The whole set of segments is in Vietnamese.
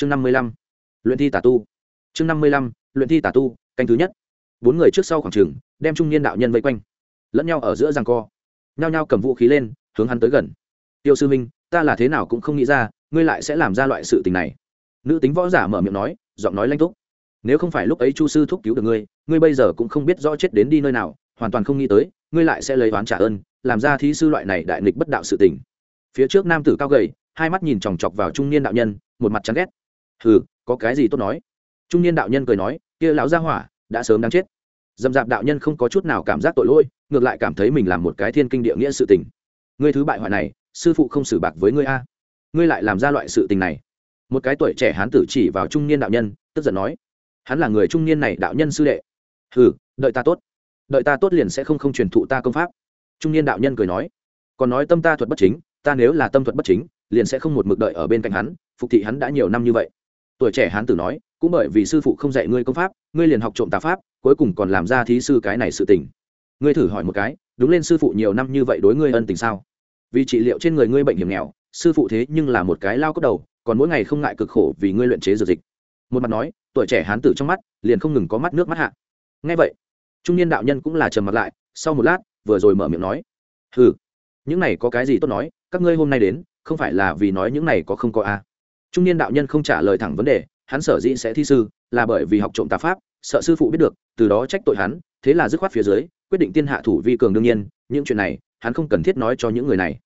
chương năm mươi lăm, luyện thi tà tu. Chương năm mươi lăm, luyện thi tà tu, canh thứ nhất. Bốn người trước sau khoảng trường, đem trung niên đạo nhân vây quanh, lẫn nhau ở giữa giằng co. Nhao nhao cầm vũ khí lên, hướng hắn tới gần. Tiêu sư minh ta là thế nào cũng không nghĩ ra, ngươi lại sẽ làm ra loại sự tình này. Nữ tính võ giả mở miệng nói, giọng nói lanh túc. Nếu không phải lúc ấy chu sư thúc cứu được ngươi ngươi bây giờ cũng không biết rõ chết đến đi nơi nào, hoàn toàn không nghĩ tới, ngươi lại sẽ lấy oán trả ơn, làm ra thí sư loại này đại nghịch bất đạo sự tình. Phía trước nam tử cao gầy, hai mắt nhìn chòng chọc vào trung niên đạo nhân, một mặt chán ghét hừ, có cái gì tốt nói? Trung niên đạo nhân cười nói, kia lão gia hỏa đã sớm đáng chết. Dầm dạp đạo nhân không có chút nào cảm giác tội lỗi, ngược lại cảm thấy mình làm một cái thiên kinh địa nghĩa sự tình. Ngươi thứ bại hoại này, sư phụ không xử bạc với ngươi a. Ngươi lại làm ra loại sự tình này. Một cái tuổi trẻ hán tử chỉ vào trung niên đạo nhân, tức giận nói, hắn là người trung niên này đạo nhân sư đệ. Hừ, đợi ta tốt. Đợi ta tốt liền sẽ không không truyền thụ ta công pháp. Trung niên đạo nhân cười nói, còn nói tâm ta thuật bất chính, ta nếu là tâm thuật bất chính, liền sẽ không một mực đợi ở bên cạnh hắn, phục thị hắn đã nhiều năm như vậy tuổi trẻ hán tử nói, cũng bởi vì sư phụ không dạy ngươi công pháp, ngươi liền học trộm tà pháp, cuối cùng còn làm ra thí sư cái này sự tình. Ngươi thử hỏi một cái, đúng lên sư phụ nhiều năm như vậy đối ngươi ân tình sao? Vì trị liệu trên người ngươi bệnh hiểm nghèo, sư phụ thế nhưng là một cái lao cốc đầu, còn mỗi ngày không ngại cực khổ vì ngươi luyện chế dược dịch. Một mặt nói, tuổi trẻ hán tử trong mắt liền không ngừng có mắt nước mắt hạ. Ngay vậy, trung niên đạo nhân cũng là trầm mặt lại, sau một lát, vừa rồi mở miệng nói ừ những này có cái gì tốt nói, các ngươi hôm nay đến, không phải là vì nói những này có không có a? à trung niên đạo nhân không trả lời thẳng vấn đề, hắn sở dĩ sẽ thi sư là bởi vì học trộm tà pháp, sợ sư phụ biết được, từ đó trách tội hắn, thế là dứt khoát phía dưới, quyết định tiên hạ thủ vi cường đương nhiên, những chuyện này, hắn không cần thiết nói cho những người này.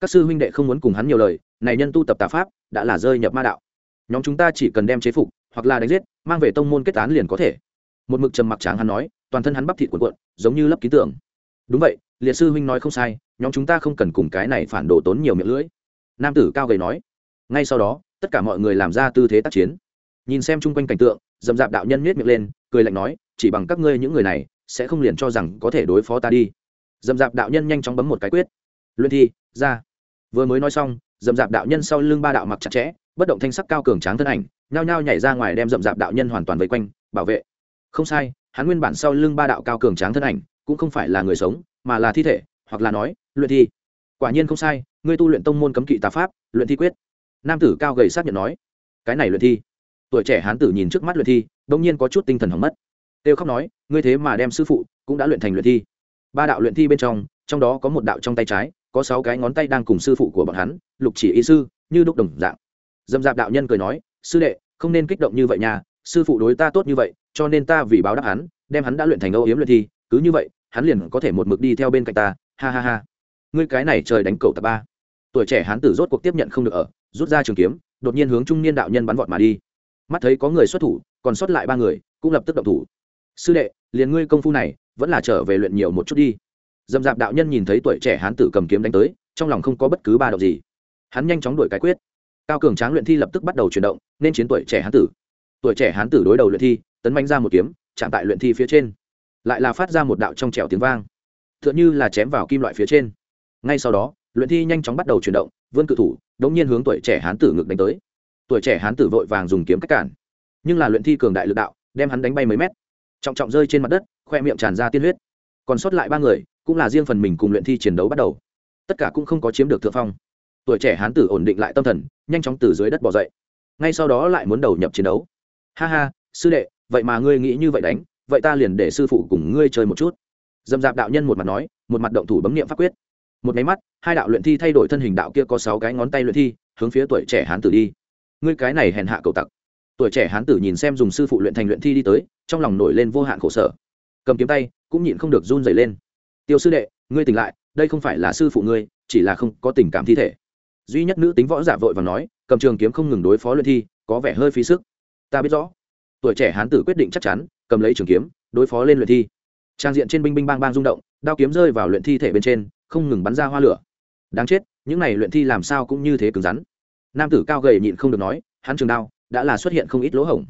Các sư huynh đệ không muốn cùng hắn nhiều lời, này nhân tu tập tà pháp, đã là rơi nhập ma đạo. Nhóm chúng ta chỉ cần đem chế phục, hoặc là đánh giết, mang về tông môn kết án liền có thể. Một mực trầm mặc tráng hắn nói, toàn thân hắn bắp thịt cuộn cuộn, giống như lấp ký tưởng đúng vậy, liệt sư huynh nói không sai, nhóm chúng ta không cần cùng cái này phản đồ tốn nhiều miệng lưỡi. Nam tử cao gầy nói. Ngay sau đó tất cả mọi người làm ra tư thế tác chiến. Nhìn xem chung quanh cảnh tượng dầm dạp đạo nhân miết miệng lên, cười lạnh nói, chỉ bằng các ngươi những người này, sẽ không liền cho rằng có thể đối phó ta đi. Dầm dạp đạo nhân nhanh chóng bấm một cái quyết. Luyện thi, ra. Vừa mới nói xong dầm dạp đạo nhân sau lưng ba đạo mặc chặt chẽ, bất động thanh sắc cao cường tráng thân ảnh, nhao nhao nhảy ra ngoài đem dầm dạp đạo nhân hoàn toàn vây quanh, bảo vệ. Không sai, hắn nguyên bản sau lưng ba đạo cao cường tráng thân ảnh, cũng không phải là người sống, mà là thi thể, hoặc là nói, luyện thi. Quả nhiên không sai, ngươi tu luyện tông môn cấm kỵ tà pháp, luyện thi quyết nam tử cao gầy xác nhận nói, cái này luyện thi. Tuổi trẻ hán tử nhìn trước mắt luyện thi đông nhiên có chút tinh thần hỏng mất. Têu khóc nói, ngươi thế mà đem sư phụ cũng đã luyện thành luyện thi. Ba đạo luyện thi bên trong trong đó có một đạo trong tay trái, có sáu cái ngón tay đang cùng sư phụ của bọn hắn, lục chỉ y sư, như đúc đồng dạng. Dâm dạp đạo nhân cười nói, sư đệ, không nên kích động như vậy nhà sư phụ đối ta tốt như vậy, cho nên ta vì báo đáp hắn, đem hắn đã luyện thành âu yếm luyện thi, cứ như vậy, hắn liền có thể một mực đi theo bên cạnh ta, ha ha ha. Ngươi cái này trời đánh cầu tập ba. Tuổi trẻ hán tử rốt cuộc tiếp nhận không được ở rút ra trường kiếm, đột nhiên hướng trung niên đạo nhân bắn vọt mà đi. Mắt thấy có người xuất thủ, còn sót lại ba người, cũng lập tức động thủ. Sư đệ, liền ngươi công phu này, vẫn là trở về luyện nhiều một chút đi. Dầm dạp đạo nhân nhìn thấy tuổi trẻ hán tử cầm kiếm đánh tới, trong lòng không có bất cứ ba động gì. Hắn nhanh chóng đuổi cái quyết. Cao cường tráng luyện thi lập tức bắt đầu chuyển động, nên chiến tuổi trẻ hán tử. Tuổi trẻ hán tử đối đầu luyện thi, tấn bánh ra một kiếm, chạm tại luyện thi phía trên. Lại là phát ra một đạo trong trẻo tiếng vang. T h ư ợ n h ư là chém vào kim loại phía trên. Ngay sau đó, luyện thi nhanh chóng bắt đầu chuyển động vươn cự thủ, đống nhiên hướng tuổi trẻ hán tử ngực đánh tới. Tuổi trẻ hán tử vội vàng dùng kiếm cách cản. Nhưng là luyện thi cường đại lực đạo, đem hắn đánh bay mấy mét. Trọng trọng rơi trên mặt đất, khoe miệng tràn ra tiên huyết. Còn sót lại ba người, cũng là riêng phần mình cùng luyện thi chiến đấu bắt đầu. Tất cả cũng không có chiếm được thượng phong. Tuổi trẻ hán tử ổn định lại tâm thần, nhanh chóng từ dưới đất bỏ dậy. Ngay sau đó lại muốn đầu nhập chiến đấu. Ha ha, sư đệ, vậy mà ngươi nghĩ như vậy đánh, vậy ta liền để sư phụ cùng ngươi chơi một chút. Dầm dạp đạo nhân một mặt nói, một mặt động thủ bấm nghiệm pháp quyết một máy mắt, hai đạo luyện thi thay đổi thân hình đạo kia có sáu cái ngón tay luyện thi, hướng phía tuổi trẻ hán tử đi. Ngươi cái này hèn hạ cầu tặc. Tuổi trẻ hán tử nhìn xem dùng sư phụ luyện thành luyện thi đi tới, trong lòng nổi lên vô hạn khổ sở. Cầm kiếm tay, cũng nhịn không được run dày lên. Tiêu sư đệ, ngươi tỉnh lại, đây không phải là sư phụ ngươi, chỉ là không có tình cảm thi thể. Duy nhất nữ tính võ giả vội và nói, cầm trường kiếm không ngừng đối phó luyện thi, có vẻ hơi phí sức. Ta biết rõ. Tuổi trẻ hán tử quyết định chắc chắn, cầm lấy trường kiếm, đối phó lên luyện thi. Trang diện trên binh binh bang bang rung động, đao kiếm rơi vào luyện thi thể bên trên không ngừng bắn ra hoa lửa. Đáng chết, những này luyện thi làm sao cũng như thế cứng rắn. Nam tử cao gầy nhịn không được nói, hắn trường đao đã là xuất hiện không ít lỗ hổng.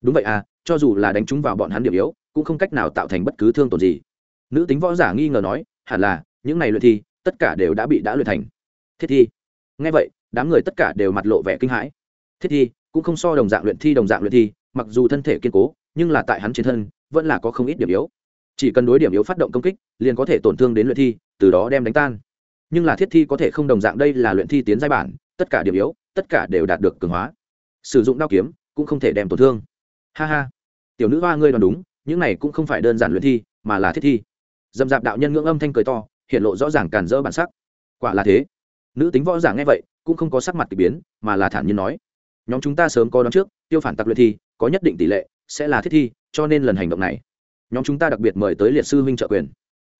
Đúng vậy à cho dù là đánh trúng vào bọn hắn điểm yếu, cũng không cách nào tạo thành bất cứ thương tổn gì. Nữ tính võ giả nghi ngờ nói, hẳn là, những này luyện thi, tất cả đều đã bị đã luyện thành. Thiết thi. Ngay vậy, đám người tất cả đều mặt lộ vẻ kinh hãi. Thiết thi, cũng không so đồng dạng luyện thi đồng dạng luyện thi, mặc dù thân thể kiên cố, nhưng là tại hắn trên thân, vẫn là có không ít điểm yếu chỉ cần đối điểm yếu phát động công kích, liền có thể tổn thương đến luyện thi, từ đó đem đánh tan. Nhưng là thiết thi có thể không đồng dạng đây là luyện thi tiến giai bản, tất cả điểm yếu, tất cả đều đạt được cường hóa. Sử dụng đao kiếm cũng không thể đem tổn thương. Ha ha. Tiểu nữ hoa ngươi đoán đúng, những này cũng không phải đơn giản luyện thi, mà là thiết thi. Dầm dạp đạo nhân ngưỡng âm thanh cười to, hiện lộ rõ ràng cản rỡ bản sắc. Quả là thế. Nữ tính võ giả nghe vậy, cũng không có sắc mặt k ỳ biến, mà là thản nhiên nói. Nhóm chúng ta sớm có đón trước, tiêu phản tặc luyện thi, có nhất định tỷ lệ sẽ là thiết thi, cho nên lần hành động này nhóm chúng ta đặc biệt mời tới liệt sư huynh trợ quyền.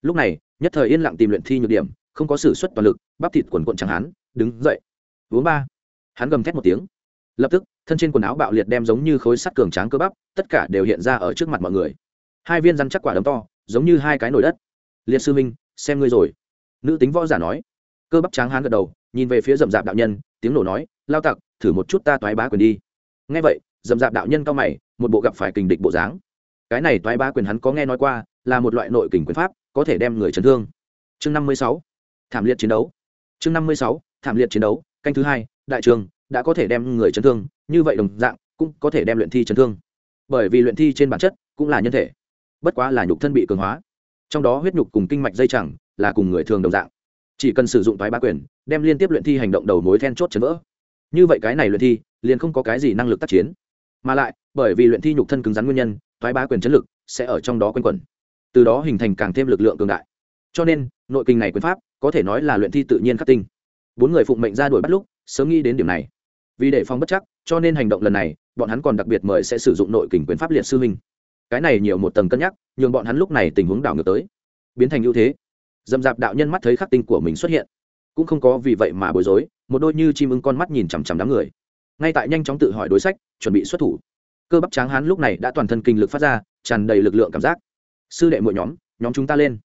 Lúc này, nhất thời yên lặng tìm luyện thi nhược điểm, không có s ử suất toàn lực, bắp thịt quần quận chẳng hắn, đứng dậy. Uống ba. Hắn gầm thét một tiếng. Lập tức, thân trên quần áo bạo liệt đem giống như khối sắt cường tráng cơ bắp, tất cả đều hiện ra ở trước mặt mọi người. Hai viên răn chắc quả đấm to, giống như hai cái nồi đất. Liệt sư minh xem ngươi rồi. Nữ tính võ giả nói. Cơ bắp tráng hán gật đầu, nhìn về phía rậm rạp đạo nhân, tiếng nổ nói, lao tặc, thử một chút ta toái bá quyền đi. Ngay vậy, rậm rạp đạo nhân cao mày, một bộ gặp phải kình địch bộ dáng cái này toái ba quyền hắn có nghe nói qua, là một loại nội kình quyền pháp, có thể đem người chấn thương. Chương năm mươi sáu, thảm liệt chiến đấu. Chương năm mươi sáu, thảm liệt chiến đấu, canh thứ hai, đại trường, đã có thể đem người chấn thương, như vậy đồng dạng, cũng có thể đem luyện thi chấn thương. Bởi vì luyện thi trên bản chất, cũng là nhân thể. Bất quá là nhục thân bị cường hóa. Trong đó huyết nhục cùng kinh mạch dây chẳng, là cùng người thường đồng dạng. Chỉ cần sử dụng toái ba quyền, đem liên tiếp luyện thi hành động đầu mối then chốt chấn vỡ. Như vậy cái này luyện thi, liền không có cái gì năng lực tác chiến. Mà lại, bởi vì luyện thi nhục thân cứng rắn nguyên nhân Thoái bá quyền chấn lực sẽ ở trong đó quanh quẩn, từ đó hình thành càng thêm lực lượng cường đại. Cho nên, nội kinh này quyền pháp có thể nói là luyện thi tự nhiên khắc tinh. Bốn người phụng mệnh ra đuổi bắt lúc, sớm nghĩ đến điểm này. Vì để phòng bất chắc, cho nên hành động lần này, bọn hắn còn đặc biệt mời sẽ sử dụng nội kình quyền pháp liệt sư huynh. Cái này nhiều một tầng cân nhắc, nhường bọn hắn lúc này tình huống đảo ngược tới. Biến thành ưu thế. Dầm dạp đạo nhân mắt thấy khắc tinh của mình xuất hiện. Cũng không có vì vậy mà bối rối, một đôi như chim ưng con mắt nhìn chằm chằm đám người. Ngay tại nhanh chóng tự hỏi đối sách, chuẩn bị xuất thủ cơ bắp tráng hán lúc này đã toàn thân kinh lực phát ra, tràn đầy lực lượng cảm giác. Sư đệ mỗi nhóm nhóm chúng ta lên.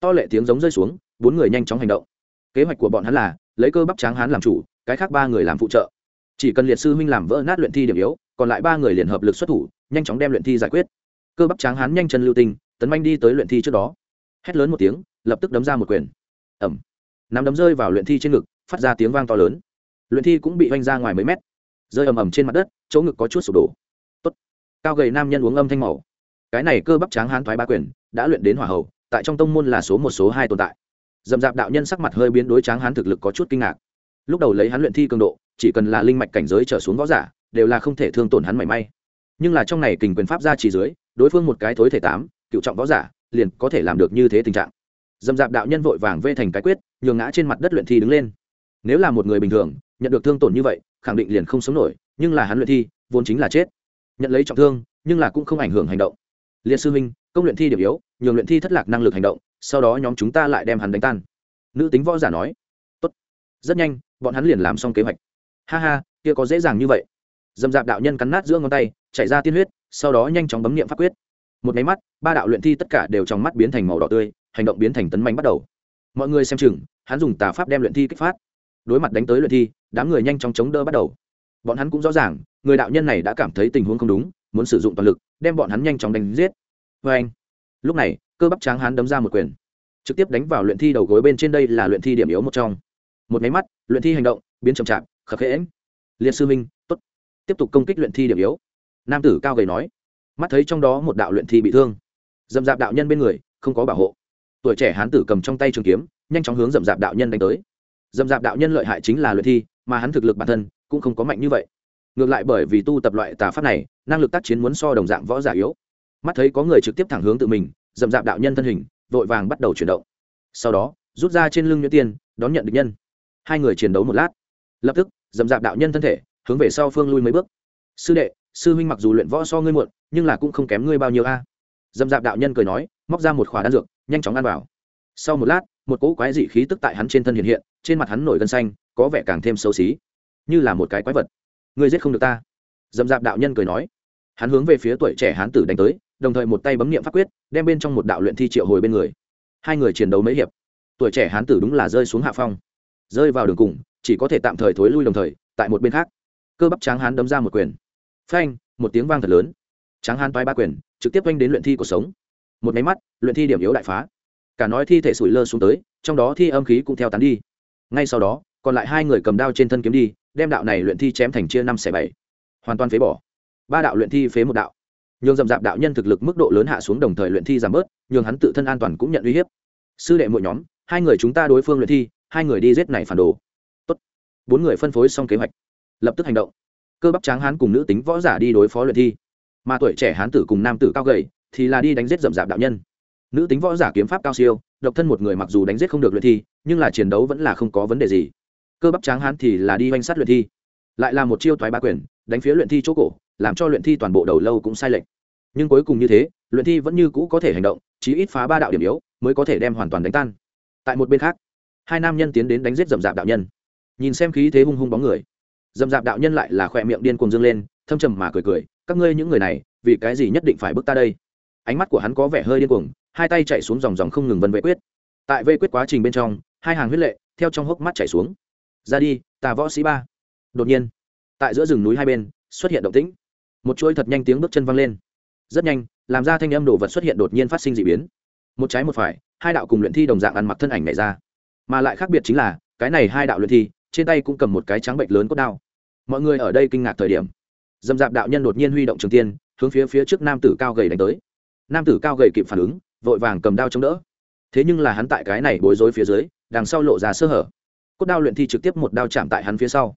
To lệ tiếng giống rơi xuống, bốn người nhanh chóng hành động. Kế hoạch của bọn hắn là, lấy cơ bắp tráng hán làm chủ, cái khác ba người làm phụ trợ. Chỉ cần liệt sư huynh làm vỡ nát luyện thi điểm yếu, còn lại ba người liền hợp lực xuất thủ, nhanh chóng đem luyện thi giải quyết. Cơ bắp tráng hán nhanh chân lưu tinh, tấn manh đi tới luyện thi trước đó. Hét lớn một tiếng, lập tức đấm ra một quyền. Ẩm. Nắm đấm rơi vào luyện thi trên ngực, phát ra tiếng vang to lớn. Luyện thi cũng bị oanh ra ngoài mấy mét. Rơi ầm ầm trên mặt đất, chỗ ngực có chút sụp đổ cao gầy nam nhân uống âm thanh màu. Cái này cơ bắp tráng hán thoái ba quyền, đã luyện đến hỏa hậu tại trong tông môn là số một, số hai tồn tại. Dầm dạp đạo nhân sắc mặt hơi biến đối tráng hán thực lực có chút kinh ngạc. Lúc đầu lấy hắn luyện thi cường độ, chỉ cần là linh mạch cảnh giới trở xuống võ giả, đều là không thể thương tổn hắn mảy may. Nhưng là trong này kình quyền pháp ra chỉ dưới, đối phương một cái thối thể tám, cựu trọng võ giả, liền có thể làm được như thế tình trạng. Dầm dạp đạo nhân vội vàng vê thành cái quyết, nhường ngã trên mặt đất luyện thi đứng lên. Nếu là một người bình thường, nhận được thương tổn như vậy, khẳng định liền không sống nổi, nhưng là hắn luyện thi, vốn chính là chết nhận lấy trọng thương, nhưng là cũng không ảnh hưởng hành động. Liệt sư huynh, công luyện thi điểm yếu, nhường luyện thi thất lạc năng lực hành động, sau đó nhóm chúng ta lại đem hắn đánh tan. Nữ tính võ giả nói. Tốt. rất nhanh, bọn hắn liền làm xong kế hoạch. Ha ha, kia có dễ dàng như vậy. Dầm dạp đạo nhân cắn nát giữa ngón tay chạy ra tiên huyết, sau đó nhanh chóng bấm nghiệm pháp quyết. Một máy mắt, ba đạo luyện thi tất cả đều trong mắt biến thành màu đỏ tươi, hành động biến thành tấn manh bắt đầu. Mọi người xem chừng, hắn dùng tà pháp đem luyện thi kích phát. Đối mặt đánh tới luyện thi, đám người nhanh chóng chống đỡ bắt đầu bọn hắn cũng rõ ràng, người đạo nhân này đã cảm thấy tình huống không đúng, muốn sử dụng toàn lực, đem bọn hắn nhanh chóng đánh giết. Vê anh, lúc này, cơ bắp tráng hắn đấm ra một quyền. Trực tiếp đánh vào luyện thi đầu gối bên trên đây là luyện thi điểm yếu một trong. Một máy mắt, luyện thi hành động, biến chậm chạp, khập khẽnh liệt sư minh tốt. Tiếp tục công kích luyện thi điểm yếu. Nam tử cao gầy nói. Mắt thấy trong đó một đạo luyện thi bị thương. Dầm dạp đạo nhân bên người, không có bảo hộ. Tuổi trẻ hán tử cầm trong tay trường kiếm, nhanh chóng hướng dầm dạp đạo nhân đánh tới. Dầm dạp đạo nhân lợi hại chính là luyện thi, mà hắn thực lực bản thân cũng không có mạnh như vậy. Ngược lại bởi vì tu tập loại tà pháp này, năng lực tác chiến muốn so đồng dạng võ giả yếu. Mắt thấy có người trực tiếp thẳng hướng tự mình dầm dạp đạo nhân thân hình, vội vàng bắt đầu chuyển động. Sau đó, rút ra trên lưng nhuyễn tiên, đón nhận địch nhân. Hai người chiến đấu một lát. Lập tức dầm dạp đạo nhân thân thể, hướng về sau phương lui mấy bước. Sư đệ, sư huynh mặc dù luyện võ so ngươi muộn, nhưng là cũng không kém ngươi bao nhiêu a. Dầm dạp đạo nhân cười nói, móc ra một khỏa đan dược, nhanh chóng ăn vào. Sau một lát, một cỗ quái dị khí tức tại hắn trên thân hiện hiện, trên mặt hắn nổi gân xanh, có vẻ càng thêm xấu xí như là một cái quái vật. Ngươi giết không được ta. Dầm dạp đạo nhân cười nói. Hắn hướng về phía tuổi trẻ hán tử đánh tới, đồng thời một tay bấm nghiệm pháp quyết, đem bên trong một đạo luyện thi triệu hồi bên người. Hai người chiến đấu mấy hiệp. Tuổi trẻ hán tử đúng là rơi xuống hạ phong. Rơi vào đường cùng, chỉ có thể tạm thời thối lui đồng thời, tại một bên khác. Cơ bắp tráng hán đấm ra một quyền. Phanh, một tiếng vang thật lớn. Tráng hán toái ba quyền, trực tiếp oanh đến luyện thi cuộc sống. Một máy mắt, luyện thi điểm yếu đại phá. Cả nói thi thể sủi lơ xuống tới, trong đó thi âm khí cũng theo tán đi. Ngay sau đó, còn lại hai người cầm đao trên thân kiếm đi đem đạo này luyện thi chém thành chia năm xẻ bảy. Hoàn toàn phế bỏ. Ba đạo luyện thi phế một đạo. Nhường dầm dạp đạo nhân thực lực mức độ lớn hạ xuống đồng thời luyện thi giảm bớt, nhường hắn tự thân an toàn cũng nhận uy hiếp. Sư đệ mỗi nhóm, hai người chúng ta đối phương luyện thi, hai người đi giết này phản đồ. Tốt. bốn người phân phối xong kế hoạch. Lập tức hành động. Cơ bắp tráng hán cùng nữ tính võ giả đi đối phó luyện thi. Mà tuổi trẻ hán tử cùng nam tử cao gầy thì là đi đánh giết dầm dạp đạo nhân. Nữ tính võ giả kiếm pháp cao siêu, độc thân một người mặc dù đánh giết không được luyện thi, nhưng là chiến đấu vẫn là không có vấn đề gì cơ bắp tráng hán thì là đi oanh sát luyện thi. Lại là một chiêu thoái ba quyền, đánh phía luyện thi chỗ cổ, làm cho luyện thi toàn bộ đầu lâu cũng sai lệch. Nhưng cuối cùng như thế, luyện thi vẫn như cũ có thể hành động, chí ít phá ba đạo điểm yếu mới có thể đem hoàn toàn đánh tan. Tại một bên khác, hai nam nhân tiến đến đánh giết dầm dạp đạo nhân. Nhìn xem khí thế hung hung bóng người dầm dạp đạo nhân lại là khỏe miệng điên cuồng dương lên, thâm trầm mà cười cười, các ngươi những người này, vì cái gì nhất định phải bước ta đây? Ánh mắt của hắn có vẻ hơi điên cuồng, hai tay chạy xuống dòng dòng không ngừng vân vệ quyết. Tại vây quyết quá trình bên trong, hai hàng huyết lệ theo trong hốc mắt chạy xuống ra đi tà võ sĩ ba. Đột nhiên, tại giữa rừng núi hai bên, xuất hiện động tĩnh. Một chuỗi thật nhanh tiếng bước chân văng lên. Rất nhanh, làm ra thanh âm đồ vật xuất hiện đột nhiên phát sinh d ị biến. Một trái một phải, hai đạo cùng luyện thi đồng dạng ăn mặc thân ảnh này ra. Mà lại khác biệt chính là, cái này hai đạo luyện thi, trên tay cũng cầm một cái trắng bệnh lớn cốt đao. Mọi người ở đây kinh ngạc thời điểm. Dầm dạp đạo nhân đột nhiên huy động trường tiên, hướng phía phía trước nam tử cao gầy đánh tới. Nam tử cao gầy kịp phản ứng, vội vàng cầm đao chống đỡ. Thế nhưng là hắn tại cái này bối rối phía dưới, đằng sau lộ ra sơ hở cốt đao luyện thi trực tiếp một đao chạm tại hắn phía sau.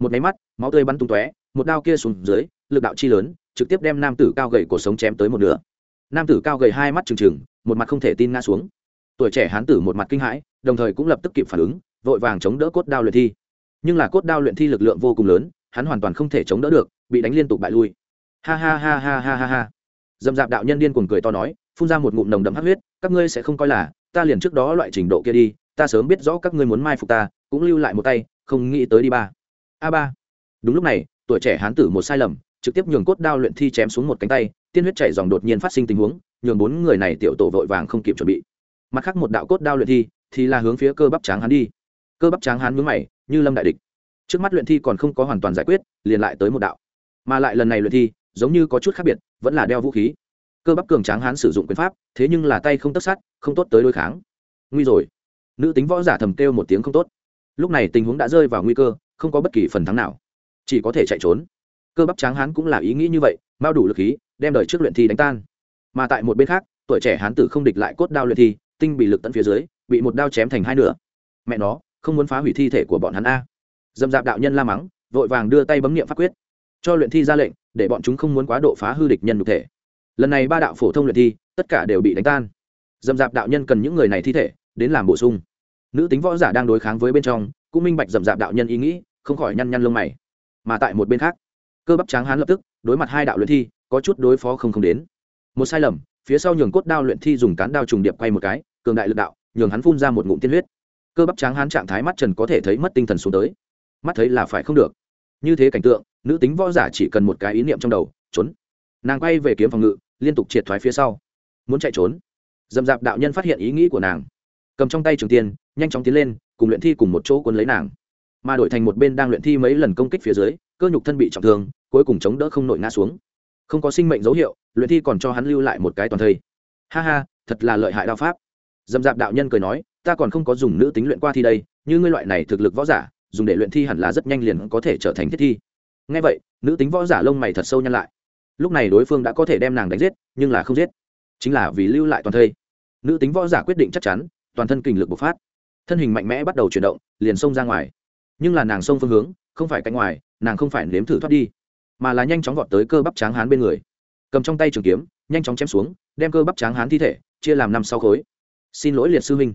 Một máy mắt, máu tươi bắn tung tóe, một đao kia xuống dưới, lực đạo chi lớn, trực tiếp đem nam tử cao gầy cuộc sống chém tới một nửa. Nam tử cao gầy hai mắt trừng trừng, một mặt không thể tin ngã xuống. Tuổi trẻ hán tử một mặt kinh hãi, đồng thời cũng lập tức kịp phản ứng, vội vàng chống đỡ cốt đao luyện thi. Nhưng là cốt đao luyện thi lực lượng vô cùng lớn, hắn hoàn toàn không thể chống đỡ được, bị đánh liên tục bại lui. Ha ha ha ha ha ha ha. Dầm dạp đạo nhân điên cuồng cười to nói, phun ra một ngụm nồng đậm hắc huyết, các ngươi sẽ không coi là, ta liền trước đó loại trình độ kia đi, ta sớm biết rõ các ngươi muốn mai phục ta cũng lưu lại một tay, không nghĩ tới đi ba. A ba. Đúng lúc này, tuổi trẻ hán tử một sai lầm, trực tiếp nhường cốt đao luyện thi chém xuống một cánh tay, tiên huyết chảy dòng đột nhiên phát sinh tình huống, nhường bốn người này tiểu tổ vội vàng không kịp chuẩn bị. Mặt khác một đạo cốt đao luyện thi, thì là hướng phía cơ bắp tráng hắn đi. Cơ bắp tráng hắn mướn mày, như lâm đại địch. Trước mắt luyện thi còn không có hoàn toàn giải quyết, liền lại tới một đạo. Mà lại lần này luyện thi, giống như có chút khác biệt, vẫn là đeo vũ khí. Cơ bắp cường tráng hán sử dụng quyền pháp, thế nhưng là tay không tất sát, không tốt tới đối kháng. Nguy rồi. Nữ tính võ giả thầm kêu một tiếng không tốt lúc này tình huống đã rơi vào nguy cơ, không có bất kỳ phần thắng nào. Chỉ có thể chạy trốn. Cơ bắp tráng hán cũng là ý nghĩ như vậy bao đủ lực khí, đem đời trước luyện thi đánh tan. Mà tại một bên khác, tuổi trẻ hán tử không địch lại cốt đao luyện thi, tinh bị lực tận phía dưới, bị một đao chém thành hai nửa. Mẹ nó, không muốn phá hủy thi thể của bọn hắn a. Dâm dạp đạo nhân la mắng, vội vàng đưa tay bấm nghiệm pháp quyết. Cho luyện thi ra lệnh, để bọn chúng không muốn quá độ phá hư địch nhân nhục thể. Lần này ba đạo phổ thông luyện thi, tất cả đều bị đánh tan. Dâm dạp đạo nhân cần những người này thi thể, đến làm bổ sung nữ tính võ giả đang đối kháng với bên trong, cũng minh bạch dầm rạp đạo nhân ý nghĩ, không khỏi nhăn nhăn lông mày. Mà tại một bên khác, cơ bắp tráng hán lập tức đối mặt hai đạo luyện thi, có chút đối phó không không đến. Một sai lầm, phía sau nhường cốt đao luyện thi dùng cán đao trùng điệp quay một cái, cường đại lực đạo, nhường hắn phun ra một ngụm tiên huyết. Cơ bắp tráng hán trạng thái mắt trần có thể thấy mất tinh thần xuống tới. Mắt thấy là phải không được. Như thế cảnh tượng, nữ tính võ giả chỉ cần một cái ý niệm trong đầu, trốn. Nàng quay về kiếm phòng ngự, liên tục triệt thoái phía sau. Muốn chạy trốn. Dầm dạp đạo nhân phát hiện ý nghĩ của nàng cầm trong tay trường tiên, nhanh chóng tiến lên, cùng luyện thi cùng một chỗ quân lấy nàng. Mà đổi thành một bên đang luyện thi mấy lần công kích phía dưới, cơ nhục thân bị trọng thương, cuối cùng chống đỡ không nổi ngã xuống. Không có sinh mệnh dấu hiệu, luyện thi còn cho hắn lưu lại một cái toàn thây. Ha ha, thật là lợi hại đao pháp. Dầm dạp đạo nhân cười nói, ta còn không có dùng nữ tính luyện qua thi đây, như ngươi loại này thực lực võ giả, dùng để luyện thi hẳn là rất nhanh liền có thể trở thành thiết thi. Ngay vậy, nữ tính võ giả lông mày thật sâu nhăn lại. Lúc này đối phương đã có thể đem nàng đánh giết, nhưng là không giết. Chính là vì lưu lại toàn thây. Nữ tính võ giả quyết định chắc chắn toàn thân kinh lực bộc phát. Thân hình mạnh mẽ bắt đầu chuyển động, liền xông ra ngoài. Nhưng là nàng xông phương hướng, không phải cánh ngoài, nàng không phải nếm thử thoát đi, mà là nhanh chóng vọt tới cơ bắp tráng hán bên người. Cầm trong tay trường kiếm, nhanh chóng chém xuống, đem cơ bắp tráng hán thi thể chia làm năm sau khối. Xin lỗi liệt sư huynh,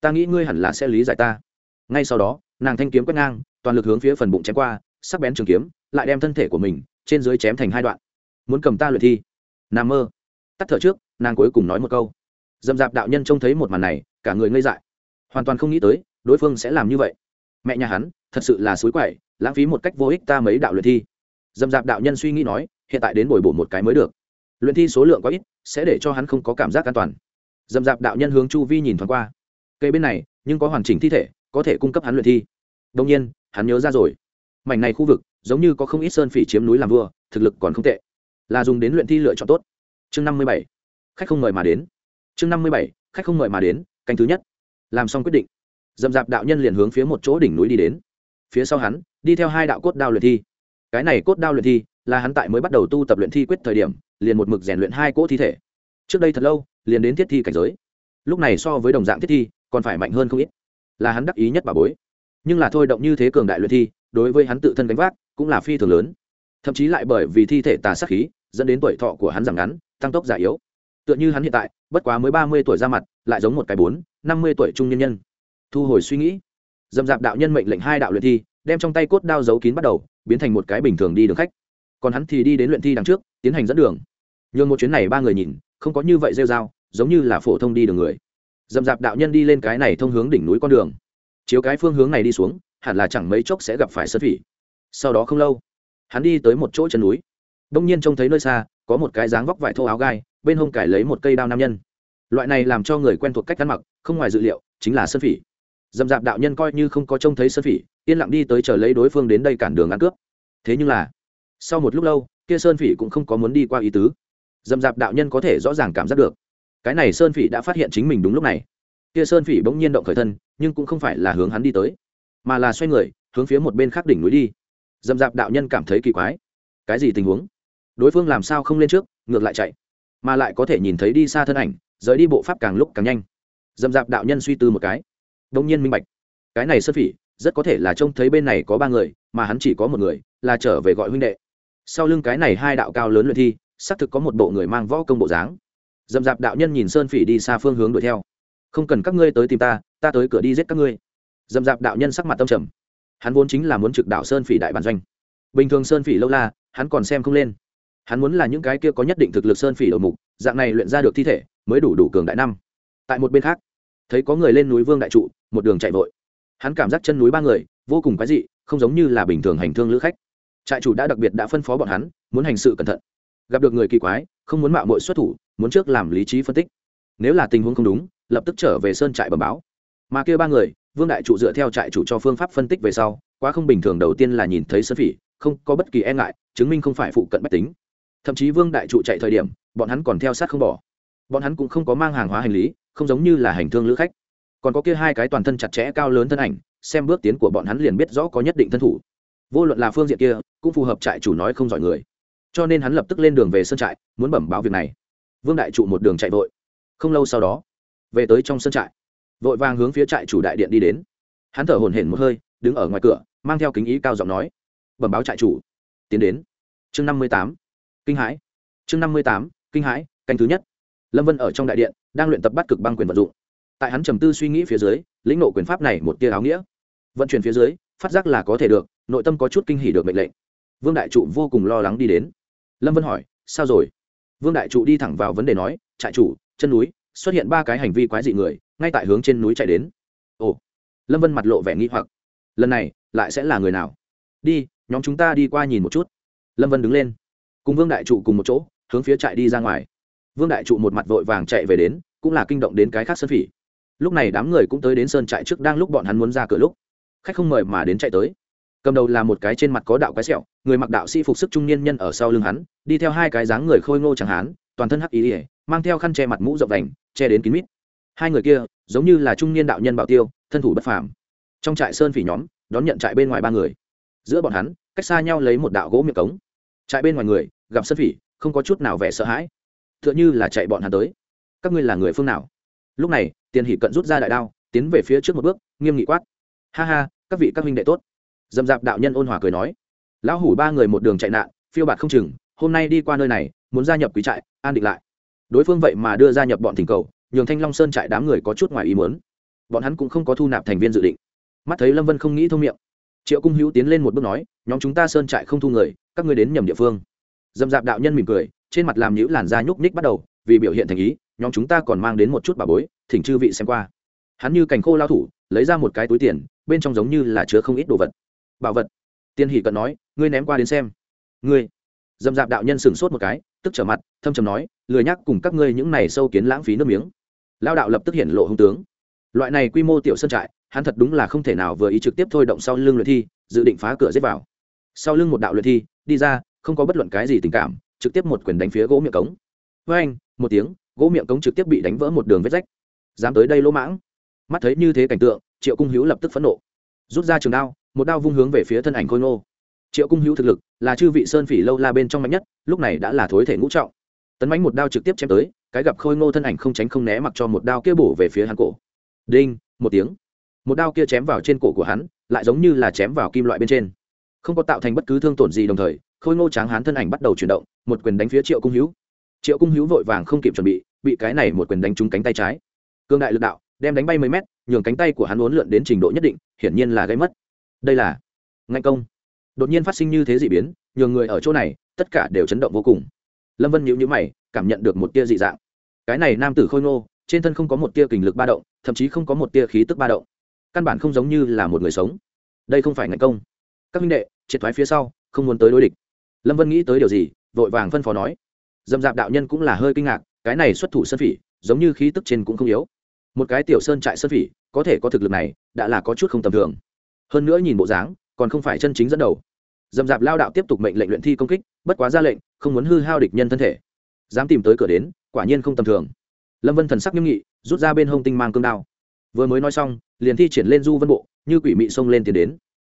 ta nghĩ ngươi hẳn là sẽ lý giải ta. Ngay sau đó, nàng thanh kiếm quét ngang, toàn lực hướng phía phần bụng chém qua, sắc bén trường kiếm, lại đem thân thể của mình trên dưới chém thành hai đoạn. Muốn cầm ta luyện thi? Nằm mơ. Tắt thở trước, nàng cuối cùng nói một câu dậm dạp đạo nhân trông thấy một màn này, cả người ngây dại. Hoàn toàn không nghĩ tới, đối phương sẽ làm như vậy. Mẹ nhà hắn, thật sự là suối quậy, lãng phí một cách vô ích ta mấy đạo luyện thi. Dậm dạp đạo nhân suy nghĩ nói, hiện tại đến bồi bổ một cái mới được. Luyện thi số lượng quá ít, sẽ để cho hắn không có cảm giác an toàn. Dậm dạp đạo nhân hướng chu vi nhìn thoáng qua. Cây bên này, nhưng có hoàn chỉnh thi thể, có thể cung cấp hắn luyện thi. Đông nhiên, hắn nhớ ra rồi. Mảnh này khu vực, giống như có không ít sơn phỉ chiếm núi làm vua, thực lực còn không tệ. Là dùng đến luyện thi lựa chọn tốt. Chương năm mươi bảy. Khách không mời mà đến chương năm mươi bảy, khách không mời mà đến, canh thứ nhất. Làm xong quyết định dầm dạp đạo nhân liền hướng phía một chỗ đỉnh núi đi đến. Phía sau hắn, đi theo hai đạo cốt đao luyện thi. Cái này cốt đao luyện thi là hắn tại mới bắt đầu tu tập luyện thi quyết thời điểm, liền một mực rèn luyện hai cỗ thi thể. Trước đây thật lâu, liền đến thiết thi cảnh giới. Lúc này so với đồng dạng thiết thi, còn phải mạnh hơn không ít. Là hắn đắc ý nhất bà bối. Nhưng là thôi động như thế cường đại luyện thi, đối với hắn tự thân gánh vác cũng là phi thường lớn. Thậm chí lại bởi vì thi thể tà sát khí, dẫn đến tuổi thọ của hắn giảm ngắn, tăng tốc già yếu. Tựa như hắn hiện tại bất quá mới ba mươi tuổi ra mặt, lại giống một cái bốn, năm mươi tuổi trung nhân nhân. Thu hồi suy nghĩ, dầm dạp đạo nhân mệnh lệnh hai đạo luyện thi, đem trong tay cốt đao giấu kín bắt đầu, biến thành một cái bình thường đi đường khách. Còn hắn thì đi đến luyện thi đằng trước, tiến hành dẫn đường. Nhường một chuyến này ba người nhìn, không có như vậy rêu dao giống như là phổ thông đi đường người. Dầm dạp đạo nhân đi lên cái này thông hướng đỉnh núi con đường. Chiếu cái phương hướng này đi xuống, hẳn là chẳng mấy chốc sẽ gặp phải sơn phỉ. Sau đó không lâu, hắn đi tới một chỗ chân núi. Đông nhiên trông thấy nơi xa, có một cái dáng vóc vải thô áo gai bên hông cải lấy một cây đao nam nhân. Loại này làm cho người quen thuộc cách ăn mặc, không ngoài dự liệu, chính là sơn phỉ. Dầm dạp đạo nhân coi như không có trông thấy sơn phỉ, yên lặng đi tới chờ lấy đối phương đến đây cản đường ăn cướp. Thế nhưng là, sau một lúc lâu, kia sơn phỉ cũng không có muốn đi qua ý tứ. Dầm dạp đạo nhân có thể rõ ràng cảm giác được. Cái này sơn phỉ đã phát hiện chính mình đúng lúc này. Kia sơn phỉ bỗng nhiên động khởi thân, nhưng cũng không phải là hướng hắn đi tới, mà là xoay người, hướng phía một bên khác đỉnh núi đi. Dầm dạp đạo nhân cảm thấy kỳ quái. Cái gì tình huống? Đối phương làm sao không lên trước, ngược lại chạy? Mà lại có thể nhìn thấy đi xa thân ảnh, rời đi bộ pháp càng lúc càng nhanh. Dầm dạp đạo nhân suy tư một cái. Đông nhiên minh bạch. Cái này sơn phỉ, rất có thể là trông thấy bên này có ba người, mà hắn chỉ có một người, là trở về gọi huynh đệ. Sau lưng cái này hai đạo cao lớn luyện thi, xác thực có một bộ người mang võ công bộ dáng. Dầm dạp đạo nhân nhìn sơn phỉ đi xa phương hướng đuổi theo. Không cần các ngươi tới tìm ta ta tới cửa đi giết các ngươi. Dầm dạp đạo nhân sắc mặt tâm trầm. Hắn vốn chính là muốn trực đạo sơn phỉ đại bản doanh. Bình thường sơn phỉ lâu la, hắn còn xem không lên hắn muốn là những cái kia có nhất định thực lực sơn phỉ đầu mục, dạng này luyện ra được thi thể, mới đủ đủ cường đại năm. Tại một bên khác, thấy có người lên núi vương đại trụ, một đường chạy vội. Hắn cảm giác chân núi ba người, vô cùng quái dị, không giống như là bình thường hành thương lữ khách. Trại chủ đã đặc biệt đã phân phó bọn hắn, muốn hành sự cẩn thận. Gặp được người kỳ quái, không muốn mạo mội xuất thủ, muốn trước làm lý trí phân tích. Nếu là tình huống không đúng, lập tức trở về sơn trại bẩm báo. Mà kia ba người, vương đại trụ dựa theo trại chủ cho phương pháp phân tích về sau, quá không bình thường đầu tiên là nhìn thấy sơn phỉ, không có bất kỳ e ngại, chứng minh không phải phụ cận bách tính thậm chí vương đại trụ chạy thời điểm, bọn hắn còn theo sát không bỏ. Bọn hắn cũng không có mang hàng hóa hành lý, không giống như là hành thương lữ khách. Còn có kia hai cái toàn thân chặt chẽ cao lớn thân ảnh, xem bước tiến của bọn hắn liền biết rõ có nhất định thân thủ. Vô luận là phương diện kia, cũng phù hợp trại chủ nói không giỏi người. Cho nên hắn lập tức lên đường về sân trại, muốn bẩm báo việc này. Vương đại trụ một đường chạy vội. Không lâu sau đó, về tới trong sân trại. Vội vàng hướng phía trại chủ đại điện đi đến. Hắn thở hổn hển một hơi, đứng ở ngoài cửa, mang theo kính ý cao giọng nói. Bẩm báo trại chủ. Tiến đến. Chương năm mươi tám kinh hãi. Chương năm mươi tám, kinh hãi, canh thứ nhất. Lâm vân ở trong đại điện, đang luyện tập bắt cực băng quyền vận dụng. Tại hắn trầm tư suy nghĩ phía dưới, lĩnh nộ quyền pháp này một tia áo nghĩa. Vận chuyển phía dưới, phát giác là có thể được, nội tâm có chút kinh hỉ được mệnh lệnh. Vương đại trụ vô cùng lo lắng đi đến. Lâm vân hỏi, sao rồi? Vương đại trụ đi thẳng vào vấn đề nói, trại chủ, chân núi, xuất hiện ba cái hành vi quái dị người, ngay tại hướng trên núi chạy đến. Ồ. Lâm vân mặt lộ vẻ nghi hoặc. Lần này, lại sẽ là người nào? Đi, nhóm chúng ta đi qua nhìn một chút. Lâm vân đứng lên cùng vương đại trụ cùng một chỗ, hướng phía trại đi ra ngoài. Vương đại trụ một mặt vội vàng chạy về đến, cũng là kinh động đến cái khác sơn phỉ. Lúc này đám người cũng tới đến sơn trại trước đang lúc bọn hắn muốn ra cửa lúc. Khách không mời mà đến chạy tới. Cầm đầu là một cái trên mặt có đạo cái sẹo, người mặc đạo sĩ phục sức trung niên nhân ở sau lưng hắn, đi theo hai cái dáng người khôi ngô chẳng hán, toàn thân hắc ý ỉa mang theo khăn che mặt mũ rộng đành che đến kín mít. Hai người kia, giống như là trung niên đạo nhân bảo tiêu, thân thủ bất phàm. Trong trại sơn phỉ nhóm, đón nhận trại bên ngoài ba người. Giữa bọn hắn, cách xa nhau lấy một đạo gỗ miệng cống trại bên ngoài người, gặp sơn phỉ, không có chút nào vẻ sợ hãi. T h ư ợ n h ư là chạy bọn hắn tới. Các ngươi là người phương nào? Lúc này, tiền hỷ cận rút ra đại đao, tiến về phía trước một bước, nghiêm nghị quát. Ha ha, các vị các huynh đệ tốt. Dầm dạp đạo nhân ôn hòa cười nói. Lão hủ ba người một đường chạy nạn, phiêu bạt không chừng, hôm nay đi qua nơi này, muốn gia nhập quý trại, an định lại. Đối phương vậy mà đưa gia nhập bọn thỉnh cầu, nhường thanh long sơn trại đám người có chút ngoài ý muốn. Bọn hắn cũng không có thu nạp thành viên dự định. Mắt thấy lâm vân không nghĩ thông miệng. Triệu cung hữu tiến lên một bước nói, nhóm chúng ta sơn trại không thu người các ngươi đến nhầm địa phương. Dầm dạp đạo nhân mỉm cười, trên mặt làm nhữ làn da nhúc ních bắt đầu, vì biểu hiện thành ý, nhóm chúng ta còn mang đến một chút bà bối, thỉnh chư vị xem qua. Hắn như cành khô lao thủ, lấy ra một cái túi tiền, bên trong giống như là chứa không ít đồ vật. Bảo vật. Tiên hỷ cận nói, ngươi ném qua đến xem. Ngươi? Dầm dạp đạo nhân sửng sốt một cái, tức trở mặt, thâm trầm nói, lười nhắc cùng các ngươi những này sâu kiến lãng phí nước miếng. Lao đạo lập tức hiện lộ hung tướng. Loại này quy mô tiểu sân trại, hắn thật đúng là không thể nào vừa ý trực tiếp thôi động sau lưng luyện thi, dự định phá cửa giết vào sau lưng một đạo luyện thi, đi ra, không có bất luận cái gì tình cảm, trực tiếp một quyền đánh phía gỗ miệng cống. Với anh, một tiếng, gỗ miệng cống trực tiếp bị đánh vỡ một đường vết rách. Dám tới đây lỗ mãng. Mắt thấy như thế cảnh tượng, triệu cung hữu lập tức phẫn nộ. Rút ra trường đao, một đao vung hướng về phía thân ảnh khôi ngô. Triệu cung hữu thực lực là chư vị sơn phỉ lâu la bên trong mạnh nhất, lúc này đã là thối thể ngũ trọng. Tấn mánh một đao trực tiếp chém tới, cái gặp khôi ngô thân ảnh không tránh không né mặc cho một đao kia bổ về phía hắn cổ. Đinh, một tiếng. Một đao kia chém vào trên cổ của hắn, lại giống như là chém vào kim loại bên trên không có tạo thành bất cứ thương tổn gì đồng thời, khôi ngô tráng hán thân ảnh bắt đầu chuyển động, một quyền đánh phía triệu cung hữu. Triệu cung hữu vội vàng không kịp chuẩn bị bị cái này một quyền đánh trúng cánh tay trái. Cương đại lực đạo, đem đánh bay mấy mét, nhường cánh tay của hắn uốn lượn đến trình độ nhất định, hiển nhiên là gây mất. Đây là ngạnh công. Đột nhiên phát sinh như thế dị biến, nhường người ở chỗ này, tất cả đều chấn động vô cùng. Lâm vân nhíu nhíu mày, cảm nhận được một tia dị dạng. Cái này nam tử khôi ngô, trên thân không có một tia kình lực ba động, thậm chí không có một tia khí tức ba động. Căn bản không giống như là một người sống. Đây không phải ngạnh công. Các minh đệ triệt thoái phía sau, không muốn tới đối địch. Lâm vân nghĩ tới điều gì, vội vàng phân phó nói. Dâm dạp đạo nhân cũng là hơi kinh ngạc, cái này xuất thủ sơn phỉ, giống như khí tức trên cũng không yếu. Một cái tiểu sơn trại sơn phỉ, có thể có thực lực này, đã là có chút không tầm thường. Hơn nữa nhìn bộ dáng, còn không phải chân chính dẫn đầu. Dầm dạp lao đạo tiếp tục mệnh lệnh luyện thi công kích, bất quá ra lệnh, không muốn hư hao địch nhân thân thể. Dám tìm tới cửa đến, quả nhiên không tầm thường. Lâm vân thần sắc nghiêm nghị, rút ra bên hông tinh mang cương đao. Vừa mới nói xong, liền thi triển lên du vân bộ, như quỷ mị xông lên tiến đến.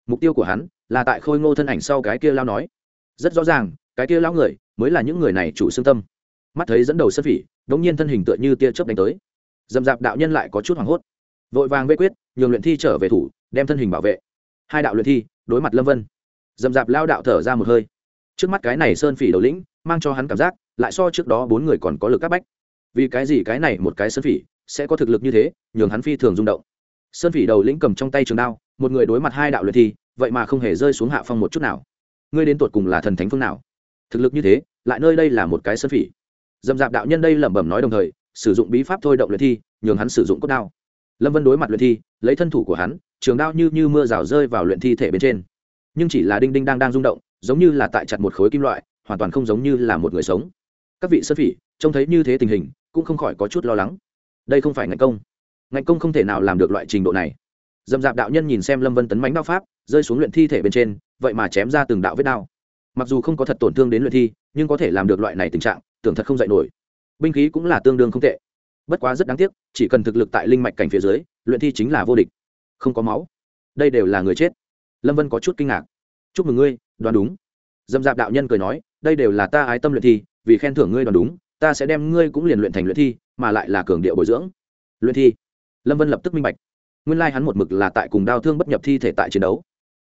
Mục tiêu của hắn là tại khôi ngô thân ảnh sau cái kia lao nói. Rất rõ ràng, cái kia lao người mới là những người này chủ xương tâm. Mắt thấy dẫn đầu sơn phỉ, đống nhiên thân hình tựa như tia chớp đánh tới. Dầm dạp đạo nhân lại có chút hoảng hốt. Vội vàng vây quyết, nhường luyện thi trở về thủ, đem thân hình bảo vệ. Hai đạo luyện thi, đối mặt lâm vân. Dầm dạp lao đạo thở ra một hơi. Trước mắt cái này sơn phỉ đầu lĩnh, mang cho hắn cảm giác, lại so trước đó bốn người còn có lực các bách. Vì cái gì cái này một cái sơn phỉ sẽ có thực lực như thế, nhường hắn phi thường rung động. Sơn phỉ đầu lĩnh cầm trong tay trường đao, một người đối mặt hai đạo luyện thi vậy mà không hề rơi xuống hạ phong một chút nào. Ngươi đến tột cùng là thần thánh phương nào? Thực lực như thế, lại nơi đây là một cái sơn phỉ. Dầm dạp đạo nhân đây lẩm bẩm nói đồng thời, sử dụng bí pháp thôi động luyện thi, nhường hắn sử dụng cốt đao. Lâm vân đối mặt luyện thi, lấy thân thủ của hắn, trường đao như như mưa rào rơi vào luyện thi thể bên trên. Nhưng chỉ là đinh đinh đang đang rung động, giống như là tại chặt một khối kim loại, hoàn toàn không giống như là một người sống. Các vị sơn phỉ, trông thấy như thế tình hình, cũng không khỏi có chút lo lắng. Đây không phải ngạch công. Ngạch công không thể nào làm được loại trình độ này dầm dạp đạo nhân nhìn xem lâm vân tấn mánh đao pháp, rơi xuống luyện thi thể bên trên, vậy mà chém ra từng đạo vết đao. Mặc dù không có thật tổn thương đến luyện thi, nhưng có thể làm được loại này tình trạng, tưởng thật không dạy nổi. Binh khí cũng là tương đương không tệ. Bất quá rất đáng tiếc, chỉ cần thực lực tại linh mạch cảnh phía dưới, luyện thi chính là vô địch. Không có máu. Đây đều là người chết. Lâm vân có chút kinh ngạc. Chúc mừng ngươi, đoán đúng. Dâm dạp đạo nhân cười nói, đây đều là ta ái tâm luyện thi, vì khen thưởng ngươi đoán đúng, ta sẽ đem ngươi cũng liền luyện thành luyện thi, mà lại là cường điệu bồi dưỡng. Luyện thi. Lâm vân lập tức minh bạch nguyên lai hắn một mực là tại cùng đau thương bất nhập thi thể tại chiến đấu.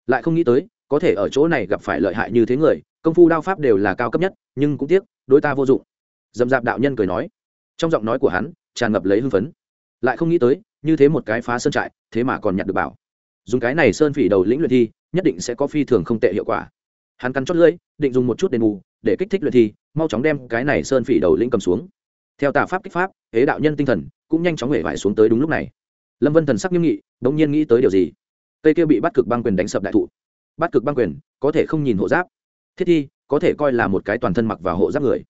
Lại không nghĩ tới, có thể ở chỗ này gặp phải lợi hại như thế người, công phu đao pháp đều là cao cấp nhất, nhưng cũng tiếc, đối ta vô dụng. Dầm dạp đạo nhân cười nói. Trong giọng nói của hắn, tràn ngập lấy hưng phấn. Lại không nghĩ tới, như thế một cái phá sơn trại, thế mà còn nhặt được bảo. Dùng cái này sơn phỉ đầu lĩnh luyện thi, nhất định sẽ có phi thường không tệ hiệu quả. Hắn cắn chót lưỡi, định dùng một chút đền bù, để kích thích luyện thi, mau chóng đem cái này sơn phỉ đầu lĩnh cầm xuống. Theo tà pháp kích pháp ế đạo nhân tinh thần, cũng nhanh chóng hể vải xuống tới đúng lúc này lâm vân thần sắc nghiêm nghị đ ỗ n g nhiên nghĩ tới điều gì? Cây kia bị bắt cực băng quyền đánh sập đại thụ. Bắt cực băng quyền, có thể không nhìn hộ giáp. Thiết thi, có thể coi là một cái toàn thân mặc vào hộ giáp người.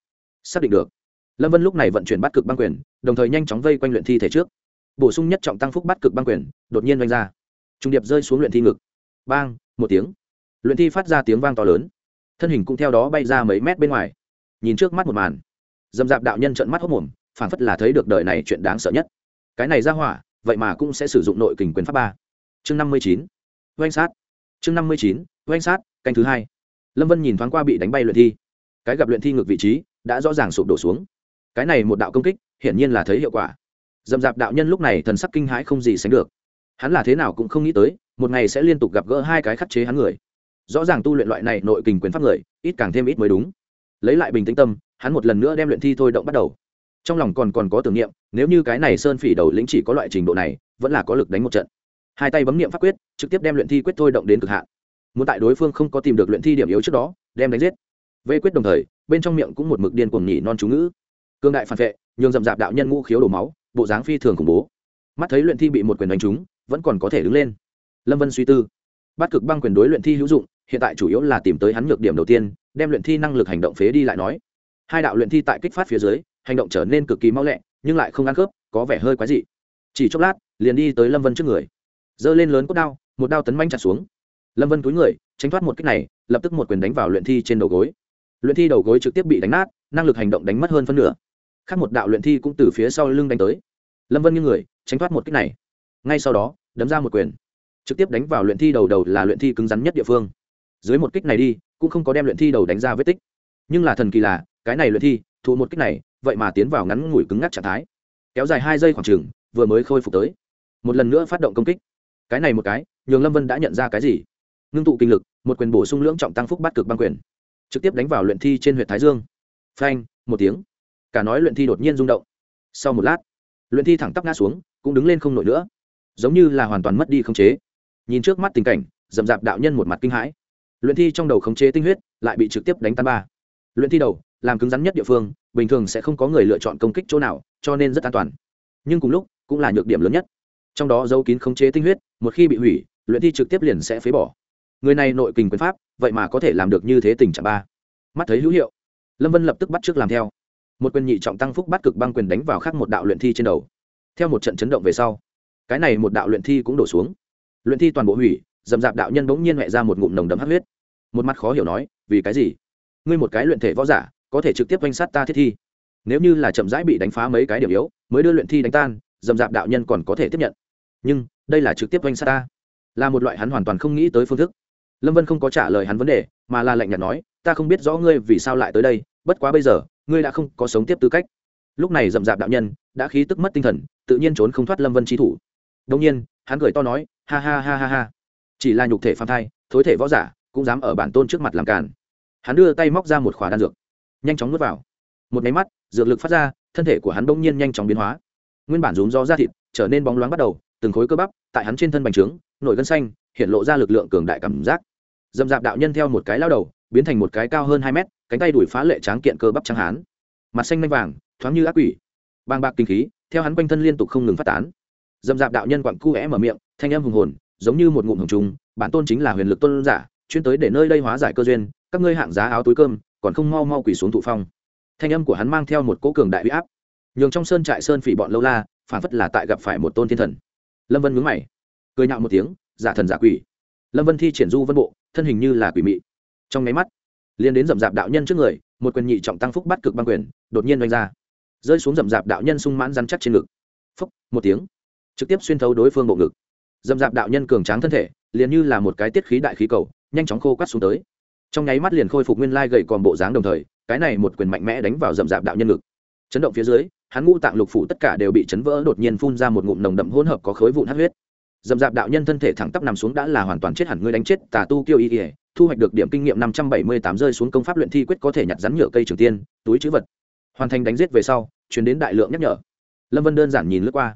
Xác định được. Lâm vân lúc này vận chuyển bắt cực băng quyền, đồng thời nhanh chóng vây quanh luyện thi thể trước. Bổ sung nhất trọng tăng phúc bắt cực băng quyền, đột nhiên oanh ra. Trung điệp rơi xuống luyện thi ngực. Bang, một tiếng. Luyện thi phát ra tiếng vang to lớn. Thân hình cũng theo đó bay ra mấy mét bên ngoài. Nhìn trước mắt một màn. Dầm dạp đạo nhân trận mắt hốc mồm, phảng phất là thấy được đời này chuyện đáng sợ nhất. Cái này ra hỏa vậy mà cũng sẽ sử dụng nội kình quyền pháp ba. Chương năm mươi chín. Oanh sát. Chương năm mươi chín. Oanh sát, canh thứ hai. Lâm vân nhìn thoáng qua bị đánh bay luyện thi. Cái gặp luyện thi ngược vị trí, đã rõ ràng sụp đổ xuống. Cái này một đạo công kích, hiển nhiên là thấy hiệu quả. Dầm dạp đạo nhân lúc này thần sắc kinh hãi không gì sánh được. Hắn là thế nào cũng không nghĩ tới, một ngày sẽ liên tục gặp gỡ hai cái khắc chế hắn người. Rõ ràng tu luyện loại này nội kình quyền pháp người, ít càng thêm ít mới đúng. Lấy lại bình tĩnh tâm, hắn một lần nữa đem luyện thi thôi động bắt đầu trong lòng còn còn có tưởng niệm, nếu như cái này sơn phỉ đầu lĩnh chỉ có loại trình độ này, vẫn là có lực đánh một trận. Hai tay bấm niệm pháp quyết, trực tiếp đem luyện thi quyết thôi động đến cực hạn. Muốn tại đối phương không có tìm được luyện thi điểm yếu trước đó, đem đánh giết. Vây quyết đồng thời, bên trong miệng cũng một mực điên cuồng nhỉ non chú ngữ. Cương đại phản vệ, nhường dậm dạp đạo nhân ngũ khiếu đổ máu, bộ dáng phi thường khủng bố. Mắt thấy luyện thi bị một quyền đánh trúng, vẫn còn có thể đứng lên. Lâm vân suy tư. Bắt cực băng quyền đối luyện thi hữu dụng, hiện tại chủ yếu là tìm tới hắn nhược điểm đầu tiên, đem luyện thi năng lực hành động phế đi lại nói hai đạo luyện thi tại kích phát phía dưới, hành động trở nên cực kỳ mau lẹ, nhưng lại không ăn khớp, có vẻ hơi quái dị. Chỉ chốc lát, liền đi tới lâm vân trước người. Giơ lên lớn cốt đao, một đao tấn manh chặt xuống. Lâm vân túi người, tránh thoát một cách này, lập tức một quyền đánh vào luyện thi trên đầu gối. Luyện thi đầu gối trực tiếp bị đánh nát, năng lực hành động đánh mất hơn phân nửa. Khác một đạo luyện thi cũng từ phía sau lưng đánh tới. Lâm vân như người, tránh thoát một cách này. Ngay sau đó, đấm ra một quyền. Trực tiếp đánh vào luyện thi đầu đầu là luyện thi cứng rắn nhất địa phương. Dưới một kích này đi, cũng không có đem luyện thi đầu đánh ra vết tích. Nhưng là thần kỳ là cái này luyện thi, thụ một kích này, vậy mà tiến vào ngắn ngủi cứng ngắc trạng thái. Kéo dài hai giây khoảng chừng, vừa mới khôi phục tới. Một lần nữa phát động công kích. Cái này một cái, nhường lâm vân đã nhận ra cái gì? Ngưng tụ kinh lực, một quyền bổ sung lưỡng trọng tăng phúc bắt cực băng quyền. Trực tiếp đánh vào luyện thi trên huyện thái dương. Phanh, một tiếng. Cả nói luyện thi đột nhiên rung động. Sau một lát, luyện thi thẳng tắp ngã xuống, cũng đứng lên không nổi nữa. Giống như là hoàn toàn mất đi khống chế. Nhìn trước mắt tình cảnh dầm dạp đạo nhân một mặt kinh hãi. Luyện thi trong đầu khống chế tinh huyết, lại bị trực tiếp đánh tan ba. Luyện thi đầu làm cứng rắn nhất địa phương, bình thường sẽ không có người lựa chọn công kích chỗ nào, cho nên rất an toàn. Nhưng cùng lúc, cũng là nhược điểm lớn nhất. Trong đó dấu kín khống chế tinh huyết, một khi bị hủy, luyện thi trực tiếp liền sẽ phế bỏ. Người này nội kình quyền pháp, vậy mà có thể làm được như thế tình trạng ba. Mắt thấy hữu hiệu, lâm vân lập tức bắt t r ư ớ c làm theo. Một quyền nhị trọng tăng phúc bắt cực băng quyền đánh vào khắc một đạo luyện thi trên đầu. Theo một trận chấn động về sau, cái này một đạo luyện thi cũng đổ xuống. Luyện thi toàn bộ hủy, dầm dạp đạo nhân bỗng nhiên mẹ ra một ngụm nồng đấm hát huyết. Một mắt khó hiểu nói, vì cái gì? Ngươi một cái luyện thể võ giả có thể trực tiếp oanh sát ta thiết thi. Nếu như là chậm rãi bị đánh phá mấy cái điểm yếu, mới đưa luyện thi đánh tan, dầm dạp đạo nhân còn có thể tiếp nhận. Nhưng, đây là trực tiếp oanh sát ta. Là một loại hắn hoàn toàn không nghĩ tới phương thức. Lâm vân không có trả lời hắn vấn đề, mà là lạnh nhạt nói, ta không biết rõ ngươi vì sao lại tới đây, bất quá bây giờ, ngươi đã không có sống tiếp tư cách. Lúc này dầm dạp đạo nhân đã khí tức mất tinh thần, tự nhiên trốn không thoát lâm vân trí thủ. Đông nhiên, hắn cười to nói, ha ha ha ha ha. Chỉ là nhục thể phạm thai, thối thể võ giả cũng dám ở bản tôn trước mặt làm càn. Hắn đưa tay móc ra một khỏa đan dược nhanh chóng nuốt vào. Một máy mắt, dược lực phát ra, thân thể của hắn đông nhiên nhanh chóng biến hóa. Nguyên bản rốn do da thịt trở nên bóng loáng bắt đầu, từng khối cơ bắp tại hắn trên thân bành trướng, nổi gân xanh, hiện lộ ra lực lượng cường đại cảm giác. Dầm dạp đạo nhân theo một cái lao đầu, biến thành một cái cao hơn hai mét, cánh tay đuổi phá lệ tráng kiện cơ bắp trắng hán. Mặt xanh manh vàng, thoáng như ác quỷ. Bàng bạc kinh khí, theo hắn quanh thân liên tục không ngừng phát tán. Dầm dạp đạo nhân quặn cu é mở miệng, thanh âm hùng hồn, giống như một ngụm hồng trùng, bản tôn chính là huyền lực tôn giả, chuyên tới để nơi đây hóa giải cơ duyên, các ngươi hạng giá áo túi cơm còn không mau mau quỳ xuống thụ phong. Thanh âm của hắn mang theo một cỗ cường đại huy áp. Nhường trong sơn trại sơn phỉ bọn lâu la phản phất là tại gặp phải một tôn thiên thần. Lâm vân mướn mày, cười nhạo một tiếng, giả thần giả quỷ. Lâm vân thi triển du vân bộ, thân hình như là quỷ mị. Trong nháy mắt liên đến dậm dạp đạo nhân trước người, một quyền nhị trọng tăng phúc bắt cực băng quyền, đột nhiên đánh ra. Rơi xuống dậm dạp đạo nhân sung mãn rắn chắc trên ngực. Phúc, một tiếng, trực tiếp xuyên thấu đối phương bộ ngực. Dậm dạp đạo nhân cường tráng thân thể, liền như là một cái tiết khí đại khí cầu, nhanh chóng khô quát xuống tới trong nháy mắt liền khôi phục nguyên lai gầy còn bộ dáng đồng thời, cái này một quyền mạnh mẽ đánh vào rậm rạp đạo nhân ngực. Chấn động phía dưới, hắn ngũ tạng lục phủ tất cả đều bị chấn vỡ, đột nhiên phun ra một ngụm nồng đậm hỗn hợp có khối vụn hát huyết. Dầm dạp đạo nhân thân thể thẳng tắp nằm xuống đã là hoàn toàn chết hẳn ngươi đánh chết tà tu kiêu y ỉa thu hoạch được điểm kinh nghiệm năm trăm bảy mươi tám rơi xuống công pháp luyện thi quyết có thể nhặt rắn nhựa cây trường tiên, túi chữ vật. Hoàn thành đánh giết về sau chuyển đến đại lượng nhắc nhở. Lâm vân đơn giản nhìn lướt qua.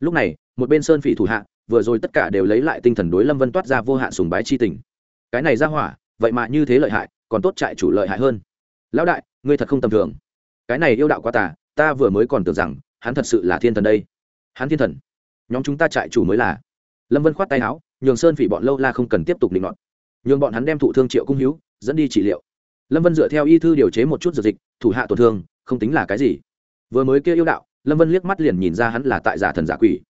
Lúc này, một bên sơn phỉ thủ hạ, vừa rồi tất cả đều lấy lại tinh thần đối lâm vân toát ra vô hạn sùng bái chi tình. Cái này ra hỏa vậy mà như thế lợi hại, còn tốt trại chủ lợi hại hơn. Lão đại, ngươi thật không tầm thường. Cái này yêu đạo quá tà, ta vừa mới còn tưởng rằng, hắn thật sự là thiên thần đây. Hắn thiên thần. Nhóm chúng ta trại chủ mới là. Lâm vân khoát tay áo, nhường sơn phỉ bọn lâu la không cần tiếp tục định luận. Nhường bọn hắn đem thụ thương triệu cung hữu, dẫn đi trị liệu. Lâm vân dựa theo y thư điều chế một chút dược dịch, thủ hạ tổn thương, không tính là cái gì. Vừa mới kia yêu đạo, lâm vân liếc mắt liền nhìn ra hắn là tại giả thần giả quỷ.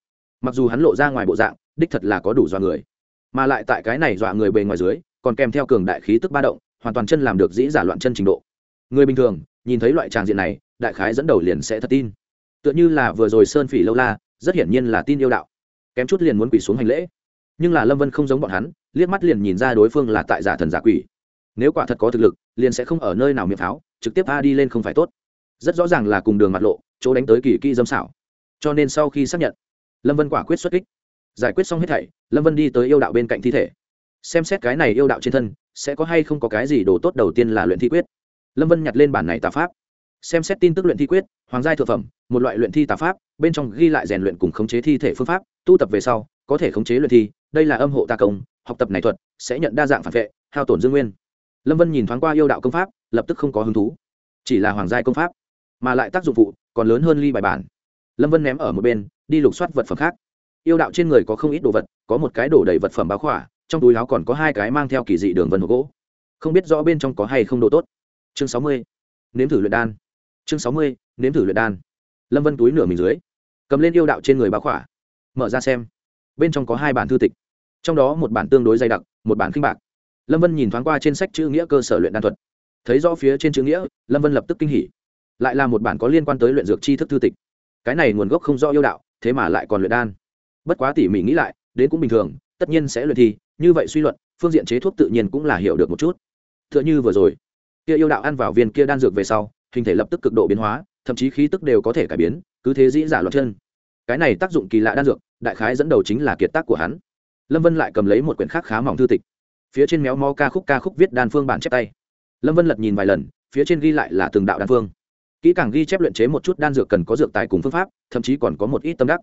Mặc dù hắn lộ ra ngoài bộ dạng, đích thật là có đủ dọa người. Mà lại tại cái này dọa người bề ngoài dưới còn kèm theo cường đại khí tức ba động, hoàn toàn chân làm được dĩ giả loạn chân trình độ. Người bình thường, nhìn thấy loại tràng diện này, đại khái dẫn đầu liền sẽ thật tin. Tựa như là vừa rồi sơn phỉ lâu la, rất hiển nhiên là tin yêu đạo. Kém chút liền muốn quỳ xuống hành lễ. Nhưng là lâm vân không giống bọn hắn, liếc mắt liền nhìn ra đối phương là tại giả thần giả quỷ. Nếu quả thật có thực lực, liền sẽ không ở nơi nào miệng pháo trực tiếp a đi lên không phải tốt. Rất rõ ràng là cùng đường mặt lộ, chỗ đánh tới kỳ kỹ dâm xảo. Cho nên sau khi xác nhận, lâm vân quả quyết xuất kích. Giải quyết xong hết thảy, lâm vân đi tới yêu đạo bên cạnh thi thể xem xét cái này yêu đạo trên thân, sẽ có hay không có cái gì đồ tốt đầu tiên là luyện thi quyết. Lâm vân nhặt lên bản này tà pháp. Xem xét tin tức luyện thi quyết, hoàng giai thực phẩm, một loại luyện thi tà pháp, bên trong ghi lại rèn luyện cùng khống chế thi thể phương pháp, tu tập về sau, có thể khống chế luyện thi, đây là âm hộ tà công, học tập này thuật, sẽ nhận đa dạng phản vệ, hao tổn dương nguyên. Lâm vân nhìn thoáng qua yêu đạo công pháp, lập tức không có hứng thú. Chỉ là hoàng giai công pháp, mà lại tác dụng phụ còn lớn hơn ly bài bản. Lâm vân ném ở một bên, đi lục soát vật phẩm khác. Yêu đạo trên người có không ít đồ vật, có một cái đổ đầy vật phẩm báo khỏa trong túi áo còn có hai cái mang theo kỳ dị đường vân hộp gỗ. Không biết rõ bên trong có hay không đồ tốt. Chương sáu mươi, nếm thử luyện đan. Chương sáu mươi, nếm thử luyện đan. Lâm vân túi nửa mình dưới, cầm lên yêu đạo trên người bá khỏa, mở ra xem. Bên trong có hai bản thư tịch, trong đó một bản tương đối dày đặc, một bản khinh bạc. Lâm vân nhìn thoáng qua trên sách chữ nghĩa cơ sở luyện đan thuật. Thấy rõ phía trên chữ nghĩa, lâm vân lập tức kinh hỉ. Lại là một bản có liên quan tới luyện dược tri thức thư tịch. Cái này nguồn gốc không rõ yêu đạo, thế mà lại còn luyện đan. Bất quá tỉ mỉ nghĩ lại, đến cũng bình thường tất nhiên sẽ luyện thi, như vậy suy luận, phương diện chế thuốc tự nhiên cũng là hiểu được một chút. T h ư ợ n h ư vừa rồi, kia yêu đạo ăn vào viên kia đan dược về sau, hình thể lập tức cực độ biến hóa, thậm chí khí tức đều có thể cải biến, cứ thế dĩ giả loạn chân. Cái này tác dụng kỳ lạ đan dược, đại khái dẫn đầu chính là kiệt tác của hắn. Lâm vân lại cầm lấy một quyển khác khá mỏng thư tịch. Phía trên méo mó ca khúc ca khúc viết đan phương bản chép tay. Lâm vân lật nhìn vài lần, phía trên ghi lại là từng đạo đan phương. Kỹ càng ghi chép luyện chế một chút đan dược cần có dược tài cùng phương pháp, thậm chí còn có một ít tâm đắc.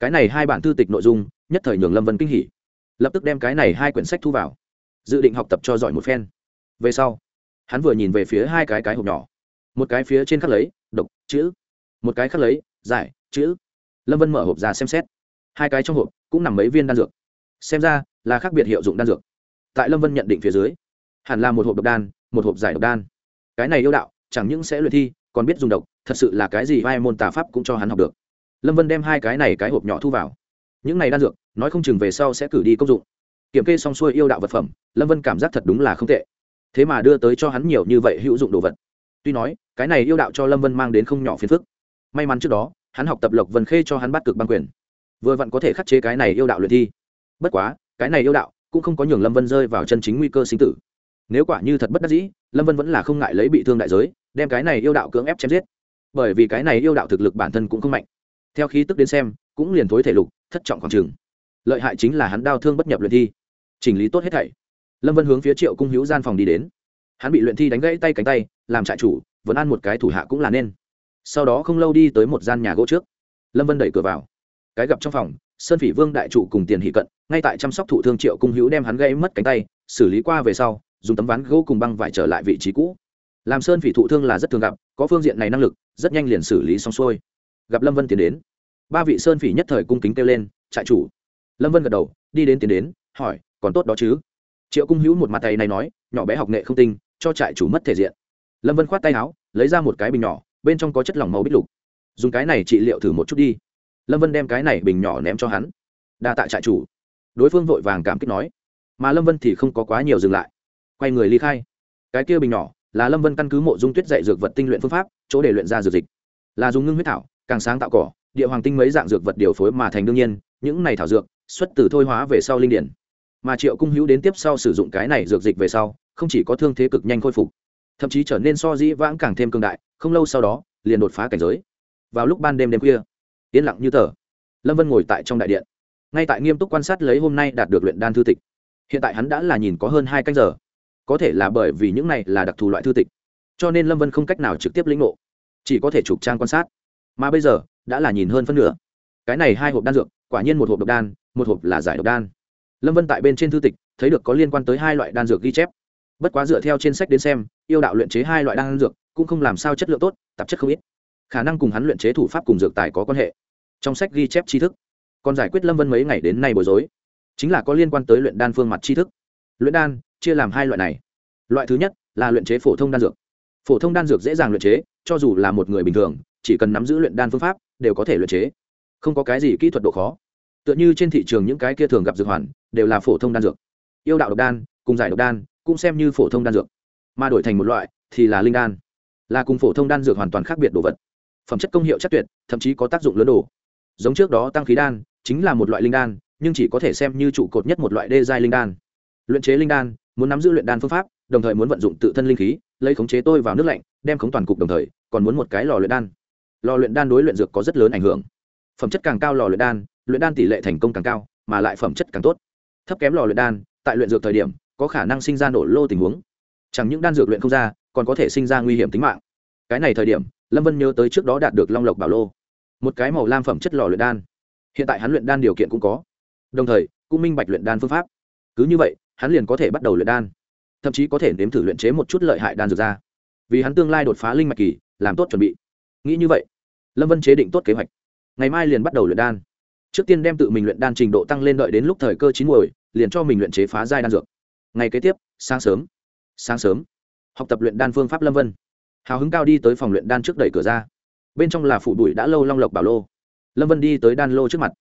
Cái này hai bản thư tịch nội dung, nhất thời nhường lâm vân kinh hỉ lập tức đem cái này hai quyển sách thu vào, dự định học tập cho giỏi một phen. Về sau, hắn vừa nhìn về phía hai cái cái hộp nhỏ. Một cái phía trên khắc lấy, độc, chữ. Một cái khắc lấy, giải, chữ. Lâm vân mở hộp ra xem xét. Hai cái trong hộp cũng nằm mấy viên đan dược. Xem ra là khác biệt hiệu dụng đan dược. Tại lâm vân nhận định phía dưới, hẳn là một hộp độc đan, một hộp giải độc đan. Cái này yêu đạo chẳng những sẽ luyện thi, còn biết dùng độc, thật sự là cái gì vai môn tà pháp cũng cho hắn học được. Lâm vân đem hai cái này cái hộp nhỏ thu vào những này đan dược, nói không chừng về sau sẽ cử đi công dụng. Kiểm kê xong xuôi yêu đạo vật phẩm, lâm vân cảm giác thật đúng là không tệ. Thế mà đưa tới cho hắn nhiều như vậy hữu dụng đồ vật. Tuy nói, cái này yêu đạo cho lâm vân mang đến không nhỏ phiền phức. May mắn trước đó, hắn học tập lộc vân khê cho hắn bắt cực băng quyền. Vừa vặn có thể khắc chế cái này yêu đạo luyện thi. Bất quá, cái này yêu đạo cũng không có nhường lâm vân rơi vào chân chính nguy cơ sinh tử. Nếu quả như thật bất đắc dĩ, lâm vân vẫn là không ngại lấy bị thương đại giới, đem cái này yêu đạo cưỡng ép chém giết. Bởi vì cái này yêu đạo thực lực bản thân cũng không mạnh. Theo khí tức đến xem, cũng liền thối thể lục thất trọng khoảng trường. Lợi hại chính là hắn đau thương bất nhập luyện thi. Chỉnh lý tốt hết thảy. Lâm vân hướng phía triệu cung hữu gian phòng đi đến. Hắn bị luyện thi đánh gãy tay cánh tay, làm trại chủ, vẫn ăn một cái thủ hạ cũng là nên. Sau đó không lâu đi tới một gian nhà gỗ trước. Lâm vân đẩy cửa vào. Cái gặp trong phòng, sơn phỉ vương đại chủ cùng tiền hỷ cận, ngay tại chăm sóc thụ thương triệu cung hữu đem hắn gây mất cánh tay, xử lý qua về sau, dùng tấm ván gỗ cùng băng vải trở lại vị trí cũ. Làm sơn phỉ thụ thương là rất thường gặp, có phương diện này năng lực, rất nhanh liền xử lý xong xuôi. Gặp lâm vân tiến đến ba vị sơn phỉ nhất thời cung kính kêu lên, trại chủ. Lâm vân gật đầu, đi đến tiến đến, hỏi, còn tốt đó chứ? Triệu cung hữu một mặt tay này nói, nhỏ bé học nghệ không tinh, cho trại chủ mất thể diện. Lâm vân khoát tay áo, lấy ra một cái bình nhỏ, bên trong có chất lỏng màu bích lục. Dùng cái này trị liệu thử một chút đi. Lâm vân đem cái này bình nhỏ ném cho hắn. Đa tạ trại chủ. Đối phương vội vàng cảm kích nói. Mà lâm vân thì không có quá nhiều dừng lại. Quay người ly khai. Cái kia bình nhỏ là lâm vân căn cứ mộ dung tuyết dạy dược vật tinh luyện phương pháp, chỗ để luyện ra dược dịch. Là dùng ngưng huyết thảo, càng sáng tạo cỏ địa hoàng tinh mấy dạng dược vật điều phối mà thành đương nhiên, những này thảo dược, xuất từ thôi hóa về sau linh điển. Mà triệu cung hữu đến tiếp sau sử dụng cái này dược dịch về sau, không chỉ có thương thế cực nhanh khôi phục, thậm chí trở nên so dĩ vãng càng thêm cương đại, không lâu sau đó, liền đột phá cảnh giới. Vào lúc ban đêm đêm khuya, yên lặng như tờ, lâm vân ngồi tại trong đại điện. Ngay tại nghiêm túc quan sát lấy hôm nay đạt được luyện đan thư tịch, hiện tại hắn đã là nhìn có hơn hai canh giờ. Có thể là bởi vì những này là đặc thù loại thư tịch, cho nên lâm vân không cách nào trực tiếp lĩnh ngộ, chỉ có thể chụp trang quan sát. Mà bây giờ đã là nhìn hơn phân nửa. Cái này hai hộp đan dược, quả nhiên một hộp độc đan, một hộp là giải độc đan. Lâm vân tại bên trên thư tịch, thấy được có liên quan tới hai loại đan dược ghi chép. Bất quá dựa theo trên sách đến xem, yêu đạo luyện chế hai loại đan dược, cũng không làm sao chất lượng tốt, tạp chất không ít. Khả năng cùng hắn luyện chế thủ pháp cùng dược tài có quan hệ. Trong sách ghi chép tri thức, còn giải quyết lâm vân mấy ngày đến nay bối rối. Chính là có liên quan tới luyện đan phương mặt tri thức. Luyện đan, chia làm hai loại này. Loại thứ nhất là luyện chế phổ thông đan dược. Phổ thông đan dược dễ dàng luyện chế, cho dù là một người bình thường, chỉ cần nắm giữ luyện đan phương pháp đều có thể luyện chế. Không có cái gì kỹ thuật độ khó. Tựa như trên thị trường những cái kia thường gặp dược hoàn, đều là phổ thông đan dược. Yêu đạo độc đan, cùng giải độc đan, cũng xem như phổ thông đan dược. Mà đổi thành một loại, thì là linh đan. Là cùng phổ thông đan dược hoàn toàn khác biệt đồ vật. Phẩm chất công hiệu chắc tuyệt, thậm chí có tác dụng lớn đồ. Giống trước đó tăng khí đan, chính là một loại linh đan, nhưng chỉ có thể xem như trụ cột nhất một loại đê giai linh đan. Luyện chế linh đan, muốn nắm giữ luyện đan phương pháp, đồng thời muốn vận dụng tự thân linh khí, lấy khống chế tôi vào nước lạnh, đem khống toàn cục đồng thời, còn muốn một cái lò luyện đan lò luyện đan đối luyện dược có rất lớn ảnh hưởng. Phẩm chất càng cao lò luyện đan luyện đan tỷ lệ thành công càng cao, mà lại phẩm chất càng tốt. Thấp kém lò luyện đan, tại luyện dược thời điểm, có khả năng sinh ra nổ lô tình huống. Chẳng những đan dược luyện không ra, còn có thể sinh ra nguy hiểm tính mạng. Cái này thời điểm, lâm vân nhớ tới trước đó đạt được long lộc bảo lô. Một cái màu lam phẩm chất lò luyện đan. Hiện tại hắn luyện đan điều kiện cũng có. Đồng thời, cũng minh bạch luyện đan phương pháp. Cứ như vậy, hắn liền có thể bắt đầu luyện đan. Thậm chí có thể nếm thử luyện chế một chút lợi hại đan dược ra. Vì hắn tương lai đột phá linh mạch kỳ, làm tốt chuẩn bị. Nghĩ như vậy lâm vân chế định tốt kế hoạch. Ngày mai liền bắt đầu luyện đan. Trước tiên đem tự mình luyện đan trình độ tăng lên đợi đến lúc thời cơ chín muồi, liền cho mình luyện chế phá giai đan dược. Ngày kế tiếp, sáng sớm. Sáng sớm, học tập luyện đan phương pháp lâm vân. Hào hứng cao đi tới phòng luyện đan trước đẩy cửa ra. Bên trong là phủ bụi đã lâu long lộc bảo lô. Lâm vân đi tới đan lô trước mặt.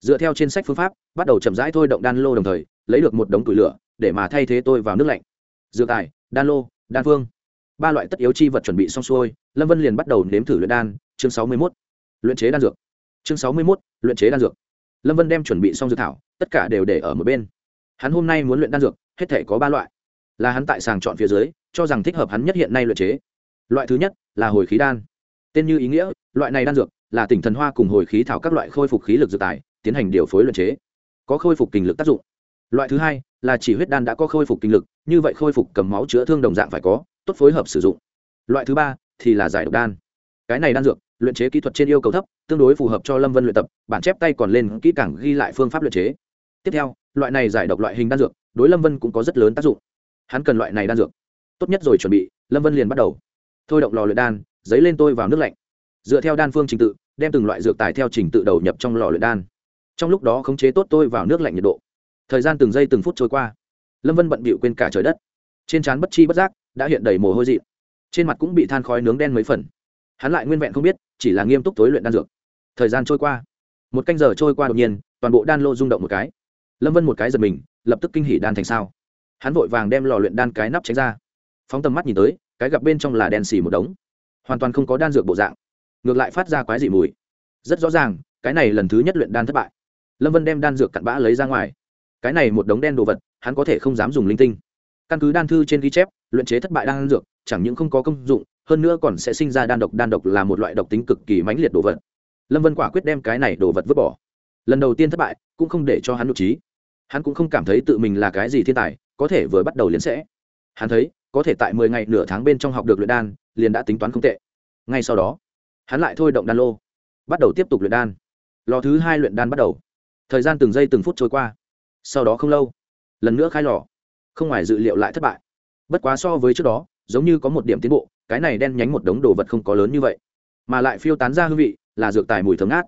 Dựa theo trên sách phương pháp, bắt đầu chậm rãi thôi động đan lô đồng thời, lấy được một đống tủi lửa, để mà thay thế tôi vào nước lạnh. Dược tài, đan lô, đan phương. Ba loại tất yếu chi vật chuẩn bị xong xuôi, lâm vân liền bắt đầu nếm thử luyện đan chương sáu mươi mốt, luyện chế đan dược. chương sáu mươi mốt, luyện chế đan dược. Lâm vân đem chuẩn bị xong dược thảo, tất cả đều để ở một bên. Hắn hôm nay muốn luyện đan dược, hết thể có ba loại. Là hắn tại sàng chọn phía dưới, cho rằng thích hợp hắn nhất hiện nay luyện chế. Loại thứ nhất là hồi khí đan. Tên như ý nghĩa, loại này đan dược là tỉnh thần hoa cùng hồi khí thảo các loại khôi phục khí lực dược tài, tiến hành điều phối luyện chế. Có khôi phục kinh lực tác dụng. Loại thứ hai là chỉ huyết đan đã có khôi phục kinh lực, như vậy khôi phục cầm máu chữa thương đồng dạng phải có, tốt phối hợp sử dụng. Loại thứ ba thì là giải độc đan. Cái này đan dược luyện chế kỹ thuật trên yêu cầu thấp, tương đối phù hợp cho lâm vân luyện tập, bản chép tay còn lên kỹ càng ghi lại phương pháp luyện chế. Tiếp theo, loại này giải độc loại hình đan dược, đối lâm vân cũng có rất lớn tác dụng. Hắn cần loại này đan dược. Tốt nhất rồi chuẩn bị, lâm vân liền bắt đầu. Thôi động lò luyện đan, giấy lên tôi vào nước lạnh. Dựa theo đan phương trình tự, đem từng loại dược tài theo trình tự đầu nhập trong lò luyện đan. Trong lúc đó khống chế tốt tôi vào nước lạnh nhiệt độ. Thời gian từng giây từng phút trôi qua. Lâm vân bận bịu quên cả trời đất. Trên trán bất chi bất giác đã hiện đầy mồ hôi dị trên mặt cũng bị than khói nướng đen mấy phần hắn lại nguyên vẹn không biết, chỉ là nghiêm túc tối luyện đan dược. Thời gian trôi qua. Một canh giờ trôi qua đột nhiên, toàn bộ đan lô rung động một cái. Lâm vân một cái giật mình, lập tức kinh hỉ đan thành sao. Hắn vội vàng đem lò luyện đan cái nắp tránh ra. Phóng tầm mắt nhìn tới, cái gặp bên trong là đèn xì một đống. Hoàn toàn không có đan dược bộ dạng. Ngược lại phát ra quái dị mùi. Rất rõ ràng, cái này lần thứ nhất luyện đan thất bại. Lâm vân đem đan dược cặn bã lấy ra ngoài. Cái này một đống đen đồ vật, hắn có thể không dám dùng linh tinh. Căn cứ đan thư trên ghi chép, luyện chế thất bại đan dược, chẳng những không có công dụng hơn nữa còn sẽ sinh ra đan độc đan độc là một loại độc tính cực kỳ mãnh liệt đồ vật. Lâm vân quả quyết đem cái này đồ vật vứt bỏ. Lần đầu tiên thất bại, cũng không để cho hắn nội trí. Hắn cũng không cảm thấy tự mình là cái gì thiên tài, có thể vừa bắt đầu liền sẽ. Hắn thấy, có thể tại mười ngày, nửa tháng bên trong học được luyện đan, liền đã tính toán không tệ. Ngay sau đó, hắn lại thôi động đan lô, bắt đầu tiếp tục luyện đan. Lò thứ hai luyện đan bắt đầu. Thời gian từng giây từng phút trôi qua. Sau đó không lâu, lần nữa khai lò. Không ngoài dự liệu lại thất bại. Bất quá so với trước đó, giống như có một điểm tiến bộ cái này đen nhánh một đống đồ vật không có lớn như vậy, mà lại phiêu tán ra hương vị, là dược tài mùi thơm ngát.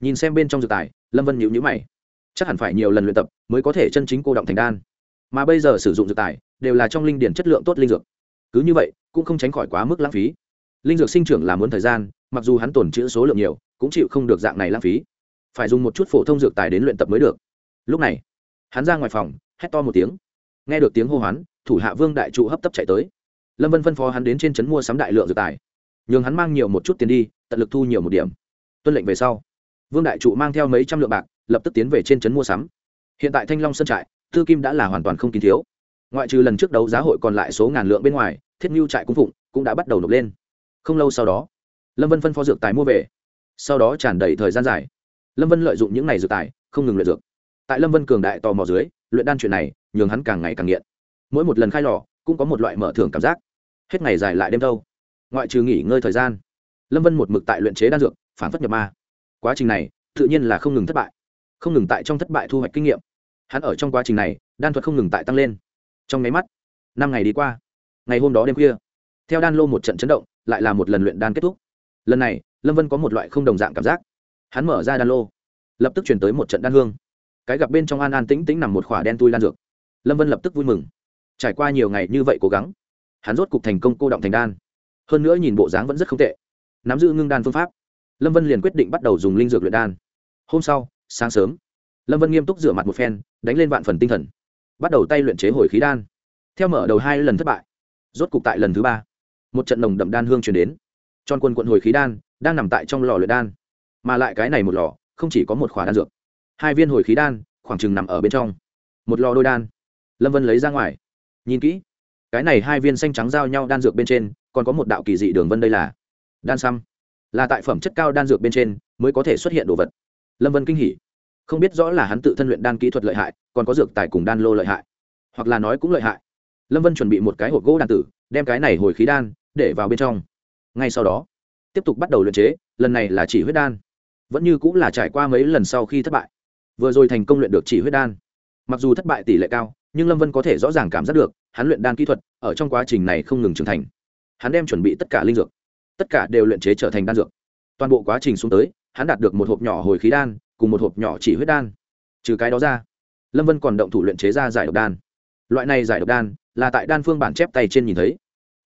Nhìn xem bên trong dược tài, lâm vân nhịu nhữ mày. Chắc hẳn phải nhiều lần luyện tập mới có thể chân chính cô động thành đan. Mà bây giờ sử dụng dược tài, đều là trong linh điển chất lượng tốt linh dược. Cứ như vậy, cũng không tránh khỏi quá mức lãng phí. Linh dược sinh trưởng là muốn thời gian, mặc dù hắn tồn chữ số lượng nhiều, cũng chịu không được dạng này lãng phí. Phải dùng một chút phổ thông dược tài đến luyện tập mới được. Lúc này, hắn ra ngoài phòng, hét to một tiếng. Nghe được tiếng hô hoán, thủ hạ vương đại trụ hấp tấp chạy tới lâm vân phân phó hắn đến trên trấn mua sắm đại lượng dược tài. Nhường hắn mang nhiều một chút tiền đi, tận lực thu nhiều một điểm. Tuân lệnh về sau, vương đại trụ mang theo mấy trăm lượng bạc, lập tức tiến về trên trấn mua sắm. Hiện tại thanh long sơn trại Thư kim đã là hoàn toàn không kín thiếu. Ngoại trừ lần trước đấu giá hội còn lại số ngàn lượng bên ngoài, thiết mưu trại cung phụng cũng đã bắt đầu nộp lên. Không lâu sau đó, lâm vân phân phó dược tài mua về. Sau đó tràn đầy thời gian dài, lâm vân lợi dụng những ngày dược tài, không ngừng luyện dược. Tại lâm vân cường đại tò mò dưới, luyện đan chuyện này nhường hắn càng ngày càng nghiện. Mỗi một lần khai lò cũng có một loại mở thưởng cảm giác. Hết ngày dài lại đêm thâu. Ngoại trừ nghỉ ngơi thời gian, lâm vân một mực tại luyện chế đan dược, phản phất nhập ma. Quá trình này, tự nhiên là không ngừng thất bại. Không ngừng tại trong thất bại thu hoạch kinh nghiệm. Hắn ở trong quá trình này, đan thuật không ngừng tại tăng lên. Trong máy mắt, năm ngày đi qua, ngày hôm đó đêm khuya, theo đan lô một trận chấn động, lại là một lần luyện đan kết thúc. Lần này, lâm vân có một loại không đồng dạng cảm giác. Hắn mở ra đan lô, lập tức chuyển tới một trận đan hương. Cái gặp bên trong an an tĩnh tĩnh nằm một khỏa đen tui đan dược. Lâm vân lập tức vui mừng trải qua nhiều ngày như vậy cố gắng, hắn rốt cục thành công cô động thành đan. Hơn nữa nhìn bộ dáng vẫn rất không tệ. Nắm giữ ngưng đan phương pháp, lâm vân liền quyết định bắt đầu dùng linh dược luyện đan. Hôm sau, sáng sớm, lâm vân nghiêm túc rửa mặt một phen, đánh lên vạn phần tinh thần, bắt đầu tay luyện chế hồi khí đan. Theo mở đầu hai lần thất bại, rốt cục tại lần thứ ba, một trận nồng đậm đan hương chuyển đến. Tròn quân quận hồi khí đan đang nằm tại trong lò luyện đan, mà lại cái này một lò không chỉ có một khỏa đan dược, hai viên hồi khí đan khoảng chừng nằm ở bên trong. Một lò đôi đan, lâm vân lấy ra ngoài nhìn kỹ. Cái này hai viên xanh trắng giao nhau đan dược bên trên, còn có một đạo kỳ dị đường vân đây là. Đan xăm. Là tại phẩm chất cao đan dược bên trên mới có thể xuất hiện đồ vật. Lâm vân kinh hỉ. Không biết rõ là hắn tự thân luyện đan kỹ thuật lợi hại, còn có dược tài cùng đan lô lợi hại. Hoặc là nói cũng lợi hại. Lâm vân chuẩn bị một cái hộp gỗ đan tử, đem cái này hồi khí đan để vào bên trong. Ngay sau đó, tiếp tục bắt đầu luyện chế, lần này là chỉ huyết đan. Vẫn như cũng là trải qua mấy lần sau khi thất bại. Vừa rồi thành công luyện được chỉ huyết đan. Mặc dù thất bại tỷ lệ cao nhưng lâm vân có thể rõ ràng cảm giác được hắn luyện đan kỹ thuật ở trong quá trình này không ngừng trưởng thành hắn đem chuẩn bị tất cả linh dược tất cả đều luyện chế trở thành đan dược toàn bộ quá trình xuống tới hắn đạt được một hộp nhỏ hồi khí đan cùng một hộp nhỏ chỉ huyết đan trừ cái đó ra lâm vân còn động thủ luyện chế ra giải độc đan loại này giải độc đan là tại đan phương bản chép tay trên nhìn thấy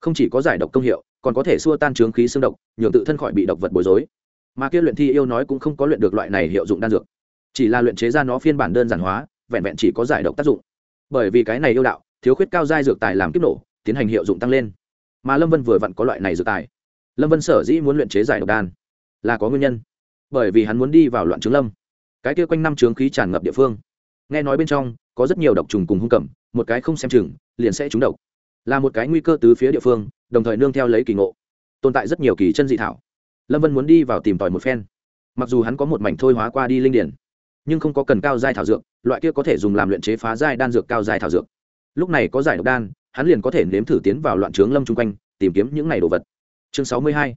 không chỉ có giải độc công hiệu còn có thể xua tan trướng khí xương độc nhường tự thân khỏi bị độc vật bối rối mà kia luyện thi yêu nói cũng không có luyện được loại này hiệu dụng đan dược chỉ là luyện chế ra nó phiên bản đơn giản hóa vẹn vẹn chỉ có giải độc tác dụng bởi vì cái này yêu đạo, thiếu khuyết cao giai dược tài làm kiếp nổ, tiến hành hiệu dụng tăng lên. Mà lâm vân vừa vặn có loại này dược tài. Lâm vân sở dĩ muốn luyện chế giải độc đan, là có nguyên nhân. Bởi vì hắn muốn đi vào loạn trướng lâm. Cái kia quanh năm trướng khí tràn ngập địa phương. Nghe nói bên trong, có rất nhiều độc trùng cùng hung cẩm, một cái không xem chừng, liền sẽ trúng độc. Là một cái nguy cơ từ phía địa phương, đồng thời nương theo lấy kỳ ngộ. Tồn tại rất nhiều kỳ chân dị thảo. Lâm vân muốn đi vào tìm tòi một phen. Mặc dù hắn có một mảnh thôi hóa qua đi linh điển nhưng không có cần cao giai thảo dược, loại kia có thể dùng làm luyện chế phá giai đan dược cao giai thảo dược. Lúc này có giải độc đan, hắn liền có thể nếm thử tiến vào loạn trướng lâm chung quanh, tìm kiếm những này đồ vật. Chương sáu mươi hai,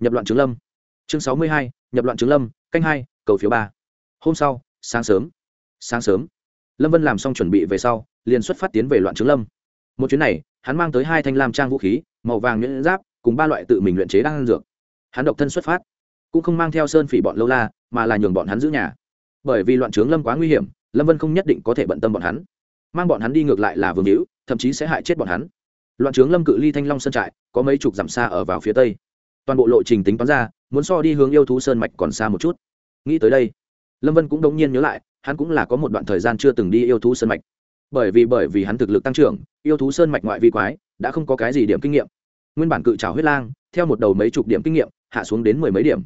nhập loạn trướng lâm. Chương sáu mươi hai, nhập loạn trướng lâm, canh hai, cầu phiếu ba. Hôm sau, sáng sớm. Sáng sớm, lâm vân làm xong chuẩn bị về sau, liền xuất phát tiến về loạn trướng lâm. Một chuyến này, hắn mang tới hai thanh lam trang vũ khí, màu vàng nhuyễn giáp, cùng ba loại tự mình luyện chế đan dược. Hắn độc thân xuất phát, cũng không mang theo sơn phỉ bọn lâu la, mà là nhường bọn hắn giữ nhà bởi vì loạn trướng lâm quá nguy hiểm, lâm vân không nhất định có thể bận tâm bọn hắn. Mang bọn hắn đi ngược lại là vương hữu, thậm chí sẽ hại chết bọn hắn. Loạn trướng lâm cự ly thanh long sơn trại, có mấy chục dặm xa ở vào phía tây. Toàn bộ lộ trình tính toán ra, muốn so đi hướng yêu thú sơn mạch còn xa một chút. Nghĩ tới đây, lâm vân cũng đống nhiên nhớ lại, hắn cũng là có một đoạn thời gian chưa từng đi yêu thú sơn mạch. Bởi vì bởi vì hắn thực lực tăng trưởng, yêu thú sơn mạch ngoại vi quái, đã không có cái gì điểm kinh nghiệm. Nguyên bản cự trào huyết lang, theo một đầu mấy chục điểm kinh nghiệm, hạ xuống đến mười mấy điểm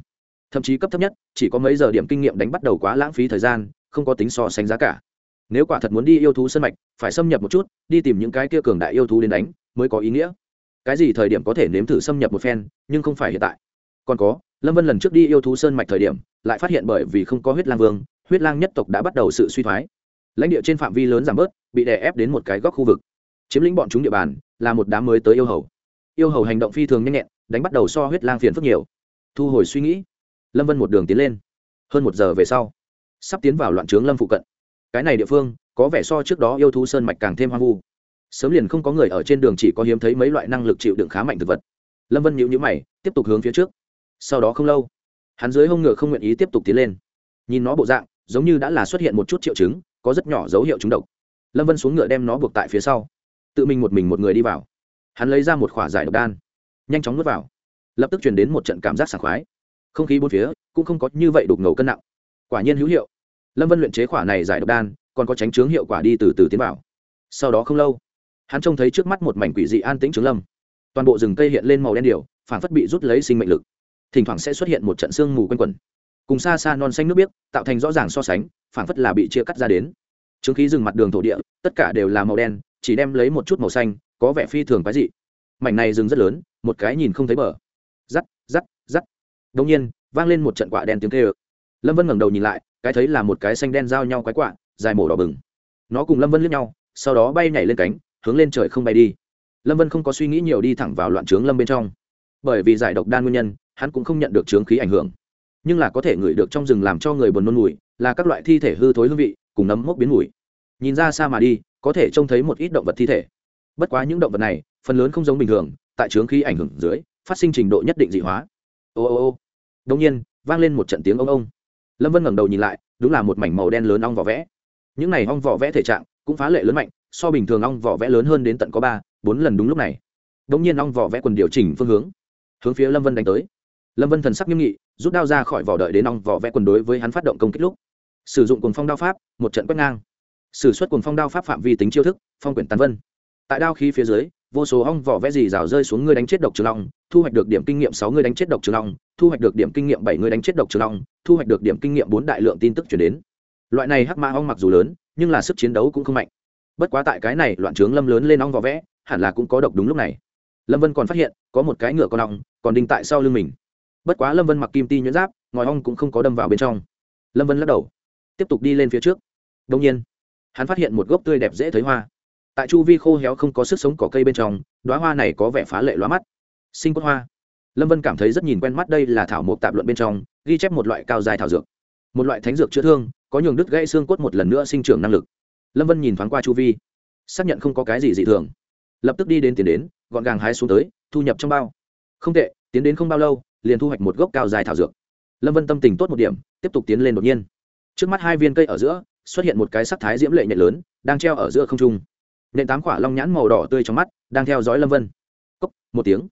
thậm chí cấp thấp nhất, chỉ có mấy giờ điểm kinh nghiệm đánh bắt đầu quá lãng phí thời gian, không có tính so sánh giá cả. Nếu quả thật muốn đi yêu thú sân mạch, phải xâm nhập một chút, đi tìm những cái kia cường đại yêu thú đến đánh, mới có ý nghĩa. Cái gì thời điểm có thể nếm thử xâm nhập một phen, nhưng không phải hiện tại. Còn có, lâm vân lần trước đi yêu thú sơn mạch thời điểm, lại phát hiện bởi vì không có huyết lang vương, huyết lang nhất tộc đã bắt đầu sự suy thoái. Lãnh địa trên phạm vi lớn giảm bớt, bị đè ép đến một cái góc khu vực. Chiếm lĩnh bọn chúng địa bàn, là một đám mới tới yêu hầu. Yêu hầu hành động phi thường nhanh nhẹn, đánh bắt đầu so huyết lang phiền phức nhiều. Thu hồi suy nghĩ lâm vân một đường tiến lên hơn một giờ về sau sắp tiến vào loạn trướng lâm phụ cận cái này địa phương có vẻ so trước đó yêu thú sơn mạch càng thêm hoang vu sớm liền không có người ở trên đường chỉ có hiếm thấy mấy loại năng lực chịu đựng khá mạnh thực vật lâm vân nhịu nhữ mày tiếp tục hướng phía trước sau đó không lâu hắn dưới hông ngựa không nguyện ý tiếp tục tiến lên nhìn nó bộ dạng giống như đã là xuất hiện một chút triệu chứng có rất nhỏ dấu hiệu trúng độc lâm vân xuống ngựa đem nó buộc tại phía sau tự mình một mình một người đi vào hắn lấy ra một khỏa giải độc đan nhanh chóng nuốt vào lập tức chuyển đến một trận cảm giác sảng khoái không khí bốn phía cũng không có như vậy đục ngầu cân nặng. Quả nhiên hữu hiệu. Lâm vân luyện chế khỏa này giải độc đan, còn có tránh chướng hiệu quả đi từ từ tiến vào. Sau đó không lâu, hắn trông thấy trước mắt một mảnh quỷ dị an tĩnh trướng lâm. Toàn bộ rừng cây hiện lên màu đen điều phản phất bị rút lấy sinh mệnh lực. Thỉnh thoảng sẽ xuất hiện một trận sương mù quanh quẩn. Cùng xa xa non xanh nước biếc, tạo thành rõ ràng so sánh, phản phất là bị chia cắt ra đến. Chứng khí rừng mặt đường thổ địa, tất cả đều là màu đen, chỉ đem lấy một chút màu xanh, có vẻ phi thường quái dị. Mảnh này rừng rất lớn, một cái nhìn không thấy bờ. Giắt đông nhiên, vang lên một trận quạ đen tiếng kêu. Lâm vân ngẩng đầu nhìn lại, cái thấy là một cái xanh đen giao nhau quái quạ, dài mổ đỏ bừng. Nó cùng lâm vân liếc nhau, sau đó bay nhảy lên cánh, hướng lên trời không bay đi. Lâm vân không có suy nghĩ nhiều đi thẳng vào loạn trướng lâm bên trong. Bởi vì giải độc đan nguyên nhân, hắn cũng không nhận được trướng khí ảnh hưởng. Nhưng là có thể ngửi được trong rừng làm cho người buồn nôn mùi, là các loại thi thể hư thối hương vị, cùng nấm mốc biến mùi. Nhìn ra xa mà đi, có thể trông thấy một ít động vật thi thể. Bất quá những động vật này, phần lớn không giống bình thường, tại trướng khí ảnh hưởng dưới, phát sinh trình độ nhất định dị hóa. Ô ô ô đông nhiên, vang lên một trận tiếng ông ông. Lâm vân ngẩng đầu nhìn lại, đúng là một mảnh màu đen lớn ong vỏ vẽ. Những này ong vỏ vẽ thể trạng cũng phá lệ lớn mạnh, so bình thường ong vỏ vẽ lớn hơn đến tận có ba, bốn lần đúng lúc này. Đông nhiên ong vỏ vẽ quần điều chỉnh phương hướng hướng phía lâm vân đánh tới. Lâm vân thần sắc nghiêm nghị, rút đao ra khỏi vỏ đợi đến ong vỏ vẽ quần đối với hắn phát động công kích lúc. Sử dụng cùng phong đao pháp, một trận quét ngang. Sử xuất cùng phong đao pháp phạm vi tính chiêu thức, phong quyển tàn vân. Tại đao khí phía dưới vô số ong vỏ vẽ dì rào rơi xuống ngươi đánh chết độc trường long, thu hoạch được điểm kinh nghiệm sáu ngươi đánh chết độc trường long, thu hoạch được điểm kinh nghiệm bảy ngươi đánh chết độc trường long, thu hoạch được điểm kinh nghiệm bốn đại lượng tin tức chuyển đến. Loại này hắc mã ong mặc dù lớn, nhưng là sức chiến đấu cũng không mạnh. Bất quá tại cái này loạn trướng lâm lớn lên ong vỏ vẽ, hẳn là cũng có độc đúng lúc này. Lâm vân còn phát hiện, có một cái ngựa con ong, còn đinh tại sau lưng mình. Bất quá lâm vân mặc kim ti nhuyễn giáp, ngòi ong cũng không có đâm vào bên trong. Lâm vân lắc đầu, tiếp tục đi lên phía trước. Đông nhiên, hắn phát hiện một gốc tươi đẹp dễ thấy hoa tại chu vi khô héo không có sức sống cỏ cây bên trong đoá hoa này có vẻ phá lệ lóa mắt. Sinh quất hoa. Lâm vân cảm thấy rất nhìn quen mắt đây là thảo mộc tạp luận bên trong, ghi chép một loại cao dài thảo dược. Một loại thánh dược chữa thương, có nhường đứt gãy xương cốt một lần nữa sinh trưởng năng lực. Lâm vân nhìn thoáng qua chu vi, xác nhận không có cái gì dị thường. Lập tức đi đến tiền đến, gọn gàng hái xuống tới, thu nhập trong bao. Không tệ, tiến đến không bao lâu, liền thu hoạch một gốc cao dài thảo dược. Lâm vân tâm tình tốt một điểm, tiếp tục tiến lên đột nhiên. Trước mắt hai viên cây ở giữa, xuất hiện một cái sắc thái diễm lệ nhện lớn, đang treo ở giữa không trung nện tám quả long nhãn màu đỏ tươi trong mắt, đang theo dõi lâm vân. Cốc, một tiếng.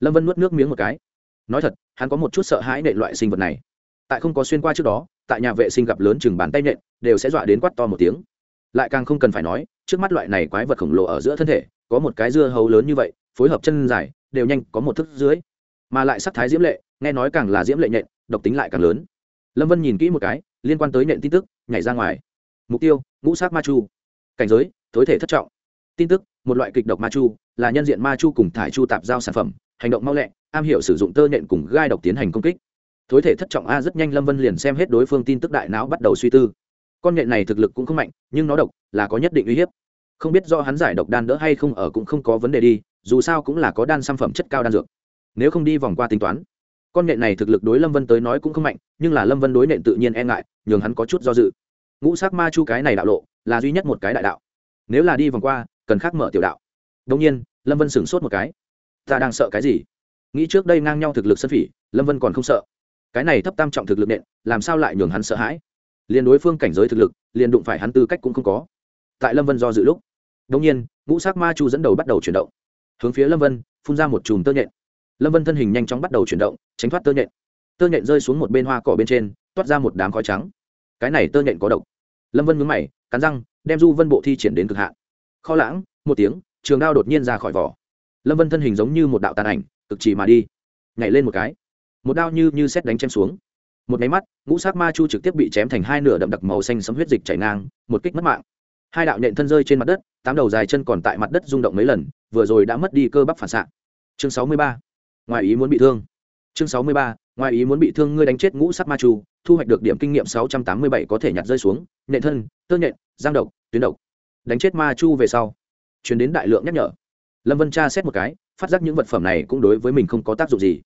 Lâm vân nuốt nước miếng một cái. Nói thật, hắn có một chút sợ hãi nện loại sinh vật này. Tại không có xuyên qua trước đó, tại nhà vệ sinh gặp lớn chừng bàn tay nện, đều sẽ dọa đến quát to một tiếng. Lại càng không cần phải nói, trước mắt loại này quái vật khổng lồ ở giữa thân thể, có một cái dưa hấu lớn như vậy, phối hợp chân dài, đều nhanh có một thức dưới. Mà lại sắc thái diễm lệ, nghe nói càng là diễm lệ nhện độc tính lại càng lớn. Lâm vân nhìn kỹ một cái, liên quan tới nhện tin tức, nhảy ra ngoài. Mục tiêu, ngũ sát ma chu. Cảnh giới thối thể thất trọng tin tức, một loại kịch độc ma chu, là nhân diện ma chu cùng thải chu tạp giao sản phẩm, hành động mau lẹ, am hiểu sử dụng tơ nhện cùng gai độc tiến hành công kích. Thối thể thất trọng a rất nhanh lâm vân liền xem hết đối phương tin tức đại não bắt đầu suy tư. Con nhện này thực lực cũng không mạnh, nhưng nó độc là có nhất định uy hiếp. Không biết do hắn giải độc đan đỡ hay không ở cũng không có vấn đề đi, dù sao cũng là có đan sản phẩm chất cao đan dược. Nếu không đi vòng qua tính toán, con nhện này thực lực đối lâm vân tới nói cũng không mạnh, nhưng là lâm vân đối nện tự nhiên e ngại, nhường hắn có chút do dự. Ngũ sắc ma chu cái này đạo lộ là duy nhất một cái đại đạo. Nếu là đi vòng qua cần khác mở tiểu đạo. Đông nhiên, lâm vân sửng sốt một cái. Ta đang sợ cái gì? Nghĩ trước đây ngang nhau thực lực sân phỉ, lâm vân còn không sợ. Cái này thấp tam trọng thực lực nện, làm sao lại nhường hắn sợ hãi? Liền đối phương cảnh giới thực lực, liền đụng phải hắn tư cách cũng không có. Tại lâm vân do dự lúc đông nhiên, ngũ sắc ma chu dẫn đầu bắt đầu chuyển động. Hướng phía lâm vân, phun ra một chùm tơ nhện. Lâm vân thân hình nhanh chóng bắt đầu chuyển động, tránh thoát tơ nhện. Tơ nhện rơi xuống một bên hoa cỏ bên trên, toát ra một đám khói trắng. Cái này tơ nhện có độc. Lâm vân mướn mày, cắn răng, đem du vân bộ thi triển đến cực hạn kho lãng, một tiếng, trường đao đột nhiên ra khỏi vỏ. Lâm vân thân hình giống như một đạo tàn ảnh, cực chỉ mà đi. Nhảy lên một cái. Một đao như như xét đánh chém xuống. Một máy mắt, ngũ sát ma chu trực tiếp bị chém thành hai nửa đậm đặc màu xanh sấm huyết dịch chảy ngang, một kích mất mạng. Hai đạo nhện thân rơi trên mặt đất, tám đầu dài chân còn tại mặt đất rung động mấy lần, vừa rồi đã mất đi cơ bắp phản xạ. Chương sáu mươi ba. Ngoài ý muốn bị thương. Chương sáu mươi ba. Ngoài ý muốn bị thương, ngươi đánh chết ngũ sát ma chu, thu hoạch được điểm kinh nghiệm sáu trăm tám mươi bảy có thể nhặt rơi xuống. Nhện thân, tơ nhện, giang độc, tuyến độc đánh chết ma chu về sau. Chuyển đến đại lượng nhắc nhở. Lâm vân tra xét một cái, phát giác những vật phẩm này cũng đối với mình không có tác dụng gì.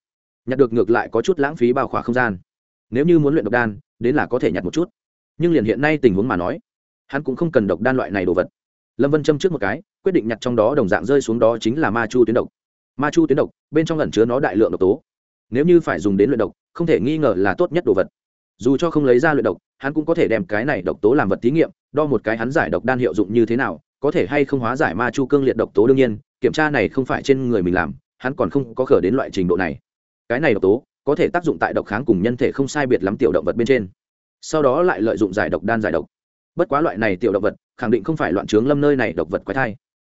Nhặt được ngược lại có chút lãng phí bao khỏa không gian. Nếu như muốn luyện độc đan, đến là có thể nhặt một chút. Nhưng liền hiện nay tình huống mà nói, hắn cũng không cần độc đan loại này đồ vật. Lâm vân châm trước một cái, quyết định nhặt trong đó đồng dạng rơi xuống đó chính là ma chu tuyến độc. Ma chu tuyến độc, bên trong ẩn chứa nó đại lượng độc tố. Nếu như phải dùng đến luyện độc, không thể nghi ngờ là tốt nhất đồ vật. Dù cho không lấy ra luyện độc hắn cũng có thể đem cái này độc tố làm vật thí nghiệm, đo một cái hắn giải độc đan hiệu dụng như thế nào, có thể hay không hóa giải ma chu cương liệt độc tố đương nhiên, kiểm tra này không phải trên người mình làm, hắn còn không có khở đến loại trình độ này. Cái này độc tố có thể tác dụng tại độc kháng cùng nhân thể không sai biệt lắm tiểu động vật bên trên. Sau đó lại lợi dụng giải độc đan giải độc. Bất quá loại này tiểu động vật, khẳng định không phải loạn trướng lâm nơi này độc vật quái thai.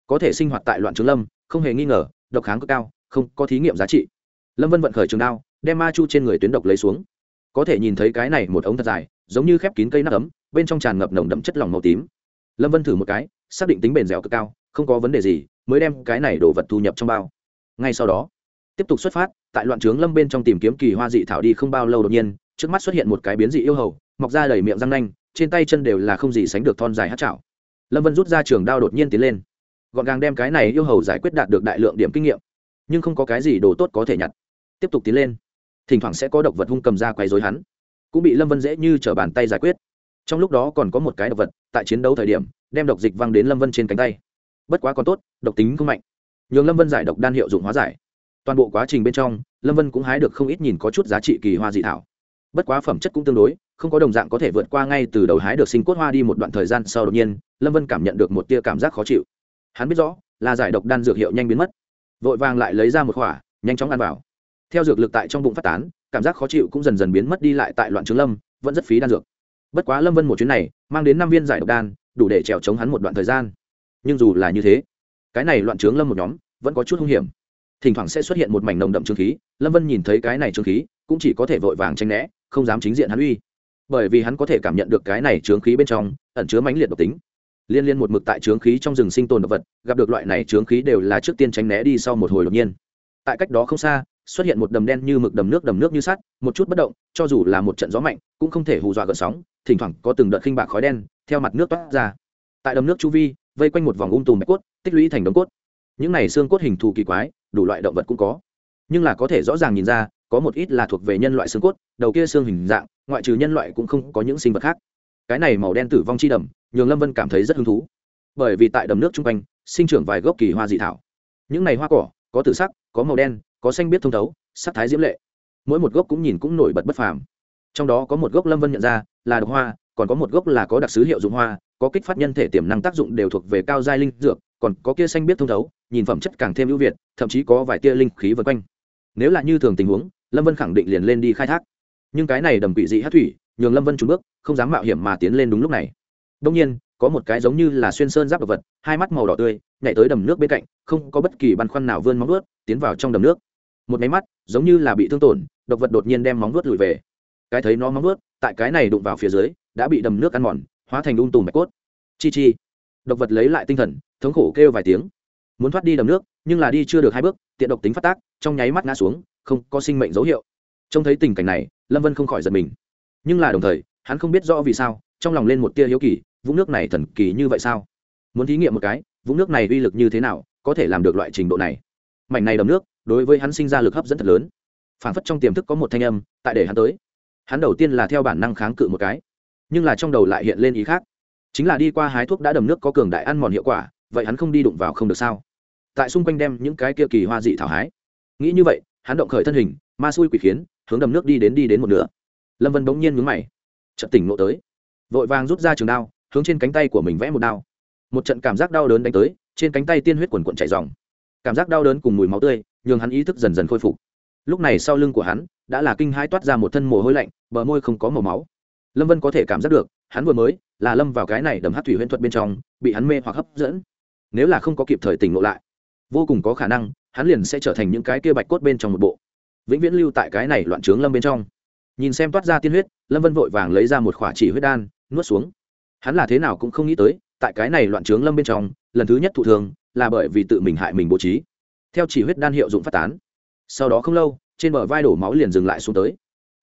Có thể sinh hoạt tại loạn trướng lâm, không hề nghi ngờ, độc kháng cực cao, không có thí nghiệm giá trị. Lâm vân vận khởi trường đao, đem ma chu trên người tuyến độc lấy xuống. Có thể nhìn thấy cái này một ống thật dài giống như khép kín cây nắp ấm, bên trong tràn ngập nồng đậm chất lỏng màu tím. Lâm vân thử một cái, xác định tính bền dẻo cực cao, không có vấn đề gì, mới đem cái này đổ vật thu nhập trong bao. Ngay sau đó, tiếp tục xuất phát, tại loạn trướng lâm bên trong tìm kiếm kỳ hoa dị thảo đi không bao lâu đột nhiên, trước mắt xuất hiện một cái biến dị yêu hầu, mọc ra đầy miệng răng nanh, trên tay chân đều là không gì sánh được thon dài hát chảo. Lâm vân rút ra trường đao đột nhiên tiến lên. Gọn gàng đem cái này yêu hầu giải quyết đạt được đại lượng điểm kinh nghiệm, nhưng không có cái gì đồ tốt có thể nhặt. Tiếp tục tiến lên. Thỉnh thoảng sẽ có độc vật hung cầm ra quấy dối hắn cũng bị lâm vân dễ như t bàn tay giải quyết. Trong lúc đó còn có một cái độc vật, tại chiến đấu thời điểm, đem độc dịch văng đến lâm vân trên cánh tay. Bất quá còn tốt, độc tính không mạnh. Nhường lâm vân giải độc đan hiệu dụng hóa giải. Toàn bộ quá trình bên trong, lâm vân cũng hái được không ít nhìn có chút giá trị kỳ hoa dị thảo. Bất quá phẩm chất cũng tương đối, không có đồng dạng có thể vượt qua ngay từ đầu hái được sinh cốt hoa đi một đoạn thời gian sau đột nhiên, lâm vân cảm nhận được một tia cảm giác khó chịu. Hắn biết rõ, là giải độc đan dược hiệu nhanh biến mất. Vội vàng lại lấy ra một khỏa nhanh chóng ăn vào. Theo dược lực tại trong bụng phát tán cảm giác khó chịu cũng dần dần biến mất đi lại tại loạn trướng lâm, vẫn rất phí đan dược. Bất quá lâm vân một chuyến này, mang đến năm viên giải độc đan, đủ để trèo chống hắn một đoạn thời gian. Nhưng dù là như thế, cái này loạn trướng lâm một nhóm, vẫn có chút hung hiểm. Thỉnh thoảng sẽ xuất hiện một mảnh nồng đậm trương khí, lâm vân nhìn thấy cái này trương khí, cũng chỉ có thể vội vàng tranh né, không dám chính diện hắn uy. Bởi vì hắn có thể cảm nhận được cái này trướng khí bên trong, ẩn chứa mãnh liệt độc tính. Liên liên một mực tại trướng khí trong rừng sinh tồn động vật, gặp được loại này trướng khí đều là trước tiên tránh né đi sau một hồi đột nhiên. Tại cách đó không xa xuất hiện một đầm đen như mực đầm nước đầm nước như sắt, một chút bất động, cho dù là một trận gió mạnh, cũng không thể hù dọa gợn sóng, thỉnh thoảng có từng đợt khinh bạc khói đen theo mặt nước toát ra. Tại đầm nước chu vi, vây quanh một vòng ung tùm bạch cốt, tích lũy thành đống cốt. Những này xương cốt hình thù kỳ quái, đủ loại động vật cũng có. Nhưng là có thể rõ ràng nhìn ra, có một ít là thuộc về nhân loại xương cốt, đầu kia xương hình dạng, ngoại trừ nhân loại cũng không có những sinh vật khác. Cái này màu đen tử vong chi đầm, nhường lâm vân cảm thấy rất hứng thú. Bởi vì tại đầm nước chung quanh, sinh trưởng vài gốc kỳ hoa dị thảo. Những này hoa cỏ, có tử sắc, có màu đen có xanh biết thông thấu, sắc thái diễm lệ. Mỗi một gốc cũng nhìn cũng nổi bật bất phàm. Trong đó có một gốc lâm vân nhận ra là độc hoa, còn có một gốc là có đặc sứ hiệu dụng hoa, có kích phát nhân thể tiềm năng tác dụng đều thuộc về cao giai linh dược, còn có kia xanh biết thông thấu, nhìn phẩm chất càng thêm ưu việt, thậm chí có vài tia linh khí vân quanh. Nếu là như thường tình huống, lâm vân khẳng định liền lên đi khai thác. Nhưng cái này đầm quỷ dị hát thủy, nhường lâm vân trúng bước, không dám mạo hiểm mà tiến lên đúng lúc này. Đông nhiên, có một cái giống như là xuyên sơn giáp đ vật, hai mắt màu đỏ tươi, nhảy tới đầm nước bên cạnh, không có bất kỳ băn khoăn nào vươn móng vuốt, tiến vào trong đầm nước một máy mắt, giống như là bị thương tổn, độc vật đột nhiên đem móng vuốt lùi về. Cái thấy nó móng vuốt, tại cái này đụng vào phía dưới, đã bị đầm nước ăn mòn, hóa thành đun tùm mạch cốt. Chi chi. Độc vật lấy lại tinh thần, thống khổ kêu vài tiếng. Muốn thoát đi đầm nước, nhưng là đi chưa được hai bước, tiện độc tính phát tác, trong nháy mắt ngã xuống, không có sinh mệnh dấu hiệu. Trông thấy tình cảnh này, lâm vân không khỏi giật mình. Nhưng là đồng thời, hắn không biết rõ vì sao, trong lòng lên một tia hiếu kỳ, vũng nước này thần kỳ như vậy sao? Muốn thí nghiệm một cái, vũng nước này uy lực như thế nào, có thể làm được loại trình độ này? Mảnh này đầm nước đối với hắn sinh ra lực hấp dẫn thật lớn. Phản phất trong tiềm thức có một thanh âm, tại để hắn tới. Hắn đầu tiên là theo bản năng kháng cự một cái, nhưng là trong đầu lại hiện lên ý khác. Chính là đi qua hái thuốc đã đầm nước có cường đại ăn mòn hiệu quả, vậy hắn không đi đụng vào không được sao? Tại xung quanh đem những cái kia kỳ hoa dị thảo hái. Nghĩ như vậy, hắn động khởi thân hình, ma xui quỷ khiến, hướng đầm nước đi đến đi đến một nửa. Lâm vân bỗng nhiên mướn mày trận tỉnh nộ tới. Vội vàng rút ra trường đao, hướng trên cánh tay của mình vẽ một đao. Một trận cảm giác đau đớn đánh tới, trên cánh tay tiên huyết quần quận chảy dòng cảm giác đau đớn cùng mùi máu tươi nhường hắn ý thức dần dần khôi phục. Lúc này sau lưng của hắn đã là kinh hãi toát ra một thân mồ hôi lạnh, bờ môi không có màu máu. Lâm vân có thể cảm giác được, hắn vừa mới là lâm vào cái này đầm hát thủy huyễn thuật bên trong, bị hắn mê hoặc hấp dẫn. Nếu là không có kịp thời tỉnh ngộ lại, vô cùng có khả năng hắn liền sẽ trở thành những cái kia bạch cốt bên trong một bộ, vĩnh viễn lưu tại cái này loạn trướng lâm bên trong. Nhìn xem toát ra tiên huyết, lâm vân vội vàng lấy ra một khỏa chỉ huyết đan, nuốt xuống. Hắn là thế nào cũng không nghĩ tới, tại cái này loạn trướng lâm bên trong, lần thứ nhất thụ thường là bởi vì tự mình hại mình bố trí theo chỉ huyết đan hiệu dụng phát tán. Sau đó không lâu, trên bờ vai đổ máu liền dừng lại xuống tới.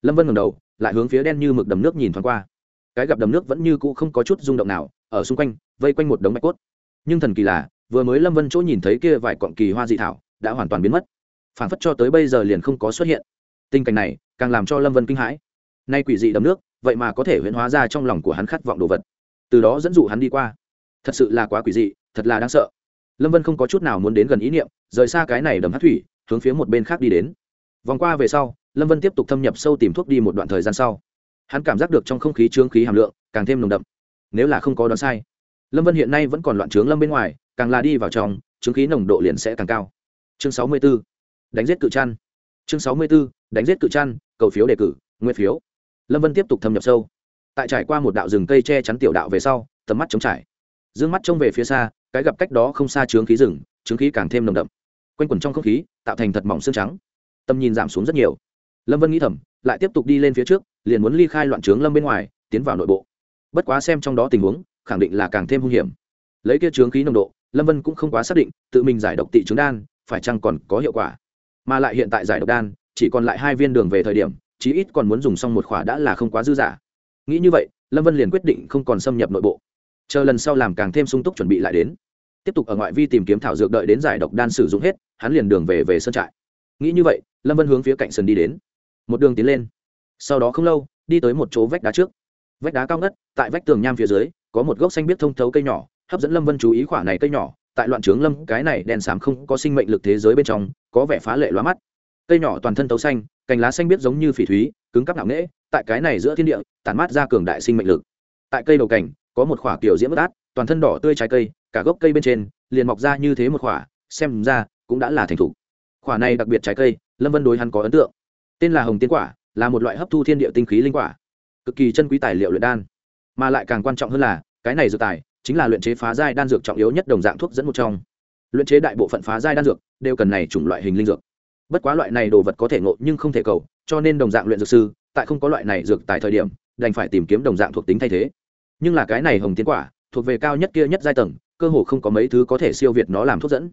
Lâm vân ngầm đầu, lại hướng phía đen như mực đầm nước nhìn thoáng qua. Cái gặp đầm nước vẫn như cũ không có chút rung động nào, ở xung quanh, vây quanh một đống mạch cốt. Nhưng thần kỳ là, vừa mới lâm vân chỗ nhìn thấy kia vài cọn kỳ hoa dị thảo, đã hoàn toàn biến mất. Phản phất cho tới bây giờ liền không có xuất hiện. Tình cảnh này, càng làm cho lâm vân kinh hãi. Nay quỷ dị đầm nước, vậy mà có thể huyễn hóa ra trong lòng của hắn khát vọng đồ vật. Từ đó dẫn dụ hắn đi qua. Thật sự là quá quỷ dị, thật là đáng sợ lâm vân không có chút nào muốn đến gần ý niệm, rời xa cái này đầm hát thủy, hướng phía một bên khác đi đến. Vòng qua về sau, lâm vân tiếp tục thâm nhập sâu tìm thuốc đi một đoạn thời gian sau. Hắn cảm giác được trong không khí trướng khí hàm lượng càng thêm nồng đậm. Nếu là không có đoán sai, lâm vân hiện nay vẫn còn loạn trướng lâm bên ngoài, càng là đi vào trong trướng khí nồng độ liền sẽ càng cao. Chương sáu mươi b ố đánh giết cự trăn. Chương sáu mươi b ố đánh giết cự trăn, cầu phiếu đề cử, nguyên phiếu. Lâm vân tiếp tục thâm nhập sâu. Tại trải qua một đạo rừng cây che chắn tiểu đạo về sau, tầm mắt chống trải. D ư ơ n g mắt trông về phía xa cái gặp cách đó không xa trướng khí rừng trướng khí càng thêm nồng đậm. Quanh quẩn trong không khí, tạo thành thật mỏng xương trắng. Tầm nhìn giảm xuống rất nhiều. Lâm vân nghĩ thầm, lại tiếp tục đi lên phía trước, liền muốn ly khai loạn trướng lâm bên ngoài, tiến vào nội bộ. Bất quá xem trong đó tình huống, khẳng định là càng thêm hung hiểm. Lấy kia trướng khí nồng độ, lâm vân cũng không quá xác định, tự mình giải độc tị trướng đan, phải chăng còn có hiệu quả. Mà lại hiện tại giải độc đan, chỉ còn lại hai viên đường về thời điểm, chí ít còn muốn dùng xong một khỏa đã là không quá dư dả. Nghĩ như vậy, lâm vân liền quyết định không còn xâm nhập nội bộ chờ lần sau làm càng thêm sung túc chuẩn bị lại đến. Tiếp tục ở ngoại vi tìm kiếm thảo dược đợi đến giải độc đan sử dụng hết, hắn liền đường về về sân trại. Nghĩ như vậy, lâm vân hướng phía cạnh sân đi đến. Một đường tiến lên. Sau đó không lâu, đi tới một chỗ vách đá trước. Vách đá cao ngất, tại vách tường nham phía dưới, có một gốc xanh biết thông thấu cây nhỏ, hấp dẫn lâm vân chú ý khỏa này cây nhỏ, tại loạn trướng lâm, cái này đèn xám không có sinh mệnh lực thế giới bên trong, có vẻ phá lệ lóa mắt. Cây nhỏ toàn thân tấu xanh, cành lá xanh biết giống như phỉ thúy, cứng cắp nặng nễ tại cái này giữa thiên địa, tản mát ra cường đại sinh mệnh lực. Tại cây đầu cảnh có một khoả kiểu diễm bất át, toàn thân đỏ tươi trái cây, cả gốc cây bên trên, liền mọc ra như thế một khoả xem ra cũng đã là thành thủ khoả này đặc biệt trái cây, lâm vân đối hắn có ấn tượng. Tên là hồng tiến quả, là một loại hấp thu thiên địa tinh khí linh quả. Cực kỳ chân quý tài liệu luyện đan. Mà lại càng quan trọng hơn là, cái này dược tài, chính là luyện chế phá giai đan dược trọng yếu nhất đồng dạng thuốc dẫn một trong. Luyện chế đại bộ phận phá giai đan dược, đều cần này chủng loại hình linh dược. Bất quá loại này đồ vật có thể ngộ nhưng không thể cầu, cho nên đồng dạng luyện dược sư, tại không có loại này dược tại thời điểm, đành phải tìm kiếm đồng dạng thuộc tính thay thế nhưng là cái này hồng tiến quả, thuộc về cao nhất kia nhất giai tầng, cơ hồ không có mấy thứ có thể siêu việt nó làm thuốc dẫn.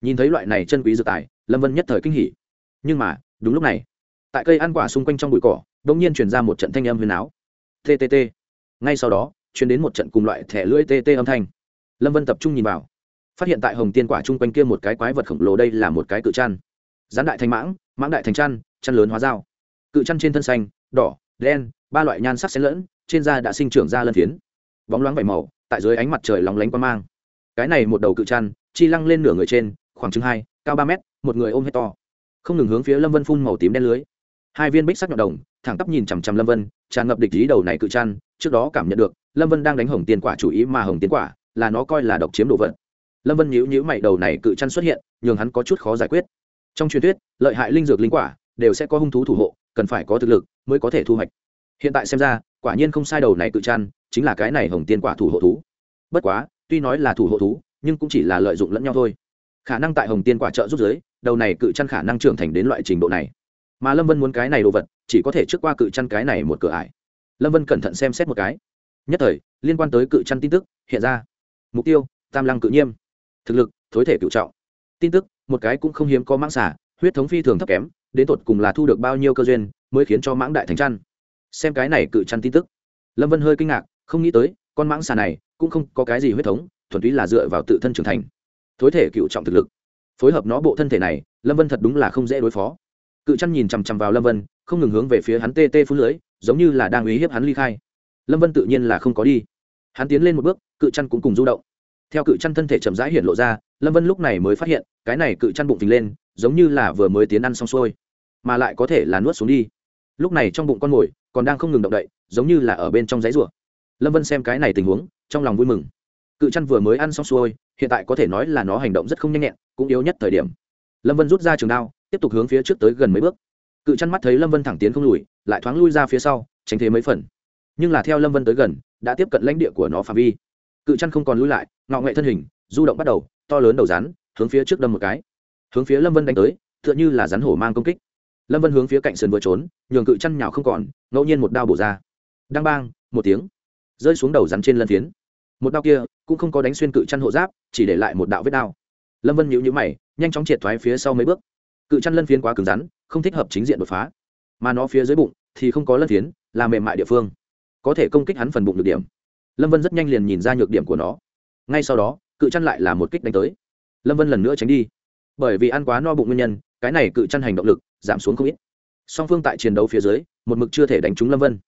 Nhìn thấy loại này chân quý dược tài, lâm vân nhất thời kinh hỉ. Nhưng mà, đúng lúc này, tại cây ăn quả xung quanh trong bụi cỏ đ ỗ n g nhiên truyền ra một trận thanh âm huyền áo. Tt ngay sau đó chuyển đến một trận cùng loại thẻ lưỡi tt âm thanh. Lâm vân tập trung nhìn vào, phát hiện tại hồng tiên quả chung quanh kia một cái quái vật khổng lồ đây là một cái cự chăn. Gián đại thành mãng mãng đại thành chăn chăn lớn hóa dao. Cự chăn trên thân xanh, đỏ, đen, ba loại nhan sắc xen lẫn, trên da đã sinh trưởng ra lân phiến bóng loáng vảy màu, tại dưới ánh mặt trời lóng lánh qua mang. Cái này một đầu cự chăn chi lăng lên nửa người trên, khoảng chừng hai, cao ba mét, một người ôm hết to. Không ngừng hướng phía lâm vân phun màu tím đen lưới. Hai viên bích sắc nhọn đồng, thẳng tắp nhìn chằm chằm lâm vân, tràn ngập địch ý đầu này cự chăn trước đó cảm nhận được, lâm vân đang đánh hồng tiền quả chủ ý mà hồng tiền quả là nó coi là độc chiếm đồ vật. Lâm vân nhíu nhíu mày, đầu này cự chăn xuất hiện, nhường hắn có chút khó giải quyết. Trong truyền thuyết, lợi hại linh dược linh quả đều sẽ có hung thú thủ hộ, cần phải có thực lực mới có thể thu hoạch. Hiện tại xem ra quả nhiên không sai đầu này cự chăn chính là cái này hồng tiên quả thủ hộ thú. Bất quá, tuy nói là thủ hộ thú, nhưng cũng chỉ là lợi dụng lẫn nhau thôi. Khả năng tại hồng tiên quả trợ giúp giới đầu này cự chăn khả năng trưởng thành đến loại trình độ này. Mà lâm vân muốn cái này đồ vật, chỉ có thể trước qua cự chăn cái này một cửa ải. Lâm vân cẩn thận xem xét một cái. Nhất thời, liên quan tới cự chăn tin tức hiện ra. Mục tiêu, tam lăng cự nhiêm. Thực lực, thối thể cựu trọng. Tin tức, một cái cũng không hiếm có mãng xả huyết thống phi thường thấp kém, đến tột cùng là thu được bao nhiêu cơ duyên, mới khiến cho mãng đại thành chăn xem cái này cự chăn tin tức. Lâm vân hơi kinh ngạc, không nghĩ tới, con mãng xà này cũng không có cái gì huyết thống, thuần túy là dựa vào tự thân trưởng thành. Thối thể cựu trọng thực lực. Phối hợp nó bộ thân thể này, lâm vân thật đúng là không dễ đối phó. Cự chăn nhìn chằm chằm vào lâm vân, không ngừng hướng về phía hắn tê tê phú lưới giống như là đang uy hiếp hắn ly khai. Lâm vân tự nhiên là không có đi. Hắn tiến lên một bước, cự chăn cũng cùng du động. Theo cự chăn thân thể chậm rãi hiện lộ ra, lâm vân lúc này mới phát hiện, cái này cự chăn bụng phình lên, giống như là vừa mới tiến ăn xong xuôi, mà lại có thể là nuốt xuống đi lúc này trong bụng con mồi còn đang không ngừng động đậy, giống như là ở bên trong giấy rùa. Lâm vân xem cái này tình huống, trong lòng vui mừng. Cự chăn vừa mới ăn xong xuôi, hiện tại có thể nói là nó hành động rất không nhanh nhẹn, cũng yếu nhất thời điểm. Lâm vân rút ra trường đao, tiếp tục hướng phía trước tới gần mấy bước. Cự chăn mắt thấy lâm vân thẳng tiến không lùi, lại thoáng lui ra phía sau, tránh thế mấy phần. Nhưng là theo lâm vân tới gần, đã tiếp cận lãnh địa của nó phạm vi. Cự chăn không còn lui lại ngọ nghệ thân hình, du động bắt đầu, to lớn đầu rắn, hướng phía trước đâm một cái. Hướng phía lâm vân đánh tới t h ư ợ n là rắn hổ mang công kích lâm vân hướng phía cạnh sườn vừa trốn, nhường cự chăn nhào không còn, ngẫu nhiên một đao bổ ra. Đang bang, một tiếng, rơi xuống đầu rắn trên lân phiến. Một đao kia cũng không có đánh xuyên cự chăn hộ giáp, chỉ để lại một đạo vết đao. Lâm vân nhịu nhữ mày, nhanh chóng triệt thoái phía sau mấy bước. Cự chăn lân phiến quá cứng rắn, không thích hợp chính diện đột phá. Mà nó phía dưới bụng thì không có lân phiến, là mềm mại địa phương. Có thể công kích hắn phần bụng được điểm. Lâm vân rất nhanh liền nhìn ra nhược điểm của nó. Ngay sau đó, cự chăn lại là một kích đánh tới. Lâm vân lần nữa tránh đi. Bởi vì ăn quá no bụng nguyên nhân, cái này cự chăn hành động lực giảm xuống không ít. Song phương tại chiến đấu phía dưới, một mực chưa thể đánh trúng lâm vân.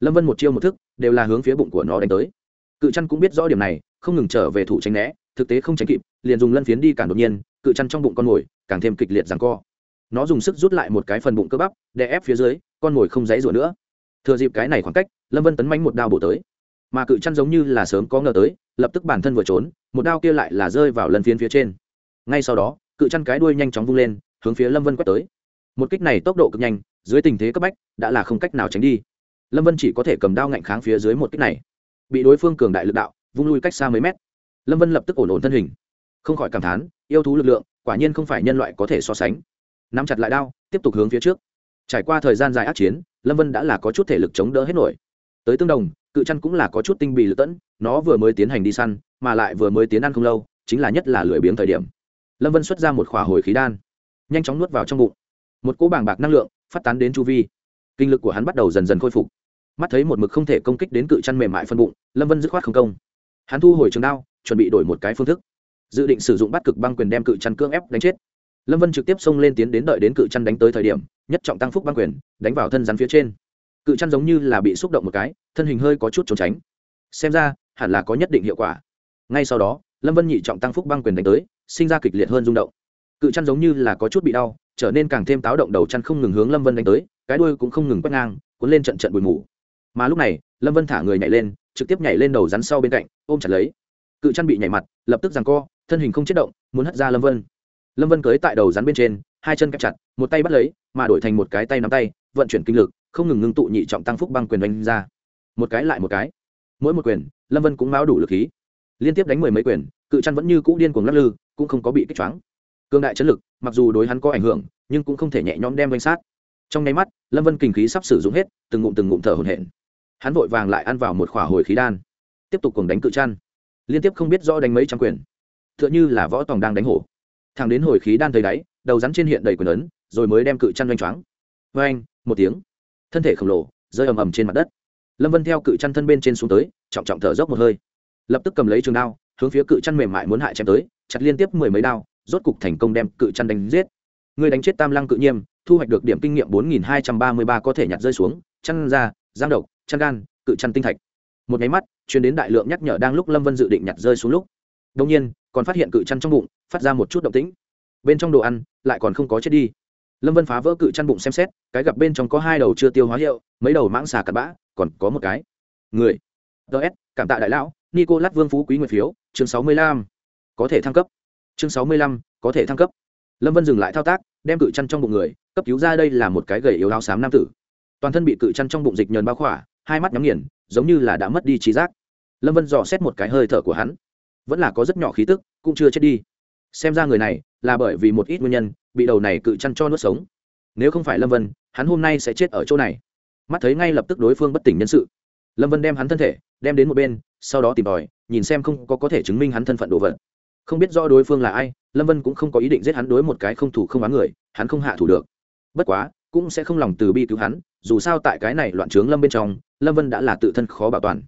Lâm vân một chiêu một thức, đều là hướng phía bụng của nó đánh tới. Cự chăn cũng biết rõ điểm này, không ngừng trở về thủ tránh né, thực tế không tránh kịp, liền dùng lân phiến đi cản đột nhiên, cự chăn trong bụng con mồi càng thêm kịch liệt rằng co. Nó dùng sức rút lại một cái phần bụng cơ bắp để ép phía dưới, con mồi không dãy rủa nữa. Thừa dịp cái này khoảng cách, lâm vân tấn manh một đao bổ tới. Mà cự chăn giống như là sớm có ngờ tới, lập tức bản thân vừa trốn, một đao kia lại là rơi vào lần phiến phía trên. Ngay sau đó, cự chăn cái đuôi nhanh chóng vung lên, hướng phía lâm vân quét tới một kích này tốc độ cực nhanh, dưới tình thế cấp bách, đã là không cách nào tránh đi. Lâm vân chỉ có thể cầm đao ngạnh kháng phía dưới một kích này. Bị đối phương cường đại lực đạo, vung lui cách xa mấy mét. Lâm vân lập tức ổn ổn thân hình. Không khỏi cảm thán, yêu thú lực lượng, quả nhiên không phải nhân loại có thể so sánh. Nắm chặt lại đao, tiếp tục hướng phía trước. Trải qua thời gian dài ác chiến, lâm vân đã là có chút thể lực chống đỡ hết nổi. Tới tương đồng, cự chăn cũng là có chút tinh bì lựa tẫn, nó vừa mới tiến hành đi săn, mà lại vừa mới tiến ăn không lâu, chính là nhất là lười biếng thời điểm. Lâm vân xuất ra một khỏa hồi khí đan, nhanh chóng nuốt vào trong bụng một cỗ bàng bạc năng lượng phát tán đến chu vi. Kinh lực của hắn bắt đầu dần dần khôi phục. Mắt thấy một mực không thể công kích đến cự chăn mềm mại phân bụng, lâm vân dứt khoát không công. Hắn thu hồi trường đao, chuẩn bị đổi một cái phương thức. Dự định sử dụng bắt cực băng quyền đem cự chăn cưỡng ép đánh chết. Lâm vân trực tiếp xông lên tiến đến đợi đến cự chăn đánh tới thời điểm, nhất trọng tăng phúc băng quyền, đánh vào thân rắn phía trên. Cự chăn giống như là bị xúc động một cái, thân hình hơi có chút trốn tránh. Xem ra, hẳn là có nhất định hiệu quả. Ngay sau đó, lâm vân nhị trọng tăng phúc băng quyền đánh tới, sinh ra kịch liệt hơn rung động cự chăn giống như là có chút bị đau, trở nên càng thêm táo động đầu chăn không ngừng hướng lâm vân đánh tới, cái đuôi cũng không ngừng quét ngang, cuốn lên trận trận bụi mù. Mà lúc này, lâm vân thả người nhảy lên, trực tiếp nhảy lên đầu rắn sau bên cạnh, ôm chặt lấy. Cự chăn bị nhảy mặt, lập tức rằng co, thân hình không chết động, muốn hất ra lâm vân. Lâm vân cưới tại đầu rắn bên trên, hai chân kẹp chặt, một tay bắt lấy, mà đổi thành một cái tay nắm tay, vận chuyển kinh lực, không ngừng ngưng tụ nhị trọng tăng phúc băng quyền đánh ra. Một cái lại một cái. Mỗi một quyền, lâm vân cũng máu đủ lực khí. Liên tiếp đánh mười mấy quyền, cự chăn vẫn như cũ điên cuồng lắc lư, cũng không có bị kích choáng cương đại chấn lực, mặc dù đối hắn có ảnh hưởng, nhưng cũng không thể nhẹ nhõm đem danh sát. Trong nháy mắt, lâm vân kinh khí sắp sử dụng hết, từng ngụm từng ngụm thở hổn hển. Hắn vội vàng lại ăn vào một khỏa hồi khí đan. Tiếp tục cùng đánh cự chăn liên tiếp không biết rõ đánh mấy trăm quyền. T h ư ợ n h ư là võ tòng đang đánh hổ. Thằng đến hồi khí đan thấy đáy, đầu rắn trên hiện đầy quyền ấn, rồi mới đem cự chăn doanh choáng. Vê anh một tiếng. Thân thể khổng lồ, rơi ầm ầm trên mặt đất. Lâm vân theo cự chăn thân bên trên xuống tới, trọng trọng thở dốc một hơi. Lập tức cầm lấy trường đao, hướng phía cự chăn mềm mại muốn hại chém tới, chặt liên tiếp mười mấy đao rốt cục thành công đem cự chăn đánh giết. Người đánh chết tam lăng cự nhiêm thu hoạch được điểm kinh nghiệm bốn nghìn hai trăm ba mươi ba có thể nhặt rơi xuống, chăn da giang độc, chăn gan, cự chăn tinh thạch. Một nháy mắt chuyển đến đại lượng nhắc nhở đang lúc lâm vân dự định nhặt rơi xuống lúc. Đông nhiên, còn phát hiện cự chăn trong bụng, phát ra một chút động tĩnh. Bên trong đồ ăn, lại còn không có chết đi. Lâm vân phá vỡ cự chăn bụng xem xét, cái gặp bên trong có hai đầu chưa tiêu hóa hiệu mấy đầu mãng xà cặn bã, còn có một cái. Người. Ts cảm tạ đại lão nico lát vương phú quý nguyệt phiếu, chương sáu mươi lăm. Có thể thăng cấp chương sáu mươi lăm, có thể thăng cấp. Lâm vân dừng lại thao tác, đem cự chăn trong bụng người, cấp cứu ra đây là một cái gầy yếu áo xám nam tử. Toàn thân bị cự chăn trong bụng dịch nhờn bao khỏa, hai mắt nhắm nghiền, giống như là đã mất đi trí giác. Lâm vân dò xét một cái hơi thở của hắn. Vẫn là có rất nhỏ khí tức, cũng chưa chết đi. Xem ra người này là bởi vì một ít nguyên nhân, bị đầu này cự chăn cho nuốt sống. Nếu không phải lâm vân, hắn hôm nay sẽ chết ở chỗ này. Mắt thấy ngay lập tức đối phương bất tỉnh nhân sự. Lâm vân đem hắn thân thể, đem đến một bên, sau đó tìm tòi, nhìn xem không có có thể chứng minh hắn thân phận đồ vật không biết rõ đối phương là ai, lâm vân cũng không có ý định giết hắn đối một cái không thủ không bán người, hắn không hạ thủ được. Bất quá, cũng sẽ không lòng từ bi cứu hắn, dù sao tại cái này loạn trướng lâm bên trong, lâm vân đã là tự thân khó bảo toàn.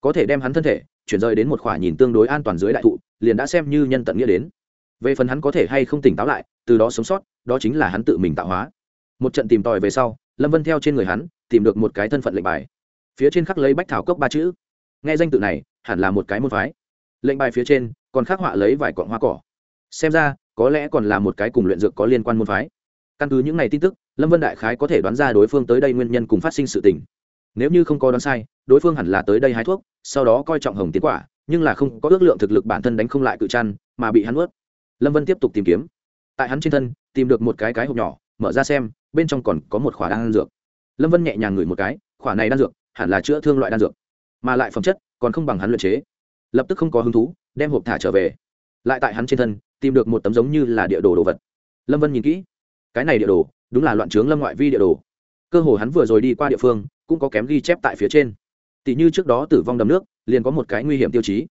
Có thể đem hắn thân thể, chuyển rời đến một khoả nhìn tương đối an toàn dưới đại thụ, liền đã xem như nhân tận nghĩa đến. Về phần hắn có thể hay không tỉnh táo lại, từ đó sống sót, đó chính là hắn tự mình tạo hóa. Một trận tìm tòi về sau, lâm vân theo trên người hắn, tìm được một cái thân phận lệnh bài. Phía trên khắc lấy bách thảo cốc ba chữ. Nghe danh tự này, hẳn là một cái môn phái. Lệnh bài phía trên còn khắc họa lấy vài cọng hoa cỏ. Xem ra, có lẽ còn là một cái cùng luyện dược có liên quan môn phái. Căn cứ những n à y tin tức, lâm vân đại khái có thể đoán ra đối phương tới đây nguyên nhân cùng phát sinh sự tình. Nếu như không có đoán sai, đối phương hẳn là tới đây hái thuốc, sau đó coi trọng hồng tiến quả, nhưng là không có ước lượng thực lực bản thân đánh không lại cự chăn, mà bị hắn ướt lâm vân tiếp tục tìm kiếm. Tại hắn trên thân, tìm được một cái cái hộp nhỏ, mở ra xem, bên trong còn có một khỏa đan dược. Lâm vân nhẹ nhàng ngửi một cái, khỏa này đan dược, hẳn là chữa thương loại đan dược. Mà lại phẩm chất, còn không bằng hắn luyện chế. Lập tức không có hứng thú đem hộp thả trở về. Lại tại hắn trên thân, tìm được một tấm giống như là địa đồ đồ vật. Lâm vân nhìn kỹ. Cái này địa đồ, đúng là loạn trướng lâm ngoại vi địa đồ. Cơ hồ hắn vừa rồi đi qua địa phương, cũng có kém ghi chép tại phía trên. Tỷ như trước đó tử vong đầm nước, liền có một cái nguy hiểm tiêu chí.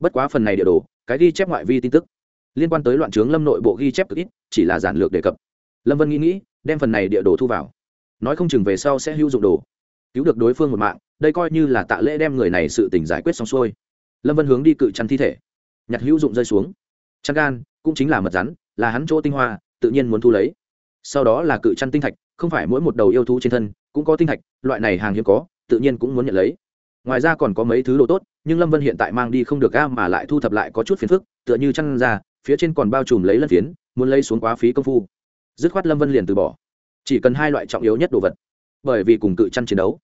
Bất quá phần này địa đồ, cái ghi chép ngoại vi tin tức, liên quan tới loạn trướng lâm nội bộ ghi chép cực ít, chỉ là giản lược đề cập. Lâm vân nghĩ nghĩ, đem phần này địa đồ thu vào. Nói không chừng về sau sẽ hữu dụng đồ. Cứu được đối phương một mạng, đây coi như là tạ lễ đem người này sự tình giải quyết xong xuôi. Lâm vân hướng đi cự chăn thi thể nhặt hữu dụng rơi xuống. Chăn gan cũng chính là mật rắn, là hắn chỗ tinh hoa, tự nhiên muốn thu lấy. Sau đó là cự chăn tinh thạch, không phải mỗi một đầu yêu thú trên thân cũng có tinh thạch, loại này hàng hiếm có, tự nhiên cũng muốn nhận lấy. Ngoài ra còn có mấy thứ đồ tốt, nhưng lâm vân hiện tại mang đi không được ga mà lại thu thập lại có chút phiền phức, tựa như chăn ra, phía trên còn bao trùm lấy lân phiến, muốn lấy xuống quá phí công phu. Dứt khoát lâm vân liền từ bỏ. Chỉ cần hai loại trọng yếu nhất đồ vật. Bởi vì cùng cự chăn chiến đấu,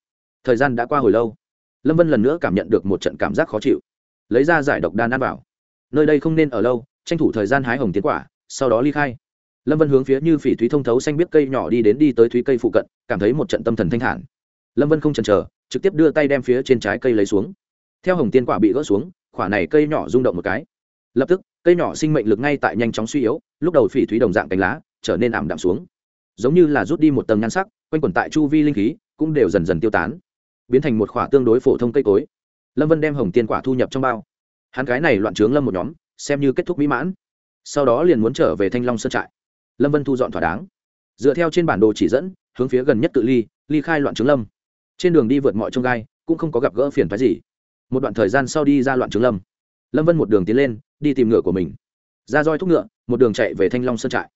thời gian đã qua hồi lâu. Lâm vân lần nữa cảm nhận được một trận cảm giác khó chịu. Lấy ra giải độc đan ăn vào nơi đây không nên ở lâu, tranh thủ thời gian hái hồng tiến quả, sau đó ly khai. Lâm vân hướng phía như phỉ thúy thông thấu xanh biết cây nhỏ đi đến đi tới thúy cây phụ cận, cảm thấy một trận tâm thần thanh thản. Lâm vân không chần chờ, trực tiếp đưa tay đem phía trên trái cây lấy xuống. Theo hồng tiên quả bị gỡ xuống, quả này cây nhỏ rung động một cái. Lập tức, cây nhỏ sinh mệnh lực ngay tại nhanh chóng suy yếu, lúc đầu phỉ thúy đồng dạng cánh lá, trở nên ảm đạm xuống. Giống như là rút đi một tầng nhan sắc, quanh quẩn tại chu vi linh khí, cũng đều dần dần tiêu tán, biến thành một khỏa tương đối phổ thông cây cối. Lâm vân đem hồng tiên quả thu nhập trong bao hắn cái này loạn trướng lâm một nhóm, xem như kết thúc mỹ mãn. Sau đó liền muốn trở về thanh long sơn trại. Lâm vân thu dọn thỏa đáng. Dựa theo trên bản đồ chỉ dẫn, hướng phía gần nhất tự ly ly khai loạn trướng lâm. Trên đường đi vượt mọi trông gai, cũng không có gặp gỡ phiền phái gì. Một đoạn thời gian sau đi ra loạn trướng lâm. Lâm vân một đường tiến lên, đi tìm ngựa của mình. Ra roi thúc ngựa, một đường chạy về thanh long sơn trại.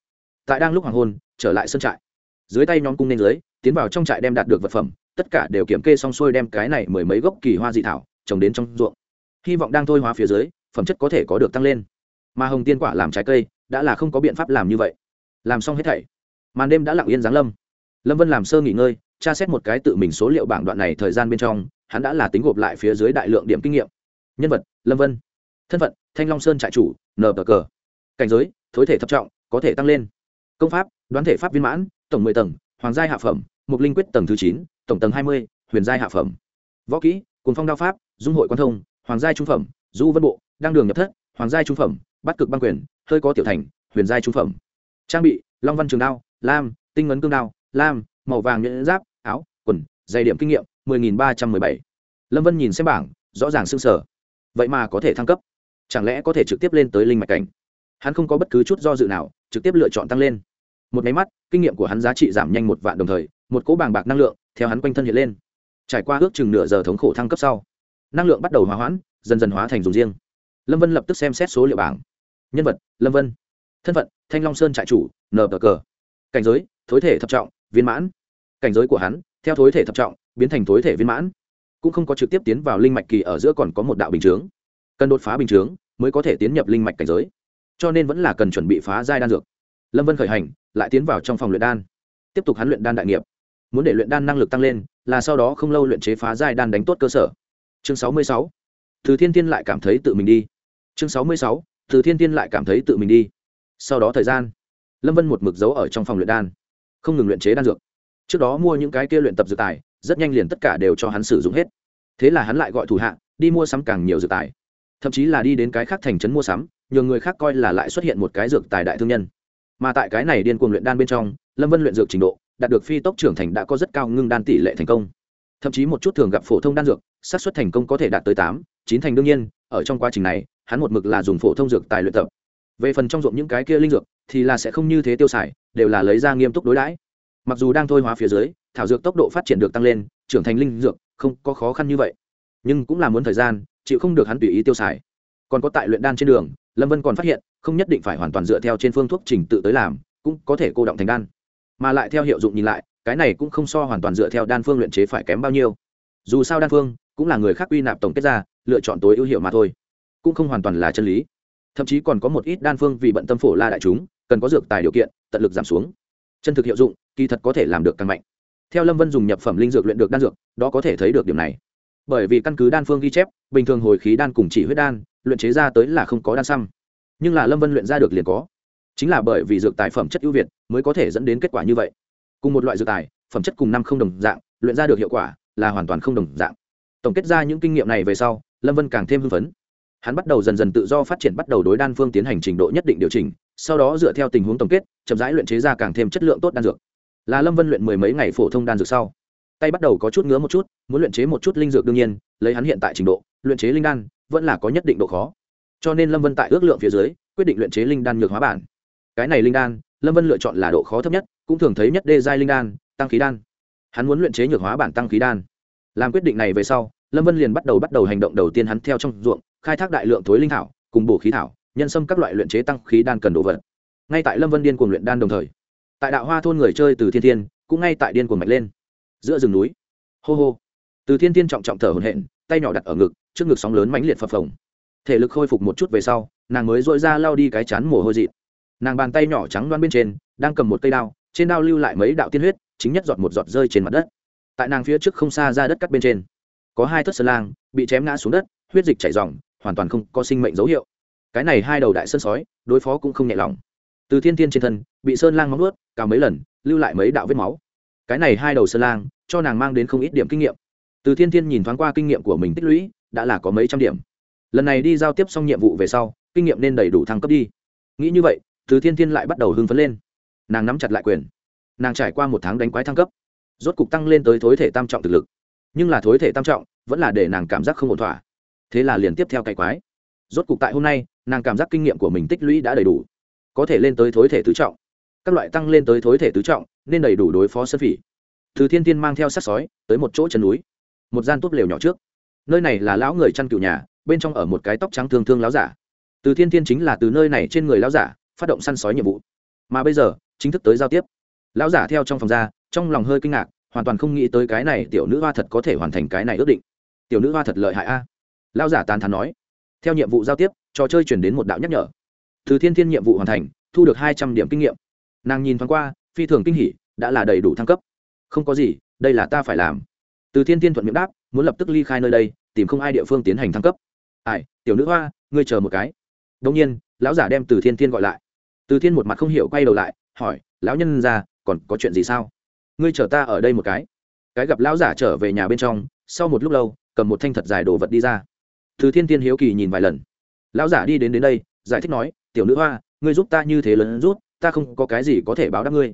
Tại đang lúc hoàng hôn, trở lại sơn trại. Dưới tay nhóm cung nên dưới, tiến vào trong trại đem đạt được vật phẩm, tất cả đều kiểm kê xong xuôi đem cái này mười mấy gốc kỳ hoa dị thảo, trồng đến trong ruộng hy vọng đang thôi hóa phía dưới, phẩm chất có thể có được tăng lên. Mà hồng tiên quả làm trái cây, đã là không có biện pháp làm như vậy. Làm xong hết thảy, màn đêm đã lặng yên giáng lâm. Lâm vân làm sơ nghỉ ngơi, tra xét một cái tự mình số liệu bảng đoạn này thời gian bên trong, hắn đã là tính gộp lại phía dưới đại lượng điểm kinh nghiệm. Nhân vật, lâm vân. Thân phận, thanh long sơn trại chủ nờ bờ cờ cảnh giới, thối thể thập trọng, có thể tăng lên. Công pháp, đoán thể pháp viên mãn, tổng mười tầng, hoàng giai hạ phẩm, mục linh quyết tầng thứ chín, tổng tầng hai mươi, huyền giai hạ phẩm. Võ kỹ cuốn phong đao pháp, dung hội quan thông hoàng giai trung phẩm du vân bộ, đăng đường nhập thất, hoàng giai trung phẩm bắt cực băng quyền, hơi có tiểu thành, huyền giai trung phẩm. Trang bị, long văn trường đao, lam, tinh ấn cương đao, lam, màu vàng nhẫn giáp, áo, quần dày điểm kinh nghiệm, mười nghìn ba trăm mười bảy. Lâm vân nhìn xem bảng, rõ ràng s ư sở vậy mà có thể thăng cấp. Chẳng lẽ có thể trực tiếp lên tới linh mạch cảnh? Hắn không có bất cứ chút do dự nào, trực tiếp lựa chọn tăng lên. Một máy mắt, kinh nghiệm của hắn giá trị giảm nhanh một vạn đồng thời, một cỗ bàng bạc năng lượng theo hắn quanh thân hiện lên. Trải qua ước chừng nửa giờ thống khổ thăng cấp sau năng lượng bắt đầu hòa hoãn, dần dần hóa thành dùng riêng. Lâm vân lập tức xem xét số liệu bảng. Nhân vật, lâm vân. Thân phận, thanh long sơn trại chủ nờ cờ cờ cảnh giới, thối thể thập trọng, viên mãn. Cảnh giới của hắn, theo thối thể thập trọng, biến thành thối thể viên mãn. Cũng không có trực tiếp tiến vào linh mạch kỳ ở giữa còn có một đạo bình chướng. Cần đột phá bình chướng mới có thể tiến nhập linh mạch cảnh giới. Cho nên vẫn là cần chuẩn bị phá giai đan dược. Lâm vân khởi hành, lại tiến vào trong phòng luyện đan. Tiếp tục hắn luyện đan đại nghiệp. Muốn để luyện đan năng lực tăng lên, là sau đó không lâu luyện chế phá giai đan đánh tốt cơ sở chương sáu mươi sáu. Từ thiên Thiên lại cảm thấy tự mình đi. Chương sáu mươi sáu. Từ thiên Thiên lại cảm thấy tự mình đi. Sau đó thời gian, lâm vân một mực dấu ở trong phòng luyện đan, không ngừng luyện chế đan dược. Trước đó mua những cái kia luyện tập dược tài, rất nhanh liền tất cả đều cho hắn sử dụng hết. Thế là hắn lại gọi thủ hạ, đi mua sắm càng nhiều dược tài. Thậm chí là đi đến cái khác thành trấn mua sắm nhờ người khác coi là lại xuất hiện một cái dược tài đại thương nhân. Mà tại cái này điên cuồng luyện đan bên trong, lâm vân luyện dược trình độ, đạt được phi tốc trưởng thành đã có rất cao ngưng đan tỷ lệ thành công thậm chí một chút thường gặp phổ thông đan dược, xác suất thành công có thể đạt tới tám, chín thành đương nhiên, ở trong quá trình này, hắn một mực là dùng phổ thông dược tài luyện tập. Về phần trong ruộng những cái kia linh dược, thì là sẽ không như thế tiêu xài, đều là lấy ra nghiêm túc đối đãi. Mặc dù đang thôi hóa phía dưới, thảo dược tốc độ phát triển được tăng lên, trưởng thành linh dược, không có khó khăn như vậy. Nhưng cũng là muốn thời gian, chịu không được hắn tùy ý tiêu xài. Còn có tại luyện đan trên đường, lâm vân còn phát hiện, không nhất định phải hoàn toàn dựa theo trên phương thuốc trình tự tới làm, cũng có thể cô động thành đan. Mà lại theo hiệu dụng nhìn lại cái này cũng không so hoàn toàn dựa theo đan phương luyện chế phải kém bao nhiêu. Dù sao đan phương cũng là người khác quy nạp tổng kết ra, lựa chọn tối ưu hiệu mà thôi, cũng không hoàn toàn là chân lý. Thậm chí còn có một ít đan phương vì bận tâm phổ la đại chúng, cần có dược tài điều kiện, tận lực giảm xuống. Chân thực hiệu dụng, kỳ thật có thể làm được càng mạnh. Theo lâm vân dùng nhập phẩm linh dược luyện được đan dược, đó có thể thấy được điểm này. Bởi vì căn cứ đan phương ghi chép, bình thường hồi khí đan cùng chỉ huyết đan, luyện chế ra tới là không có đan xăm. Nhưng là lâm vân luyện ra được liền có. Chính là bởi vì dược tài phẩm chất ưu việt mới có thể dẫn đến kết quả như vậy cùng một loại dược tài, phẩm chất cùng năm không đồng dạng, luyện ra được hiệu quả là hoàn toàn không đồng dạng. Tổng kết ra những kinh nghiệm này về sau, lâm vân càng thêm hưng phấn. Hắn bắt đầu dần dần tự do phát triển, bắt đầu đối đan phương tiến hành trình độ nhất định điều chỉnh, sau đó dựa theo tình huống tổng kết, chậm rãi luyện chế ra càng thêm chất lượng tốt đan dược. Là lâm vân luyện mười mấy ngày phổ thông đan dược sau, tay bắt đầu có chút ngứa một chút, muốn luyện chế một chút linh dược đương nhiên, lấy hắn hiện tại trình độ, luyện chế linh đan vẫn là có nhất định độ khó. Cho nên lâm vân tại ước lượng phía dưới, quyết định luyện chế linh đan nhược hóa bản. Cái này linh đan lâm vân lựa chọn là độ khó thấp nhất, cũng thường thấy nhất đê giai linh đan, tăng khí đan. Hắn muốn luyện chế nhược hóa bản tăng khí đan. Làm quyết định này về sau, lâm vân liền bắt đầu bắt đầu hành động đầu tiên hắn theo trong ruộng, khai thác đại lượng thối linh thảo, cùng bổ khí thảo, nhân sâm các loại luyện chế tăng khí đan cần đồ vật. Ngay tại lâm vân điên cuồng luyện đan đồng thời, tại đạo hoa thôn người chơi từ thiên thiên, cũng ngay tại điên cuồng mạnh lên. Giữa rừng núi, hô hô. Từ thiên thiên trọng trọng thở hổn hển, tay nhỏ đặt ở ngực, trước ngực sóng lớn mãnh liệt phập phồng. Thể lực khôi phục một chút về sau, nàng mới dội ra lao đi cái chán mồ hôi dịt nàng bàn tay nhỏ trắng đoan bên trên, đang cầm một cây đao, trên đao lưu lại mấy đạo tiên huyết, chính nhất giọt một giọt rơi trên mặt đất. Tại nàng phía trước không xa ra đất cắt bên trên, có hai thất sơn lang, bị chém ngã xuống đất, huyết dịch chảy dòng hoàn toàn không có sinh mệnh dấu hiệu. Cái này hai đầu đại sơn sói, đối phó cũng không nhẹ lòng. Từ thiên thiên trên thân, bị sơn lang móng nuốt cào mấy lần, lưu lại mấy đạo vết máu. Cái này hai đầu sơn lang, cho nàng mang đến không ít điểm kinh nghiệm. Từ thiên thiên nhìn thoáng qua kinh nghiệm của mình tích lũy, đã là có mấy trăm điểm. Lần này đi giao tiếp xong nhiệm vụ về sau, kinh nghiệm nên đầy đủ thăng cấp đi. Nghĩ như vậy từ thiên thiên lại bắt đầu hưng phấn lên. Nàng nắm chặt lại quyền. Nàng trải qua một tháng đánh quái thăng cấp, rốt cục tăng lên tới thối thể tam trọng thực lực. Nhưng là thối thể tam trọng vẫn là để nàng cảm giác không ổn thỏa. Thế là liền tiếp theo cày quái. Rốt cục tại hôm nay, nàng cảm giác kinh nghiệm của mình tích lũy đã đầy đủ, có thể lên tới thối thể tứ trọng. Các loại tăng lên tới thối thể tứ trọng nên đầy đủ đối phó sơn phỉ. Từ thiên Thiên mang theo sát sói tới một chỗ chân núi, một gian tốt lều nhỏ trước. Nơi này là lão người chăn cựu nhà, bên trong ở một cái tóc trắng thương thương láo giả. Từ thiên Thiên chính là từ nơi này trên người láo giả phát động săn sói nhiệm vụ. Mà bây giờ, chính thức tới giao tiếp. Lão giả theo trong phòng ra, trong lòng hơi kinh ngạc, hoàn toàn không nghĩ tới cái này tiểu nữ hoa thật có thể hoàn thành cái này ước định. Tiểu nữ hoa thật lợi hại a. À. lão giả tán thán nói. Theo nhiệm vụ giao tiếp, trò chơi chuyển đến một đạo nhắc nhở. Từ thiên thiên nhiệm vụ hoàn thành, thu được hai trăm điểm kinh nghiệm. Nàng nhìn thoáng qua, phi thường kinh hỉ, đã là đầy đủ thăng cấp. Không có gì, đây là ta phải làm. Từ thiên thiên thuận miệng đáp, muốn lập tức ly khai nơi đây, tìm không ai địa phương tiến hành thăng cấp. Ai, tiểu nữ hoa, ngươi chờ một cái. Đông nhiên, lão giả đem từ thiên thiên gọi lại từ thiên một mặt không hiểu quay đầu lại, hỏi, lão nhân ra còn có chuyện gì sao? Ngươi chở ta ở đây một cái. Cái gặp lão giả trở về nhà bên trong, sau một lúc lâu, cầm một thanh thật dài đồ vật đi ra. Từ thiên thiên hiếu kỳ nhìn vài lần. Lão giả đi đến đến đây, giải thích nói, tiểu nữ hoa, ngươi giúp ta như thế lớn rút, ta không có cái gì có thể báo đáp ngươi.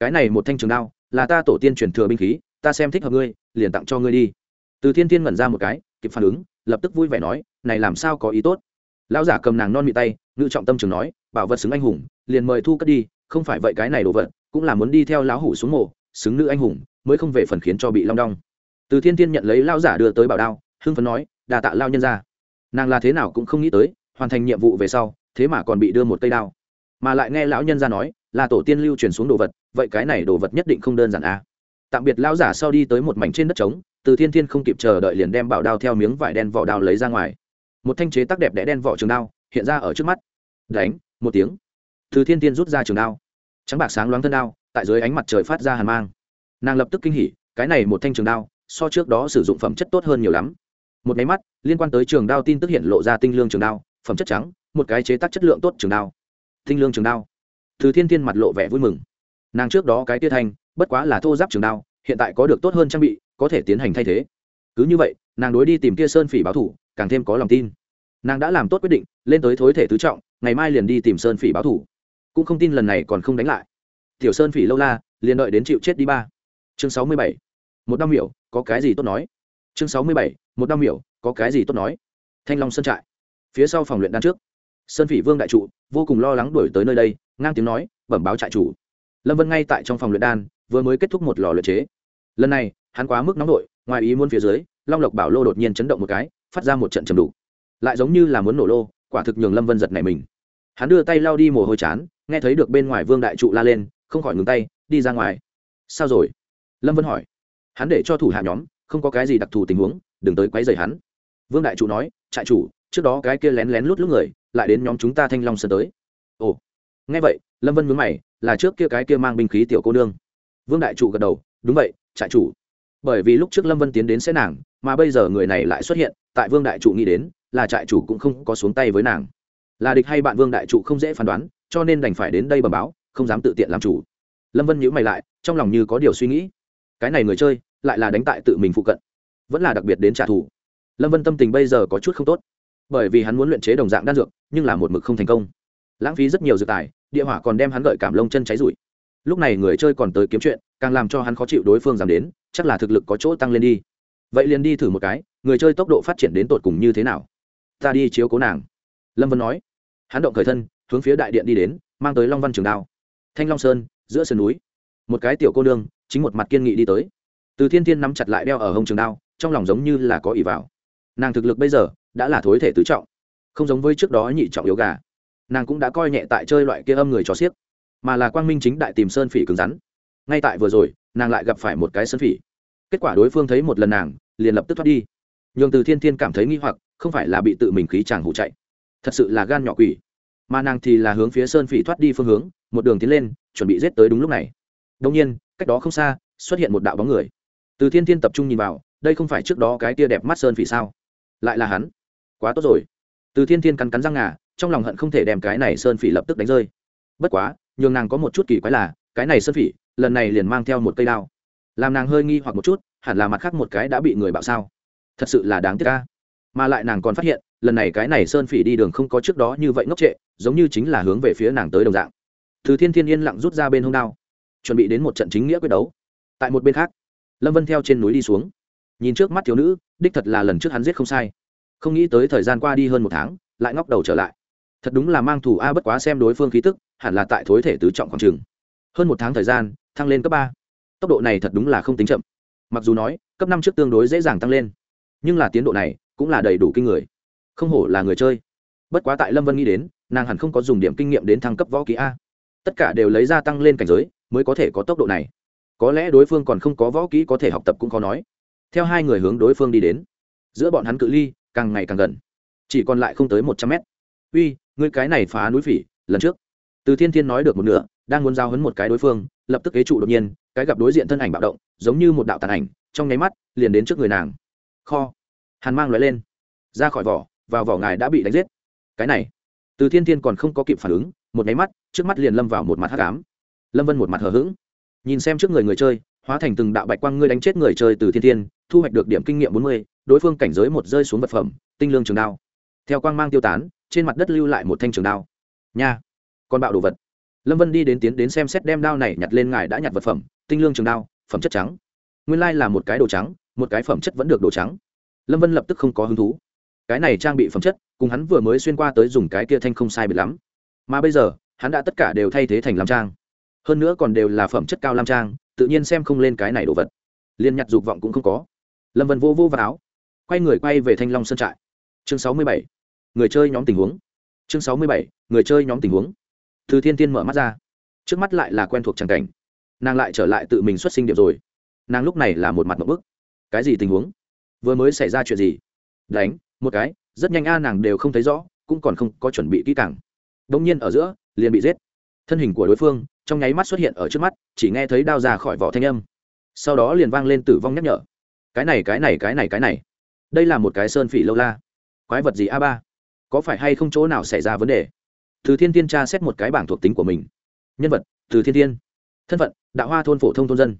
Cái này một thanh trường đao, là ta tổ tiên truyền thừa binh khí, ta xem thích hợp ngươi, liền tặng cho ngươi đi. Từ thiên thiên ngẩn ra một cái, kịp phản ứng, lập tức vui vẻ nói, này làm sao có ý tốt? Lão giả cầm nàng non mị tay ngự trọng tâm trường nói bảo vật xứng anh hùng, liền mời thu cất đi, không phải vậy cái này đồ vật, cũng là muốn đi theo lão hủ xuống mộ, xứng nữ anh hùng, mới không về phần khiến cho bị long đong. Từ thiên thiên nhận lấy lão giả đưa tới bảo đao, hưng phấn nói đà tạ lao nhân ra nàng là thế nào cũng không nghĩ tới, hoàn thành nhiệm vụ về sau, thế mà còn bị đưa một cây đao. Mà lại nghe lão nhân ra nói, là tổ tiên lưu truyền xuống đồ vật, vậy cái này đồ vật nhất định không đơn giản à. tạm biệt lão giả sau đi tới một mảnh trên đất trống, từ thiên thiên không kịp chờ đợi liền đem bảo đao theo miếng vải đen vỏ đao lấy ra ngoài. Một thanh chế tác đẹp đẽ đen vỏ trường đao, hiện ra ở trước mắt. Đánh một tiếng. Từ thiên thiên rút ra trường đao. Trắng bạc sáng loáng thân đao, tại dưới ánh mặt trời phát ra hàn mang. Nàng lập tức kinh hỉ, cái này một thanh trường đao, so trước đó sử dụng phẩm chất tốt hơn nhiều lắm. Một máy mắt, liên quan tới trường đao tin tức hiện lộ ra tinh lương trường đao, phẩm chất trắng, một cái chế tác chất lượng tốt trường đao. Tinh lương trường đao. Từ thiên thiên mặt lộ vẻ vui mừng. Nàng trước đó cái tia thanh, bất quá là thô giáp trường đao, hiện tại có được tốt hơn trang bị, có thể tiến hành thay thế. Cứ như vậy, nàng đối đi tìm kia sơn phỉ báo thủ, càng thêm có lòng tin nàng đã làm tốt quyết định, lên tới thối thể tứ trọng, ngày mai liền đi tìm sơn phỉ báo thủ. Cũng không tin lần này còn không đánh lại. Tiểu sơn phỉ lâu la, liền đợi đến chịu chết đi ba. Chương sáu mươi bảy. Một đau miểu, có cái gì tốt nói? Chương sáu mươi bảy, một đau miểu, có cái gì tốt nói? Thanh long sơn trại. Phía sau phòng luyện đan trước. Sơn phỉ vương đại trụ, vô cùng lo lắng đuổi tới nơi đây, ngang tiếng nói, bẩm báo trại chủ. Lâm vân ngay tại trong phòng luyện đan, vừa mới kết thúc một lò luyện chế. Lần này, hắn quá mức nóng nổi ngoài ý muốn phía dưới, long lộc bảo lô đột nhiên chấn động một cái, phát ra một trận trầm đủ lại giống như là muốn nổ lô, quả thực nhường lâm vân giật này mình. Hắn đưa tay lao đi mồ hôi chán, nghe thấy được bên ngoài vương đại trụ la lên, không khỏi ngừng tay, đi ra ngoài. Sao rồi? Lâm vân hỏi. Hắn để cho thủ hạ nhóm, không có cái gì đặc thù tình huống, đừng tới quấy rầy hắn. Vương đại trụ nói, trại chủ, trước đó cái kia lén lén lút lút người, lại đến nhóm chúng ta thanh long sơn tới. Ồ. Nghe vậy, lâm vân mướn mày, là trước kia cái kia mang binh khí tiểu cô nương. Vương đại trụ gật đầu, đúng vậy, trại chủ. Bởi vì lúc trước lâm vân tiến đến sẽ nàng, mà bây giờ người này lại xuất hiện, tại vương đại trụ nghĩ đến là trại chủ cũng không có xuống tay với nàng. Là địch hay bạn vương đại trụ không dễ phán đoán, cho nên đành phải đến đây bẩm báo, không dám tự tiện làm chủ. Lâm vân nhữ mày lại, trong lòng như có điều suy nghĩ. Cái này người chơi, lại là đánh tại tự mình phụ cận, vẫn là đặc biệt đến trả thù. Lâm vân tâm tình bây giờ có chút không tốt. Bởi vì hắn muốn luyện chế đồng dạng đan dược, nhưng là một mực không thành công. Lãng phí rất nhiều dược tài, địa hỏa còn đem hắn gợi cảm lông chân cháy rụi. Lúc này người chơi còn tới kiếm chuyện, càng làm cho hắn khó chịu đối phương dám đến, chắc là thực lực có chỗ tăng lên đi. Vậy liền đi thử một cái, người chơi tốc độ phát triển đến tột cùng như thế nào? Ta đi chiếu cố nàng. Lâm vân nói. Hắn động khởi thân, hướng phía đại điện đi đến, mang tới long văn trường đao. Thanh long sơn, giữa sườn núi. Một cái tiểu cô nương, chính một mặt kiên nghị đi tới. Từ thiên thiên nắm chặt lại đeo ở hông trường đao, trong lòng giống như là có ỷ vào. Nàng thực lực bây giờ, đã là thối thể tứ trọng. Không giống với trước đó nhị trọng yếu gà. Nàng cũng đã coi nhẹ tại chơi loại kia âm người cho xiếc. Mà là quang minh chính đại tìm sơn phỉ cứng rắn. Ngay tại vừa rồi, nàng lại gặp phải một cái sơn phỉ. Kết quả đối phương thấy một lần nàng, liền lập tức thoát đi nhường từ thiên thiên cảm thấy nghi hoặc, không phải là bị tự mình khí chàng hụ chạy. Thật sự là gan nhỏ quỷ. Mà nàng thì là hướng phía sơn phỉ thoát đi phương hướng, một đường tiến lên, chuẩn bị giết tới đúng lúc này. Đông nhiên, cách đó không xa, xuất hiện một đạo bóng người. Từ thiên thiên tập trung nhìn vào, đây không phải trước đó cái tia đẹp mắt sơn phỉ sao? Lại là hắn. Quá tốt rồi. Từ thiên thiên cắn cắn răng ngà, trong lòng hận không thể đem cái này sơn phỉ lập tức đánh rơi. Bất quá, nhường nàng có một chút kỳ quái là, cái này sơn phỉ, lần này liền mang theo một cây đao. Làm nàng hơi nghi hoặc một chút, hẳn là mặt khác một cái đã bị người bạo sao? Thật sự là đáng tiếc ca. Mà lại nàng còn phát hiện, lần này cái này sơn phỉ đi đường không có trước đó như vậy ngốc trệ, giống như chính là hướng về phía nàng tới đồng dạng. Thứ thiên thiên yên lặng rút ra bên hông đao, chuẩn bị đến một trận chính nghĩa quyết đấu. Tại một bên khác, lâm vân theo trên núi đi xuống. Nhìn trước mắt thiếu nữ, đích thật là lần trước hắn giết không sai. Không nghĩ tới thời gian qua đi hơn một tháng, lại ngóc đầu trở lại. Thật đúng là mang thủ a bất quá xem đối phương khí tức, hẳn là tại thối thể tứ trọng khoảng trường hơn một tháng thời gian, thăng lên cấp ba. Tốc độ này thật đúng là không tính chậm. Mặc dù nói, cấp năm trước tương đối dễ dàng tăng lên nhưng là tiến độ này cũng là đầy đủ kinh người. Không hổ là người chơi. Bất quá tại lâm vân nghĩ đến, nàng hẳn không có dùng điểm kinh nghiệm đến thăng cấp võ ký a. Tất cả đều lấy ra tăng lên cảnh giới, mới có thể có tốc độ này. Có lẽ đối phương còn không có võ kỹ có thể học tập cũng khó nói. Theo hai người hướng đối phương đi đến. Giữa bọn hắn cự ly càng ngày càng gần. Chỉ còn lại không tới một trăm mét. Uy, ngươi cái này phá núi phỉ, lần trước. Từ thiên thiên nói được một nửa, đang muốn giao hấn một cái đối phương, lập tức kế trụ đột nhiên, cái gặp đối diện thân ảnh bạo động, giống như một đạo tàn ảnh, trong nháy mắt liền đến trước người nàng kho. Hàn mang loại lên. Ra khỏi vỏ, vào vỏ ngài đã bị đánh giết. Cái này, từ thiên thiên còn không có kịp phản ứng, một nháy mắt, trước mắt liền lâm vào một mặt hắc ám. Lâm vân một mặt hờ hững. Nhìn xem trước người người chơi, hóa thành từng đạo bạch quang ngươi đánh chết người chơi từ thiên thiên, thu hoạch được điểm kinh nghiệm bốn mươi, đối phương cảnh giới một rơi xuống vật phẩm, tinh lương trường đao. Theo quang mang tiêu tán, trên mặt đất lưu lại một thanh trường đao. Nha, con bạo đồ vật. Lâm vân đi đến tiến đến xem xét đem đao này nhặt lên ngài đã nhặt vật phẩm, tinh lương trường đao, phẩm chất trắng. Nguyên lai là một cái đồ trắng một cái phẩm chất vẫn được đồ trắng. Lâm vân lập tức không có hứng thú. Cái này trang bị phẩm chất, cùng hắn vừa mới xuyên qua tới dùng cái kia thanh không sai biệt lắm. Mà bây giờ, hắn đã tất cả đều thay thế thành lam trang. Hơn nữa còn đều là phẩm chất cao lam trang, tự nhiên xem không lên cái này đồ vật. Liên nhặt dục vọng cũng không có. Lâm vân vô vô vào áo, quay người quay về thanh long sơn trại. Chương sáu mươi bảy, người chơi nhóm tình huống. Chương sáu mươi bảy, người chơi nhóm tình huống. Từ thiên tiên mở mắt ra. Trước mắt lại là quen thuộc tràng cảnh. Nàng lại trở lại tự mình xuất sinh điểm rồi. Nàng lúc này là một mặt một bức cái gì tình huống? Vừa mới xảy ra chuyện gì? Đánh, một cái, rất nhanh a nàng đều không thấy rõ, cũng còn không có chuẩn bị kỹ càng. Đông nhiên ở giữa, liền bị giết. Thân hình của đối phương, trong nháy mắt xuất hiện ở trước mắt, chỉ nghe thấy đao ra khỏi vỏ thanh âm. Sau đó liền vang lên tử vong nhắc nhở. Cái này cái này cái này cái này. Đây là một cái sơn phỉ lâu la. Quái vật gì a ba? Có phải hay không chỗ nào xảy ra vấn đề? Từ thiên tiên tra xét một cái bảng thuộc tính của mình. Nhân vật, từ thiên tiên thân phận, đạo hoa thôn phổ thông thôn dân.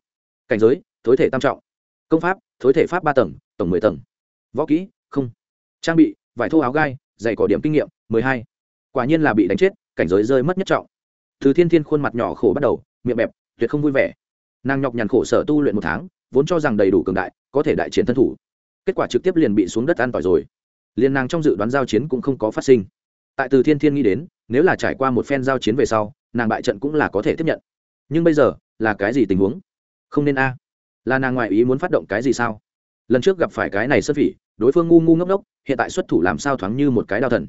Cảnh giới thối thể tam trọng. Công pháp thối thể pháp ba tầng, tổng mười tầng. Võ kỹ, không. Trang bị, vải thô áo gai dày cỏ điểm kinh nghiệm, mười hai. Quả nhiên là bị đánh chết, cảnh giới rơi mất nhất trọng. Từ thiên thiên khuôn mặt nhỏ khổ bắt đầu, miệng bẹp, tuyệt không vui vẻ. Nàng nhọc nhằn khổ sở tu luyện một tháng, vốn cho rằng đầy đủ cường đại, có thể đại chiến thân thủ. Kết quả trực tiếp liền bị xuống đất an tỏi rồi. Liền nàng trong dự đoán giao chiến cũng không có phát sinh. Tại từ thiên thiên nghĩ đến, nếu là trải qua một phen giao chiến về sau, nàng bại trận cũng là có thể tiếp nhận. Nhưng bây giờ, là cái gì tình huống? Không nên a là nàng ngoại ý muốn phát động cái gì sao? Lần trước gặp phải cái này sơn phỉ, đối phương ngu ngu ngốc ngốc, hiện tại xuất thủ làm sao thoáng như một cái đao thần?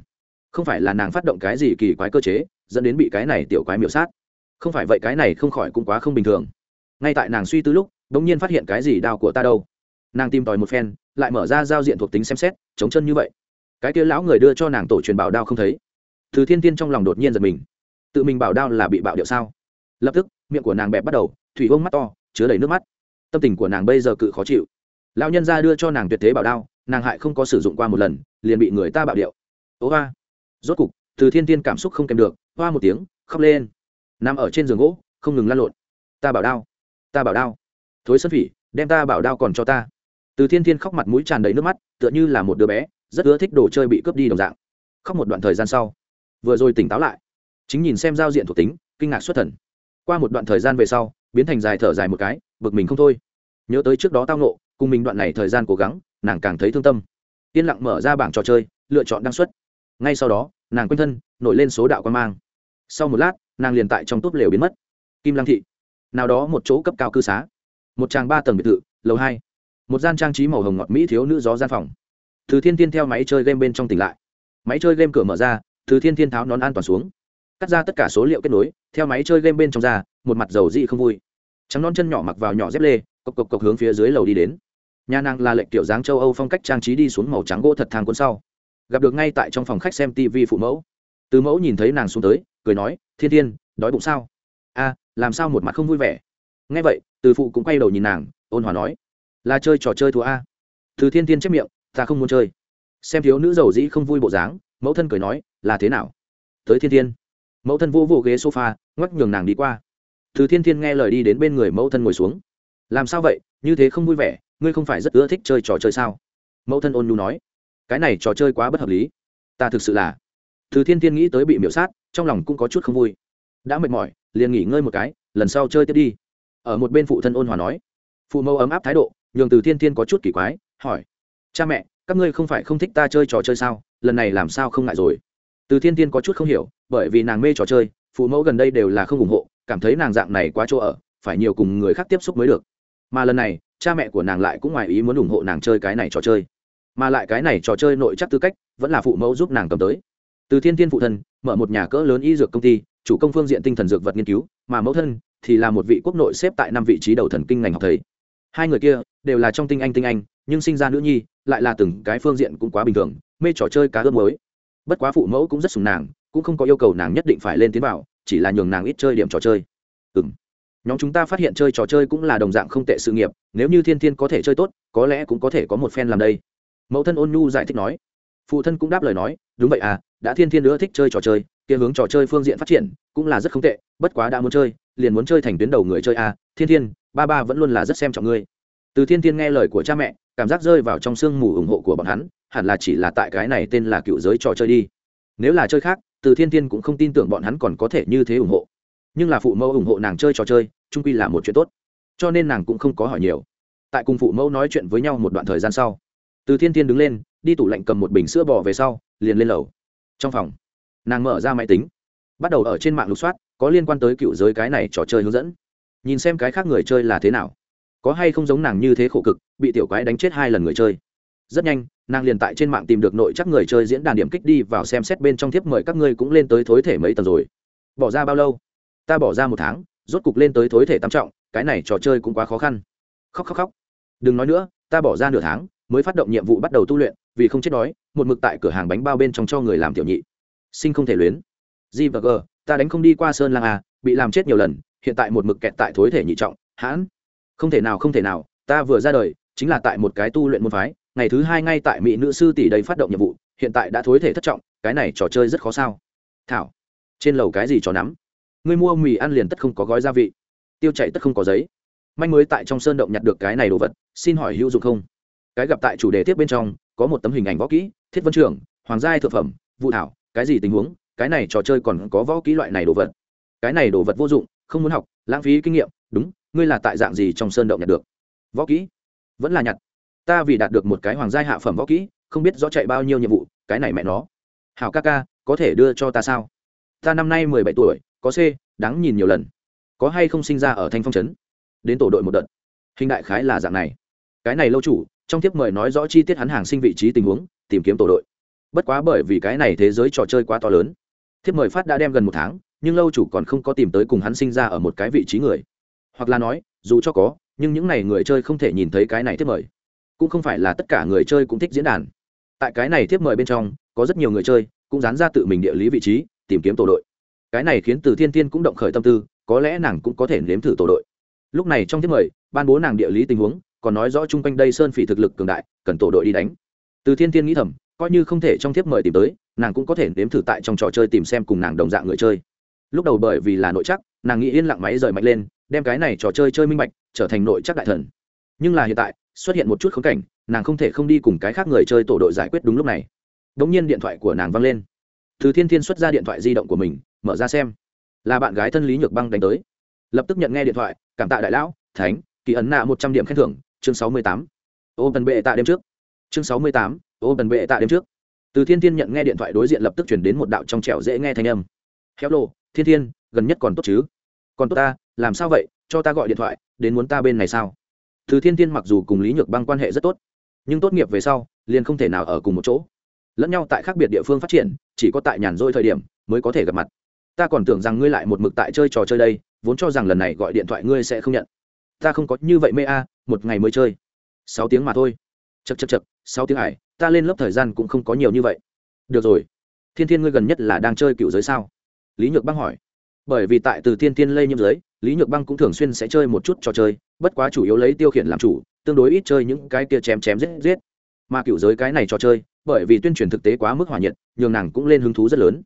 Không phải là nàng phát động cái gì kỳ quái cơ chế, dẫn đến bị cái này tiểu quái miểu sát? Không phải vậy cái này không khỏi cũng quá không bình thường. Ngay tại nàng suy tư lúc đ ỗ n g nhiên phát hiện cái gì đao của ta đâu? Nàng tìm tòi một phen, lại mở ra giao diện thuộc tính xem xét, chống chân như vậy. Cái kia lão người đưa cho nàng tổ truyền bảo đao không thấy. Thứ thiên tiên trong lòng đột nhiên giật mình. Tự mình bảo đao là bị bạo điệu sao? Lập tức, miệng của nàng bẹp bắt đầu, thủy vông mắt to, chứa đầy nước mắt tâm tình của nàng bây giờ cự khó chịu. Lão nhân ra đưa cho nàng tuyệt thế bảo đao, nàng hại không có sử dụng qua một lần, liền bị người ta bạo điệu. Ố hoa. Rốt cục, từ thiên tiên cảm xúc không kèm được, hoa một tiếng, khóc lên. Nằm ở trên giường gỗ, không ngừng lăn lộn. Ta bảo đao, ta bảo đao. Thối sân phỉ, đem ta bảo đao còn cho ta. Từ thiên thiên khóc mặt mũi tràn đầy nước mắt, tựa như là một đứa bé, rất ưa thích đồ chơi bị cướp đi đồng dạng. Khóc một đoạn thời gian sau, vừa rồi tỉnh táo lại. Chính nhìn xem giao diện thuộc tính, kinh ngạc xuất thần. Qua một đoạn thời gian về sau, biến thành dài thở dài một cái bực mình không thôi. Nhớ tới trước đó tao nộ cùng mình đoạn này thời gian cố gắng, nàng càng thấy thương tâm. Yên lặng mở ra bảng trò chơi, lựa chọn đăng xuất. Ngay sau đó, nàng quanh thân, nổi lên số đạo quan mang. Sau một lát, nàng liền tại trong túp lều biến mất. Kim lăng thị. Nào đó một chỗ cấp cao cư xá. Một tràng ba tầng biệt thự, lầu hai. Một gian trang trí màu hồng ngọt mỹ thiếu nữ gió gian phòng. Thứ thiên thiên theo máy chơi game bên trong tỉnh lại. Máy chơi game cửa mở ra, thứ thiên thiên tháo nón an toàn xuống. Cắt ra tất cả số liệu kết nối, theo máy chơi game bên trong ra, một mặt dầu dị không vui trắng non chân nhỏ mặc vào nhỏ dép lê, cộc cộc cộc hướng phía dưới lầu đi đến. Nhà nàng là lệnh kiểu dáng châu âu phong cách trang trí đi xuống màu trắng gỗ thật thang cuốn sau. Gặp được ngay tại trong phòng khách xem tv phụ mẫu. Từ mẫu nhìn thấy nàng xuống tới, cười nói, thiên thiên, đói bụng sao? A, làm sao một mặt không vui vẻ? Ngay vậy, từ phụ cũng quay đầu nhìn nàng, ôn hòa nói, là chơi trò chơi thua a. Từ thiên thiên chép miệng, ta không muốn chơi. Xem thiếu nữ giàu dĩ không vui bộ dáng, mẫu thân cười nói, là thế nào? Tới thiên thiên. Mẫu thân vô vô ghế sofa, ngoắc nhường nàng đi qua từ thiên thiên nghe lời đi đến bên người mẫu thân ngồi xuống. Làm sao vậy? Như thế không vui vẻ, ngươi không phải rất ưa thích chơi trò chơi sao? Mẫu thân ôn nhu nói. Cái này trò chơi quá bất hợp lý. Ta thực sự là. Từ thiên thiên nghĩ tới bị miễu sát, trong lòng cũng có chút không vui. Đã mệt mỏi, liền nghỉ ngơi một cái, lần sau chơi tiếp đi. Ở một bên phụ thân ôn hòa nói. Phụ mẫu ấm áp thái độ, nhường từ thiên thiên có chút kỳ quái, hỏi. Cha mẹ, các ngươi không phải không thích ta chơi trò chơi sao? Lần này làm sao không ngại rồi? Từ thiên thiên có chút không hiểu, bởi vì nàng mê trò chơi, phụ mẫu gần đây đều là không ủng hộ cảm thấy nàng dạng này quá chỗ ở, phải nhiều cùng người khác tiếp xúc mới được. Mà lần này, cha mẹ của nàng lại cũng ngoài ý muốn ủng hộ nàng chơi cái này trò chơi. Mà lại cái này trò chơi nội chắc tư cách, vẫn là phụ mẫu giúp nàng cầm tới. Từ thiên thiên phụ thân, mở một nhà cỡ lớn y dược công ty, chủ công phương diện tinh thần dược vật nghiên cứu, mà mẫu thân thì là một vị quốc nội xếp tại năm vị trí đầu thần kinh ngành học thầy. Hai người kia đều là trong tinh anh tinh anh, nhưng sinh ra nữ nhi, lại là từng cái phương diện cũng quá bình thường, mê trò chơi cá ướp mới bất quá phụ mẫu cũng rất sùng nàng, cũng không có yêu cầu nàng nhất định phải lên tiến vào chỉ là nhường nàng ít chơi điểm trò chơi. Ừ m nhóm chúng ta phát hiện chơi trò chơi cũng là đồng dạng không tệ sự nghiệp, nếu như thiên thiên có thể chơi tốt, có lẽ cũng có thể có một fan làm đây. Mẫu thân ôn nhu giải thích nói. Phụ thân cũng đáp lời nói, đúng vậy à đã thiên thiên nữa thích chơi trò chơi, kia hướng trò chơi phương diện phát triển cũng là rất không tệ, bất quá đã muốn chơi, liền muốn chơi thành tuyến đầu người chơi à thiên thiên, ba ba vẫn luôn là rất xem trọng ngươi. Từ thiên thiên nghe lời của cha mẹ, cảm giác rơi vào trong sương mù ủng hộ của bọn hắn, hẳn là chỉ là tại cái này tên là cựu giới trò chơi đi. Nếu là chơi khác từ thiên thiên cũng không tin tưởng bọn hắn còn có thể như thế ủng hộ. Nhưng là phụ mẫu ủng hộ nàng chơi trò chơi trung quy là một chuyện tốt. Cho nên nàng cũng không có hỏi nhiều. Tại cùng phụ mẫu nói chuyện với nhau một đoạn thời gian sau, từ thiên thiên đứng lên, đi tủ lạnh cầm một bình sữa bò về sau, liền lên lầu. Trong phòng, nàng mở ra máy tính, bắt đầu ở trên mạng lục soát, có liên quan tới cựu giới cái này trò chơi hướng dẫn. Nhìn xem cái khác người chơi là thế nào. Có hay không giống nàng như thế khổ cực, bị tiểu quái đánh chết hai lần người chơi rất nhanh, nàng liền tại trên mạng tìm được nội chắc người chơi diễn đàn điểm kích đi vào xem xét bên trong thiếp mời các ngươi cũng lên tới thối thể mấy tầng rồi. Bỏ ra bao lâu? Ta bỏ ra một tháng, rốt cục lên tới thối thể tam trọng, cái này trò chơi cũng quá khó khăn. Khóc khóc khóc. Đừng nói nữa, ta bỏ ra nửa tháng, mới phát động nhiệm vụ bắt đầu tu luyện, vì không chết đói, một mực tại cửa hàng bánh bao bên trong cho người làm tiểu nhị. Sinh không thể luyến. G và g, ta đánh không đi qua sơn lang à bị làm chết nhiều lần, hiện tại một mực kẹt tại thối thể nhị trọng, hãn. Không thể nào, không thể nào, ta vừa ra đời, chính là tại một cái tu luyện môn phái ngày thứ hai ngay tại mỹ nữ sư tỷ đây phát động nhiệm vụ, hiện tại đã thối thể thất trọng, cái này trò chơi rất khó sao. Thảo, trên lầu cái gì trò nắm? Ngươi mua mì ăn liền tất không có gói gia vị. Tiêu chạy tất không có giấy. Manh mới tại trong sơn động nhặt được cái này đồ vật, xin hỏi hữu dụng không? Cái gặp tại chủ đề tiếp bên trong, có một tấm hình ảnh võ kỹ, thiết vân trưởng hoàng giai thượng phẩm vụ thảo, cái gì tình huống? Cái này trò chơi còn có võ kỹ loại này đồ vật. Cái này đồ vật vô dụng, không muốn học, lãng phí kinh nghiệm, đúng, ngươi là tại dạng gì trong sơn động nhặt được? Võ kỹ? Vẫn là nhặt ta vì đạt được một cái hoàng giai hạ phẩm võ kỹ, không biết rõ chạy bao nhiêu nhiệm vụ, cái này mẹ nó. Hảo ca ca, có thể đưa cho ta sao? Ta năm nay mười bảy tuổi, có c, đáng nhìn nhiều lần. Có hay không sinh ra ở thanh phong trấn? Đến tổ đội một đợt. Hình đại khái là dạng này. Cái này lâu chủ, trong thiếp mời nói rõ chi tiết hắn hàng sinh vị trí tình huống, tìm kiếm tổ đội. Bất quá bởi vì cái này thế giới trò chơi quá to lớn, thiếp mời phát đã đem gần một tháng, nhưng lâu chủ còn không có tìm tới cùng hắn sinh ra ở một cái vị trí người. Hoặc là nói, dù cho có, nhưng những n à y người chơi không thể nhìn thấy cái này thiếp mời cũng không phải là tất cả người chơi cũng thích diễn đàn. Tại cái này thiếp mời bên trong, có rất nhiều người chơi cũng dán ra tự mình địa lý vị trí, tìm kiếm tổ đội. Cái này khiến từ thiên Thiên cũng động khởi tâm tư, có lẽ nàng cũng có thể nếm thử tổ đội. Lúc này trong thiếp mời, ban bố nàng địa lý tình huống, còn nói rõ chung quanh đây sơn phỉ thực lực cường đại, cần tổ đội đi đánh. Từ thiên Thiên nghĩ thầm, coi như không thể trong thiếp mời tìm tới, nàng cũng có thể nếm thử tại trong trò chơi tìm xem cùng nàng đồng dạng người chơi. Lúc đầu bởi vì là nội chắc, nàng nghĩ yên lặng máy rời mạnh lên, đem cái này trò chơi chơi minh bạch, trở thành nội chắc đại thần. Nhưng là hiện tại xuất hiện một chút khống cảnh, nàng không thể không đi cùng cái khác người chơi tổ đội giải quyết đúng lúc này. Đ ỗ n g nhiên điện thoại của nàng văng lên. Từ thiên thiên xuất ra điện thoại di động của mình, mở ra xem. Là bạn gái thân lý nhược băng đánh tới. Lập tức nhận nghe điện thoại, cảm tạ đại lão, thánh, kỳ ấn nạ một trăm điểm khen thưởng, chương sáu mươi tám. Ô tần bệ tạ đêm trước. Chương sáu mươi tám ô tần bệ tạ đêm trước. Từ thiên thiên nhận nghe điện thoại đối diện lập tức chuyển đến một đạo trong trẻo dễ nghe thanh âm. Khéo lộ thiên thiên, gần nhất còn tốt chứ? Còn tốt ta, làm sao vậy? Cho ta gọi điện thoại, đến muốn ta bên này sao? Từ thiên thiên mặc dù cùng lý nhược băng quan hệ rất tốt, nhưng tốt nghiệp về sau, liền không thể nào ở cùng một chỗ. Lẫn nhau tại khác biệt địa phương phát triển, chỉ có tại nhàn rỗi thời điểm mới có thể gặp mặt. Ta còn tưởng rằng ngươi lại một mực tại chơi trò chơi đây, vốn cho rằng lần này gọi điện thoại ngươi sẽ không nhận. Ta không có như vậy mê a, một ngày mới chơi. Sáu tiếng mà thôi. Chật chật chật sáu tiếng ải, ta lên lớp thời gian cũng không có nhiều như vậy. Được rồi. Thiên thiên ngươi gần nhất là đang chơi cựu giới sao? Lý nhược băng hỏi bởi vì tại từ thiên thiên lây nhiễm giới, lý nhược băng cũng thường xuyên sẽ chơi một chút trò chơi, bất quá chủ yếu lấy tiêu khiển làm chủ, tương đối ít chơi những cái kia chém chém giết giết. Mà cựu giới cái này trò chơi, bởi vì tuyên truyền thực tế quá mức hòa nhiệt, nhường nàng cũng lên hứng thú rất lớn.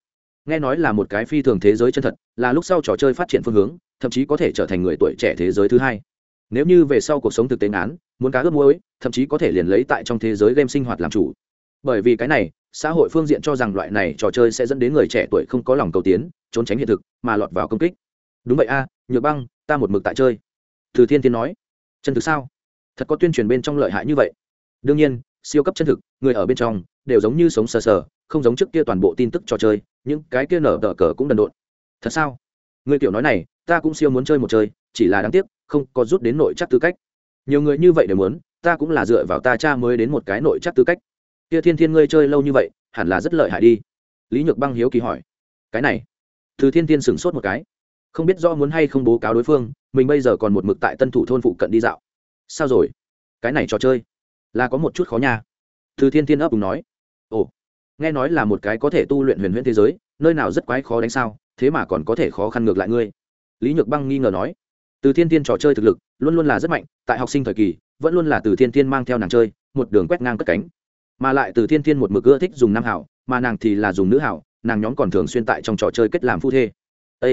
Nghe nói là một cái phi thường thế giới chân thật, là lúc sau trò chơi phát triển phương hướng, thậm chí có thể trở thành người tuổi trẻ thế giới thứ hai. Nếu như về sau cuộc sống thực tế ngán muốn cá ướp muối, thậm chí có thể liền lấy tại trong thế giới game sinh hoạt làm chủ. Bởi vì cái này xã hội phương diện cho rằng loại này trò chơi sẽ dẫn đến người trẻ tuổi không có lòng cầu tiến, trốn tránh hiện thực, mà lọt vào công kích. Đúng vậy a, nhược băng, ta một mực tại chơi. Từ thiên thiên nói. Chân thực sao? Thật có tuyên truyền bên trong lợi hại như vậy. Đương nhiên, siêu cấp chân thực, người ở bên trong, đều giống như sống sờ sờ, không giống trước kia toàn bộ tin tức trò chơi, những cái kia nở tờ cờ cũng đần độn. Thật sao? Người kiểu nói này, ta cũng siêu muốn chơi một chơi, chỉ là đáng tiếc, không có rút đến nội chắc tư cách. Nhiều người như vậy đều muốn, ta cũng là dựa vào ta cha mới đến một cái nội chắc tư cách kia thiên thiên ngươi chơi lâu như vậy, hẳn là rất lợi hại đi. Lý nhược băng hiếu kỳ hỏi. Cái này. Từ thiên thiên sửng sốt một cái. Không biết do muốn hay không bố cáo đối phương, mình bây giờ còn một mực tại tân thủ thôn phụ cận đi dạo. Sao rồi? Cái này trò chơi. Là có một chút khó nha. Từ thiên thiên ấp đúng nói. Ồ. Nghe nói là một cái có thể tu luyện huyền huyễn thế giới, nơi nào rất quái khó đánh sao, thế mà còn có thể khó khăn ngược lại ngươi. Lý nhược băng nghi ngờ nói. Từ thiên thiên trò chơi thực lực, luôn luôn là rất mạnh, tại học sinh thời kỳ, vẫn luôn là từ thiên thiên mang theo nàng chơi, một đường quét ngang cất cánh mà lại từ thiên thiên một mực ưa thích dùng nam hảo, mà nàng thì là dùng nữ hảo, nàng nhóm còn thường xuyên tại trong trò chơi kết làm phu thê. Â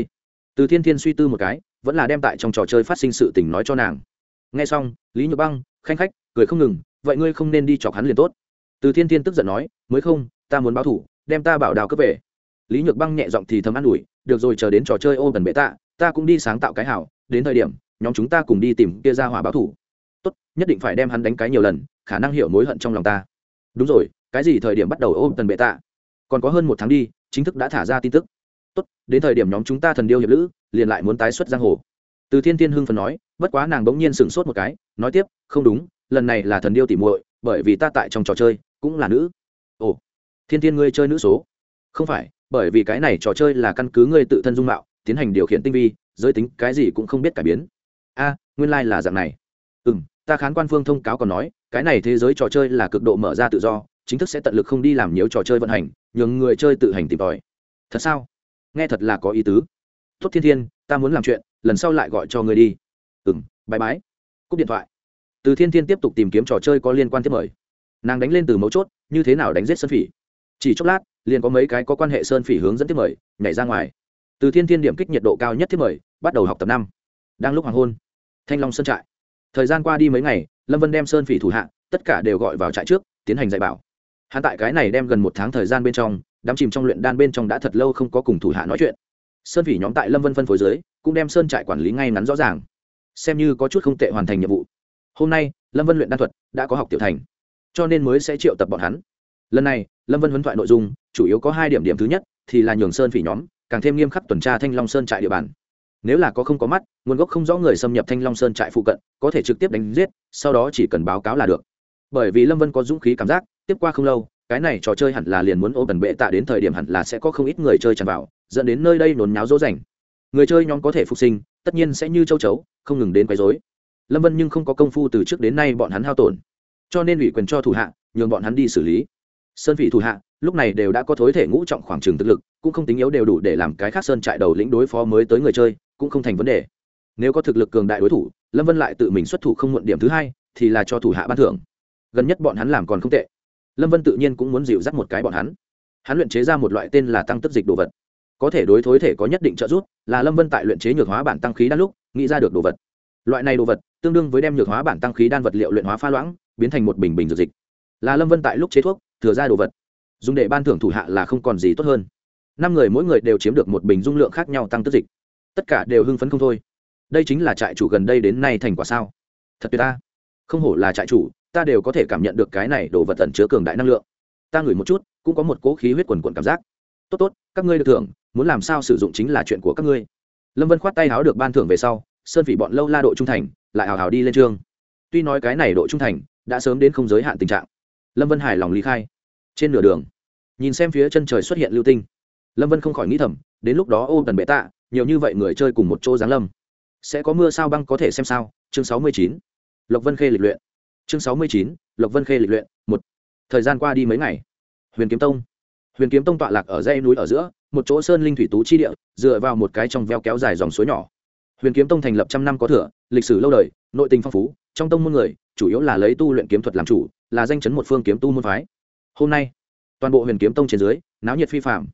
từ thiên thiên suy tư một cái, vẫn là đem tại trong trò chơi phát sinh sự tình nói cho nàng. Nghe xong, lý nhược băng, khanh khách, cười không ngừng, vậy ngươi không nên đi chọc hắn liền tốt. Từ thiên thiên tức giận nói, mới không, ta muốn báo thủ, đem ta bảo đào cấp về. Lý nhược băng nhẹ giọng thì thầm an ủi, được rồi chờ đến trò chơi ô gần bệ tạ, ta cũng đi sáng tạo cái hảo, đến thời điểm, nhóm chúng ta cùng đi tìm kia ra hỏa báo thủ. Tốt, nhất định phải đem hắn đánh cái nhiều lần, khả năng hiểu mối hận trong lòng ta đúng rồi, cái gì thời điểm bắt đầu ôm tần bệ tạ? Còn có hơn một tháng đi, chính thức đã thả ra tin tức. Tốt, đến thời điểm nhóm chúng ta thần điêu hiệp lữ, liền lại muốn tái xuất giang hồ. Từ thiên thiên hưng phần nói, bất quá nàng bỗng nhiên sửng sốt một cái, nói tiếp, không đúng, lần này là thần điêu tỉ muội, bởi vì ta tại trong trò chơi, cũng là nữ. Ồ, thiên thiên ngươi chơi nữ số. Không phải, bởi vì cái này trò chơi là căn cứ ngươi tự thân dung mạo, tiến hành điều khiển tinh vi, giới tính cái gì cũng không biết cải biến. A, nguyên lai、like、là dạng này. Ừ m ta khán quan phương thông cáo còn nói cái này thế giới trò chơi là cực độ mở ra tự do, chính thức sẽ tận lực không đi làm nhiều trò chơi vận hành, nhường người chơi tự hành tìm tòi. Thật sao? Nghe thật là có ý tứ. Tốt thiên thiên, ta muốn làm chuyện, lần sau lại gọi cho người đi. Ừ m bãi bái cúp điện thoại. Từ thiên thiên tiếp tục tìm kiếm trò chơi có liên quan tiếp mời. Nàng đánh lên từ mấu chốt, như thế nào đánh giết sơn phỉ? Chỉ chốc lát, liền có mấy cái có quan hệ sơn phỉ hướng dẫn tiếp mời, nhảy ra ngoài. Từ thiên thiên điểm kích nhiệt độ cao nhất tiếp mời, bắt đầu học tập năm. Đang lúc hoàng hôn. Thanh long sơn trại. Thời gian qua đi mấy ngày lâm vân đem sơn phỉ thủ hạ, tất cả đều gọi vào trại trước, tiến hành dạy bảo. Hắn tại cái này đem gần một tháng thời gian bên trong đám chìm trong luyện đan bên trong đã thật lâu không có cùng thủ hạ nói chuyện. Sơn phỉ nhóm tại lâm vân phân phối dưới, cũng đem sơn trại quản lý ngay ngắn rõ ràng. Xem như có chút không tệ hoàn thành nhiệm vụ. Hôm nay, lâm vân luyện đan thuật đã có học tiểu thành, cho nên mới sẽ triệu tập bọn hắn. Lần này, lâm vân huấn thoại nội dung, chủ yếu có hai điểm điểm thứ nhất, thì là nhường sơn phỉ nhóm, càng thêm nghiêm khắc tuần tra thanh long sơn trại địa bàn nếu là có không có mắt, nguồn gốc không rõ người xâm nhập thanh long sơn trại phụ cận, có thể trực tiếp đánh giết, sau đó chỉ cần báo cáo là được. Bởi vì lâm vân có dũng khí cảm giác, tiếp qua không lâu, cái này trò chơi hẳn là liền muốn ô bẩn bệ tạ đến thời điểm hẳn là sẽ có không ít người chơi tràn vào, dẫn đến nơi đây nôn náo dỗ dành. Người chơi nhóm có thể phục sinh, tất nhiên sẽ như châu chấu, không ngừng đến quấy dối lâm vân nhưng không có công phu từ trước đến nay bọn hắn hao tổn. Cho nên ủy quyền cho thủ hạ, nhường bọn hắn đi xử lý. Sơn vị thủ hạ, lúc này đều đã có thối thể ngũ trọng khoảng trường thực lực, cũng không tính yếu đều đủ để làm cái khác sơn trại đầu lĩnh đối phó mới tới người chơi cũng không thành vấn đề. Nếu có thực lực cường đại đối thủ, lâm vân lại tự mình xuất thủ không muộn điểm thứ hai, thì là cho thủ hạ ban thưởng. Gần nhất bọn hắn làm còn không tệ. Lâm vân tự nhiên cũng muốn dịu dắt một cái bọn hắn. Hắn luyện chế ra một loại tên là tăng tức dịch đồ vật. Có thể đối thối thể có nhất định trợ giúp, là lâm vân tại luyện chế nhược hóa bản tăng khí đan lúc, nghĩ ra được đồ vật. Loại này đồ vật, tương đương với đem nhược hóa bản tăng khí đan vật liệu luyện hóa pha loãng, biến thành một bình bình dược dịch. Là lâm vân tại lúc chế thuốc, thừa ra đồ vật. Dùng để ban thưởng thủ hạ là không còn gì tốt hơn. Năm người mỗi người đều chiếm được một bình dung lượng khác nhau tăng tức dịch tất cả đều hưng phấn không thôi. Đây chính là trại chủ gần đây đến nay thành quả sao? Thật tuyệt ta. Không hổ là trại chủ, ta đều có thể cảm nhận được cái này đồ vật tẩn chứa cường đại năng lượng. Ta ngửi một chút, cũng có một cỗ khí huyết quần quần cảm giác. Tốt tốt, các ngươi được thưởng, muốn làm sao sử dụng chính là chuyện của các ngươi. Lâm vân khoát tay háo được ban thưởng về sau, sơn phỉ bọn lâu la độ trung thành, lại hào hào đi lên trường tuy nói cái này độ trung thành, đã sớm đến không giới hạn tình trạng. Lâm vân hài lòng lý khai. Trên nửa đường, nhìn xem phía chân trời xuất hiện lưu tinh. Lâm vân không khỏi nghĩ thầm, đến lúc đó ô tần bệ tạ nhiều như vậy người chơi cùng một chỗ giáng lâm. Sẽ có mưa sao băng có thể xem sao? Chương sáu mươi chín. Lộc vân khê lịch luyện. Chương sáu mươi chín, lộc vân khê lịch luyện, một. Thời gian qua đi mấy ngày. Huyền kiếm tông. Huyền kiếm tông tọa lạc ở dãy núi ở giữa, một chỗ sơn linh thủy tú chi địa, dựa vào một cái trong veo kéo dài dòng suối nhỏ. Huyền kiếm tông thành lập trăm năm có thừa, lịch sử lâu đời, nội tình phong phú, trong tông môn người, chủ yếu là lấy tu luyện kiếm thuật làm chủ, là danh chấn một phương kiếm tu môn phái. Hôm nay, toàn bộ huyền kiếm tông trên dưới, náo nhiệt phi phạm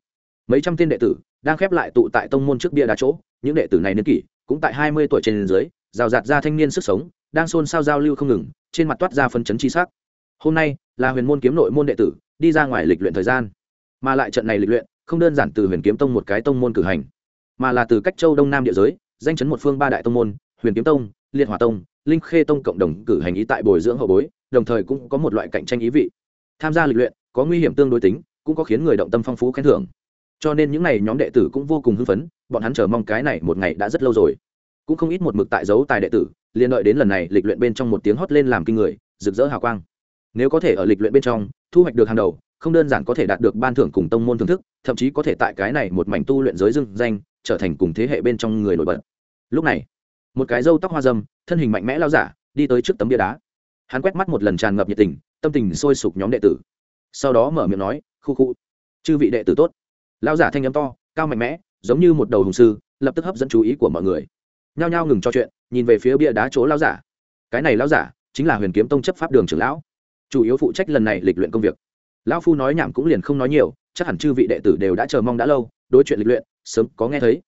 mấy trăm tên đệ tử đang khép lại tụ tại tông môn trước bia đá chỗ, những đệ tử này niên kỷ cũng tại hai mươi tuổi trên dưới, rào rạt ra thanh niên sức sống, đang xôn xao giao lưu không ngừng, trên mặt toát ra phân chấn chi sắc. Hôm nay là huyền môn kiếm nội môn đệ tử, đi ra ngoài lịch luyện thời gian. Mà lại trận này lịch luyện, không đơn giản từ huyền kiếm tông một cái tông môn cử hành, mà là từ cách châu đông nam địa giới, danh chấn một phương ba đại tông môn, huyền kiếm tông, liệt hòa tông, linh khê tông cộng đồng cử hành ý tại bồi dưỡng hậu bối, đồng thời cũng có một loại cạnh tranh ý vị. Tham gia lịch luyện có nguy hiểm tương đối tính, cũng có khiến người động tâm phong phú khen thưởng cho nên những n à y nhóm đệ tử cũng vô cùng hưng phấn, bọn hắn chờ mong cái này một ngày đã rất lâu rồi. Cũng không ít một mực tại dấu tài đệ tử, liền đợi đến lần này lịch luyện bên trong một tiếng hót lên làm kinh người, rực rỡ hào quang. Nếu có thể ở lịch luyện bên trong, thu hoạch được hàng đầu, không đơn giản có thể đạt được ban thưởng cùng tông môn thưởng thức, thậm chí có thể tại cái này một mảnh tu luyện giới dưng danh, trở thành cùng thế hệ bên trong người nổi bật. Lúc này, một cái râu tóc hoa dâm, thân hình mạnh mẽ lao giả, đi tới trước tấm bia đá. Hắn quét mắt một lần tràn ngập nhiệt tình, tâm tình sôi sục nhóm đệ tử. Sau đó mở miệng nói, khu khu, chư vị đệ tử tốt lao giả thanh â m to, cao mạnh mẽ, giống như một đầu hùng sư, lập tức hấp dẫn chú ý của mọi người. Nhao nhao ngừng cho chuyện, nhìn về phía bia đá chỗ lao giả. Cái này lao giả chính là huyền kiếm tông chấp pháp đường trưởng lão. Chủ yếu phụ trách lần này lịch luyện công việc. Lão phu nói nhảm cũng liền không nói nhiều, chắc hẳn chư vị đệ tử đều đã chờ mong đã lâu, đối chuyện lịch luyện, sớm có nghe thấy.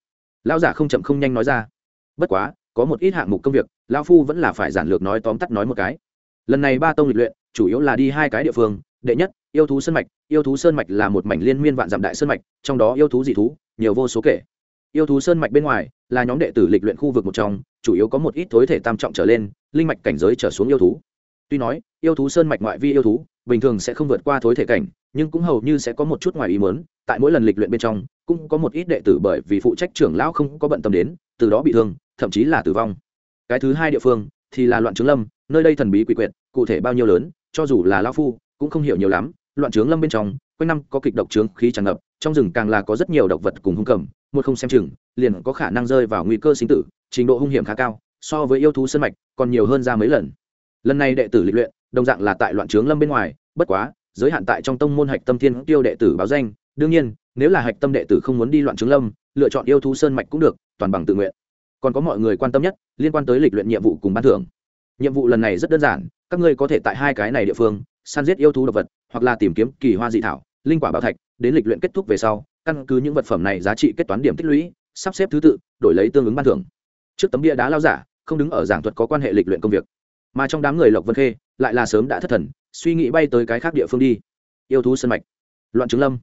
Lão giả không chậm không nhanh nói ra. Bất quá, có một ít hạng mục công việc, lão phu vẫn là phải giản lược nói tóm tắt nói một cái. Lần này ba tông lịch luyện, chủ yếu là đi hai cái địa phương, đệ nhất yêu thú sơn mạch, yêu thú sơn mạch là một mảnh liên miên vạn dặm đại sơn mạch, trong đó yêu thú dị thú, nhiều vô số kể. Yêu thú sơn mạch bên ngoài là nhóm đệ tử lịch luyện khu vực một trong, chủ yếu có một ít thối thể tam trọng trở lên, linh mạch cảnh giới trở xuống yêu thú. Tuy nói, yêu thú sơn mạch ngoại vi yêu thú, bình thường sẽ không vượt qua thối thể cảnh, nhưng cũng hầu như sẽ có một chút ngoài ý mớn tại mỗi lần lịch luyện bên trong, cũng có một ít đệ tử bởi vì phụ trách trưởng lão không có bận tâm đến, từ đó bị thương, thậm chí là tử vong. Cái thứ hai địa phương thì là loạn trướng lâm, nơi đây thần bí quỷ quyệt, cụ thể bao nhiêu lớn, cho dù là lão phu, cũng không hiểu nhiều lắm loạn trướng lâm bên trong, quanh năm có kịch độc trướng khí tràn ngập, trong rừng càng là có rất nhiều động vật cùng hung cầm, một không xem chừng, liền có khả năng rơi vào nguy cơ sinh tử, trình độ hung hiểm khá cao, so với yêu thú sân mạch còn nhiều hơn ra mấy lần. Lần này đệ tử lịch luyện, đồng dạng là tại loạn trướng lâm bên ngoài, bất quá, giới hạn tại trong tông môn hạch tâm thiên tiêu đệ tử báo danh, đương nhiên, nếu là hạch tâm đệ tử không muốn đi loạn trướng lâm, lựa chọn yêu thú sơn mạch cũng được, toàn bằng tự nguyện. Còn có mọi người quan tâm nhất, liên quan tới lịch luyện nhiệm vụ cùng ban thưởng. Nhiệm vụ lần này rất đơn giản, các ngươi có thể tại hai cái này địa phương săn giết yêu thú động vật, hoặc là tìm kiếm kỳ hoa dị thảo, linh quả bảo thạch, đến lịch luyện kết thúc về sau, căn cứ những vật phẩm này giá trị kết toán điểm tích lũy, sắp xếp thứ tự, đổi lấy tương ứng ban thưởng. Trước tấm bia đá lao giả, không đứng ở giảng thuật có quan hệ lịch luyện công việc. Mà trong đám người lộc vân khê, lại là sớm đã thất thần, suy nghĩ bay tới cái khác địa phương đi. Yêu thú sân mạch. Loạn trứng lâm.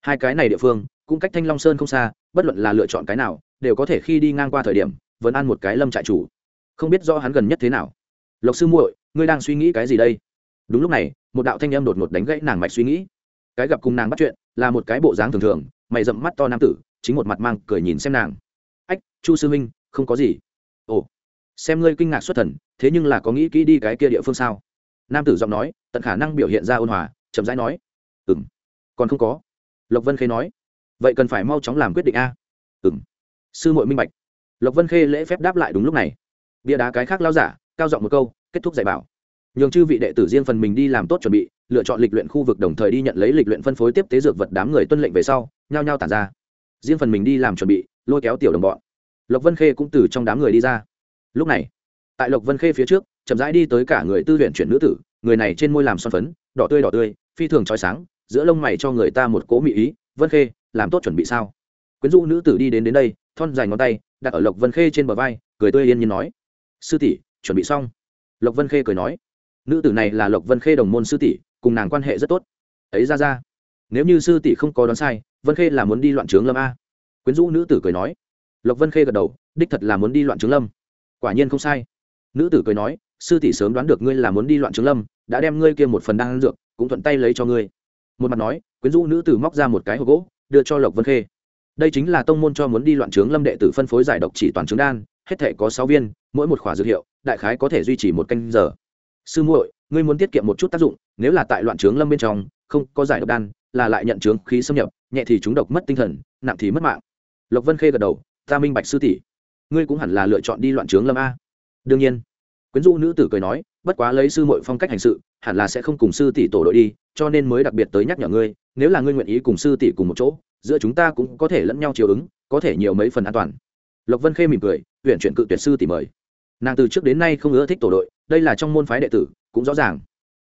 Hai cái này địa phương, cũng cách thanh long sơn không xa, bất luận là lựa chọn cái nào, đều có thể khi đi ngang qua thời điểm, vẫn ăn một cái lâm trại chủ. Không biết do hắn gần nhất thế nào. Lộc sư muội, ngươi đang suy nghĩ cái gì đây? Đúng lúc này một đạo thanh âm đột ngột đánh gãy nàng mạch suy nghĩ. Cái gặp cùng nàng bắt chuyện là một cái bộ dáng thường thường, mày rậm mắt to nam tử, chính một mặt mang cười nhìn xem nàng. Ách, chu sư minh không có gì. Ồ, xem ngươi kinh ngạc xuất thần, thế nhưng là có nghĩ kỹ đi cái kia địa phương sao? Nam tử giọng nói, tận khả năng biểu hiện ra ôn hòa, chậm rãi nói ừ m còn không có. Lộc vân khê nói, vậy cần phải mau chóng làm quyết định a. Ừ m sư mội minh bạch. Lộc vân khê lễ phép đáp lại đúng lúc này. Bia đá cái khác lao giả, cao giọng một câu, kết thúc dạy bảo nhường chư vị đệ tử riêng phần mình đi làm tốt chuẩn bị, lựa chọn lịch luyện khu vực đồng thời đi nhận lấy lịch luyện phân phối tiếp tế dược vật đám người tuân lệnh về sau, nhao nhao tản ra. Riêng phần mình đi làm chuẩn bị, lôi kéo tiểu đồng bọn. Lộc vân khê cũng từ trong đám người đi ra. Lúc này, tại lộc vân khê phía trước, chậm rãi đi tới cả người tư luyện chuyển nữ tử, người này trên môi làm son phấn, đỏ tươi đỏ tươi, phi thường trói sáng, giữa lông mày cho người ta một cố mị ý, vân khê, làm tốt chuẩn bị sao? Quyến rũ nữ tử đi đến đến đây, thon dài ngón tay, đặt ở lộc vân khê trên bờ vai, cười tươi yên nhiên nói, sư tỷ, chuẩn bị xong. Lộc vân khê cười nói nữ tử này là lộc vân khê đồng môn sư tỷ cùng nàng quan hệ rất tốt ấy ra ra nếu như sư tỷ không có đoán sai vân khê là muốn đi loạn trướng lâm a quyến rũ nữ tử cười nói lộc vân khê gật đầu đích thật là muốn đi loạn trướng lâm quả nhiên không sai nữ tử cười nói sư tỷ sớm đoán được ngươi là muốn đi loạn trướng lâm đã đem ngươi kia một phần đan dược cũng thuận tay lấy cho ngươi một mặt nói quyến rũ nữ tử móc ra một cái hộp gỗ đưa cho lộc vân khê đây chính là tông môn cho muốn đi loạn trướng lâm đệ tử phân phối giải độc chỉ toàn trướng đan hết thể có sáu viên mỗi một khỏa dược hiệu đại khái có thể duy trì một canh giờ sư muội, ngươi muốn tiết kiệm một chút tác dụng, nếu là tại loạn trướng lâm bên trong, không có giải độc đan, là lại nhận trướng khí xâm nhập, nhẹ thì chúng độc mất tinh thần, nặng thì mất mạng. Lộc vân khê gật đầu, ta minh bạch sư tỷ, ngươi cũng hẳn là lựa chọn đi loạn trướng lâm a. Đương nhiên. Quyến rũ nữ tử cười nói, bất quá lấy sư muội phong cách hành sự, hẳn là sẽ không cùng sư tỷ tổ đội đi, cho nên mới đặc biệt tới nhắc nhở ngươi, nếu là ngươi nguyện ý cùng sư tỷ cùng một chỗ, giữa chúng ta cũng có thể lẫn nhau chiều ứng, có thể nhiều mấy phần an toàn. Lộc vân khê mỉm cười huyện chuyển cự tuyệt sư tỷ mời nàng từ trước đến nay không ưa thích tổ đội, đây là trong môn phái đệ tử, cũng rõ ràng.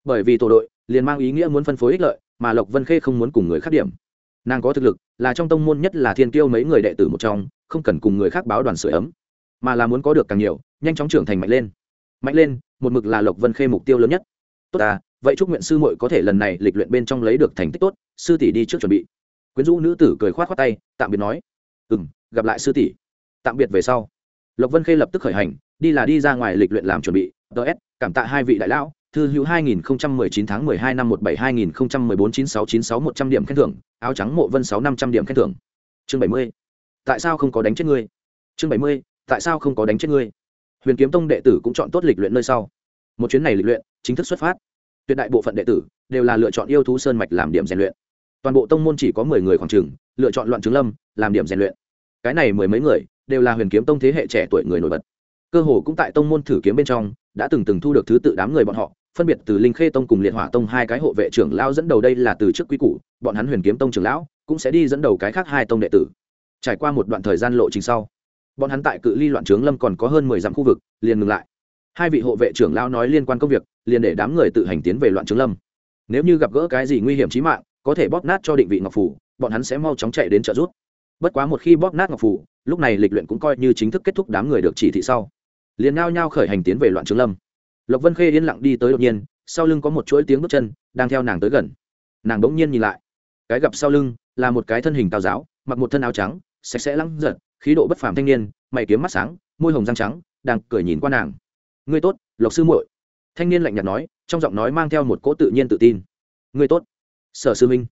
Bởi vì tổ đội liền mang ý nghĩa muốn phân phối ích lợi, mà lộc vân khê không muốn cùng người khác điểm. Nàng có thực lực, là trong tông môn nhất là thiên kiêu mấy người đệ tử một trong, không cần cùng người khác báo đoàn sửa ấm. Mà là muốn có được càng nhiều, nhanh chóng trưởng thành mạnh lên. Mạnh lên, một mực là lộc vân khê mục tiêu lớn nhất. Tốt à vậy chúc nguyện sư muội có thể lần này lịch luyện bên trong lấy được thành tích tốt, sư tỷ đi trước chuẩn bị. Quyến rũ nữ tử cười khoát khoát tay, tạm biệt nói. Ừ m gặp lại sư tỷ. Tạm biệt về sau. Lộc vân khê lập tức khởi hành đi là đi ra ngoài lịch luyện làm chuẩn bị. Ts cảm tạ hai vị đại lão. Thư hữu 2019 tháng 12 năm 17 2014 9696 100 điểm khen thưởng. Áo trắng mộ vân 6 500 điểm khen thưởng. Chương 70. tại sao không có đánh chết ngươi? Chương 70. tại sao không có đánh chết ngươi? Huyền kiếm tông đệ tử cũng chọn tốt lịch luyện nơi sau. Một chuyến này lịch luyện, chính thức xuất phát. Tuyệt đại bộ phận đệ tử đều là lựa chọn yêu thú sơn mạch làm điểm rèn luyện. Toàn bộ tông môn chỉ có mười người khoảng trường, lựa chọn loạn trứng lâm, làm điểm rèn luyện. Cái này mười mấy người đều là huyền kiếm tông thế hệ trẻ tuổi người nổi bật cơ hồ cũng tại tông môn thử kiếm bên trong, đã từng từng thu được thứ tự đám người bọn họ, phân biệt từ linh khê tông cùng liệt hỏa tông hai cái hộ vệ trưởng lão dẫn đầu đây là từ trước quý cũ bọn hắn huyền kiếm tông trưởng lão cũng sẽ đi dẫn đầu cái khác hai tông đệ tử. Trải qua một đoạn thời gian lộ trình sau, bọn hắn tại cự ly loạn trướng lâm còn có hơn mười dặm khu vực, liền ngừng lại. Hai vị hộ vệ trưởng lão nói liên quan công việc, liền để đám người tự hành tiến về loạn trướng lâm. Nếu như gặp gỡ cái gì nguy hiểm chí mạng, có thể bóp nát cho định vị ngọc phủ, bọn hắn sẽ mau chóng chạy đến trợ giúp. Bất quá một khi bóp nát ngọc phủ, lúc này lịch luyện cũng coi như chính thức kết thúc đám người được chỉ thị sau liền ngao nhao khởi hành tiến về loạn trướng lâm. Lộc vân khê yên lặng đi tới đột nhiên, sau lưng có một chuỗi tiếng bước chân, đang theo nàng tới gần. Nàng bỗng nhiên nhìn lại. Cái gặp sau lưng là một cái thân hình cao giáo, mặc một thân áo trắng, sạch sẽ lắng giật khí độ bất phàm thanh niên, mày kiếm mắt sáng, môi hồng răng trắng, đang cười nhìn qua nàng. Ngươi tốt, lộc sư muội. Thanh niên lạnh nhạt nói, trong giọng nói mang theo một cỗ tự nhiên tự tin. Ngươi tốt, sở sư minh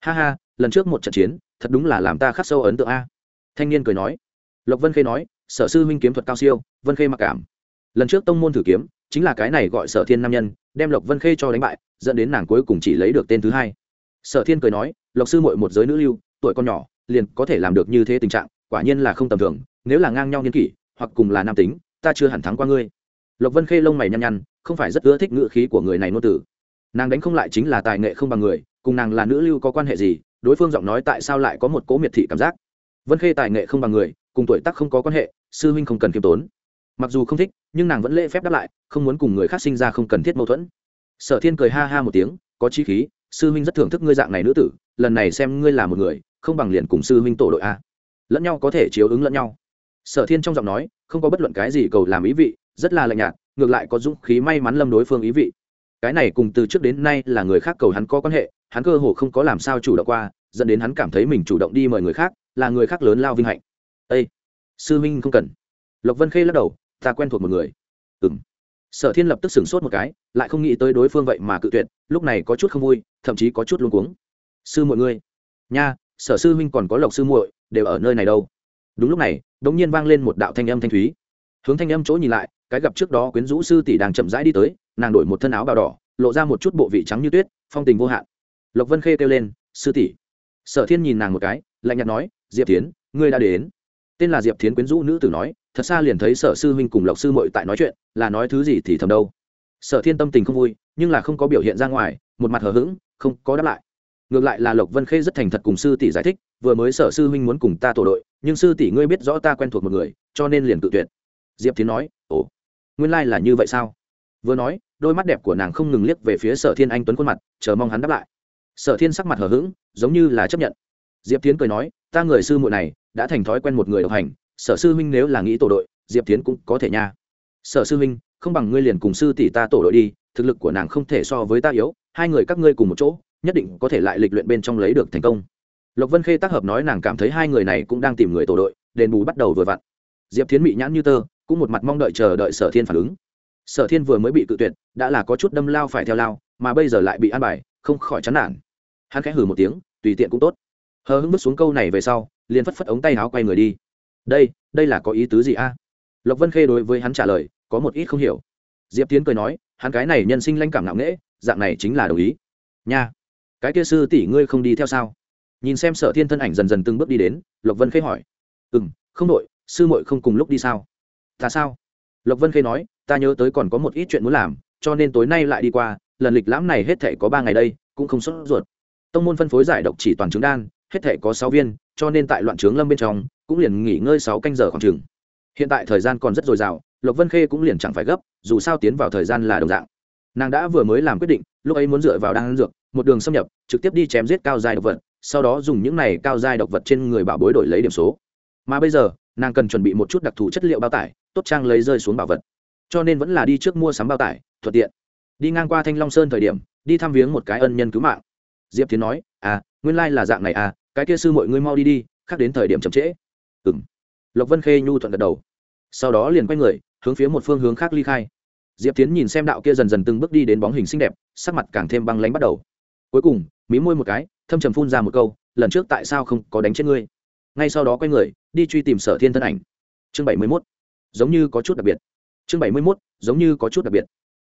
ha ha, lần trước một trận chiến, thật đúng là làm ta khắc sâu ấn tượng a. Thanh niên cười nói. Lộc vân khê nói sở sư minh kiếm thuật cao siêu, vân khê mặc cảm. Lần trước tông môn thử kiếm, chính là cái này gọi sở thiên nam nhân, đem lộc vân khê cho đánh bại, dẫn đến nàng cuối cùng chỉ lấy được tên thứ hai. Sở thiên cười nói, lộc sư mội một giới nữ lưu, tuổi con nhỏ, liền có thể làm được như thế tình trạng, quả nhiên là không tầm thường, nếu là ngang nhau niên kỷ, hoặc cùng là nam tính, ta chưa hẳn thắng qua ngươi. Lộc vân khê lông mày nhăn nhăn, không phải rất ưa thích ngữ khí của người này nô tử nàng đánh không lại chính là tài nghệ không bằng người, cùng nàng là nữ lưu có quan hệ gì, đối phương giọng nói tại sao lại có một cố miệt thị cảm giác. Vân khê tài nghệ không bằng người, cùng tuổi tác không có quan hệ sư huynh không cần kiêm tốn. Mặc dù không thích, nhưng nàng vẫn lễ phép đáp lại, không muốn cùng người khác sinh ra không cần thiết mâu thuẫn. Sở thiên cười ha ha một tiếng, có chi khí, sư huynh rất thưởng thức ngươi dạng này nữ tử, lần này xem ngươi là một người, không bằng liền cùng sư huynh tổ đội a. Lẫn nhau có thể chiếu ứng lẫn nhau. Sở thiên trong giọng nói, không có bất luận cái gì cầu làm ý vị, rất là lạnh nhạt, ngược lại có dũng khí may mắn lâm đối phương ý vị. Cái này cùng từ trước đến nay là người khác cầu hắn có quan hệ, hắn cơ hồ không có làm sao chủ động qua, dẫn đến hắn cảm thấy mình chủ động đi mời người khác, là người khác lớn lao vinh hạnh. Ê! Sư minh không cần. Lộc vân khê lắc đầu, ta quen thuộc một người. Ừ m sở thiên lập tức sửng sốt một cái, lại không nghĩ tới đối phương vậy mà cự tuyệt, lúc này có chút không vui, thậm chí có chút luống cuống. Sư mọi người nha, sở sư huynh còn có lộc sư muội, đều ở nơi này đâu? Đúng lúc này đ ỗ n g nhiên vang lên một đạo thanh âm thanh thúy. Hướng thanh âm chỗ nhìn lại, cái gặp trước đó quyến rũ sư tỷ đang chậm rãi đi tới, nàng đổi một thân áo bào đỏ, lộ ra một chút bộ vị trắng như tuyết, phong tình vô hạn. Lộc vân khê kêu lên, sư tỷ. Sở thiên nhìn nàng một cái, lạnh nhạt nói, diệp tiến ngươi đã đến tên là diệp Thiến quyến rũ nữ tử nói, thật xa liền thấy sở sư huynh cùng lộc sư mội tại nói chuyện, là nói thứ gì thì thầm đâu. Sở thiên tâm tình không vui, nhưng là không có biểu hiện ra ngoài, một mặt hờ hững, không có đáp lại. Ngược lại là lộc vân khê rất thành thật cùng sư tỷ giải thích, vừa mới sở sư huynh muốn cùng ta tổ đội, nhưng sư tỷ ngươi biết rõ ta quen thuộc một người, cho nên liền tự tuyệt. Diệp tiến nói, ồ, nguyên lai、like、là như vậy sao? Vừa nói, đôi mắt đẹp của nàng không ngừng liếc về phía sở thiên anh tuấn khuôn mặt, chờ mong hắn đáp lại. Sở thiên sắc mặt hờ hững, giống như là chấp nhận diệp tiến cười nói, ta người sư muội này, đã thành thói quen một người độc hành, sở sư huynh nếu là nghĩ tổ đội, diệp tiến cũng có thể nha. Sở sư huynh, không bằng ngươi liền cùng sư tỷ ta tổ đội đi, thực lực của nàng không thể so với ta yếu, hai người các ngươi cùng một chỗ, nhất định có thể lại lịch luyện bên trong lấy được thành công. Lộc vân khê tác hợp nói nàng cảm thấy hai người này cũng đang tìm người tổ đội, đền bù bắt đầu vừa vặn. Diệp thiến bị nhãn như tơ, cũng một mặt mong đợi chờ đợi sở thiên phản ứng. Sở thiên vừa mới bị cự tuyệt, đã là có chút đâm lao phải theo lao, mà bây giờ lại bị an bài, không khỏi chán nản. Hắn khẽ hử một tiếng, tùy tiện cũng tốt hờ hững bước xuống câu này về sau, liền phất phất ống tay áo quay người đi. Đây đây là có ý tứ gì a? Lộc vân khê đối với hắn trả lời, có một ít không hiểu. Diệp tiến cười nói, hắn cái này nhân sinh lanh cảm ngạo nghễ, dạng này chính là đồng ý. Nha, cái kia sư tỷ ngươi không đi theo sao? Nhìn xem sở thiên thân ảnh dần dần từng bước đi đến, lộc vân khê hỏi ừ m không đội, sư muội không cùng lúc đi sao? Ta sao? Lộc vân khê nói, ta nhớ tới còn có một ít chuyện muốn làm, cho nên tối nay lại đi qua, lần lịch lãm này hết thể có ba ngày đây, cũng không sốt ruột. Tông môn phân phối giải độc chỉ toàn trứng đan hết thể có sáu viên, cho nên tại loạn trướng lâm bên trong, cũng liền nghỉ ngơi sáu canh giờ khoảng chừng. Hiện tại thời gian còn rất dồi dào, lộc vân khê cũng liền chẳng phải gấp, dù sao tiến vào thời gian là đồng dạng. Nàng đã vừa mới làm quyết định, lúc ấy muốn dựa vào đan dược, một đường xâm nhập, trực tiếp đi chém giết cao giai độc vật, sau đó dùng những này cao giai độc vật trên người bảo bối đổi lấy điểm số. Mà bây giờ, nàng cần chuẩn bị một chút đặc thù chất liệu bao tải, tốt trang lấy rơi xuống bảo vật. Cho nên vẫn là đi trước mua sắm bao tải, thuận tiện. Đi ngang qua thanh long sơn thời điểm, đi thăm viếng một cái ân nhân cứu mạng. Diệp tiến nói à nguyên lai là dạng này à cái kia sư mọi ngươi mau đi đi, khác đến thời điểm chậm trễ. Ừ m lộc vân khê nhu thuận gật đầu. Sau đó liền quay người, hướng phía một phương hướng khác ly khai. Diệp tiến nhìn xem đạo kia dần dần từng bước đi đến bóng hình xinh đẹp, sắc mặt càng thêm băng lánh bắt đầu. Cuối cùng, mí môi một cái, thâm trầm phun ra một câu, lần trước tại sao không có đánh chết ngươi? Ngay sau đó quay người, đi truy tìm sở thiên thân ảnh. Chương bảy mươi mốt. Giống như có chút đặc biệt. Chương bảy mươi mốt, giống như có chút đặc biệt.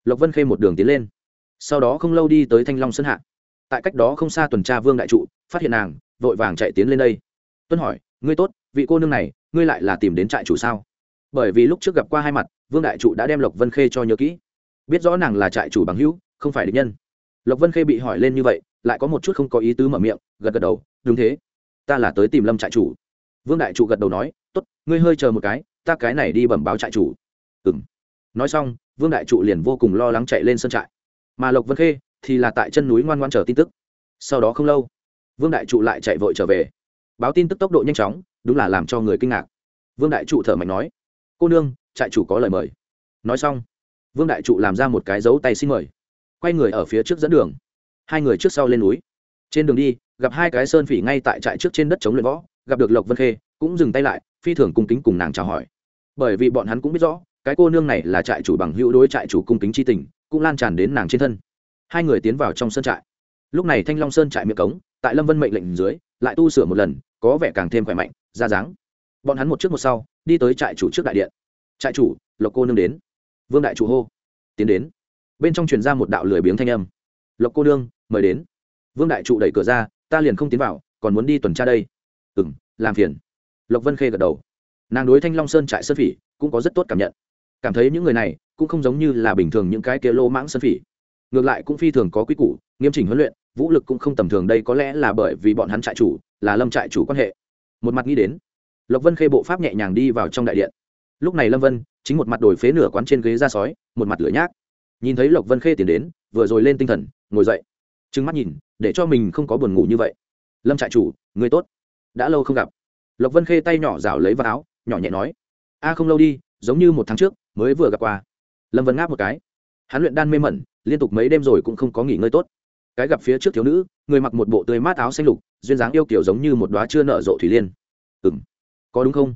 Lộc vân khê một đường tiến lên. Sau đó không lâu đi tới thanh long sơn hạ. Tại cách đó không xa tuần tra vương đại trụ, phát hiện nàng vội vàng chạy tiến lên đây. Tuân hỏi, ngươi tốt, vị cô nương này, ngươi lại là tìm đến trại chủ sao? Bởi vì lúc trước gặp qua hai mặt, vương đại trụ đã đem lộc vân khê cho nhớ kỹ. Biết rõ nàng là trại chủ bằng hữu, không phải địch nhân. Lộc vân khê bị hỏi lên như vậy, lại có một chút không có ý tứ mở miệng, gật gật đầu, đúng thế, ta là tới tìm lâm trại chủ. Vương đại trụ gật đầu nói, tốt, ngươi hơi chờ một cái, ta cái này đi bẩm báo trại chủ. Ừ m nói xong, vương đại trụ liền vô cùng lo lắng chạy lên sân trại. Mà lộc vân khê thì là tại chân núi ngoan ngoan chờ tin tức. Sau đó không lâu vương đại trụ lại chạy vội trở về. Báo tin tức tốc độ nhanh chóng, đúng là làm cho người kinh ngạc. Vương đại trụ thở mạnh nói, cô nương, trại chủ có lời mời. Nói xong, vương đại trụ làm ra một cái dấu tay xin mời. Quay người ở phía trước dẫn đường. Hai người trước sau lên núi. Trên đường đi, gặp hai cái sơn phỉ ngay tại trại trước trên đất chống luyện võ, gặp được lộc vân khê, cũng dừng tay lại, phi thường cung kính cùng nàng chào hỏi. Bởi vì bọn hắn cũng biết rõ, cái cô nương này là trại chủ bằng hữu đối trại chủ cung kính c tình, cũng lan tràn đến nàng trên thân. Hai người tiến vào trong sơn trại. Lúc này thanh long sơn trại miệng cống tại lâm vân mệnh lệnh dưới, lại tu sửa một lần, có vẻ càng thêm khỏe mạnh, ra dáng. Bọn hắn một trước một sau, đi tới trại chủ trước đại điện. Trại chủ, lộc cô nương đến. Vương đại chủ hô. Tiến đến. Bên trong truyền ra một đạo lười biếng thanh âm. Lộc cô nương, mời đến. Vương đại trụ đẩy cửa ra, ta liền không tiến vào, còn muốn đi tuần tra đây. Ừ m làm phiền. Lộc vân khê gật đầu. Nàng đối thanh long sơn trại sơn phỉ cũng có rất tốt cảm nhận. Cảm thấy những người này cũng không giống như là bình thường những cái kia lô mãng sơn phỉ. Ngược lại cũng phi thường có quy củ, nghiêm chỉnh huấn luyện vũ lực cũng không tầm thường đây có lẽ là bởi vì bọn hắn trại chủ, là lâm trại chủ quan hệ. Một mặt nghĩ đến, lộc vân khê bộ pháp nhẹ nhàng đi vào trong đại điện. Lúc này lâm vân chính một mặt đổi phế nửa quán trên ghế ra sói, một mặt lửa nhác. Nhìn thấy lộc vân khê tiến đến, vừa rồi lên tinh thần, ngồi dậy. Trừng mắt nhìn, để cho mình không có buồn ngủ như vậy. Lâm trại chủ, người tốt. Đã lâu không gặp. Lộc vân khê tay nhỏ rảo lấy vào áo, nhỏ nhẹ nói. A, không lâu đi, giống như một tháng trước, mới vừa gặp qua. Lâm vân ngáp một cái. Hắn luyện đan mê mẩn, liên tục mấy đêm rồi cũng không có nghỉ ngơi tốt cái gặp phía trước thiếu nữ, người mặc một bộ tươi mát áo xanh lục, duyên dáng yêu kiểu giống như một đoá chưa nở rộ thủy liên. Ừ m có đúng không?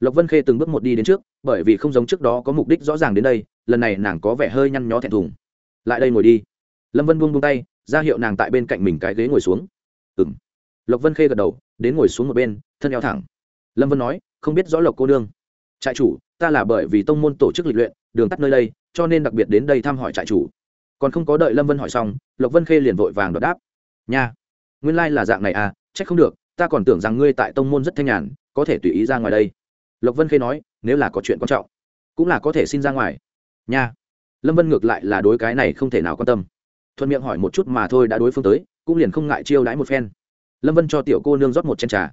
Lộc vân khê từng bước một đi đến trước, bởi vì không giống trước đó có mục đích rõ ràng đến đây, lần này nàng có vẻ hơi nhăn nhó thẹn thùng. Lại đây ngồi đi. Lâm vân buông buông tay, ra hiệu nàng tại bên cạnh mình cái ghế ngồi xuống. Ừ m lộc vân khê gật đầu, đến ngồi xuống một bên, thân eo thẳng. Lâm vân nói, không biết rõ lộc cô đương trại chủ, ta là bởi vì tông môn tổ chức lịch luyện, đường tắt nơi đây, cho nên đặc biệt đến đây thăm hỏi trại chủ còn không có đợi lâm vân hỏi xong, lộc vân khê liền vội vàng đọc đáp. Nha, nguyên lai、like、là dạng này à c h ắ c không được, ta còn tưởng rằng ngươi tại tông môn rất thanh nhàn, có thể tùy ý ra ngoài đây. Lộc vân khê nói, nếu là có chuyện quan trọng, cũng là có thể xin ra ngoài. Nha, lâm vân ngược lại là đối cái này không thể nào quan tâm. Thuận miệng hỏi một chút mà thôi đã đối phương tới, cũng liền không ngại chiêu đãi một phen. Lâm vân cho tiểu cô nương rót một chén trà.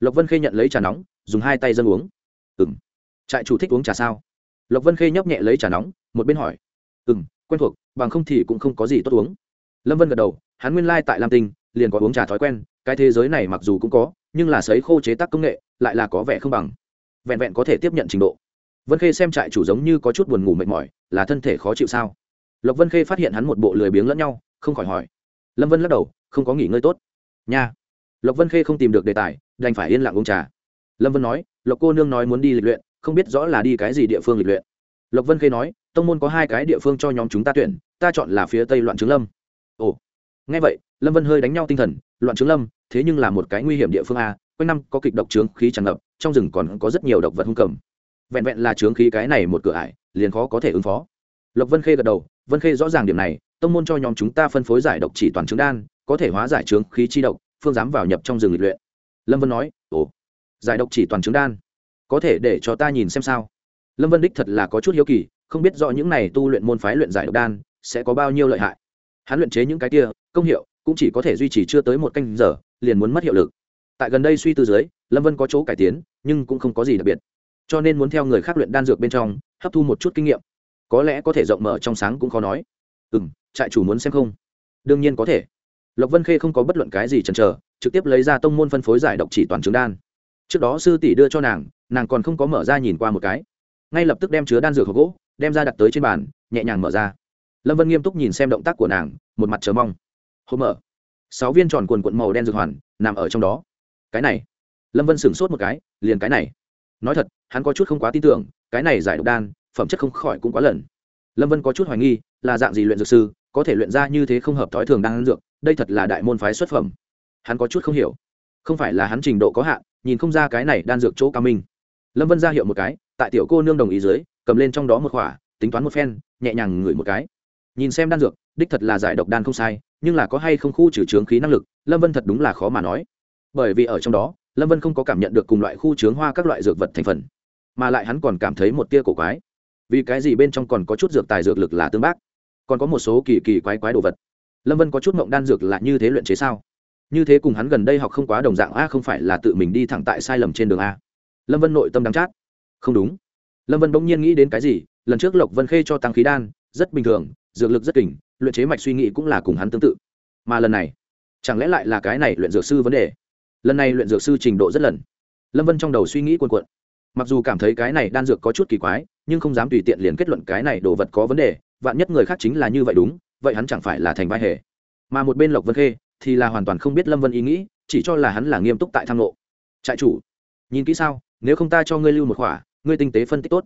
Lộc vân khê nhận lấy trà nóng, dùng hai tay dân uống. Ừ m trại chủ thích uống trà sao? Lộc vân khê nhấp nhẹ lấy trà nóng, một bên hỏi. Ừ m quen thuộc bằng không thì cũng không có gì tốt uống. Lâm vân gật đầu, hắn nguyên lai tại lam tinh, liền có uống trà thói quen, cái thế giới này mặc dù cũng có, nhưng là sấy khô chế tác công nghệ, lại là có vẻ không bằng. Vẹn vẹn có thể tiếp nhận trình độ. Vân khê xem trại chủ giống như có chút buồn ngủ mệt mỏi, là thân thể khó chịu sao? Lộc vân khê phát hiện hắn một bộ lười biếng lẫn nhau, không khỏi hỏi. Lâm vân lắc đầu, không có nghỉ ngơi tốt. Nha. Lộc vân khê không tìm được đề tài, đành phải yên lặng uống trà. Lâm vân nói, lộc cô nương nói muốn đi lịch luyện, không biết rõ là đi cái gì địa phương lịch luyện lộc vân khê nói, tông môn có hai cái địa phương cho nhóm chúng ta tuyển, ta chọn là phía tây loạn trướng lâm. Ồ, nghe vậy, lâm vân hơi đánh nhau tinh thần, loạn trướng lâm, thế nhưng là một cái nguy hiểm địa phương a, quanh năm có kịch độc trướng khí tràn ngập, trong rừng còn có rất nhiều độc vật hung cầm. Vẹn vẹn là trướng khí cái này một cửa ải, liền khó có thể ứng phó. Lộc vân khê gật đầu, vân khê rõ ràng điểm này, tông môn cho nhóm chúng ta phân phối giải độc chỉ toàn trứng đan, có thể hóa giải trướng khí chi độc, phương dám vào nhập trong rừng lịch luyện. Lâm vân nói, ồ, giải độc chỉ toàn trứng đan, có thể để cho ta nhìn xem sao? Lâm vân đích thật là có chút hiếu kỳ, không biết rõ những này tu luyện môn phái luyện giải độc đan sẽ có bao nhiêu lợi hại. Hắn luyện chế những cái kia, công hiệu cũng chỉ có thể duy trì chưa tới một canh giờ, liền muốn mất hiệu lực. Tại gần đây suy tư dưới, lâm vân có chỗ cải tiến, nhưng cũng không có gì đặc biệt. Cho nên muốn theo người khác luyện đan dược bên trong, hấp thu một chút kinh nghiệm. Có lẽ có thể rộng mở trong sáng cũng khó nói. Ừ m trại chủ muốn xem không? Đương nhiên có thể. Lộc vân khê không có bất luận cái gì chần chờ, trực tiếp lấy ra tông môn phân phối giải độc chỉ toàn trứng đan. Trước đó sư tỷ đưa cho nàng nàng còn không có mở ra nhìn qua một cái ngay lập tức đem chứa đan dược hộp gỗ, đem ra đặt tới trên bàn, nhẹ nhàng mở ra. Lâm vân nghiêm túc nhìn xem động tác của nàng, một mặt chờ mong. Hộp mở. Sáu viên tròn quần quận màu đen dược hoàn, nằm ở trong đó. Cái này. Lâm vân sửng sốt một cái, liền cái này. Nói thật, hắn có chút không quá tin tưởng, cái này giải độc đan, phẩm chất không khỏi cũng quá lần. Lâm vân có chút hoài nghi, là dạng gì luyện dược sư, có thể luyện ra như thế không hợp thói thường đang ăn dược, đây thật là đại môn phái xuất phẩm. Hắn có chút không hiểu. Không phải là hắn trình độ có hạn, nhìn không ra cái này đan dược chỗ cao minh. Lâm vân ra hiệu một cái tại tiểu cô nương đồng ý dưới, cầm lên trong đó một khỏa, tính toán một phen, nhẹ nhàng ngửi một cái. Nhìn xem đan dược, đích thật là giải độc đan không sai, nhưng là có hay không khu trừ trướng khí năng lực, lâm vân thật đúng là khó mà nói. Bởi vì ở trong đó, lâm vân không có cảm nhận được cùng loại khu trướng hoa các loại dược vật thành phần, mà lại hắn còn cảm thấy một tia cổ quái. Vì cái gì bên trong còn có chút dược tài dược lực là tương bác, còn có một số kỳ kỳ quái quái đồ vật. Lâm vân có chút mộng đan dược là như thế luyện chế sao? Như thế cùng hắn gần đây học không quá đồng dạng, a, không phải là tự mình đi thẳng tại sai lầm trên đường a. Lâm vân nội tâm đắm chát không đúng. Lâm vân bỗng nhiên nghĩ đến cái gì, lần trước lộc vân khê cho tăng khí đan, rất bình thường, dược lực rất kỉnh luyện chế mạch suy nghĩ cũng là cùng hắn tương tự. Mà lần này, chẳng lẽ lại là cái này luyện dược sư vấn đề? Lần này luyện dược sư trình độ rất lần. Lâm vân trong đầu suy nghĩ cuồn cuộn. Mặc dù cảm thấy cái này đan dược có chút kỳ quái, nhưng không dám tùy tiện liền kết luận cái này đồ vật có vấn đề, vạn nhất người khác chính là như vậy đúng, vậy hắn chẳng phải là thành vai hề. Mà một bên lộc vân khê thì là hoàn toàn không biết lâm vân ý nghĩ, chỉ cho là hắn là nghiêm túc tại tham lộ trại chủ, nhìn kỹ sao, nếu không ta cho ngươi lưu một khỏa ngươi tinh tế phân tích tốt.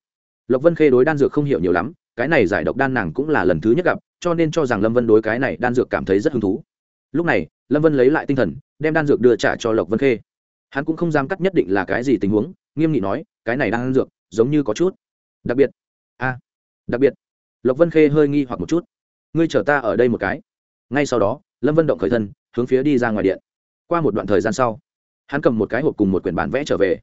Lộc vân khê đối đan dược không hiểu nhiều lắm, cái này giải độc đan nàng cũng là lần thứ nhất gặp, cho nên cho rằng lâm vân đối cái này đan dược cảm thấy rất hứng thú. Lúc này, lâm vân lấy lại tinh thần, đem đan dược đưa trả cho lộc vân khê. Hắn cũng không dám cắt nhất định là cái gì tình huống, nghiêm nghị nói, cái này đan dược giống như có chút. Đặc biệt. A. Đặc biệt. Lộc vân khê hơi nghi hoặc một chút. Ngươi chở ta ở đây một cái. Ngay sau đó, lâm vân động khởi thân, hướng phía đi ra ngoài điện. Qua một đoạn thời gian sau, hắn cầm một cái hộp cùng một quyển bản vẽ trở về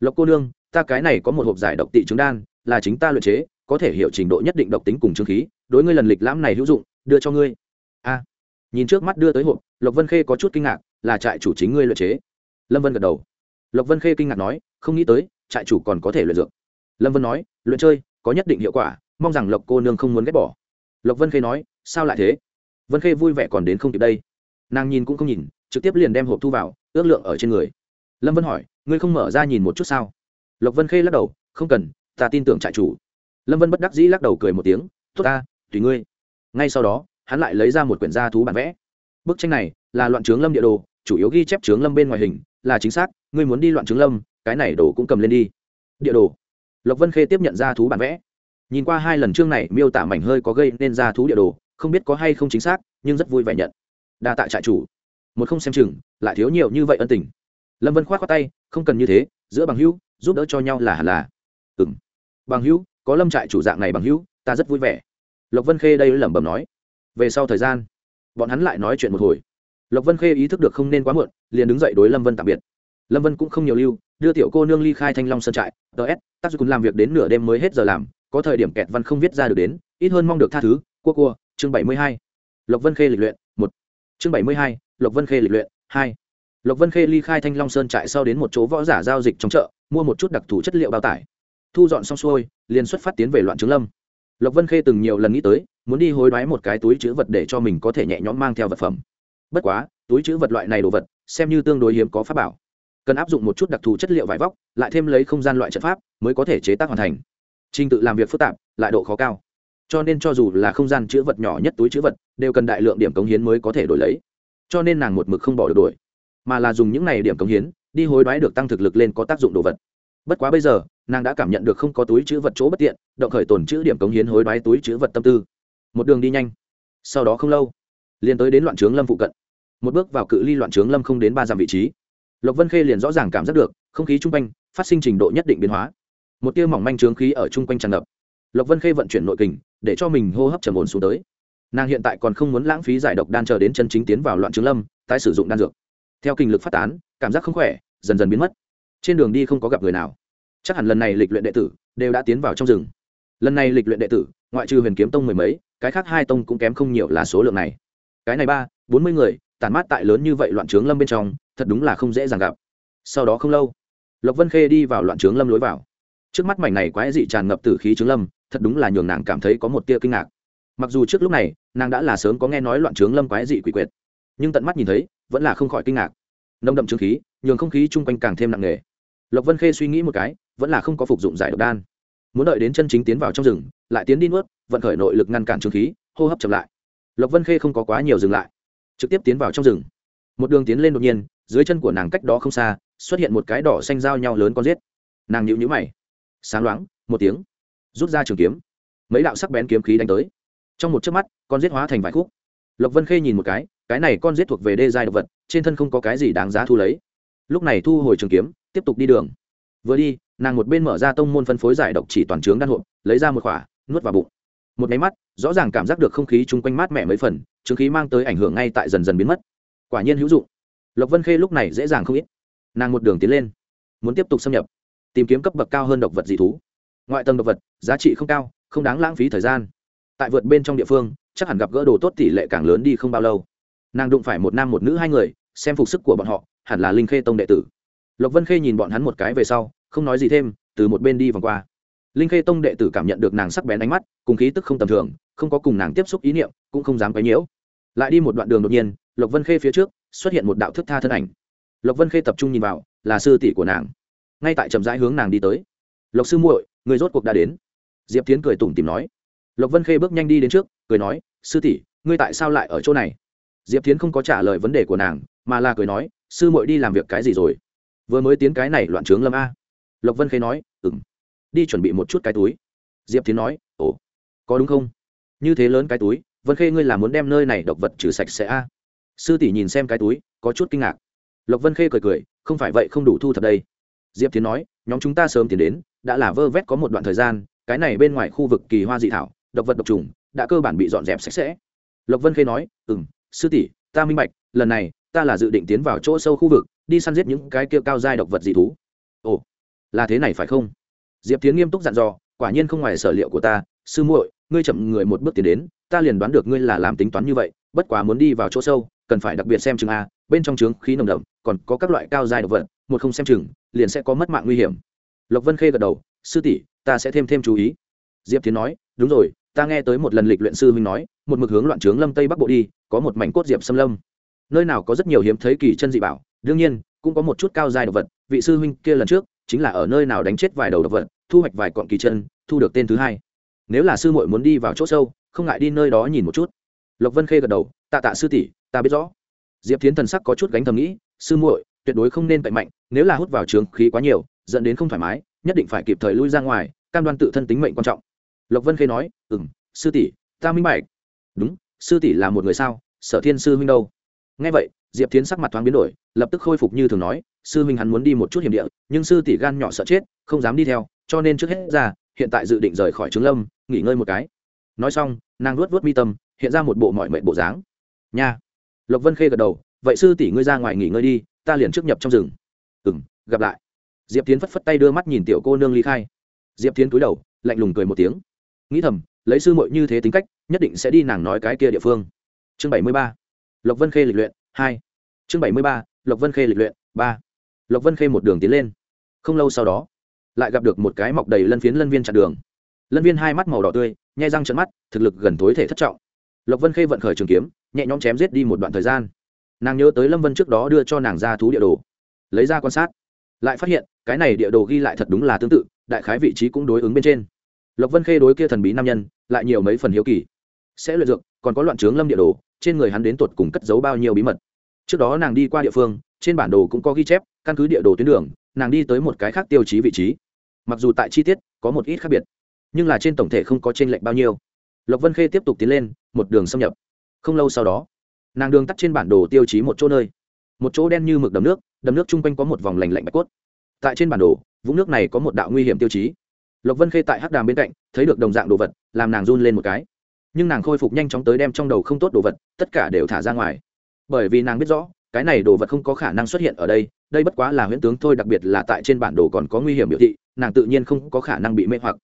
lộc cô nương, ta cái này có một hộp giải độc tị trứng đan, là chính ta luyện chế, có thể hiểu trình độ nhất định độc tính cùng trương khí, đối ngươi lần lịch lãm này hữu dụng, đưa cho ngươi. A. Nhìn trước mắt đưa tới hộp, lộc vân khê có chút kinh ngạc, là trại chủ chính ngươi luyện chế. Lâm vân gật đầu. Lộc vân khê kinh ngạc nói, không nghĩ tới, trại chủ còn có thể luyện dược. Lâm vân nói, luyện chơi, có nhất định hiệu quả, mong rằng lộc cô nương không muốn ghét bỏ. Lộc vân khê nói, sao lại thế? Vân khê vui vẻ còn đến không kịp đây. Nàng nhìn cũng không nhìn, trực tiếp liền đem hộp thu vào, ước lượng ở trên người. Lâm vân hỏi ngươi không mở ra nhìn một chút sao? Lộc vân khê lắc đầu, không cần, ta tin tưởng trại chủ. Lâm vân bất đắc dĩ lắc đầu cười một tiếng, tốt ta, tùy ngươi. Ngay sau đó, hắn lại lấy ra một quyển gia thú bản vẽ. Bức tranh này là loạn trướng lâm địa đồ, chủ yếu ghi chép trướng lâm bên ngoài hình, là chính xác, ngươi muốn đi loạn trướng lâm, cái này đồ cũng cầm lên đi. Địa đồ. Lộc vân khê tiếp nhận ra thú bản vẽ. Nhìn qua hai lần chương này, miêu tả mảnh hơi có gây nên ra thú địa đồ, không biết có hay không chính xác, nhưng rất vui vẻ nhận. Đa tạ trại chủ. Một không xem chừng, lại thiếu nhiều như vậy ân tình. Lâm vân k h o á t khoác tay không cần như thế, giữa bằng hữu, giúp đỡ cho nhau là hẳn là. Ừ m bằng hữu, có lâm trại chủ dạng này bằng hữu, ta rất vui vẻ. Lộc vân khê đây lẩm bẩm nói. Về sau thời gian, bọn hắn lại nói chuyện một hồi. Lộc vân khê ý thức được không nên quá muộn, liền đứng dậy đối lâm vân tạm biệt. Lâm vân cũng không nhiều lưu, đưa tiểu cô nương ly khai thanh long sơn trại. Ts tác dụng làm việc đến nửa đêm mới hết giờ làm, có thời điểm kẹt văn không viết ra được đến, ít hơn mong được tha thứ, cua cua, chương bảy mươi hai. Lộc vân khê lịch luyện, một. Chương bảy mươi hai, lộc vân khê lịch luyện, hai lộc vân khê ly khai thanh long sơn trại sau đến một chỗ võ giả giao dịch trong chợ, mua một chút đặc thù chất liệu bao tải. Thu dọn xong xuôi, liền xuất phát tiến về loạn trướng lâm. Lộc vân khê từng nhiều lần nghĩ tới, muốn đi hối đoái một cái túi chữ vật để cho mình có thể nhẹ nhõm mang theo vật phẩm. Bất quá, túi chữ vật loại này đồ vật, xem như tương đối hiếm có pháp bảo. Cần áp dụng một chút đặc thù chất liệu vải vóc, lại thêm lấy không gian loại trận pháp, mới có thể chế tác hoàn thành. Trình tự làm việc phức tạp, lại độ khó cao. Cho nên cho dù là không gian chữ vật nhỏ nhất túi chữ vật, đều cần đại lượng điểm cống hiến mới có thể đổi lấy. Cho nên nàng một mực không bỏ được đổi mà là dùng những này điểm cống hiến, đi hối đoái được tăng thực lực lên có tác dụng đồ vật. Bất quá bây giờ, nàng đã cảm nhận được không có túi chữ vật chỗ bất tiện, động khởi tồn chữ điểm cống hiến hối đoái túi chữ vật tâm tư. Một đường đi nhanh. Sau đó không lâu, liền tới đến loạn trướng lâm phụ cận. Một bước vào cự ly loạn trướng lâm không đến ba dặm vị trí. Lộc vân khê liền rõ ràng cảm giác được, không khí chung quanh phát sinh trình độ nhất định biến hóa. Một tia mỏng manh trướng khí ở chung quanh tràn ngập. Lộc vân khê vận chuyển nội kình, để cho mình hô hấp trầm ổn xuống tới. Nàng hiện tại còn không muốn lãng phí giải độc đan chờ đến chân chính tiến vào loạn trướng lâm, tái sử dụng đan dược theo kinh lực phát tán, cảm giác không khỏe, dần dần biến mất. Trên đường đi không có gặp người nào. Chắc hẳn lần này lịch luyện đệ tử đều đã tiến vào trong rừng. Lần này lịch luyện đệ tử, ngoại trừ huyền kiếm tông mười mấy, cái khác hai tông cũng kém không nhiều là số lượng này. Cái này ba, bốn mươi người tàn mát tại lớn như vậy loạn trướng lâm bên trong, thật đúng là không dễ dàng gặp. Sau đó không lâu, lộc vân khê đi vào loạn trướng lâm lối vào. Trước mắt mảnh này quái dị tràn ngập từ khí trướng lâm, thật đúng là nhường nàng cảm thấy có một tia kinh ngạc. Mặc dù trước lúc này, nàng đã là sớm có nghe nói loạn trướng lâm quái dị quỷ quyệt, nhưng tận mắt nhìn thấy vẫn là không khỏi kinh ngạc. Nông đậm trương khí, nhường không khí chung quanh càng thêm nặng nề. Lộc vân khê suy nghĩ một cái, vẫn là không có phục dụng giải độc đan. Muốn đợi đến chân chính tiến vào trong rừng, lại tiến đi nuốt, vận khởi nội lực ngăn cản trương khí, hô hấp chậm lại. Lộc vân khê không có quá nhiều dừng lại, trực tiếp tiến vào trong rừng. Một đường tiến lên đột nhiên, dưới chân của nàng cách đó không xa, xuất hiện một cái đỏ xanh dao nhau lớn con giết. Nàng nhịu nhữ mày. Sáng loáng, một tiếng, rút ra trường kiếm. Mấy đạo sắc bén kiếm khí đánh tới. Trong một chớp mắt, con giết hóa thành vài khúc. Lộc vân khê nhìn một cái cái này con giết thuộc về đê giai động vật, trên thân không có cái gì đáng giá thu lấy. Lúc này thu hồi trường kiếm, tiếp tục đi đường. Vừa đi, nàng một bên mở ra tông môn phân phối giải độc chỉ toàn trướng đan hộp, lấy ra một khỏa, nuốt vào bụng. Một máy mắt, rõ ràng cảm giác được không khí chung quanh mát mẻ mấy phần chứng khí mang tới ảnh hưởng ngay tại dần dần biến mất. Quả nhiên hữu dụng. Lộc vân khê lúc này dễ dàng không ít. Nàng một đường tiến lên, muốn tiếp tục xâm nhập, tìm kiếm cấp bậc cao hơn độc vật dị thú. Ngoại tầng độc vật, giá trị không cao, không đáng lãng phí thời gian. Tại vượt bên trong địa phương, chắc hẳn gặp gỡ đồ tốt tỷ lệ càng lớn đi không bao lâu nàng đụng phải một nam một nữ hai người, xem phục sức của bọn họ, hẳn là linh khê tông đệ tử. Lộc vân khê nhìn bọn hắn một cái về sau, không nói gì thêm, từ một bên đi vòng qua. Linh khê tông đệ tử cảm nhận được nàng sắc bén ánh mắt, cùng khí tức không tầm thường, không có cùng nàng tiếp xúc ý niệm, cũng không dám quấy nhiễu. Lại đi một đoạn đường đột nhiên, lộc vân khê phía trước, xuất hiện một đạo thức tha thân ảnh. Lộc vân khê tập trung nhìn vào, là sư tỷ của nàng. Ngay tại trầm rãi hướng nàng đi tới. Lộc sư muội, người rốt cuộc đã đến. Diệp tiến cười tủm tìm nói. Lộc vân khê bước nhanh đi đến trước, cười nói, sư tỷ, ngươi tại sao lại ở chỗ này? Diệp tiến không có trả lời vấn đề của nàng, mà là cười nói, sư muội đi làm việc cái gì rồi? Vừa mới tiến cái này loạn trướng lâm a. Lộc vân khê nói ừng đi chuẩn bị một chút cái túi. Diệp tiến nói, ồ, có đúng không? Như thế lớn cái túi, vân khê ngươi là muốn đem nơi này độc vật trừ sạch sẽ a? Sư tỷ nhìn xem cái túi, có chút kinh ngạc. Lộc vân khê cười cười, không phải vậy không đủ thu thập đây. Diệp tiến nói, nhóm chúng ta sớm tiến đến, đã là vơ vét có một đoạn thời gian, cái này bên ngoài khu vực kỳ hoa dị thảo, độc vật độc trùng, đã cơ bản bị dọn dẹp sạch sẽ. Lộc vân khê nói ừ m sư tỷ, ta minh bạch, lần này, ta là dự định tiến vào chỗ sâu khu vực, đi săn giết những cái kia cao dai độc vật dị thú. Ồ, là thế này phải không? Diệp tiến nghiêm túc dặn dò, quả nhiên không ngoài sở liệu của ta. Sư muội, ngươi chậm người một bước tiến đến, ta liền đoán được ngươi là làm tính toán như vậy, bất quá muốn đi vào chỗ sâu, cần phải đặc biệt xem chừng a, bên trong trướng khí nồng đậm, còn có các loại cao dài độc vật, một không xem chừng, liền sẽ có mất mạng nguy hiểm. Lộc vân khê gật đầu, sư tỷ, ta sẽ thêm thêm chú ý. Diệp tiến nói, đúng rồi, ta nghe tới một lần lịch luyện sư huynh nói, một mực hướng loạn trướng lâm tây bắc bộ đi có một mảnh cốt diệp xâm lâm. Nơi nào có rất nhiều hiếm thấy kỳ chân dị bảo, đương nhiên, cũng có một chút cao dài độc vật, vị sư huynh kia lần trước, chính là ở nơi nào đánh chết vài đầu độc vật, thu hoạch vài cọn kỳ chân, thu được tên thứ hai. Nếu là sư muội muốn đi vào chỗ sâu, không ngại đi nơi đó nhìn một chút. Lộc vân khê gật đầu, tạ tạ sư tỷ, ta biết rõ. Diệp tiến thần sắc có chút gánh thầm nghĩ, sư muội, tuyệt đối không nên cậy mạnh, nếu là hút vào trường khí quá nhiều, dẫn đến không thoải mái, nhất định phải kịp thời lui ra ngoài, cam đoan tự thân tính mệnh quan trọng. Lộc vân khê nói ừ m sư tỷ, ta minh bạch. Đúng, sư tỷ là một người sao? Sở thiên sư huynh đâu? Nghe vậy, diệp tiến sắc mặt thoáng biến đổi, lập tức khôi phục như thường nói, sư huynh hắn muốn đi một chút hiểm địa, nhưng sư tỷ gan nhỏ sợ chết, không dám đi theo, cho nên trước hết ra, hiện tại dự định rời khỏi trướng lâm, nghỉ ngơi một cái. Nói xong, nàng luốt vớt mi tâm, hiện ra một bộ mọi mệnh bộ dáng. Nha! Lộc vân khê gật đầu, vậy sư tỷ ngươi ra ngoài nghỉ ngơi đi, ta liền trước nhập trong rừng. Ừ m gặp lại. Diệp tiến phất phất tay đưa mắt nhìn tiểu cô nương ly khai. Diệp tiến cúi đầu, lạnh lùng cười một tiếng. Nghĩ thầm, lấy sư mội như thế tính cách, nhất định sẽ đi nàng nói cái kia địa phương chương bảy mươi ba, lộc vân khê lịch luyện, hai. Chương bảy mươi ba, lộc vân khê lịch luyện, ba. Lộc vân khê một đường tiến lên. Không lâu sau đó, lại gặp được một cái mọc đầy lân phiến lân viên chặn đường. Lân viên hai mắt màu đỏ tươi, nhai răng trận mắt, thực lực gần tối thể thất trọng. Lộc vân khê vận khởi trường kiếm, nhẹ nhõm chém giết đi một đoạn thời gian. Nàng nhớ tới lâm vân trước đó đưa cho nàng ra thú địa đồ. Lấy ra quan sát, lại phát hiện, cái này địa đồ ghi lại thật đúng là tương tự, đại khái vị trí cũng đối ứng bên trên. Lộc vân khê đối kia thần bí nam nhân, lại nhiều mấy phần hiếu kỳ. Sẽ luyện dược còn có loạn trướng lâm địa đồ, trên người hắn đến tột cùng cất giấu bao nhiêu bí mật. Trước đó nàng đi qua địa phương, trên bản đồ cũng có ghi chép, căn cứ địa đồ tuyến đường, nàng đi tới một cái khác tiêu chí vị trí. Mặc dù tại chi tiết, có một ít khác biệt, nhưng là trên tổng thể không có t r ê n lệch bao nhiêu. Lộc vân khê tiếp tục tiến lên, một đường xâm nhập. Không lâu sau đó, nàng đường tắt trên bản đồ tiêu chí một chỗ nơi. Một chỗ đen như mực đầm nước đầm nước chung quanh có một vòng lành lạnh bạch cốt. Tại trên bản đồ, vũng nước này có một đạo nguy hiểm tiêu chí. Lộc vân khê tại hắc đàm bên cạnh, thấy được đồng dạng đồ vật, làm nàng run lên một cái nhưng nàng khôi phục nhanh chóng tới đem trong đầu không tốt đồ vật, tất cả đều thả ra ngoài. Bởi vì nàng biết rõ, cái này đồ vật không có khả năng xuất hiện ở đây đây bất quá là huyễn tướng thôi, đặc biệt là tại trên bản đồ còn có nguy hiểm biểu thị, nàng tự nhiên không có khả năng bị mê hoặc.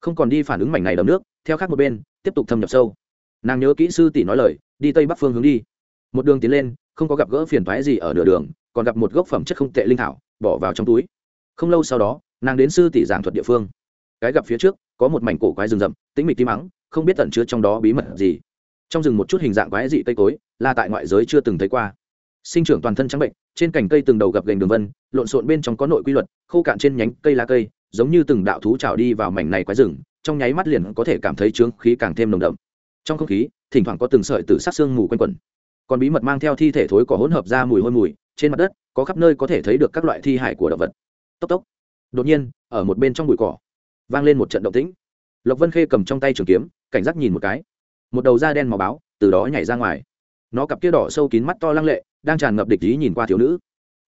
Không còn đi phản ứng mảnh này đầm nước, theo khác một bên, tiếp tục thâm nhập sâu. Nàng nhớ kỹ sư tỷ nói lời, đi tây bắc phương hướng đi. Một đường tiến lên, không có gặp gỡ phiền thoái gì ở nửa đường, còn gặp một gốc phẩm chất không tệ linh thảo, bỏ vào trong túi. Không lâu sau đó, nàng đến sư tỷ giảng thuật địa phương. Cái gặp phía trước, có một mảnh cổ quái rừng rậm, tĩnh mịch tí mắng không biết tận chứa trong đó bí mật gì. Trong rừng một chút hình dạng quái dị cây cối, là tại ngoại giới chưa từng thấy qua. Sinh trưởng toàn thân trắng bệnh, trên cành cây từng đầu gập gành đường vân, lộn xộn bên trong có nội quy luật, khô cạn trên nhánh cây lá cây, giống như từng đạo thú trào đi vào mảnh này quái rừng, trong nháy mắt liền có thể cảm thấy trướng khí càng thêm nồng đậm. Trong không khí, thỉnh thoảng có từng sợi từ sát xương mù quanh quẩn. Còn bí mật mang theo thi thể thối cỏ hỗn hợp ra mùi hôi mùi, trên mặt đất, có khắp nơi có thể thấy được các loại thi hải của động vật. Tốc tốc. Đột nhiên, ở một bên trong bụi cỏ, vang lên một trận động tĩnh lộc vân khê cầm trong tay trường kiếm, cảnh giác nhìn một cái. Một đầu da đen màu báo, từ đó nhảy ra ngoài. Nó cặp kia đỏ sâu kín mắt to lăng lệ, đang tràn ngập địch ý nhìn qua thiếu nữ.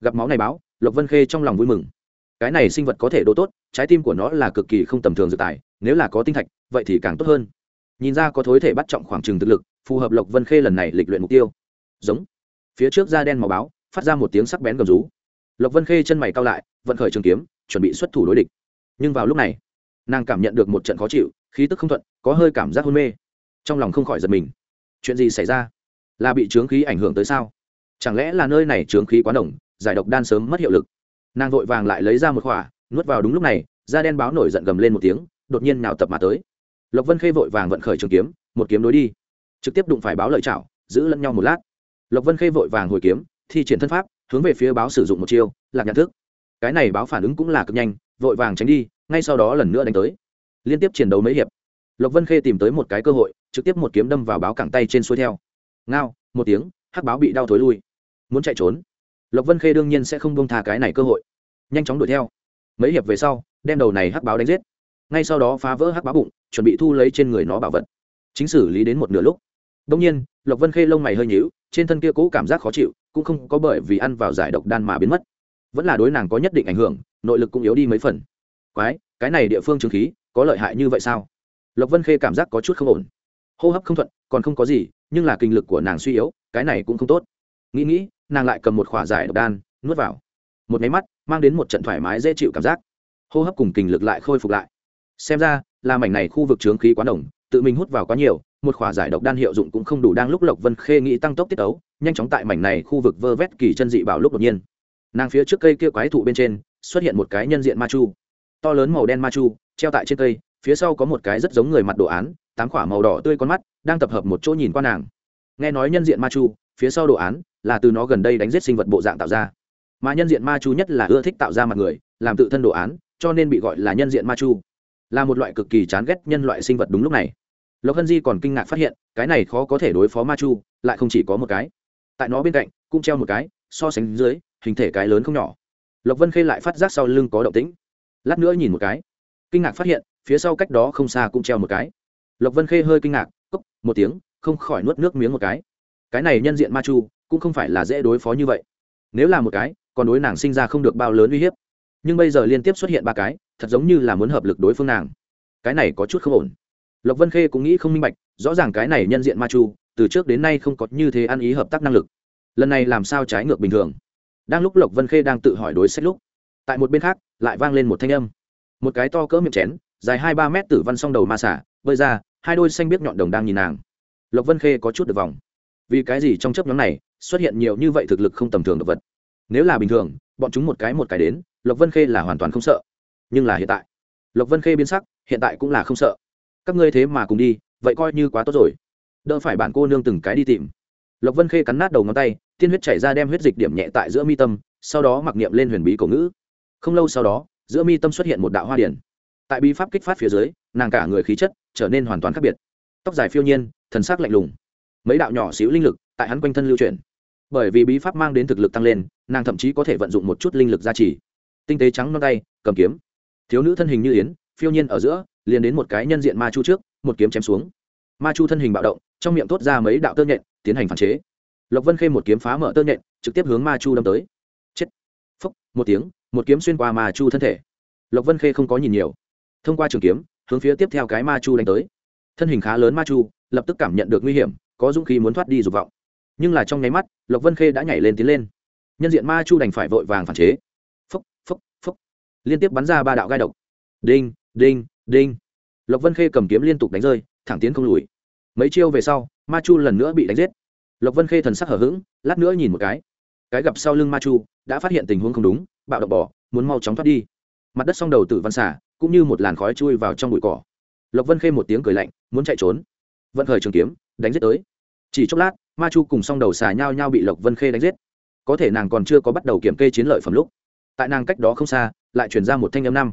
Gặp máu này báo, lộc vân khê trong lòng vui mừng. Cái này sinh vật có thể độ tốt, trái tim của nó là cực kỳ không tầm thường dự tài, nếu là có tinh thạch, vậy thì càng tốt hơn. Nhìn ra có thối thể bắt trọng khoảng trừng thực lực, phù hợp lộc vân khê lần này lịch luyện mục tiêu. Giống. Phía trước da đen màu báo, phát ra một tiếng sắc bén gầm rú. Lộc vân khê chân mày cao lại, vận khởi trường kiếm, chuẩn bị xuất thủ đối địch. Nhưng vào lúc này nàng cảm nhận được một trận khó chịu, khí tức không thuận, có hơi cảm giác hôn mê. Trong lòng không khỏi giật mình. Chuyện gì xảy ra? Là bị trướng khí ảnh hưởng tới sao? Chẳng lẽ là nơi này trướng khí quá nồng, giải độc đan sớm mất hiệu lực? Nàng vội vàng lại lấy ra một khỏa nuốt vào đúng lúc này, da đen báo nổi giận gầm lên một tiếng, đột nhiên nào tập mà tới. Lộc vân khê vội vàng vận khởi trường kiếm, một kiếm đối đi. Trực tiếp đụng phải báo lợi chảo, giữ lẫn nhau một lát. Lộc vân khê vội vàng hồi kiếm, thi triển thân pháp, hướng về phía báo sử dụng một chiêu, lạc nhận thức. Cái này báo phản ứng cũng là cực nhanh, vội vàng tránh đi ngay sau đó lần nữa đánh tới. Liên tiếp chiến đấu mấy hiệp, lộc vân khê tìm tới một cái cơ hội, trực tiếp một kiếm đâm vào báo cẳng tay trên xuôi theo. Ngao, một tiếng, hắc báo bị đau thối lui. Muốn chạy trốn, lộc vân khê đương nhiên sẽ không bông tha cái này cơ hội. Nhanh chóng đuổi theo. Mấy hiệp về sau, đem đầu này hắc báo đánh giết. Ngay sau đó phá vỡ hắc báo bụng, chuẩn bị thu lấy trên người nó bảo vật. Chính xử lý đến một nửa lúc. Đông nhiên, lộc vân khê lông mày hơi nhíu, trên thân kia cố cảm giác khó chịu, cũng không có bởi vì ăn vào giải độc đan mà biến mất. Vẫn là đối nàng có nhất định ảnh hưởng, nội lực cũng yếu đi mấy phần quái, cái này địa phương trường khí, có lợi hại như vậy sao? Lộc vân khê cảm giác có chút không ổn. Hô hấp không thuận, còn không có gì, nhưng là kinh lực của nàng suy yếu, cái này cũng không tốt. Nghĩ nghĩ, nàng lại cầm một khỏa giải độc đan, nuốt vào. Một máy mắt, mang đến một trận thoải mái dễ chịu cảm giác. Hô hấp cùng kinh lực lại khôi phục lại. Xem ra, là mảnh này khu vực trướng khí quá đồng tự mình hút vào quá nhiều, một khỏa giải độc đan hiệu dụng cũng không đủ đang lúc lộc vân khê nghĩ tăng tốc tiết ấu nhanh chóng tại mảnh này khu vực vơ vét kỳ chân dị bảo lúc đột nhiên. Nàng phía trước cây kia quái thụ bên trên, xuất hiện một cái nhân diện ma chu to lớn màu đen ma chu, treo tại trên cây, phía sau có một cái rất giống người mặt đồ án, tám khỏa màu đỏ tươi con mắt, đang tập hợp một chỗ nhìn qua nàng. Nghe nói nhân diện ma chu, phía sau đồ án là từ nó gần đây đánh giết sinh vật bộ dạng tạo ra. Mà nhân diện ma chu nhất là ưa thích tạo ra mặt người, làm tự thân đồ án, cho nên bị gọi là nhân diện ma chu. Là một loại cực kỳ chán ghét nhân loại sinh vật đúng lúc này. Lộc hân di còn kinh ngạc phát hiện, cái này khó có thể đối phó ma chu, lại không chỉ có một cái. Tại nó bên cạnh, cũng treo một cái, so sánh dưới, hình thể cái lớn không nhỏ. Lộc vân khê lại phát giác sau lưng có động tĩnh lát nữa nhìn một cái. Kinh ngạc phát hiện, phía sau cách đó không xa cũng treo một cái. Lộc vân khê hơi kinh ngạc, cốc, một tiếng, không khỏi nuốt nước miếng một cái. Cái này nhân diện ma chu, cũng không phải là dễ đối phó như vậy. Nếu là một cái, còn đối nàng sinh ra không được bao lớn uy hiếp. Nhưng bây giờ liên tiếp xuất hiện ba cái, thật giống như là muốn hợp lực đối phương nàng. Cái này có chút không ổn. Lộc vân khê cũng nghĩ không minh bạch, rõ ràng cái này nhân diện ma chu, từ trước đến nay không có như thế ăn ý hợp tác năng lực. Lần này làm sao trái ngược bình thường? Đang lúc lộc vân khê đang tự hỏi đối sách lúc tại một bên khác, lại vang lên một thanh âm. Một cái to cỡ miệng chén, dài hai ba mét tử văn song đầu ma xả bơi ra, hai đôi xanh biết nhọn đồng đang nhìn nàng. Lộc vân khê có chút được vòng. Vì cái gì trong chấp nhóm này xuất hiện nhiều như vậy thực lực không tầm thường đ ộ vật? Nếu là bình thường, bọn chúng một cái một cái đến, lộc vân khê là hoàn toàn không sợ. Nhưng là hiện tại, lộc vân khê biến sắc, hiện tại cũng là không sợ. Các ngươi thế mà cùng đi, vậy coi như quá tốt rồi. Đỡ phải bản cô nương từng cái đi tìm. Lộc vân khê cắn nát đầu ngón tay, tiên huyết chảy ra đem huyết dịch điểm nhẹ tại giữa mi tâm, sau đó mặc niệm lên huyền bí cổ ngữ không lâu sau đó, giữa mi tâm xuất hiện một đạo hoa điển tại bí pháp kích phát phía dưới, nàng cả người khí chất trở nên hoàn toàn khác biệt. Tóc dài phiêu nhiên, thần sắc lạnh lùng. Mấy đạo nhỏ xíu linh lực tại hắn quanh thân lưu chuyển. Bởi vì bí pháp mang đến thực lực tăng lên, nàng thậm chí có thể vận dụng một chút linh lực gia trì. Tinh tế trắng non tay, cầm kiếm. Thiếu nữ thân hình như yến, phiêu nhiên ở giữa, liền đến một cái nhân diện ma chu trước, một kiếm chém xuống. Ma chu thân hình bạo động, trong miệng tốt ra mấy đạo tơ nhện, tiến hành phản chế. Lộc vân khê một kiếm phá mở tơ nhện, trực tiếp hướng ma chu đâm tới. Chết. Phúc, một tiếng một kiếm xuyên qua ma chu thân thể. Lộc vân khê không có nhìn nhiều. Thông qua trường kiếm, hướng phía tiếp theo cái ma chu đánh tới. Thân hình khá lớn ma chu, lập tức cảm nhận được nguy hiểm, có dũng khí muốn thoát đi dục vọng. Nhưng là trong nháy mắt, lộc vân khê đã nhảy lên tiến lên. Nhân diện ma chu đành phải vội vàng phản chế. Phốc phốc phốc. Liên tiếp bắn ra ba đạo gai độc. Đinh đinh đinh. Lộc vân khê cầm kiếm liên tục đánh rơi, thẳng tiến không lùi. Mấy chiêu về sau, ma chu lần nữa bị đánh giết. Lộc vân khê thần sắc hở h ữ g lát nữa nhìn một cái cái gặp sau lưng ma chu, đã phát hiện tình huống không đúng, bạo động bỏ muốn mau chóng thoát đi. Mặt đất s đầu tử văn xả, cũng như một làn khói chui vào trong bụi cỏ. Lộc vân khê một tiếng cười lạnh, muốn chạy trốn. Vận khởi trường kiếm, đánh giết tới. Chỉ chốc lát, ma chu cùng s đầu xà nhau nhau bị lộc vân khê đánh giết. Có thể nàng còn chưa có bắt đầu kiểm kê chiến lợi phẩm lúc. Tại nàng cách đó không xa, lại chuyển ra một thanh âm năm.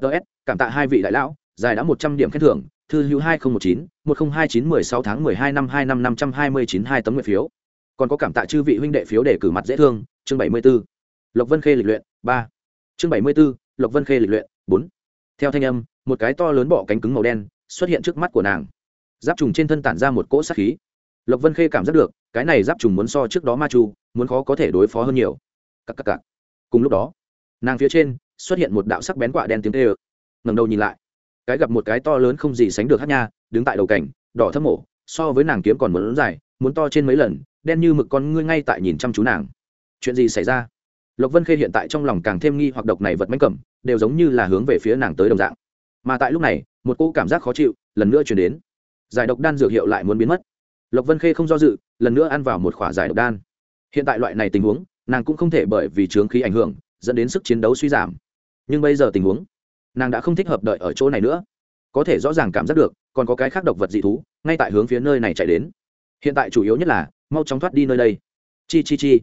Ts cảm tạ hai vị đại lão dài đã một trăm điểm khen thưởng, thư hữu hai nghìn một chín, một nghìn hai chín mười sáu tháng mười hai năm hai năm năm trăm hai mươi chín hai tấm nguyện phiếu còn có cảm tạ chư vị huynh đệ phiếu để cử mặt dễ thương, chương bảy mươi b ố lộc vân khê lịch luyện, ba. Chương bảy mươi b ố lộc vân khê lịch luyện, bốn. Theo thanh âm, một cái to lớn bọ cánh cứng màu đen xuất hiện trước mắt của nàng. Giáp trùng trên thân tản ra một cỗ sát khí. Lộc vân khê cảm giác được, cái này giáp trùng muốn so trước đó ma chu, muốn khó có thể đối phó hơn nhiều. Cặp cặp cặp cùng lúc đó, nàng phía trên xuất hiện một đạo sắc bén quạ đen tiếng tê ơ ngầm đầu nhìn lại, cái gặp một cái to lớn không gì sánh được hát nha, đứng tại đầu cảnh đỏ thấp mổ, so với nàng kiếm còn muốn lớn dài, muốn to trên mấy lần đen như mực con ngươi ngay tại nhìn chăm chú nàng. Chuyện gì xảy ra? Lộc vân khê hiện tại trong lòng càng thêm nghi hoặc độc này vật mánh cầm đều giống như là hướng về phía nàng tới đồng dạng. Mà tại lúc này, một cô cảm giác khó chịu lần nữa chuyển đến. Giải độc đan dược hiệu lại muốn biến mất. Lộc vân khê không do dự, lần nữa ăn vào một khỏa giải độc đan. Hiện tại loại này tình huống, nàng cũng không thể bởi vì trướng khí ảnh hưởng, dẫn đến sức chiến đấu suy giảm. Nhưng bây giờ tình huống, nàng đã không thích hợp đợi ở chỗ này nữa. Có thể rõ ràng cảm giác được, còn có cái khác độc vật dị thú, ngay tại hướng phía nơi này chạy đến. Hiện tại chủ yếu nhất là mau chóng thoát đi nơi đây. Chi chi chi.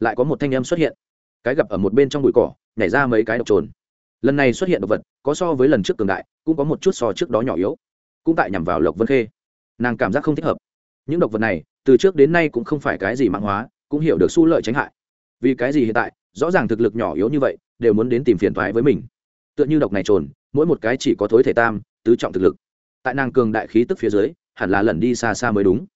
Lại có một thanh em xuất hiện. Cái gặp ở một bên trong bụi cỏ, nhảy ra mấy cái độc trồn. Lần này xuất hiện độc vật, có so với lần trước cường đại, cũng có một chút so trước đó nhỏ yếu. Cũng tại nhằm vào lộc vân khê. Nàng cảm giác không thích hợp. Những độc vật này, từ trước đến nay cũng không phải cái gì mạng hóa, cũng hiểu được su lợi tránh hại. Vì cái gì hiện tại, rõ ràng thực lực nhỏ yếu như vậy, đều muốn đến tìm phiền thoái với mình. Tựa như độc này trồn, mỗi một cái chỉ có thối thể tam, tứ trọng thực lực. Tại nàng cường đại khí tức phía dưới, hẳn là lần đi xa xa mới đúng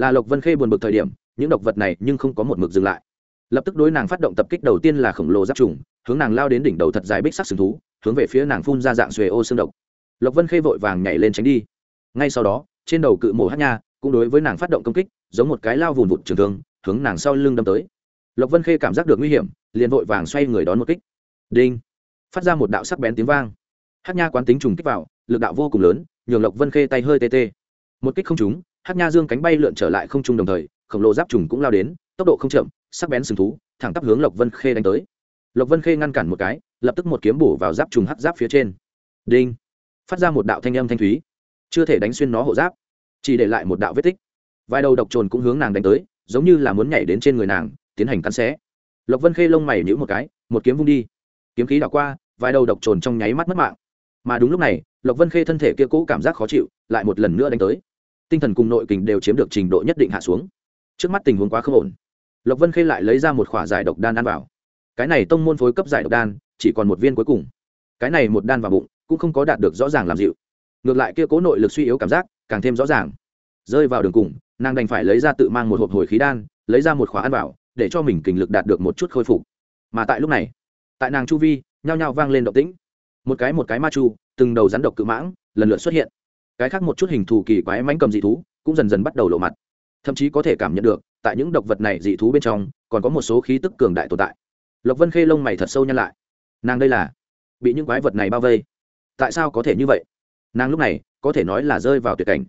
là lộc vân khê buồn bực thời điểm, những độc vật này nhưng không có một mực dừng lại. Lập tức đối nàng phát động tập kích đầu tiên là khổng lồ giáp trùng, hướng nàng lao đến đỉnh đầu thật dài bích sắc sừng thú, hướng về phía nàng phun ra dạng xuề ô xương độc. Lộc vân khê vội vàng nhảy lên tránh đi. Ngay sau đó, trên đầu cự mổ hát nha cũng đối với nàng phát động công kích, giống một cái lao vùn vụt trường thương, hướng nàng sau lưng đâm tới. Lộc vân khê cảm giác được nguy hiểm, liền vội vàng xoay người đón một kích. Đinh! Phát ra một đạo sắc bén tiếng vang. Hát nha quán tính trùng kích vào, lực đạo vô cùng lớn, nhường lộc vân khê tay hơi tê tê. Một kích không trúng hát nha dương cánh bay lượn trở lại không trung đồng thời, khổng lồ giáp trùng cũng lao đến, tốc độ không chậm, sắc bén sừng thú, thẳng tắp hướng lộc vân khê đánh tới. Lộc vân khê ngăn cản một cái, lập tức một kiếm bổ vào giáp trùng hắc giáp phía trên. Đinh! Phát ra một đạo thanh âm thanh thúy. Chưa thể đánh xuyên nó hộ giáp, chỉ để lại một đạo vết tích. Vài đầu độc trồn cũng hướng nàng đánh tới, giống như là muốn nhảy đến trên người nàng, tiến hành cắn xé. Lộc vân khê lông mày nhữ một cái, một kiếm vung đi. Kiếm khí đảo qua, vài đầu độc trồn trong nháy mắt mất mạng. Mà đúng lúc này, lộc vân khê thân thể kia cũ cảm giác khó chịu, lại một lần nữa đánh tới tinh thần cùng nội kình đều chiếm được trình độ nhất định hạ xuống. Trước mắt tình huống quá không ổn. Lộc vân khê lại lấy ra một khỏa giải độc đan ăn vào. Cái này tông môn phối cấp giải độc đan, chỉ còn một viên cuối cùng. Cái này một đan vào bụng, cũng không có đạt được rõ ràng làm dịu. Ngược lại kia cố nội lực suy yếu cảm giác, càng thêm rõ ràng. Rơi vào đường cùng, nàng đành phải lấy ra tự mang một hộp hồi khí đan, lấy ra một khóa ăn vào, để cho mình kình lực đạt được một chút khôi phục. Mà tại lúc này, tại nàng chu vi, nhao nhao vang lên động tĩnh. Một cái một cái ma chu, từng đầu rắn độc cự mãng, lần lượt xuất hiện cái khác một chút hình thù kỳ quái mánh cầm dị thú cũng dần dần bắt đầu lộ mặt. Thậm chí có thể cảm nhận được, tại những độc vật này dị thú bên trong, còn có một số khí tức cường đại tồn tại. Lộc vân khê lông mày thật sâu nhăn lại. Nàng đây là bị những quái vật này bao vây. Tại sao có thể như vậy? Nàng lúc này có thể nói là rơi vào tuyệt cảnh.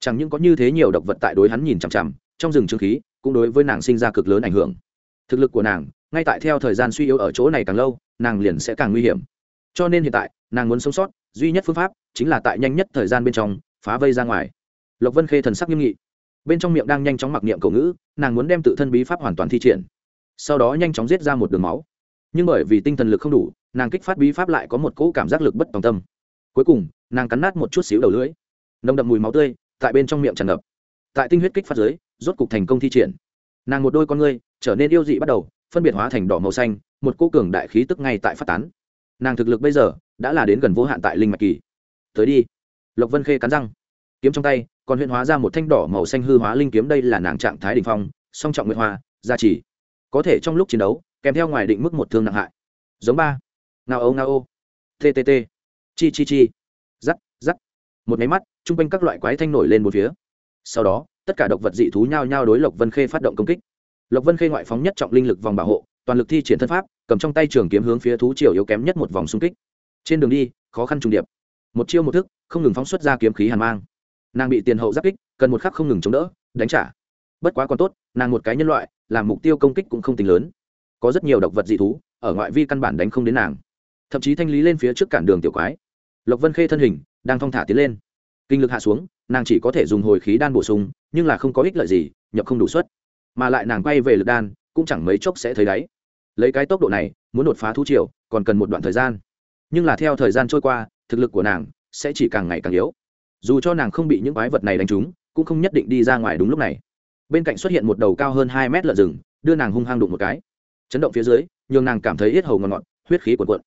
Chẳng những có như thế nhiều độc vật tại đối hắn nhìn chằm chằm, trong rừng trương khí cũng đối với nàng sinh ra cực lớn ảnh hưởng. Thực lực của nàng, ngay tại theo thời gian suy yếu ở chỗ này càng lâu, nàng liền sẽ càng nguy hiểm. Cho nên hiện tại, nàng muốn sống sót duy nhất phương pháp chính là tại nhanh nhất thời gian bên trong phá vây ra ngoài. Lộc vân khê thần sắc nghiêm nghị. Bên trong miệng đang nhanh chóng mặc niệm cầu ngữ, nàng muốn đem tự thân bí pháp hoàn toàn thi triển. Sau đó nhanh chóng giết ra một đường máu. Nhưng bởi vì tinh thần lực không đủ, nàng kích phát bí pháp lại có một cỗ cảm giác lực bất tòng tâm. Cuối cùng, nàng cắn nát một chút xíu đầu lưỡi. Nồng đậm mùi máu tươi tại bên trong miệng tràn ngập. Tại tinh huyết kích phát giới rốt cục thành công thi triển. Nàng một đôi con ngươi trở nên yêu dị bắt đầu, phân biệt hóa thành đỏ màu xanh, một cô cường đại khí tức ngay tại phát tán nàng thực lực bây giờ đã là đến gần vô hạn tại linh mạch kỳ. Tới đi. Lộc vân khê cắn răng. Kiếm trong tay, còn huyện hóa ra một thanh đỏ màu xanh hư hóa linh kiếm, đây là nàng trạng thái đình phong, song trọng nguyện hoa, gia trì. Có thể trong lúc chiến đấu, kèm theo ngoài định mức một thương nặng hại. Giống ba. Ngao âu ngao ô. Tt chi chi chi. Giắt giắt một máy mắt chung quanh các loại quái thanh nổi lên một phía. Sau đó, tất cả động vật dị thú nhao nhao đối lộc vân khê phát động công kích. Lộc vân khê ngoại phóng nhất trọng linh lực vòng bảo hộ, toàn lực thi triển thân pháp cầm trong tay trường kiếm hướng phía thú triều yếu kém nhất một vòng xung kích. Trên đường đi, khó khăn trùng điệp. Một chiêu một thức, không ngừng phóng xuất ra kiếm khí hàn mang. Nàng bị tiền hậu giáp kích, cần một khắc không ngừng chống đỡ, đánh trả. Bất quá còn tốt, nàng một cái nhân loại, làm mục tiêu công kích cũng không tính lớn. Có rất nhiều động vật dị thú, ở ngoại vi căn bản đánh không đến nàng. Thậm chí thanh lý lên phía trước cản đường tiểu quái. Lộc vân khê thân hình, đang thong thả tiến lên. Kinh lực hạ xuống, nàng chỉ có thể dùng hồi khí đan bổ sung, nhưng là không có ích lợi gì, nhập không đủ suất. Mà lại nàng quay về lực đan, cũng chẳng mấy chốc sẽ thấy đáy lấy cái tốc độ này, muốn đột phá thú triều, còn cần một đoạn thời gian. Nhưng là theo thời gian trôi qua, thực lực của nàng sẽ chỉ càng ngày càng yếu. Dù cho nàng không bị những quái vật này đánh trúng, cũng không nhất định đi ra ngoài đúng lúc này. Bên cạnh xuất hiện một đầu cao hơn hai mét lợn rừng, đưa nàng hung hăng đụng một cái. Chấn động phía dưới, nhường nàng cảm thấy hết hầu ngọt ngọt, huyết khí cuộn cuộn.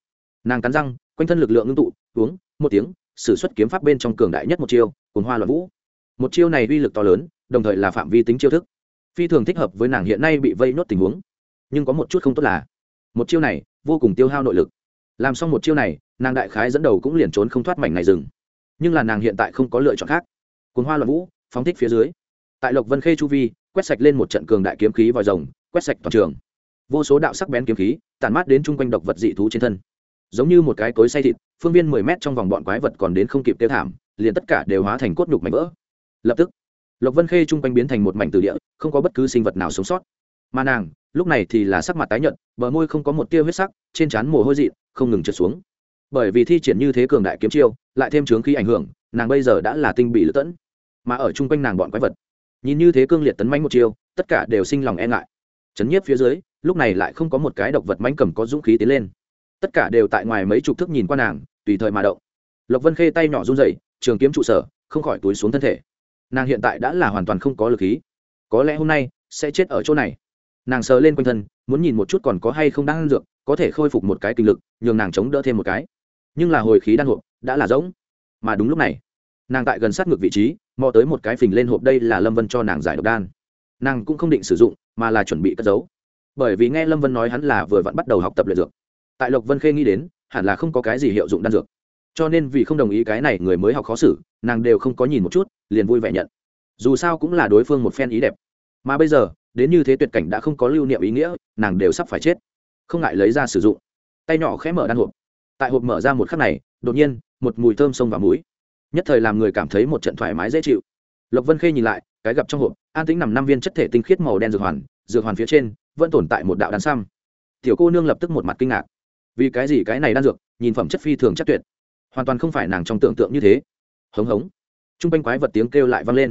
Nàng cắn răng, quanh thân lực lượng ngưng tụ, uống, một tiếng s ử suất kiếm pháp bên trong cường đại nhất một chiêu cồn hoa loạn vũ. Một chiêu này uy lực to lớn, đồng thời là phạm vi tính chiêu thức. Phi thường thích hợp với nàng hiện nay bị vây nốt tình huống nhưng có một chút không tốt là, một chiêu này vô cùng tiêu hao nội lực. Làm xong một chiêu này, nàng đại khái dẫn đầu cũng liền trốn không thoát mảnh này rừng. Nhưng là nàng hiện tại không có lựa chọn khác. Cuốn hoa loạn vũ, phóng thích phía dưới. Tại lộc vân khê chu vi, quét sạch lên một trận cường đại kiếm khí vòi rồng, quét sạch toàn trường. Vô số đạo sắc bén kiếm khí tàn mát đến chung quanh độc vật dị thú trên thân. Giống như một cái cối say thịt, phương viên mười mét trong vòng bọn quái vật còn đến không kịp tiêu thảm, liền tất cả đều hóa thành cốt nhục mảnh vỡ. Lập tức, lộc vân khê chung quanh biến thành một mảnh từ địa, không có bất cứ sinh vật nào sống sót mà nàng, lúc này thì là sắc mặt tái nhợt, bờ môi không có một tia huyết sắc, trên trán mồ hôi dị, không ngừng trượt xuống. Bởi vì thi triển như thế cường đại kiếm chiêu, lại thêm trướng khí ảnh hưởng, nàng bây giờ đã là tinh bị lữ tẫn. Mà ở chung quanh nàng bọn quái vật, nhìn như thế cương liệt tấn mánh một chiêu, tất cả đều sinh lòng e ngại. Chấn nhiếp phía dưới, lúc này lại không có một cái độc vật mánh cầm có dũng khí tiến lên. Tất cả đều tại ngoài mấy chục thước nhìn qua nàng, tùy thời mà động. Lộc vân khê tay nhỏ run rẩy, trường kiếm trụ sở, không khỏi túi xuống thân thể. Nàng hiện tại đã là hoàn toàn không có lực khí. Có lẽ hôm nay sẽ chết ở chỗ này nàng sờ lên quanh thân, muốn nhìn một chút còn có hay không đang ăn dược, có thể khôi phục một cái kinh lực, nhường nàng chống đỡ thêm một cái. Nhưng là hồi khí đan hộp đã là rỗng. Mà đúng lúc này, nàng tại gần sát ngược vị trí, mò tới một cái phình lên hộp đây là lâm vân cho nàng giải độc đan. Nàng cũng không định sử dụng, mà là chuẩn bị cất giấu. Bởi vì nghe lâm vân nói hắn là vừa vặn bắt đầu học tập luyện dược. Tại lộc vân khê nghĩ đến, hẳn là không có cái gì hiệu dụng đan dược. Cho nên vì không đồng ý cái này người mới học khó xử, nàng đều không có nhìn một chút, liền vui vẻ nhận. Dù sao cũng là đối phương một phen ý đẹp. Mà bây giờ đến như thế tuyệt cảnh đã không có lưu niệm ý nghĩa, nàng đều sắp phải chết. Không ngại lấy ra sử dụng. Tay nhỏ khẽ mở đan hộp. Tại hộp mở ra một khắc này, đột nhiên, một mùi thơm sông vào mũi. Nhất thời làm người cảm thấy một trận thoải mái dễ chịu. Lộc vân khê nhìn lại, cái gặp trong hộp, an tính nằm năm viên chất thể tinh khiết màu đen dược hoàn dược hoàn phía trên, vẫn tồn tại một đạo đan xăm. Tiểu cô nương lập tức một mặt kinh ngạc. Vì cái gì cái này đan dược, nhìn phẩm chất phi thường chắc tuyệt. Hoàn toàn không phải nàng trong tưởng tượng như thế. Hống hống. T r u n g quanh quái vật tiếng kêu lại vang lên.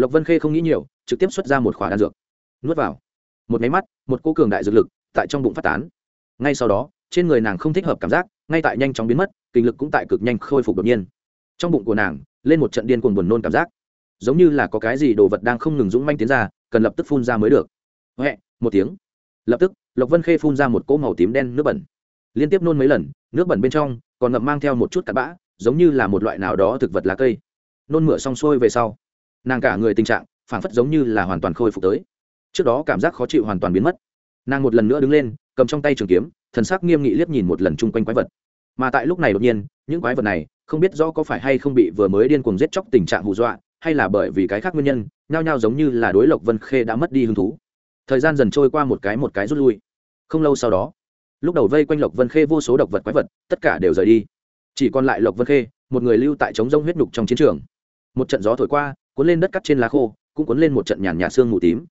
Lộc vân khê không nghĩ nhiều, trực tiếp xuất ra một khỏa đan dược nuốt vào. Một máy mắt, một cô cường đại dược lực tại trong bụng phát tán. Ngay sau đó, trên người nàng không thích hợp cảm giác, ngay tại nhanh chóng biến mất, kinh lực cũng tại cực nhanh khôi phục đột nhiên. Trong bụng của nàng, lên một trận điên cuồng buồn nôn cảm giác. Giống như là có cái gì đồ vật đang không ngừng dũng manh tiến ra, cần lập tức phun ra mới được. Huệ một tiếng. Lập tức, lộc vân khê phun ra một cỗ màu tím đen nước bẩn. Liên tiếp nôn mấy lần, nước bẩn bên trong còn ngậm mang theo một chút cặn bã, giống như là một loại nào đó thực vật lá cây. Nôn mửa xong xuôi về sau, nàng cả người tình trạng phảng phất giống như là hoàn toàn khôi phục tới trước đó cảm giác khó chịu hoàn toàn biến mất. Nàng một lần nữa đứng lên, cầm trong tay trường kiếm, thần sắc nghiêm nghị liếc nhìn một lần chung quanh quái vật. Mà tại lúc này đột nhiên, những quái vật này không biết rõ có phải hay không bị vừa mới điên cuồng giết chóc tình trạng hù dọa, hay là bởi vì cái khác nguyên nhân, nhao nhao giống như là đối lộc vân khê đã mất đi hứng thú. Thời gian dần trôi qua một cái một cái rút lui. Không lâu sau đó, lúc đầu vây quanh lộc vân khê vô số độc vật quái vật, tất cả đều rời đi. Chỉ còn lại lộc vân khê, một người lưu tại trống rông huyết nhục trong chiến trường. Một trận gió thổi qua, cuốn lên đất cắt trên lá khô, cũng cuốn lên một trận nhàn nhạt xương mù tím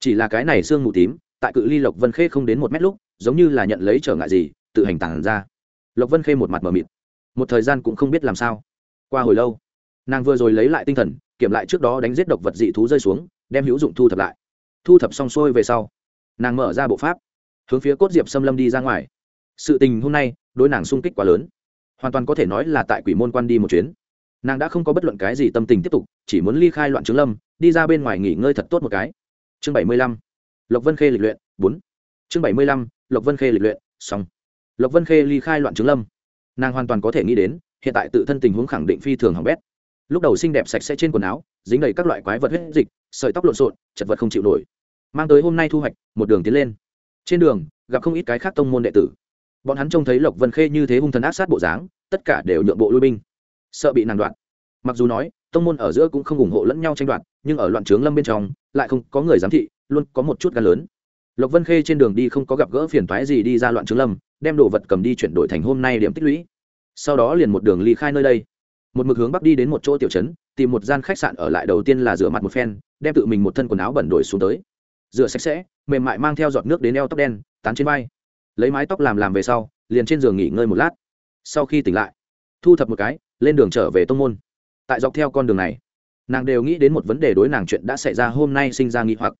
chỉ là cái này xương mù tím, tại cự ly lộc vân khê không đến một mét lúc, giống như là nhận lấy trở ngại gì, tự hành tản ra. Lộc vân khê một mặt mờ mịt. Một thời gian cũng không biết làm sao. Qua hồi lâu, nàng vừa rồi lấy lại tinh thần, kiểm lại trước đó đánh giết độc vật dị thú rơi xuống, đem hữu dụng thu thập lại. Thu thập xong xuôi về sau, nàng mở ra bộ pháp, hướng phía cốt diệp xâm lâm đi ra ngoài. Sự tình hôm nay, đối nàng sung kích quá lớn. Hoàn toàn có thể nói là tại quỷ môn quan đi một chuyến. Nàng đã không có bất luận cái gì tâm tình tiếp tục, chỉ muốn ly khai loạn trướng lâm, đi ra bên ngoài nghỉ ngơi thật tốt một cái chương bảy mươi lăm, lộc vân khê lịch luyện, bốn. Chương bảy mươi lăm, lộc vân khê lịch luyện, xong. Lộc vân khê ly khai loạn trứng lâm. Nàng hoàn toàn có thể nghĩ đến, hiện tại tự thân tình huống khẳng định phi thường hỏng bét. Lúc đầu xinh đẹp sạch sẽ trên quần áo, dính đầy các loại quái vật huyết dịch, sợi tóc lộn xộn, chật vật không chịu nổi. Mang tới hôm nay thu hoạch, một đường tiến lên. Trên đường, gặp không ít cái khác tông môn đệ tử. Bọn hắn trông thấy lộc vân khê như thế hung thần ác sát bộ dáng, tất cả đều nhượng bộ lui binh. Sợ bị nàng đoạn mặc dù nói tông môn ở giữa cũng không ủng hộ lẫn nhau tranh đoạt, nhưng ở loạn trướng lâm bên trong, lại không có người giám thị, luôn có một chút gan lớn. Lộc vân khê trên đường đi không có gặp gỡ phiền thoái gì đi ra loạn trướng lâm, đem đồ vật cầm đi chuyển đổi thành hôm nay điểm tích lũy. Sau đó liền một đường ly khai nơi đây. Một mực hướng bắc đi đến một chỗ tiểu trấn, tìm một gian khách sạn ở lại đầu tiên là rửa mặt một phen, đem tự mình một thân quần áo bẩn đổi xuống tới. Rửa sạch sẽ, mềm mại mang theo giọt nước đến eo tóc đen, tán trên vai. Lấy mái tóc làm làm về sau, liền trên giường nghỉ ngơi một lát. Sau khi tỉnh lại, thu thập một cái, lên đường trở về tông môn tại dọc theo con đường này, nàng đều nghĩ đến một vấn đề đối nàng chuyện đã xảy ra hôm nay sinh ra nghi hoặc.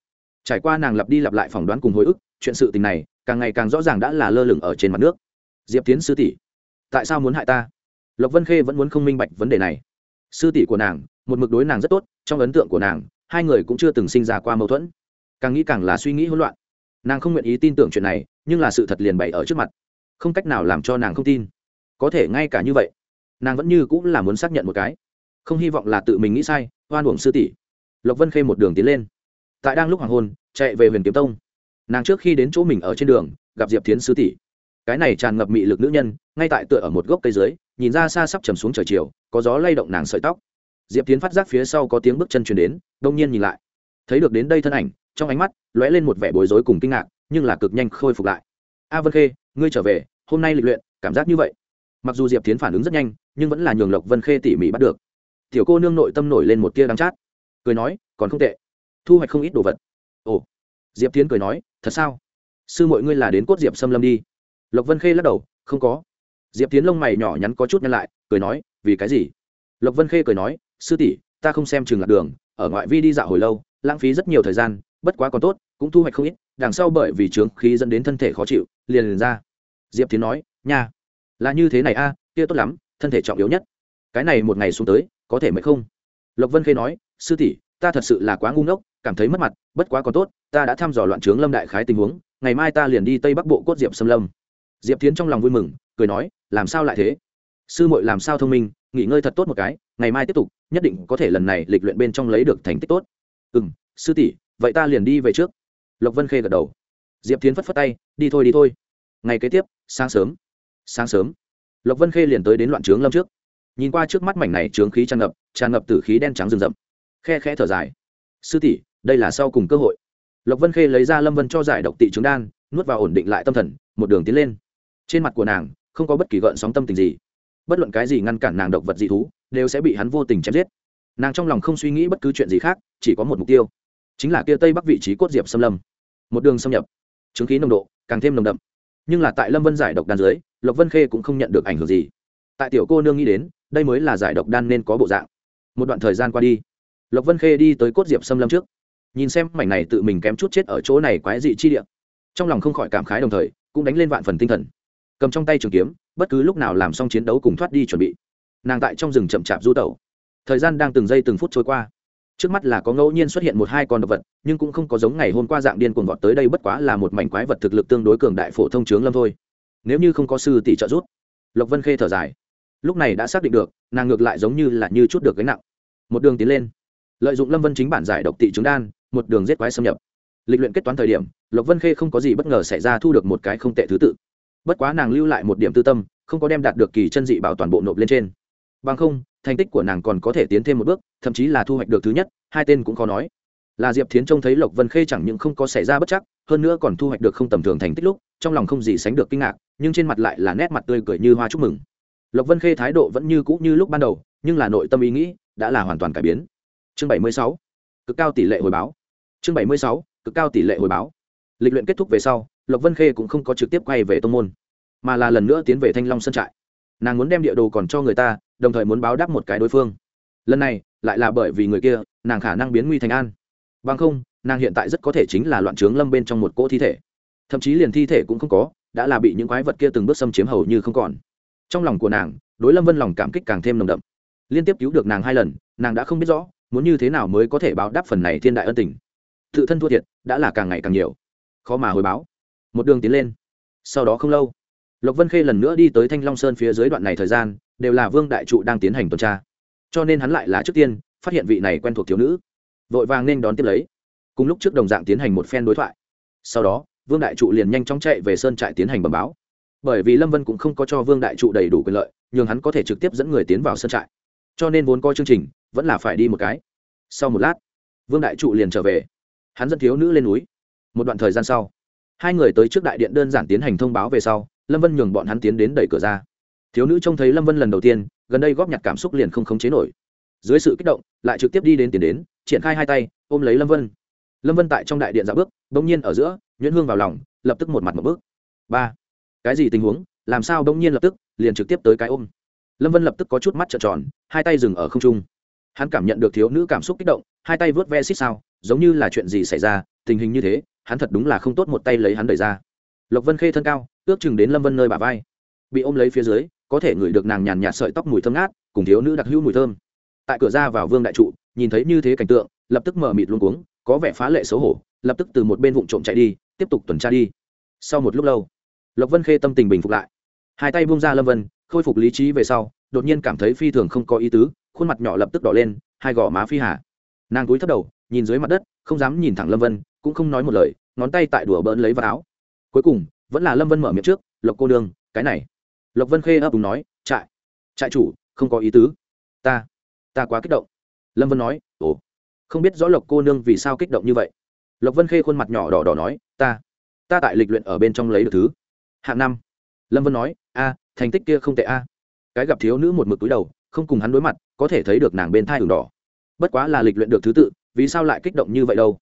Trải qua nàng lặp đi lặp lại phỏng đoán cùng hồi ức, chuyện sự tình này càng ngày càng rõ ràng đã là lơ lửng ở trên mặt nước. Diệp tiến sư tỷ, tại sao muốn hại ta? Lộc vân khê vẫn muốn không minh bạch vấn đề này. Sư tỷ của nàng, một mực đối nàng rất tốt, trong ấn tượng của nàng, hai người cũng chưa từng sinh ra qua mâu thuẫn. Càng nghĩ càng là suy nghĩ hỗn loạn. Nàng không nguyện ý tin tưởng chuyện này, nhưng là sự thật liền bày ở trước mặt. Không cách nào làm cho nàng không tin. Có thể ngay cả như vậy, nàng vẫn như cũng là muốn xác nhận một cái không hy vọng là tự mình nghĩ sai, oan uổng sư tỷ. Lộc vân khê một đường tiến lên. Tại đang lúc hoàng hôn, chạy về huyền kiếm tông. Nàng trước khi đến chỗ mình ở trên đường, gặp diệp tiến sư tỷ. Cái này tràn ngập mị lực nữ nhân, ngay tại tựa ở một gốc cây dưới, nhìn ra xa sắp chầm xuống trời chiều, có gió lay động nàng sợi tóc. Diệp tiến phát giác phía sau có tiếng bước chân chuyển đến, đông nhiên nhìn lại. Thấy được đến đây thân ảnh, trong ánh mắt lóe lên một vẻ bối rối cùng kinh ngạc, nhưng là cực nhanh khôi phục lại. A vân khê, ngươi trở về, hôm nay lịch luyện, cảm giác như vậy. Mặc dù diệp tiến phản ứng rất nhanh, nhưng vẫn là nhường lộc vân khê tỉ mỉ bắt được tiểu cô nương nội tâm nổi lên một tia đắng chát. Cười nói, còn không tệ. Thu hoạch không ít đồ vật. Ồ. Diệp tiến cười nói, thật sao? Sư mọi ngươi là đến cốt diệp xâm lâm đi. Lộc vân khê lắc đầu, không có. Diệp tiến lông mày nhỏ nhắn có chút nhăn lại, cười nói, vì cái gì? Lộc vân khê cười nói, sư tỷ, ta không xem trường lạc đường, ở ngoại vi đi dạo hồi lâu, lãng phí rất nhiều thời gian, bất quá còn tốt, cũng thu hoạch không ít, đằng sau bởi vì trướng khí dẫn đến thân thể khó chịu, liền liền ra. Diệp tiến nói, nha, là như thế này a, kia tốt lắm, thân thể trọng yếu nhất. Cái này một ngày xuống tới có thể mệt không? Lộc vân khê nói, sư tỷ, ta thật sự là quá ngu ngốc, cảm thấy mất mặt, bất quá còn tốt, ta đã thăm dò loạn trướng lâm đại khái tình huống, ngày mai ta liền đi tây bắc bộ cốt diệp xâm lâm. Diệp tiến trong lòng vui mừng, cười nói, làm sao lại thế? Sư muội làm sao thông minh, nghỉ ngơi thật tốt một cái, ngày mai tiếp tục, nhất định có thể lần này lịch luyện bên trong lấy được thành tích tốt. Ừ m sư tỷ, vậy ta liền đi về trước. Lộc vân khê gật đầu. Diệp tiến phất phất tay, đi thôi đi thôi. Ngày kế tiếp, sáng sớm. Sáng sớm. Lộc vân khê liền tới đến loạn trướng lâm trước nhìn qua trước mắt mảnh này trướng khí tràn ngập tràn ngập từ khí đen trắng rừng rậm. Khe khẽ thở dài. Sư tỷ, đây là sau cùng cơ hội. Lộc vân khê lấy ra lâm vân cho giải độc tị trứng đan, nuốt vào ổn định lại tâm thần, một đường tiến lên. Trên mặt của nàng, không có bất kỳ gợn sóng tâm tình gì. Bất luận cái gì ngăn cản nàng độc vật dị thú, đều sẽ bị hắn vô tình chém giết. Nàng trong lòng không suy nghĩ bất cứ chuyện gì khác, chỉ có một mục tiêu, chính là kia tây bắc vị trí cốt diệp xâm lâm. Một đường xâm nhập. Chứng khí nồng độ càng thêm nồng đậm. Nhưng là tại lâm vân giải độc đan dưới, lộc vân khê cũng không nhận được ảnh hưởng gì tại tiểu cô nương nghĩ đến, đây mới là giải độc đan nên có bộ dạng. Một đoạn thời gian qua đi, lộc vân khê đi tới cốt diệp xâm lâm trước. Nhìn xem mảnh này tự mình kém chút chết ở chỗ này quái dị chi địa, trong lòng không khỏi cảm khái đồng thời, cũng đánh lên vạn phần tinh thần. Cầm trong tay trường kiếm, bất cứ lúc nào làm xong chiến đấu cùng thoát đi chuẩn bị. Nàng tại trong rừng chậm chạp du tẩu. Thời gian đang từng giây từng phút trôi qua. Trước mắt là có ngẫu nhiên xuất hiện một hai con động vật, nhưng cũng không có giống ngày hôm qua dạng điên cuồng vọt tới đây bất quá là một mảnh quái vật thực lực tương đối cường đại phổ thông trướng lâm thôi. Nếu như không có sư tỷ trợ giúp, lộc vân khê thở dài lúc này đã xác định được, nàng ngược lại giống như là như chút được gánh nặng. Một đường tiến lên. Lợi dụng lâm vân chính bản giải độc tị trứng đan, một đường giết quái xâm nhập. Lịch luyện kết toán thời điểm, lộc vân khê không có gì bất ngờ xảy ra thu được một cái không tệ thứ tự. Bất quá nàng lưu lại một điểm tư tâm, không có đem đạt được kỳ chân dị bảo toàn bộ nộp lên trên. Bằng không, thành tích của nàng còn có thể tiến thêm một bước, thậm chí là thu hoạch được thứ nhất, hai tên cũng khó nói. Là diệp thiến trông thấy lộc vân khê chẳng những không có xảy ra bất chắc, hơn nữa còn thu hoạch được không tầm thường thành tích lúc, trong lòng không gì sánh được kinh ngạc, nhưng trên mặt lại là nét mặt tươi cười như hoa chúc mừng lộc vân khê thái độ vẫn như cũ như lúc ban đầu, nhưng là nội tâm ý nghĩ đã là hoàn toàn cải biến. Chương 76. cực cao tỷ lệ hồi báo. Chương 76. cực cao tỷ lệ hồi báo. Lịch luyện kết thúc về sau, lộc vân khê cũng không có trực tiếp quay về tông môn, mà là lần nữa tiến về thanh long sân trại. Nàng muốn đem địa đồ còn cho người ta, đồng thời muốn báo đáp một cái đối phương. Lần này, lại là bởi vì người kia, nàng khả năng biến nguy thành an. Bằng không, nàng hiện tại rất có thể chính là loạn trướng lâm bên trong một cỗ thi thể. Thậm chí liền thi thể cũng không có, đã là bị những quái vật kia từng bước xâm chiếm hầu như không còn trong lòng của nàng, đối lâm vân lòng cảm kích càng thêm nồng đậm. Liên tiếp cứu được nàng hai lần, nàng đã không biết rõ, muốn như thế nào mới có thể báo đáp phần này thiên đại ân tình. Tự thân thua thiệt, đã là càng ngày càng nhiều. Khó mà hồi báo. Một đường tiến lên. Sau đó không lâu, lộc vân khê lần nữa đi tới thanh long sơn phía dưới đoạn này thời gian, đều là vương đại trụ đang tiến hành tuần tra. Cho nên hắn lại là trước tiên, phát hiện vị này quen thuộc thiếu nữ. Vội vàng nên đón tiếp lấy. Cùng lúc trước đồng dạng tiến hành một phen đối thoại. Sau đó, vương đại trụ liền nhanh chóng chạy về sơn trại tiến hành bẩm báo bởi vì lâm vân cũng không có cho vương đại trụ đầy đủ quyền lợi, nhường hắn có thể trực tiếp dẫn người tiến vào sân trại. Cho nên vốn coi chương trình vẫn là phải đi một cái. Sau một lát, vương đại trụ liền trở về. Hắn dẫn thiếu nữ lên núi. Một đoạn thời gian sau, hai người tới trước đại điện đơn giản tiến hành thông báo về sau, lâm vân nhường bọn hắn tiến đến đẩy cửa ra. Thiếu nữ trông thấy lâm vân lần đầu tiên, gần đây góp nhặt cảm xúc liền không khống chế nổi. Dưới sự kích động, lại trực tiếp đi đến tiền đến, triển khai hai tay, ôm lấy lâm vân. Lâm vân tại trong đại điện dạo bước, bỗng nhiên ở giữa, nhuyễn hương vào lòng, lập tức một mặt một bước. Ba cái gì tình huống, làm sao bỗng nhiên lập tức, liền trực tiếp tới cái ôm. Lâm vân lập tức có chút mắt trợn tròn, hai tay dừng ở không trung. Hắn cảm nhận được thiếu nữ cảm xúc kích động, hai tay vớt ve xích sao, giống như là chuyện gì xảy ra, tình hình như thế, hắn thật đúng là không tốt một tay lấy hắn đẩy ra. Lộc vân khê thân cao, ước chừng đến lâm vân nơi bà vai. Bị ôm lấy phía dưới, có thể ngửi được nàng nhàn nhạt sợi tóc mùi thơm ngát, cùng thiếu nữ đặc hữu mùi thơm. Tại cửa ra vào vương đại trụ, nhìn thấy như thế cảnh tượng, lập tức mở mịt luôn cuống, có vẻ phá lệ xấu hổ, lập tức từ một bên vụ trộm chạy đi, tiếp tục tuần tra đi. Sau một lúc lâu lộc vân khê tâm tình bình phục lại. Hai tay buông ra lâm vân, khôi phục lý trí về sau, đột nhiên cảm thấy phi thường không có ý tứ, khuôn mặt nhỏ lập tức đỏ lên, hai gò má phi hà. Nàng cúi thấp đầu, nhìn dưới mặt đất, không dám nhìn thẳng lâm vân, cũng không nói một lời, ngón tay tại đùa bỡn lấy vào áo. Cuối cùng, vẫn là lâm vân mở miệng trước, lộc cô đương cái này. Lộc vân khê ấp úng nói, trại trại chủ, không có ý tứ. Ta ta quá kích động. Lâm vân nói, ồ, không biết rõ lộc cô nương vì sao kích động như vậy. Lộc vân khê khuôn mặt nhỏ đỏ đỏ nói, ta ta tại lịch luyện ở bên trong lấy được thứ hạng năm. Lâm vân nói, a, thành tích kia không tệ a. Cái gặp thiếu nữ một mực túi đầu, không cùng hắn đối mặt, có thể thấy được nàng bên thai đường đỏ. Bất quá là lịch luyện được thứ tự, vì sao lại kích động như vậy đâu?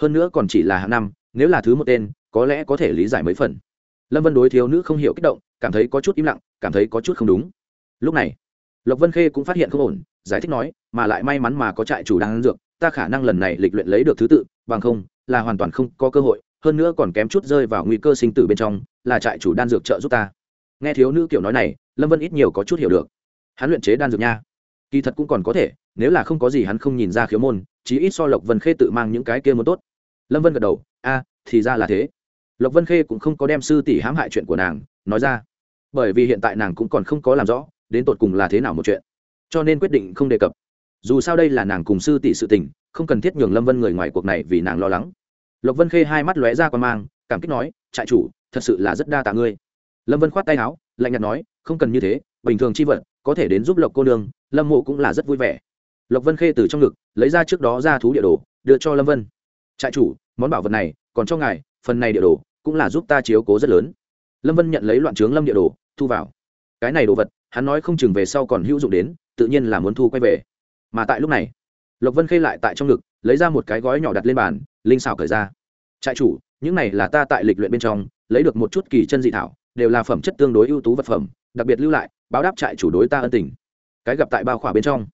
Hơn nữa còn chỉ là hạng năm, nếu là thứ một tên, có lẽ có thể lý giải mấy phần. Lâm vân đối thiếu nữ không hiểu kích động, cảm thấy có chút im lặng, cảm thấy có chút không đúng. Lúc này, lộc vân khê cũng phát hiện không ổn, giải thích nói, mà lại may mắn mà có trại chủ đang ăn dược, ta khả năng lần này lịch luyện lấy được thứ tự, bằng không, là hoàn toàn không có cơ hội, hơn nữa còn kém chút rơi vào nguy cơ sinh tử bên trong là trại chủ đan dược trợ giúp ta. Nghe thiếu nữ kiểu nói này, lâm vân ít nhiều có chút hiểu được. Hắn luyện chế đan dược nha. Kỳ thật cũng còn có thể, nếu là không có gì hắn không nhìn ra khiếu môn, chí ít so lộc vân khê tự mang những cái kia muốn tốt. Lâm vân gật đầu, a, thì ra là thế. Lộc vân khê cũng không có đem sư tỷ hãm hại chuyện của nàng, nói ra. Bởi vì hiện tại nàng cũng còn không có làm rõ, đến tột cùng là thế nào một chuyện. Cho nên quyết định không đề cập. Dù sao đây là nàng cùng sư tỷ sự tình, không cần thiết nhường lâm vân người ngoài cuộc này vì nàng lo lắng. Lộc vân khê hai mắt lóe ra qua mang, cảm kích nói, trại chủ thật sự là rất đa tạ ngươi. Lâm vân khoát tay áo, lạnh nhạt nói, không cần như thế, bình thường chi vật, có thể đến giúp lộc cô nương, lâm mộ cũng là rất vui vẻ. Lộc vân khê từ trong ngực, lấy ra trước đó ra thú địa đồ, đưa cho lâm vân. Trại chủ, món bảo vật này, còn cho ngài, phần này địa đồ, cũng là giúp ta chiếu cố rất lớn. Lâm vân nhận lấy loạn trướng lâm địa đồ, thu vào. Cái này đồ vật, hắn nói không chừng về sau còn hữu dụng đến, tự nhiên là muốn thu quay về. Mà tại lúc này, lộc vân khê lại tại trong ngực, lấy ra một cái gói nhỏ đặt lên bàn, linh xào cởi ra. Trại chủ, những này là ta tại lịch luyện bên trong lấy được một chút kỳ chân dị thảo, đều là phẩm chất tương đối ưu tú vật phẩm, đặc biệt lưu lại, báo đáp trại chủ đối ta ân tình. Cái gặp tại bao khỏa bên trong,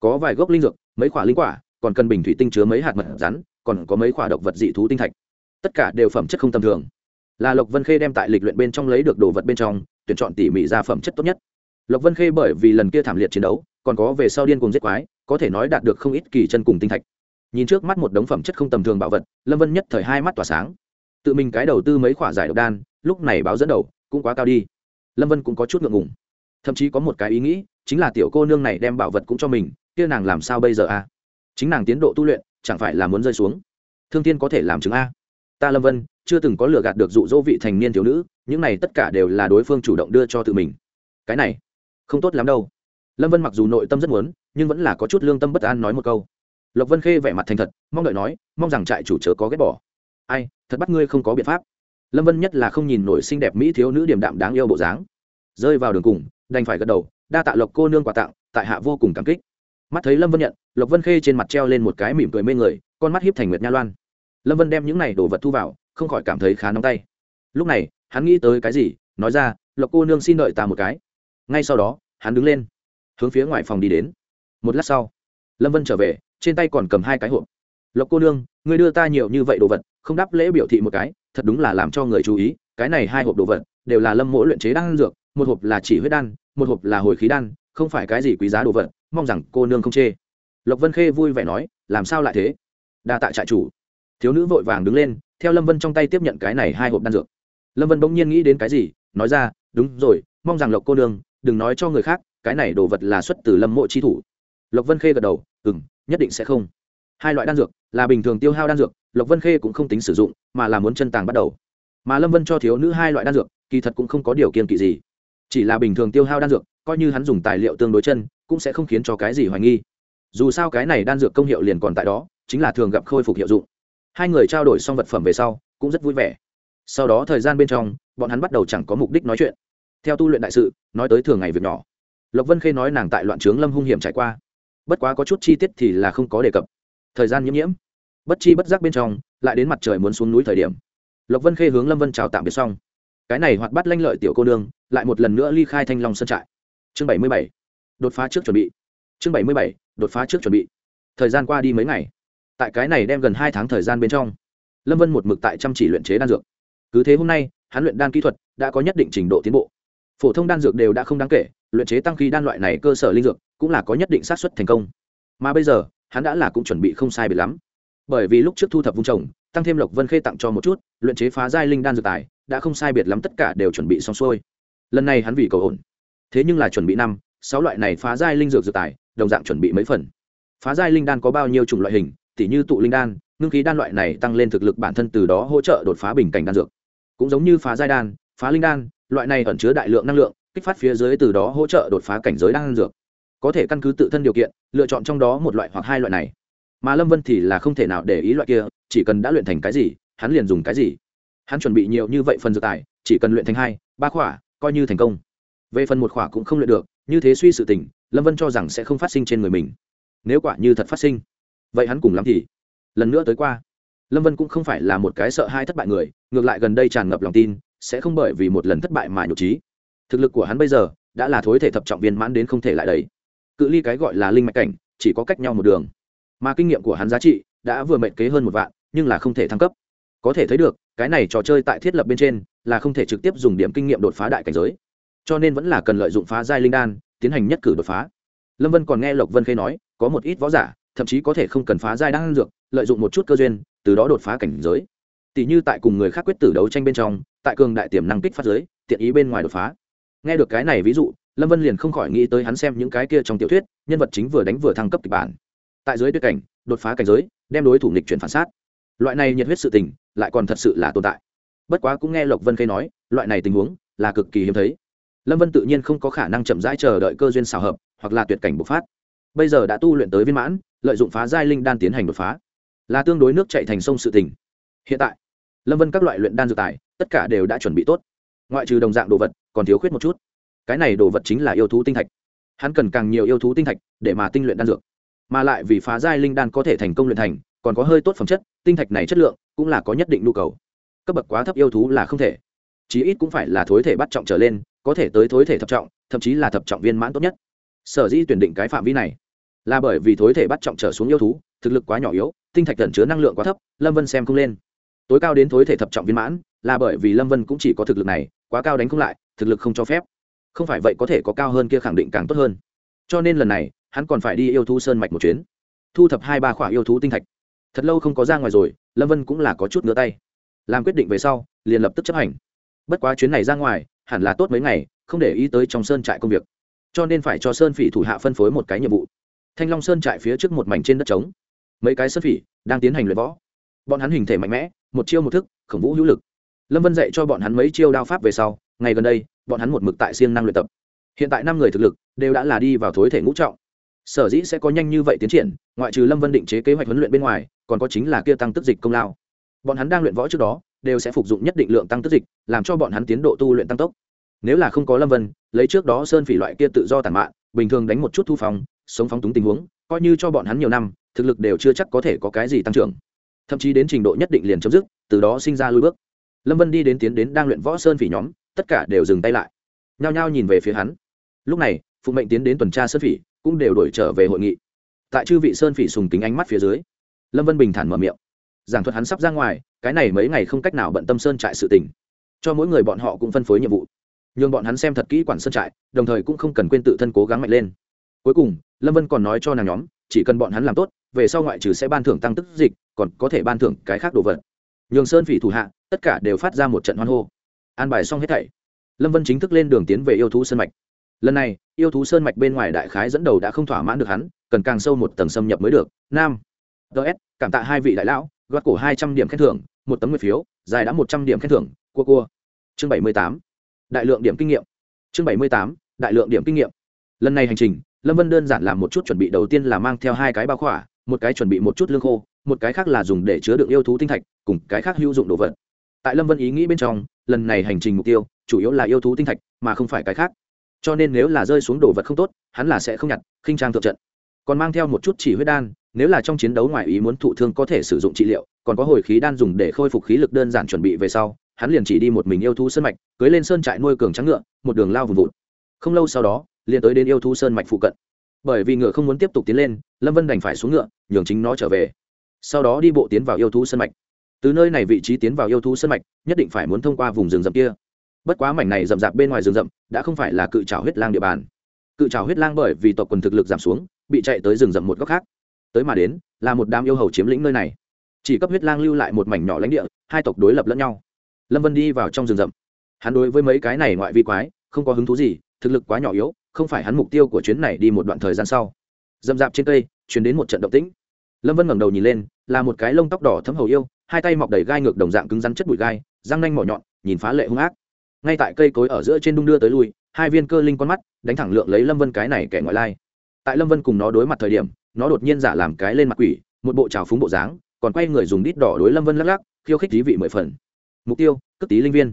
có vài gốc linh dược, mấy khỏa linh quả, còn cần bình thủy tinh chứa mấy hạt mật rắn, còn có mấy khỏa độc vật dị thú tinh thạch. Tất cả đều phẩm chất không tầm thường. Là lộc vân khê đem tại lịch luyện bên trong lấy được đồ vật bên trong, tuyển chọn tỉ mỉ ra phẩm chất tốt nhất. Lộc vân khê bởi vì lần kia thảm liệt chiến đấu, còn có về sau điên cùng giết quái, có thể nói đạt được không ít kỳ chân cùng tinh thạch. Nhìn trước mắt một đống phẩm chất không tầm thường bảo vật, lâm vân nhất thời hai mắt tỏa sáng tự mình cái đầu tư mấy khoản giải độc đan, lúc này báo dẫn đầu, cũng quá cao đi. Lâm vân cũng có chút ngượng ngùng. Thậm chí có một cái ý nghĩ, chính là tiểu cô nương này đem bảo vật cũng cho mình, kia nàng làm sao bây giờ a? Chính nàng tiến độ tu luyện, chẳng phải là muốn rơi xuống? Thương tiên có thể làm chứng a. Ta lâm vân, chưa từng có lừa gạt được dụ dỗ vị thành niên thiếu nữ, những này tất cả đều là đối phương chủ động đưa cho tự mình. Cái này, không tốt lắm đâu. Lâm vân mặc dù nội tâm rất muốn, nhưng vẫn là có chút lương tâm bất an nói một câu. Lộc vân khê vẻ mặt thành thật, mong đợi nói, mong rằng trại chủ chớ có ghét bỏ ai, thật bắt ngươi không có biện pháp. Lâm vân nhất là không nhìn nổi xinh đẹp mỹ thiếu nữ điểm đạm đáng yêu bộ dáng. Rơi vào đường cùng, đành phải gật đầu, đa tạ lộc cô nương quà tặng, tại hạ vô cùng cảm kích. Mắt thấy lâm vân nhận, lộc vân khê trên mặt treo lên một cái mỉm cười mê người, con mắt hiếp thành nguyệt nha loan. Lâm vân đem những này đồ vật thu vào, không khỏi cảm thấy khá nóng tay. Lúc này, hắn nghĩ tới cái gì, nói ra, lộc cô nương xin đợi ta một cái. Ngay sau đó, hắn đứng lên, hướng phía ngoài phòng đi đến. Một lát sau, lâm vân trở về, trên tay còn cầm hai cái hộp. Lộc cô nương người đưa ta nhiều như vậy đồ vật không đáp lễ biểu thị một cái, thật đúng là làm cho người chú ý, cái này hai hộp đồ vật, đều là lâm mỗi luyện chế đan dược, một hộp là chỉ huyết đan, một hộp là hồi khí đan, không phải cái gì quý giá đồ vật, mong rằng cô nương không chê. Lộc vân khê vui vẻ nói, làm sao lại thế? Đa tạ trại chủ. Thiếu nữ vội vàng đứng lên, theo lâm vân trong tay tiếp nhận cái này hai hộp đan dược. Lâm vân bỗng nhiên nghĩ đến cái gì, nói ra, đúng rồi, mong rằng lộc cô nương, đừng nói cho người khác, cái này đồ vật là xuất từ lâm mộ chi thủ. Lộc vân khê gật đầu ừ m nhất định sẽ không. Hai loại đan dược là bình thường tiêu hao đan dược, lộc vân khê cũng không tính sử dụng, mà là muốn chân tàng bắt đầu. Mà lâm vân cho thiếu nữ hai loại đan dược, kỳ thật cũng không có điều kiện kỵ gì. Chỉ là bình thường tiêu hao đan dược, coi như hắn dùng tài liệu tương đối chân, cũng sẽ không khiến cho cái gì hoài nghi. Dù sao cái này đan dược công hiệu liền còn tại đó, chính là thường gặp khôi phục hiệu dụng. Hai người trao đổi xong vật phẩm về sau, cũng rất vui vẻ. Sau đó thời gian bên trong, bọn hắn bắt đầu chẳng có mục đích nói chuyện. Theo tu luyện đại sự, nói tới thường ngày việc nhỏ. Lộc vân khê nói nàng tại loạn trướng lâm hung hiểm trải qua. Bất quá có chút chi tiết thì là không có đề cập thời gian nhiễm nhiễm. Bất chi bất giác bên trong, lại đến mặt trời muốn xuống núi thời điểm. Lộc vân khê hướng lâm vân chào tạm biệt xong. Cái này hoạt bắt lanh lợi tiểu cô nương, lại một lần nữa ly khai thanh long sơn trại. Chương bảy mươi bảy. Đột phá trước chuẩn bị. Chương bảy mươi bảy. Đột phá trước chuẩn bị. Thời gian qua đi mấy ngày. Tại cái này đem gần hai tháng thời gian bên trong, lâm vân một mực tại chăm chỉ luyện chế đan dược. Cứ thế hôm nay, hắn luyện đan kỹ thuật đã có nhất định trình độ tiến bộ. Phổ thông đan dược đều đã không đáng kể, luyện chế tăng khí đan loại này cơ sở linh dược cũng là có nhất định xác suất thành công. Mà bây giờ hắn đã là cũng chuẩn bị không sai biệt lắm. Bởi vì lúc trước thu thập vung trồng, tăng thêm lộc vân khê tặng cho một chút, luyện chế phá giai linh đan dược tài, đã không sai biệt lắm tất cả đều chuẩn bị xong xuôi. Lần này hắn vì cầu ổn. Thế nhưng là chuẩn bị năm, sáu loại này phá giai linh dược dược tài, đồng dạng chuẩn bị mấy phần. Phá giai linh đan có bao nhiêu chủng loại hình, tỉ như tụ linh đan, ngưng khí đan loại này tăng lên thực lực bản thân từ đó hỗ trợ đột phá bình cảnh đan dược. Cũng giống như phá giai đan, phá linh đan, loại này ẩn chứa đại lượng năng lượng, kích phát phía dưới từ đó hỗ trợ đột phá cảnh giới đan dược có thể căn cứ tự thân điều kiện, lựa chọn trong đó một loại hoặc hai loại này. Mà lâm vân thì là không thể nào để ý loại kia, chỉ cần đã luyện thành cái gì, hắn liền dùng cái gì. Hắn chuẩn bị nhiều như vậy phần dược tài, chỉ cần luyện thành hai, ba khỏa, coi như thành công. Về phần một khỏa cũng không luyện được, như thế suy sự tình, lâm vân cho rằng sẽ không phát sinh trên người mình. Nếu quả như thật phát sinh, vậy hắn cùng lắm thì. Lần nữa tới qua, lâm vân cũng không phải là một cái sợ hai thất bại người, ngược lại gần đây tràn ngập lòng tin, sẽ không bởi vì một lần thất bại mà nhục trí. Thực lực của hắn bây giờ, đã là thối thể thập trọng viên mãn đến không thể lại đấy cự ly cái gọi là linh mạch cảnh, chỉ có cách nhau một đường. Mà kinh nghiệm của hắn giá trị đã vừa mệnh kế hơn một vạn, nhưng là không thể thăng cấp. Có thể thấy được, cái này trò chơi tại thiết lập bên trên là không thể trực tiếp dùng điểm kinh nghiệm đột phá đại cảnh giới. Cho nên vẫn là cần lợi dụng phá giai linh đan, tiến hành nhất cử đột phá. Lâm vân còn nghe lộc vân khê nói, có một ít võ giả, thậm chí có thể không cần phá giai đan dược, lợi dụng một chút cơ duyên, từ đó đột phá cảnh giới. Tỷ như tại cùng người khác quyết tử đấu tranh bên trong, tại cường đại tiềm năng kích phát giới, tiện ý bên ngoài đột phá. Nghe được cái này ví dụ lâm vân liền không khỏi nghĩ tới hắn xem những cái kia trong tiểu thuyết, nhân vật chính vừa đánh vừa thăng cấp kịch bản. Tại dưới tuyết cảnh, đột phá cảnh giới, đem đối thủ nghịch chuyển phản sát. Loại này nhiệt huyết sự tình, lại còn thật sự là tồn tại. Bất quá cũng nghe lộc vân khê nói, loại này tình huống, là cực kỳ hiếm thấy. Lâm vân tự nhiên không có khả năng chậm rãi chờ đợi cơ duyên xào hợp, hoặc là tuyệt cảnh bộc phát. Bây giờ đã tu luyện tới viên mãn, lợi dụng phá giai linh đan tiến hành đột phá. Là tương đối nước chạy thành sông sự tình. Hiện tại, lâm vân các loại luyện đan dược tài, tất cả đều đã chuẩn bị tốt. Ngoại trừ đồng dạng đồ vật, còn thiếu khuyết một chút cái này đồ vật chính là yêu thú tinh thạch. Hắn cần càng nhiều yêu thú tinh thạch để mà tinh luyện đan dược. Mà lại vì phá giai linh đan có thể thành công luyện thành, còn có hơi tốt phẩm chất, tinh thạch này chất lượng cũng là có nhất định nhu cầu. Cấp bậc quá thấp yêu thú là không thể. Chí ít cũng phải là thối thể bắt trọng trở lên, có thể tới thối thể thập trọng, thậm chí là thập trọng viên mãn tốt nhất. Sở dĩ tuyển định cái phạm vi này là bởi vì thối thể bắt trọng trở xuống yêu thú, thực lực quá nhỏ yếu, tinh thạch tẩn chứa năng lượng quá thấp, lâm vân xem không lên. Tối cao đến thối thể thập trọng viên mãn là bởi vì lâm vân cũng chỉ có thực lực này, quá cao đánh không lại, thực lực không cho phép không phải vậy có thể có cao hơn kia khẳng định càng tốt hơn. Cho nên lần này, hắn còn phải đi yêu thú sơn mạch một chuyến. Thu thập hai ba khỏa yêu thú tinh thạch. Thật lâu không có ra ngoài rồi, lâm vân cũng là có chút ngứa tay. Làm quyết định về sau, liền lập tức chấp hành. Bất quá chuyến này ra ngoài, hẳn là tốt mấy ngày, không để ý tới trong sơn trại công việc. Cho nên phải cho sơn phỉ thủ hạ phân phối một cái nhiệm vụ. Thanh long sơn trại phía trước một mảnh trên đất trống. Mấy cái sơn phỉ đang tiến hành luyện võ. Bọn hắn hình thể mạnh mẽ, một chiêu một thức, khổng vũ hữu lực. Lâm vân dạy cho bọn hắn mấy chiêu đao pháp về sau ngày gần đây, bọn hắn một mực tại siêng năng luyện tập. Hiện tại năm người thực lực đều đã là đi vào thối thể ngũ trọng. Sở dĩ sẽ có nhanh như vậy tiến triển, ngoại trừ lâm vân định chế kế hoạch huấn luyện bên ngoài, còn có chính là kia tăng tức dịch công lao. Bọn hắn đang luyện võ trước đó, đều sẽ phục dụng nhất định lượng tăng tức dịch, làm cho bọn hắn tiến độ tu luyện tăng tốc. Nếu là không có lâm vân, lấy trước đó sơn phỉ loại kia tự do tàn mạn, bình thường đánh một chút thu phòng, sống phóng túng tình huống, coi như cho bọn hắn nhiều năm, thực lực đều chưa chắc có thể có cái gì tăng trưởng. Thậm chí đến trình độ nhất định liền chấm dứt, từ đó sinh ra lui bước. Lâm vân đi đến tiến đến đang luyện võ sơn phỉ nhóm tất cả đều dừng tay lại. Nhao nhao nhìn về phía hắn. Lúc này phụng mệnh tiến đến tuần tra sơn phỉ, cũng đều đổi trở về hội nghị. Tại chư vị sơn phỉ sùng kính ánh mắt phía dưới, lâm vân bình thản mở miệng. Giảng thuật hắn sắp ra ngoài, cái này mấy ngày không cách nào bận tâm sơn trại sự tình. Cho mỗi người bọn họ cũng phân phối nhiệm vụ. Nhường bọn hắn xem thật kỹ quản sơn trại, đồng thời cũng không cần quên tự thân cố gắng mạnh lên. Cuối cùng, lâm vân còn nói cho nàng nhóm, chỉ cần bọn hắn làm tốt, về sau ngoại trừ sẽ ban thưởng tăng tức dịch, còn có thể ban thưởng cái khác đồ vật. Nhường sơn phỉ thủ hạ, tất cả đều phát ra một trận hoan hô an bài xong hết thảy. Lâm vân chính thức lên đường tiến về yêu thú sơn mạch. Lần này, yêu thú sơn mạch bên ngoài đại khái dẫn đầu đã không thỏa mãn được hắn, cần càng sâu một tầng xâm nhập mới được. Nam. Ts cảm tạ hai vị đại lão, gót cổ hai trăm điểm khen thưởng, một tấm nguyệt phiếu, dài đã một trăm điểm khen thưởng, cua cua. Chương bảy mươi tám, đại lượng điểm kinh nghiệm. Chương bảy mươi tám, đại lượng điểm kinh nghiệm. Lần này hành trình, lâm vân đơn giản làm một chút chuẩn bị đầu tiên là mang theo hai cái bao khỏa, một cái chuẩn bị một chút lương khô, một cái khác là dùng để chứa đựng yêu thú tinh thạch, cùng cái khác hữu dụng đồ vật tại lâm vân ý nghĩ bên trong, lần này hành trình mục tiêu chủ yếu là yêu thú tinh thạch, mà không phải cái khác. Cho nên nếu là rơi xuống đồ vật không tốt, hắn là sẽ không nhặt, khinh trang thượng trận. Còn mang theo một chút chỉ huyết đan, nếu là trong chiến đấu ngoài ý muốn thụ thương có thể sử dụng trị liệu, còn có hồi khí đan dùng để khôi phục khí lực đơn giản chuẩn bị về sau, hắn liền chỉ đi một mình yêu thú sơn mạch, cưới lên sơn trại nuôi cường trắng ngựa, một đường lao vùng vụt. Không lâu sau đó, liền tới đến yêu thú sơn mạch phụ cận. Bởi vì ngựa không muốn tiếp tục tiến lên, lâm vân đành phải xuống ngựa, nhường chính nó trở về. Sau đó đi bộ tiến vào yêu thú sơn mạch từ nơi này vị trí tiến vào yêu thú sân mạch, nhất định phải muốn thông qua vùng rừng rậm kia. Bất quá mảnh này rậm rạp bên ngoài rừng rậm, đã không phải là cự trào huyết lang địa bàn. Cự trào huyết lang bởi vì tộc quần thực lực giảm xuống, bị chạy tới rừng rậm một góc khác. Tới mà đến, là một đám yêu hầu chiếm lĩnh nơi này. Chỉ cấp huyết lang lưu lại một mảnh nhỏ lãnh địa, hai tộc đối lập lẫn nhau. Lâm vân đi vào trong rừng rậm. Hắn đối với mấy cái này ngoại vi quái, không có hứng thú gì, thực lực quá nhỏ yếu, không phải hắn mục tiêu của chuyến này đi một đoạn thời gian sau. Rậm dạp trên cây chuyển đến một trận động tĩnh. Lâm vân ngẩng đầu nhìn lên, là một cái lông tóc đỏ thấm hầu yêu hai tay mọc đầy gai ngược đồng dạng cứng rắn chất bụi gai, răng nanh mỏ nhọn, nhìn phá lệ hung ác. Ngay tại cây cối ở giữa trên đung đưa tới lui, hai viên cơ linh con mắt đánh thẳng lượng lấy lâm vân cái này kẻ ngoại lai. Tại lâm vân cùng nó đối mặt thời điểm, nó đột nhiên giả làm cái lên mặt quỷ, một bộ trào phúng bộ dáng, còn quay người dùng đít đỏ đối lâm vân lắc lắc, khiêu khích thí vị mười phần. Mục tiêu, cất tí linh viên.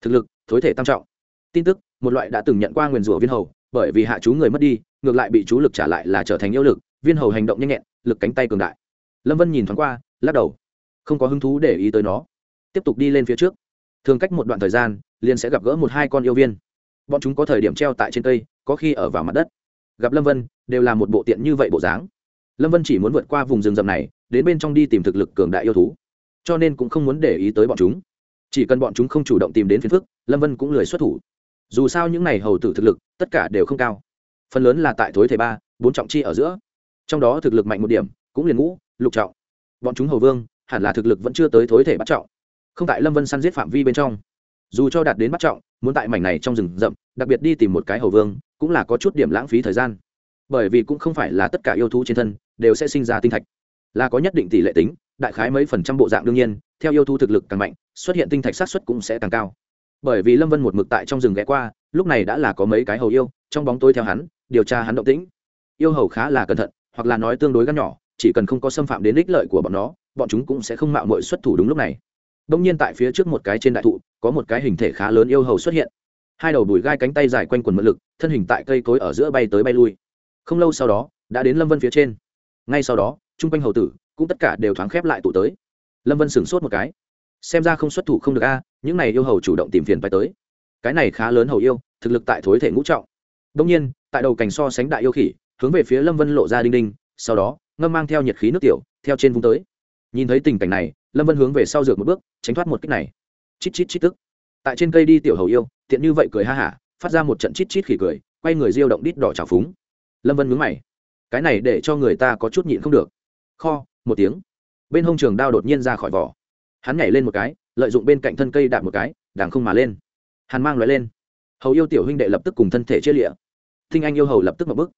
Thực lực, thối thể tam trọng. Tin tức, một loại đã từng nhận qua nguyền rủa viên hầu, bởi vì hạ chú người mất đi, ngược lại bị chú lực trả lại là trở thành yêu lực, viên hầu hành động nhanh nhẹn, lực cánh tay cường đại. Lâm vân nhìn thoáng qua, lắc đầu không có hứng thú để ý tới nó. Tiếp tục đi lên phía trước. Thường cách một đoạn thời gian, liền sẽ gặp gỡ một hai con yêu viên. Bọn chúng có thời điểm treo tại trên cây, có khi ở vào mặt đất. Gặp lâm vân, đều là một bộ tiện như vậy bộ dáng. Lâm vân chỉ muốn vượt qua vùng rừng rậm này, đến bên trong đi tìm thực lực cường đại yêu thú. Cho nên cũng không muốn để ý tới bọn chúng. Chỉ cần bọn chúng không chủ động tìm đến phiền phức, lâm vân cũng lười xuất thủ. Dù sao những n à y hầu tử thực lực, tất cả đều không cao. Phần lớn là tại thối thể ba, bốn trọng chi ở giữa. Trong đó thực lực mạnh một điểm, cũng liền ngũ, lục trọng. Bọn chúng hầu vương hẳn là thực lực vẫn chưa tới thối thể bắt trọng. Không tại lâm vân săn giết phạm vi bên trong. Dù cho đạt đến bắt trọng, muốn tại mảnh này trong rừng rậm, đặc biệt đi tìm một cái hầu vương, cũng là có chút điểm lãng phí thời gian. Bởi vì cũng không phải là tất cả yêu thú trên thân, đều sẽ sinh ra tinh thạch. Là có nhất định tỷ lệ tính, đại khái mấy phần trăm bộ dạng đương nhiên, theo yêu thú thực lực càng mạnh, xuất hiện tinh thạch sát xuất cũng sẽ càng cao. Bởi vì lâm vân một mực tại trong rừng ghé qua, lúc này đã là có mấy cái hầu yêu, trong bóng tối theo hắn, điều tra hắn động tĩnh. Yêu hầu khá là cẩn thận, hoặc là nói tương đối gắn nhỏ, chỉ cần không có xâm phạm đến ích lợi của bọn nó bọn chúng cũng sẽ không mạo mội xuất thủ đúng lúc này. Đông nhiên tại phía trước một cái trên đại thụ, có một cái hình thể khá lớn yêu hầu xuất hiện. Hai đầu đùi gai cánh tay dài quanh quần mượn lực, thân hình tại cây cối ở giữa bay tới bay lui. Không lâu sau đó, đã đến lâm vân phía trên. Ngay sau đó, chung quanh hầu tử cũng tất cả đều thoáng khép lại tụ tới. Lâm vân sửng sốt một cái. Xem ra không xuất thủ không được a, những này yêu hầu chủ động tìm phiền phải tới. Cái này khá lớn hầu yêu, thực lực tại thối thể ngũ trọng. Đông nhiên, tại đầu cảnh so sánh đại yêu khỉ, hướng về phía lâm vân lộ ra đinh đinh, sau đó, ngâm mang theo nhiệt khí nước tiểu, theo trên vùng tới nhìn thấy tình cảnh này, lâm vân hướng về sau dược một bước, tránh thoát một kích này. Chít chít chít tức. Tại trên cây đi tiểu hầu yêu, tiện như vậy cười ha hả, phát ra một trận chít chít khỉ cười, quay người diêu động đít đỏ trào phúng. Lâm vân mướn mày. Cái này để cho người ta có chút nhịn không được. Kho, một tiếng. Bên hông trường đao đột nhiên ra khỏi vỏ. Hắn nhảy lên một cái, lợi dụng bên cạnh thân cây đạp một cái, đàng không mà lên. Hắn mang loại lên. Hầu yêu tiểu huynh đệ lập tức cùng thân thể chia lịa. Thinh anh yêu hầu lập tức một bức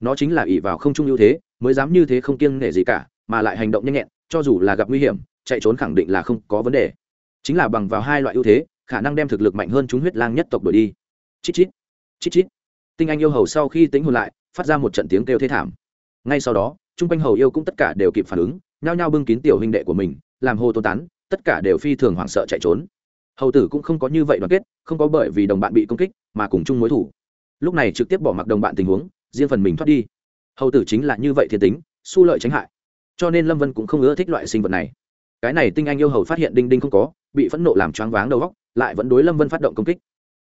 nó chính là ỷ vào không trung ưu thế, mới dám như thế không kiêng nể gì cả, mà lại hành động nhanh nhẹn cho dù là gặp nguy hiểm, chạy trốn khẳng định là không có vấn đề. Chính là bằng vào hai loại ưu thế, khả năng đem thực lực mạnh hơn chúng huyết lang nhất tộc đổi đi. Chít chít chít chít. Tinh anh yêu hầu sau khi tính hồn lại, phát ra một trận tiếng kêu thê thảm. Ngay sau đó chung quanh hầu yêu cũng tất cả đều kịp phản ứng, nhao nhao bưng kín tiểu huynh đệ của mình, làm hồ tôn tán, tất cả đều phi thường hoảng sợ chạy trốn. Hầu tử cũng không có như vậy đoàn kết, không có bởi vì đồng bạn bị công kích mà cùng chung mối thủ. Lúc này trực tiếp bỏ mặc đồng bạn tình huống, riêng phần mình thoát đi. Hầu tử chính là như vậy thiên tính, su lợi tránh hại cho nên lâm vân cũng không ưa thích loại sinh vật này cái này tinh anh yêu hầu phát hiện đinh đinh không có bị phẫn nộ làm choáng váng đầu góc lại vẫn đối lâm vân phát động công kích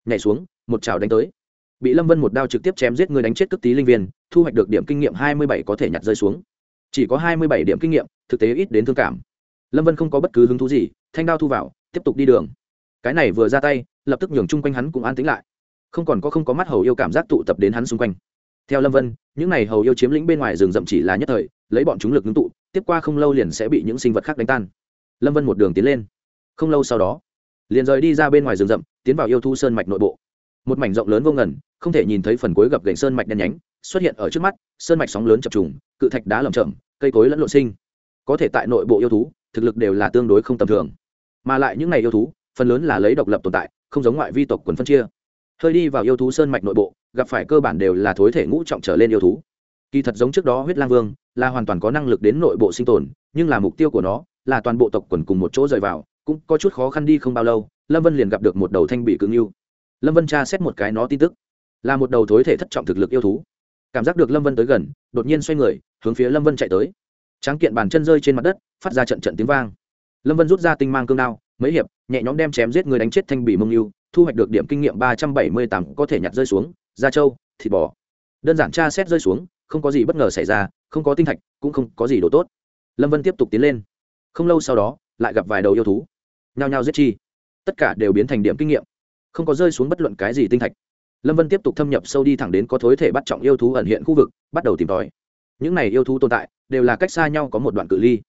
nhảy xuống một chảo đánh tới bị lâm vân một đao trực tiếp chém giết người đánh chết cước tí linh viên thu hoạch được điểm kinh nghiệm hai mươi bảy có thể nhặt rơi xuống chỉ có hai mươi bảy điểm kinh nghiệm thực tế ít đến thương cảm lâm vân không có bất cứ hứng thú gì thanh đao thu vào tiếp tục đi đường cái này vừa ra tay lập tức nhường chung quanh hắn cũng an tính lại không còn có không có mắt hầu yêu cảm giác tụ tập đến hắn xung quanh theo lâm vân những n à y hầu yêu chiếm lĩnh bên ngoài rừng rậm chỉ là nhất thời lấy bọn chúng lực ngưng tụ, tiếp qua không lâu liền sẽ bị những sinh vật khác đánh tan. Lâm vân một đường tiến lên. Không lâu sau đó, liền rời đi ra bên ngoài rừng rậm, tiến vào yêu thu sơn mạch nội bộ. Một mảnh rộng lớn vô ngần, không thể nhìn thấy phần cuối gập gành sơn mạch đen nhánh, xuất hiện ở trước mắt, sơn mạch sóng lớn chập trùng, cự thạch đá lầm chậm cây cối lẫn lộn sinh. Có thể tại nội bộ yêu thú, thực lực đều là tương đối không tầm thường. Mà lại những n à y yêu thú, phần lớn là lấy độc lập tồn tại, không giống ngoại vi tộc quần phân chia. Hơi đi vào yêu thú sơn mạch nội bộ, gặp phải cơ bản đều là thối thể ngũ trọng trở lên yêu thú. Kỳ thật giống trước đó huyết lang vương là hoàn toàn có năng lực đến nội bộ sinh tồn, nhưng là mục tiêu của nó là toàn bộ tộc quần cùng một chỗ rời vào, cũng có chút khó khăn đi không bao lâu, lâm vân liền gặp được một đầu thanh bị cứng yêu lâm vân tra xét một cái nó tin tức, là một đầu thối thể thất trọng thực lực yêu thú. Cảm giác được lâm vân tới gần, đột nhiên xoay người, hướng phía lâm vân chạy tới. Tráng kiện bàn chân rơi trên mặt đất, phát ra trận trận tiếng vang. Lâm vân rút ra tinh mang cương đao, mấy hiệp, nhẹ nhõm đem chém giết người đánh chết thanh bị mông yêu thu hoạch được điểm kinh nghiệm ba trăm bảy mươi tám, có thể nhặt rơi xuống, da trâu, thịt bò. Đơn giản tra xét rơi xuống, không có gì bất ngờ xảy ra không có tinh thạch, cũng không có gì đồ tốt. Lâm vân tiếp tục tiến lên. Không lâu sau đó, lại gặp vài đầu yêu thú. Nhao nhao giết chi. Tất cả đều biến thành điểm kinh nghiệm. Không có rơi xuống bất luận cái gì tinh thạch. Lâm vân tiếp tục thâm nhập sâu đi thẳng đến có thối thể bắt trọng yêu thú ẩn hiện khu vực, bắt đầu tìm tòi. Những này yêu thú tồn tại, đều là cách xa nhau có một đoạn cự ly.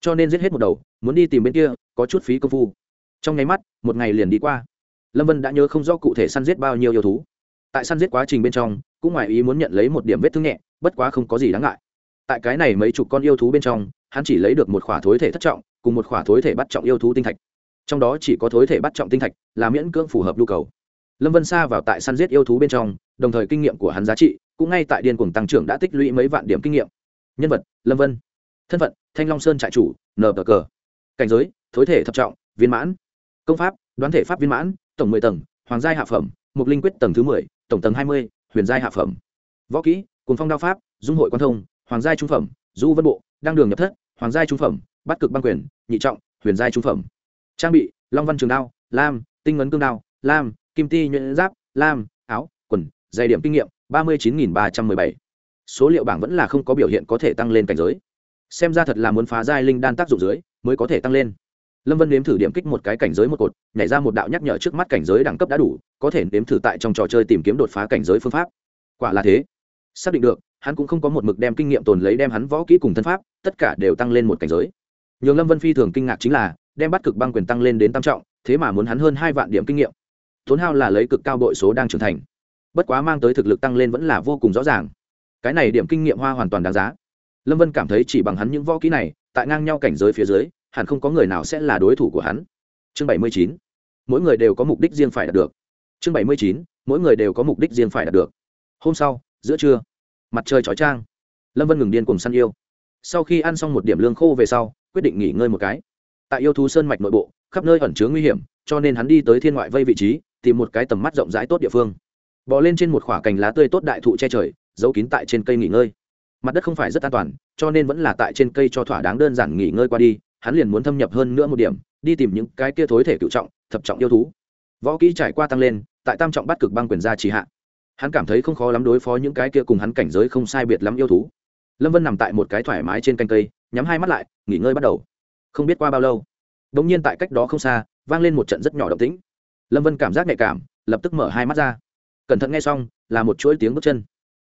Cho nên giết hết một đầu, muốn đi tìm bên kia, có chút phí công phu. Trong nháy mắt, một ngày liền đi qua. Lâm vân đã nhớ không rõ cụ thể săn giết bao nhiêu yêu thú. Tại săn giết quá trình bên trong, cũng ngoài ý muốn nhận lấy một điểm vết thương nhẹ, bất quá không có gì đáng ngại tại cái này mấy chục con yêu thú bên trong, hắn chỉ lấy được một khỏa thối thể thất trọng, cùng một khỏa thối thể bắt trọng yêu thú tinh thạch. Trong đó chỉ có thối thể bắt trọng tinh thạch là miễn cưỡng phù hợp nhu cầu. Lâm vân xa vào tại săn giết yêu thú bên trong, đồng thời kinh nghiệm của hắn giá trị, cũng ngay tại điên cuồng tăng trưởng đã tích lũy mấy vạn điểm kinh nghiệm. Nhân vật, lâm vân. Thân phận, thanh long sơn trại chủ nờ cờ cờ cảnh giới, thối thể thập trọng, viên mãn. Công pháp, đoán thể pháp viên mãn, tổng mười tầng, hoàng giai hạ phẩm, mục linh quyết tầng thứ mười, tổng tầng hai mươi, huyền giai hạ phẩm. Võ kỹ cùng phong đao pháp, dung hội quan thông hoàng giai trung phẩm du vân bộ, đăng đường nhập thất, hoàng giai trung phẩm bắt cực băng quyền, nhị trọng, huyền giai trung phẩm. Trang bị, long văn trường đao, lam, tinh ngấn cương đao, lam, kim ti nhuyễn giáp, lam, áo, quần dày điểm kinh nghiệm, ba mươi chín nghìn ba trăm mười bảy. Số liệu bảng vẫn là không có biểu hiện có thể tăng lên cảnh giới. Xem ra thật là muốn phá giai linh đan tác dụng dưới mới có thể tăng lên. Lâm vân nếm thử điểm kích một cái cảnh giới một cột, nhảy ra một đạo nhắc nhở trước mắt cảnh giới đẳng cấp đã đủ, có thể nếm thử tại trong trò chơi tìm kiếm đột phá cảnh giới phương pháp. Quả là thế. Xác định được hắn cũng không có một mực đem kinh nghiệm tồn lấy đem hắn võ kỹ cùng thân pháp, tất cả đều tăng lên một cảnh giới. Nhường lâm vân phi thường kinh ngạc chính là, đem bắt cực băng quyền tăng lên đến tam trọng, thế mà muốn hắn hơn hai vạn điểm kinh nghiệm. Tốn hao là lấy cực cao đội số đang trưởng thành. Bất quá mang tới thực lực tăng lên vẫn là vô cùng rõ ràng. Cái này điểm kinh nghiệm hoa hoàn toàn đáng giá. Lâm vân cảm thấy chỉ bằng hắn những võ kỹ này, tại ngang nhau cảnh giới phía dưới, hẳn không có người nào sẽ là đối thủ của hắn. Chương bảy mươi chín, mỗi người đều có mục đích riêng phải đạt được. Chương bảy mươi chín, mỗi người đều có mục đích riêng phải đạt được. Hôm sau, giữa trưa mặt trời chói trang. Lâm vân ngừng điên cùng săn yêu. Sau khi ăn xong một điểm lương khô về sau, quyết định nghỉ ngơi một cái. Tại yêu thú sơn mạch nội bộ, khắp nơi ẩn chứa nguy hiểm, cho nên hắn đi tới thiên ngoại vây vị trí, tìm một cái tầm mắt rộng rãi tốt địa phương. Bò lên trên một khỏa cành lá tươi tốt đại thụ che trời, giấu kín tại trên cây nghỉ ngơi. Mặt đất không phải rất an toàn, cho nên vẫn là tại trên cây cho thỏa đáng đơn giản nghỉ ngơi qua đi, hắn liền muốn thâm nhập hơn nữa một điểm, đi tìm những cái kia thối thể cựu trọng, thập trọng yêu thú. Võ kỹ trải qua tăng lên, tại tam trọng bắt cực băng quyền gia trì hạ hắn cảm thấy không khó lắm đối phó những cái kia cùng hắn cảnh giới không sai biệt lắm yêu thú. Lâm vân nằm tại một cái thoải mái trên canh cây, nhắm hai mắt lại, nghỉ ngơi bắt đầu. Không biết qua bao lâu đ ỗ n g nhiên tại cách đó không xa, vang lên một trận rất nhỏ động tĩnh. Lâm vân cảm giác nhạy cảm, lập tức mở hai mắt ra. Cẩn thận nghe xong, là một chuỗi tiếng bước chân.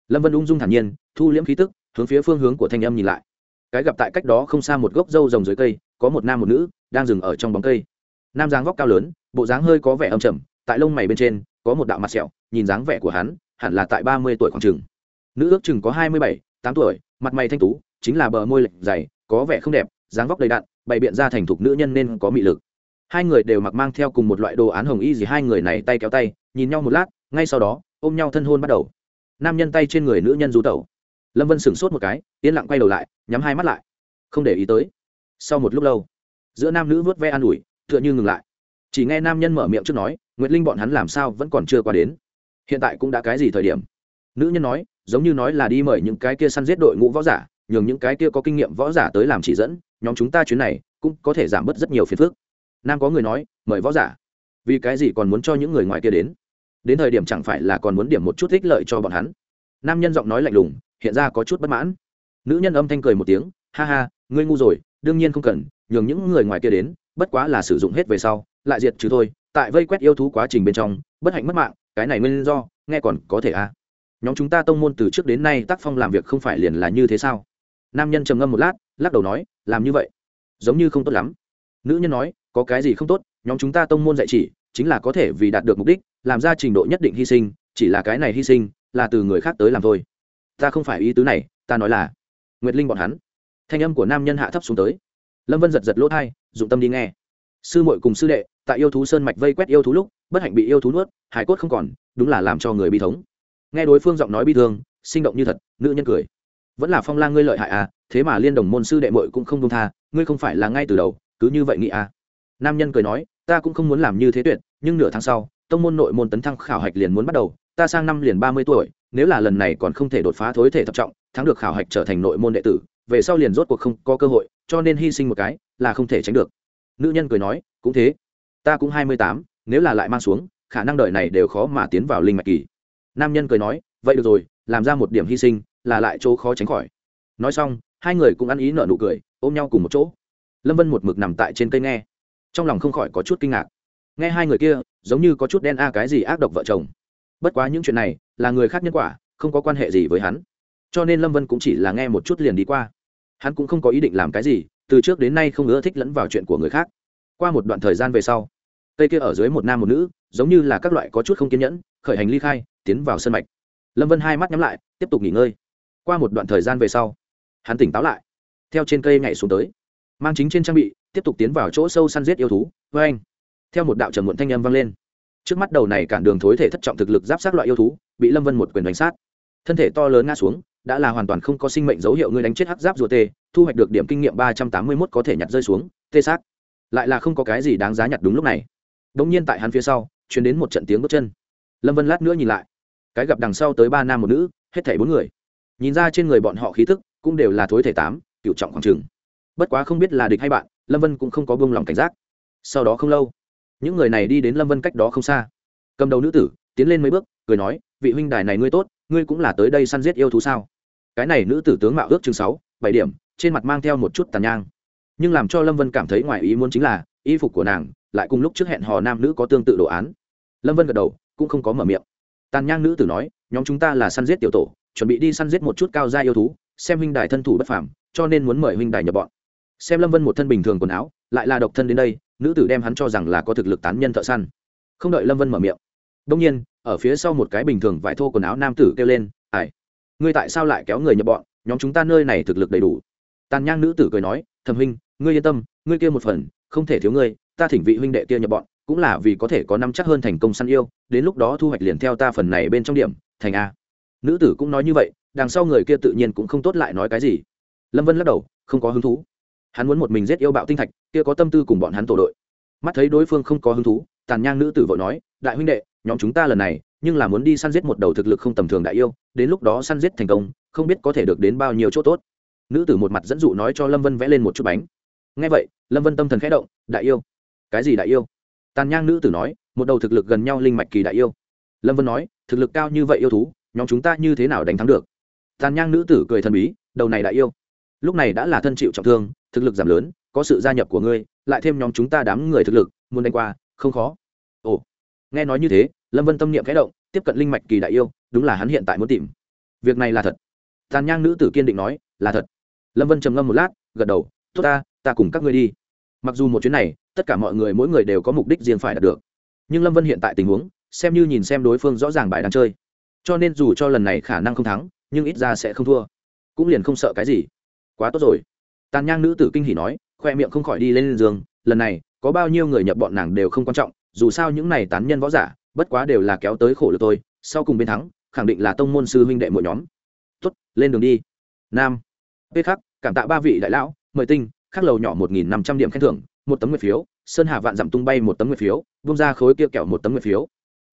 Lâm vân ung dung thản nhiên, thu liễm khí tức, hướng phía phương hướng của thanh âm nhìn lại. Cái gặp tại cách đó không xa một gốc dâu rồng dưới cây, có một nam một nữ, đang dừng ở trong bóng cây. Nam dáng vóc cao lớn, bộ dáng hơi có vẻ âm trầm, tại lông mày bên trên, có một đạo mặt sẹo nhìn dáng vẻ của hắn, hẳn là tại ba mươi tuổi khoảng chừng. Nữ ước chừng có hai mươi bảy, tám tuổi, mặt mày thanh tú, chính là bờ môi lệch dày, có vẻ không đẹp, dáng vóc đầy đặn, bày biện ra thành thục nữ nhân nên có mị lực. Hai người đều mặc mang theo cùng một loại đồ án hồng y gì hai người này tay kéo tay, nhìn nhau một lát, ngay sau đó, ôm nhau thân hôn bắt đầu. Nam nhân tay trên người nữ nhân rú tẩu. Lâm vân sửng sốt một cái, yên lặng quay đầu lại, nhắm hai mắt lại. Không để ý tới. Sau một lúc lâu, giữa nam nữ vớt ve an ủi, tựa như ngừng lại. Chỉ nghe nam nhân mở miệng trước nói, nguyệt linh bọn hắn làm sao vẫn còn chưa qua đến? Hiện tại cũng đã cái gì thời điểm? Nữ nhân nói, giống như nói là đi mời những cái kia săn giết đội ngũ võ giả, nhường những cái kia có kinh nghiệm võ giả tới làm chỉ dẫn, nhóm chúng ta chuyến này cũng có thể giảm bớt rất nhiều phiền phức. Nam có người nói, mời võ giả. Vì cái gì còn muốn cho những người ngoài kia đến? Đến thời điểm chẳng phải là còn muốn điểm một chút ích lợi cho bọn hắn? Nam nhân giọng nói lạnh lùng, hiện ra có chút bất mãn. Nữ nhân âm thanh cười một tiếng, ha ha, ngươi ngu rồi, đương nhiên không cần, nhường những người ngoài kia đến, bất quá là sử dụng hết về sau, lại diệt trừ thôi, tại vây quét yêu thú quá trình bên trong, bất hạnh mất mạng cái này nguyên do, nghe còn có thể à? Nhóm chúng ta tông môn từ trước đến nay tác phong làm việc không phải liền là như thế sao? Nam nhân trầm ngâm một lát, lắc đầu nói, làm như vậy, giống như không tốt lắm. Nữ nhân nói, có cái gì không tốt, nhóm chúng ta tông môn dạy chỉ, chính là có thể vì đạt được mục đích, làm ra trình độ nhất định hy sinh, chỉ là cái này hy sinh, là từ người khác tới làm thôi. Ta không phải ý tứ này, ta nói là, nguyệt linh bọn hắn. Thanh âm của nam nhân hạ thấp xuống tới. Lâm vân giật giật lỗ thai dụng tâm đi nghe. Sư muội cùng sư đệ, tại yêu thú sơn mạch vây quét yêu thú lúc bất hạnh bị yêu thú nuốt hải cốt không còn, đúng là làm cho người bi thống. Nghe đối phương giọng nói bi thương, sinh động như thật, nữ nhân cười. Vẫn là phong lang ngươi lợi hại à thế mà liên đồng môn sư đệ mội cũng không công tha, ngươi không phải là ngay từ đầu, cứ như vậy nghĩ à. Nam nhân cười nói, ta cũng không muốn làm như thế tuyệt, nhưng nửa tháng sau, tông môn nội môn tấn thăng khảo hạch liền muốn bắt đầu, ta sang năm liền ba mươi tuổi, nếu là lần này còn không thể đột phá thối thể thập trọng, thắng được khảo hạch trở thành nội môn đệ tử, về sau liền rốt cuộc không có cơ hội, cho nên hy sinh một cái, là không thể tránh được. Nữ nhân cười nói, cũng thế. Ta cũng hai mươi tám nếu là lại mang xuống, khả năng đời này đều khó mà tiến vào linh mạch kỳ. Nam nhân cười nói, vậy được rồi, làm ra một điểm hy sinh, là lại chỗ khó tránh khỏi. Nói xong, hai người cũng ăn ý nợ nụ cười, ôm nhau cùng một chỗ. Lâm vân một mực nằm tại trên cây nghe. Trong lòng không khỏi có chút kinh ngạc. Nghe hai người kia, giống như có chút đen a à cái gì ác độc vợ chồng. Bất quá những chuyện này, là người khác nhân quả, không có quan hệ gì với hắn. Cho nên lâm vân cũng chỉ là nghe một chút liền đi qua. Hắn cũng không có ý định làm cái gì, từ trước đến nay không ưa thích lẫn vào chuyện của người khác. Qua một đoạn thời gian về sau cây kia ở dưới một nam một nữ, giống như là các loại có chút không kiên nhẫn, khởi hành ly khai, tiến vào sân mạch. Lâm vân hai mắt nhắm lại, tiếp tục nghỉ ngơi. Qua một đoạn thời gian về sau, hắn tỉnh táo lại, theo trên cây nhảy xuống tới. Mang chính trên trang bị, tiếp tục tiến vào chỗ sâu săn giết yêu thú, với anh. Theo một đạo trầm muộn thanh âm vang lên. Trước mắt đầu này cản đường thối thể thất trọng thực lực giáp sát loại yêu thú, bị lâm vân một quyền đánh sát. Thân thể to lớn ngã xuống, đã là hoàn toàn không có sinh mệnh dấu hiệu ngươi đánh chết hắc giáp rùa tê, thu hoạch được điểm kinh nghiệm ba trăm tám mươi mốt có thể nhặt rơi xuống, tê xác. Lại là không có cái gì đáng giá nhặt đúng lúc này đống nhiên tại hắn phía sau, chuyển đến một trận tiếng bước chân. Lâm vân lát nữa nhìn lại. Cái gặp đằng sau tới ba nam một nữ, hết thảy bốn người. Nhìn ra trên người bọn họ khí thức cũng đều là thối thể tám, cựu trọng khoảng trường. bất quá không biết là địch hay bạn, lâm vân cũng không có buông lòng cảnh giác. Sau đó không lâu, những người này đi đến lâm vân cách đó không xa. Cầm đầu nữ tử, tiến lên mấy bước, cười nói, vị huynh đài này ngươi tốt, ngươi cũng là tới đây săn giết yêu thú sao? Cái này nữ tử tướng mạo ước chừng sáu, bảy điểm, trên mặt mang theo một chút tàn nhang. Nhưng làm cho lâm vân cảm thấy ngoài ý muốn chính là, y phục của nàng lại cùng lúc trước hẹn hò nam nữ có tương tự đồ án. Lâm vân gật đầu, cũng không có mở miệng. Tàn nhang nữ tử nói, nhóm chúng ta là săn giết tiểu tổ, chuẩn bị đi săn giết một chút cao gia yêu thú, xem huynh đài thân thủ bất phàm, cho nên muốn mời huynh đài nhập bọn. Xem lâm vân một thân bình thường quần áo, lại là độc thân đến đây, nữ tử đem hắn cho rằng là có thực lực tán nhân thợ săn. Không đợi lâm vân mở miệng đông nhiên, ở phía sau một cái bình thường vải thô quần áo nam tử kêu lên ải ngươi tại sao lại kéo người nhập bọn? Nhóm chúng ta nơi này thực lực đầy đủ. Tàn nhang nữ tử cười nói thầm huynh, ngươi yên tâm ngươi kia một phần, không thể thiếu ngươi, ta thỉnh vị huynh đệ kia nhập bọn, cũng là vì có thể có năm chắc hơn thành công săn yêu, đến lúc đó thu hoạch liền theo ta phần này bên trong điểm, thành a. Nữ tử cũng nói như vậy, đằng sau người kia tự nhiên cũng không tốt lại nói cái gì. Lâm vân lắc đầu, không có hứng thú. Hắn muốn một mình giết yêu bạo tinh thạch, kia có tâm tư cùng bọn hắn tổ đội. Mắt thấy đối phương không có hứng thú, tàn nhang nữ tử vội nói, đại huynh đệ, nhóm chúng ta lần này, nhưng là muốn đi săn giết một đầu thực lực không tầm thường đại yêu, đến lúc đó săn giết thành công, không biết có thể được đến bao nhiêu chỗ tốt. Nữ tử một mặt dẫn dụ nói cho lâm vân vẽ lên một chút bánh ngay vậy, lâm vân tâm thần khẽ động, đại yêu. Cái gì đại yêu? Tàn nhang nữ tử nói, một đầu thực lực gần nhau linh mạch kỳ đại yêu. Lâm vân nói, thực lực cao như vậy yêu thú, nhóm chúng ta như thế nào đánh thắng được? Tàn nhang nữ tử cười thần bí, đầu này đại yêu, lúc này đã là thân chịu trọng thương, thực lực giảm lớn, có sự gia nhập của ngươi, lại thêm nhóm chúng ta đám người thực lực, muốn đánh qua, không khó. Ồ. Nghe nói như thế, lâm vân tâm niệm khẽ động, tiếp cận linh mạch kỳ đại yêu, đúng là hắn hiện tại muốn tìm. Việc này là thật. Tàn nhang nữ tử kiên định nói, là thật. Lâm vân trầm ngâm một lát, gật đầu, tốt ta ta cùng các ngươi đi. Mặc dù một chuyến này, tất cả mọi người mỗi người đều có mục đích riêng phải đạt được. Nhưng lâm vân hiện tại tình huống, xem như nhìn xem đối phương rõ ràng bài đang chơi. Cho nên dù cho lần này khả năng không thắng, nhưng ít ra sẽ không thua. Cũng liền không sợ cái gì. Quá tốt rồi. Tàn nhang nữ tử kinh hỉ nói, khoe miệng không khỏi đi lên giường, lần này, có bao nhiêu người nhập bọn nàng đều không quan trọng, dù sao những này tán nhân võ giả, bất quá đều là kéo tới khổ lực tôi sau cùng bên thắng, khẳng định là tông môn sư huynh đệ mỗi nhóm. Tuất lên đường đi. Nam. P khắc, cảm tạ ba vị đại lão, mời tinh khác lầu nhỏ một nghìn năm trăm điểm khen thưởng, một tấm nguyệt phiếu, sơn hà vạn dặm tung bay một tấm nguyệt phiếu bung ra khối kia kẹo một tấm nguyệt phiếu.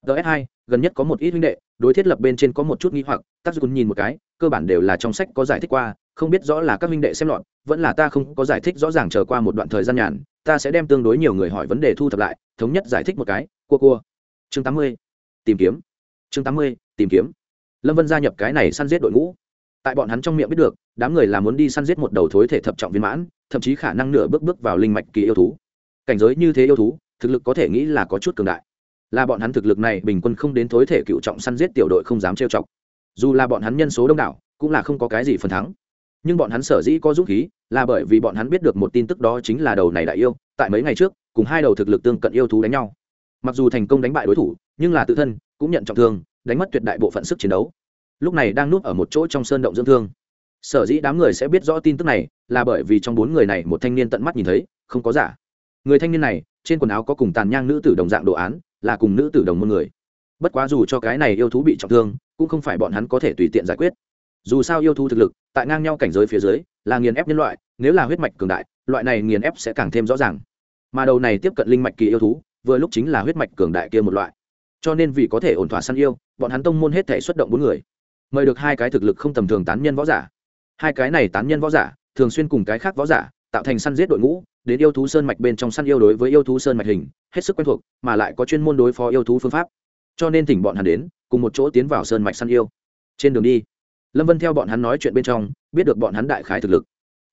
Ts hai, gần nhất có một ít huynh đệ, đối thiết lập bên trên có một chút nghi hoặc, tác dụng nhìn một cái, cơ bản đều là trong sách có giải thích qua, không biết rõ là các huynh đệ xem lọt, vẫn là ta không có giải thích rõ ràng chờ qua một đoạn thời gian nhàn, ta sẽ đem tương đối nhiều người hỏi vấn đề thu thập lại, thống nhất giải thích một cái, cua cua. Chương tám mươi, tìm kiếm. Chương tám mươi, tìm kiếm. Lâm vân gia nhập cái này săn giết đội ngũ tại bọn hắn trong miệng biết được, đám người là muốn đi săn giết một đầu thối thể thập trọng viên mãn, thậm chí khả năng nửa bước bước vào linh mạch kỳ yêu thú. Cảnh giới như thế yêu thú, thực lực có thể nghĩ là có chút cường đại. Là bọn hắn thực lực này bình quân không đến thối thể cựu trọng săn giết tiểu đội không dám trêu chọc. Dù là bọn hắn nhân số đông đảo, cũng là không có cái gì phần thắng. Nhưng bọn hắn sở dĩ có dũng khí, là bởi vì bọn hắn biết được một tin tức đó chính là đầu này đại yêu, tại mấy ngày trước, cùng hai đầu thực lực tương cận yêu thú đánh nhau. Mặc dù thành công đánh bại đối thủ, nhưng là tự thân cũng nhận trọng thương, đánh mất tuyệt đại bộ phận sức chiến đấu lúc này đang núp ở một chỗ trong sơn động dưỡng thương. Sở dĩ đám người sẽ biết rõ tin tức này là bởi vì trong bốn người này một thanh niên tận mắt nhìn thấy, không có giả. Người thanh niên này, trên quần áo có cùng tàn nhang nữ tử đồng dạng đồ án, là cùng nữ tử đồng môn người. Bất quá dù cho cái này yêu thú bị trọng thương, cũng không phải bọn hắn có thể tùy tiện giải quyết. Dù sao yêu thú thực lực, tại ngang nhau cảnh giới phía dưới, là nghiền ép nhân loại, nếu là huyết mạch cường đại, loại này nghiền ép sẽ càng thêm rõ ràng. Mà đầu này tiếp cận linh mạch kỳ yêu thú, vừa lúc chính là huyết mạch cường đại kia một loại. Cho nên vì có thể ổn thỏa săn yêu, bọn hắn tông môn hết thể xuất động bốn người mời được hai cái thực lực không tầm thường tán nhân võ giả. Hai cái này tán nhân võ giả, thường xuyên cùng cái khác võ giả, tạo thành săn giết đội ngũ, đến yêu thú sơn mạch bên trong săn yêu đối với yêu thú sơn mạch hình, hết sức quen thuộc, mà lại có chuyên môn đối phó yêu thú phương pháp. Cho nên thỉnh bọn hắn đến, cùng một chỗ tiến vào sơn mạch săn yêu. Trên đường đi, lâm vân theo bọn hắn nói chuyện bên trong, biết được bọn hắn đại khái thực lực.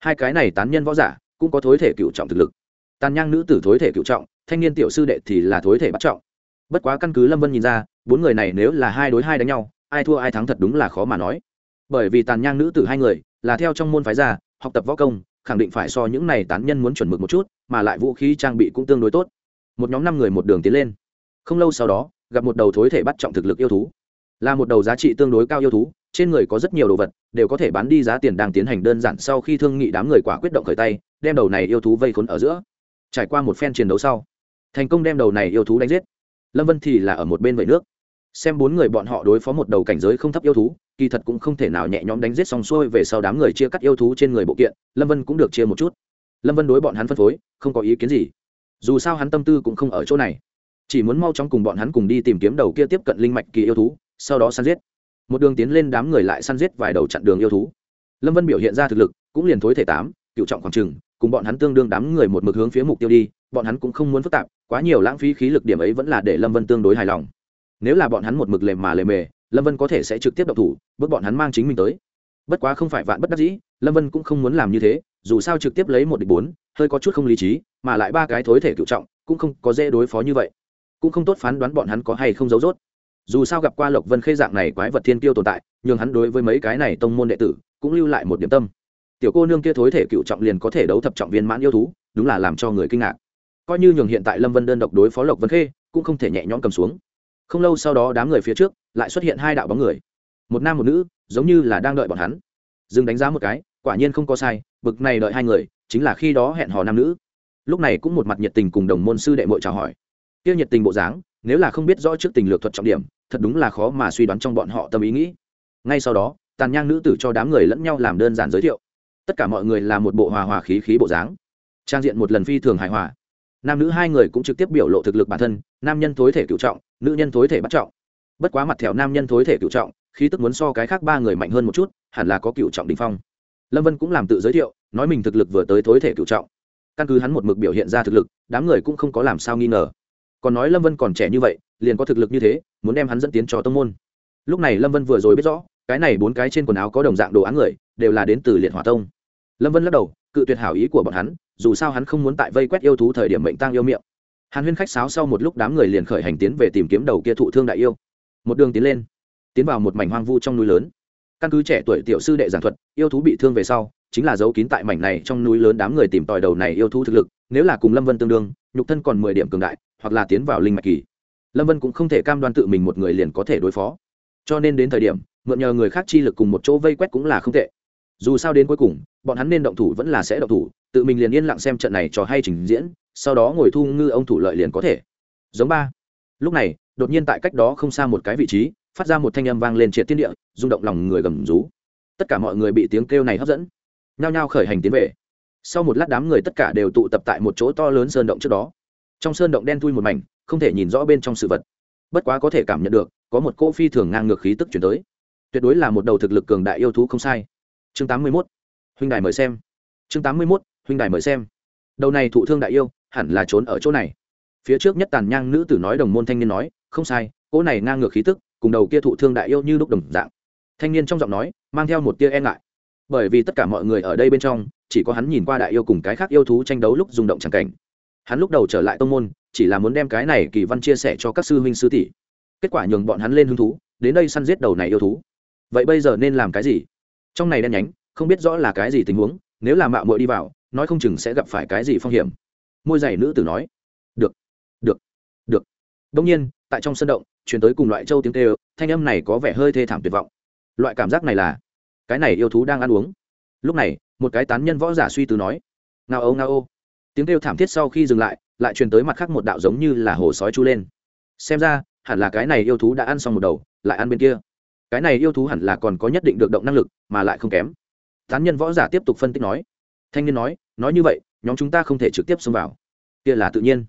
Hai cái này tán nhân võ giả, cũng có thối thể cựu trọng thực lực. Tàn nhang nữ tử thối thể cựu trọng, thanh niên tiểu sư đệ thì là thối thể bắt trọng. Bất quá căn cứ lâm vân nhìn ra, bốn người này nếu là hai đối hai đánh nhau ai thua ai thắng thật đúng là khó mà nói. Bởi vì tàn nhang nữ tử hai người là theo trong môn phái già, học tập võ công khẳng định phải so những này tán nhân muốn chuẩn mực một chút mà lại vũ khí trang bị cũng tương đối tốt. Một nhóm năm người một đường tiến lên. Không lâu sau đó gặp một đầu thối thể bắt trọng thực lực yêu thú. Là một đầu giá trị tương đối cao yêu thú trên người có rất nhiều đồ vật đều có thể bán đi giá tiền đang tiến hành đơn giản sau khi thương nghị đám người quả quyết động khởi tay đem đầu này yêu thú vây khốn ở giữa. Trải qua một phen chiến đấu sau thành công đem đầu này yêu thú đánh giết. Lâm vân thì là ở một bên vẩy nước xem bốn người bọn họ đối phó một đầu cảnh giới không thấp yêu thú, kỳ thật cũng không thể nào nhẹ nhõm đánh giết xong xuôi về sau đám người chia cắt yêu thú trên người bộ kiện, lâm vân cũng được chia một chút. Lâm vân đối bọn hắn phân phối, không có ý kiến gì. Dù sao hắn tâm tư cũng không ở chỗ này. Chỉ muốn mau chóng cùng bọn hắn cùng đi tìm kiếm đầu kia tiếp cận linh mạch kỳ yêu thú, sau đó săn giết. Một đường tiến lên đám người lại săn giết vài đầu chặn đường yêu thú. Lâm vân biểu hiện ra thực lực, cũng liền thối thể tám, cựu trọng khoảng trừng cùng bọn hắn tương đương đám người một mực hướng phía mục tiêu đi, bọn hắn cũng không muốn phức tạp, quá nhiều lãng phí khí lực điểm ấy vẫn là để lâm vân tương đối hài lòng nếu là bọn hắn một mực lề mà lề mề, lâm vân có thể sẽ trực tiếp đậu thủ, bước bọn hắn mang chính mình tới. Bất quá không phải vạn bất đắc dĩ, lâm vân cũng không muốn làm như thế, dù sao trực tiếp lấy một địch bốn, hơi có chút không lý trí, mà lại ba cái thối thể cựu trọng, cũng không có dễ đối phó như vậy. Cũng không tốt phán đoán bọn hắn có hay không giấu rốt. dù sao gặp qua lộc vân khê dạng này quái vật thiên tiêu tồn tại nhưng hắn đối với mấy cái này tông môn đệ tử, cũng lưu lại một điểm tâm. Tiểu cô nương kia thối thể cựu trọng liền có thể đấu thập trọng viên mãn yêu thú, đúng là làm cho người kinh ngạc. Coi như nhường hiện tại lâm vân đơn độc đối phó lộc vân khê, cũng không thể nhẹ nhõm cầm xuống không lâu sau đó đám người phía trước lại xuất hiện hai đạo bóng người. Một nam một nữ, giống như là đang đợi bọn hắn. Dừng đánh giá một cái, quả nhiên không có sai, bực này đợi hai người, chính là khi đó hẹn hò nam nữ. Lúc này cũng một mặt nhiệt tình cùng đồng môn sư đệ mội chào hỏi. Tiêu nhiệt tình bộ dáng, nếu là không biết rõ trước tình lược thuật trọng điểm, thật đúng là khó mà suy đoán trong bọn họ tâm ý nghĩ. Ngay sau đó, tàn nhang nữ tử cho đám người lẫn nhau làm đơn giản giới thiệu. Tất cả mọi người là một bộ hòa hòa khí khí bộ dáng. Trang diện một lần phi thường hài hòa nam nữ hai người cũng trực tiếp biểu lộ thực lực bản thân, nam nhân thối thể cựu trọng, nữ nhân thối thể bắt trọng. Bất quá mặt thẹo nam nhân thối thể cựu trọng, khí tức muốn so cái khác ba người mạnh hơn một chút, hẳn là có cựu trọng đình phong. Lâm vân cũng làm tự giới thiệu, nói mình thực lực vừa tới thối thể cựu trọng. Căn cứ hắn một mực biểu hiện ra thực lực, đám người cũng không có làm sao nghi ngờ. Còn nói lâm vân còn trẻ như vậy, liền có thực lực như thế, muốn đem hắn dẫn tiến cho tông môn. Lúc này lâm vân vừa rồi biết rõ, cái này bốn cái trên quần áo có đồng dạng đồ án người, đều là đến từ liệt hỏa tông. Lâm vân lắc đầu cự tuyệt hảo ý của bọn hắn, dù sao hắn không muốn tại vây quét yêu thú thời điểm mệnh tăng yêu miệng. Hàn huyên khách sáo sau một lúc đám người liền khởi hành tiến về tìm kiếm đầu kia thụ thương đại yêu. Một đường tiến lên, tiến vào một mảnh hoang vu trong núi lớn. Căn cứ trẻ tuổi tiểu sư đệ giảng thuật, yêu thú bị thương về sau, chính là dấu kín tại mảnh này trong núi lớn đám người tìm tòi đầu này yêu thú thực lực, nếu là cùng lâm vân tương đương, nhục thân còn mười điểm cường đại, hoặc là tiến vào linh mạch kỳ. Lâm vân cũng không thể cam đoan tự mình một người liền có thể đối phó. Cho nên đến thời điểm, mượn nhờ người khác chi lực cùng một chỗ vây quét cũng là không tệ. Dù sao đến cuối cùng bọn hắn nên động thủ vẫn là sẽ động thủ, tự mình liền yên lặng xem trận này trò hay trình diễn, sau đó ngồi thu ngư ông thủ lợi liền có thể. Giống ba. Lúc này, đột nhiên tại cách đó không xa một cái vị trí, phát ra một thanh âm vang lên triệt tiên địa, rung động lòng người gầm rú. Tất cả mọi người bị tiếng kêu này hấp dẫn. Nhao nhao khởi hành tiến về. Sau một lát đám người tất cả đều tụ tập tại một chỗ to lớn sơn động trước đó. Trong sơn động đen thui một mảnh, không thể nhìn rõ bên trong sự vật. Bất quá có thể cảm nhận được, có một cỗ phi thường ngang ngược khí tức chuyển tới. Tuyệt đối là một đầu thực lực cường đại yêu thú không sai. Chương tám mươi mốt huynh đài mời xem. Chương tám mươi mốt, huynh đài mời xem. Đầu này thụ thương đại yêu, hẳn là trốn ở chỗ này. Phía trước nhất tàn nhang nữ tử nói đồng môn thanh niên nói, không sai, cỗ này ngang ngược khí tức, cùng đầu kia thụ thương đại yêu như lúc đồng dạng. Thanh niên trong giọng nói, mang theo một tia e ngại. Bởi vì tất cả mọi người ở đây bên trong, chỉ có hắn nhìn qua đại yêu cùng cái khác yêu thú tranh đấu lúc rung động chẳng cảnh. Hắn lúc đầu trở lại tông môn, chỉ là muốn đem cái này kỳ văn chia sẻ cho các sư huynh sư tỷ. Kết quả nhường bọn hắn lên hứng thú, đến đây săn giết đầu này yêu thú. Vậy bây giờ nên làm cái gì? Trong này đen nhánh không biết rõ là cái gì tình huống, nếu là mạo muội đi vào, nói không chừng sẽ gặp phải cái gì phong hiểm. Môi giày nữ tử nói. Được được được. Đông nhiên, tại trong sân động chuyển tới cùng loại châu tiếng kêu, thanh âm này có vẻ hơi thê thảm tuyệt vọng. Loại cảm giác này là, cái này yêu thú đang ăn uống. Lúc này, một cái tán nhân võ giả suy tư nói. Ngao âu ngao ô. Tiếng kêu thảm thiết sau khi dừng lại lại truyền tới mặt khác một đạo giống như là hồ sói chu lên. Xem ra, hẳn là cái này yêu thú đã ăn xong một đầu, lại ăn bên kia. Cái này yêu thú hẳn là còn có nhất định được động năng lực, mà lại không kém tán nhân võ giả tiếp tục phân tích nói. Thanh niên nói nói như vậy, nhóm chúng ta không thể trực tiếp xông vào. Kia là tự nhiên.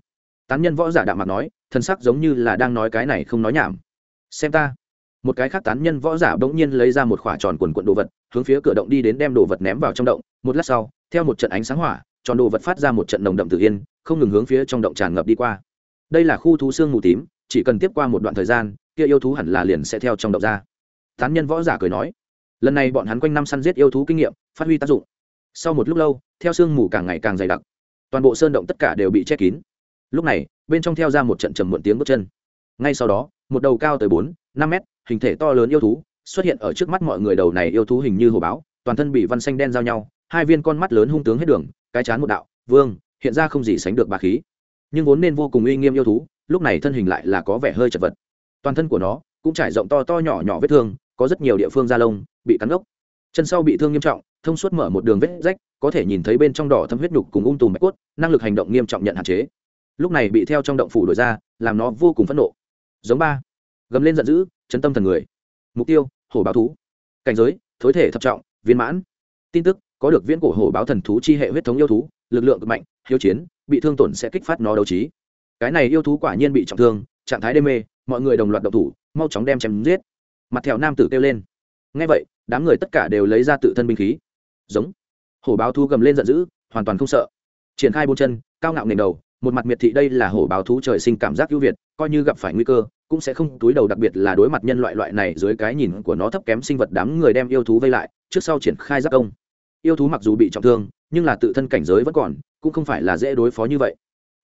Tán nhân võ giả đạm mặt nói thân sắc giống như là đang nói cái này không nói nhảm. Xem ta. Một cái khác tán nhân võ giả bỗng nhiên lấy ra một khỏa tròn quần quận đồ vật, hướng phía cửa động đi đến đem đồ vật ném vào trong động. Một lát sau, theo một trận ánh sáng hỏa, tròn đồ vật phát ra một trận nồng đậm tự yên không ngừng hướng phía trong động tràn ngập đi qua. Đây là khu thú xương mù tím, chỉ cần tiếp qua một đoạn thời gian, kia yêu thú hẳn là liền sẽ theo trong động ra. Tán nhân võ giả cười nói lần này bọn hắn quanh năm săn giết yêu thú kinh nghiệm, phát huy tác dụng. Sau một lúc lâu, theo sương mù càng ngày càng dày đặc, toàn bộ sơn động tất cả đều bị che kín. Lúc này, bên trong theo ra một trận trầm muộn tiếng bước chân. Ngay sau đó, một đầu cao tới bốn, năm mét, hình thể to lớn yêu thú xuất hiện ở trước mắt mọi người đầu này yêu thú hình như hồ báo, toàn thân bị văn xanh đen giao nhau, hai viên con mắt lớn hung tướng hết đường, cái chán một đạo, vương, hiện ra không gì sánh được bà khí. Nhưng vốn nên vô cùng uy nghiêm yêu thú, lúc này thân hình lại là có vẻ hơi chật vật. Toàn thân của nó cũng trải rộng to to nhỏ nhỏ vết thương có rất nhiều địa phương da lông, bị cắn gốc chân sau bị thương nghiêm trọng, thông suốt mở một đường vết rách, có thể nhìn thấy bên trong đỏ thâm huyết nhục cùng ung tùm mạch cốt, năng lực hành động nghiêm trọng nhận hạn chế. Lúc này bị theo trong động phủ đổi ra, làm nó vô cùng phẫn nộ. Giống ba. Gầm lên giận dữ, chấn tâm thần người. Mục tiêu, hổ báo thú. Cảnh giới, thối thể thập trọng, viên mãn. Tin tức, có được viễn cổ hổ báo thần thú chi hệ huyết thống yêu thú, lực lượng cực mạnh, hiếu chiến, bị thương tổn sẽ kích phát nó đấu trí. Cái này yêu thú quả nhiên bị trọng thương, trạng thái đê mê, mọi người đồng loạt độc thủ, mau chóng đem chém giết mặt thẹo nam tử kêu lên. Ngay vậy, đám người tất cả đều lấy ra tự thân binh khí. Giống. Hổ báo thú gầm lên giận dữ, hoàn toàn không sợ. Triển khai bốn chân, cao ngạo nền đầu, một mặt miệt thị đây là hổ báo thú trời sinh cảm giác ưu việt, coi như gặp phải nguy cơ, cũng sẽ không túi đầu đặc biệt là đối mặt nhân loại loại này dưới cái nhìn của nó thấp kém sinh vật đám người đem yêu thú vây lại, trước sau triển khai giác công. Yêu thú mặc dù bị trọng thương, nhưng là tự thân cảnh giới vẫn còn, cũng không phải là dễ đối phó như vậy.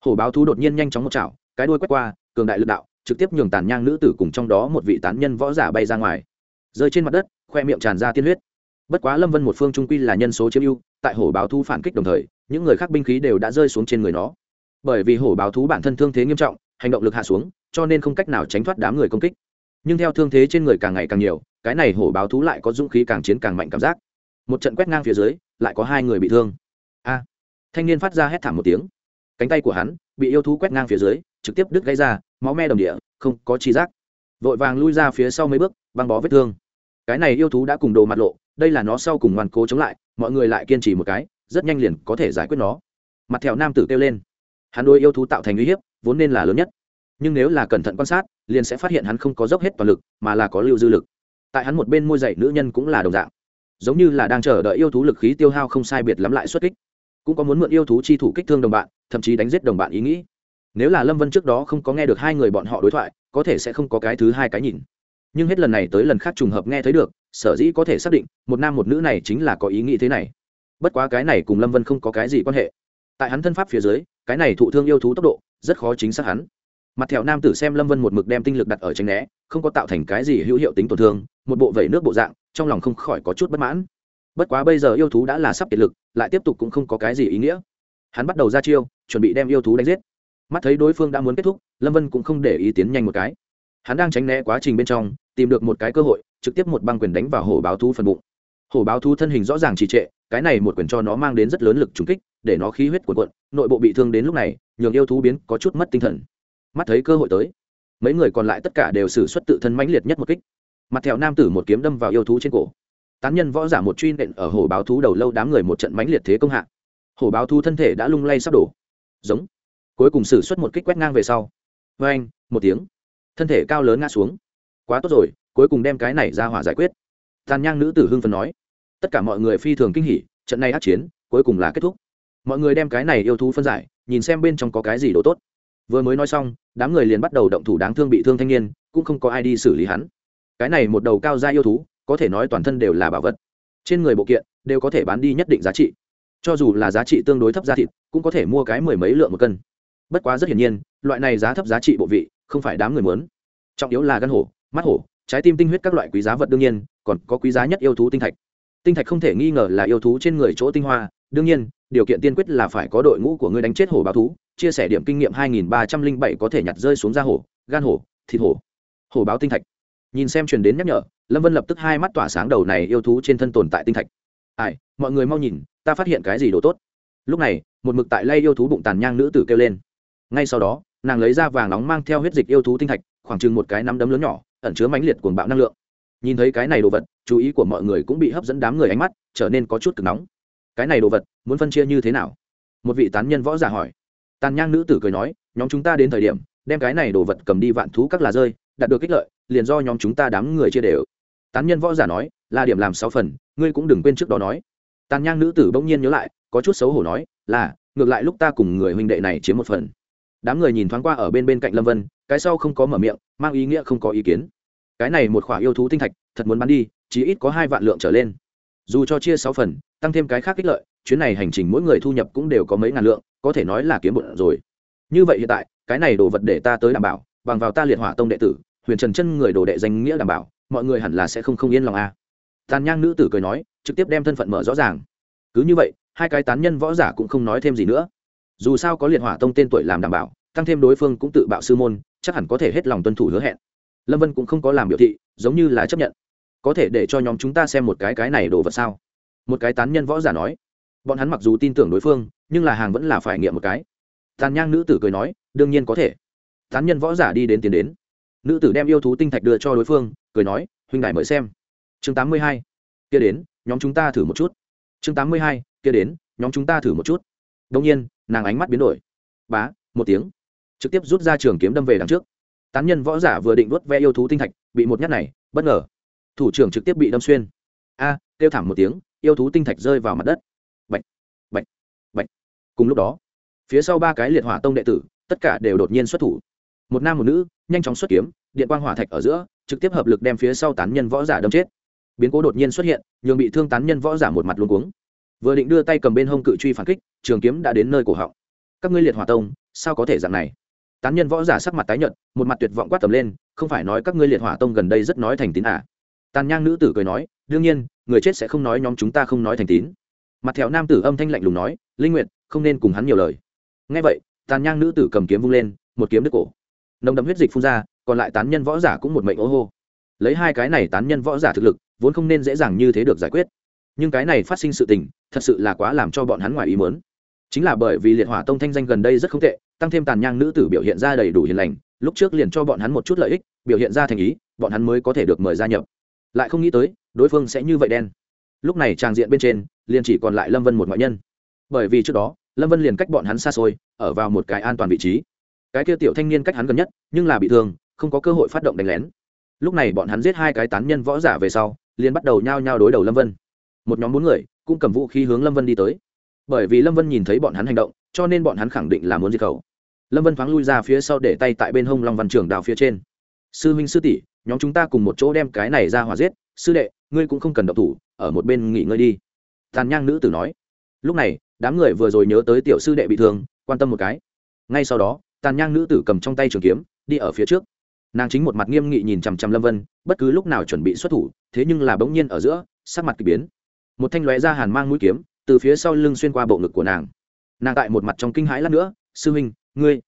Hổ báo thú đột nhiên nhanh chóng một chảo, cái đuôi quét qua, cường đại lực đạo trực tiếp nhường tàn nhang nữ tử cùng trong đó một vị tán nhân võ giả bay ra ngoài. Rơi trên mặt đất, khoe miệng tràn ra tiên huyết. Bất quá lâm vân một phương trung quy là nhân số chiếm ưu, tại hổ báo thú phản kích đồng thời, những người khác binh khí đều đã rơi xuống trên người nó. Bởi vì hổ báo thú bản thân thương thế nghiêm trọng, hành động lực hạ xuống, cho nên không cách nào tránh thoát đám người công kích. Nhưng theo thương thế trên người càng ngày càng nhiều, cái này hổ báo thú lại có dũng khí càng chiến càng mạnh cảm giác. Một trận quét ngang phía dưới, lại có hai người bị thương. A! Thanh niên phát ra hét thảm một tiếng. Cánh tay của hắn bị yêu thú quét ngang phía dưới, trực tiếp đứt gãy ra máu me đồng địa, không có chi giác. Vội vàng lui ra phía sau mấy bước, băng bó vết thương. Cái này yêu thú đã cùng đồ mặt lộ, đây là nó sau cùng ngoan cố chống lại, mọi người lại kiên trì một cái, rất nhanh liền có thể giải quyết nó. Mặt thẹo nam tử kêu lên. Hắn đôi yêu thú tạo thành uy hiếp, vốn nên là lớn nhất. Nhưng nếu là cẩn thận quan sát, liền sẽ phát hiện hắn không có dốc hết toàn lực, mà là có lưu dư lực. Tại hắn một bên môi dậy nữ nhân cũng là đồng dạng. Giống như là đang chờ đợi yêu thú lực khí tiêu hao không sai biệt lắm lại xuất kích. Cũng có muốn mượn yêu thú chi thủ kích thương đồng bạn, thậm chí đánh giết đồng bạn ý nghĩ nếu là lâm vân trước đó không có nghe được hai người bọn họ đối thoại, có thể sẽ không có cái thứ hai cái nhìn. Nhưng hết lần này tới lần khác trùng hợp nghe thấy được, sở dĩ có thể xác định, một nam một nữ này chính là có ý nghĩ thế này. Bất quá cái này cùng lâm vân không có cái gì quan hệ. Tại hắn thân pháp phía dưới, cái này thụ thương yêu thú tốc độ, rất khó chính xác hắn. Mặt thẹo nam tử xem lâm vân một mực đem tinh lực đặt ở tranh né, không có tạo thành cái gì hữu hiệu tính tổn thương, một bộ vẩy nước bộ dạng, trong lòng không khỏi có chút bất mãn. Bất quá bây giờ yêu thú đã là sắp kiệt lực, lại tiếp tục cũng không có cái gì ý nghĩa. Hắn bắt đầu ra chiêu, chuẩn bị đem yêu thú đánh giết mắt thấy đối phương đã muốn kết thúc, lâm vân cũng không để ý tiến nhanh một cái. Hắn đang tránh né quá trình bên trong, tìm được một cái cơ hội, trực tiếp một băng quyền đánh vào hổ báo thú phần bụng. Hổ báo thú thân hình rõ ràng trì trệ, cái này một quyền cho nó mang đến rất lớn lực trúng kích, để nó khí huyết của cuộn, nội bộ bị thương đến lúc này, nhường yêu thú biến có chút mất tinh thần. Mắt thấy cơ hội tới, mấy người còn lại tất cả đều xử suất tự thân mãnh liệt nhất một kích. Mặt theo nam tử một kiếm đâm vào yêu thú trên cổ. Tán nhân võ giả một truy nện ở hồ báo thú đầu lâu đám người một trận mãnh liệt thế công hạ. Hồ báo thú thân thể đã lung lay sắp đổ. Giống cuối cùng xử suất một kích quét ngang về sau. Vê anh, một tiếng. Thân thể cao lớn ngã xuống. Quá tốt rồi, cuối cùng đem cái này ra hỏa giải quyết. Tàn nhang nữ tử hưng phần nói. Tất cả mọi người phi thường kinh hỉ, trận này át chiến, cuối cùng là kết thúc. Mọi người đem cái này yêu thú phân giải, nhìn xem bên trong có cái gì đồ tốt. Vừa mới nói xong, đám người liền bắt đầu động thủ đáng thương bị thương thanh niên, cũng không có ai đi xử lý hắn. Cái này một đầu cao gia yêu thú, có thể nói toàn thân đều là bảo vật. Trên người bộ kiện, đều có thể bán đi nhất định giá trị. Cho dù là giá trị tương đối thấp giá thịt, cũng có thể mua cái mười mấy lượng một cân bất quá rất hiển nhiên, loại này giá thấp giá trị bộ vị, không phải đám người muốn. Trọng yếu là gân hổ, mắt hổ, trái tim tinh huyết các loại quý giá vật đương nhiên, còn có quý giá nhất yêu thú tinh thạch. Tinh thạch không thể nghi ngờ là yêu thú trên người chỗ tinh hoa, đương nhiên, điều kiện tiên quyết là phải có đội ngũ của ngươi đánh chết hổ báo thú, chia sẻ điểm kinh nghiệm 2307 có thể nhặt rơi xuống da hổ, gan hổ, thịt hổ. Hổ báo tinh thạch. Nhìn xem truyền đến nhắc nhở, lâm vân lập tức hai mắt tỏa sáng đầu này yêu thú trên thân tồn tại tinh thạch. Ai, mọi người mau nhìn, ta phát hiện cái gì đồ tốt. Lúc này, một mực tại lay yêu thú bụng tàn nhang nữ tử kêu lên ngay sau đó, nàng lấy ra vàng nóng mang theo huyết dịch yêu thú tinh thạch, khoảng chừng một cái nắm đấm lớn nhỏ, ẩn chứa mãnh liệt cuồng bạo năng lượng. Nhìn thấy cái này đồ vật, chú ý của mọi người cũng bị hấp dẫn đám người ánh mắt, trở nên có chút cực nóng. Cái này đồ vật, muốn phân chia như thế nào? Một vị tán nhân võ giả hỏi. Tàn nhang nữ tử cười nói, nhóm chúng ta đến thời điểm, đem cái này đồ vật cầm đi vạn thú các là rơi, đạt được kích lợi, liền do nhóm chúng ta đám người chia đều. Tán nhân võ giả nói, là điểm làm sáu phần, ngươi cũng đừng quên trước đó nói. Tàn nhang nữ tử bỗng nhiên nhớ lại, có chút xấu hổ nói, là, ngược lại lúc ta cùng người huynh đệ này chiếm một phần đám người nhìn thoáng qua ở bên bên cạnh lâm vân, cái sau không có mở miệng, mang ý nghĩa không có ý kiến. Cái này một khoả yêu thú tinh thạch, thật muốn bán đi, chỉ ít có hai vạn lượng trở lên. Dù cho chia sáu phần, tăng thêm cái khác ích lợi, chuyến này hành trình mỗi người thu nhập cũng đều có mấy ngàn lượng, có thể nói là kiếm bụng rồi. Như vậy hiện tại, cái này đồ vật để ta tới đảm bảo, bằng vào ta liệt hỏa tông đệ tử, huyền trần chân người đồ đệ danh nghĩa đảm bảo, mọi người hẳn là sẽ không không yên lòng a à. tàn nhang nữ tử cười nói, trực tiếp đem thân phận mở rõ ràng. Cứ như vậy, hai cái tán nhân võ giả cũng không nói thêm gì nữa dù sao có liệt hỏa tông tên tuổi làm đảm bảo, tăng thêm đối phương cũng tự bạo sư môn, chắc hẳn có thể hết lòng tuân thủ hứa hẹn. Lâm vân cũng không có làm biểu thị, giống như là chấp nhận. Có thể để cho nhóm chúng ta xem một cái cái này đồ vật sao? Một cái tán nhân võ giả nói. Bọn hắn mặc dù tin tưởng đối phương, nhưng là hàng vẫn là phải nghiệm một cái. Tàn nhang nữ tử cười nói, đương nhiên có thể. Tán nhân võ giả đi đến tiến đến. Nữ tử đem yêu thú tinh thạch đưa cho đối phương, cười nói, huynh đại mời xem. Chương tám mươi hai, kia đến, nhóm chúng ta thử một chút. Chương tám mươi hai, kia đến, nhóm chúng ta thử một chút. Đông nhiên nàng ánh mắt biến đổi. Bá, một tiếng. Trực tiếp rút ra trường kiếm đâm về đằng trước. Tán nhân võ giả vừa định vớt ve yêu thú tinh thạch, bị một nhát này, bất ngờ. Thủ trưởng trực tiếp bị đâm xuyên. A, kêu thảm một tiếng, yêu thú tinh thạch rơi vào mặt đất. Bệnh bệnh bệnh cùng lúc đó, phía sau ba cái liệt hỏa tông đệ tử, tất cả đều đột nhiên xuất thủ. Một nam một nữ, nhanh chóng xuất kiếm, điện quang hỏa thạch ở giữa, trực tiếp hợp lực đem phía sau tán nhân võ giả đâm chết. Biến cố đột nhiên xuất hiện, nhường bị thương tán nhân võ giả một mặt luôn cuống vừa định đưa tay cầm bên hông cự truy phản kích, trường kiếm đã đến nơi cổ họng. Các ngươi liệt hỏa tông, sao có thể dạng này? Tán nhân võ giả sắc mặt tái nhợt, một mặt tuyệt vọng quát tầm lên, không phải nói các ngươi liệt hỏa tông gần đây rất nói thành tín à? Tàn nhang nữ tử cười nói, đương nhiên, người chết sẽ không nói nhóm chúng ta không nói thành tín. Mặt theo nam tử âm thanh lạnh lùng nói, linh nguyện không nên cùng hắn nhiều lời. Ngay vậy, tàn nhang nữ tử cầm kiếm vung lên, một kiếm đứt cổ. Nồng đậm huyết dịch phun ra, còn lại tán nhân võ giả cũng một mệnh ố hô. Lấy hai cái này tán nhân võ giả thực lực, vốn không nên dễ dàng như thế được giải quyết nhưng cái này phát sinh sự tình, thật sự là quá làm cho bọn hắn ngoài ý mớn chính là bởi vì liệt hỏa tông thanh danh gần đây rất không tệ, tăng thêm tàn nhang nữ tử biểu hiện ra đầy đủ hiền lành, lúc trước liền cho bọn hắn một chút lợi ích, biểu hiện ra thành ý, bọn hắn mới có thể được mời gia nhập. Lại không nghĩ tới, đối phương sẽ như vậy đen. Lúc này tràng diện bên trên, liền chỉ còn lại lâm vân một ngoại nhân. Bởi vì trước đó, lâm vân liền cách bọn hắn xa xôi, ở vào một cái an toàn vị trí. Cái kia tiểu thanh niên cách hắn gần nhất, nhưng là bị thương, không có cơ hội phát động đánh lén. Lúc này bọn hắn giết hai cái tán nhân võ giả về sau, liền bắt đầu nhao nhao đối đầu lâm vân một nhóm bốn người cũng cầm vũ khí hướng lâm vân đi tới bởi vì lâm vân nhìn thấy bọn hắn hành động cho nên bọn hắn khẳng định là muốn diệt khẩu lâm vân thoáng lui ra phía sau để tay tại bên hông long văn trường đào phía trên sư huynh sư tỷ nhóm chúng ta cùng một chỗ đem cái này ra hòa giết sư đệ ngươi cũng không cần độc thủ ở một bên nghỉ ngơi đi tàn nhang nữ tử nói lúc này đám người vừa rồi nhớ tới tiểu sư đệ bị thương quan tâm một cái ngay sau đó tàn nhang nữ tử cầm trong tay trường kiếm đi ở phía trước nàng chính một mặt nghiêm nghị nhìn chằm chằm lâm vân bất cứ lúc nào chuẩn bị xuất thủ thế nhưng là bỗng nhiên ở giữa sắc mặt k ỳ biến một thanh lóe ra hàn mang mũi kiếm, từ phía sau lưng xuyên qua bộ ngực của nàng. Nàng tại một mặt trong kinh hãi lát nữa, sư huynh, ngươi.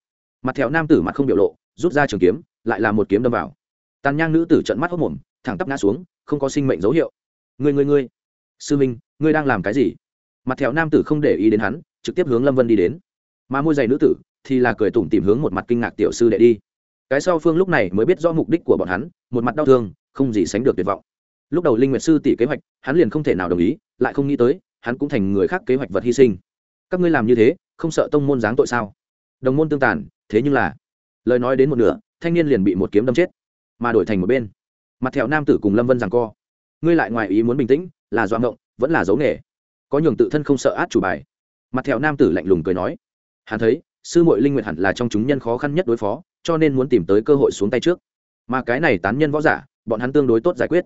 Mặt thẹo nam tử mặt không biểu lộ, rút ra trường kiếm, lại là một kiếm đâm vào. Tàn nhang nữ tử trận mắt hốc mồm, thẳng tắp ngã xuống, không có sinh mệnh dấu hiệu. Ngươi ngươi ngươi. Sư huynh, ngươi đang làm cái gì? Mặt thẹo nam tử không để ý đến hắn, trực tiếp hướng lâm vân đi đến. Mà môi giày nữ tử thì là cười tủm tìm hướng một mặt kinh ngạc tiểu sư đệ đi. Cái sau phương lúc này mới biết rõ mục đích của bọn hắn, một mặt đau thương, không gì sánh được tuyệt vọng lúc đầu linh nguyệt sư tỷ kế hoạch, hắn liền không thể nào đồng ý, lại không nghĩ tới, hắn cũng thành người khác kế hoạch vật hy sinh. Các ngươi làm như thế, không sợ tông môn giáng tội sao? Đồng môn tương tàn, thế nhưng là, lời nói đến một nửa, thanh niên liền bị một kiếm đâm chết, mà đổi thành một bên. Mặt thẹo nam tử cùng lâm vân rằng co. Ngươi lại ngoài ý muốn bình tĩnh, là doạ ngộng, vẫn là dấu nghề. Có nhường tự thân không sợ át chủ bài. Mặt thẹo nam tử lạnh lùng cười nói. Hắn thấy, sư mội linh nguyện hẳn là trong chúng nhân khó khăn nhất đối phó, cho nên muốn tìm tới cơ hội xuống tay trước. Mà cái này tán nhân võ giả, bọn hắn tương đối tốt giải quyết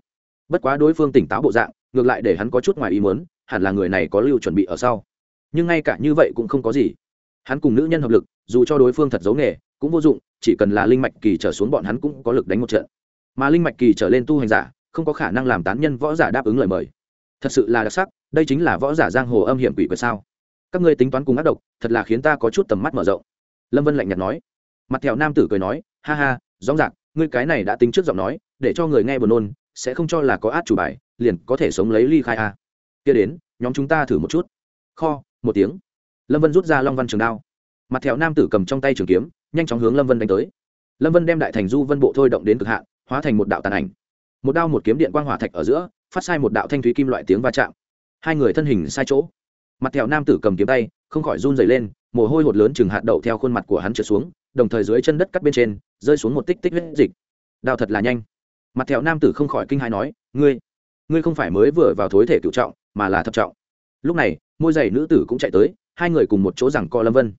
bất quá đối phương tỉnh táo bộ dạng, ngược lại để hắn có chút ngoài ý muốn, hẳn là người này có lưu chuẩn bị ở sau. Nhưng ngay cả như vậy cũng không có gì. Hắn cùng nữ nhân hợp lực, dù cho đối phương thật giấu nghề, cũng vô dụng, chỉ cần là linh mạch kỳ trở xuống bọn hắn cũng có lực đánh một trận. Mà linh mạch kỳ trở lên tu hành giả, không có khả năng làm tán nhân võ giả đáp ứng lời mời. Thật sự là đặc sắc, đây chính là võ giả giang hồ âm hiểm quỷ quyệt sao? Các ngươi tính toán cùng ác độc, thật là khiến ta có chút tầm mắt mở rộng. Lâm vân lạnh nhạt nói. Mặt thẹo nam tử cười nói, ha ha, rõ ràng, ngươi cái này đã tính trước giọng nói, để cho người nghe buồn nôn sẽ không cho là có át chủ bài, liền có thể sống lấy ly khai a. Kia đến, nhóm chúng ta thử một chút. Kho, một tiếng. Lâm vân rút ra long văn trường đao. Mặt thẹo nam tử cầm trong tay trường kiếm, nhanh chóng hướng lâm vân đánh tới. Lâm vân đem đại thành du vân bộ thôi động đến cực hạn, hóa thành một đạo tàn ảnh. Một đao một kiếm điện quang hỏa thạch ở giữa, phát sai một đạo thanh thúy kim loại tiếng va chạm. Hai người thân hình sai chỗ. Mặt thẹo nam tử cầm kiếm tay, không khỏi run dày lên, mồ hôi hột lớn chừng hạt đậu theo khuôn mặt của hắn trượt xuống, đồng thời dưới chân đất cắt bên trên, rơi xuống một tích tích huyết dịch. Đao thật là nhanh mặt thẹo nam tử không khỏi kinh hãi nói ngươi ngươi không phải mới vừa vào thối thể cựu trọng mà là thập trọng. Lúc này môi giày nữ tử cũng chạy tới hai người cùng một chỗ rằng co lâm vân.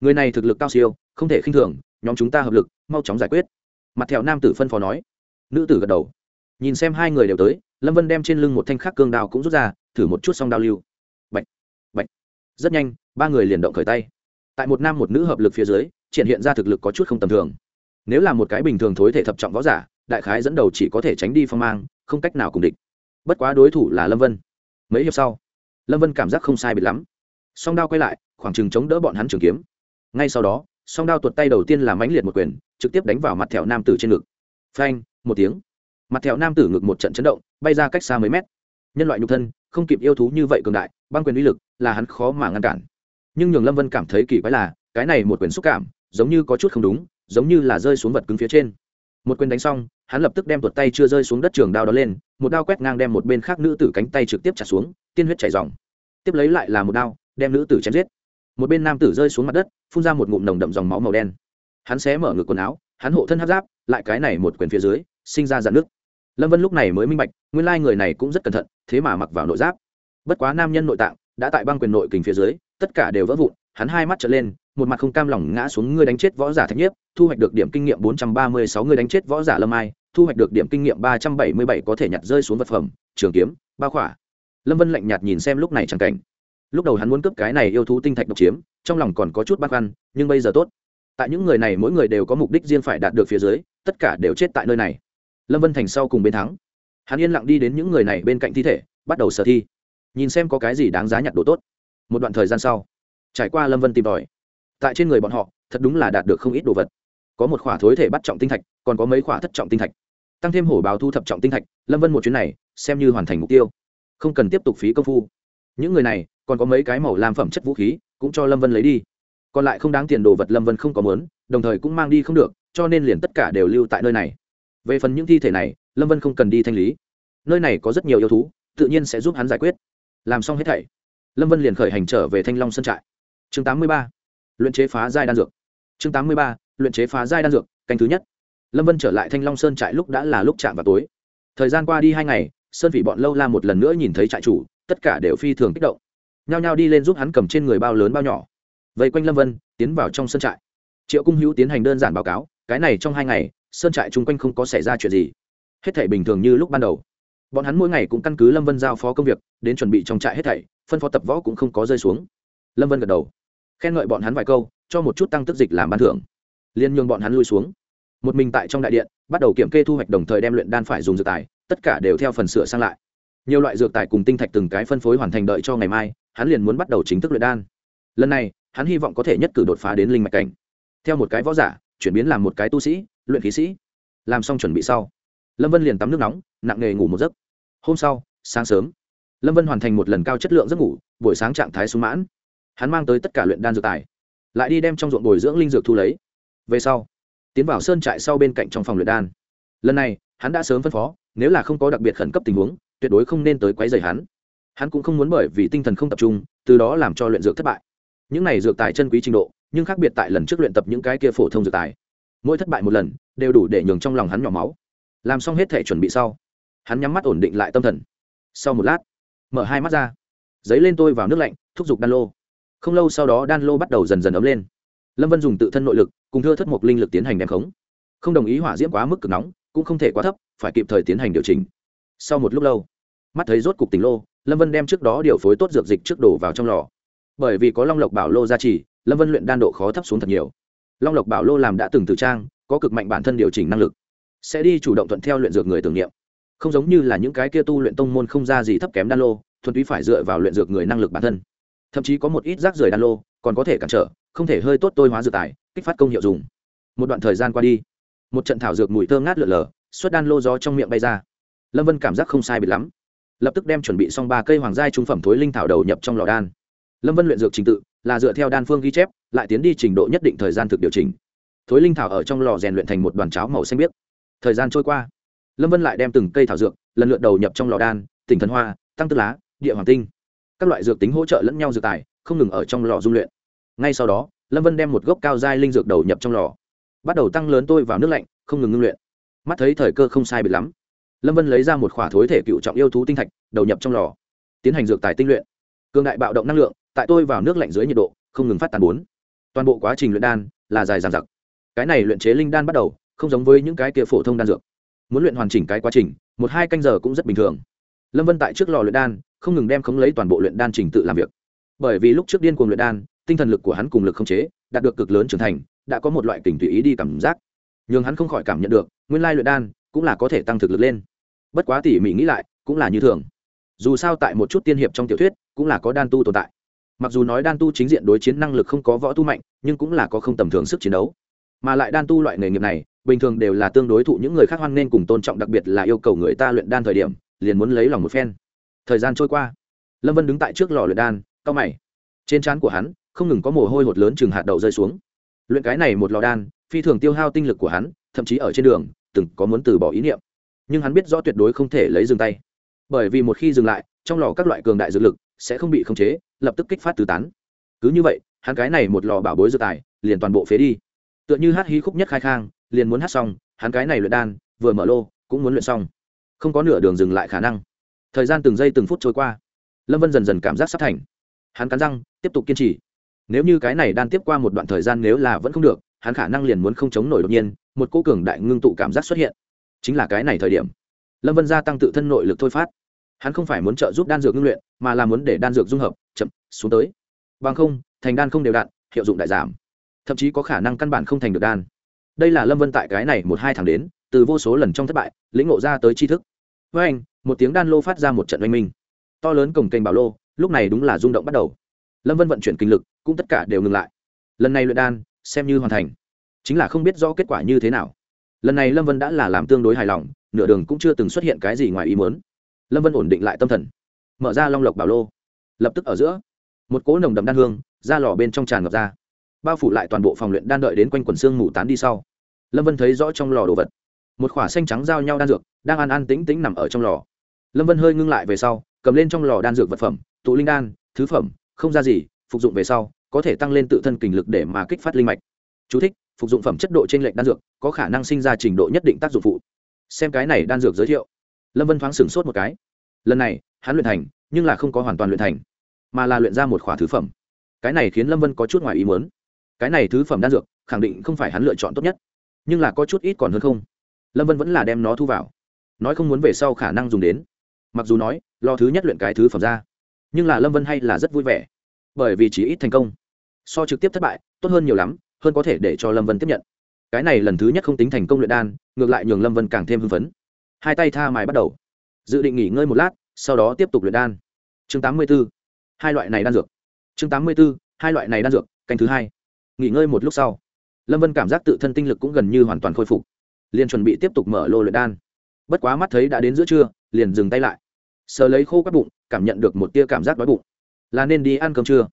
Người này thực lực cao siêu không thể khinh thường nhóm chúng ta hợp lực mau chóng giải quyết. Mặt thẹo nam tử phân phó nói. Nữ tử gật đầu. Nhìn xem hai người đều tới lâm vân đem trên lưng một thanh khắc cương đao cũng rút ra thử một chút xong đao lưu. Bạch, bạch. rất nhanh ba người liền động khởi tay. Tại một nam một nữ hợp lực phía dưới triển hiện ra thực lực có chút không tầm thường. Nếu là một cái bình thường thối thể thập trọng võ giả đại khái dẫn đầu chỉ có thể tránh đi phong mang, không cách nào cùng địch. Bất quá đối thủ là lâm vân. Mấy hiệp sau, lâm vân cảm giác không sai biệt lắm. Song đao quay lại, khoảng chừng chống đỡ bọn hắn trường kiếm. Ngay sau đó, song đao tuột tay đầu tiên làm mãnh liệt một quyền, trực tiếp đánh vào mặt thẹo nam tử trên ngực. Phanh, một tiếng. Mặt thẹo nam tử ngực một trận chấn động, bay ra cách xa mấy mét. Nhân loại nhục thân, không kịp yêu thú như vậy cường đại, băng quyền uy lực là hắn khó mà ngăn cản. Nhưng nhường lâm vân cảm thấy kỳ quái là, cái này một quyền xúc cảm, giống như có chút không đúng, giống như là rơi xuống vật cứng phía trên một quyền đánh xong, hắn lập tức đem tuột tay chưa rơi xuống đất trường đao đó lên, một đao quét ngang đem một bên khác nữ tử cánh tay trực tiếp trả xuống, tiên huyết chảy dòng. Tiếp lấy lại là một đao, đem nữ tử chém giết. Một bên nam tử rơi xuống mặt đất, phun ra một ngụm nồng đậm dòng máu màu đen. Hắn xé mở ngực quần áo, hắn hộ thân hát giáp, lại cái này một quyền phía dưới, sinh ra dạn nước. Lâm vân lúc này mới minh bạch, nguyên lai người này cũng rất cẩn thận, thế mà mặc vào nội giáp. Bất quá nam nhân nội tạng, đã tại băng quyền nội kình phía dưới, tất cả đều vỡ vụn, hắn hai mắt trở lên một mặt không cam lòng ngã xuống ngươi đánh chết võ giả thạch nhiếp, thu hoạch được điểm kinh nghiệm bốn trăm ba mươi sáu người đánh chết võ giả lâm ai thu hoạch được điểm kinh nghiệm ba trăm bảy mươi bảy có thể nhặt rơi xuống vật phẩm, trường kiếm ba khỏa. Lâm vân lạnh nhạt nhìn xem lúc này chẳng cảnh. Lúc đầu hắn muốn cướp cái này yêu thú tinh thạch độc chiếm, trong lòng còn có chút băn khoăn, nhưng bây giờ tốt. Tại những người này mỗi người đều có mục đích riêng phải đạt được phía dưới, tất cả đều chết tại nơi này. Lâm vân thành sau cùng bên thắng. Hắn yên lặng đi đến những người này bên cạnh thi thể, bắt đầu sở thi. Nhìn xem có cái gì đáng giá nhặt đồ tốt. Một đoạn thời gian sau, trải qua lâm vân tìm tòi tại trên người bọn họ, thật đúng là đạt được không ít đồ vật. Có một khỏa thối thể bắt trọng tinh thạch, còn có mấy khỏa thất trọng tinh thạch. Tăng thêm hổ báo thu thập trọng tinh thạch, lâm vân một chuyến này, xem như hoàn thành mục tiêu. Không cần tiếp tục phí công phu. Những người này, còn có mấy cái màu làm phẩm chất vũ khí, cũng cho lâm vân lấy đi. Còn lại không đáng tiền đồ vật lâm vân không có mớn đồng thời cũng mang đi không được, cho nên liền tất cả đều lưu tại nơi này. Về phần những thi thể này, lâm vân không cần đi thanh lý. Nơi này có rất nhiều yêu thú, tự nhiên sẽ giúp hắn giải quyết. Làm xong hết thảy, lâm vân liền khởi hành trở về thanh long sân trại. Chương tám mươi ba luyện chế phá giai đan dược. Chương tám mươi ba, luyện chế phá giai đan dược, canh thứ nhất. Lâm vân trở lại thanh long sơn trại lúc đã là lúc chạm vào tối. Thời gian qua đi hai ngày, sơn vị bọn lâu la một lần nữa nhìn thấy trại chủ, tất cả đều phi thường kích động. Nhao nhao đi lên giúp hắn cầm trên người bao lớn bao nhỏ. Vây quanh lâm vân, tiến vào trong sân trại. Triệu cung hữu tiến hành đơn giản báo cáo, cái này trong hai ngày sơn trại chung quanh không có xảy ra chuyện gì. Hết thảy bình thường như lúc ban đầu. Bọn hắn mỗi ngày cũng căn cứ lâm vân giao phó công việc, đến chuẩn bị trong trại hết thảy, phân phó tập võ cũng không có rơi xuống. Lâm vân gật đầu khen ngợi bọn hắn vài câu, cho một chút tăng tức dịch làm ban thưởng. Liên nhường bọn hắn lui xuống. Một mình tại trong đại điện, bắt đầu kiểm kê thu hoạch đồng thời đem luyện đan phải dùng dược tài, tất cả đều theo phần sửa sang lại. Nhiều loại dược tài cùng tinh thạch từng cái phân phối hoàn thành đợi cho ngày mai, hắn liền muốn bắt đầu chính thức luyện đan. Lần này, hắn hy vọng có thể nhất cử đột phá đến linh mạch cảnh. Theo một cái võ giả, chuyển biến làm một cái tu sĩ, luyện khí sĩ. Làm xong chuẩn bị sau, lâm vân liền tắm nước nóng, nặng nề ngủ một giấc. Hôm sau, sáng sớm, lâm vân hoàn thành một lần cao chất lượng giấc ngủ, buổi sáng trạng thái sung mãn hắn mang tới tất cả luyện đan dược tài, lại đi đem trong ruộng bồi dưỡng linh dược thu lấy. Về sau, tiến vào sơn trại sau bên cạnh trong phòng luyện đan. Lần này, hắn đã sớm phân phó, nếu là không có đặc biệt khẩn cấp tình huống, tuyệt đối không nên tới quấy rầy hắn. Hắn cũng không muốn bởi vì tinh thần không tập trung, từ đó làm cho luyện dược thất bại. Những này dược tài chân quý trình độ, nhưng khác biệt tại lần trước luyện tập những cái kia phổ thông dược tài. Mỗi thất bại một lần, đều đủ để nhường trong lòng hắn nhỏ máu. Làm xong hết thể chuẩn bị sau, hắn nhắm mắt ổn định lại tâm thần. Sau một lát, mở hai mắt ra. Giấy lên tôi vào nước lạnh, thúc giục đan lô không lâu sau đó, đan lô bắt đầu dần dần ấm lên. Lâm vân dùng tự thân nội lực, cùng thưa thất mộc linh lực tiến hành đem khống. Không đồng ý hỏa diễm quá mức cực nóng, cũng không thể quá thấp, phải kịp thời tiến hành điều chỉnh. Sau một lúc lâu, mắt thấy rốt cục tỉnh lô, lâm vân đem trước đó điều phối tốt dược dịch trước đổ vào trong lò. Bởi vì có long lộc bảo lô gia trì, lâm vân luyện đan độ khó thấp xuống thật nhiều. Long lộc bảo lô làm đã từng từ trang, có cực mạnh bản thân điều chỉnh năng lực. Sẽ đi chủ động thuận theo luyện dược người tưởng niệm. Không giống như là những cái kia tu luyện tông môn không ra gì thấp kém đan lô, thuần túy phải dựa vào luyện dược người năng lực bản thân thậm chí có một ít rác rời đan lô, còn có thể cản trở, không thể hơi tốt tôi hóa dược tài, kích phát công hiệu dùng. Một đoạn thời gian qua đi, một trận thảo dược mùi thơm ngát lượn lờ, suất đan lô gió trong miệng bay ra. Lâm vân cảm giác không sai bịt lắm. Lập tức đem chuẩn bị xong ba cây hoàng giai trung phẩm thối linh thảo đầu nhập trong lò đan. Lâm vân luyện dược trình tự, là dựa theo đan phương ghi chép, lại tiến đi trình độ nhất định thời gian thực điều chỉnh. Thối linh thảo ở trong lò rèn luyện thành một đoàn cháo màu xanh biếc. Thời gian trôi qua, lâm vân lại đem từng cây thảo dược lần lượt đầu nhập trong lò đan, tỉnh thần hoa, tăng tức lá, địa hoàng tinh các loại dược tính hỗ trợ lẫn nhau dược tài, không ngừng ở trong lò dung luyện. Ngay sau đó, lâm vân đem một gốc cao giai linh dược đầu nhập trong lò. Bắt đầu tăng lớn tôi vào nước lạnh, không ngừng ngưng luyện. Mắt thấy thời cơ không sai biệt lắm, lâm vân lấy ra một khỏa thối thể cựu trọng yêu thú tinh thạch, đầu nhập trong lò. Tiến hành dược tài tinh luyện. Cường đại bạo động năng lượng, tại tôi vào nước lạnh dưới nhiệt độ, không ngừng phát tàn bốn. Toàn bộ quá trình luyện đan là dài dàn giặc cái này luyện chế linh đan bắt đầu, không giống với những cái kia phổ thông đan dược. Muốn luyện hoàn chỉnh cái quá trình, một hai canh giờ cũng rất bình thường. Lâm vân tại trước lò luyện đan không ngừng đem khống lấy toàn bộ luyện đan trình tự làm việc. Bởi vì lúc trước điên cuồng luyện đan, tinh thần lực của hắn cùng lực không chế, đạt được cực lớn trưởng thành, đã có một loại tình tùy ý đi cảm giác. Nhưng hắn không khỏi cảm nhận được, nguyên lai luyện đan cũng là có thể tăng thực lực lên. Bất quá tỉ mỉ nghĩ lại, cũng là như thường. Dù sao tại một chút tiên hiệp trong tiểu thuyết, cũng là có đan tu tồn tại. Mặc dù nói đan tu chính diện đối chiến năng lực không có võ tu mạnh, nhưng cũng là có không tầm thường sức chiến đấu. Mà lại đan tu loại nghề nghiệp này, bình thường đều là tương đối thụ những người khác hoan nên cùng tôn trọng, đặc biệt là yêu cầu người ta luyện đan thời điểm, liền muốn lấy lòng một phen thời gian trôi qua. Lâm vân đứng tại trước lò luyện đan cao mày. Trên trán của hắn, không ngừng có mồ hôi hột lớn chừng hạt đậu rơi xuống. Luyện cái này một lò đan, phi thường tiêu hao tinh lực của hắn, thậm chí ở trên đường, từng có muốn từ bỏ ý niệm. Nhưng hắn biết rõ tuyệt đối không thể lấy dừng tay. Bởi vì một khi dừng lại, trong lò các loại cường đại dược lực sẽ không bị khống chế, lập tức kích phát tứ tán. Cứ như vậy, hắn cái này một lò bảo bối dược tài, liền toàn bộ phế đi. Tựa như hát hí khúc nhất khai khang, liền muốn hát xong, hắn cái này luyện đan, vừa mở lô, cũng muốn luyện xong. Không có nửa đường dừng lại khả năng thời gian từng giây từng phút trôi qua. Lâm vân dần dần cảm giác sắp thành. Hắn cắn răng, tiếp tục kiên trì. Nếu như cái này đan tiếp qua một đoạn thời gian nếu là vẫn không được, hắn khả năng liền muốn không chống nổi đột nhiên, một cô cường đại ngưng tụ cảm giác xuất hiện. Chính là cái này thời điểm, lâm vân gia tăng tự thân nội lực thôi phát. Hắn không phải muốn trợ giúp đan dược ngưng luyện, mà là muốn để đan dược dung hợp, chậm, xuống tới. Bằng không, thành đan không đều đặn, hiệu dụng đại giảm. Thậm chí có khả năng căn bản không thành được đan. Đây là lâm vân tại cái này một hai tháng đến, từ vô số lần trong thất bại, lĩnh ngộ ra tới tri thức. Với anh một tiếng đan lô phát ra một trận oanh minh. To lớn cổng kênh bảo lô, lúc này đúng là rung động bắt đầu. Lâm vân vận chuyển kinh lực, cũng tất cả đều ngừng lại. Lần này luyện đan, xem như hoàn thành. Chính là không biết rõ kết quả như thế nào. Lần này lâm vân đã là làm tương đối hài lòng, nửa đường cũng chưa từng xuất hiện cái gì ngoài ý muốn. Lâm vân ổn định lại tâm thần. Mở ra long lộc bảo lô. Lập tức ở giữa, một cỗ nồng đậm đan hương ra lò bên trong tràn ngập ra. Bao phủ lại toàn bộ phòng luyện đan đợi đến quanh quần xương mù tán đi sau. Lâm vân thấy rõ trong lò đồ vật. Một khỏa xanh trắng giao nhau đan dược, đang ăn ăn tính tính nằm ở trong lò lâm vân hơi ngưng lại về sau cầm lên trong lò đan dược vật phẩm tụ linh đan thứ phẩm không ra gì phục dụng về sau có thể tăng lên tự thân kình lực để mà kích phát linh mạch. Chú thích, phục dụng phẩm chất độ trên lệnh đan dược có khả năng sinh ra trình độ nhất định tác dụng phụ. Xem cái này đan dược giới thiệu. Lâm vân thoáng sửng sốt một cái. Lần này hắn luyện thành nhưng là không có hoàn toàn luyện thành mà là luyện ra một khỏa thứ phẩm. Cái này khiến lâm vân có chút ngoài ý muốn. Cái này thứ phẩm đan dược khẳng định không phải hắn lựa chọn tốt nhất nhưng là có chút ít còn hơn không. Lâm vân vẫn là đem nó thu vào. Nói không muốn về sau khả năng dùng đến mặc dù nói, lo thứ nhất luyện cái thứ phẩm ra. Nhưng là lâm vân hay là rất vui vẻ. Bởi vì chỉ ít thành công. So trực tiếp thất bại, tốt hơn nhiều lắm, hơn có thể để cho lâm vân tiếp nhận. Cái này lần thứ nhất không tính thành công luyện đan, ngược lại nhường lâm vân càng thêm hưng phấn. Hai tay tha mài bắt đầu. Dự định nghỉ ngơi một lát, sau đó tiếp tục luyện đan. Chương tám mươi b ố hai loại này đan dược. Chương tám mươi b ố hai loại này đan dược, canh thứ hai. Nghỉ ngơi một lúc sau, lâm vân cảm giác tự thân tinh lực cũng gần như hoàn toàn khôi phục. Liền chuẩn bị tiếp tục mở lô luyện đan bất quá mắt thấy đã đến giữa trưa, liền dừng tay lại. Sờ lấy khô các bụng, cảm nhận được một tia cảm giác đói bụng. Là nên đi ăn cơm trưa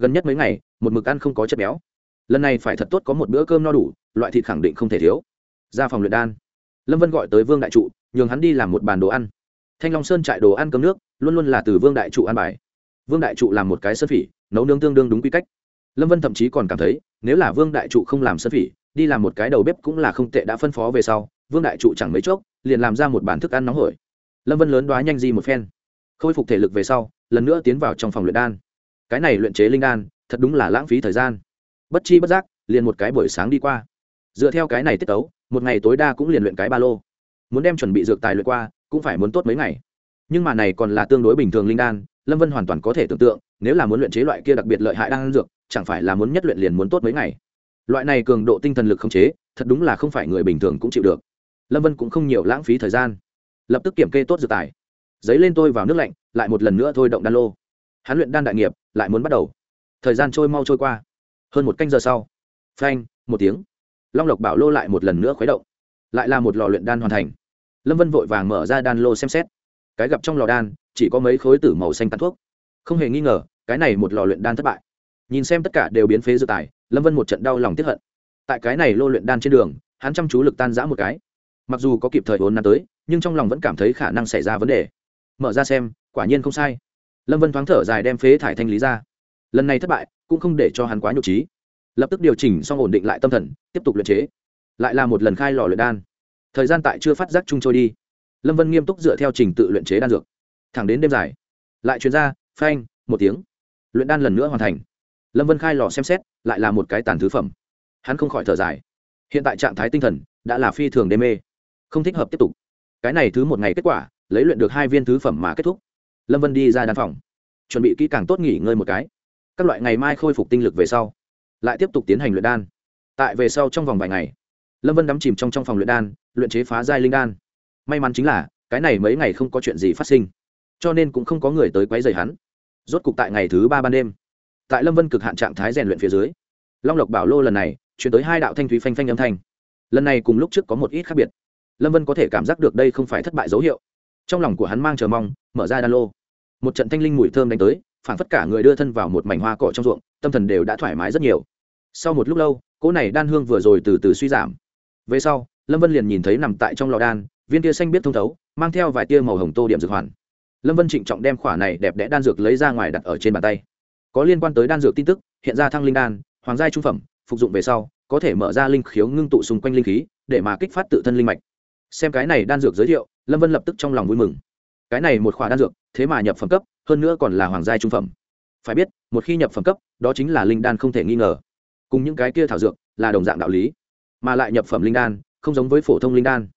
gần nhất mấy ngày, một mực ăn không có chất béo. Lần này phải thật tốt có một bữa cơm no đủ, loại thịt khẳng định không thể thiếu. Ra phòng luyện đan. Lâm vân gọi tới vương đại trụ, nhường hắn đi làm một bàn đồ ăn. Thanh long sơn trại đồ ăn cơm nước, luôn luôn là từ vương đại trụ ăn bài. Vương đại trụ làm một cái sơn phỉ, nấu nướng tương đương đúng quy cách. Lâm vân thậm chí còn cảm thấy, nếu là vương đại trụ không làm sơn phỉ, đi làm một cái đầu bếp cũng là không tệ đã phân phó về sau vương đại trụ chẳng mấy chốc, liền làm ra một bản thức ăn nóng hổi. Lâm vân lớn đoá nhanh di một phen. Khôi phục thể lực về sau, lần nữa tiến vào trong phòng luyện đan. Cái này luyện chế linh đan, thật đúng là lãng phí thời gian. Bất chi bất giác, liền một cái buổi sáng đi qua. Dựa theo cái này tiết tấu, một ngày tối đa cũng liền luyện cái ba lô. Muốn đem chuẩn bị dược tài luyện qua, cũng phải muốn tốt mấy ngày. Nhưng mà này còn là tương đối bình thường linh đan, lâm vân hoàn toàn có thể tưởng tượng, nếu là muốn luyện chế loại kia đặc biệt lợi hại đan dược, chẳng phải là muốn nhất luyện liền muốn tốt mấy ngày. Loại này cường độ tinh thần lực không chế, thật đúng là không phải người bình thường cũng chịu được lâm vân cũng không nhiều lãng phí thời gian. Lập tức kiểm kê tốt dược tài. Giấy lên tôi vào nước lạnh, lại một lần nữa thôi động đan lô. Hắn luyện đan đại nghiệp, lại muốn bắt đầu. Thời gian trôi mau trôi qua. Hơn một canh giờ sau. Phanh, một tiếng. Long lộc bảo lô lại một lần nữa khuấy động. Lại là một lò luyện đan hoàn thành. Lâm vân vội vàng mở ra đan lô xem xét. Cái gặp trong lò đan, chỉ có mấy khối tử màu xanh tán thuốc. Không hề nghi ngờ, cái này một lò luyện đan thất bại. Nhìn xem tất cả đều biến phế dự tài, lâm vân một trận đau lòng tiếp hận. Tại cái này lô luyện đan trên đường, hắn chăm chú lực tan giã một cái mặc dù có kịp thời vốn nắn tới, nhưng trong lòng vẫn cảm thấy khả năng xảy ra vấn đề. Mở ra xem, quả nhiên không sai. Lâm vân thoáng thở dài đem phế thải thanh lý ra. Lần này thất bại, cũng không để cho hắn quá nhục trí. Lập tức điều chỉnh xong ổn định lại tâm thần, tiếp tục luyện chế. Lại là một lần khai lò luyện đan. Thời gian tại chưa phát giác chung trôi đi. Lâm vân nghiêm túc dựa theo trình tự luyện chế đan dược. Thẳng đến đêm dài, lại chuyển ra, phanh, một tiếng. Luyện đan lần nữa hoàn thành. Lâm vân khai lò xem xét, lại là một cái tàn thứ phẩm. Hắn không khỏi thở dài. Hiện tại trạng thái tinh thần đã là phi thường đê mê không thích hợp tiếp tục. Cái này thứ một ngày kết quả, lấy luyện được hai viên thứ phẩm mà kết thúc. Lâm vân đi ra đan phòng, chuẩn bị kỹ càng tốt nghỉ ngơi một cái. Các loại ngày mai khôi phục tinh lực về sau, lại tiếp tục tiến hành luyện đan. Tại về sau trong vòng vài ngày, lâm vân đắm chìm trong trong phòng luyện đan, luyện chế phá giai linh đan. May mắn chính là, cái này mấy ngày không có chuyện gì phát sinh, cho nên cũng không có người tới quấy rầy hắn. Rốt cục tại ngày thứ ba ban đêm, tại lâm vân cực hạn trạng thái rèn luyện phía dưới, long lộc bảo lô lần này, chuyển tới hai đạo thanh thúy phanh phanh âm thanh. Lần này cùng lúc trước có một ít khác biệt lâm vân có thể cảm giác được đây không phải thất bại dấu hiệu. Trong lòng của hắn mang chờ mong, mở ra đan lô. Một trận thanh linh mùi thơm đánh tới phản phất cả người đưa thân vào một mảnh hoa cỏ trong ruộng, tâm thần đều đã thoải mái rất nhiều. Sau một lúc lâu, cỗ này đan hương vừa rồi từ từ suy giảm. Về sau, lâm vân liền nhìn thấy nằm tại trong lò đan, viên tia xanh biết thông thấu, mang theo vài tia màu hồng tô điểm dược hoàn. Lâm vân trịnh trọng đem khỏa này đẹp đẽ đan dược lấy ra ngoài đặt ở trên bàn tay. Có liên quan tới đan dược tin tức, hiện ra thăng linh đan, hoàng giai trung phẩm, phục dụng về sau, có thể mở ra linh khiếu ngưng tụ xung quanh linh khí, để mà kích phát tự thân linh mạch xem cái này đan dược giới thiệu, lâm vân lập tức trong lòng vui mừng. Cái này một khỏa đan dược, thế mà nhập phẩm cấp, hơn nữa còn là hoàng gia trung phẩm. Phải biết, một khi nhập phẩm cấp, đó chính là linh đan không thể nghi ngờ. Cùng những cái kia thảo dược là đồng dạng đạo lý. Mà lại nhập phẩm linh đan, không giống với phổ thông linh đan.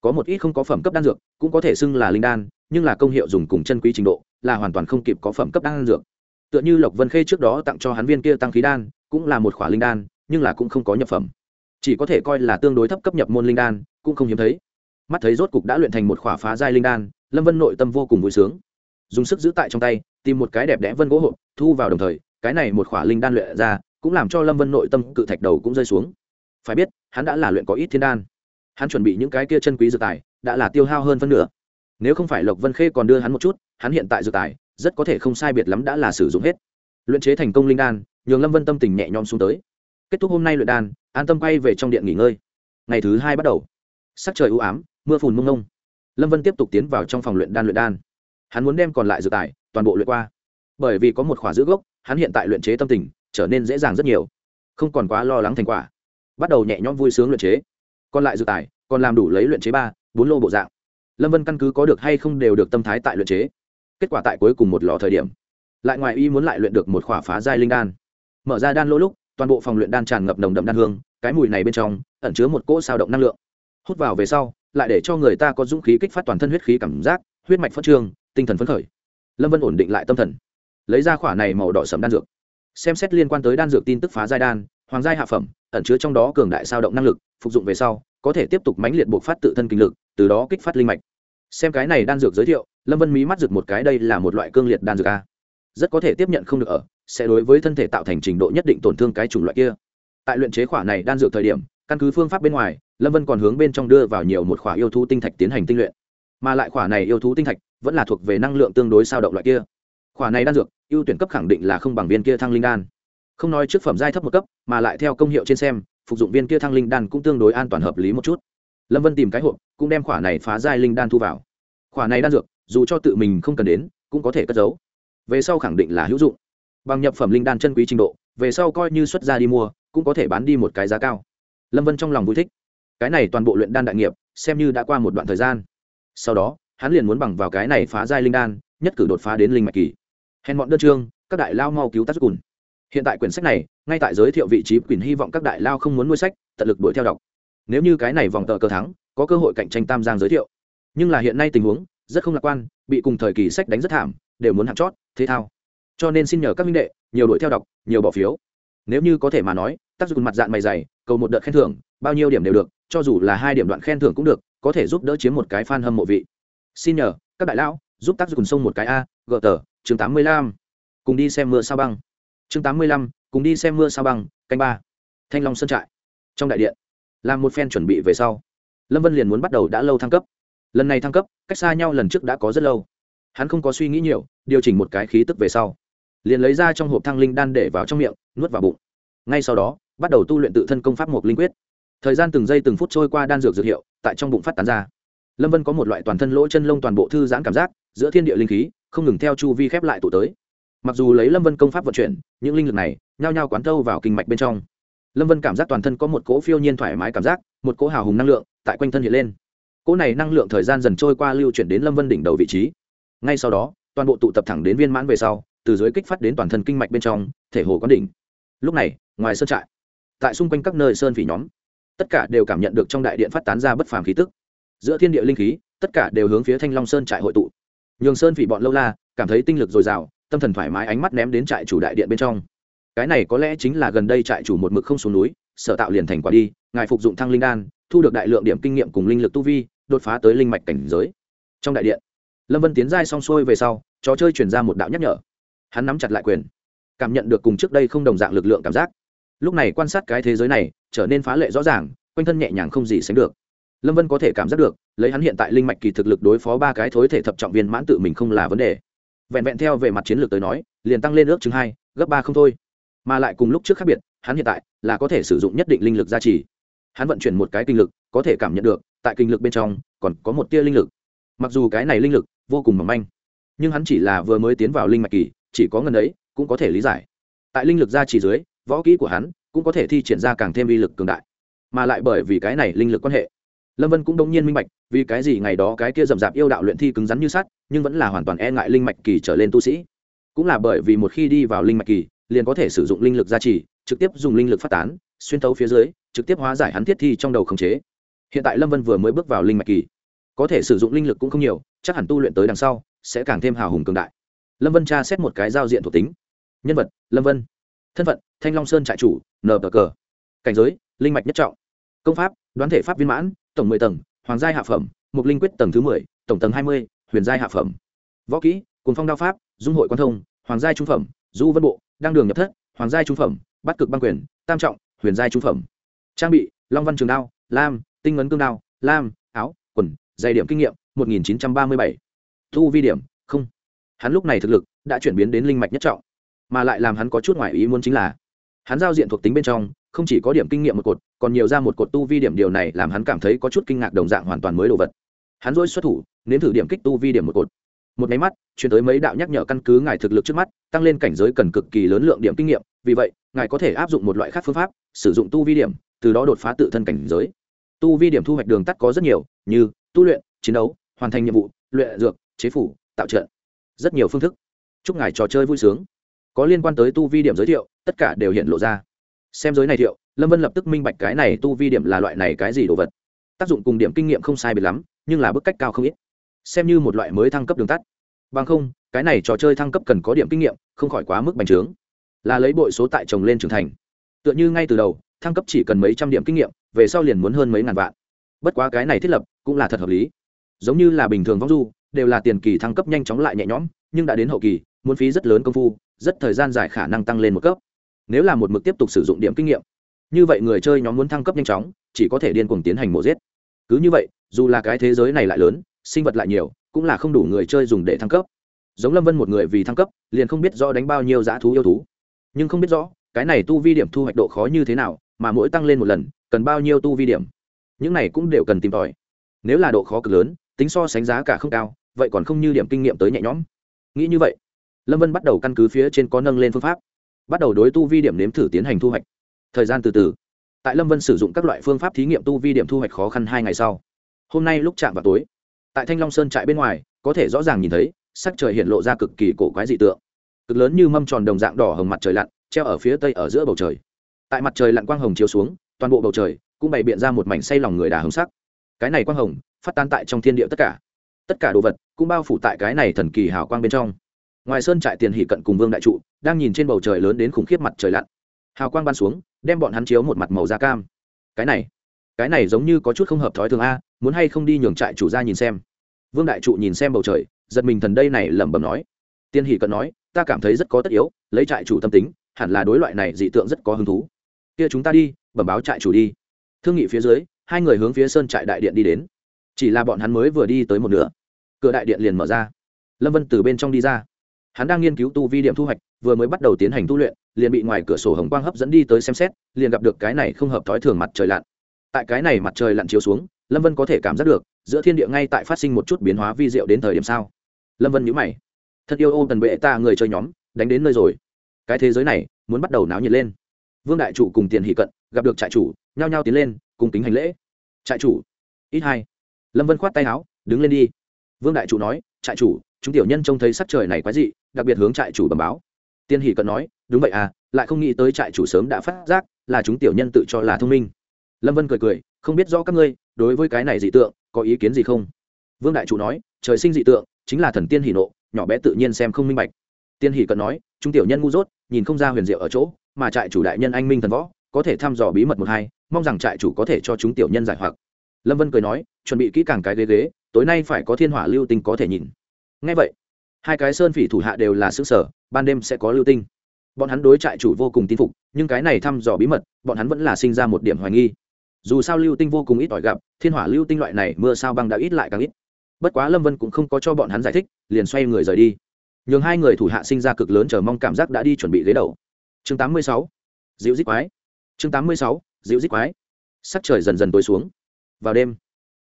Có một ít không có phẩm cấp đan dược, cũng có thể xưng là linh đan, nhưng là công hiệu dùng cùng chân quý trình độ, là hoàn toàn không kịp có phẩm cấp đan dược. Tựa như lộc vân khê trước đó tặng cho hắn viên kia tăng khí đan, cũng là một khỏa linh đan, nhưng là cũng không có nhập phẩm. Chỉ có thể coi là tương đối thấp cấp nhập môn linh đan, cũng không hiếm thấy mắt thấy rốt cục đã luyện thành một khỏa phá giai linh đan, lâm vân nội tâm vô cùng vui sướng. Dùng sức giữ tại trong tay, tìm một cái đẹp đẽ vân gỗ hộp, thu vào đồng thời, cái này một khỏa linh đan luyện ra, cũng làm cho lâm vân nội tâm cự thạch đầu cũng rơi xuống. Phải biết, hắn đã là luyện có ít thiên đan. Hắn chuẩn bị những cái kia chân quý dự tài, đã là tiêu hao hơn phân nửa. Nếu không phải lộc vân khê còn đưa hắn một chút, hắn hiện tại dự tài, rất có thể không sai biệt lắm đã là sử dụng hết. Luyện chế thành công linh đan, nhường lâm vân tâm tình nhẹ nhõm xuống tới. Kết thúc hôm nay luyện đan, an tâm quay về trong điện nghỉ ngơi. Ngày thứ hai bắt đầu. Sắc trời ưu ám mưa phùn mông nông lâm vân tiếp tục tiến vào trong phòng luyện đan luyện đan. Hắn muốn đem còn lại dự tài, toàn bộ luyện qua. Bởi vì có một khỏa giữ gốc, hắn hiện tại luyện chế tâm tình trở nên dễ dàng rất nhiều. Không còn quá lo lắng thành quả. Bắt đầu nhẹ nhõm vui sướng luyện chế. Còn lại dự tài, còn làm đủ lấy luyện chế ba, bốn lô bộ dạng. Lâm vân căn cứ có được hay không đều được tâm thái tại luyện chế. Kết quả tại cuối cùng một lò thời điểm. Lại ngoài y muốn lại luyện được một khỏa phá giai linh đan. Mở ra đan lỗ lúc, toàn bộ phòng luyện đan tràn ngập nồng đậm đan hương, cái mùi này bên trong ẩn chứa một cỗ sao động năng lượng. Hút vào về sau lại để cho người ta có dũng khí kích phát toàn thân huyết khí cảm giác, huyết mạch phát trương, tinh thần phấn khởi. Lâm vân ổn định lại tâm thần, lấy ra khỏa này màu đỏ sầm đan dược. Xem xét liên quan tới đan dược tin tức phá giai đan, hoàng giai hạ phẩm, ẩn chứa trong đó cường đại sao động năng lực, phục dụng về sau, có thể tiếp tục mãnh liệt buộc phát tự thân kinh lực, từ đó kích phát linh mạch. Xem cái này đan dược giới thiệu, lâm vân mí mắt rực một cái đây là một loại cương liệt đan dược a. Rất có thể tiếp nhận không được ở, sẽ đối với thân thể tạo thành trình độ nhất định tổn thương cái chủng loại kia. Tại luyện chế khỏa này đan dược thời điểm căn cứ phương pháp bên ngoài, lâm vân còn hướng bên trong đưa vào nhiều một khỏa yêu thú tinh thạch tiến hành tinh luyện. Mà lại khỏa này yêu thú tinh thạch vẫn là thuộc về năng lượng tương đối sao động loại kia. Khỏa này đan dược, ưu tuyển cấp khẳng định là không bằng viên kia thăng linh đan. Không nói trước phẩm giai thấp một cấp, mà lại theo công hiệu trên xem, phục dụng viên kia thăng linh đan cũng tương đối an toàn hợp lý một chút. Lâm vân tìm cái hộp, cũng đem khỏa này phá giai linh đan thu vào. Khỏa này đan dược, dù cho tự mình không cần đến, cũng có thể cất giấu. Về sau khẳng định là hữu dụng. Bằng nhập phẩm linh đan chân quý trình độ, về sau coi như xuất ra đi mua, cũng có thể bán đi một cái giá cao lâm vân trong lòng vui thích. Cái này toàn bộ luyện đan đại nghiệp, xem như đã qua một đoạn thời gian. Sau đó, hắn liền muốn bằng vào cái này phá giai linh đan, nhất cử đột phá đến linh mạch kỳ. Hèn bọn đơn chương các đại lao mau cứu tác cùn hiện tại quyển sách này, ngay tại giới thiệu vị trí quyển hy vọng các đại lao không muốn nuôi sách, tận lực đuổi theo đọc. Nếu như cái này vòng tờ cơ thắng, có cơ hội cạnh tranh tam giang giới thiệu. Nhưng là hiện nay tình huống, rất không lạc quan, bị cùng thời kỳ sách đánh rất thảm, đều muốn hạng chót, thế thao. Cho nên xin nhờ các minh đệ, nhiều đuổi theo đọc, nhiều bỏ phiếu nếu như có thể mà nói, tác dụng mặt dạng mày dày, cầu một đợt khen thưởng, bao nhiêu điểm đều được, cho dù là hai điểm đoạn khen thưởng cũng được, có thể giúp đỡ chiếm một cái fan hâm mộ vị. Xin nhờ, các đại lão, giúp tác dụng sông một cái a, gờ tờ, chương tám mươi lăm. Cùng đi xem mưa sao băng. Chương tám mươi lăm, cùng đi xem mưa sao băng, canh ba. Thanh long sơn trại. Trong đại điện, làm một phen chuẩn bị về sau, lâm vân liền muốn bắt đầu đã lâu thăng cấp. Lần này thăng cấp, cách xa nhau lần trước đã có rất lâu. Hắn không có suy nghĩ nhiều, điều chỉnh một cái khí tức về sau liền lấy ra trong hộp thăng linh đan để vào trong miệng, nuốt vào bụng. Ngay sau đó, bắt đầu tu luyện tự thân công pháp một linh quyết. Thời gian từng giây từng phút trôi qua đan dược dược hiệu tại trong bụng phát tán ra. Lâm vân có một loại toàn thân lỗ chân lông toàn bộ thư giãn cảm giác, giữa thiên địa linh khí không ngừng theo chu vi khép lại tụ tới. Mặc dù lấy lâm vân công pháp vận chuyển, những linh lực này nhao nhao quán thâu vào kinh mạch bên trong. Lâm vân cảm giác toàn thân có một cỗ phiêu nhiên thoải mái cảm giác, một cỗ hào hùng năng lượng tại quanh thân hiện lên. Cỗ này năng lượng thời gian dần trôi qua lưu chuyển đến lâm vân đỉnh đầu vị trí. Ngay sau đó, toàn bộ tụ tập thẳng đến viên mãn về sau từ dưới kích phát đến toàn thân kinh mạch bên trong, thể hồ quán đỉnh. Lúc này, ngoài sơn trại, tại xung quanh các nơi sơn phỉ nhóm, tất cả đều cảm nhận được trong đại điện phát tán ra bất phàm khí tức. Giữa thiên địa linh khí, tất cả đều hướng phía thanh long sơn trại hội tụ. Nhường sơn phỉ bọn lâu la, cảm thấy tinh lực dồi dào, tâm thần thoải mái ánh mắt ném đến trại chủ đại điện bên trong. Cái này có lẽ chính là gần đây trại chủ một mực không xuống núi, sở tạo liền thành quả đi, ngài phục dụng thăng linh đan, thu được đại lượng điểm kinh nghiệm cùng linh lực tu vi, đột phá tới linh mạch cảnh giới. Trong đại điện, lâm vân tiến giai xong xuôi về sau, trò chơi chuyển ra một đạo nhắc nhở hắn nắm chặt lại quyền. Cảm nhận được cùng trước đây không đồng dạng lực lượng cảm giác. Lúc này quan sát cái thế giới này, trở nên phá lệ rõ ràng, quanh thân nhẹ nhàng không gì sánh được. Lâm vân có thể cảm giác được, lấy hắn hiện tại linh mạch kỳ thực lực đối phó ba cái thối thể thập trọng viên mãn tự mình không là vấn đề. Vẹn vẹn theo về mặt chiến lược tới nói, liền tăng lên ước chứng hai, gấp ba không thôi. Mà lại cùng lúc trước khác biệt, hắn hiện tại là có thể sử dụng nhất định linh lực gia trì. Hắn vận chuyển một cái kinh lực, có thể cảm nhận được, tại kinh lực bên trong, còn có một tia linh lực. Mặc dù cái này linh lực vô cùng mỏng manh, nhưng hắn chỉ là vừa mới tiến vào linh mạch kỳ chỉ có ngần ấy cũng có thể lý giải. Tại linh lực gia trì dưới, võ kỹ của hắn cũng có thể thi triển ra càng thêm uy lực cường đại. Mà lại bởi vì cái này linh lực quan hệ, lâm vân cũng đông nhiên minh bạch, vì cái gì ngày đó cái kia rậm rạp yêu đạo luyện thi cứng rắn như sắt, nhưng vẫn là hoàn toàn e ngại linh mạch kỳ trở lên tu sĩ. Cũng là bởi vì một khi đi vào linh mạch kỳ, liền có thể sử dụng linh lực gia trì, trực tiếp dùng linh lực phát tán, xuyên thấu phía dưới, trực tiếp hóa giải hắn thiết thi trong đầu khống chế. Hiện tại lâm vân vừa mới bước vào linh mạch kỳ, có thể sử dụng linh lực cũng không nhiều, chắc hẳn tu luyện tới đằng sau, sẽ càng thêm hào hùng cường đại lâm vân tra xét một cái giao diện thuộc tính. Nhân vật, lâm vân. Thân phận, thanh long sơn trại chủ nờ cờ cảnh giới, linh mạch nhất trọng. Công pháp, đoán thể pháp viên mãn, tổng mười tầng, hoàng giai hạ phẩm, mục linh quyết tầng thứ mười, tổng tầng hai mươi, huyền giai hạ phẩm. Võ kỹ cùng phong đao pháp, dung hội quan thông, hoàng giai trung phẩm, du vân bộ, đăng đường nhập thất, hoàng giai trung phẩm, bắt cực băng quyền, tam trọng, huyền giai trung phẩm. Trang bị, long văn trường đao, lam, tinh ngấn cương đao, lam, áo, quần, dày điểm kinh nghiệm, một nghìn chín trăm ba mươi bảy. Thu vi điểm, không hắn lúc này thực lực đã chuyển biến đến linh mạch nhất trọng, mà lại làm hắn có chút ngoại ý muốn chính là, hắn giao diện thuộc tính bên trong, không chỉ có điểm kinh nghiệm một cột, còn nhiều ra một cột tu vi điểm điều này làm hắn cảm thấy có chút kinh ngạc đồng dạng hoàn toàn mới đồ vật. Hắn dỗi xuất thủ, nếm thử điểm kích tu vi điểm một cột. Một máy mắt, chuyển tới mấy đạo nhắc nhở căn cứ ngài thực lực trước mắt, tăng lên cảnh giới cần cực kỳ lớn lượng điểm kinh nghiệm, vì vậy, ngài có thể áp dụng một loại khác phương pháp, sử dụng tu vi điểm, từ đó đột phá tự thân cảnh giới. Tu vi điểm thu hoạch đường tắt có rất nhiều, như tu luyện, chiến đấu, hoàn thành nhiệm vụ, luyện dược, chế phủ, tạo trận rất nhiều phương thức. Chúc ngài trò chơi vui sướng. Có liên quan tới tu vi điểm giới thiệu, tất cả đều hiện lộ ra. Xem giới này thiệu, lâm vân lập tức minh bạch cái này tu vi điểm là loại này cái gì đồ vật. Tác dụng cùng điểm kinh nghiệm không sai biệt lắm, nhưng là bức cách cao không ít. Xem như một loại mới thăng cấp đường tắt. Bằng không, cái này trò chơi thăng cấp cần có điểm kinh nghiệm, không khỏi quá mức bành trướng. Là lấy bội số tại chồng lên trưởng thành. Tựa như ngay từ đầu, thăng cấp chỉ cần mấy trăm điểm kinh nghiệm, về sau liền muốn hơn mấy ngàn vạn. Bất quá cái này thiết lập cũng là thật hợp lý. Giống như là bình thường vong du đều là tiền kỳ thăng cấp nhanh chóng lại nhẹ nhõm, nhưng đã đến hậu kỳ, muốn phí rất lớn công phu, rất thời gian dài khả năng tăng lên một cấp. Nếu là một mực tiếp tục sử dụng điểm kinh nghiệm, như vậy người chơi nhóm muốn thăng cấp nhanh chóng, chỉ có thể điên cuồng tiến hành mổ giết. Cứ như vậy, dù là cái thế giới này lại lớn, sinh vật lại nhiều, cũng là không đủ người chơi dùng để thăng cấp. Giống lâm vân một người vì thăng cấp, liền không biết rõ đánh bao nhiêu dã thú yêu thú. Nhưng không biết rõ, cái này tu vi điểm thu hoạch độ khó như thế nào, mà mỗi tăng lên một lần, cần bao nhiêu tu vi điểm. Những này cũng đều cần tìm tòi. Nếu là độ khó cực lớn, tính so sánh giá cả không cao vậy còn không như điểm kinh nghiệm tới nhẹ nhõm. Nghĩ như vậy, lâm vân bắt đầu căn cứ phía trên có nâng lên phương pháp, bắt đầu đối tu vi điểm nếm thử tiến hành thu hoạch. Thời gian từ từ, tại lâm vân sử dụng các loại phương pháp thí nghiệm tu vi điểm thu hoạch khó khăn hai ngày sau. Hôm nay lúc chạm vào tối, tại thanh long sơn trại bên ngoài, có thể rõ ràng nhìn thấy, sắc trời hiện lộ ra cực kỳ cổ quái dị tượng. Cực lớn như mâm tròn đồng dạng đỏ hồng mặt trời lặn, treo ở phía tây ở giữa bầu trời. Tại mặt trời lặn quang hồng chiếu xuống, toàn bộ bầu trời cũng bày biện ra một mảnh say lòng người đà hồng sắc. Cái này quang hồng phát tan tại trong thiên địa tất cả tất cả đồ vật cũng bao phủ tại cái này thần kỳ hào quang bên trong. Ngoài sơn trại tiền hỷ cận cùng vương đại trụ, đang nhìn trên bầu trời lớn đến khủng khiếp mặt trời lặn. Hào quang ban xuống, đem bọn hắn chiếu một mặt màu da cam. Cái này cái này giống như có chút không hợp thói thường a, muốn hay không đi nhường trại chủ ra nhìn xem. Vương đại trụ nhìn xem bầu trời, giật mình thần đây này lẩm bẩm nói. Tiên hỷ cận nói, ta cảm thấy rất có tất yếu, lấy trại chủ tâm tính, hẳn là đối loại này dị tượng rất có hứng thú. Kia chúng ta đi, bẩm báo trại chủ đi. Thương nghị phía dưới, hai người hướng phía sơn trại đại điện đi đến chỉ là bọn hắn mới vừa đi tới một nửa. Cửa đại điện liền mở ra. Lâm vân từ bên trong đi ra. Hắn đang nghiên cứu tu vi điểm thu hoạch, vừa mới bắt đầu tiến hành tu luyện, liền bị ngoài cửa sổ hồng quang hấp dẫn đi tới xem xét, liền gặp được cái này không hợp thói thường mặt trời lặn. Tại cái này mặt trời lặn chiếu xuống, lâm vân có thể cảm giác được, giữa thiên địa ngay tại phát sinh một chút biến hóa vi diệu đến thời điểm sao. Lâm vân nhữ mày. Thật yêu ôm tần bệ ta người chơi nhóm, đánh đến nơi rồi. Cái thế giới này, muốn bắt đầu náo nhiệt lên. Vương đại chủ cùng tiền hỷ cận, gặp được trại chủ, nhao nhao tiến lên, cùng kính hành lễ. Trại chủ. Ít hai lâm vân khoát tay áo, đứng lên đi. Vương đại chủ nói, trại chủ, chúng tiểu nhân trông thấy sắc trời này quái dị, đặc biệt hướng trại chủ bẩm báo. Tiên hỷ cận nói, đúng vậy à lại không nghĩ tới trại chủ sớm đã phát giác, là chúng tiểu nhân tự cho là thông minh. Lâm vân cười cười, không biết rõ các ngươi, đối với cái này dị tượng, có ý kiến gì không? Vương đại chủ nói, trời sinh dị tượng, chính là thần tiên hỷ nộ, nhỏ bé tự nhiên xem không minh bạch. Tiên hỷ cận nói, chúng tiểu nhân ngu dốt, nhìn không ra huyền diệu ở chỗ, mà trại chủ đại nhân anh minh thần võ, có thể thăm dò bí mật một hai, mong rằng trại chủ có thể cho chúng tiểu nhân giải hoặc lâm vân cười nói, chuẩn bị kỹ càng cái ghế ghế, tối nay phải có thiên hỏa lưu tinh có thể nhìn. Ngay vậy, hai cái sơn phỉ thủ hạ đều là xứ sở ban đêm sẽ có lưu tinh. Bọn hắn đối trại chủ vô cùng tin phục, nhưng cái này thăm dò bí mật, bọn hắn vẫn là sinh ra một điểm hoài nghi. Dù sao lưu tinh vô cùng ít ỏi gặp, thiên hỏa lưu tinh loại này mưa sao băng đã ít lại càng ít. Bất quá lâm vân cũng không có cho bọn hắn giải thích, liền xoay người rời đi. Nhường hai người thủ hạ sinh ra cực lớn chờ mong cảm giác đã đi chuẩn bị ghế đầu. Chương 86. dịu dít quái. Chương 86. dịu dít quái. Sắc trời dần dần tối xuống vào đêm.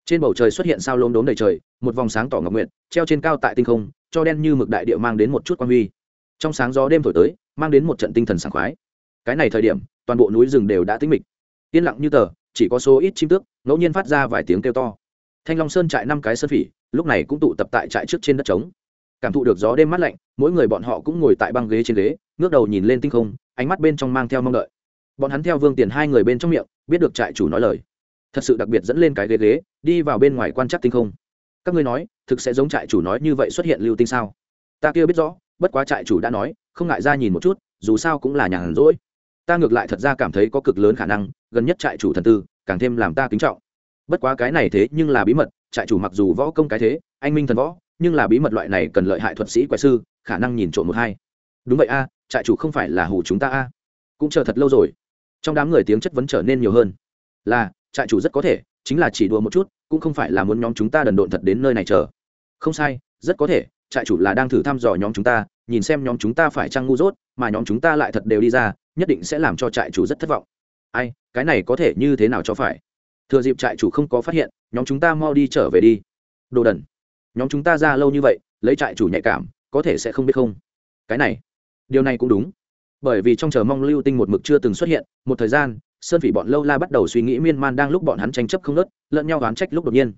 Trên bầu trời xuất hiện sao lốm đốm đầy trời, một vòng sáng tỏ ngọc nguyện treo trên cao tại tinh không, cho đen như mực đại địa mang đến một chút quan huy. Trong sáng gió đêm thổi tới, mang đến một trận tinh thần sảng khoái. Cái này thời điểm, toàn bộ núi rừng đều đã tĩnh mịch. Yên lặng như tờ, chỉ có số ít chim tước, ngẫu nhiên phát ra vài tiếng kêu to. Thanh long sơn trại năm cái sơn phỉ, lúc này cũng tụ tập tại trại trước trên đất trống. Cảm thụ được gió đêm mát lạnh, mỗi người bọn họ cũng ngồi tại băng ghế trên ghế, ngước đầu nhìn lên tinh không, ánh mắt bên trong mang theo mong đợi. Bọn hắn theo vương tiền hai người bên trong miệng, biết được trại chủ nói lời thật sự đặc biệt dẫn lên cái ghế ghế, đi vào bên ngoài quan trắc tinh không. Các ngươi nói, thực sẽ giống trại chủ nói như vậy xuất hiện lưu tinh sao? Ta kia biết rõ, bất quá trại chủ đã nói, không ngại ra nhìn một chút, dù sao cũng là nhàn rỗi. Ta ngược lại thật ra cảm thấy có cực lớn khả năng, gần nhất trại chủ thần tư, càng thêm làm ta kính trọng. Bất quá cái này thế nhưng là bí mật, trại chủ mặc dù võ công cái thế, anh minh thần võ, nhưng là bí mật loại này cần lợi hại thuật sĩ quái sư, khả năng nhìn trộm một hai. Đúng vậy a, trại chủ không phải là hủ chúng ta a. Cũng chờ thật lâu rồi. Trong đám người tiếng chất vấn trở nên nhiều hơn. Là trại chủ rất có thể chính là chỉ đùa một chút, cũng không phải là muốn nhóm chúng ta đần độn thật đến nơi này chờ. Không sai, rất có thể, trại chủ là đang thử thăm dò nhóm chúng ta, nhìn xem nhóm chúng ta phải trăng ngu dốt, mà nhóm chúng ta lại thật đều đi ra, nhất định sẽ làm cho trại chủ rất thất vọng. Ai, cái này có thể như thế nào cho phải? Thừa dịp trại chủ không có phát hiện, nhóm chúng ta mau đi trở về đi. Đồ đần, nhóm chúng ta ra lâu như vậy, lấy trại chủ nhạy cảm, có thể sẽ không biết không? Cái này, điều này cũng đúng. Bởi vì trong chờ mong lưu tinh một mực chưa từng xuất hiện, một thời gian sơn phỉ bọn lâu la bắt đầu suy nghĩ miên man đang lúc bọn hắn tranh chấp không nớt, lẫn nhau oán trách lúc đột nhiên.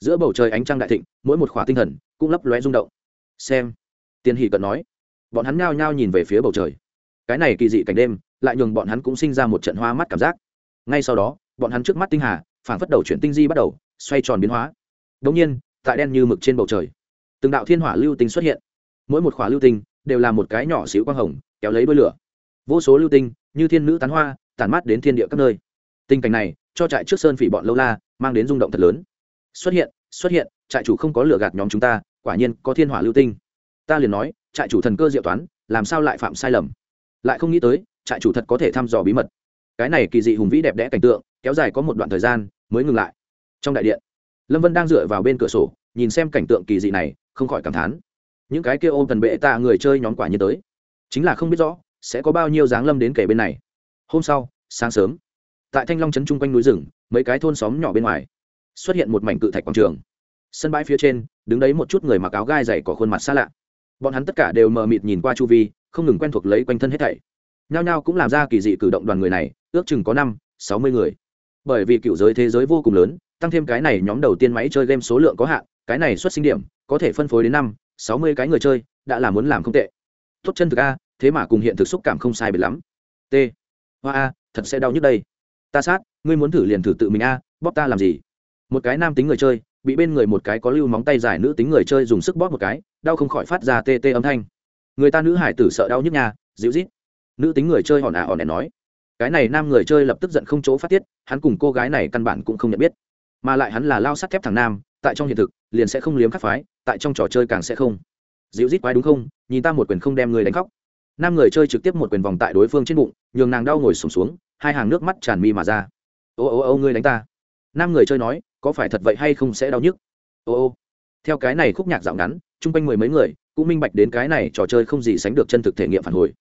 Giữa bầu trời ánh trăng đại thịnh, mỗi một khỏa tinh thần cũng lấp lóe rung động. Xem, tiên hỷ cận nói. Bọn hắn nhao nhao nhìn về phía bầu trời. Cái này kỳ dị cảnh đêm, lại nhường bọn hắn cũng sinh ra một trận hoa mắt cảm giác. Ngay sau đó, bọn hắn trước mắt tinh hà phản phất đầu chuyển tinh di bắt đầu, xoay tròn biến hóa. Đ nhiên, tại đen như mực trên bầu trời, từng đạo thiên hỏa lưu tinh xuất hiện. Mỗi một khỏa lưu tinh đều là một cái nhỏ xíu quang hồng, kéo lấy đôi lửa. Vô số lưu tinh, như thiên nữ tán hoa tản mát đến thiên địa các nơi. Tình cảnh này, cho trại trước sơn phỉ bọn lâu la, mang đến rung động thật lớn. Xuất hiện xuất hiện, trại chủ không có lửa gạt nhóm chúng ta, quả nhiên có thiên hỏa lưu tinh. Ta liền nói, trại chủ thần cơ diệu toán, làm sao lại phạm sai lầm? Lại không nghĩ tới, trại chủ thật có thể thăm dò bí mật. Cái này kỳ dị hùng vĩ đẹp đẽ cảnh tượng, kéo dài có một đoạn thời gian, mới ngừng lại. Trong đại điện, lâm vân đang dựa vào bên cửa sổ, nhìn xem cảnh tượng kỳ dị này, không khỏi cảm thán. Những cái kia ôm thần bệ tạ người chơi nhóm quả như tới. Chính là không biết rõ, sẽ có bao nhiêu dáng lâm đến kể bên này hôm sau, sáng sớm, tại thanh long trấn chung quanh núi rừng, mấy cái thôn xóm nhỏ bên ngoài xuất hiện một mảnh cự thạch quảng trường. Sân bãi phía trên, đứng đấy một chút người mặc áo gai dày có khuôn mặt xa lạ. Bọn hắn tất cả đều mờ mịt nhìn qua chu vi, không ngừng quen thuộc lấy quanh thân hết thảy. Nhao nhao cũng làm ra kỳ dị cử động đoàn người này, ước chừng có năm, sáu mươi người. Bởi vì cựu giới thế giới vô cùng lớn, tăng thêm cái này nhóm đầu tiên máy chơi game số lượng có hạn, cái này xuất sinh điểm, có thể phân phối đến năm, sáu mươi cái người chơi, đã là muốn làm không tệ. Tốt chân thực a, thế mà cùng hiện thực xúc cảm không sai biệt lắm. T hoa a, thật sẽ đau nhức đây. Ta sát, ngươi muốn thử liền thử tự mình a, bóp ta làm gì? Một cái nam tính người chơi, bị bên người một cái có lưu móng tay dài nữ tính người chơi dùng sức bóp một cái, đau không khỏi phát ra tê tê âm thanh. Người ta nữ hải tử sợ đau nhức nhà dịu rít nữ tính người chơi hòn ả hòn đèn nói. Cái này nam người chơi lập tức giận không chỗ phát tiết, hắn cùng cô gái này căn bản cũng không nhận biết. Mà lại hắn là lao sắt thép thằng nam, tại trong hiện thực, liền sẽ không liếm khắc phái, tại trong trò chơi càng sẽ không. Dịu rít quái đúng không? Nhìn ta một quyền không đem người đánh khóc nam người chơi trực tiếp một quyền vòng tại đối phương trên bụng nhường nàng đau ngồi sùng xuống, xuống hai hàng nước mắt tràn mi mà ra. Ô ô ô ngươi đánh ta. Nam người chơi nói có phải thật vậy hay không sẽ đau nhức? Ô ô. Theo cái này khúc nhạc dạo ngắn chung quanh mười mấy người cũng minh bạch đến cái này trò chơi không gì sánh được chân thực thể nghiệm phản hồi.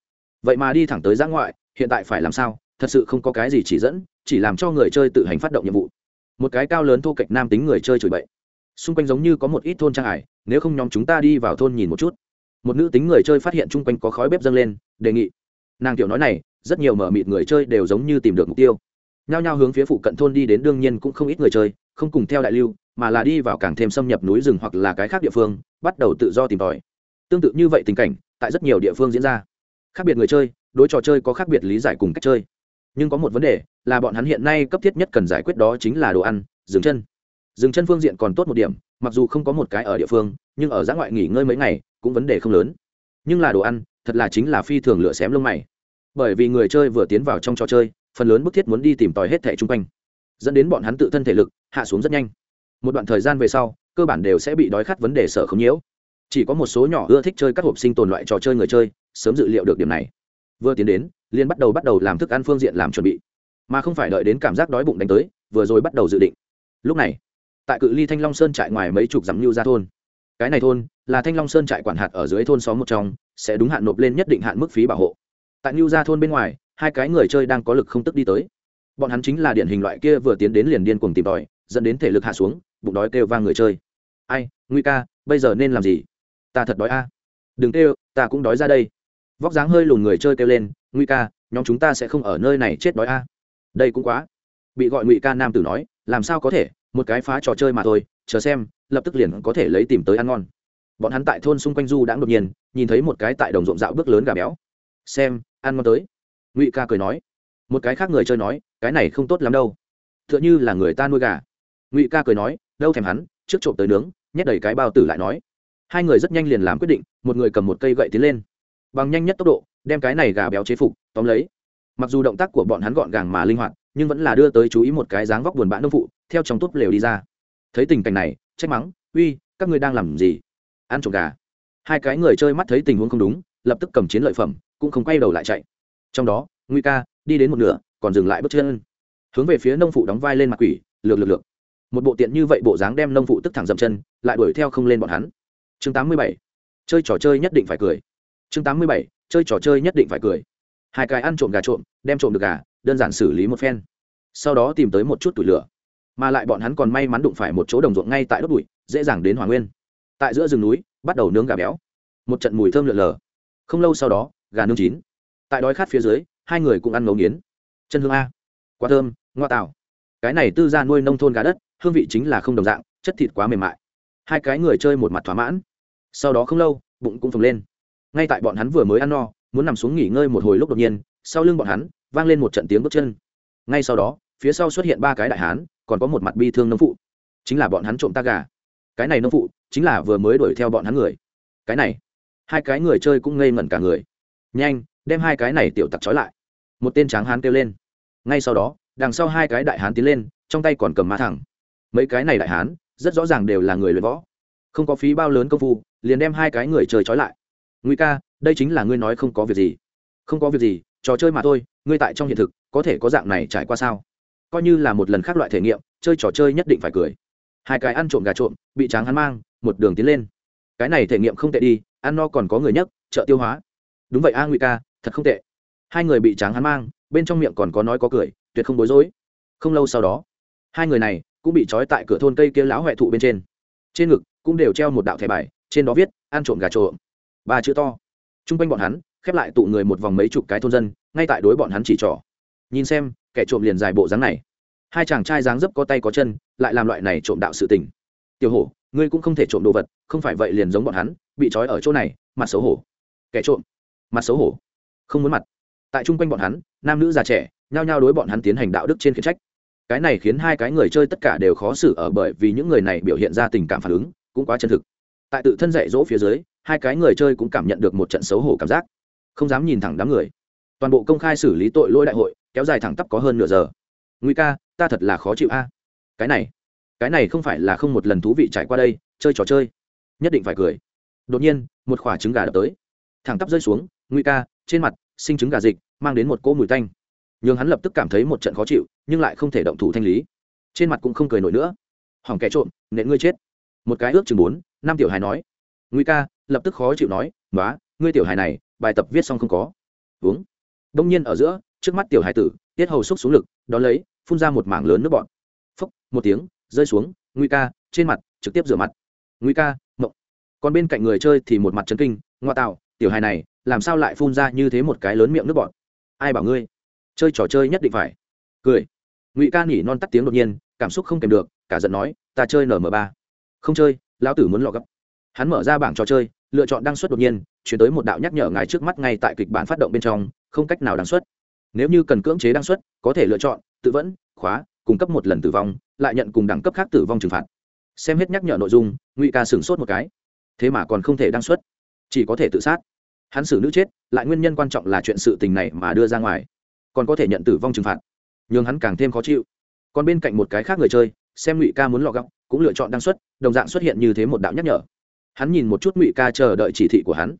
Vậy mà đi thẳng tới giã ngoại hiện tại phải làm sao? Thật sự không có cái gì chỉ dẫn chỉ làm cho người chơi tự hành phát động nhiệm vụ. Một cái cao lớn thô kệch nam tính người chơi chửi bậy. Xung quanh giống như có một ít thôn trang ải nếu không nhóm chúng ta đi vào thôn nhìn một chút một nữ tính người chơi phát hiện chung quanh có khói bếp dâng lên, đề nghị. Nàng tiểu nói này, rất nhiều mở mịt người chơi đều giống như tìm được mục tiêu. Nhao nhao hướng phía phụ cận thôn đi đến đương nhiên cũng không ít người chơi, không cùng theo đại lưu, mà là đi vào càng thêm xâm nhập núi rừng hoặc là cái khác địa phương, bắt đầu tự do tìm tòi. Tương tự như vậy tình cảnh, tại rất nhiều địa phương diễn ra. Khác biệt người chơi, đối trò chơi có khác biệt lý giải cùng cách chơi. Nhưng có một vấn đề, là bọn hắn hiện nay cấp thiết nhất cần giải quyết đó chính là đồ ăn dừng chân. Dừng chân phương diện còn tốt một điểm, mặc dù không có một cái ở địa phương nhưng ở giã ngoại nghỉ ngơi mấy ngày cũng vấn đề không lớn. Nhưng là đồ ăn, thật là chính là phi thường lựa xém lông mày. Bởi vì người chơi vừa tiến vào trong trò chơi, phần lớn bức thiết muốn đi tìm tòi hết thẻ chung quanh. Dẫn đến bọn hắn tự thân thể lực, hạ xuống rất nhanh. Một đoạn thời gian về sau, cơ bản đều sẽ bị đói khát vấn đề sở không nhiễu. Chỉ có một số nhỏ ưa thích chơi các hộp sinh tồn loại trò chơi người chơi, sớm dự liệu được điểm này. Vừa tiến đến liên bắt đầu bắt đầu làm thức ăn phương diện làm chuẩn bị. Mà không phải đợi đến cảm giác đói bụng đánh tới, vừa rồi bắt đầu dự định. Lúc này, tại cự ly thanh long sơn trại ngoài mấy chục dặm lưu ra thôn cái này thôn là thanh long sơn trại quản hạt ở dưới thôn xóm một trong, sẽ đúng hạn nộp lên nhất định hạn mức phí bảo hộ. Tại new ra thôn bên ngoài, hai cái người chơi đang có lực không tức đi tới. Bọn hắn chính là điển hình loại kia vừa tiến đến liền điên cuồng tìm tòi, dẫn đến thể lực hạ xuống, bụng đói kêu vang người chơi. Ai, nguy ca, bây giờ nên làm gì? Ta thật đói a. Đừng kêu, ta cũng đói ra đây. Vóc dáng hơi lùn người chơi kêu lên, nguy ca, nhóm chúng ta sẽ không ở nơi này chết đói a. Đây cũng quá. Bị gọi ngụy ca nam tử nói, làm sao có thể, một cái phá trò chơi mà thôi chờ xem, lập tức liền có thể lấy tìm tới ăn ngon. Bọn hắn tại thôn xung quanh du đã đột nhiên, nhìn thấy một cái tại đồng ruộng dạo bước lớn gà béo. Xem, ăn ngon tới. Ngụy ca cười nói. Một cái khác người chơi nói, cái này không tốt lắm đâu. T h ư ợ n h ư là người ta nuôi gà. Ngụy ca cười nói, đâu thèm hắn, trước trộm tới nướng, nhét đầy cái bao tử lại nói. Hai người rất nhanh liền làm quyết định, một người cầm một cây gậy tiến lên. Bằng nhanh nhất tốc độ, đem cái này gà béo chế phục, tóm lấy. Mặc dù động tác của bọn hắn gọn gàng mà linh hoạt, nhưng vẫn là đưa tới chú ý một cái dáng vóc buồn bã nông phụ, theo trong túp lều đi ra thấy tình cảnh này, trách mắng, uy, các ngươi đang làm gì? Ăn trộm gà. Hai cái người chơi mắt thấy tình huống không đúng, lập tức cầm chiến lợi phẩm, cũng không quay đầu lại chạy. Trong đó nguy ca đi đến một nửa, còn dừng lại bước chân. Hướng về phía nông phụ đóng vai lên mặt quỷ, lược lược lược. Một bộ tiện như vậy bộ dáng đem nông phụ tức thẳng dậm chân, lại đuổi theo không lên bọn hắn. Chương tám mươi bảy, chơi trò chơi nhất định phải cười. Chương tám mươi bảy, chơi trò chơi nhất định phải cười. Hai cái ăn trộm gà trộm, đem trộm được gà, đơn giản xử lý một phen. Sau đó tìm tới một chút tủi lửa mà lại bọn hắn còn may mắn đụng phải một chỗ đồng ruộng ngay tại đốt bụi, dễ dàng đến hòa nguyên. Tại giữa rừng núi, bắt đầu nướng gà béo. Một trận mùi thơm lợn lờ. Không lâu sau đó, gà nướng chín. Tại đói khát phía dưới, hai người cũng ăn ngấu nghiến. Chân hương a. Quá thơm, ngoa tạo. Cái này tư ra nuôi nông thôn gà đất, hương vị chính là không đồng dạng, chất thịt quá mềm mại. Hai cái người chơi một mặt thỏa mãn. Sau đó không lâu, bụng cũng phồng lên. Ngay tại bọn hắn vừa mới ăn no, muốn nằm xuống nghỉ ngơi một hồi lúc đột nhiên, sau lưng bọn hắn, vang lên một trận tiếng bước chân. Ngay sau đó, phía sau xuất hiện ba cái đại hán còn có một mặt bi thương nông phụ. Chính là bọn hắn trộm ta gà. Cái này nông phụ, chính là vừa mới đuổi theo bọn hắn người. Cái này, hai cái người chơi cũng ngây ngẩn cả người. Nhanh, đem hai cái này tiểu tặc trói lại. Một tên tráng hán kêu lên. Ngay sau đó, đằng sau hai cái đại hán tiến lên, trong tay còn cầm má thẳng. Mấy cái này đại hán, rất rõ ràng đều là người luyện võ. Không có phí bao lớn công phu, liền đem hai cái người chơi trói lại. Nguy ca, đây chính là ngươi nói không có việc gì. Không có việc gì, trò chơi mà thôi, ngươi tại trong hiện thực, có thể có dạng này trải qua sao? Coi như là một lần khác loại thể nghiệm, chơi trò chơi nhất định phải cười. Hai cái ăn trộm gà trộm, bị tráng hắn mang, một đường tiến lên. Cái này thể nghiệm không tệ đi, ăn no còn có người nhấc chợ tiêu hóa. Đúng vậy a, Ngụy ca, thật không tệ. Hai người bị tráng hắn mang, bên trong miệng còn có nói có cười, tuyệt không bối rối. Không lâu sau đó, hai người này cũng bị trói tại cửa thôn cây kia lão huệ thụ bên trên. Trên ngực cũng đều treo một đạo thẻ bài, trên đó viết, ăn trộm gà trộm. Ba chữ to. T r u n g quanh bọn hắn khép lại tụ người một vòng mấy chục cái thôn dân, ngay tại đối bọn hắn chỉ trỏ nhìn xem, kẻ trộm liền dài bộ dáng này. Hai chàng trai dáng dấp có tay có chân, lại làm loại này trộm đạo sự tình. Tiểu hổ, ngươi cũng không thể trộm đồ vật, không phải vậy liền giống bọn hắn, bị trói ở chỗ này, mặt xấu hổ. Kẻ trộm, mặt xấu hổ. Không muốn mặt. Tại chung quanh bọn hắn, nam nữ già trẻ, nhao nhao đối bọn hắn tiến hành đạo đức trên khiển trách. Cái này khiến hai cái người chơi tất cả đều khó xử ở bởi vì những người này biểu hiện ra tình cảm phản ứng, cũng quá chân thực. Tại tự thân dạy dỗ phía dưới, hai cái người chơi cũng cảm nhận được một trận xấu hổ cảm giác. Không dám nhìn thẳng đám người. Toàn bộ công khai xử lý tội lỗi đại hội kéo dài thẳng tắp có hơn nửa giờ. Nguy ca, ta thật là khó chịu a. Cái này cái này không phải là không một lần thú vị trải qua đây, chơi trò chơi. Nhất định phải cười. Đột nhiên, một quả trứng gà đập tới. Thẳng tắp rơi xuống nguy ca, trên mặt, sinh trứng gà dịch, mang đến một cỗ mùi tanh. Nhưng hắn lập tức cảm thấy một trận khó chịu, nhưng lại không thể động thủ thanh lý. Trên mặt cũng không cười nổi nữa. Hỏng kẻ trộm, nện ngươi chết. Một cái ước chừng bốn, năm tiểu hài nói. Nguy ca, lập tức khó chịu nói nói ngươi tiểu hài này, bài tập viết xong không có. Uống. Đông nhiên ở giữa trước mắt tiểu hải tử, tiết hầu xúc xuống lực, đón lấy, phun ra một mảng lớn nước bọt. Phốc, một tiếng, rơi xuống nguy ca, trên mặt, trực tiếp rửa mặt. Nguy ca, mộng. Còn bên cạnh người chơi thì một mặt chấn kinh, ngoa tạo, tiểu hài này, làm sao lại phun ra như thế một cái lớn miệng nước bọt? Ai bảo ngươi? Chơi trò chơi nhất định phải. Cười. Ngụy ca nhỉ non tắt tiếng đột nhiên, cảm xúc không kèm được, cả giận nói, ta chơi nm ba. Không chơi, lão tử muốn lọ gấp. Hắn mở ra bảng trò chơi, lựa chọn đăng xuất đột nhiên, chuyển tới một đạo nhắc nhở ngài trước mắt ngay tại kịch bản phát động bên trong, không cách nào đăng xuất nếu như cần cưỡng chế đăng xuất, có thể lựa chọn, tự vẫn, khóa, cung cấp một lần tử vong, lại nhận cùng đẳng cấp khác tử vong trừng phạt. Xem hết nhắc nhở nội dung, ngụy ca sửng sốt một cái. Thế mà còn không thể đăng xuất. Chỉ có thể tự sát. Hắn xử nữ chết, lại nguyên nhân quan trọng là chuyện sự tình này mà đưa ra ngoài. Còn có thể nhận tử vong trừng phạt. Nhưng hắn càng thêm khó chịu. Còn bên cạnh một cái khác người chơi, xem ngụy ca muốn lọ gọng, cũng lựa chọn đăng xuất, đồng dạng xuất hiện như thế một đạo nhắc nhở. Hắn nhìn một chút ngụy ca chờ đợi chỉ thị của hắn.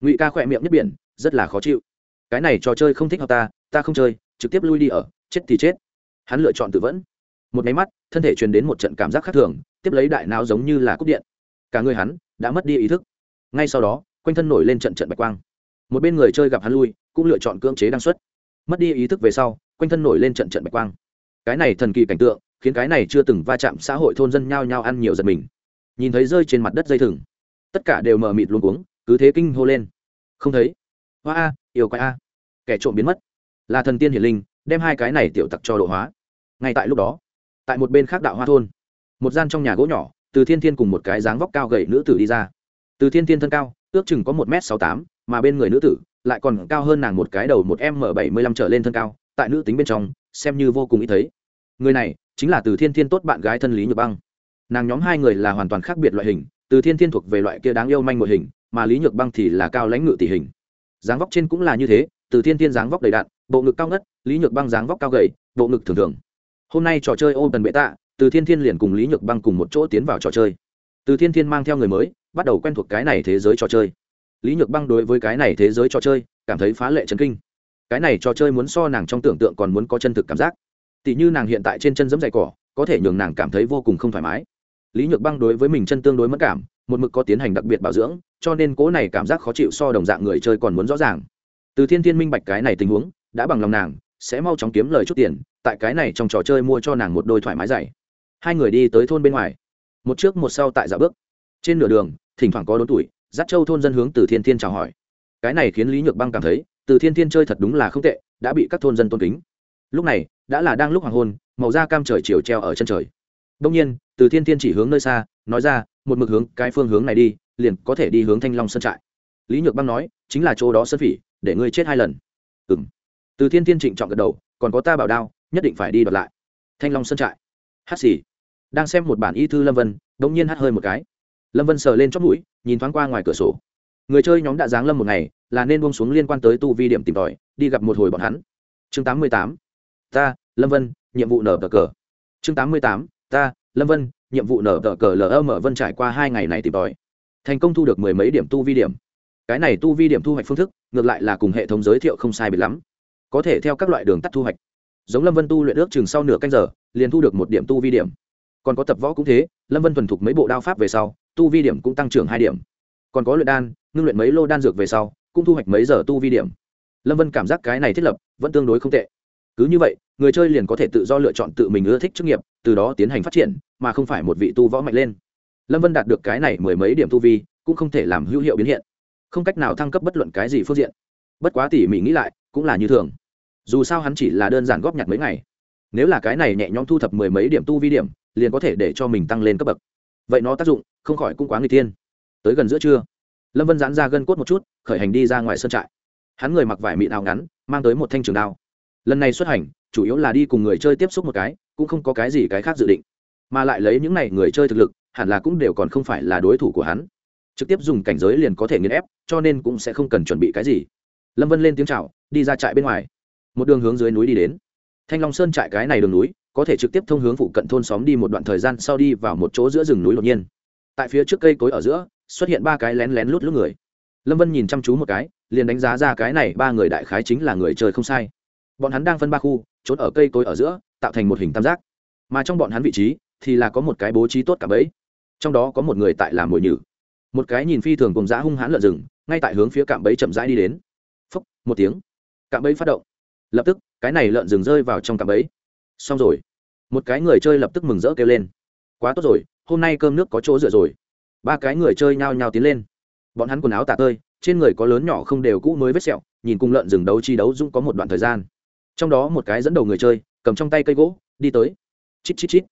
Ngụy ca khỏe miệng nhất biển, rất là khó chịu. Cái này trò chơi không thích hợp ta ta không chơi, trực tiếp lui đi ở, chết thì chết. Hắn lựa chọn tự vẫn. Một máy mắt, thân thể truyền đến một trận cảm giác khác thường, tiếp lấy đại não giống như là cúp điện. Cả người hắn đã mất đi ý thức. Ngay sau đó, quanh thân nổi lên trận trận bạch quang. Một bên người chơi gặp hắn lui, cũng lựa chọn cưỡng chế đăng xuất mất đi ý thức về sau, quanh thân nổi lên trận trận bạch quang. Cái này thần kỳ cảnh tượng, khiến cái này chưa từng va chạm xã hội thôn dân nhao nhao ăn nhiều giật mình. Nhìn thấy rơi trên mặt đất dây thừng, tất cả đều mờ mịt luôn cuống, cứ thế kinh hô lên. Không thấy. Hoa a, yêu quái a. Kẻ trộm biến mất là thần tiên hiển linh, đem hai cái này tiểu tặc cho độ hóa. Ngay tại lúc đó, tại một bên khác đạo hoa thôn, một gian trong nhà gỗ nhỏ, từ thiên thiên cùng một cái dáng vóc cao gầy nữ tử đi ra. Từ thiên thiên thân cao, ước chừng có một m sáu tám, mà bên người nữ tử lại còn cao hơn nàng một cái đầu một m bảy mươi lăm trở lên thân cao, tại nữ tính bên trong, xem như vô cùng ít thấy. Người này chính là từ thiên thiên tốt bạn gái thân lý nhược băng. Nàng nhóm hai người là hoàn toàn khác biệt loại hình, từ thiên thiên thuộc về loại kia đáng yêu manh một hình, mà lý nhược băng thì là cao lãnh ngự tỷ hình. Dáng vóc trên cũng là như thế, từ thiên thiên dáng vóc đầy đạn bộ ngực cao ngất, lý nhược băng dáng vóc cao gầy, bộ ngực thường thường. Hôm nay trò chơi ô tần bệ tạ từ thiên thiên liền cùng lý nhược băng cùng một chỗ tiến vào trò chơi. Từ thiên thiên mang theo người mới, bắt đầu quen thuộc cái này thế giới trò chơi. Lý nhược băng đối với cái này thế giới trò chơi, cảm thấy phá lệ chấn kinh. Cái này trò chơi muốn so nàng trong tưởng tượng còn muốn có chân thực cảm giác. Tỷ như nàng hiện tại trên chân dẫm dày cỏ, có thể nhường nàng cảm thấy vô cùng không thoải mái. Lý nhược băng đối với mình chân tương đối mất cảm, một mực có tiến hành đặc biệt bảo dưỡng, cho nên cố này cảm giác khó chịu so đồng dạng người chơi còn muốn rõ ràng. Từ thiên thiên minh bạch cái này tình huống đã bằng lòng nàng, sẽ mau chóng kiếm lời chút tiền, tại cái này trong trò chơi mua cho nàng một đôi thoải mái dày hai người đi tới thôn bên ngoài. Một trước một sau tại dạ bước. Trên nửa đường, thỉnh thoảng có đốn tuổi, dắt châu thôn dân hướng từ thiên thiên chào hỏi. Cái này khiến lý nhược băng cảm thấy, từ thiên thiên chơi thật đúng là không tệ, đã bị các thôn dân tôn kính. Lúc này, đã là đang lúc hoàng hôn, màu da cam trời chiều treo ở chân trời. Đông nhiên, từ thiên thiên chỉ hướng nơi xa, nói ra, một mực hướng cái phương hướng này đi, liền có thể đi hướng thanh long sơn trại. Lý nhược băng nói, chính là chỗ đó sơn phỉ, để ngươi chết hai lần. Ừ m từ thiên thiên trịnh trọng gật đầu, còn có ta bảo đao, nhất định phải đi đoạt lại. Thanh long sơn trại. Hát xì. Đang xem một bản y thư lâm vân đ ỗ n g nhiên hát hơi một cái. Lâm vân sờ lên chót mũi, nhìn thoáng qua ngoài cửa sổ. Người chơi nhóm đã giáng lâm một ngày, là nên buông xuống liên quan tới tu vi điểm tìm tòi, đi gặp một hồi bọn hắn. Chương tám mươi tám. Ta, lâm vân, nhiệm vụ nở tờ cờ. Chương tám mươi tám. Ta, lâm vân, nhiệm vụ nở tờ cờ lm vân trải qua hai ngày này tìm tòi. Thành công thu được mười mấy điểm tu vi điểm. Cái này tu vi điểm thu hoạch phương thức, ngược lại là cùng hệ thống giới thiệu không sai biệt lắm có thể theo các loại đường tắt thu hoạch. Giống lâm vân tu luyện ước chừng sau nửa canh giờ, liền thu được một điểm tu vi điểm. Còn có tập võ cũng thế, lâm vân thuần thục mấy bộ đao pháp về sau, tu vi điểm cũng tăng trưởng hai điểm. Còn có luyện đan, ngưng luyện mấy lô đan dược về sau, cũng thu hoạch mấy giờ tu vi điểm. Lâm vân cảm giác cái này thiết lập, vẫn tương đối không tệ. Cứ như vậy, người chơi liền có thể tự do lựa chọn tự mình ưa thích chức nghiệp, từ đó tiến hành phát triển, mà không phải một vị tu võ mạnh lên. Lâm vân đạt được cái này mười mấy điểm tu vi, cũng không thể làm hữu hiệu biến hiện. Không cách nào thăng cấp bất luận cái gì phương diện. Bất quá tỉ mỉ nghĩ lại cũng là như thường. Dù sao hắn chỉ là đơn giản góp nhặt mấy ngày. Nếu là cái này nhẹ nhõm thu thập mười mấy điểm tu vi điểm, liền có thể để cho mình tăng lên cấp bậc. Vậy nó tác dụng, không khỏi cũng quá người tiên tới gần giữa trưa, lâm vân giãn ra gân cốt một chút, khởi hành đi ra ngoài sân trại. Hắn người mặc vải mịn áo ngắn, mang tới một thanh trường đao. Lần này xuất hành, chủ yếu là đi cùng người chơi tiếp xúc một cái, cũng không có cái gì cái khác dự định. Mà lại lấy những n à y người chơi thực lực, hẳn là cũng đều còn không phải là đối thủ của hắn. Trực tiếp dùng cảnh giới liền có thể nghiền ép, cho nên cũng sẽ không cần chuẩn bị cái gì lâm vân lên tiếng c h à o đi ra trại bên ngoài. Một đường hướng dưới núi đi đến. Thanh long sơn trại cái này đường núi, có thể trực tiếp thông hướng phụ cận thôn xóm đi một đoạn thời gian sau đi vào một chỗ giữa rừng núi đột nhiên. Tại phía trước cây cối ở giữa, xuất hiện ba cái lén lén lút lút người. Lâm vân nhìn chăm chú một cái, liền đánh giá ra cái này ba người đại khái chính là người chơi không sai. Bọn hắn đang phân ba khu, trốn ở cây cối ở giữa, tạo thành một hình tam giác. Mà trong bọn hắn vị trí, thì là có một cái bố trí tốt cả bẫy. Trong đó có một người tại làm mồi nhử. Một cái nhìn phi thường cùng dã hung hãn lợn rừng, ngay tại hướng phía cạm bẫy chậm rãi đi đến phốc một tiếng. Cạm bẫy phát động. Lập tức, cái này lợn rừng rơi vào trong cạm bẫy. Xong rồi. Một cái người chơi lập tức mừng rỡ kêu lên. Quá tốt rồi, hôm nay cơm nước có chỗ dựa rồi. Ba cái người chơi nhao nhao tiến lên. Bọn hắn quần áo tả tơi, trên người có lớn nhỏ không đều cũ mới vết sẹo, nhìn cùng lợn rừng đấu chi đấu dũng có một đoạn thời gian. Trong đó một cái dẫn đầu người chơi, cầm trong tay cây gỗ, đi tới. Chít chít chít.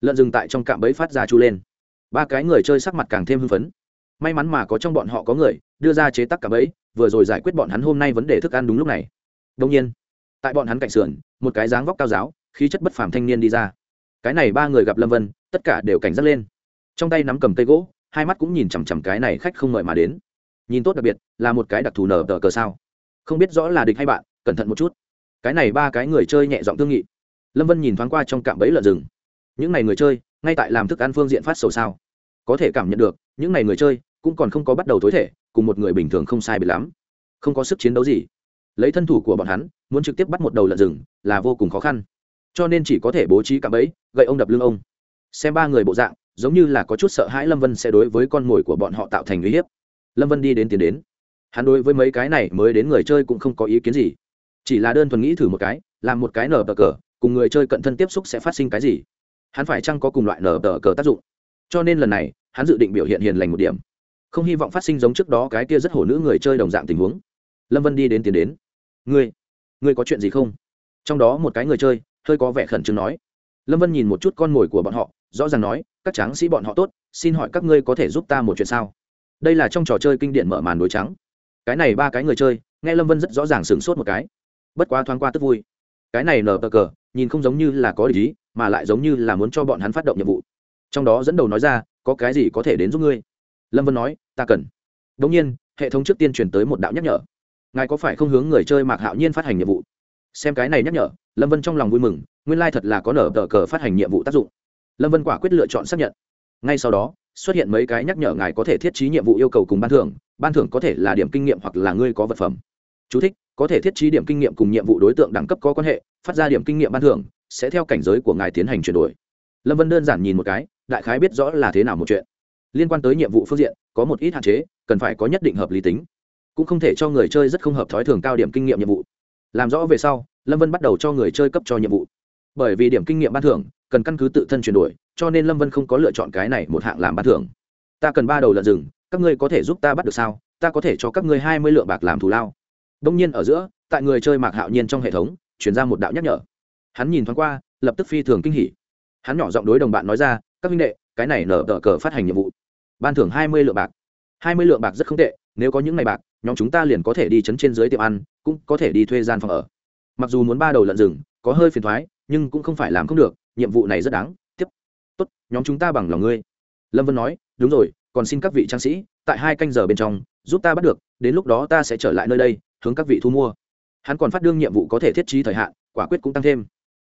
Lợn rừng tại trong cạm bẫy phát ra chu lên. Ba cái người chơi sắc mặt càng thêm hưng phấn. May mắn mà có trong bọn họ có người, đưa ra chế tắc cạm bẫy vừa rồi giải quyết bọn hắn hôm nay vấn đề thức ăn đúng lúc này. Đông nhiên, tại bọn hắn cạnh sườn, một cái dáng vóc cao giáo, khí chất bất phàm thanh niên đi ra. Cái này ba người gặp lâm vân, tất cả đều cảnh giác lên. Trong tay nắm cầm cây gỗ, hai mắt cũng nhìn chằm chằm cái này khách không mời mà đến. Nhìn tốt đặc biệt, là một cái đặc thù nở tờ cờ sao. Không biết rõ là địch hay bạn, cẩn thận một chút. Cái này ba cái người chơi nhẹ giọng thương nghị. Lâm vân nhìn thoáng qua trong cạm bẫy lợn rừng. Những n à y người chơi, ngay tại làm thức ăn phương diện phát sầu sao. Có thể cảm nhận được, những n à y người chơi, cũng còn không có bắt đầu tối thể cùng một người bình thường không sai biệt lắm. Không có sức chiến đấu gì. Lấy thân thủ của bọn hắn, muốn trực tiếp bắt một đầu lợn rừng là vô cùng khó khăn. Cho nên chỉ có thể bố trí cạm bẫy, gậy ông đập lưng ông. Xem ba người bộ dạng, giống như là có chút sợ hãi lâm vân sẽ đối với con mồi của bọn họ tạo thành uy hiếp. Lâm vân đi đến tiến đến. Hắn đối với mấy cái này mới đến người chơi cũng không có ý kiến gì. Chỉ là đơn thuần nghĩ thử một cái, làm một cái nở tờ cờ, cùng người chơi cận thân tiếp xúc sẽ phát sinh cái gì? Hắn phải chăng có cùng loại nở tờ cờ tác dụng? Cho nên lần này, hắn dự định biểu hiện hiền lành một điểm không hy vọng phát sinh giống trước đó cái kia rất hổ nữ người chơi đồng dạng tình huống. Lâm vân đi đến tiến đến. Ngươi ngươi có chuyện gì không? Trong đó một cái người chơi, hơi có vẻ khẩn trương nói. Lâm vân nhìn một chút con mồi của bọn họ, rõ ràng nói, các tráng sĩ bọn họ tốt, xin hỏi các ngươi có thể giúp ta một chuyện sao? Đây là trong trò chơi kinh điển mở màn đối trắng. Cái này ba cái người chơi, nghe lâm vân rất rõ ràng sửng sốt một cái. Bất quá thoáng qua tức vui. Cái này nở tờ cờ, nhìn không giống như là có lý mà lại giống như là muốn cho bọn hắn phát động nhiệm vụ. Trong đó dẫn đầu nói ra, có cái gì có thể đến giúp ngươi? Lâm vân nói ta cần. Đ ỗ n g nhiên hệ thống trước tiên chuyển tới một đạo nhắc nhở. Ngài có phải không hướng người chơi mạc hạo nhiên phát hành nhiệm vụ? Xem cái này nhắc nhở lâm vân trong lòng vui mừng nguyên lai thật là có nở tờ cờ phát hành nhiệm vụ tác dụng. Lâm vân quả quyết lựa chọn xác nhận. Ngay sau đó xuất hiện mấy cái nhắc nhở ngài có thể thiết trí nhiệm vụ yêu cầu cùng ban thưởng ban thưởng có thể là điểm kinh nghiệm hoặc là ngươi có vật phẩm. Chú thích, có thể thiết trí điểm kinh nghiệm cùng nhiệm vụ đối tượng đẳng cấp có quan hệ phát ra điểm kinh nghiệm ban thưởng sẽ theo cảnh giới của ngài tiến hành chuyển đổi. Lâm vân đơn giản nhìn một cái đại khái biết rõ là thế nào một chuyện liên quan tới nhiệm vụ phương diện, có một ít hạn chế, cần phải có nhất định hợp lý tính. Cũng không thể cho người chơi rất không hợp thói thường cao điểm kinh nghiệm nhiệm vụ. Làm rõ về sau, lâm vân bắt đầu cho người chơi cấp cho nhiệm vụ. Bởi vì điểm kinh nghiệm ban thưởng, cần căn cứ tự thân chuyển đổi, cho nên lâm vân không có lựa chọn cái này một hạng làm ban thưởng. Ta cần ba đầu lợn rừng, các ngươi có thể giúp ta bắt được sao? Ta có thể cho các ngươi hai mươi lượng bạc làm thù lao. Đông nhiên ở giữa, tại người chơi mạc hạo nhiên trong hệ thống, chuyển ra một đạo nhắc nhở. Hắn nhìn thoáng qua, lập tức phi thường kinh hỉ. Hắn nhỏ giọng đối đồng bạn nói ra, các minh đệ, cái này nở tờ cờ phát hành nhiệm vụ ban thưởng hai mươi lượng bạc. Hai mươi lượng bạc rất không tệ, nếu có những ngày bạc, nhóm chúng ta liền có thể đi chấn trên dưới tiệm ăn, cũng có thể đi thuê gian phòng ở. Mặc dù muốn ba đầu lợn rừng, có hơi phiền thoái, nhưng cũng không phải làm không được, nhiệm vụ này rất đáng. Tiếp. Tốt, nhóm chúng ta bằng lòng ngươi. Lâm vân nói, đúng rồi, còn xin các vị trang sĩ, tại hai canh giờ bên trong, giúp ta bắt được, đến lúc đó ta sẽ trở lại nơi đây, hướng các vị thu mua. Hắn còn phát đương nhiệm vụ có thể thiết trí thời hạn, quả quyết cũng tăng thêm.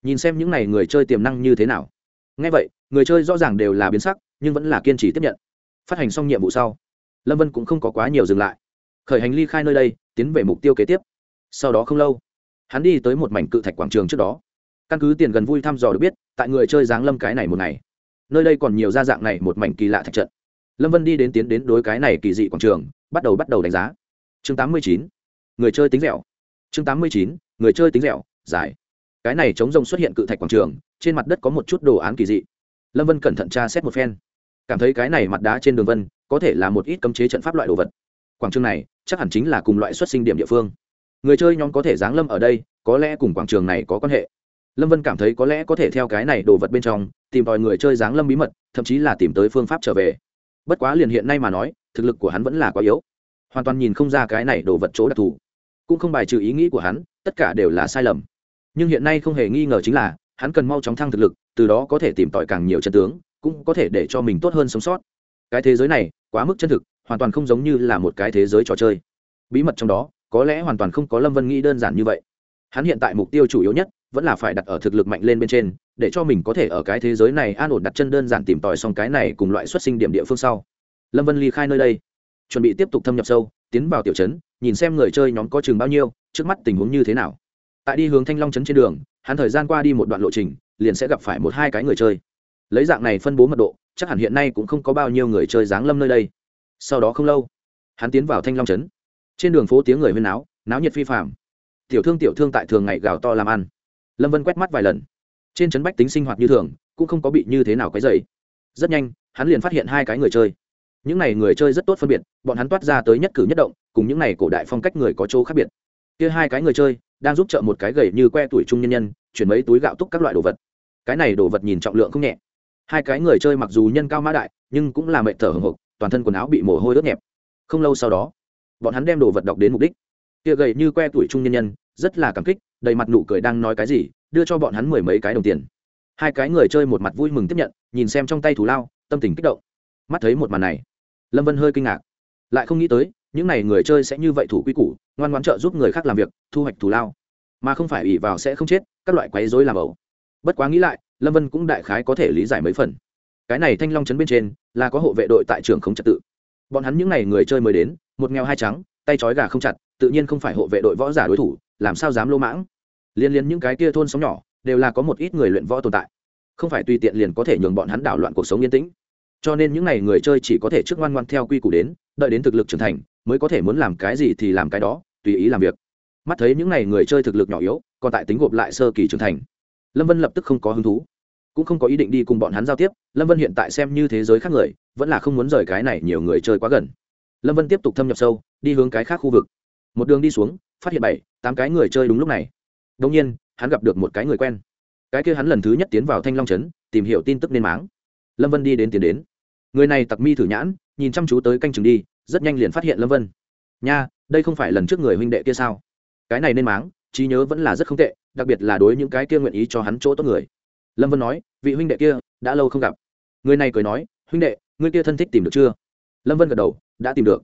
Nhìn xem những n à y người chơi tiềm năng như thế nào. Ngay vậy, người chơi rõ ràng đều là biến sắc, nhưng vẫn là kiên trì tiếp nhận phát hành xong nhiệm vụ sau, lâm vân cũng không có quá nhiều dừng lại. Khởi hành ly khai nơi đây, tiến về mục tiêu kế tiếp. Sau đó không lâu, hắn đi tới một mảnh cự thạch quảng trường trước đó. Căn cứ tiền gần vui thăm dò được biết, tại người chơi giáng lâm cái này một ngày, nơi đây còn nhiều gia dạng này một mảnh kỳ lạ thạch trận. Lâm vân đi đến tiến đến đối cái này kỳ dị quảng trường, bắt đầu bắt đầu đánh giá. Chương tám mươi chín, người chơi tính dẻo. Chương tám mươi chín, người chơi tính dẻo, giải. Cái này chống rông xuất hiện cự thạch quảng trường, trên mặt đất có một chút đồ án kỳ dị. Lâm vân cẩn thận tra xét một phen cảm thấy cái này mặt đá trên đường vân có thể là một ít cấm chế trận pháp loại đồ vật. Quảng trường này chắc hẳn chính là cùng loại xuất sinh điểm địa phương. Người chơi nhóm có thể giáng lâm ở đây, có lẽ cùng quảng trường này có quan hệ. Lâm vân cảm thấy có lẽ có thể theo cái này đồ vật bên trong, tìm tòi người chơi giáng lâm bí mật, thậm chí là tìm tới phương pháp trở về. Bất quá liền hiện nay mà nói, thực lực của hắn vẫn là quá yếu. Hoàn toàn nhìn không ra cái này đồ vật chỗ đặc thù. Cũng không bài trừ ý nghĩ của hắn, tất cả đều là sai lầm. Nhưng hiện nay không hề nghi ngờ chính là, hắn cần mau chóng thăng thực lực, từ đó có thể tìm tòi càng nhiều chân tướng cũng có thể để cho mình tốt hơn sống sót. Cái thế giới này, quá mức chân thực, hoàn toàn không giống như là một cái thế giới trò chơi. Bí mật trong đó, có lẽ hoàn toàn không có lâm vân nghĩ đơn giản như vậy. Hắn hiện tại mục tiêu chủ yếu nhất, vẫn là phải đặt ở thực lực mạnh lên bên trên, để cho mình có thể ở cái thế giới này an ổn đặt chân đơn giản tìm tòi xong cái này cùng loại xuất sinh điểm địa phương sau. Lâm vân ly khai nơi đây. Chuẩn bị tiếp tục thâm nhập sâu, tiến vào tiểu trấn, nhìn xem người chơi nhóm có chừng bao nhiêu, trước mắt tình huống như thế nào. Tại đi hướng thanh long trấn trên đường, hắn thời gian qua đi một đoạn lộ trình, liền sẽ gặp phải một hai cái người chơi lấy dạng này phân bố mật độ, chắc hẳn hiện nay cũng không có bao nhiêu người chơi giáng lâm nơi đây. Sau đó không lâu, hắn tiến vào thanh long trấn. Trên đường phố tiếng người huyên náo náo nhiệt phi phạm tiểu thương tiểu thương tại thường ngày gào to làm ăn. Lâm vân quét mắt vài lần. Trên trấn bách tính sinh hoạt như thường, cũng không có bị như thế nào cái dày rất nhanh, hắn liền phát hiện hai cái người chơi. Những n à y người chơi rất tốt phân biệt, bọn hắn toát ra tới nhất cử nhất động, cùng những n à y cổ đại phong cách người có chỗ khác biệt. Kia hai cái người chơi, đang giúp t r ợ một cái gầy như que tuổi trung nhân nhân, chuyển mấy túi gạo túc các loại đồ vật. Cái này đồ vật nhìn trọng lượng không nhẹ hai cái người chơi mặc dù nhân cao mã đại, nhưng cũng là mệt thở hồng hộc, toàn thân quần áo bị mồ hôi ướt nhẹp. Không lâu sau đó, bọn hắn đem đồ vật đọc đến mục đích. Kia gầy như que tuổi trung nhân nhân, rất là cảm kích, đầy mặt nụ cười đang nói cái gì, đưa cho bọn hắn mười mấy cái đồng tiền. Hai cái người chơi một mặt vui mừng tiếp nhận, nhìn xem trong tay thủ lao, tâm tình kích động. Mắt thấy một màn này, lâm vân hơi kinh ngạc. Lại không nghĩ tới, những n à y người chơi sẽ như vậy thủ quy củ, ngoan ngoãn trợ giúp người khác làm việc, thu hoạch thù lao. Mà không phải ủy vào sẽ không chết, các loại quấy dối làm ẩu. Bất quá nghĩ lại lâm vân cũng đại khái có thể lý giải mấy phần. Cái này thanh long trấn bên trên là có hộ vệ đội tại trường không trật tự. Bọn hắn những n à y người chơi mới đến, một nghèo hai trắng, tay trói gà không chặt, tự nhiên không phải hộ vệ đội võ giả đối thủ, làm sao dám lô mãng. Liên liên những cái kia thôn sống nhỏ đều là có một ít người luyện võ tồn tại. Không phải tùy tiện liền có thể nhường bọn hắn đảo loạn cuộc sống yên tĩnh. Cho nên những n à y người chơi chỉ có thể trước ngoan ngoan theo quy củ đến, đợi đến thực lực trưởng thành, mới có thể muốn làm cái gì thì làm cái đó, tùy ý làm việc. Mắt thấy những n à y người chơi thực lực nhỏ yếu, còn tại tính gộp lại sơ kỳ trưởng thành. Lâm vân lập tức không có hứng thú cũng không có ý định đi cùng bọn hắn giao tiếp, lâm vân hiện tại xem như thế giới khác người, vẫn là không muốn rời cái này nhiều người chơi quá gần. Lâm vân tiếp tục thâm nhập sâu, đi hướng cái khác khu vực. Một đường đi xuống, phát hiện bảy, tám cái người chơi đúng lúc này. Đông nhiên, hắn gặp được một cái người quen. Cái kia hắn lần thứ nhất tiến vào thanh long trấn, tìm hiểu tin tức nên máng. Lâm vân đi đến tiến đến. Người này tặc mi thử nhãn, nhìn chăm chú tới canh chừng đi, rất nhanh liền phát hiện lâm vân. Nha, đây không phải lần trước người huynh đệ kia sao? Cái này nên máng, trí nhớ vẫn là rất không tệ, đặc biệt là đối những cái kia nguyện ý cho hắn chỗ tốt người lâm vân nói, vị huynh đệ kia, đã lâu không gặp. Người này cười nói, huynh đệ, ngươi kia thân thích tìm được chưa? Lâm vân gật đầu, đã tìm được.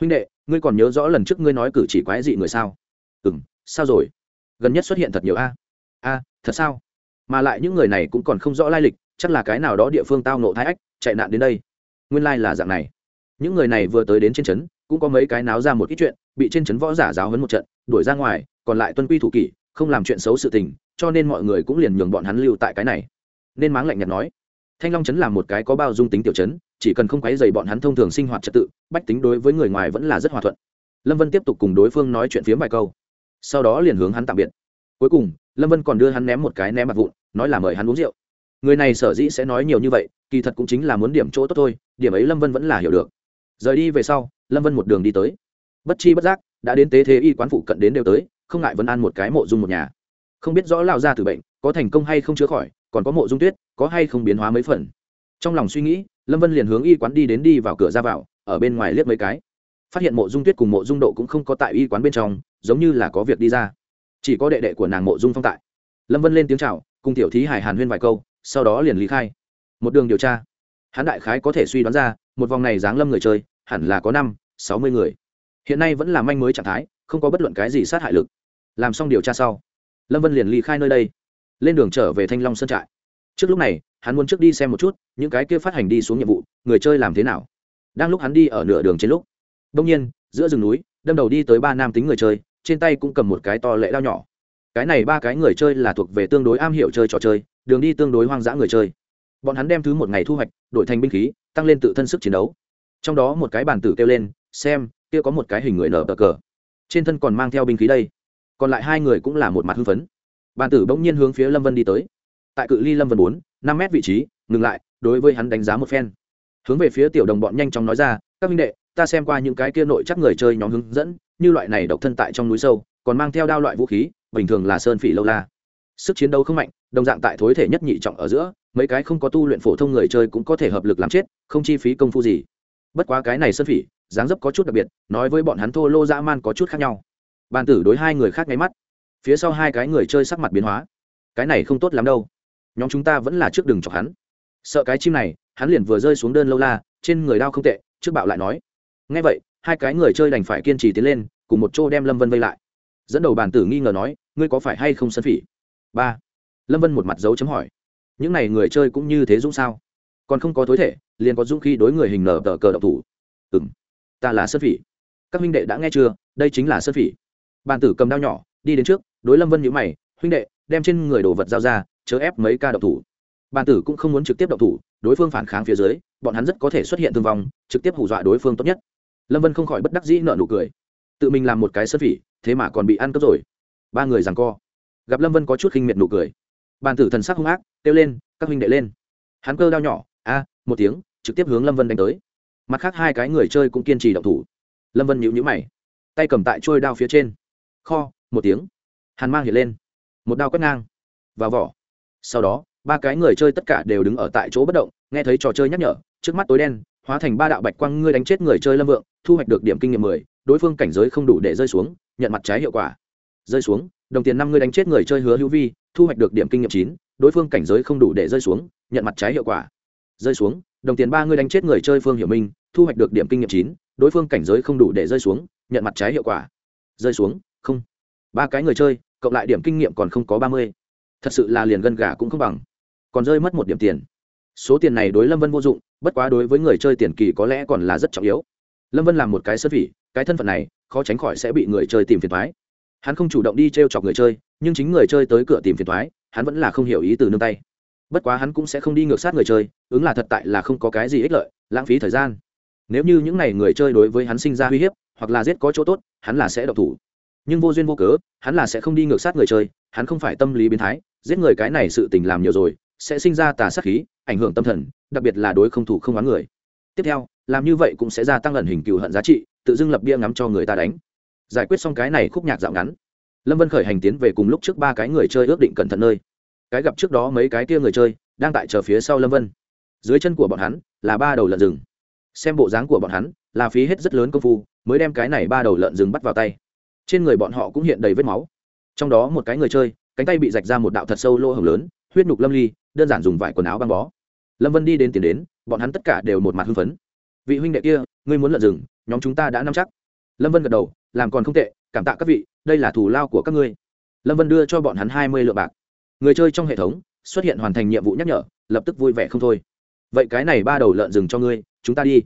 Huynh đệ, ngươi còn nhớ rõ lần trước ngươi nói cử chỉ quái dị người sao? Ừ m sao rồi? Gần nhất xuất hiện thật nhiều a. A, thật sao? Mà lại những người này cũng còn không rõ lai lịch, chắc là cái nào đó địa phương tao nộ thái ách, chạy nạn đến đây. Nguyên lai、like、là dạng này. Những người này vừa tới đến trên trấn, cũng có mấy cái náo ra một ít chuyện, bị trên trấn võ giả giáo hấn một trận, đuổi ra ngoài, còn lại tuân quy thủ kỷ, không làm chuyện xấu sự tình cho nên mọi người cũng liền nhường bọn hắn lưu tại cái này. Nên máng lạnh nhạt nói, thanh long trấn là một cái có bao dung tính tiểu trấn chỉ cần không quấy dày bọn hắn thông thường sinh hoạt trật tự, bách tính đối với người ngoài vẫn là rất hòa thuận. Lâm vân tiếp tục cùng đối phương nói chuyện phiếm vài câu, sau đó liền hướng hắn tạm biệt. Cuối cùng, lâm vân còn đưa hắn ném một cái ném mặt vụn, nói là mời hắn uống rượu. Người này sở dĩ sẽ nói nhiều như vậy, kỳ thật cũng chính là muốn điểm chỗ tốt thôi, điểm ấy lâm vân vẫn là hiểu được. Rời đi về sau, lâm vân một đường đi tới. Bất chi bất giác, đã đến tế thế y quán phụ cận đến đều tới, không ngại vân an một cái mộ dung một nhà không biết rõ lao ra từ bệnh có thành công hay không chữa khỏi, còn có mộ dung tuyết có hay không biến hóa mấy phần. Trong lòng suy nghĩ, lâm vân liền hướng y quán đi đến đi vào cửa ra vào, ở bên ngoài liếc mấy cái. Phát hiện mộ dung tuyết cùng mộ dung độ cũng không có tại y quán bên trong, giống như là có việc đi ra. Chỉ có đệ đệ của nàng mộ dung phong tại. Lâm vân lên tiếng c h à o cùng tiểu thí hải hàn huyên vài câu, sau đó liền lý khai. Một đường điều tra. Hắn đại khái có thể suy đoán ra, một vòng này giáng lâm người chơi, hẳn là có năm, sáu mươi người. Hiện nay vẫn là manh mới trạng thái, không có bất luận cái gì sát hại lực. Làm xong điều tra sau lâm vân liền ly khai nơi đây lên đường trở về thanh long sơn trại trước lúc này hắn muốn trước đi xem một chút những cái kia phát hành đi xuống nhiệm vụ người chơi làm thế nào đang lúc hắn đi ở nửa đường trên lúc đông nhiên giữa rừng núi đâm đầu đi tới ba nam tính người chơi trên tay cũng cầm một cái to lệ đao nhỏ cái này ba cái người chơi là thuộc về tương đối am hiểu chơi trò chơi đường đi tương đối hoang dã người chơi bọn hắn đem thứ một ngày thu hoạch đổi thành binh khí tăng lên tự thân sức chiến đấu trong đó một cái bàn tử kêu lên xem kia có một cái hình người nở bờ cờ trên thân còn mang theo binh khí đây còn lại hai người cũng là một mặt hưng phấn. Bàn tử bỗng nhiên hướng phía lâm vân đi tới. Tại cự ly lâm vân bốn, năm mét vị trí, ngừng lại, đối với hắn đánh giá một phen. Hướng về phía tiểu đồng bọn nhanh chóng nói ra, các minh đệ, ta xem qua những cái kia nội chắc người chơi nhóm hướng dẫn, như loại này độc thân tại trong núi sâu, còn mang theo đao loại vũ khí, bình thường là sơn phỉ lâu la. Sức chiến đấu không mạnh, đồng dạng tại thối thể nhất nhị trọng ở giữa, mấy cái không có tu luyện phổ thông người chơi cũng có thể hợp lực làm chết, không chi phí công phu gì. Bất quá cái này sơn phỉ, dáng dấp có chút đặc biệt, nói với bọn hắn thô lô dã man có chút khác nhau bàn tử đối hai người khác nháy mắt. Phía sau hai cái người chơi sắc mặt biến hóa. Cái này không tốt lắm đâu. Nhóm chúng ta vẫn là trước đường chọc hắn. Sợ cái chim này, hắn liền vừa rơi xuống đơn lâu la, trên người đau không tệ, trước bạo lại nói. Ngay vậy, hai cái người chơi đành phải kiên trì tiến lên, cùng một chỗ đem lâm vân vây lại. Dẫn đầu bàn tử nghi ngờ nói, ngươi có phải hay không sân phỉ? Ba. Lâm vân một mặt dấu chấm hỏi, những n à y người chơi cũng như thế dũng sao? Còn không có tối thể, liền có dũng khi đối người hình nở tờ cờ độc thủ. Ừ m ta là sân phỉ. Các huynh đệ đã nghe chưa? Đây chính là sân phỉ bàn tử cầm đao nhỏ, đi đến trước, đối lâm vân nhữ mày, huynh đệ, đem trên người đồ vật giao ra, chớ ép mấy ca độc thủ. Bàn tử cũng không muốn trực tiếp độc thủ, đối phương phản kháng phía dưới, bọn hắn rất có thể xuất hiện thương vong, trực tiếp hù dọa đối phương tốt nhất. Lâm vân không khỏi bất đắc dĩ nợ nụ cười. Tự mình làm một cái sơn phỉ, thế mà còn bị ăn cướp rồi. Ba người rằng co. Gặp lâm vân có chút khinh miệt nụ cười. Bàn tử thần sắc hung ác, kêu lên, các huynh đệ lên. Hắn cơ đao nhỏ, a, một tiếng, trực tiếp hướng lâm vân đánh tới. Mặt khác hai cái người chơi cũng kiên trì động thủ. Lâm vân nhịu nhữ mày, tay cầm tại trôi đao phía trên kho, một tiếng. Hàn mang hiện lên. Một đao quét ngang. Vào vỏ. Sau đó, ba cái người chơi tất cả đều đứng ở tại chỗ bất động, nghe thấy trò chơi nhắc nhở, trước mắt tối đen, hóa thành ba đạo bạch quang ngươi đánh chết người chơi lâm vượng, thu hoạch được điểm kinh nghiệm mười, đối phương cảnh giới không đủ để rơi xuống, nhận mặt trái hiệu quả. Rơi xuống, đồng tiền năm ngươi đánh chết người chơi hứa hữu vi, thu hoạch được điểm kinh nghiệm chín, đối phương cảnh giới không đủ để rơi xuống, nhận mặt trái hiệu quả. Rơi xuống, đồng tiền ba ngươi đánh chết người chơi phương hiểu minh, thu hoạch được điểm kinh nghiệm chín, đối phương cảnh giới không đủ để rơi xuống, nhận mặt trái hiệu quả. Rơi xuống ba cái người chơi, cộng lại điểm kinh nghiệm còn không có ba mươi. Thật sự là liền gân gà cũng không bằng. Còn rơi mất một điểm tiền. Số tiền này đối lâm vân vô dụng, bất quá đối với người chơi tiền kỳ có lẽ còn là rất trọng yếu. Lâm vân làm một cái sơ phỉ cái thân phận này, khó tránh khỏi sẽ bị người chơi tìm phiền thoái hắn không chủ động đi t r e o chọc người chơi, nhưng chính người chơi tới cửa tìm phiền thoái hắn vẫn là không hiểu ý từ nương tay. Bất quá hắn cũng sẽ không đi ngược sát người chơi, ứng là thật tại là không có cái gì ích lợi, lãng phí thời gian. Nếu như những n à y người chơi đối với hắn sinh ra uy hiếp, hoặc là giết có chỗ tốt, hắn là sẽ độc thủ nhưng vô duyên vô cớ, hắn là sẽ không đi ngược sát người chơi, hắn không phải tâm lý biến thái, giết người cái này sự tình làm nhiều rồi, sẽ sinh ra tà sát khí, ảnh hưởng tâm thần, đặc biệt là đối không thủ không oán người. Tiếp theo, làm như vậy cũng sẽ gia tăng ẩn hình cựu hận giá trị, tự dưng lập bia ngắm cho người ta đánh. Giải quyết xong cái này khúc nhạc dạo ngắn, lâm vân khởi hành tiến về cùng lúc trước ba cái người chơi ước định cẩn thận nơi. Cái gặp trước đó mấy cái kia người chơi, đang tại chờ phía sau lâm vân. Dưới chân của bọn hắn, là ba đầu lợn rừng. Xem bộ dáng của bọn hắn, là phí hết rất lớn công phu, mới đem cái này ba đầu lợn rừng bắt vào tay trên người bọn họ cũng hiện đầy vết máu. Trong đó một cái người chơi, cánh tay bị rạch ra một đạo thật sâu lỗ hồng lớn, huyết nhục lâm ly, đơn giản dùng vải quần áo băng bó. Lâm vân đi đến tiền đến, bọn hắn tất cả đều một mặt hưng phấn. Vị huynh đệ kia, ngươi muốn lợn rừng, nhóm chúng ta đã nắm chắc. Lâm vân gật đầu, làm còn không tệ, cảm tạ các vị, đây là thù lao của các ngươi. Lâm vân đưa cho bọn hắn hai mươi lượng bạc. Người chơi trong hệ thống, xuất hiện hoàn thành nhiệm vụ nhắc nhở, lập tức vui vẻ không thôi. Vậy cái này ba đầu lợn rừng cho ngươi, chúng ta đi.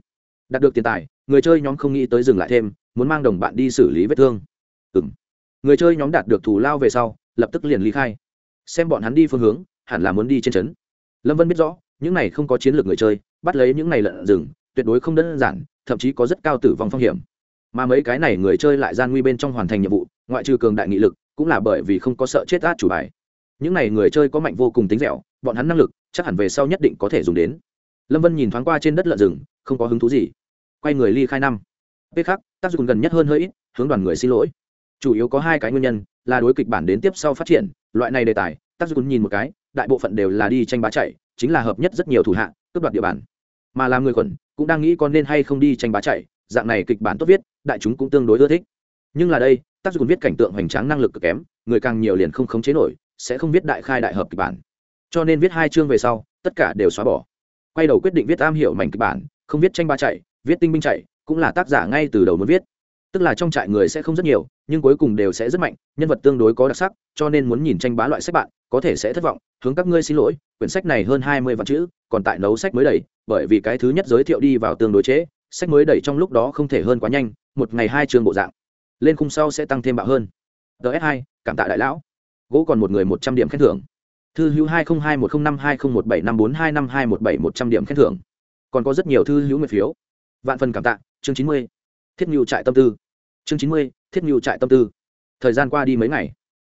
Đạt được tiền tài, người chơi nhóm không nghĩ tới dừng lại thêm, muốn mang đồng bạn đi xử lý vết thương ừ m người chơi nhóm đạt được thù lao về sau, lập tức liền ly khai. Xem bọn hắn đi phương hướng, hẳn là muốn đi trên trấn. Lâm vân biết rõ, những này không có chiến lược người chơi, bắt lấy những này lợn rừng, tuyệt đối không đơn giản, thậm chí có rất cao tử vong phong hiểm. Mà mấy cái này người chơi lại gian nguy bên trong hoàn thành nhiệm vụ, ngoại trừ cường đại nghị lực, cũng là bởi vì không có sợ chết át chủ bài. Những này người chơi có mạnh vô cùng tính dẻo, bọn hắn năng lực, chắc hẳn về sau nhất định có thể dùng đến. Lâm vân nhìn thoáng qua trên đất lợn rừng, không có hứng thú gì. Quay người ly khai năm. P khác tác dụng gần nhất hơn hơi ít, hướng đoàn người xin lỗi chủ yếu có hai cái nguyên nhân, là đối kịch bản đến tiếp sau phát triển, loại này đề tài, tác dụng nhìn một cái, đại bộ phận đều là đi tranh bá chạy, chính là hợp nhất rất nhiều thủ hạ, cướp đoạt địa bàn. Mà làm người khuẩn, cũng đang nghĩ con nên hay không đi tranh bá chạy, dạng này kịch bản tốt viết, đại chúng cũng tương đối ưa thích. Nhưng là đây, tác dụng viết cảnh tượng hoành tráng năng lực cực kém, người càng nhiều liền không khống chế nổi, sẽ không viết đại khai đại hợp kịch bản. Cho nên viết hai chương về sau, tất cả đều xóa bỏ. Quay đầu quyết định viết am hiểu mảnh kịch bản, không viết tranh ba chạy, viết tinh binh chạy, cũng là tác giả ngay từ đầu muốn viết. Tức là trong trại người sẽ không rất nhiều nhưng cuối cùng đều sẽ rất mạnh nhân vật tương đối có đặc sắc cho nên muốn nhìn tranh bá loại sách bạn có thể sẽ thất vọng. Hướng các ngươi xin lỗi quyển sách này hơn hai mươi vạn chữ còn tại nấu sách mới đầy, bởi vì cái thứ nhất giới thiệu đi vào tương đối chế, sách mới đầy trong lúc đó không thể hơn quá nhanh một ngày hai chương bộ dạng. Lên khung sau sẽ tăng thêm bạo hơn. Ts hai cảm tạ đại lão. Gỗ còn một người một trăm điểm khen thưởng. Thư hữu hai nghìn hai một trăm năm hai nghìn một bảy năm bốn hai năm hai một bảy một trăm điểm khen thưởng. Còn có rất nhiều thư hữu nguyện phiếu. Vạn phần cảm tạ chương chín mươi. Thiết nhu trại tâm tư. Chương chín mươi thiết nhu trại tâm tư. Thời gian qua đi mấy ngày,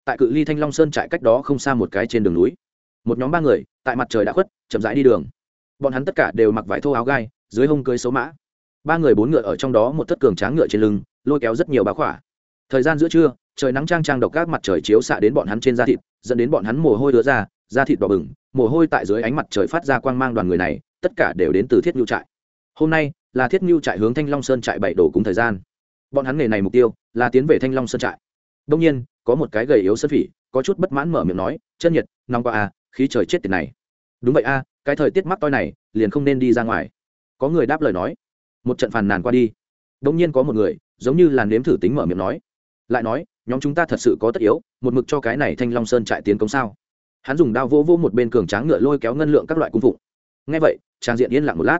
tại cự ly thanh long sơn trại cách đó không xa một cái trên đường núi. Một nhóm ba người, tại mặt trời đã khuất, chậm rãi đi đường. Bọn hắn tất cả đều mặc vải thô áo gai, dưới hông cưới số mã. Ba người bốn ngựa ở trong đó một thất cường tráng ngựa trên lưng, lôi kéo rất nhiều bá khỏa. Thời gian giữa trưa, trời nắng trang trang độc các mặt trời chiếu xạ đến bọn hắn trên da thịt, dẫn đến bọn hắn mồ hôi đứa ra, da thịt đỏ bừng, mồ hôi tại dưới ánh mặt trời phát ra quang mang đoàn người này, tất cả đều đến từ thiết nhu trại. Hôm nay là thiết nhu trại hướng thanh long sơn trại bảy đổ cùng thời gian bọn hắn nghề này mục tiêu là tiến về thanh long sơn trại. Đông nhiên có một cái gầy yếu sơn phỉ có chút bất mãn mở miệng nói chân nhiệt nóng qua a à, khí trời chết tiệt này. Đúng vậy a cái thời tiết mắc toi này liền không nên đi ra ngoài. Có người đáp lời nói. Một trận phàn nàn qua đi. Đông nhiên có một người giống như là nếm thử tính mở miệng nói lại nói nhóm chúng ta thật sự có tất yếu một mực cho cái này thanh long sơn trại tiến công sao? Hắn dùng đao vô vô một bên cường tráng ngựa lôi kéo ngân lượng các loại cung phụng. Ngay vậy trang diện yên lặng một lát.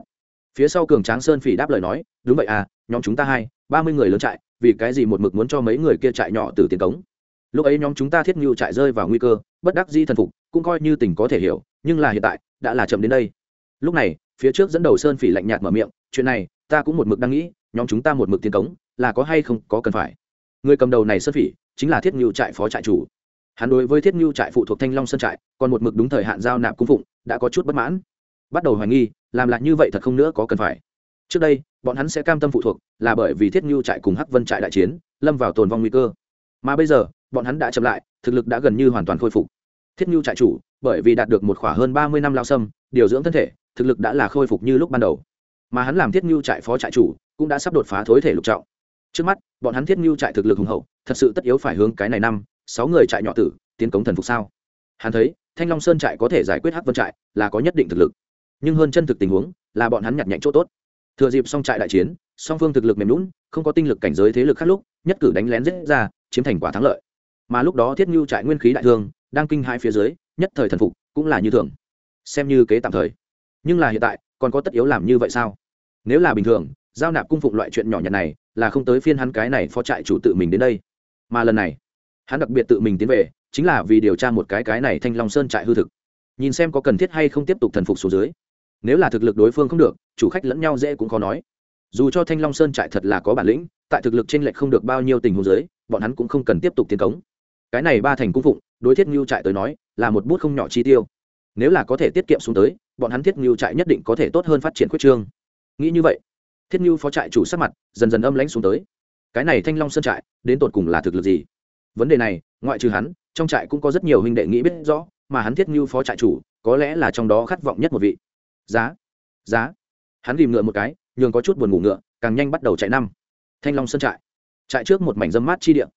Phía sau cường tráng sơn phỉ đáp lời nói đúng vậy à nhóm chúng ta hai, ba mươi người lớn trại, vì cái gì một mực muốn cho mấy người kia trại nhỏ từ tiền cống? Lúc ấy nhóm chúng ta thiết ngưu trại rơi vào nguy cơ, bất đắc di thần phục, cũng coi như tình có thể hiểu, nhưng là hiện tại, đã là chậm đến đây. Lúc này, phía trước dẫn đầu sơn phỉ lạnh nhạt mở miệng, chuyện này, ta cũng một mực đang nghĩ, nhóm chúng ta một mực tiến cống, là có hay không có cần phải? Người cầm đầu này sơn phỉ, chính là thiết ngưu trại phó trại chủ. Hắn đối với thiết ngưu trại phụ thuộc thanh long sơn trại, còn một mực đúng thời hạn giao nạp cung phụng, đã có chút bất mãn. Bắt đầu hoài nghi, làm lại như vậy thật không nữa có cần phải trước đây, bọn hắn sẽ cam tâm phụ thuộc là bởi vì thiết ngưu trại cùng hắc vân trại đại chiến, lâm vào tồn vong nguy cơ. Mà bây giờ, bọn hắn đã chậm lại, thực lực đã gần như hoàn toàn khôi phục. Thiết ngưu trại chủ, bởi vì đạt được một khoảng hơn ba mươi năm lao sâm, điều dưỡng thân thể, thực lực đã là khôi phục như lúc ban đầu. Mà hắn làm thiết ngưu trại phó trại chủ, cũng đã sắp đột phá thối thể lục trọng. Trước mắt, bọn hắn thiết ngưu trại thực lực hùng hậu, thật sự tất yếu phải hướng cái này năm, sáu người trại nhỏ tử, tiến cống thần phục sao? Hắn thấy, thanh long sơn trại có thể giải quyết hắc vân trại là có nhất định thực lực. Nhưng hơn chân thực tình huống là bọn hắn nhặt nhạnh chỗ tốt thừa dịp song trại đại chiến, song phương thực lực mềm lún không có tinh lực cảnh giới thế lực khác lúc, nhất cử đánh lén giết ra, chiếm thành quả thắng lợi. Mà lúc đó thiết ngưu trại nguyên khí đại thương, đang kinh hai phía dưới, nhất thời thần phục, cũng là như thường. Xem như kế tạm thời. Nhưng là hiện tại, còn có tất yếu làm như vậy sao? Nếu là bình thường, giao nạp cung phụng loại chuyện nhỏ nhặt này, là không tới phiên hắn cái này phó trại chủ tự mình đến đây. Mà lần này, hắn đặc biệt tự mình tiến về, chính là vì điều tra một cái cái này thanh long sơn trại hư thực. Nhìn xem có cần thiết hay không tiếp tục thần phục số dưới nếu là thực lực đối phương không được, chủ khách lẫn nhau dễ cũng khó nói. Dù cho thanh long sơn trại thật là có bản lĩnh, tại thực lực t r ê n lệch không được bao nhiêu tình huống dưới, bọn hắn cũng không cần tiếp tục tiến cống. Cái này ba thành cung phụng, đối thiết ngưu trại tới nói, là một bút không nhỏ chi tiêu. Nếu là có thể tiết kiệm xuống tới, bọn hắn thiết ngưu trại nhất định có thể tốt hơn phát triển khuyết trương. Nghĩ như vậy, thiết ngưu phó trại chủ sắc mặt dần dần âm lãnh xuống tới. Cái này thanh long sơn trại, đến tột cùng là thực lực gì? Vấn đề này, ngoại trừ hắn, trong trại cũng có rất nhiều huynh đệ nghĩ biết rõ, mà hắn thiết ngưu phó trại chủ, có lẽ là trong đó khát vọng nhất một vị giá. Giá. Hắn tìm ngựa một cái, nhường có chút buồn ngủ ngựa, càng nhanh bắt đầu chạy năm. Thanh long sơn trại. Trại trước một mảnh dâm mát chi điện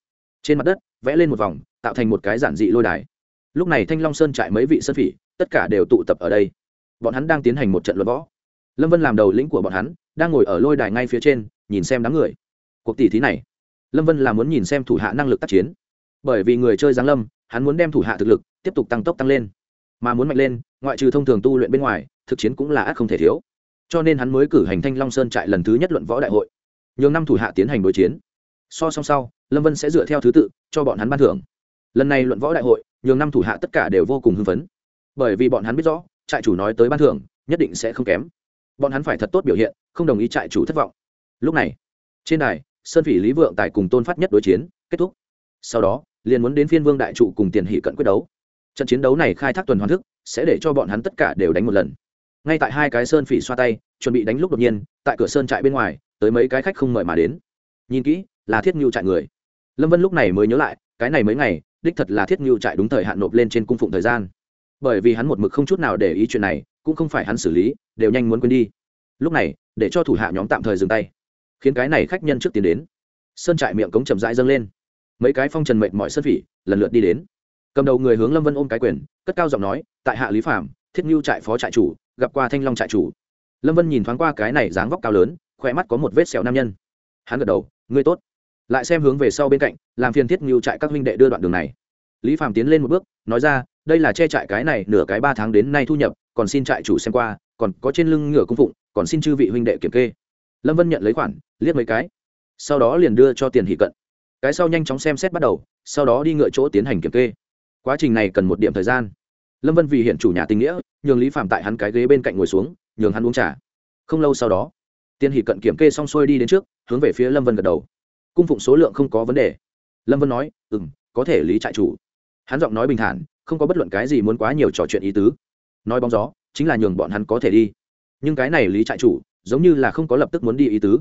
trên mặt đất, vẽ lên một vòng, tạo thành một cái giản dị lôi đài. Lúc này thanh long sơn trại mấy vị sơn phỉ, tất cả đều tụ tập ở đây. Bọn hắn đang tiến hành một trận luận võ. Lâm vân làm đầu lĩnh của bọn hắn, đang ngồi ở lôi đài ngay phía trên, nhìn xem đám người. Cuộc tỷ thí này, lâm vân là muốn nhìn xem thủ hạ năng lực tác chiến. Bởi vì người chơi giáng lâm, hắn muốn đem thủ hạ thực lực tiếp tục tăng tốc tăng lên. Mà muốn mạnh lên ngoại trừ thông thường tu luyện bên ngoài, thực chiến cũng là ác không thể thiếu. Cho nên hắn mới cử hành thanh long sơn trại lần thứ nhất luận võ đại hội. Nhường năm thủ hạ tiến hành đối chiến. So song sau, lâm vân sẽ dựa theo thứ tự, cho bọn hắn ban thưởng. Lần này luận võ đại hội, nhường năm thủ hạ tất cả đều vô cùng hưng phấn. Bởi vì bọn hắn biết rõ, trại chủ nói tới ban thưởng, nhất định sẽ không kém. Bọn hắn phải thật tốt biểu hiện, không đồng ý trại chủ thất vọng. Lúc này, trên đài, sơn phỉ lý vượng tài cùng tôn phát nhất đối chiến, kết thúc. Sau đó, liền muốn đến phiên vương đại trụ cùng tiền hỷ cận quyết đấu. Trận chiến đấu này khai thác tuần hoàn thức sẽ để cho bọn hắn tất cả đều đánh một lần. Ngay tại hai cái sơn phỉ xoa tay, chuẩn bị đánh lúc đột nhiên, tại cửa sơn trại bên ngoài, tới mấy cái khách không mời mà đến. Nhìn kỹ, là thiết ngưu trại người. Lâm vân lúc này mới nhớ lại, cái này mấy ngày, đích thật là thiết ngưu trại đúng thời hạn nộp lên trên cung phụng thời gian. Bởi vì hắn một mực không chút nào để ý chuyện này, cũng không phải hắn xử lý, đều nhanh muốn quên đi. Lúc này, để cho thủ hạ nhóm tạm thời dừng tay. Khiến cái này khách nhân trước tiến đến. Sơn trại miệng cống chậm rãi dâng lên. Mấy cái phong trần mệt mọi sơn phỉ, lần lượt đi đến cầm đầu người hướng lâm vân ôm cái quyền, cất cao giọng nói, tại hạ lý phạm thiết ngưu trại phó trại chủ, gặp qua thanh long trại chủ. Lâm vân nhìn thoáng qua cái này dáng vóc cao lớn, khỏe mắt có một vết sẹo nam nhân. Hắn gật đầu, ngươi tốt. Lại xem hướng về sau bên cạnh, làm phiền thiết ngưu trại các huynh đệ đưa đoạn đường này. Lý phạm tiến lên một bước, nói ra, đây là che trại cái này nửa cái ba tháng đến nay thu nhập, còn xin trại chủ xem qua, còn có trên lưng ngựa cung phụng, còn xin chư vị huynh đệ kiểm kê. Lâm vân nhận lấy khoản, liếc mấy cái, sau đó liền đưa cho tiền hỷ cận. Cái sau nhanh chóng xem xét bắt đầu, sau đó đi ngựa chỗ tiến hành kiểm kê quá trình này cần một điểm thời gian. Lâm vân vì hiện chủ nhà tình nghĩa, nhường lý phạm tại hắn cái ghế bên cạnh ngồi xuống, nhường hắn uống trà. Không lâu sau đó, tiên hỷ cận kiểm kê xong xuôi đi đến trước, hướng về phía lâm vân gật đầu. Cung phụng số lượng không có vấn đề. Lâm vân nói ừ m có thể lý trại chủ. Hắn giọng nói bình thản, không có bất luận cái gì muốn quá nhiều trò chuyện ý tứ. Nói bóng gió, chính là nhường bọn hắn có thể đi. Nhưng cái này lý trại chủ, giống như là không có lập tức muốn đi ý tứ.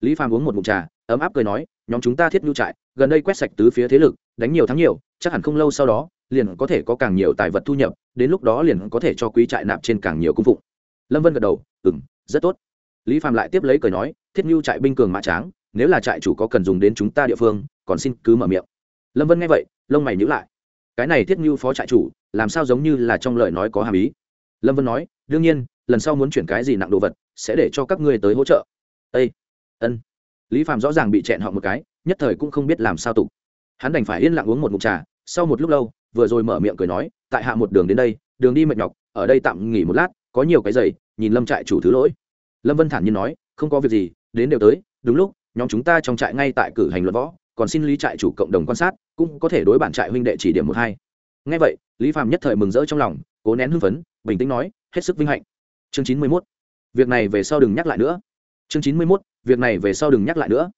Lý phàm uống một mụn trà, ấm áp cười nói, nhóm chúng ta thiết nhu trại, gần đây quét sạch tứ phía thế lực, đánh nhiều thắng nhiều, chắc hẳn không lâu sau đó liền có thể có càng nhiều tài vật thu nhập, đến lúc đó liền có thể cho quý trại nạp trên càng nhiều cung phụng. Lâm vân gật đầu ừ m rất tốt. Lý phạm lại tiếp lấy cười nói, thiết mưu trại binh cường mã tráng, nếu là trại chủ có cần dùng đến chúng ta địa phương, còn xin cứ mở miệng. Lâm vân nghe vậy, lông mày nhữ lại. Cái này thiết mưu phó trại chủ, làm sao giống như là trong lời nói có hàm ý? Lâm vân nói, đương nhiên, lần sau muốn chuyển cái gì nặng đồ vật, sẽ để cho các ngươi tới hỗ trợ. Â ân. Lý phạm rõ ràng bị chẹn họ một cái, nhất thời cũng không biết làm sao tục. Hắn đành phải yên lặng uống một mục trà, sau một lúc lâu vừa rồi mở miệng cười nói, tại hạ một đường đến đây, đường đi mệt nhọc, ở đây tạm nghỉ một lát, có nhiều cái giày, nhìn lâm trại chủ thứ lỗi. Lâm vân thản nhiên nói, không có việc gì, đến đều tới, đúng lúc, nhóm chúng ta trong trại ngay tại cử hành luận võ, còn xin lý trại chủ cộng đồng quan sát, cũng có thể đối bản trại huynh đệ chỉ điểm một hai. Ngay vậy, lý phạm nhất thời mừng rỡ trong lòng, cố nén hưng phấn, bình tĩnh nói, hết sức vinh hạnh. Chương chín mươi mốt. Việc này về sau đừng nhắc lại nữa. Chương chín mươi mốt. Việc này về sau đừng nhắc lại nữa.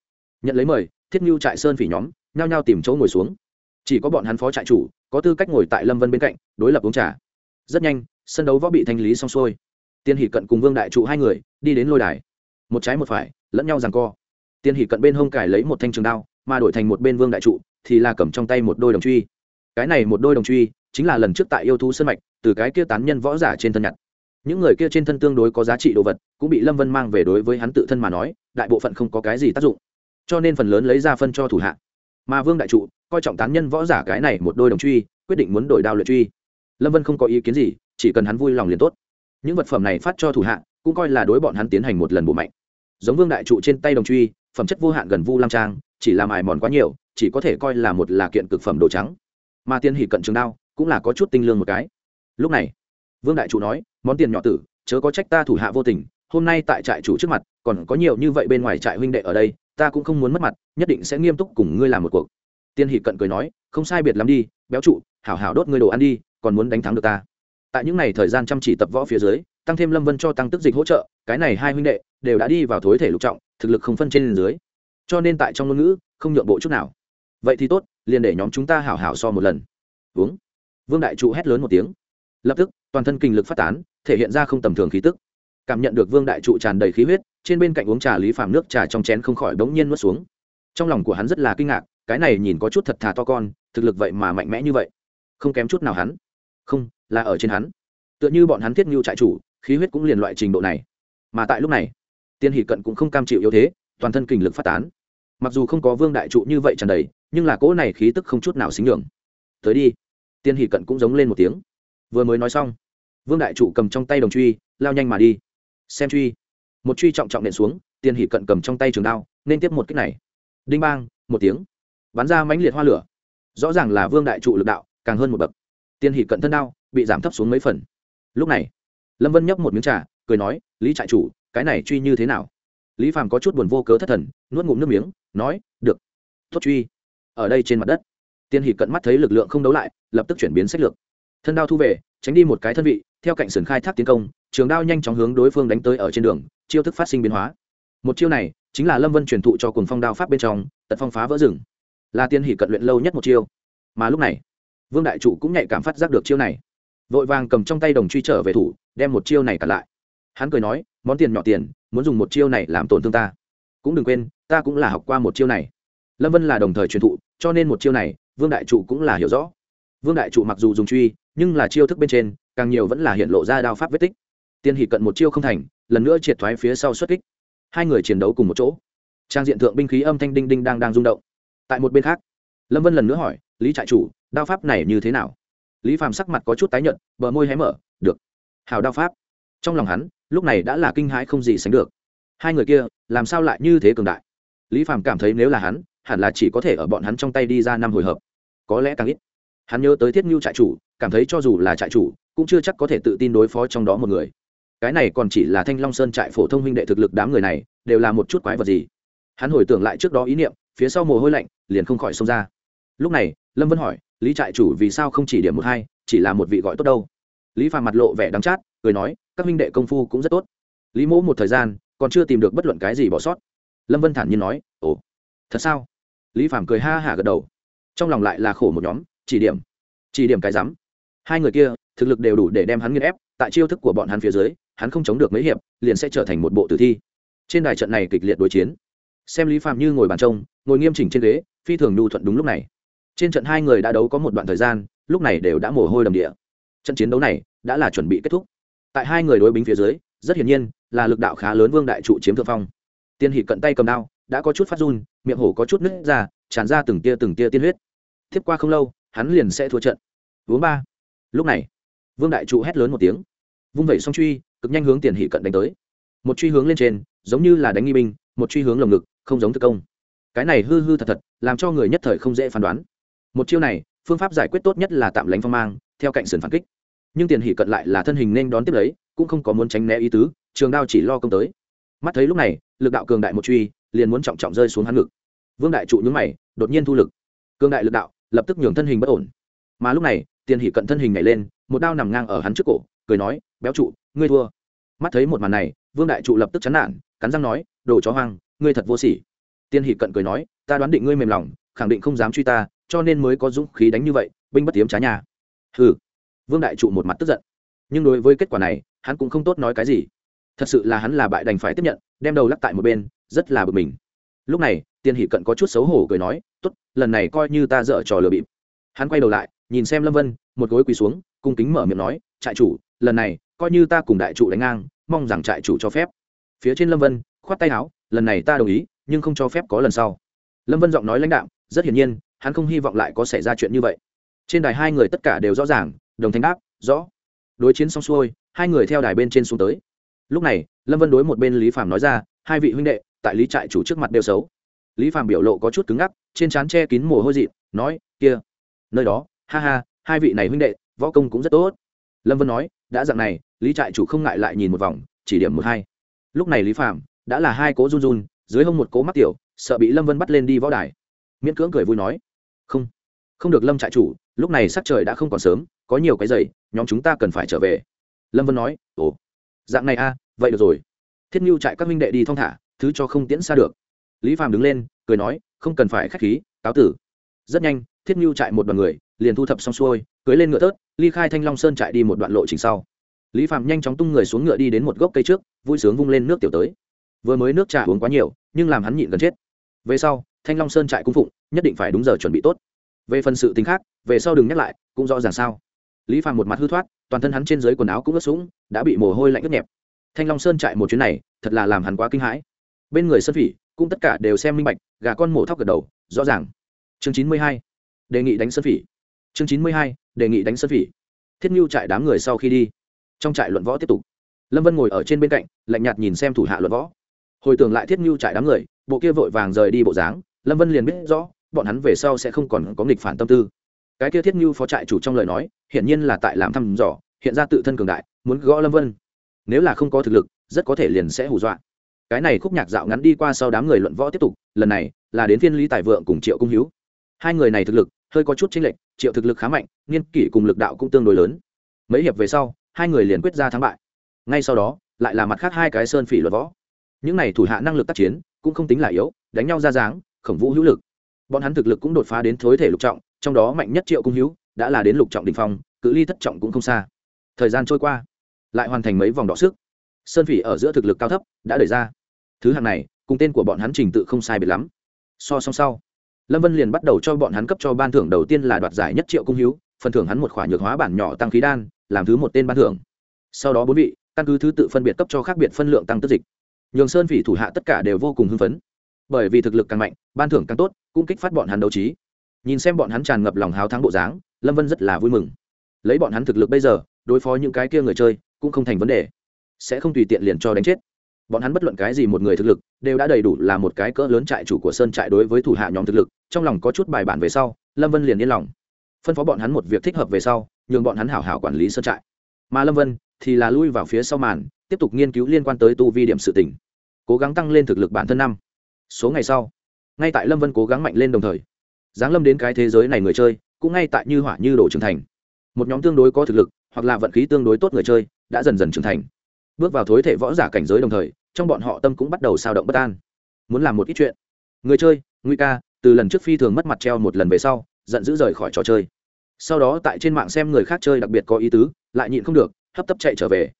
Nhận lấy mời, thiết mưu trại sơn phỉ nhóm, nhao nhao tìm chỗ ngồi xuống chỉ có bọn hắn phó trại chủ, có tư cách ngồi tại lâm vân bên cạnh, đối lập uống trà. Rất nhanh, sân đấu võ bị thanh lý xong xuôi. Tiên hỷ cận cùng vương đại trụ hai người đi đến lôi đài. Một trái một phải, lẫn nhau rằng co. Tiên hỷ cận bên hông cải lấy một thanh trường đao, mà đổi thành một bên vương đại trụ thì là cầm trong tay một đôi đồng truy. Cái này một đôi đồng truy chính là lần trước tại yêu thú sân mạch từ cái kia tán nhân võ giả trên thân nhặt. Những người kia trên thân tương đối có giá trị đồ vật, cũng bị lâm vân mang về đối với hắn tự thân mà nói, đại bộ phận không có cái gì tác dụng. Cho nên phần lớn lấy ra phân cho thủ hạ mà vương đại trụ coi trọng tán nhân võ giả cái này một đôi đồng truy, quyết định muốn đổi đao luyện truy. Lâm vân không có ý kiến gì, chỉ cần hắn vui lòng liền tốt. Những vật phẩm này phát cho thủ hạ, cũng coi là đối bọn hắn tiến hành một lần bộ mạnh. Giống vương đại trụ trên tay đồng truy, phẩm chất vô hạn gần vu lam trang, chỉ làm ải mòn quá nhiều, chỉ có thể coi là một là kiện cực phẩm đồ trắng. Mà tiên hỉ cận trường đao, cũng là có chút tinh lương một cái. Lúc này, vương đại trụ nói, món tiền nhỏ tử, chớ có trách ta thủ hạ vô tình, hôm nay tại trại chủ trước mặt, còn có nhiều như vậy bên ngoài trại huynh đệ ở đây ta cũng không muốn mất mặt, nhất định sẽ nghiêm túc cùng ngươi làm một cuộc. Tiên hỷ cận cười nói, không sai biệt lắm đi, béo trụ, hảo hảo đốt ngươi đồ ăn đi, còn muốn đánh thắng được ta. Tại những ngày thời gian chăm chỉ tập võ phía dưới, tăng thêm lâm vân cho tăng tức dịch hỗ trợ, cái này hai huynh đệ đều đã đi vào thối thể lục trọng, thực lực không phân trên dưới. Cho nên tại trong ngôn ngữ, không nhượng bộ chút nào. Vậy thì tốt, liền để nhóm chúng ta hảo hảo so một lần. Uống. Vương đại trụ hét lớn một tiếng. Lập tức, toàn thân kinh lực phát tán, thể hiện ra không tầm thường khí tức cảm nhận được vương đại trụ tràn đầy khí huyết, trên bên cạnh uống trà lý phàm nước trà trong chén không khỏi bỗng nhiên nuốt xuống. Trong lòng của hắn rất là kinh ngạc, cái này nhìn có chút thật thà to con, thực lực vậy mà mạnh mẽ như vậy. Không kém chút nào hắn. Không, là ở trên hắn. Tựa như bọn hắn thiết ngưu trại chủ, khí huyết cũng liền loại trình độ này. Mà tại lúc này, tiên hỷ cận cũng không cam chịu yếu thế, toàn thân kình lực phát tán. Mặc dù không có vương đại trụ như vậy tràn đầy, nhưng là cỗ này khí tức không chút nào xính đường tới đi. Tiên hỷ cận cũng giống lên một tiếng. Vừa mới nói xong, vương đại trụ cầm trong tay đồng truy, lao nhanh mà đi xem truy. Một truy trọng trọng nện xuống tiên hỷ cận cầm trong tay trường đao, nên tiếp một kích này. Đinh bang, một tiếng. Bắn ra mãnh liệt hoa lửa. Rõ ràng là vương đại trụ lực đạo, càng hơn một bậc. Tiên hỷ cận thân đao, bị giảm thấp xuống mấy phần. Lúc này, lâm vân nhấp một miếng trà, cười nói, lý trại chủ, cái này truy như thế nào? Lý phàm có chút buồn vô cớ thất thần, nuốt ngụm nước miếng, nói, được. Thốt truy. Ở đây trên mặt đất. Tiên hỷ cận mắt thấy lực lượng không đấu lại, lập tức chuyển biến sách lược. Thân đao thu về, tránh đi một cái thân vị, theo cạnh sườn khai thác tiến công trường đao nhanh chóng hướng đối phương đánh tới ở trên đường, chiêu thức phát sinh biến hóa. Một chiêu này chính là lâm vân truyền thụ cho cùng phong đao pháp bên trong, tật phong phá vỡ rừng. Là tiên hỷ cận luyện lâu nhất một chiêu. Mà lúc này, vương đại trụ cũng nhạy cảm phát giác được chiêu này. Vội vàng cầm trong tay đồng truy trở về thủ, đem một chiêu này cả lại. Hắn cười nói, món tiền nhỏ tiền, muốn dùng một chiêu này làm tổn thương ta. Cũng đừng quên, ta cũng là học qua một chiêu này. Lâm vân là đồng thời truyền thụ, cho nên một chiêu này, vương đại trụ cũng là hiểu rõ. Vương đại trụ mặc dù dùng truy, nhưng là chiêu thức bên trên, càng nhiều vẫn là hiện lộ ra đao pháp vết tích tiên hỷ cận một chiêu không thành, lần nữa triệt thoái phía sau xuất kích. Hai người chiến đấu cùng một chỗ. Trang diện thượng binh khí âm thanh đinh đinh đang đang rung động. Tại một bên khác, lâm vân lần nữa hỏi, lý trại chủ, đao pháp này như thế nào? Lý phàm sắc mặt có chút tái nhợt, bờ môi hé mở, được, hào đao pháp. Trong lòng hắn, lúc này đã là kinh hãi không gì sánh được. Hai người kia, làm sao lại như thế cường đại? Lý phàm cảm thấy nếu là hắn, hẳn là chỉ có thể ở bọn hắn trong tay đi ra năm hồi hợp. Có lẽ càng ít. Hắn nhớ tới thiết ngưu trại chủ, cảm thấy cho dù là trại chủ, cũng chưa chắc có thể tự tin đối phó trong đó một người cái này còn chỉ là thanh long sơn trại phổ thông huynh đệ thực lực đám người này, đều là một chút quái vật gì? Hắn hồi tưởng lại trước đó ý niệm, phía sau mồ hôi lạnh, liền không khỏi xông ra. Lúc này, lâm vân hỏi, lý trại chủ vì sao không chỉ điểm một hai, chỉ là một vị gọi tốt đâu? Lý phàm mặt lộ vẻ đắng chát, cười nói, các huynh đệ công phu cũng rất tốt. Lý mỗ một thời gian, còn chưa tìm được bất luận cái gì bỏ sót. Lâm vân thản nhiên nói, ồ, thật sao? Lý phàm cười ha hả gật đầu. Trong lòng lại là khổ một nhóm, chỉ điểm chỉ điểm cái rắm hai người kia, thực lực đều đủ để đem hắn nghiên ép, tại chiêu thức của bọn hắn phía dưới hắn không chống được mấy hiệp, liền sẽ trở thành một bộ tử thi. Trên đài trận này kịch liệt đối chiến. Xem lý phạm như ngồi bàn trông, ngồi nghiêm chỉnh trên ghế, phi thường nhu thuận đúng lúc này. Trên trận hai người đã đấu có một đoạn thời gian, lúc này đều đã mồ hôi đầm địa. Trận chiến đấu này đã là chuẩn bị kết thúc. Tại hai người đối bính phía dưới, rất hiển nhiên là lực đạo khá lớn vương đại trụ chiếm thượng phong. Tiên hỷ cận tay cầm đao, đã có chút phát run, miệng hổ có chút nứt ra, tràn ra từng tia từng tia tiên huyết. Tiếp qua không lâu, hắn liền sẽ thua trận. Uống ba. Lúc này, vương đại trụ hét lớn một tiếng. Vung vẩy song truy cực nhanh hướng tiền hỷ cận đánh tới. Một truy hướng lên trên, giống như là đánh nghi binh, một truy hướng lồng ngực, không giống thực công. Cái này hư hư thật thật, làm cho người nhất thời không dễ phán đoán. Một chiêu này, phương pháp giải quyết tốt nhất là tạm lánh phong mang, theo cạnh sườn phản kích. Nhưng tiền hỷ cận lại là thân hình nên đón tiếp lấy, cũng không có muốn tránh né ý tứ, trường đao chỉ lo công tới. Mắt thấy lúc này, lực đạo cường đại một truy, liền muốn trọng trọng rơi xuống hắn ngực. Vương đại trụ nhúng mày, đột nhiên thu lực. Cường đại lực đạo, lập tức nhường thân hình bất ổn. Mà lúc này, tiền hỷ cận thân hình nhảy lên, một đao nằm ngang ở hắn trước cổ, cười nói, béo trụ ngươi thua. Mắt thấy một màn này, vương đại trụ lập tức chán nản, cắn răng nói, đồ chó hoang, ngươi thật vô sỉ. Tiên hỷ cận cười nói, ta đoán định ngươi mềm lòng, khẳng định không dám truy ta, cho nên mới có dũng khí đánh như vậy, binh bất tiếm trá nhà. Ừ vương đại trụ một mặt tức giận. Nhưng đối với kết quả này, hắn cũng không tốt nói cái gì. Thật sự là hắn là bại đành phải tiếp nhận, đem đầu lắc tại một bên, rất là bực mình. Lúc này, tiên hỷ cận có chút xấu hổ cười nói, tốt, lần này coi như ta dở trò lừa bịp. Hắn quay đầu lại, nhìn xem lâm vân, một gối quỳ xuống, cung kính mở miệng nói, trại chủ, lần này coi như ta cùng đại trụ đánh ngang, mong rằng trại chủ cho phép. Phía trên lâm vân, khoát tay áo, lần này ta đồng ý, nhưng không cho phép có lần sau. Lâm vân giọng nói lãnh đạo rất hiển nhiên, hắn không hy vọng lại có xảy ra chuyện như vậy. Trên đài hai người tất cả đều rõ ràng, đồng thanh đáp, rõ. Đối chiến xong xuôi, hai người theo đài bên trên xuống tới. Lúc này, lâm vân đối một bên lý phạm nói ra, hai vị huynh đệ, tại lý trại chủ trước mặt đều xấu. Lý phạm biểu lộ có chút cứng ngắc, trên trán che kín mồ hôi dị nói, kia, nơi đó, ha ha, hai vị này huynh đệ, võ công cũng rất tốt. Lâm vân nói, đã dặn này lý trại chủ không ngại lại nhìn một vòng chỉ điểm một hai. Lúc này lý phạm đã là hai cố run run dưới hông một cố mắc tiểu sợ bị lâm vân bắt lên đi võ đài. Miễn cưỡng cười vui nói không không được lâm trại chủ lúc này sắc trời đã không còn sớm có nhiều cái giày nhóm chúng ta cần phải trở về. Lâm vân nói ồ dạng này a à, vậy được rồi. Thiết mưu trại các minh đệ đi thong thả thứ cho không tiễn xa được. Lý phàm đứng lên cười nói không cần phải k h á c h khí cáo tử. Rất nhanh thiết mưu trại một đoàn người liền thu thập xong xuôi cưới lên ngựa tớt ly khai thanh long sơn trại đi một đoạn lộ trình sau lý phạm nhanh chóng tung người xuống ngựa đi đến một gốc cây trước, vui sướng vung lên nước tiểu tới. Vừa mới nước trà uống quá nhiều, nhưng làm hắn nhịn gần chết. Về sau, thanh long sơn trại cung phụng, nhất định phải đúng giờ chuẩn bị tốt. Về phần sự tính khác, về sau đừng nhắc lại, cũng rõ ràng sao. Lý phạm một mặt hư thoát, toàn thân hắn trên dưới quần áo cũng ướt sũng, đã bị mồ hôi lạnh ướt nhẹp. Thanh long sơn trại một chuyến này, thật là làm hắn quá kinh hãi. Bên người sơn phỉ, cũng tất cả đều xem minh bạch, gà con mổ thóc gật đầu, rõ ràng. Chương chín mươi hai, đề nghị đánh sơn phỉ. Chương chín mươi hai, đề nghị đánh sơn phỉ. Thiết mưu trại đám người sau khi đi trong trại luận võ tiếp tục. Lâm vân ngồi ở trên bên cạnh, lạnh nhạt nhìn xem thủ hạ luận võ. Hồi tưởng lại thiết mưu trại đám người, bộ kia vội vàng rời đi bộ dáng, lâm vân liền biết rõ, bọn hắn về sau sẽ không còn có nghịch phản tâm tư. Cái kia thiết mưu phó trại chủ trong lời nói, hiển nhiên là tại làm thăm dò, hiện ra tự thân cường đại, muốn gõ lâm vân. Nếu là không có thực lực, rất có thể liền sẽ hù dọa. Cái này khúc nhạc dạo ngắn đi qua sau đám người luận võ tiếp tục, lần này là đến phiên lý tài vượng cùng triệu cung hữu hai người này thực lực hơi có chút chênh lệch, triệu thực lực khá mạnh, nghiên kỷ cùng lực đạo cũng tương đối lớn. Mấy hiệp về sau hai người liền quyết ra thắng bại. Ngay sau đó, lại là mặt khác hai cái sơn phỉ luật võ. Những này thủ hạ năng lực tác chiến, cũng không tính là yếu, đánh nhau ra dáng, khổng vũ hữu lực. Bọn hắn thực lực cũng đột phá đến thối thể lục trọng, trong đó mạnh nhất triệu cung hữu đã là đến lục trọng đ ỉ n h phong, cự ly thất trọng cũng không xa. Thời gian trôi qua, lại hoàn thành mấy vòng đọ sức. Sơn phỉ ở giữa thực lực cao thấp, đã đẩy ra. Thứ hạng này, cùng tên của bọn hắn trình tự không sai biệt lắm. So song sau, lâm vân liền bắt đầu cho bọn hắn cấp cho ban thưởng đầu tiên là đoạt giải nhất triệu cung hữu, phần thưởng hắn một khoản nhược hóa bản nhỏ tăng khí đan làm thứ một tên ban thưởng. Sau đó bốn vị, căn cứ thứ tự phân biệt cấp cho khác biệt phân lượng tăng tức dịch. Nhường sơn phỉ thủ hạ tất cả đều vô cùng hưng phấn. Bởi vì thực lực càng mạnh, ban thưởng càng tốt, cũng kích phát bọn hắn đấu trí. Nhìn xem bọn hắn tràn ngập lòng háo thắng bộ dáng, lâm vân rất là vui mừng. Lấy bọn hắn thực lực bây giờ, đối phó những cái kia người chơi, cũng không thành vấn đề. Sẽ không tùy tiện liền cho đánh chết. Bọn hắn bất luận cái gì một người thực lực, đều đã đầy đủ là một cái cỡ lớn trại chủ của sơn trại đối với thủ hạ nhóm thực lực, trong lòng có chút bài bản về sau, lâm vân liền yên lòng. Phân phó bọn hắn một việc thích hợp về sau nhường bọn hắn hảo hảo quản lý sơn trại. Mà lâm vân thì là lui vào phía sau màn, tiếp tục nghiên cứu liên quan tới tu vi điểm sự tỉnh cố gắng tăng lên thực lực bản thân năm. Số ngày sau, ngay tại lâm vân cố gắng mạnh lên đồng thời, giáng lâm đến cái thế giới này người chơi, cũng ngay tại như hỏa như đồ trưởng thành. Một nhóm tương đối có thực lực, hoặc là vận khí tương đối tốt người chơi, đã dần dần trưởng thành. Bước vào thối thể võ giả cảnh giới đồng thời, trong bọn họ tâm cũng bắt đầu sao động bất an. Muốn làm một ít chuyện. Người chơi nguy ca, từ lần trước phi thường mất mặt treo một lần về sau, giận dữ rời khỏi trò chơi sau đó tại trên mạng xem người khác chơi đặc biệt có ý tứ, lại nhịn không được, hấp tấp chạy trở về.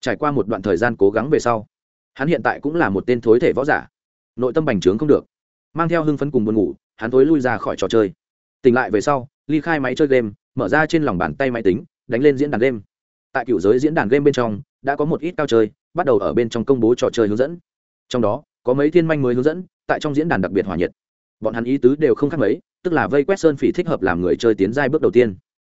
Trải qua một đoạn thời gian cố gắng về sau, hắn hiện tại cũng là một tên thối thể võ giả. Nội tâm bành trướng không được. Mang theo hưng phấn cùng buồn ngủ, hắn tối lui ra khỏi trò chơi. Tỉnh lại về sau, ly khai máy chơi game, mở ra trên lòng bàn tay máy tính, đánh lên diễn đàn game. Tại cựu giới diễn đàn game bên trong, đã có một ít cao chơi, bắt đầu ở bên trong công bố trò chơi hướng dẫn. Trong đó, có mấy thiên manh mới hướng dẫn, tại trong diễn đàn đặc biệt hòa nhiệt. Bọn hắn ý tứ đều không khác mấy tức là vây quét sơn phỉ thích hợp làm người chơi tiến giai bước đầu tiên.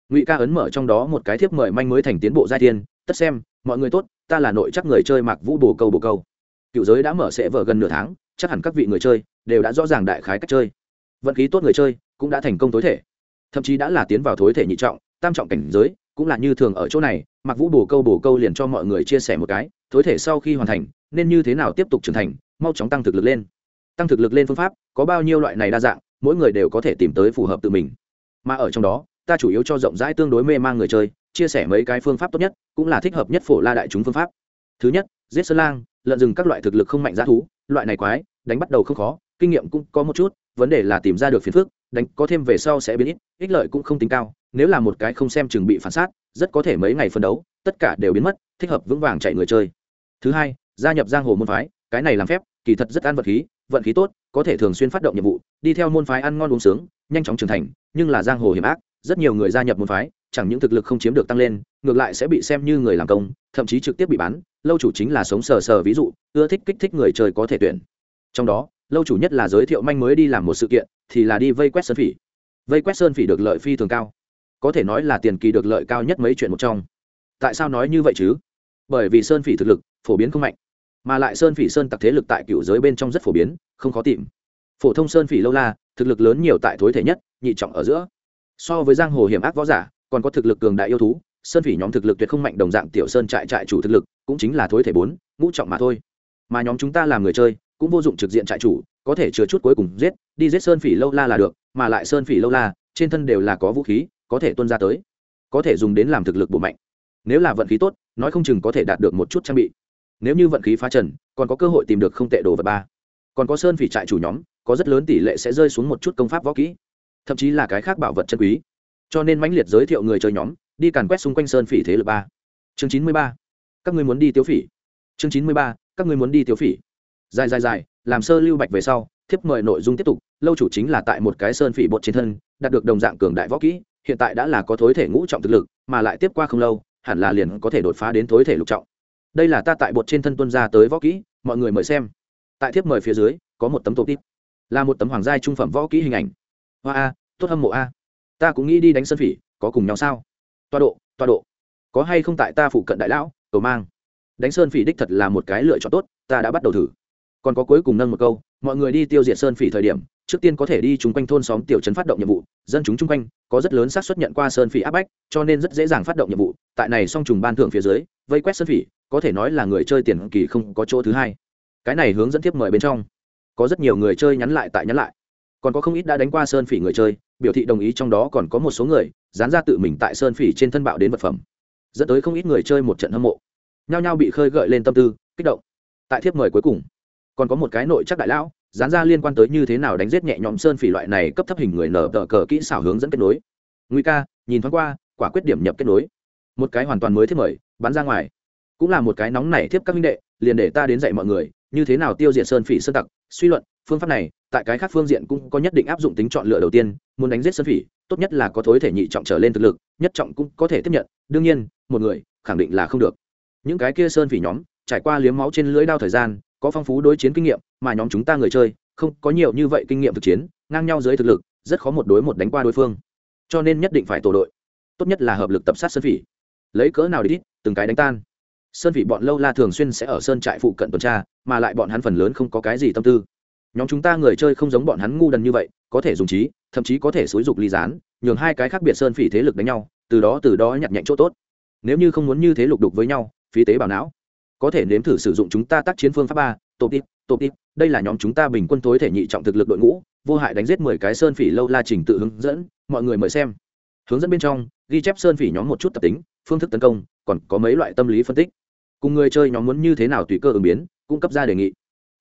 Ngụy ca ấn mở trong đó một cái thiếp mời manh mới thành tiến bộ giai tiên. tất xem, mọi người tốt, ta là nội chắc người chơi mặc vũ bồ câu bồ câu. Cựu giới đã mở sẽ vở gần nửa tháng, chắc hẳn các vị người chơi đều đã rõ ràng đại khái cách chơi. Vận khí tốt người chơi cũng đã thành công tối thể. Thậm chí đã là tiến vào thối thể nhị trọng, tam trọng cảnh giới cũng là như thường ở chỗ này mặc vũ bồ câu bồ câu liền cho mọi người chia sẻ một cái, thối thể sau khi hoàn thành, nên như thế nào tiếp tục trưởng thành, mau chóng tăng thực lực lên. Tăng thực lực lên phương pháp có bao nhiêu loại này đa dạng mỗi người đều có thể tìm tới phù hợp tự mình. Mà ở trong đó, ta chủ yếu cho rộng rãi tương đối mê mang người chơi, chia sẻ mấy cái phương pháp tốt nhất, cũng là thích hợp nhất phổ la đại chúng phương pháp. Thứ nhất, giết sơn lang, lợn rừng các loại thực lực không mạnh giá thú, loại này quái, đánh bắt đầu không khó, kinh nghiệm cũng có một chút, vấn đề là tìm ra được phiền phức, đánh có thêm về sau sẽ biến ít, ích lợi cũng không tính cao, nếu là một cái không xem chừng bị phản sát, rất có thể mấy ngày phân đấu, tất cả đều biến mất, thích hợp vững vàng chạy người chơi. Thứ hai, gia nhập giang hồ môn phái, cái này làm phép, kỳ thật rất an vật khí, vận khí tốt, có thể thường xuyên phát động nhiệm vụ đi theo môn phái ăn ngon uống sướng, nhanh chóng trưởng thành, nhưng là giang hồ hiểm ác, rất nhiều người gia nhập môn phái, chẳng những thực lực không chiếm được tăng lên, ngược lại sẽ bị xem như người làm công, thậm chí trực tiếp bị bán, lâu chủ chính là sống sờ sờ ví dụ, ưa thích kích thích người chơi có thể tuyển. Trong đó, lâu chủ nhất là giới thiệu manh mới đi làm một sự kiện, thì là đi vây quét sơn phỉ. Vây quét sơn phỉ được lợi phi thường cao. Có thể nói là tiền kỳ được lợi cao nhất mấy chuyện một trong. Tại sao nói như vậy chứ? Bởi vì sơn phỉ thực lực phổ biến không mạnh, mà lại sơn phỉ sơn tặc thế lực tại cựu giới bên trong rất phổ biến, không khó tìm phổ thông sơn phỉ lâu la, thực lực lớn nhiều tại thối thể nhất, nhị trọng ở giữa. So với giang hồ hiểm ác võ giả, còn có thực lực cường đại yêu thú, sơn phỉ nhóm thực lực tuyệt không mạnh đồng dạng tiểu sơn trại trại chủ thực lực, cũng chính là thối thể bốn, ngũ trọng mà thôi. Mà nhóm chúng ta làm người chơi, cũng vô dụng trực diện trại chủ, có thể chứa chút cuối cùng giết, đi giết sơn phỉ lâu la là được, mà lại sơn phỉ lâu la, trên thân đều là có vũ khí, có thể tuân ra tới, có thể dùng đến làm thực lực bộ mạnh. Nếu là vận khí tốt, nói không chừng có thể đạt được một chút trang bị. Nếu như vận khí phá trần, còn có cơ hội tìm được không tệ đồ vật ba. Còn có sơn phỉ trại chủ nhóm có rất lớn tỷ lệ sẽ rơi xuống một chút công pháp võ kỹ, thậm chí là cái khác bảo vật chân quý. Cho nên mãnh liệt giới thiệu người chơi nhóm, đi càn quét xung quanh sơn phỉ thế lực ba. Chương chín mươi ba. Các người muốn đi tiêu phỉ. Chương chín mươi ba. Các người muốn đi tiêu phỉ. Dài dài dài, làm sơ lưu bạch về sau, thiếp mời nội dung tiếp tục, lâu chủ chính là tại một cái sơn phỉ bột trên thân, đạt được đồng dạng cường đại võ kỹ, hiện tại đã là có thối thể ngũ trọng thực lực, mà lại tiếp qua không lâu, hẳn là liền có thể đột phá đến thối thể lục trọng. Đây là ta tại bột trên thân tuân ra tới võ kỹ, mọi người mời xem. Tại thiếp mời phía dưới, có một tấm tổ tít là một tấm hoàng giai trung phẩm võ kỹ hình ảnh. Hoa a, tốt hâm mộ a. Ta cũng nghĩ đi đánh sơn phỉ, có cùng nhau sao? Toa độ toa độ. Có hay không tại ta phụ cận đại lão, cầu mang. Đánh sơn phỉ đích thật là một cái lựa chọn tốt, ta đã bắt đầu thử. Còn có cuối cùng nâng một câu, mọi người đi tiêu diệt sơn phỉ thời điểm, trước tiên có thể đi chung quanh thôn xóm tiểu trấn phát động nhiệm vụ, dân chúng chung quanh, có rất lớn xác suất nhận qua sơn phỉ áp bách, cho nên rất dễ dàng phát động nhiệm vụ. Tại này song trùng ban thưởng phía dưới, vây quét sơn phỉ, có thể nói là người chơi tiền kỳ không có chỗ thứ hai. Cái này hướng dẫn tiếp mời bên trong có rất nhiều người chơi nhắn lại tại nhắn lại. Còn có không ít đã đánh qua sơn phỉ người chơi, biểu thị đồng ý trong đó còn có một số người dán ra tự mình tại sơn phỉ trên thân bạo đến vật phẩm. Dẫn tới không ít người chơi một trận hâm mộ. Nhao nhao bị khơi gợi lên tâm tư, kích động. Tại thiếp mời cuối cùng, còn có một cái nội chắc đại lão, dán ra liên quan tới như thế nào đánh giết nhẹ nhõm sơn phỉ loại này cấp thấp hình người nở tờ cờ kỹ xảo hướng dẫn kết nối. Nguy ca, nhìn thoáng qua, quả quyết điểm nhập kết nối. Một cái hoàn toàn mới thiết mời, bắn ra ngoài. Cũng là một cái nóng này tiếp các minh đệ, liền để ta đến dạy mọi người như thế nào tiêu diệt sơn phỉ sơn tặc? Suy luận, phương pháp này, tại cái khác phương diện cũng có nhất định áp dụng tính chọn lựa đầu tiên, muốn đánh giết sơn phỉ, tốt nhất là có thối thể nhị trọng trở lên thực lực, nhất trọng cũng có thể tiếp nhận. Đương nhiên, một người, khẳng định là không được. Những cái kia sơn phỉ nhóm, trải qua liếm máu trên lưỡi đao thời gian, có phong phú đối chiến kinh nghiệm, mà nhóm chúng ta người chơi, không có nhiều như vậy kinh nghiệm thực chiến, ngang nhau dưới thực lực, rất khó một đối một đánh qua đối phương. Cho nên nhất định phải tổ đội. Tốt nhất là hợp lực tập sát sơn phỉ. Lấy cỡ nào đi từng cái đánh tan sơn vị bọn lâu la thường xuyên sẽ ở sơn trại phụ cận tuần tra, mà lại bọn hắn phần lớn không có cái gì tâm tư. Nhóm chúng ta người chơi không giống bọn hắn ngu đần như vậy, có thể dùng trí, thậm chí có thể xúi dục ly gián, nhường hai cái khác biệt sơn phỉ thế lực đánh nhau, từ đó từ đó nhặt nhạnh chỗ tốt. Nếu như không muốn như thế lục đục với nhau, phí tế bảo não. Có thể nếm thử sử dụng chúng ta tác chiến phương pháp ba, tổ tít tổ tít, đây là nhóm chúng ta bình quân tối thể nhị trọng thực lực đội ngũ, vô hại đánh giết mười cái sơn phỉ lâu la trình tự hướng dẫn, mọi người mời xem. Hướng dẫn bên trong, ghi chép sơn phỉ nhóm một chút tập tính, phương thức tấn công, còn có mấy loại tâm lý phân tích cùng người chơi nhóm muốn như thế nào tùy cơ ứng biến cung cấp ra đề nghị.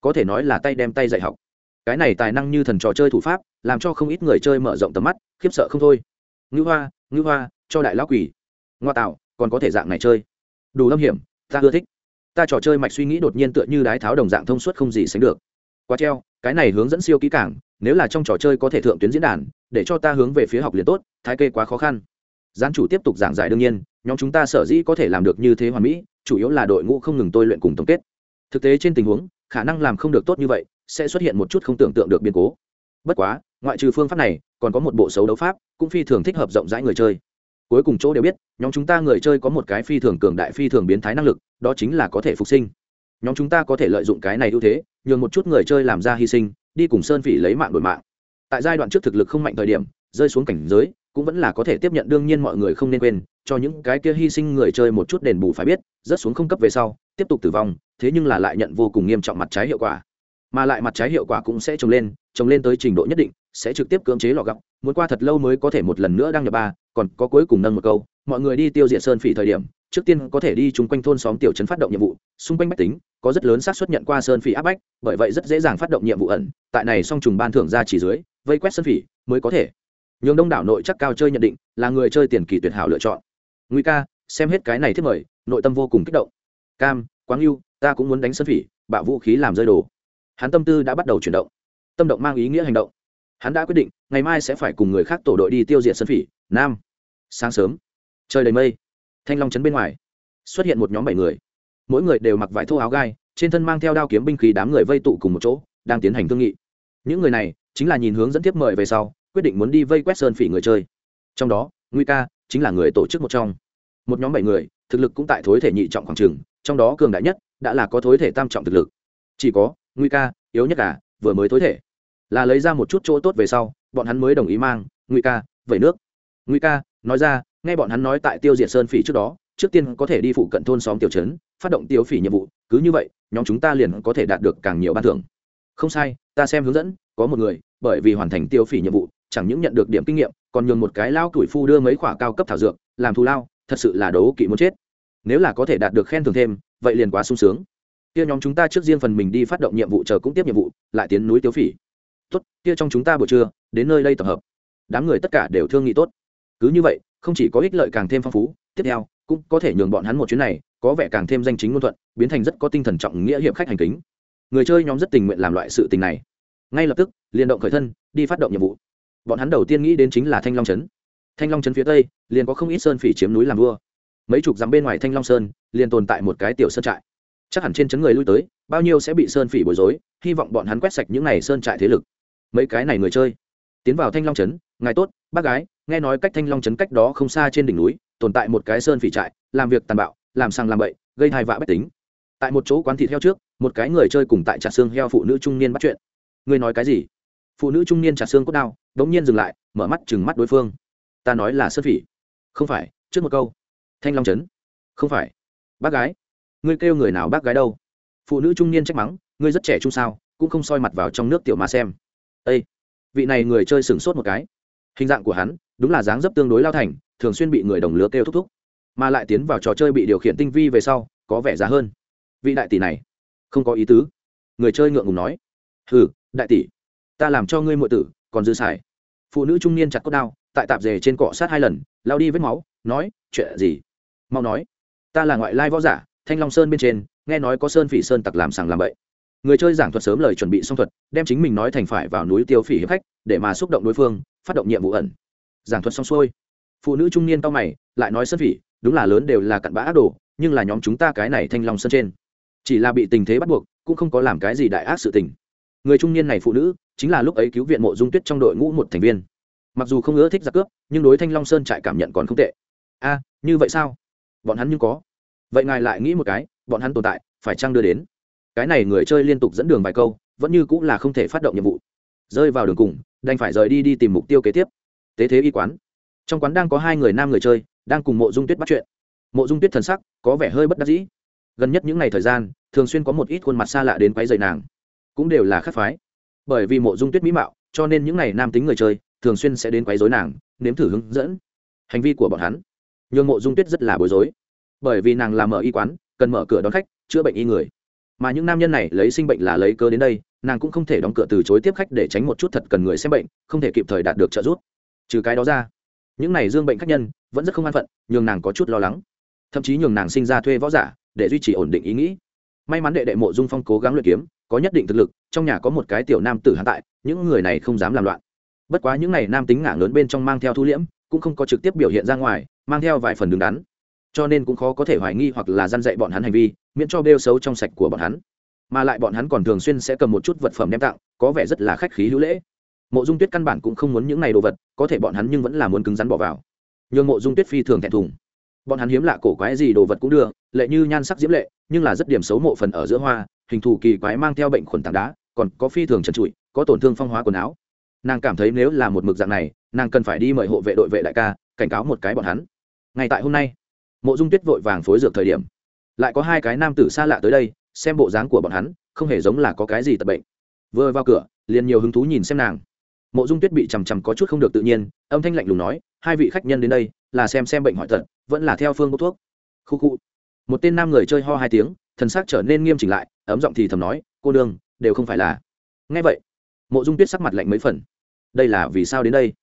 Có thể nói là tay đem tay dạy học. Cái này tài năng như thần trò chơi thủ pháp, làm cho không ít người chơi mở rộng tầm mắt, khiếp sợ không thôi. Ngữ hoa ngữ hoa, cho đại lão quỷ ngoa tạo, còn có thể dạng này chơi. Đủ lâm hiểm, ta ưa thích. Ta trò chơi mạch suy nghĩ đột nhiên tựa như đái tháo đồng dạng thông suốt không gì sánh được. Quá treo, cái này hướng dẫn siêu kỹ cảng nếu là trong trò chơi có thể thượng tuyến diễn đàn, để cho ta hướng về phía học liền tốt, thái kê quá khó khăn. Gián chủ tiếp tục giảng giải đương nhiên, nhóm chúng ta sở dĩ có thể làm được như thế hoàn mỹ chủ yếu là đội ngũ không ngừng tôi luyện cùng tổng kết. Thực tế trên tình huống, khả năng làm không được tốt như vậy, sẽ xuất hiện một chút không tưởng tượng được biến cố. Bất quá, ngoại trừ phương pháp này, còn có một bộ xấu đấu pháp, cũng phi thường thích hợp rộng rãi người chơi. Cuối cùng chỗ đều biết, nhóm chúng ta người chơi có một cái phi thường cường đại phi thường biến thái năng lực, đó chính là có thể phục sinh. Nhóm chúng ta có thể lợi dụng cái này ưu thế, nhường một chút người chơi làm ra hy sinh, đi cùng sơn phỉ lấy mạng đổi mạng. Tại giai đoạn trước thực lực không mạnh thời điểm, rơi xuống cảnh giới, cũng vẫn là có thể tiếp nhận, đương nhiên mọi người không nên quên cho những cái kia hy sinh người chơi một chút đền bù phải biết rất xuống không cấp về sau, tiếp tục tử vong, thế nhưng là lại nhận vô cùng nghiêm trọng mặt trái hiệu quả. Mà lại mặt trái hiệu quả cũng sẽ trồng lên trồng lên tới trình độ nhất định, sẽ trực tiếp cưỡng chế lọ gọc muốn qua thật lâu mới có thể một lần nữa đăng nhập ba, còn có cuối cùng nâng một câu, mọi người đi tiêu diệt sơn phỉ thời điểm, trước tiên có thể đi chung quanh thôn xóm tiểu trấn phát động nhiệm vụ, xung quanh bách tính, có rất lớn xác suất nhận qua sơn phỉ áp bách, bởi vậy rất dễ dàng phát động nhiệm vụ ẩn, tại này song trùng ban thưởng ra chỉ dưới, vây quét sơn phỉ mới có thể. Nhường đông đảo nội chắc cao chơi nhận định, là người chơi tiền kỳ tuyệt hảo lựa chọn nguy ca, xem hết cái này thiết mời, nội tâm vô cùng kích động. Cam quáng yêu ta cũng muốn đánh sơn phỉ bạo vũ khí làm rơi đồ. Hắn tâm tư đã bắt đầu chuyển động. Tâm động mang ý nghĩa hành động. Hắn đã quyết định, ngày mai sẽ phải cùng người khác tổ đội đi tiêu diệt sơn phỉ, nam. Sáng sớm. Trời đầy mây. Thanh long trấn bên ngoài. Xuất hiện một nhóm bảy người. Mỗi người đều mặc vải thô áo gai, trên thân mang theo đao kiếm binh khí đám người vây tụ cùng một chỗ, đang tiến hành thương nghị. Những người này chính là nhìn hướng dẫn tiếp mời về sau, quyết định muốn đi vây quét sơn phỉ người chơi. Trong đó, nguy ca chính là người tổ chức một trong. Một nhóm bảy người, thực lực cũng tại thối thể nhị trọng khoảng trường, trong đó cường đại nhất đã là có thối thể tam trọng thực lực. Chỉ có, nguy ca, yếu nhất cả vừa mới thối thể. Là lấy ra một chút chỗ tốt về sau, bọn hắn mới đồng ý mang nguy ca vẩy nước. Nguy ca, nói ra, nghe bọn hắn nói tại tiêu diệt sơn phỉ trước đó, trước tiên có thể đi phụ cận thôn xóm tiểu trấn, phát động tiêu phỉ nhiệm vụ, cứ như vậy, nhóm chúng ta liền có thể đạt được càng nhiều ban thưởng. Không sai, ta xem hướng dẫn, có một người, bởi vì hoàn thành tiêu phỉ nhiệm vụ chẳng những nhận được điểm kinh nghiệm, còn nhường một cái lao tuổi phu đưa mấy khoả cao cấp thảo dược, làm thù lao, thật sự là đấu kỵ muốn chết. Nếu là có thể đạt được khen thưởng thêm, vậy liền quá sung sướng. Kia nhóm chúng ta trước riêng phần mình đi phát động nhiệm vụ chờ cũng tiếp nhiệm vụ, lại tiến núi tiêu phỉ. Tốt, kia trong chúng ta buổi trưa, đến nơi đây tập hợp. Đám người tất cả đều thương nghị tốt. Cứ như vậy, không chỉ có ích lợi càng thêm phong phú, tiếp theo, cũng có thể nhường bọn hắn một chuyến này, có vẻ càng thêm danh chính ngôn thuận, biến thành rất có tinh thần trọng nghĩa hiệp khách hành kính. Người chơi nhóm rất tình nguyện làm loại sự tình này. Ngay lập tức, liền động khởi thân, đi phát động nhiệm vụ bọn hắn đầu tiên nghĩ đến chính là thanh long trấn. Thanh long trấn phía tây, liền có không ít sơn phỉ chiếm núi làm vua. Mấy chục dặm bên ngoài thanh long sơn, liền tồn tại một cái tiểu sơn trại. Chắc hẳn trên trấn người lui tới, bao nhiêu sẽ bị sơn phỉ bối rối, hy vọng bọn hắn quét sạch những n à y sơn trại thế lực. Mấy cái này người chơi. Tiến vào thanh long trấn, ngài tốt, bác gái, nghe nói cách thanh long trấn cách đó không xa trên đỉnh núi, tồn tại một cái sơn phỉ trại, làm việc tàn bạo, làm sang làm bậy, gây hai vạ bách tính. Tại một chỗ quán thịt heo trước, một cái người chơi cùng tại trà xương heo phụ nữ trung niên bắt chuyện. Ngươi nói cái gì? Phụ nữ trung niên trà xương cốt đao bỗng nhiên dừng lại, mở mắt chừng mắt đối phương. Ta nói là sơn phỉ. Không phải, trước một câu. Thanh long trấn. Không phải. Bác gái. Ngươi kêu người nào bác gái đâu? Phụ nữ trung niên trách mắng, ngươi rất trẻ trung sao, cũng không soi mặt vào trong nước tiểu mà xem. Â vị này người chơi sửng sốt một cái. Hình dạng của hắn, đúng là dáng dấp tương đối lao thành, thường xuyên bị người đồng lứa kêu thúc thúc. Mà lại tiến vào trò chơi bị điều khiển tinh vi về sau, có vẻ giá hơn. Vị đại tỷ này, không có ý tứ. Người chơi ngượng ngùng nói. Hừ, đại tỷ, ta làm cho ngươi muội tử, còn dư xài phụ nữ trung niên chặt cốt đao, tại tạp dề trên cọ sát hai lần, lao đi vết máu, nói, chuyện gì? Mau nói. Ta là ngoại lai võ giả, thanh long sơn bên trên, nghe nói có sơn phỉ sơn tặc làm sàng làm bậy. Người chơi giảng thuật sớm lời chuẩn bị xong thuật, đem chính mình nói thành phải vào núi tiêu phỉ hiệp khách, để mà xúc động đối phương, phát động nhiệm vụ ẩn. Giảng thuật xong xuôi, phụ nữ trung niên cao mày, lại nói, sơn phỉ, đúng là lớn đều là cặn bã ác đồ, nhưng là nhóm chúng ta cái này thanh long sơn trên, chỉ là bị tình thế bắt buộc, cũng không có làm cái gì đại ác sự tình. Người trung niên này phụ nữ chính là lúc ấy cứu viện mộ dung tuyết trong đội ngũ một thành viên. Mặc dù không ưa thích giặc cướp, nhưng đối thanh long sơn trại cảm nhận còn không tệ. A, như vậy sao? Bọn hắn nhưng có. Vậy ngài lại nghĩ một cái, bọn hắn tồn tại, phải chăng đưa đến? Cái này người chơi liên tục dẫn đường vài câu, vẫn như cũng là không thể phát động nhiệm vụ. Rơi vào đường cùng, đành phải rời đi đi tìm mục tiêu kế tiếp. Tế thế y quán. Trong quán đang có hai người nam người chơi, đang cùng mộ dung tuyết bắt chuyện. Mộ dung tuyết thần sắc, có vẻ hơi bất đắc dĩ. Gần nhất những ngày thời gian, thường xuyên có một ít khuôn mặt xa lạ đến quấy dày nàng. Cũng đều là khắc phái bởi vì mộ dung tuyết mỹ mạo, cho nên những ngày nam tính người chơi thường xuyên sẽ đến quấy dối nàng, nếm thử hướng dẫn hành vi của bọn hắn. Nhường mộ dung tuyết rất là bối rối, bởi vì nàng làm mở y quán, cần mở cửa đón khách, chữa bệnh y người. Mà những nam nhân này lấy sinh bệnh là lấy cơ đến đây, nàng cũng không thể đóng cửa từ chối tiếp khách để tránh một chút thật cần người xem bệnh, không thể kịp thời đạt được trợ giúp. Trừ cái đó ra, những này dương bệnh khách nhân vẫn rất không an phận, nhường nàng có chút lo lắng. Thậm chí nhường nàng sinh ra thuê võ giả để duy trì ổn định ý nghĩ. May mắn đệ đệ mộ dung phong cố gắng luyện kiếm có nhất định thực lực, trong nhà có một cái tiểu nam tử hắn tại, những người này không dám làm loạn. Bất quá những n à y nam tính ngả lớn bên trong mang theo thu liễm, cũng không có trực tiếp biểu hiện ra ngoài, mang theo vài phần đứng đắn. Cho nên cũng khó có thể hoài nghi hoặc là g i a n dạy bọn hắn hành vi, miễn cho bêu xấu trong sạch của bọn hắn. Mà lại bọn hắn còn thường xuyên sẽ cầm một chút vật phẩm đem tặng, có vẻ rất là khách khí hữu lễ. Mộ dung tuyết căn bản cũng không muốn những n à y đồ vật, có thể bọn hắn nhưng vẫn là muốn cứng rắn bỏ vào. Nhường mộ dung tuyết phi thường thẹn thùng bọn hắn hiếm lạ cổ quái gì đồ vật cũng đưa, lệ như nhan sắc diễm lệ, nhưng là rất điểm xấu mộ phần ở giữa hoa, hình thù kỳ quái mang theo bệnh khuẩn tảng đá, còn có phi thường trần trụi, có tổn thương phong hóa quần áo. Nàng cảm thấy nếu là một mực dạng này, nàng cần phải đi mời hộ vệ đội vệ đại ca, cảnh cáo một cái bọn hắn. Ngay tại hôm nay, mộ dung tuyết vội vàng phối dược thời điểm. Lại có hai cái nam tử xa lạ tới đây, xem bộ dáng của bọn hắn, không hề giống là có cái gì tật bệnh. Vừa vào cửa, liền nhiều hứng thú nhìn xem nàng. Mộ dung tuyết bị chằm chằm có chút không được tự nhiên, âm thanh lạnh lùng nói, hai vị khách nhân đến đây là xem xem bệnh hỏi thật, vẫn là theo phương bốc thuốc. Khu khu. Một tên nam người chơi ho hai tiếng, thần sắc trở nên nghiêm chỉnh lại, ấm giọng thì thầm nói, cô đương đều không phải là. Ngay vậy, mộ dung tuyết sắc mặt lạnh mấy phần. Đây là vì sao đến đây?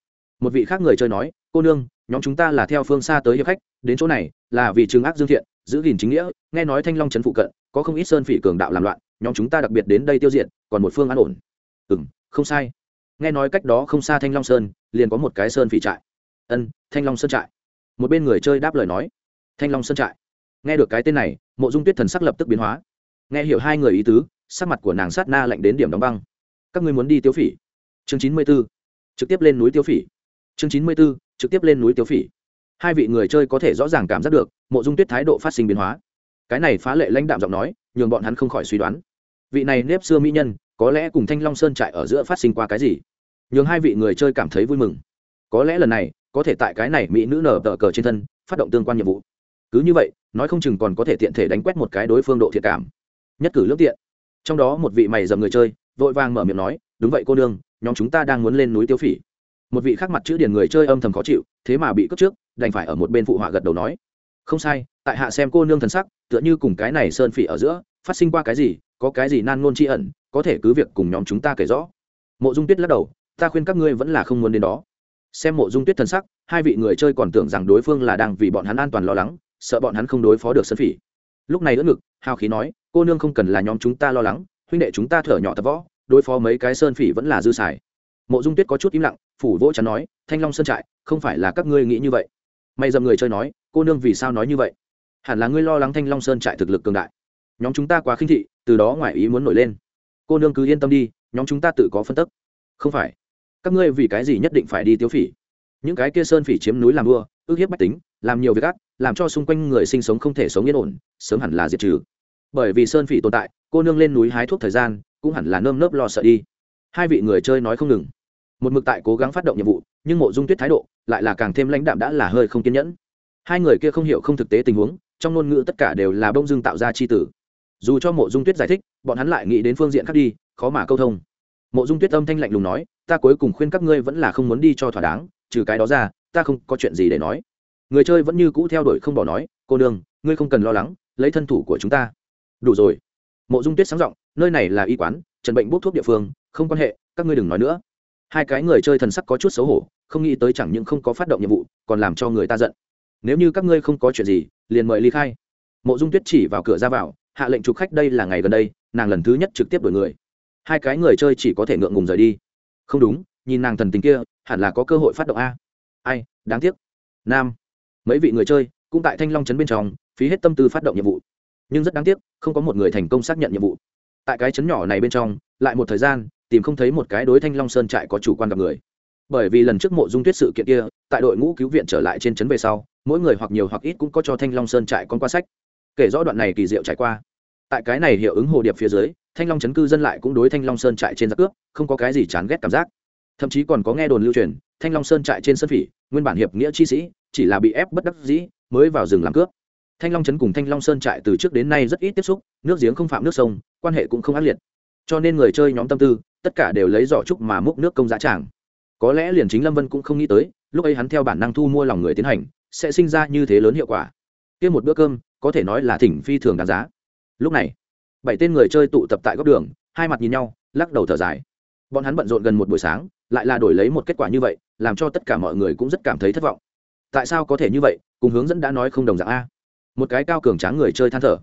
Một vị khác người chơi nói, cô nương, nhóm chúng ta là theo phương xa tới hiệp khách, đến chỗ này là vì trường ác dương thiện, giữ gìn chính nghĩa, nghe nói thanh long trấn phụ cận có không ít sơn phỉ cường đạo làm loạn, nhóm chúng ta đặc biệt đến đây tiêu diệt, còn một phương an ổn. Ừ m không sai. Nghe nói cách đó không xa thanh long sơn, liền có một cái sơn phỉ trại. Ân, thanh long sơn trại một bên người chơi đáp lời nói. Thanh long sơn trại. Nghe được cái tên này, mộ dung tuyết thần sắc lập tức biến hóa. Nghe hiểu hai người ý tứ, sắc mặt của nàng sát na lạnh đến điểm đóng băng. Các ngươi muốn đi tiêu phỉ? Chương chín mươi b ố trực tiếp lên núi tiêu phỉ. Chương chín mươi b ố trực tiếp lên núi tiêu phỉ. Hai vị người chơi có thể rõ ràng cảm giác được, mộ dung tuyết thái độ phát sinh biến hóa. Cái này phá lệ lãnh đạm giọng nói, nhường bọn hắn không khỏi suy đoán. Vị này nếp xưa mỹ nhân, có lẽ cùng thanh long sơn trại ở giữa phát sinh qua cái gì? Nhường hai vị người chơi cảm thấy vui mừng. Có lẽ lần này có thể tại cái này mỹ nữ nở tờ cờ trên thân, phát động tương quan nhiệm vụ. Cứ như vậy, nói không chừng còn có thể tiện thể đánh quét một cái đối phương độ thiệt cảm. Nhất cử lướt tiện. Trong đó một vị mày dầm người chơi, vội vàng mở miệng nói, đúng vậy cô nương, nhóm chúng ta đang muốn lên núi tiêu phỉ. Một vị khác mặt chữ điền người chơi âm thầm khó chịu, thế mà bị cướp trước, đành phải ở một bên phụ họa gật đầu nói, không sai, tại hạ xem cô nương thần sắc, tựa như cùng cái này sơn phỉ ở giữa, phát sinh qua cái gì, có cái gì nan ngôn tri ẩn, có thể cứ việc cùng nhóm chúng ta kể rõ. Mộ dung tuyết lắc đầu, ta khuyên các ngươi vẫn là không muốn đến đó xem mộ dung tuyết thần sắc, hai vị người chơi còn tưởng rằng đối phương là đang vì bọn hắn an toàn lo lắng, sợ bọn hắn không đối phó được sơn phỉ. Lúc này đỡ ngực, hào khí nói, cô nương không cần là nhóm chúng ta lo lắng, huynh đệ chúng ta thở nhỏ tập võ, đối phó mấy cái sơn phỉ vẫn là dư xài. Mộ dung tuyết có chút im lặng, phủ vỗ chắn nói, thanh long sơn trại, không phải là các ngươi nghĩ như vậy. May dầm người chơi nói, cô nương vì sao nói như vậy? Hẳn là ngươi lo lắng thanh long sơn trại thực lực cường đại. Nhóm chúng ta quá khinh thị, từ đó ngoài ý muốn nổi lên. Cô nương cứ yên tâm đi, nhóm chúng ta tự có phân tức. Không phải các ngươi vì cái gì nhất định phải đi tiêu phỉ? Những cái kia sơn phỉ chiếm núi làm vua, ước hiếp bách tính, làm nhiều việc ác, làm cho xung quanh người sinh sống không thể sống yên ổn, sớm hẳn là diệt trừ. Bởi vì sơn phỉ tồn tại, cô nương lên núi hái thuốc thời gian, cũng hẳn là nơm nớp lo sợ đi. Hai vị người chơi nói không ngừng. Một mực tại cố gắng phát động nhiệm vụ, nhưng mộ dung tuyết thái độ lại là càng thêm lãnh đạm đã là hơi không kiên nhẫn. Hai người kia không hiểu không thực tế tình huống, trong ngôn ngữ tất cả đều là bông dưng tạo ra c h i tử. Dù cho mộ dung tuyết giải thích, bọn hắn lại nghĩ đến phương diện khác đi, khó mà câu thông mộ dung tuyết âm thanh lạnh lùng nói, ta cuối cùng khuyên các ngươi vẫn là không muốn đi cho thỏa đáng, trừ cái đó ra, ta không có chuyện gì để nói. Người chơi vẫn như cũ theo đuổi không bỏ nói, cô đường ngươi không cần lo lắng, lấy thân thủ của chúng ta. Đủ rồi. Mộ dung tuyết sáng giọng, nơi này là y quán, trần bệnh bốc thuốc địa phương, không quan hệ, các ngươi đừng nói nữa. Hai cái người chơi thần sắc có chút xấu hổ, không nghĩ tới chẳng những không có phát động nhiệm vụ, còn làm cho người ta giận. Nếu như các ngươi không có chuyện gì, liền mời ly khai. Mộ dung tuyết chỉ vào cửa ra vào, hạ lệnh chụp khách đây là ngày gần đây, nàng lần thứ nhất trực tiếp đổi người hai cái người chơi chỉ có thể ngượng ngùng rời đi. Không đúng, nhìn nàng thần tình kia, hẳn là có cơ hội phát động a. Ai, đáng tiếc. Nam. Mấy vị người chơi, cũng tại thanh long trấn bên trong, phí hết tâm tư phát động nhiệm vụ. Nhưng rất đáng tiếc, không có một người thành công xác nhận nhiệm vụ. Tại cái trấn nhỏ này bên trong, lại một thời gian, tìm không thấy một cái đối thanh long sơn trại có chủ quan gặp người. Bởi vì lần trước mộ dung tuyết sự kiện kia, tại đội ngũ cứu viện trở lại trên trấn về sau, mỗi người hoặc nhiều hoặc ít cũng có cho thanh long sơn trại con qua sách. Kể rõ đoạn này kỳ diệu trải qua. Tại cái này hiệu ứng hồ điệp phía dưới thanh long chấn cư dân lại cũng đối thanh long sơn trại trên giặc cướp không có cái gì chán ghét cảm giác. Thậm chí còn có nghe đồn lưu truyền, thanh long sơn trại trên sân phỉ, nguyên bản hiệp nghĩa chi sĩ, chỉ là bị ép bất đắc dĩ, mới vào rừng làm cướp. Thanh long trấn cùng thanh long sơn trại từ trước đến nay rất ít tiếp xúc, nước giếng không phạm nước sông, quan hệ cũng không ác liệt. Cho nên người chơi nhóm tâm tư, tất cả đều lấy giỏ trúc mà múc nước công giá tràng. Có lẽ liền chính lâm vân cũng không nghĩ tới, lúc ấy hắn theo bản năng thu mua lòng người tiến hành, sẽ sinh ra như thế lớn hiệu quả. Kia một bữa cơm, có thể nói là thỉnh phi thường đáng giá. Lúc này bảy tên người chơi tụ tập tại góc đường, hai mặt nhìn nhau, lắc đầu thở dài. Bọn hắn bận rộn gần một buổi sáng, lại là đổi lấy một kết quả như vậy, làm cho tất cả mọi người cũng rất cảm thấy thất vọng. Tại sao có thể như vậy? Cùng hướng dẫn đã nói không đồng dạng a. Một cái cao cường tráng người chơi than thở.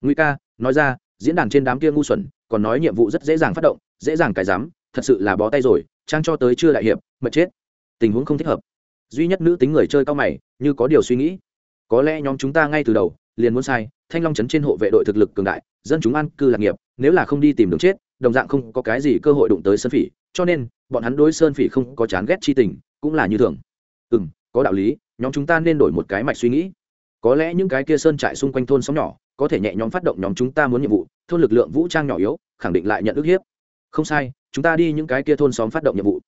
Nguy ca, nói ra, diễn đàn trên đám kia ngu xuẩn, còn nói nhiệm vụ rất dễ dàng phát động, dễ dàng cái dám thật sự là bó tay rồi, trang cho tới chưa đại hiệp mật chết. Tình huống không thích hợp. Duy nhất nữ tính người chơi cao mày, như có điều suy nghĩ. Có lẽ nhóm chúng ta ngay từ đầu, liền muốn sai, thanh long trấn trên hộ vệ đội thực lực cường đại dân chúng an cư lạc nghiệp, nếu là không đi tìm đường chết, đồng dạng không có cái gì cơ hội đụng tới sơn phỉ, cho nên, bọn hắn đối sơn phỉ không có chán ghét chi tình, cũng là như thường. Ừ m có đạo lý, nhóm chúng ta nên đổi một cái mạch suy nghĩ. Có lẽ những cái kia sơn trại xung quanh thôn xóm nhỏ, có thể nhẹ nhóm phát động nhóm chúng ta muốn nhiệm vụ, thôn lực lượng vũ trang nhỏ yếu, khẳng định lại nhận ức hiếp. Không sai, chúng ta đi những cái kia thôn xóm phát động nhiệm vụ.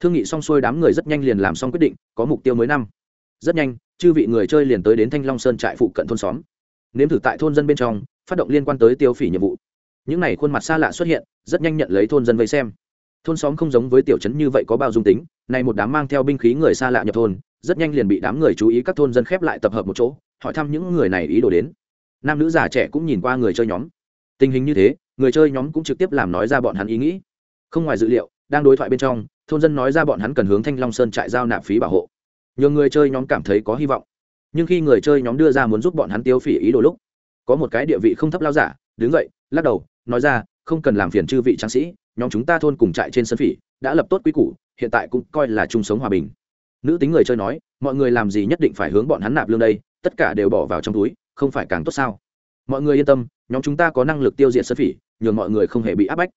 Thương nghị xong xuôi đám người rất nhanh liền làm xong quyết định, có mục tiêu mới năm. Rất nhanh, chư vị người chơi liền tới đến thanh long sơn trại phụ cận thôn xóm. Nếm thử tại thôn dân bên trong phát động liên quan tới tiêu phỉ nhiệm vụ. Những n à y khuôn mặt xa lạ xuất hiện, rất nhanh nhận lấy thôn dân vây xem. Thôn xóm không giống với tiểu trấn như vậy có bao dung tính, này một đám mang theo binh khí người xa lạ nhập thôn, rất nhanh liền bị đám người chú ý các thôn dân khép lại tập hợp một chỗ, hỏi thăm những người này ý đồ đến. Nam nữ già trẻ cũng nhìn qua người chơi nhóm. Tình hình như thế, người chơi nhóm cũng trực tiếp làm nói ra bọn hắn ý nghĩ. Không ngoài dự liệu, đang đối thoại bên trong, thôn dân nói ra bọn hắn cần hướng thanh long sơn trại giao nạp phí bảo hộ. Nhiều người chơi nhóm cảm thấy có hy vọng. Nhưng khi người chơi nhóm đưa ra muốn giúp bọn hắn tiêu phỉ ý đồ lúc có một cái địa vị không thấp lao giả, đứng dậy, lắc đầu, nói ra, không cần làm phiền chư vị tráng sĩ, nhóm chúng ta thôn cùng trại trên sân phỉ, đã lập tốt quy củ, hiện tại cũng coi là chung sống hòa bình. Nữ tính người chơi nói, mọi người làm gì nhất định phải hướng bọn hắn nạp lương đây, tất cả đều bỏ vào trong túi, không phải càng tốt sao? Mọi người yên tâm, nhóm chúng ta có năng lực tiêu diệt sân phỉ, nhường mọi người không hề bị áp bách.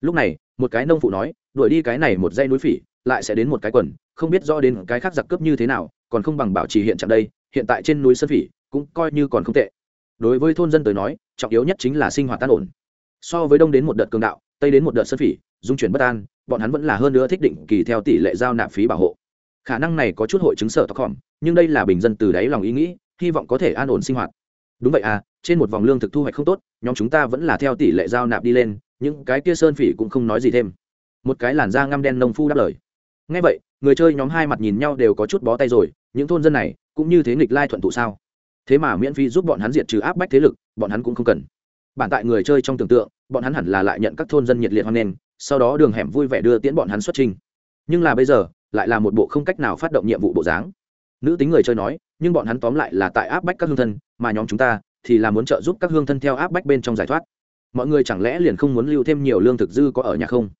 Lúc này, một cái nông phụ nói, đuổi đi cái này một dây núi phỉ, lại sẽ đến một cái quần, không biết rõ đến cái khác giặc cướp như thế nào, còn không bằng bảo trì hiện trạng đây, hiện tại trên núi sơn phỉ cũng coi như còn không tệ đối với thôn dân tới nói, trọng yếu nhất chính là sinh hoạt tan ổn. So với đông đến một đợt cường đạo, tây đến một đợt sơn phỉ, dung chuyển bất an, bọn hắn vẫn là hơn nữa thích định kỳ theo tỷ lệ giao nạp phí bảo hộ. Khả năng này có chút hội chứng sở tóc hỏm nhưng đây là bình dân từ đáy lòng ý nghĩ, hy vọng có thể an ổn sinh hoạt. Đúng vậy à trên một vòng lương thực thu hoạch không tốt, nhóm chúng ta vẫn là theo tỷ lệ giao nạp đi lên, những cái kia sơn phỉ cũng không nói gì thêm. Một cái làn da ngăm đen nông phu đáp lời. Ngay vậy, người chơi nhóm hai mặt nhìn nhau đều có chút bó tay rồi, những thôn dân này cũng như thế nghịch lai thuận thụ sao? Thế mà miễn phí giúp bọn hắn diệt trừ áp bách thế lực, bọn hắn cũng không cần. Bản tại người chơi trong tưởng tượng, bọn hắn hẳn là lại nhận các thôn dân nhiệt liệt hoan nghênh, sau đó đường hẻm vui vẻ đưa tiễn bọn hắn xuất trình. Nhưng là bây giờ, lại là một bộ không cách nào phát động nhiệm vụ bộ dáng. Nữ tính người chơi nói, nhưng bọn hắn tóm lại là tại áp bách các hương thân, mà nhóm chúng ta thì là muốn trợ giúp các hương thân theo áp bách bên trong giải thoát. Mọi người chẳng lẽ liền không muốn lưu thêm nhiều lương thực dư có ở nhà không?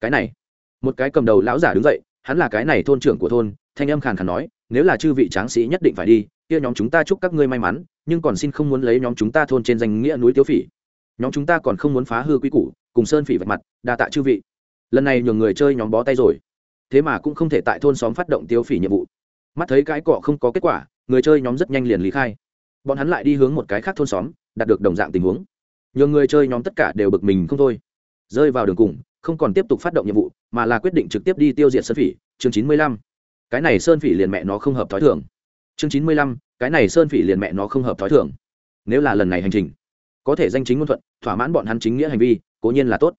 Cái này, một cái cầm đầu lão giả đứng dậy, hắn là cái này thôn trưởng của thôn, thanh âm khàn khàn nói, nếu là chư vị tráng sĩ nhất định phải đi kia nhóm chúng ta chúc các ngươi may mắn, nhưng còn xin không muốn lấy nhóm chúng ta thôn trên danh nghĩa núi tiếu phỉ. Nhóm chúng ta còn không muốn phá hư quy củ, cùng sơn phỉ vạch mặt, đa tạ chư vị. Lần này nhường người chơi nhóm bó tay rồi. Thế mà cũng không thể tại thôn xóm phát động tiêu phỉ nhiệm vụ. Mắt thấy cái cọ không có kết quả, người chơi nhóm rất nhanh liền lý khai. Bọn hắn lại đi hướng một cái khác thôn xóm, đạt được đồng dạng tình huống. Nhường người chơi nhóm tất cả đều bực mình không thôi. Rơi vào đường cùng, không còn tiếp tục phát động nhiệm vụ, mà là quyết định trực tiếp đi tiêu diệt sơn phỉ, chương chín mươi lăm. Cái này sơn phỉ liền mẹ nó không hợp thói thường chương chín mươi lăm, cái này sơn phỉ liền mẹ nó không hợp thói thường. Nếu là lần này hành trình, có thể danh chính ngôn thuận, thỏa mãn bọn hắn chính nghĩa hành vi, cố nhiên là tốt.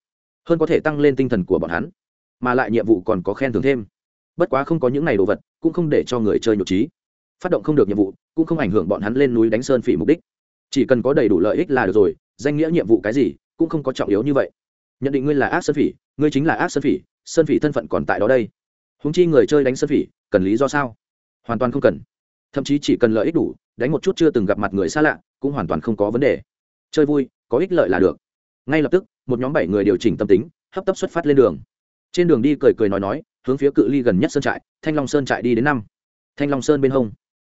Hơn có thể tăng lên tinh thần của bọn hắn, mà lại nhiệm vụ còn có khen thưởng thêm. Bất quá không có những này đồ vật, cũng không để cho người chơi nhục trí phát động không được nhiệm vụ, cũng không ảnh hưởng bọn hắn lên núi đánh sơn phỉ mục đích. Chỉ cần có đầy đủ lợi ích là được rồi, danh nghĩa nhiệm vụ cái gì, cũng không có trọng yếu như vậy. Nhận định ngươi là ác sơn phỉ, ngươi chính là ác sơn phỉ sơn phỉ thân phận còn tại đó đây. Húng chi người chơi đánh sơn phỉ, cần lý do sao? Hoàn toàn không cần thậm chí chỉ cần lợi ích đủ, đánh một chút chưa từng gặp mặt người xa lạ, cũng hoàn toàn không có vấn đề. Chơi vui, có ích lợi là được. Ngay lập tức, một nhóm bảy người điều chỉnh tâm tính, hấp tấp xuất phát lên đường. Trên đường đi cười cười nói nói, hướng phía cự ly gần nhất sơn trại, thanh long sơn trại đi đến năm. Thanh long sơn bên hông.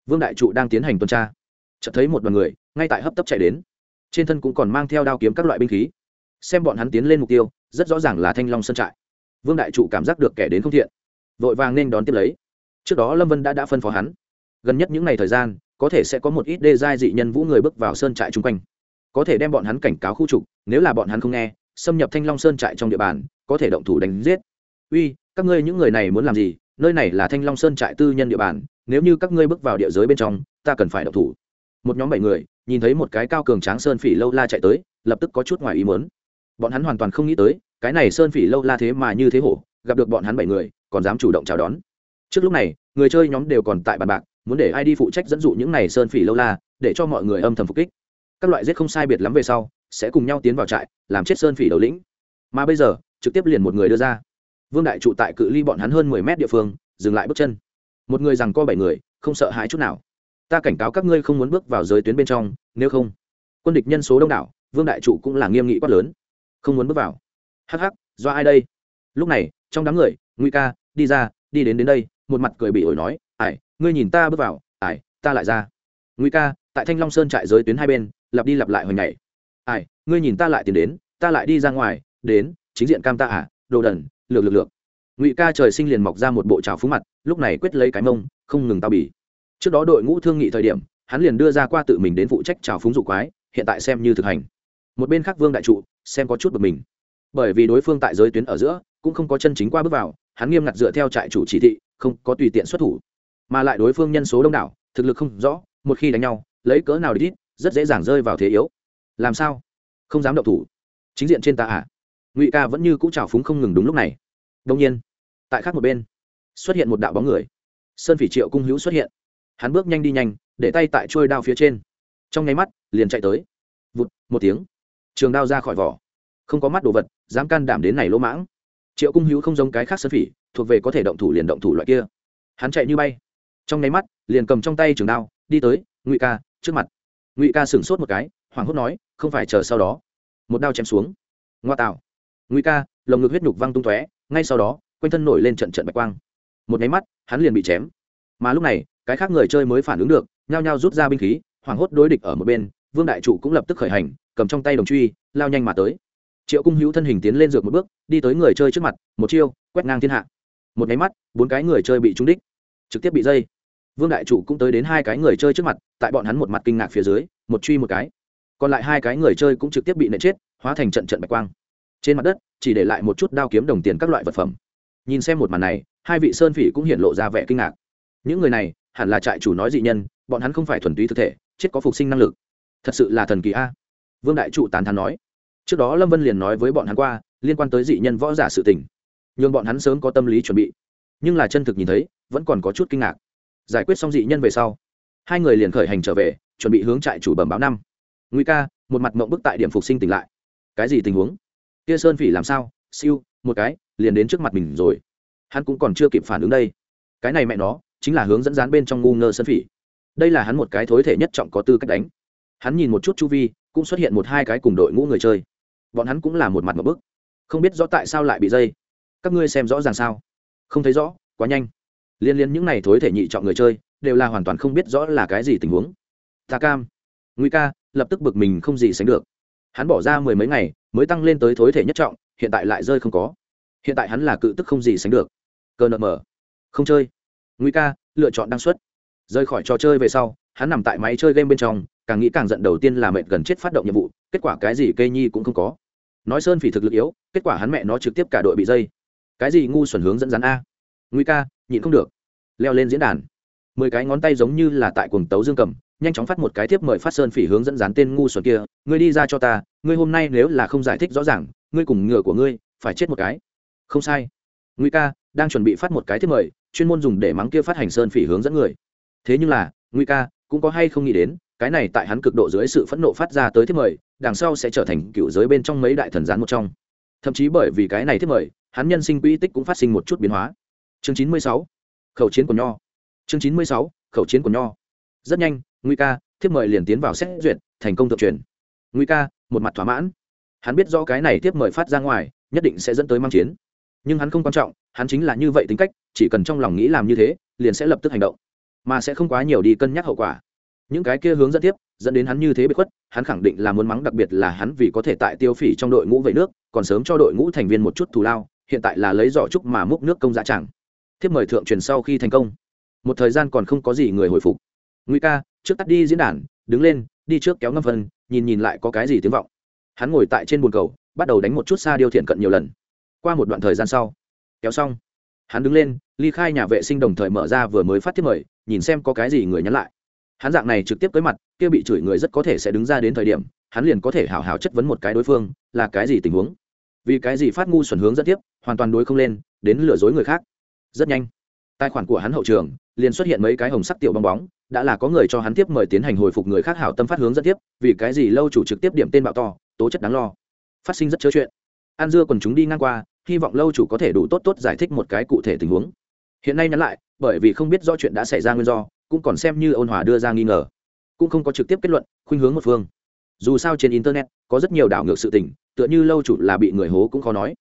Vương đại trụ đang tiến hành tuần tra. Chợt thấy một đoàn người, ngay tại hấp tấp chạy đến. Trên thân cũng còn mang theo đao kiếm các loại binh khí. Xem bọn hắn tiến lên mục tiêu, rất rõ ràng là thanh long sơn trại. Vương đại trụ cảm giác được kẻ đến không thiện, vội vàng nên đón tiếp lấy. Trước đó lâm vân đã đã phân phó hắn gần nhất những ngày thời gian, có thể sẽ có một ít đê giai dị nhân vũ người bước vào sơn trại chung quanh. Có thể đem bọn hắn cảnh cáo khu trục, nếu là bọn hắn không nghe, xâm nhập thanh long sơn trại trong địa bàn, có thể động thủ đánh giết. Uy, các ngươi những người này muốn làm gì? Nơi này là thanh long sơn trại tư nhân địa bàn, nếu như các ngươi bước vào địa giới bên trong, ta cần phải động thủ. Một nhóm bảy người, nhìn thấy một cái cao cường tráng sơn phỉ lâu la chạy tới, lập tức có chút ngoài ý muốn. Bọn hắn hoàn toàn không nghĩ tới, cái này sơn phỉ lâu la thế mà như thế hổ, gặp được bọn hắn bảy người, còn dám chủ động chào đón. Trước lúc này, người chơi nhóm đều còn tại bàn bạc muốn để ai đi phụ trách dẫn dụ những này sơn phỉ lâu la, để cho mọi người âm thầm phục kích. Các loại giết không sai biệt lắm về sau, sẽ cùng nhau tiến vào trại, làm chết sơn phỉ đầu lĩnh. Mà bây giờ, trực tiếp liền một người đưa ra. Vương đại trụ tại cự ly bọn hắn hơn mười mét địa phương, dừng lại bước chân. Một người rằng co bảy người, không sợ hãi chút nào. Ta cảnh cáo các ngươi không muốn bước vào giới tuyến bên trong, nếu không, quân địch nhân số đông đảo, vương đại trụ cũng là nghiêm nghị quát lớn. Không muốn bước vào. Hắc hắc, do ai đây? Lúc này, trong đám người, nguy ca, đi ra, đi đến đến đây, một mặt cười bị ổi nói ải ngươi nhìn ta bước vào, ải, ta lại ra. Nguy ca, tại thanh long sơn trại giới tuyến hai bên, lặp đi lặp lại hồi ngày ải, ngươi nhìn ta lại tìm đến, ta lại đi ra ngoài, đến, chính diện cam ta à đồ đần, lược lược lược. Ngụy ca trời sinh liền mọc ra một bộ trào phúng mặt, lúc này quyết lấy cái mông, không ngừng tao bỉ trước đó đội ngũ thương nghị thời điểm, hắn liền đưa ra qua tự mình đến phụ trách trào phúng dụ quái, hiện tại xem như thực hành. Một bên khác vương đại trụ, xem có chút bực mình. Bởi vì đối phương tại giới tuyến ở giữa, cũng không có chân chính qua bước vào, hắn nghiêm ngặt dựa theo trại chủ chỉ thị, không có tùy tiện xuất thủ mà lại đối phương nhân số đông đảo, thực lực không rõ, một khi đánh nhau, lấy cỡ nào đi ít rất dễ dàng rơi vào thế yếu. Làm sao? Không dám động thủ. Chính diện trên ta à? Ngụy ca vẫn như cũ trào phúng không ngừng đúng lúc này. Đông nhiên, tại khác một bên, xuất hiện một đạo bóng người. Sơn phỉ triệu cung hữu xuất hiện. Hắn bước nhanh đi nhanh, để tay tại trôi đao phía trên. Trong nháy mắt, liền chạy tới. Vụt, một tiếng. Trường đao ra khỏi vỏ. Không có mắt đồ vật, dám can đảm đến này lỗ mãng. Triệu cung hữu không giống cái khác sơn phỉ, thuộc về có thể động thủ liền động thủ loại kia. Hắn chạy như bay trong nháy mắt, liền cầm trong tay trường đao, đi tới ngụy ca trước mặt. Ngụy ca sửng sốt một cái, hoảng hốt nói, không phải chờ sau đó. Một đao chém xuống. Ngoa tạo. Ngụy ca, lồng ngực huyết nhục văng tung tóe, ngay sau đó, quanh thân nổi lên trận trận bạch quang. Một nháy mắt, hắn liền bị chém. Mà lúc này, cái khác người chơi mới phản ứng được, nhao nhao rút ra binh khí, hoảng hốt đối địch ở một bên, vương đại trụ cũng lập tức khởi hành, cầm trong tay đồng truy, lao nhanh mà tới. Triệu cung hữu thân hình tiến lên dược một bước, đi tới người chơi trước mặt, một chiêu, quét ngang thiên hạ. Một nháy mắt, bốn cái người chơi bị trúng đích, trực tiếp bị dây vương đại trụ cũng tới đến hai cái người chơi trước mặt, tại bọn hắn một mặt kinh ngạc phía dưới, một truy một cái. Còn lại hai cái người chơi cũng trực tiếp bị nện chết, hóa thành trận trận bạch quang. Trên mặt đất, chỉ để lại một chút đao kiếm đồng tiền các loại vật phẩm. Nhìn xem một màn này, hai vị sơn phỉ cũng hiện lộ ra vẻ kinh ngạc. Những người này, hẳn là trại chủ nói dị nhân, bọn hắn không phải thuần túy thực thể, chết có phục sinh năng lực. Thật sự là thần kỳ a. Vương đại trụ tán thán nói. Trước đó lâm vân liền nói với bọn hắn qua, liên quan tới dị nhân võ giả sự tình. Nhưng bọn hắn sớm có tâm lý chuẩn bị. Nhưng là chân thực nhìn thấy, vẫn còn có chút kinh ngạc giải quyết xong dị nhân về sau, hai người liền khởi hành trở về, chuẩn bị hướng trại chủ bẩm báo năm. Nguy ca, một mặt mộng bức tại điểm phục sinh tỉnh lại. Cái gì tình huống? Kia sơn phỉ làm sao? Siêu, một cái, liền đến trước mặt mình rồi. Hắn cũng còn chưa kịp phản ứng đây. Cái này mẹ nó, chính là hướng dẫn dán bên trong ngu ngơ sơn phỉ. Đây là hắn một cái thối thể nhất trọng có tư cách đánh. Hắn nhìn một chút chu vi, cũng xuất hiện một hai cái cùng đội ngũ người chơi. Bọn hắn cũng là một mặt một bức. Không biết rõ tại sao lại bị dây. Các ngươi xem rõ ràng sao? Không thấy rõ, quá nhanh liên liên những này thối thể nhị chọn người chơi, đều là hoàn toàn không biết rõ là cái gì tình huống. Ta cam. Nguy ca, lập tức bực mình không gì sánh được. Hắn bỏ ra mười mấy ngày, mới tăng lên tới thối thể nhất trọng, hiện tại lại rơi không có. Hiện tại hắn là cự tức không gì sánh được. Cơ nợ mở. Không chơi. Nguy ca, lựa chọn đăng xuất. Rời khỏi trò chơi về sau, hắn nằm tại máy chơi game bên trong, càng nghĩ càng giận đầu tiên là mệt gần chết phát động nhiệm vụ, kết quả cái gì cây nhi cũng không có. Nói sơn phỉ thực lực yếu, kết quả hắn mẹ nó trực tiếp cả đội bị dây. Cái gì ngu xuẩn hướng dẫn dán a? Nguy ca nhịn không được. Leo lên diễn đàn. Mười cái ngón tay giống như là tại cuồng tấu dương cầm, nhanh chóng phát một cái tiếp mời phát sơn phỉ hướng dẫn dán tên ngu xuẩn kia, ngươi đi ra cho ta, ngươi hôm nay nếu là không giải thích rõ ràng, ngươi cùng ngựa của ngươi phải chết một cái. Không sai. Nguy ca đang chuẩn bị phát một cái tiếp mời, chuyên môn dùng để mắng kia phát hành sơn phỉ hướng dẫn người. Thế nhưng là nguy ca cũng có hay không nghĩ đến, cái này tại hắn cực độ dưới sự phẫn nộ phát ra tới tiếp mời, đằng sau sẽ trở thành cựu giới bên trong mấy đại thần gián một trong. Thậm chí bởi vì cái này tiếp mời, hắn nhân sinh quỹ tích cũng phát sinh một chút biến hóa chương chín mươi sáu, khẩu chiến của nho. Chương chín mươi sáu, khẩu chiến của nho. Rất nhanh nguy ca, thiếp mời liền tiến vào xét duyệt, thành công thượng truyền. Nguy ca, một mặt thỏa mãn. Hắn biết rõ cái này tiếp mời phát ra ngoài, nhất định sẽ dẫn tới mang chiến. Nhưng hắn không quan trọng, hắn chính là như vậy tính cách, chỉ cần trong lòng nghĩ làm như thế, liền sẽ lập tức hành động. Mà sẽ không quá nhiều đi cân nhắc hậu quả. Những cái kia hướng dẫn tiếp, dẫn đến hắn như thế bị khuất, hắn khẳng định là muốn mắng đặc biệt là hắn vì có thể tại tiêu phỉ trong đội ngũ về nước, còn sớm cho đội ngũ thành viên một chút thù lao, hiện tại là lấy giỏ trúc mà múc nước công giá chẳng thiếp mời thượng truyền sau khi thành công. Một thời gian còn không có gì người hồi phục. Nguy ca, trước tắt đi diễn đàn, đứng lên, đi trước kéo ngâm phân nhìn nhìn lại có cái gì tiếng vọng. Hắn ngồi tại trên bồn cầu, bắt đầu đánh một chút xa điêu thiện cận nhiều lần. Qua một đoạn thời gian sau, kéo xong, hắn đứng lên, ly khai nhà vệ sinh đồng thời mở ra vừa mới phát thiếp mời, nhìn xem có cái gì người nhắn lại. Hắn dạng này trực tiếp tới mặt, kia bị chửi người rất có thể sẽ đứng ra đến thời điểm, hắn liền có thể hào hào chất vấn một cái đối phương, là cái gì tình huống? Vì cái gì phát ngu xuẩn hướng dẫn tiếp, hoàn toàn đối không lên, đến lừa dối người khác rất nhanh. Tài khoản của hắn hậu trường, liền xuất hiện mấy cái hồng sắc tiểu bong bóng, đã là có người cho hắn tiếp mời tiến hành hồi phục người khác hảo tâm phát hướng dẫn tiếp, vì cái gì lâu chủ trực tiếp điểm tên bạo to, tố chất đáng lo. Phát sinh rất chớ chuyện. An dưa còn chúng đi ngang qua, hy vọng lâu chủ có thể đủ tốt tốt giải thích một cái cụ thể tình huống. Hiện nay nhắn lại, bởi vì không biết do chuyện đã xảy ra nguyên do, cũng còn xem như ôn hòa đưa ra nghi ngờ. Cũng không có trực tiếp kết luận, khuynh hướng một phương. Dù sao trên internet, có rất nhiều đảo ngược sự tình, tựa như lâu chủ là bị người hố cũng khó nói.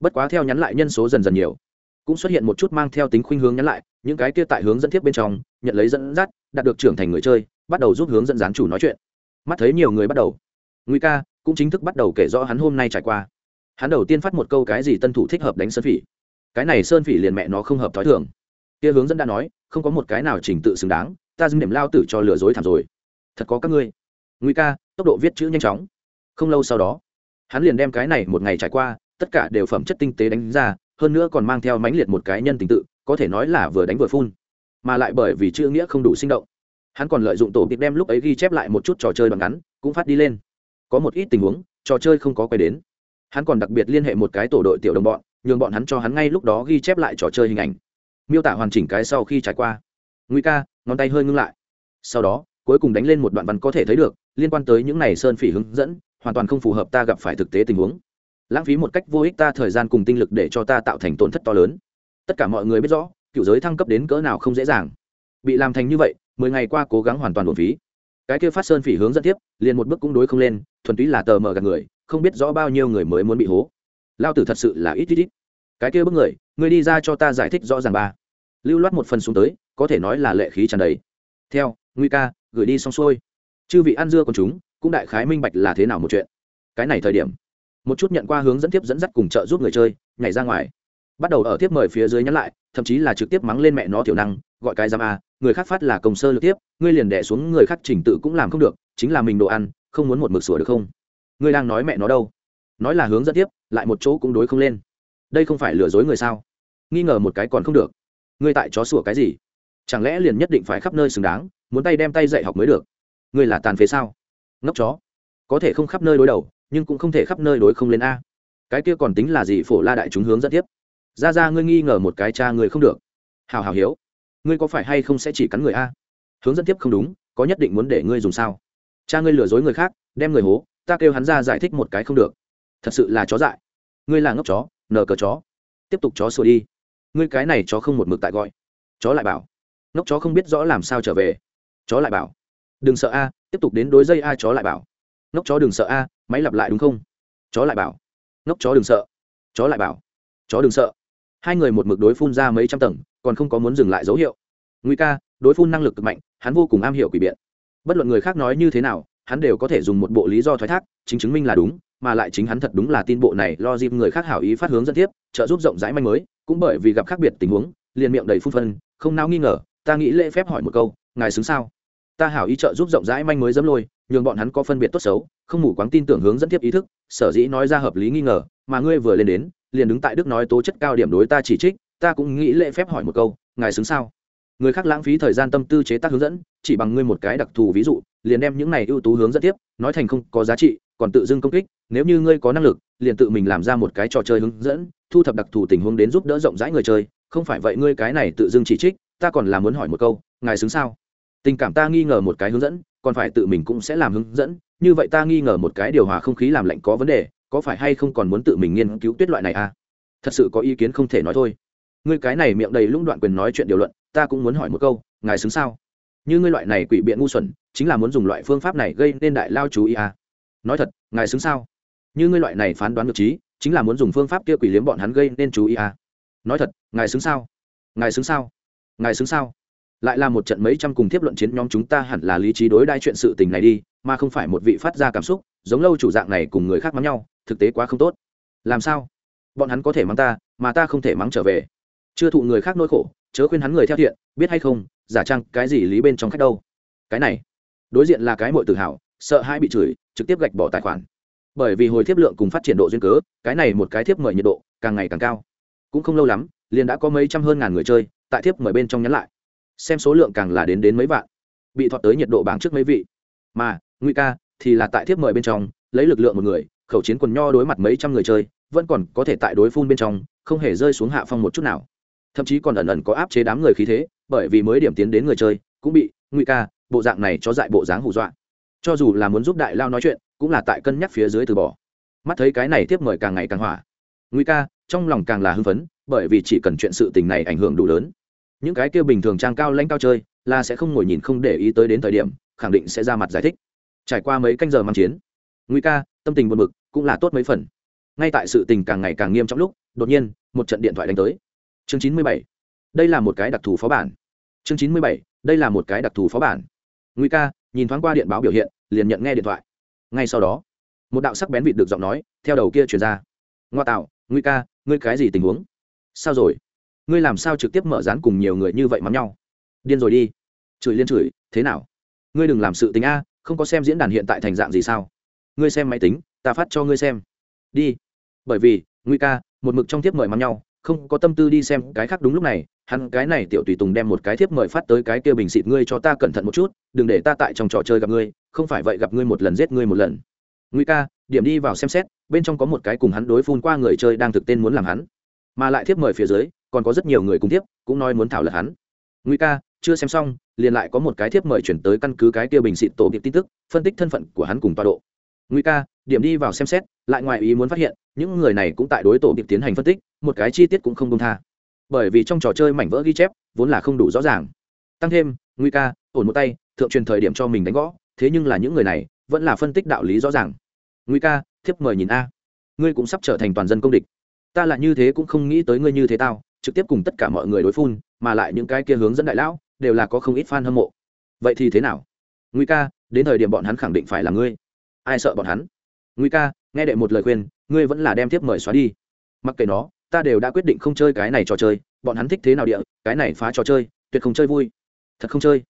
Bất quá theo nhắn lại nhân số dần dần nhiều cũng xuất hiện một chút mang theo tính khuynh hướng nhắn lại, những cái kia tại hướng dẫn tiếp bên trong, nhận lấy dẫn dắt, đạt được trưởng thành người chơi, bắt đầu giúp hướng dẫn gián chủ nói chuyện. Mắt thấy nhiều người bắt đầu. Nguy ca cũng chính thức bắt đầu kể rõ hắn hôm nay trải qua. Hắn đầu tiên phát một câu cái gì tân thủ thích hợp đánh sơn phỉ. Cái này sơn phỉ liền mẹ nó không hợp t h ó i thường. Kia hướng dẫn đã nói, không có một cái nào trình tự xứng đáng, ta dưng điểm lao tử cho lừa dối thảm rồi. Thật có các ngươi. Nguy ca, tốc độ viết chữ nhanh chóng. Không lâu sau đó, hắn liền đem cái này một ngày trải qua, tất cả đều phẩm chất tinh tế đánh ra hơn nữa còn mang theo mãnh liệt một cái nhân tình tự, có thể nói là vừa đánh vừa phun, mà lại bởi vì chữ nghĩa không đủ sinh động. Hắn còn lợi dụng tổ kịp đem lúc ấy ghi chép lại một chút trò chơi đoạn ngắn, cũng phát đi lên. Có một ít tình huống, trò chơi không có quay đến. Hắn còn đặc biệt liên hệ một cái tổ đội tiểu đồng bọn, nhường bọn hắn cho hắn ngay lúc đó ghi chép lại trò chơi hình ảnh. Miêu tả hoàn chỉnh cái sau khi trải qua. Nguy ca, ngón tay hơi ngưng lại. Sau đó, cuối cùng đánh lên một đoạn văn có thể thấy được, liên quan tới những này sơn phỉ hướng dẫn, hoàn toàn không phù hợp ta gặp phải thực tế tình huống lãng phí một cách vô ích ta thời gian cùng tinh lực để cho ta tạo thành tổn thất to lớn. Tất cả mọi người biết rõ, cựu giới thăng cấp đến cỡ nào không dễ dàng. Bị làm thành như vậy, mười ngày qua cố gắng hoàn toàn bổn phí. Cái kia phát sơn phỉ hướng dẫn tiếp, liền một bước cũng đối không lên, thuần túy là tờ mờ gạt người, không biết rõ bao nhiêu người mới muốn bị hố. Lao tử thật sự là ít ít ít. Cái kia bước người người đi ra cho ta giải thích rõ ràng ba. Lưu loát một phần xuống tới, có thể nói là lệ khí tràn đầy. Theo, nguy ca, gửi đi xong xuôi. Chư vị ăn dưa còn chúng, cũng đại khái minh bạch là thế nào một chuyện. Cái này thời điểm một chút nhận qua hướng dẫn tiếp dẫn dắt cùng trợ giúp người chơi, nhảy ra ngoài. Bắt đầu ở tiếp mời phía dưới nhắn lại, thậm chí là trực tiếp mắng lên mẹ nó tiểu năng, gọi cái giam a, người khác phát là công sơ lược tiếp, ngươi liền đẻ xuống người khác trình tự cũng làm không được, chính là mình đồ ăn, không muốn một mực sửa được không? Ngươi đang nói mẹ nó đâu? Nói là hướng dẫn tiếp lại một chỗ cũng đối không lên. Đây không phải lừa dối người sao? Nghi ngờ một cái còn không được. Ngươi tại chó sủa cái gì? Chẳng lẽ liền nhất định phải khắp nơi xứng đáng, muốn tay đem tay dạy học mới được? Ngươi là tàn phế sao? Ngốc chó. Có thể không khắp nơi đối đầu nhưng cũng không thể khắp nơi đối không lên a. Cái kia còn tính là gì phổ la đại chúng hướng dẫn tiếp? Ra ra, ngươi nghi ngờ một cái cha người không được. Hào hào hiếu ngươi có phải hay không sẽ chỉ cắn người a? Hướng dẫn tiếp không đúng, có nhất định muốn để ngươi dùng sao? Cha ngươi lừa dối người khác, đem người hố, ta kêu hắn ra giải thích một cái không được. Thật sự là chó dại. Ngươi là ngốc chó, nờ cờ chó. Tiếp tục chó sửa đi. Ngươi cái này chó không một mực tại gọi. Chó lại bảo. Ngốc chó không biết rõ làm sao trở về. Chó lại bảo. Đừng sợ a, tiếp tục đến đối dây a, chó lại bảo. Ngốc chó đừng sợ a máy lặp lại đúng không? Chó lại bảo. Ngốc chó đừng sợ. Chó lại bảo. Chó đừng sợ. Hai người một mực đối phun ra mấy trăm tầng, còn không có muốn dừng lại dấu hiệu. Nguy ca, đối phun năng lực cực mạnh, hắn vô cùng am hiểu quỷ biện. Bất luận người khác nói như thế nào, hắn đều có thể dùng một bộ lý do thoái thác, chính chứng minh là đúng, mà lại chính hắn thật đúng là tin bộ này lo dịp người khác hảo ý phát hướng dẫn tiếp, trợ giúp rộng rãi manh mới cũng bởi vì gặp khác biệt tình huống, liền miệng đầy phun phân, không nao nghi ngờ, ta nghĩ lễ phép hỏi một câu, ngài xứng sao? Ta hảo ý trợ giúp rộng rãi manh mới dẫm lôi nhường bọn hắn có phân biệt tốt xấu, không mù quáng tin tưởng hướng dẫn tiếp ý thức, sở dĩ nói ra hợp lý nghi ngờ, mà ngươi vừa lên đến, liền đứng tại đức nói tố chất cao điểm đối ta chỉ trích, ta cũng nghĩ lễ phép hỏi một câu, ngài xứng sao? Người khác lãng phí thời gian tâm tư chế tác hướng dẫn, chỉ bằng ngươi một cái đặc thù ví dụ, liền đem những này ưu tú hướng dẫn tiếp, nói thành không có giá trị, còn tự dưng công kích, nếu như ngươi có năng lực, liền tự mình làm ra một cái trò chơi hướng dẫn, thu thập đặc thù tình huống đến giúp đỡ rộng rãi người chơi, không phải vậy ngươi cái này tự dưng chỉ trích, ta còn là muốn hỏi một câu, ngài xứng sao? Tình cảm ta nghi ngờ một cái hướng dẫn, còn phải tự mình cũng sẽ làm hướng dẫn. Như vậy ta nghi ngờ một cái điều hòa không khí làm lạnh có vấn đề, có phải hay không còn muốn tự mình nghiên cứu tuyết loại này à? Thật sự có ý kiến không thể nói thôi. Ngươi cái này miệng đầy lũng đoạn quyền nói chuyện điều luận, ta cũng muốn hỏi một câu, ngài xứng sao? Như ngươi loại này quỷ biện ngu xuẩn, chính là muốn dùng loại phương pháp này gây nên đại lao chú ý à? Nói thật, ngài xứng sao? Như ngươi loại này phán đoán được trí, chính là muốn dùng phương pháp kia quỷ liếm bọn hắn gây nên chú ý à? Nói thật, ngài xứng sao? Ngài xứng sao? Ngài xứng sao? Lại là một trận mấy trăm cùng tiếp luận chiến nhóm chúng ta hẳn là lý trí đối đai chuyện sự tình này đi, mà không phải một vị phát ra cảm xúc, giống lâu chủ dạng này cùng người khác mắng nhau, thực tế quá không tốt. Làm sao? Bọn hắn có thể mắng ta, mà ta không thể mắng trở về. Chưa thụ người khác nỗi khổ, chớ khuyên hắn người theo thiện, biết hay không, giả trăng cái gì lý bên trong khách đâu. Cái này, đối diện là cái mội tự hào, sợ hai bị chửi, trực tiếp gạch bỏ tài khoản. Bởi vì hồi thiếp lượng cùng phát triển độ duyên cớ, cái này một cái thiếp mời nhiệt độ càng ngày càng cao. Cũng không lâu lắm, liền đã có mấy trăm hơn ngàn người chơi, tại thiếp mời bên trong nhắn lại xem số lượng càng là đến đến mấy vạn. Bị thọt tới nhiệt độ bảng trước mấy vị. Mà nguy ca thì là tại thiếp mời bên trong, lấy lực lượng một người, khẩu chiến quần nho đối mặt mấy trăm người chơi, vẫn còn có thể tại đối phun bên trong, không hề rơi xuống hạ phong một chút nào. Thậm chí còn ẩn ẩn có áp chế đám người khí thế, bởi vì mới điểm tiến đến người chơi, cũng bị nguy ca, bộ dạng này cho dại bộ dáng hù dọa. Cho dù là muốn giúp đại lao nói chuyện, cũng là tại cân nhắc phía dưới từ bỏ. Mắt thấy cái này tiếp mời càng ngày càng hỏa nguy ca trong lòng càng là hưng phấn, bởi vì chỉ cần chuyện sự tình này ảnh hưởng đủ lớn những cái kia bình thường trang cao lãnh cao chơi, là sẽ không ngồi nhìn không để ý tới đến thời điểm, khẳng định sẽ ra mặt giải thích. Trải qua mấy canh giờ mang chiến nguy ca, tâm tình buồn bực, cũng là tốt mấy phần. Ngay tại sự tình càng ngày càng nghiêm trọng lúc, đột nhiên, một trận điện thoại đánh tới. Chương chín mươi bảy, đây là một cái đặc thù phó bản. Chương chín mươi bảy, đây là một cái đặc thù phó bản. Nguy ca, nhìn thoáng qua điện báo biểu hiện, liền nhận nghe điện thoại. Ngay sau đó, một đạo sắc bén vịt được giọng nói, theo đầu kia truyền ra. Ngoa tạo nguy ca, ngươi cái gì tình huống? Sao rồi? Ngươi làm sao trực tiếp mở rán cùng nhiều người như vậy mắm nhau? Điên rồi đi. Chửi liên chửi, thế nào? Ngươi đừng làm sự tính a, không có xem diễn đàn hiện tại thành dạng gì sao? Ngươi xem máy tính, ta phát cho ngươi xem. Đi. Bởi vì, nguy ca, một mực trong tiếp mời mắm nhau, không có tâm tư đi xem cái khác đúng lúc này, hắn cái này tiểu tùy tùng đem một cái thiếp mời phát tới cái kia bình xịt ngươi cho ta cẩn thận một chút, đừng để ta tại trong trò chơi gặp ngươi, không phải vậy gặp ngươi một lần giết ngươi một lần. Nguy ca, điểm đi vào xem xét, bên trong có một cái cùng hắn đối phun qua người chơi đang thực tên muốn làm hắn mà lại thiếp mời phía dưới, còn có rất nhiều người cùng tiếp cũng nói muốn thảo luận hắn. Nguy ca, chưa xem xong, liền lại có một cái thiếp mời chuyển tới căn cứ cái kia bình xịt tổ điệp tin tức, phân tích thân phận của hắn cùng tọa độ. Nguy ca, điểm đi vào xem xét, lại ngoài ý muốn phát hiện, những người này cũng tại đối tổ điệp tiến hành phân tích, một cái chi tiết cũng không công tha. Bởi vì trong trò chơi mảnh vỡ ghi chép, vốn là không đủ rõ ràng. Tăng thêm nguy ca, ổn một tay, thượng truyền thời điểm cho mình đánh gõ, thế nhưng là những người này, vẫn là phân tích đạo lý rõ ràng. Nguy ca, thiếp mời nhìn a. Ngươi cũng sắp trở thành toàn dân công địch ta là như thế cũng không nghĩ tới ngươi như thế tao, trực tiếp cùng tất cả mọi người đối phun, mà lại những cái kia hướng dẫn đại lão, đều là có không ít fan hâm mộ. Vậy thì thế nào? Nguy ca, đến thời điểm bọn hắn khẳng định phải là ngươi. Ai sợ bọn hắn? Nguy ca, nghe đệ một lời khuyên, ngươi vẫn là đem tiếp mời xóa đi. Mặc kệ nó, ta đều đã quyết định không chơi cái này trò chơi, bọn hắn thích thế nào địa, cái này phá trò chơi, tuyệt không chơi vui. Thật không chơi.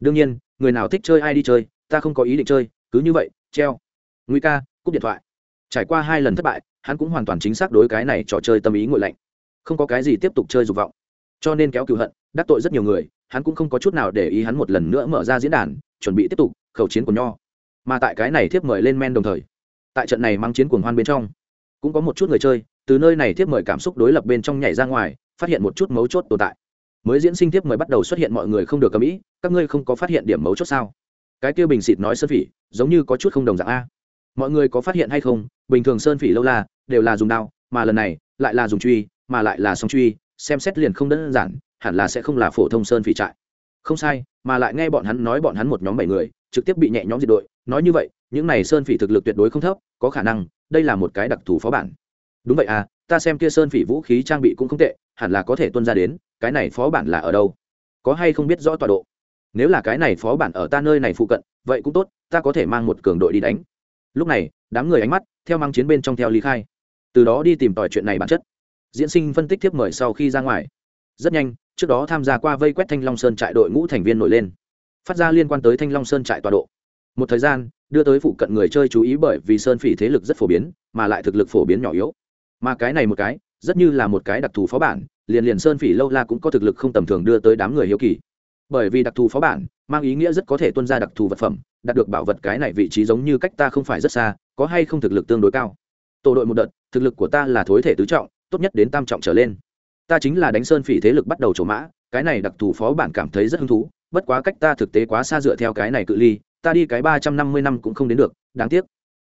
Đương nhiên, người nào thích chơi ai đi chơi, ta không có ý định chơi, cứ như vậy, treo. Nguy ca, cúp điện thoại. Trải qua hai lần thất bại hắn cũng hoàn toàn chính xác đối cái này trò chơi tâm ý ngội lạnh. Không có cái gì tiếp tục chơi dục vọng. Cho nên kéo cựu hận, đắc tội rất nhiều người, hắn cũng không có chút nào để ý hắn một lần nữa mở ra diễn đàn, chuẩn bị tiếp tục, khẩu chiến của nho. Mà tại cái này thiếp mời lên men đồng thời, tại trận này mang chiến cuồng hoan bên trong, cũng có một chút người chơi, từ nơi này thiếp mời cảm xúc đối lập bên trong nhảy ra ngoài, phát hiện một chút mấu chốt tồn tại. Mới diễn sinh thiếp mời bắt đầu xuất hiện mọi người không được cầm ý, các ngươi không có phát hiện điểm mấu chốt sao? Cái kia bình xịt nói sơn phỉ, giống như có chút không đồng dạng a mọi người có phát hiện hay không? Bình thường sơn phỉ lâu la đều là dùng đao, mà lần này lại là dùng truy, mà lại là song truy, xem xét liền không đơn giản, hẳn là sẽ không là phổ thông sơn phỉ trại. Không sai, mà lại nghe bọn hắn nói bọn hắn một nhóm bảy người, trực tiếp bị nhẹ nhóm diệt đội. Nói như vậy, những này sơn phỉ thực lực tuyệt đối không thấp, có khả năng đây là một cái đặc thù phó bản. Đúng vậy à ta xem kia sơn phỉ vũ khí trang bị cũng không tệ, hẳn là có thể tuân ra đến, cái này phó bản là ở đâu? Có hay không biết rõ tọa độ? Nếu là cái này phó bản ở ta nơi này phụ cận, vậy cũng tốt, ta có thể mang một cường đội đi đánh lúc này, đám người ánh mắt theo mang chiến bên trong theo lý khai. Từ đó đi tìm tòi chuyện này bản chất. Diễn sinh phân tích tiếp mời sau khi ra ngoài. Rất nhanh, trước đó tham gia qua vây quét thanh long sơn trại đội ngũ thành viên nổi lên. Phát ra liên quan tới thanh long sơn trại tọa độ. Một thời gian, đưa tới phụ cận người chơi chú ý bởi vì sơn phỉ thế lực rất phổ biến, mà lại thực lực phổ biến nhỏ yếu. Mà cái này một cái, rất như là một cái đặc thù phó bản, liền liền sơn phỉ lâu la cũng có thực lực không tầm thường đưa tới đám người hiếu kỳ. Bởi vì đặc thù phó bản mang ý nghĩa rất có thể tuân ra đặc thù vật phẩm, đạt được bảo vật cái này vị trí giống như cách ta không phải rất xa, có hay không thực lực tương đối cao. Tổ đội một đợt, thực lực của ta là thối thể tứ trọng, tốt nhất đến tam trọng trở lên. Ta chính là đánh sơn phỉ thế lực bắt đầu trổ mã, cái này đặc thù phó bản cảm thấy rất hứng thú, bất quá cách ta thực tế quá xa dựa theo cái này cự ly, ta đi cái ba trăm năm mươi năm cũng không đến được, đáng tiếc.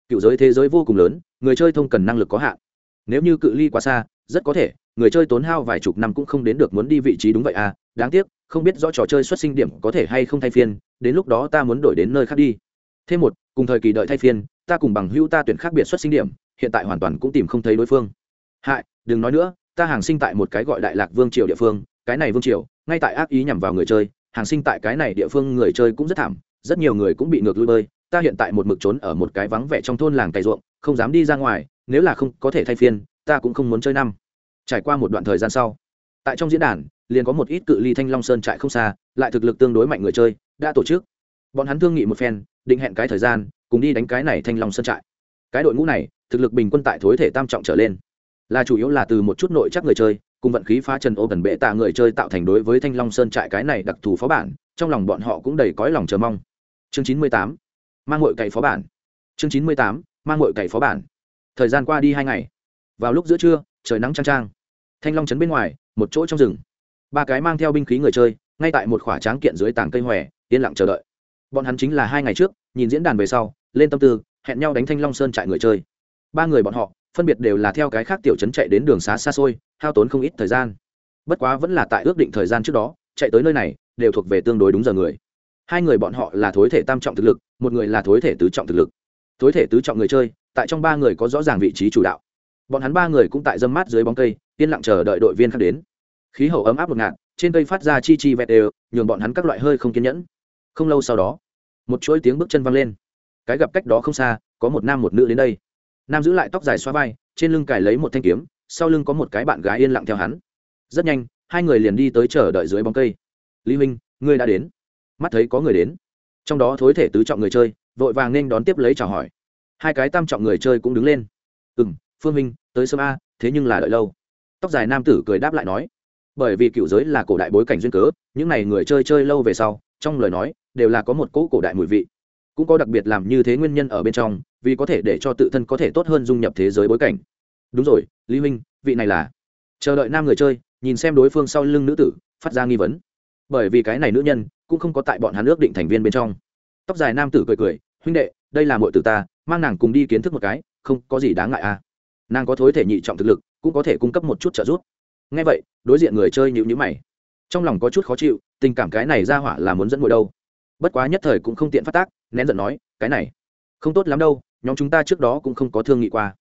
Cựu giới thế giới vô cùng lớn, người chơi thông cần năng lực có hạn. Nếu như cự ly quá xa, rất có thể, người chơi tốn hao vài chục năm cũng không đến được muốn đi vị trí đúng vậy à đáng tiếc không biết rõ trò chơi xuất sinh điểm có thể hay không thay phiên, đến lúc đó ta muốn đổi đến nơi khác đi. Thêm một, cùng thời kỳ đợi thay phiên, ta cùng bằng hữu ta tuyển khác biệt xuất sinh điểm, hiện tại hoàn toàn cũng tìm không thấy đối phương. Hại, đừng nói nữa, ta hàng sinh tại một cái gọi đại lạc vương triều địa phương, cái này vương triều, ngay tại ác ý nhằm vào người chơi, hàng sinh tại cái này địa phương người chơi cũng rất thảm, rất nhiều người cũng bị ngược lui bơi, ta hiện tại một mực trốn ở một cái vắng vẻ trong thôn làng cày ruộng, không dám đi ra ngoài, nếu là không có thể thay phiên, ta cũng không muốn chơi năm. Trải qua một đoạn thời gian sau, tại trong diễn đàn liền có một ít cự ly thanh long sơn trại không xa, lại thực lực tương đối mạnh người chơi, đã tổ chức. Bọn hắn thương nghị một phen, định hẹn cái thời gian, cùng đi đánh cái này thanh long sơn trại. Cái đội ngũ này, thực lực bình quân tại thối thể tam trọng trở lên. Là chủ yếu là từ một chút nội chắc người chơi, cùng vận khí phá trần ô gần bệ tạ người chơi tạo thành đối với thanh long sơn trại cái này đặc thù phó bản, trong lòng bọn họ cũng đầy cõi lòng chờ mong. Chương chín mươi tám, mang ngội cậy phó bản. Chương chín mươi tám, mang ngội cậy phó bản. Thời gian qua đi hai ngày. Vào lúc giữa trưa, trời nắng trang trang thanh long trấn bên ngoài, một chỗ trong rừng ba cái mang theo binh khí người chơi, ngay tại một khỏa tráng kiện dưới tảng cây hòe, yên lặng chờ đợi. Bọn hắn chính là hai ngày trước, nhìn diễn đàn về sau, lên tâm tư, hẹn nhau đánh thanh long sơn trại người chơi. Ba người bọn họ, phân biệt đều là theo cái khác tiểu trấn chạy đến đường xá xa xôi, hao tốn không ít thời gian. Bất quá vẫn là tại ước định thời gian trước đó, chạy tới nơi này, đều thuộc về tương đối đúng giờ người. Hai người bọn họ là thối thể tam trọng thực lực, một người là thối thể tứ trọng thực lực. Thối thể tứ trọng người chơi, tại trong ba người có rõ ràng vị trí chủ đạo. Bọn hắn ba người cũng tại dâm mát dưới bóng cây, yên lặng chờ đợi đội viên khác đến khí hậu ấm áp một ngạt, trên cây phát ra chi chi vẹt đều, nhường bọn hắn các loại hơi không kiên nhẫn. Không lâu sau đó, một chuỗi tiếng bước chân văng lên. Cái gặp cách đó không xa, có một nam một nữ đến đây. Nam giữ lại tóc dài xoa vai, trên lưng cài lấy một thanh kiếm, sau lưng có một cái bạn gái yên lặng theo hắn. Rất nhanh, hai người liền đi tới chờ đợi dưới bóng cây. Lý huynh ngươi đã đến. Mắt thấy có người đến. Trong đó thối thể tứ trọng người chơi, vội vàng nên đón tiếp lấy chào hỏi. Hai cái tam trọng người chơi cũng đứng lên. Ừ m phương minh, tới sớm a, thế nhưng là đợi lâu. Tóc dài nam tử cười đáp lại nói bởi vì cựu giới là cổ đại bối cảnh duyên cớ, những n à y người chơi chơi lâu về sau, trong lời nói, đều là có một cỗ cổ đại mùi vị. Cũng có đặc biệt làm như thế nguyên nhân ở bên trong, vì có thể để cho tự thân có thể tốt hơn dung nhập thế giới bối cảnh. Đúng rồi, lý huynh, vị này là? Chờ đợi nam người chơi, nhìn xem đối phương sau lưng nữ tử, phát ra nghi vấn. Bởi vì cái này nữ nhân, cũng không có tại bọn hắn ước định thành viên bên trong. Tóc dài nam tử cười cười, huynh đệ, đây là mọi tử ta, mang nàng cùng đi kiến thức một cái, không có gì đáng ngại à. Nàng có thối thể nhị trọng thực lực, cũng có thể cung cấp một chút trợ giúp ngay vậy, đối diện người chơi nhịu nhữ mày. Trong lòng có chút khó chịu, tình cảm cái này ra hỏa là muốn dẫn ngồi đâu. Bất quá nhất thời cũng không tiện phát tác, nén giận nói, cái này, không tốt lắm đâu, nhóm chúng ta trước đó cũng không có thương nghị qua.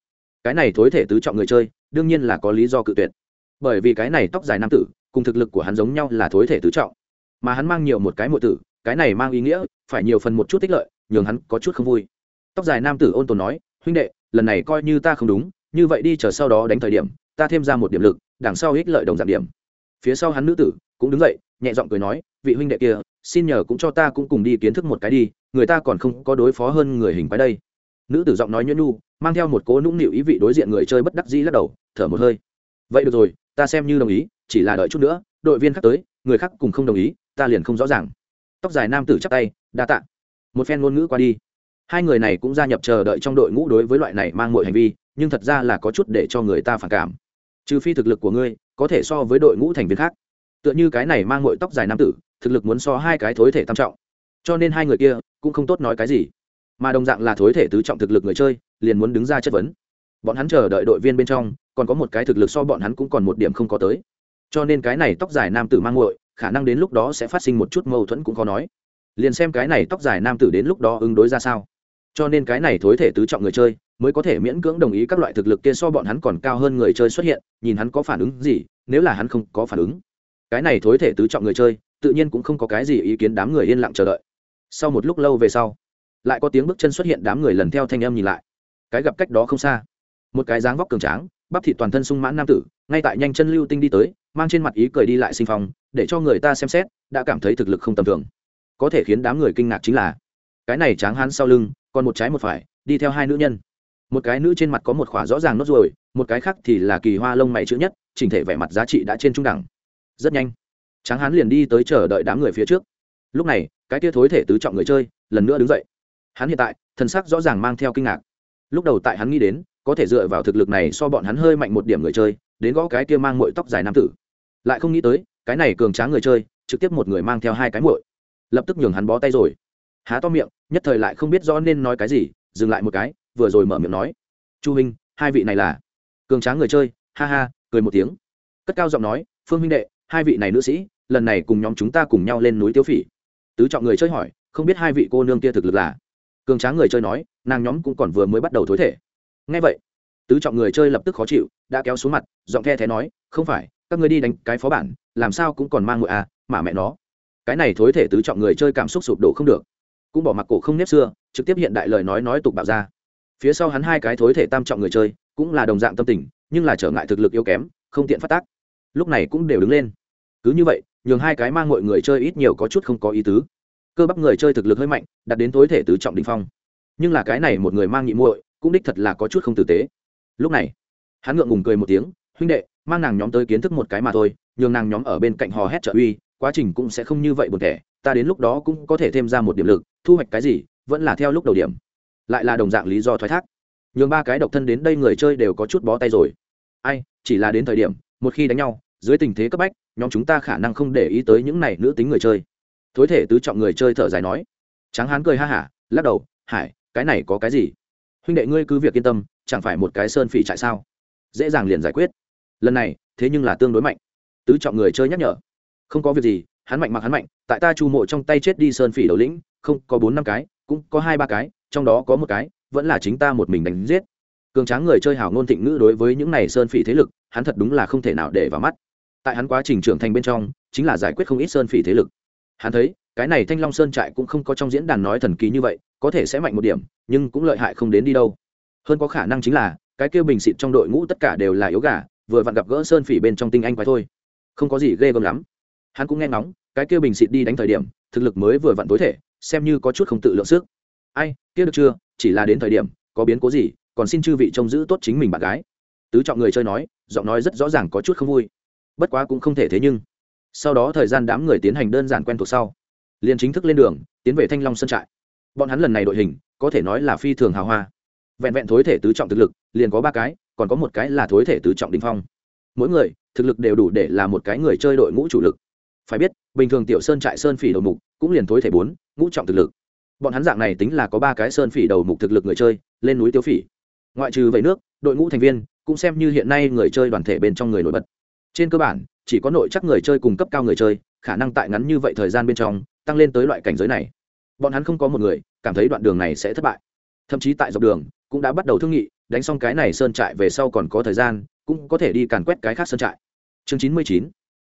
Cái này thối thể tứ trọng người chơi, đương nhiên là có lý do cự tuyệt. Bởi vì cái này tóc dài nam tử, cùng thực lực của hắn giống nhau là thối thể tứ trọng. Mà hắn mang nhiều một cái mộ tử, cái này mang ý nghĩa, phải nhiều phần một chút tích lợi, nhường hắn có chút không vui. Tóc dài nam tử ôn tồn nói, huynh đệ, lần này coi như ta không đúng, như vậy đi chờ sau đó đánh thời điểm, ta thêm ra một điểm lực đằng sau ích lợi đồng giảm điểm. Phía sau hắn nữ tử cũng đứng dậy, nhẹ giọng cười nói, vị huynh đệ kia, xin nhờ cũng cho ta cũng cùng đi kiến thức một cái đi, người ta còn không có đối phó hơn người hình quái đây. Nữ tử giọng nói nhuyễn nhu mang theo một cố nũng nịu ý vị đối diện người chơi bất đắc dĩ lắc đầu, thở một hơi. Vậy được rồi, ta xem như đồng ý, chỉ là đợi chút nữa, đội viên khác tới, người khác cùng không đồng ý, ta liền không rõ ràng. Tóc dài nam tử chắp tay, đa tạ. Một phen ngôn ngữ qua đi. Hai người này cũng gia nhập chờ đợi trong đội ngũ đối với loại này mang mọi hành vi, nhưng thật ra là có chút để cho người ta phản cảm trừ phi thực lực của ngươi có thể so với đội ngũ thành viên khác. Tựa như cái này mang mọi tóc dài nam tử, thực lực muốn so hai cái thối thể tam trọng. Cho nên hai người kia cũng không tốt nói cái gì. Mà đồng dạng là thối thể tứ trọng thực lực người chơi, liền muốn đứng ra chất vấn. Bọn hắn chờ đợi đội viên bên trong, còn có một cái thực lực so bọn hắn cũng còn một điểm không có tới. Cho nên cái này tóc dài nam tử mang muội khả năng đến lúc đó sẽ phát sinh một chút mâu thuẫn cũng khó nói. Liền xem cái này tóc dài nam tử đến lúc đó ứng đối ra sao. Cho nên cái này thối thể tứ trọng người chơi mới có thể miễn cưỡng đồng ý các loại thực lực kia so bọn hắn còn cao hơn người chơi xuất hiện, nhìn hắn có phản ứng gì, nếu là hắn không có phản ứng. Cái này thối thể tứ trọng người chơi, tự nhiên cũng không có cái gì ý kiến đám người yên lặng chờ đợi. Sau một lúc lâu về sau, lại có tiếng bước chân xuất hiện đám người lần theo thanh âm nhìn lại. Cái gặp cách đó không xa. Một cái dáng vóc cường tráng, bắp thịt toàn thân sung mãn nam tử, ngay tại nhanh chân lưu tinh đi tới, mang trên mặt ý cười đi lại sinh phong, để cho người ta xem xét, đã cảm thấy thực lực không tầm thường. Có thể khiến đám người kinh ngạc chính là, cái này tráng hắn sau lưng, còn một trái một phải, đi theo hai nữ nhân một cái nữ trên mặt có một khỏa rõ ràng nốt ruồi, một cái khác thì là kỳ hoa lông mày chữ nhất, chỉnh thể vẻ mặt giá trị đã trên trung đẳng. Rất nhanh, tráng hán liền đi tới chờ đợi đám người phía trước. Lúc này, cái tia thối thể tứ trọng người chơi, lần nữa đứng dậy. Hắn hiện tại thần sắc rõ ràng mang theo kinh ngạc. Lúc đầu tại hắn nghĩ đến, có thể dựa vào thực lực này so bọn hắn hơi mạnh một điểm người chơi, đến gõ cái kia mang mội tóc dài nam tử. Lại không nghĩ tới, cái này cường tráng người chơi, trực tiếp một người mang theo hai cái mội lập tức nhường hắn bó tay rồi. Há to miệng, nhất thời lại không biết rõ nên nói cái gì, dừng lại một cái vừa rồi mở miệng nói, chu huynh, hai vị này là? Cường tráng người chơi, ha ha, cười một tiếng. Cất cao giọng nói, phương huynh đệ, hai vị này nữ sĩ, lần này cùng nhóm chúng ta cùng nhau lên núi tiêu phỉ. Tứ trọng người chơi hỏi, không biết hai vị cô nương kia thực lực là? Cường tráng người chơi nói, nàng nhóm cũng còn vừa mới bắt đầu thối thể. Ngay vậy, tứ trọng người chơi lập tức khó chịu, đã kéo xuống mặt, giọng the thé nói, không phải, các ngươi đi đánh cái phó bản, làm sao cũng còn mang ngội à mà mẹ nó. Cái này thối thể tứ trọng người chơi cảm xúc sụp đổ không được. Cũng bỏ mặc cổ không nếp xưa, trực tiếp hiện đại lời nói nói tục bạo ra phía sau hắn hai cái thối thể tam trọng người chơi, cũng là đồng dạng tâm tình, nhưng là trở ngại thực lực yếu kém, không tiện phát tác. Lúc này cũng đều đứng lên. Cứ như vậy, nhường hai cái mang mọi người chơi ít nhiều có chút không có ý tứ. Cơ bắp người chơi thực lực hơi mạnh đặt đến tối thể tứ trọng đình phong. Nhưng là cái này một người mang nhị muội, cũng đích thật là có chút không tử tế. Lúc này, hắn ngượng ngùng cười một tiếng, huynh đệ, mang nàng nhóm tới kiến thức một cái mà thôi, nhường nàng nhóm ở bên cạnh hò hét trợ uy, quá trình cũng sẽ không như vậy buồn thẻ ta đến lúc đó cũng có thể thêm ra một điểm lực, thu hoạch cái gì, vẫn là theo lúc đầu điểm lại là đồng dạng lý do thoái thác. Nhường ba cái độc thân đến đây người chơi đều có chút bó tay rồi. Ai, chỉ là đến thời điểm, một khi đánh nhau, dưới tình thế cấp bách, nhóm chúng ta khả năng không để ý tới những này nữ tính người chơi. Thối thể tứ trọng người chơi thở dài nói. Tráng hán cười ha hả, lắc đầu, hải, cái này có cái gì? Huynh đệ ngươi cứ việc yên tâm, chẳng phải một cái sơn phỉ trại sao? Dễ dàng liền giải quyết. Lần này, thế nhưng là tương đối mạnh. Tứ trọng người chơi nhắc nhở. Không có việc gì, hắn mạnh mặc hắn mạnh, tại ta chu mộ trong tay chết đi sơn phỉ đầu lĩnh, không, có bốn năm cái cũng có hai ba cái, trong đó có một cái, vẫn là chính ta một mình đánh giết. Cường tráng người chơi hào ngôn thịnh ngữ đối với những này sơn phỉ thế lực, hắn thật đúng là không thể nào để vào mắt. Tại hắn quá trình trưởng thành bên trong, chính là giải quyết không ít sơn phỉ thế lực. Hắn thấy, cái này thanh long sơn trại cũng không có trong diễn đàn nói thần kỳ như vậy, có thể sẽ mạnh một điểm, nhưng cũng lợi hại không đến đi đâu. Hơn có khả năng chính là, cái kêu bình xịt trong đội ngũ tất cả đều là yếu gà, vừa vặn gặp gỡ sơn phỉ bên trong tinh anh quái thôi. Không có gì ghê gớm lắm. Hắn cũng nghe ngóng, cái kêu bình xịt đi đánh thời điểm, thực lực mới vừa vặn tối thể xem như có chút không tự lượng sức. Ai, kia được chưa? Chỉ là đến thời điểm, có biến cố gì, còn xin chư vị trông giữ tốt chính mình bạn gái. Tứ trọng người chơi nói, giọng nói rất rõ ràng có chút không vui. Bất quá cũng không thể thế nhưng, sau đó thời gian đám người tiến hành đơn giản quen thuộc sau, liền chính thức lên đường, tiến về thanh long sân trại. Bọn hắn lần này đội hình, có thể nói là phi thường hào hoa. Vẹn vẹn thối thể tứ trọng thực lực, liền có ba cái, còn có một cái là thối thể tứ trọng đình phong. Mỗi người, thực lực đều đủ để là một cái người chơi đội ngũ chủ lực. Phải biết, bình thường tiểu sơn trại sơn phỉ đầu mục, cũng liền thối thể bốn ngũ trọng thực lực. Bọn hắn dạng này tính là có ba cái sơn phỉ đầu mục thực lực người chơi, lên núi tiêu phỉ. Ngoại trừ vậy nước, đội ngũ thành viên, cũng xem như hiện nay người chơi đoàn thể bên trong người nổi bật. Trên cơ bản, chỉ có nội chắc người chơi cùng cấp cao người chơi, khả năng tại ngắn như vậy thời gian bên trong, tăng lên tới loại cảnh giới này. Bọn hắn không có một người, cảm thấy đoạn đường này sẽ thất bại. Thậm chí tại dọc đường, cũng đã bắt đầu thương nghị, đánh xong cái này sơn trại về sau còn có thời gian, cũng có thể đi càn quét cái khác sơn trại. Chương chín mươi chín.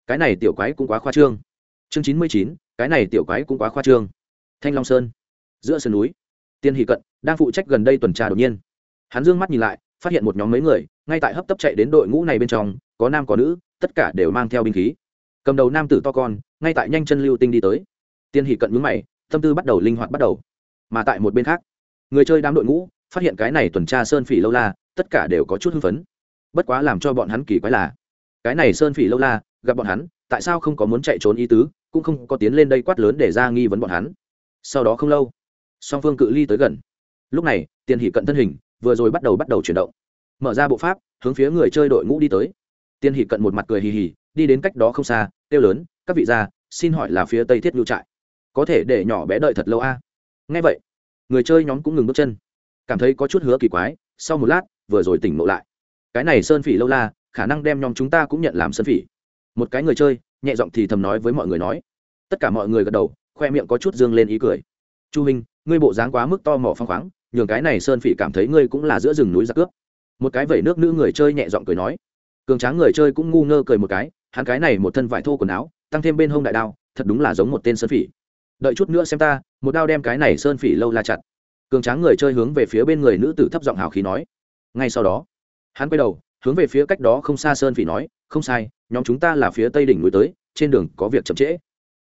Cái này tiểu quái cũng quá khoa trương. Chương chín mươi chín. Cái này tiểu quái cũng quá khoa trương thanh long sơn. Giữa sườn núi, tiên hỷ cận đang phụ trách gần đây tuần tra đột nhiên. Hắn dương mắt nhìn lại, phát hiện một nhóm mấy người, ngay tại hấp tấp chạy đến đội ngũ này bên trong, có nam có nữ, tất cả đều mang theo binh khí. Cầm đầu nam tử to con, ngay tại nhanh chân lưu tinh đi tới. Tiên hỷ cận mướn mày, tâm tư bắt đầu linh hoạt bắt đầu. Mà tại một bên khác, người chơi đám đội ngũ, phát hiện cái này tuần tra sơn phỉ lâu la, tất cả đều có chút hưng phấn. Bất quá làm cho bọn hắn kỳ quái là, cái này sơn phỉ lâu la, gặp bọn hắn, tại sao không có muốn chạy trốn ý tứ, cũng không có tiến lên đây quát lớn để ra nghi vấn bọn hắn sau đó không lâu, song phương cự ly tới gần. Lúc này, tiền hỷ cận thân hình vừa rồi bắt đầu bắt đầu chuyển động, mở ra bộ pháp, hướng phía người chơi đội ngũ đi tới. Tiền hỷ cận một mặt cười hì hì, đi đến cách đó không xa tiêu lớn, các vị gia, xin hỏi là phía tây thiết lưu trại, có thể để nhỏ bé đợi thật lâu a? À? ngay vậy, người chơi nhóm cũng ngừng bước chân, cảm thấy có chút hứa kỳ quái, sau một lát, vừa rồi tỉnh ngộ lại. Cái này sơn phỉ lâu la, khả năng đem nhóm chúng ta cũng nhận làm sơn phỉ. Một cái người chơi, nhẹ giọng thì thầm nói với mọi người nói. Tất cả mọi người gật đầu khoe miệng có chút dương lên ý cười. Chu minh, ngươi bộ dáng quá mức to mỏ phong khoáng, nhường cái này sơn phỉ cảm thấy ngươi cũng là giữa rừng núi giặc cướp. Một cái vẩy nước nữ người chơi nhẹ giọng cười nói. Cường tráng người chơi cũng ngu ngơ cười một cái, hắn cái này một thân vải thô quần áo, tăng thêm bên hông đại đao, thật đúng là giống một tên sơn phỉ. Đợi chút nữa xem ta, một đao đem cái này sơn phỉ lâu la chặt. Cường tráng người chơi hướng về phía bên người nữ tử thấp giọng hào khí nói. Ngay sau đó, hắn quay đầu, hướng về phía cách đó không xa sơn phỉ nói, không sai, nhóm chúng ta là phía tây đỉnh núi tới, trên đường có việc chậm trễ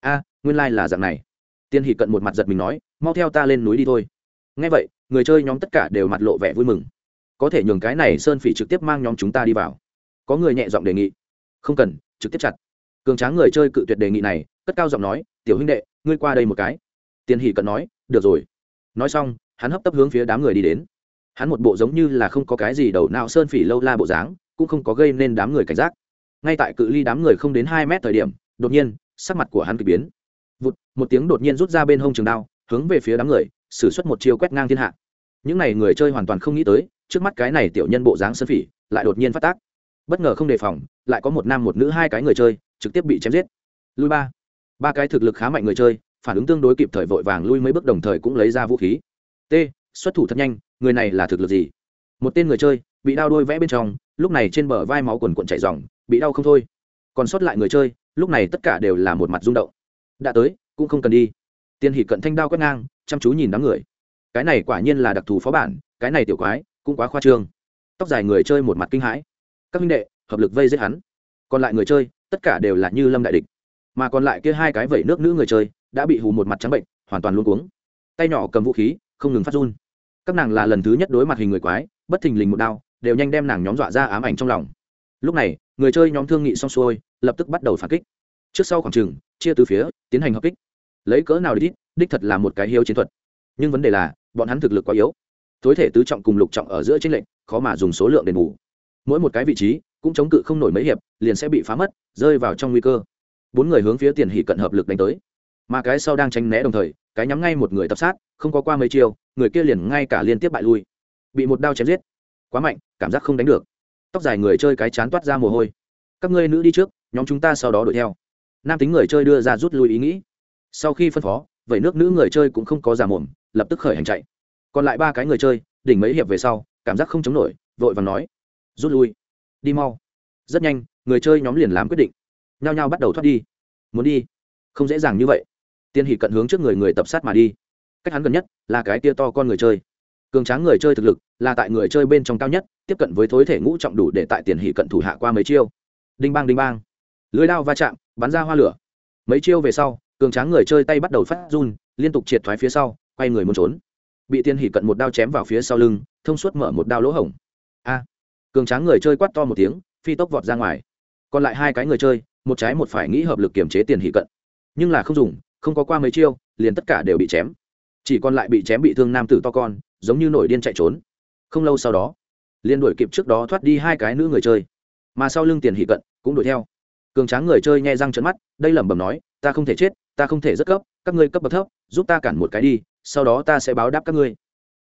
a, nguyên lai、like、là dạng này. Tiên hỷ cận một mặt giật mình nói, mau theo ta lên núi đi thôi. Ngay vậy, người chơi nhóm tất cả đều mặt lộ vẻ vui mừng. Có thể nhường cái này sơn phỉ trực tiếp mang nhóm chúng ta đi vào. Có người nhẹ giọng đề nghị. Không cần, trực tiếp chặt. Cường tráng người chơi cự tuyệt đề nghị này, cất cao giọng nói, tiểu huynh đệ, ngươi qua đây một cái. Tiên hỷ cận nói, được rồi. Nói xong, hắn hấp tấp hướng phía đám người đi đến. Hắn một bộ giống như là không có cái gì đầu nào sơn phỉ lâu la bộ dáng, cũng không có gây nên đám người cảnh giác. Ngay tại cự ly đám người không đến hai mét thời điểm, đột nhiên sắc mặt của hắn kỳ biến. Vụt, một tiếng đột nhiên rút ra bên hông trường đao, hướng về phía đám người xử suất một chiêu quét ngang thiên hạ. Những n à y người chơi hoàn toàn không nghĩ tới, trước mắt cái này tiểu nhân bộ dáng sơn phỉ, lại đột nhiên phát tác. Bất ngờ không đề phòng, lại có một nam một nữ hai cái người chơi, trực tiếp bị chém giết. Lui ba. Ba cái thực lực khá mạnh người chơi, phản ứng tương đối kịp thời vội vàng lui mấy bước đồng thời cũng lấy ra vũ khí. T, xuất thủ thật nhanh, người này là thực lực gì? Một tên người chơi, bị đau đôi vẽ bên trong, lúc này trên bờ vai máu quần quận chảy dòng bị đau không thôi. Còn sót lại người chơi lúc này tất cả đều là một mặt rung động. Đã tới, cũng không cần đi. Tiên hỷ cận thanh đao quét ngang, chăm chú nhìn đám người. Cái này quả nhiên là đặc thù phó bản, cái này tiểu quái, cũng quá khoa trương. Tóc dài người chơi một mặt kinh hãi. Các minh đệ, hợp lực vây giết hắn. Còn lại người chơi, tất cả đều là như lâm đại địch. Mà còn lại kia hai cái vẩy nước nữ người chơi, đã bị hù một mặt trắng bệnh, hoàn toàn luôn cuống. Tay nhỏ cầm vũ khí, không ngừng phát run. Các nàng là lần thứ nhất đối mặt hình người quái, bất thình lình một đao, đều nhanh đem nàng nhóm dọa ra ám ảnh trong lòng lúc này, người chơi nhóm thương nghị xong xuôi, lập tức bắt đầu phản kích. Trước sau khoảng trừng chia từ phía, tiến hành hợp kích. Lấy cỡ nào đích đích thật là một cái hiếu chiến thuật. Nhưng vấn đề là, bọn hắn thực lực quá yếu. Tối thể tứ trọng cùng lục trọng ở giữa tranh lệnh khó mà dùng số lượng đền bù. Mỗi một cái vị trí, cũng chống cự không nổi mấy hiệp, liền sẽ bị phá mất, rơi vào trong nguy cơ. Bốn người hướng phía tiền hỷ cận hợp lực đánh tới. Mà cái sau đang tránh né đồng thời, cái nhắm ngay một người tập sát, không có qua mấy chiều người kia liền ngay cả liên tiếp bại lui. Bị một đao chém giết. Quá mạnh, cảm giác không đánh được tóc dài người chơi cái chán toát ra mồ hôi. Các ngươi nữ đi trước, nhóm chúng ta sau đó đuổi theo. Nam tính người chơi đưa ra rút lui ý nghĩ. Sau khi phân phó, vậy nước nữ người chơi cũng không có giả mồm, lập tức khởi hành chạy. Còn lại ba cái người chơi, đỉnh mấy hiệp về sau, cảm giác không chống nổi, vội và nói, rút lui. Đi mau. Rất nhanh, người chơi nhóm liền làm quyết định. Nhao nhao bắt đầu thoát đi. Muốn đi? Không dễ dàng như vậy. Tiên hỷ cận hướng trước người người tập sát mà đi. Cách hắn gần nhất là cái tia to con người chơi cường tráng người chơi thực lực là tại người chơi bên trong cao nhất, tiếp cận với thối thể ngũ trọng đủ để tại tiền hỷ cận thủ hạ qua mấy chiêu. Đinh bang đinh bang. Lưới đao va chạm, bắn ra hoa lửa. Mấy chiêu về sau, cường tráng người chơi tay bắt đầu phát run, liên tục triệt thoái phía sau, quay người muốn trốn. Bị tiên hỷ cận một đao chém vào phía sau lưng, thông suốt mở một đao lỗ hổng. A! Cường tráng người chơi quát to một tiếng, phi tốc vọt ra ngoài. Còn lại hai cái người chơi, một trái một phải nghĩ hợp lực kiềm chế tiền hỷ cận. Nhưng là không dùng, không có qua mấy chiêu, liền tất cả đều bị chém. Chỉ còn lại bị chém bị thương nam tử to con giống như nổi điên chạy trốn. Không lâu sau đó, liền đuổi kịp trước đó thoát đi hai cái nữ người chơi. Mà sau lưng tiền hỷ cận cũng đuổi theo. Cường tráng người chơi nghe răng trấn mắt, đây lẩm bẩm nói, ta không thể chết, ta không thể rất cấp, các ngươi cấp bậc thấp, giúp ta cản một cái đi, sau đó ta sẽ báo đáp các ngươi.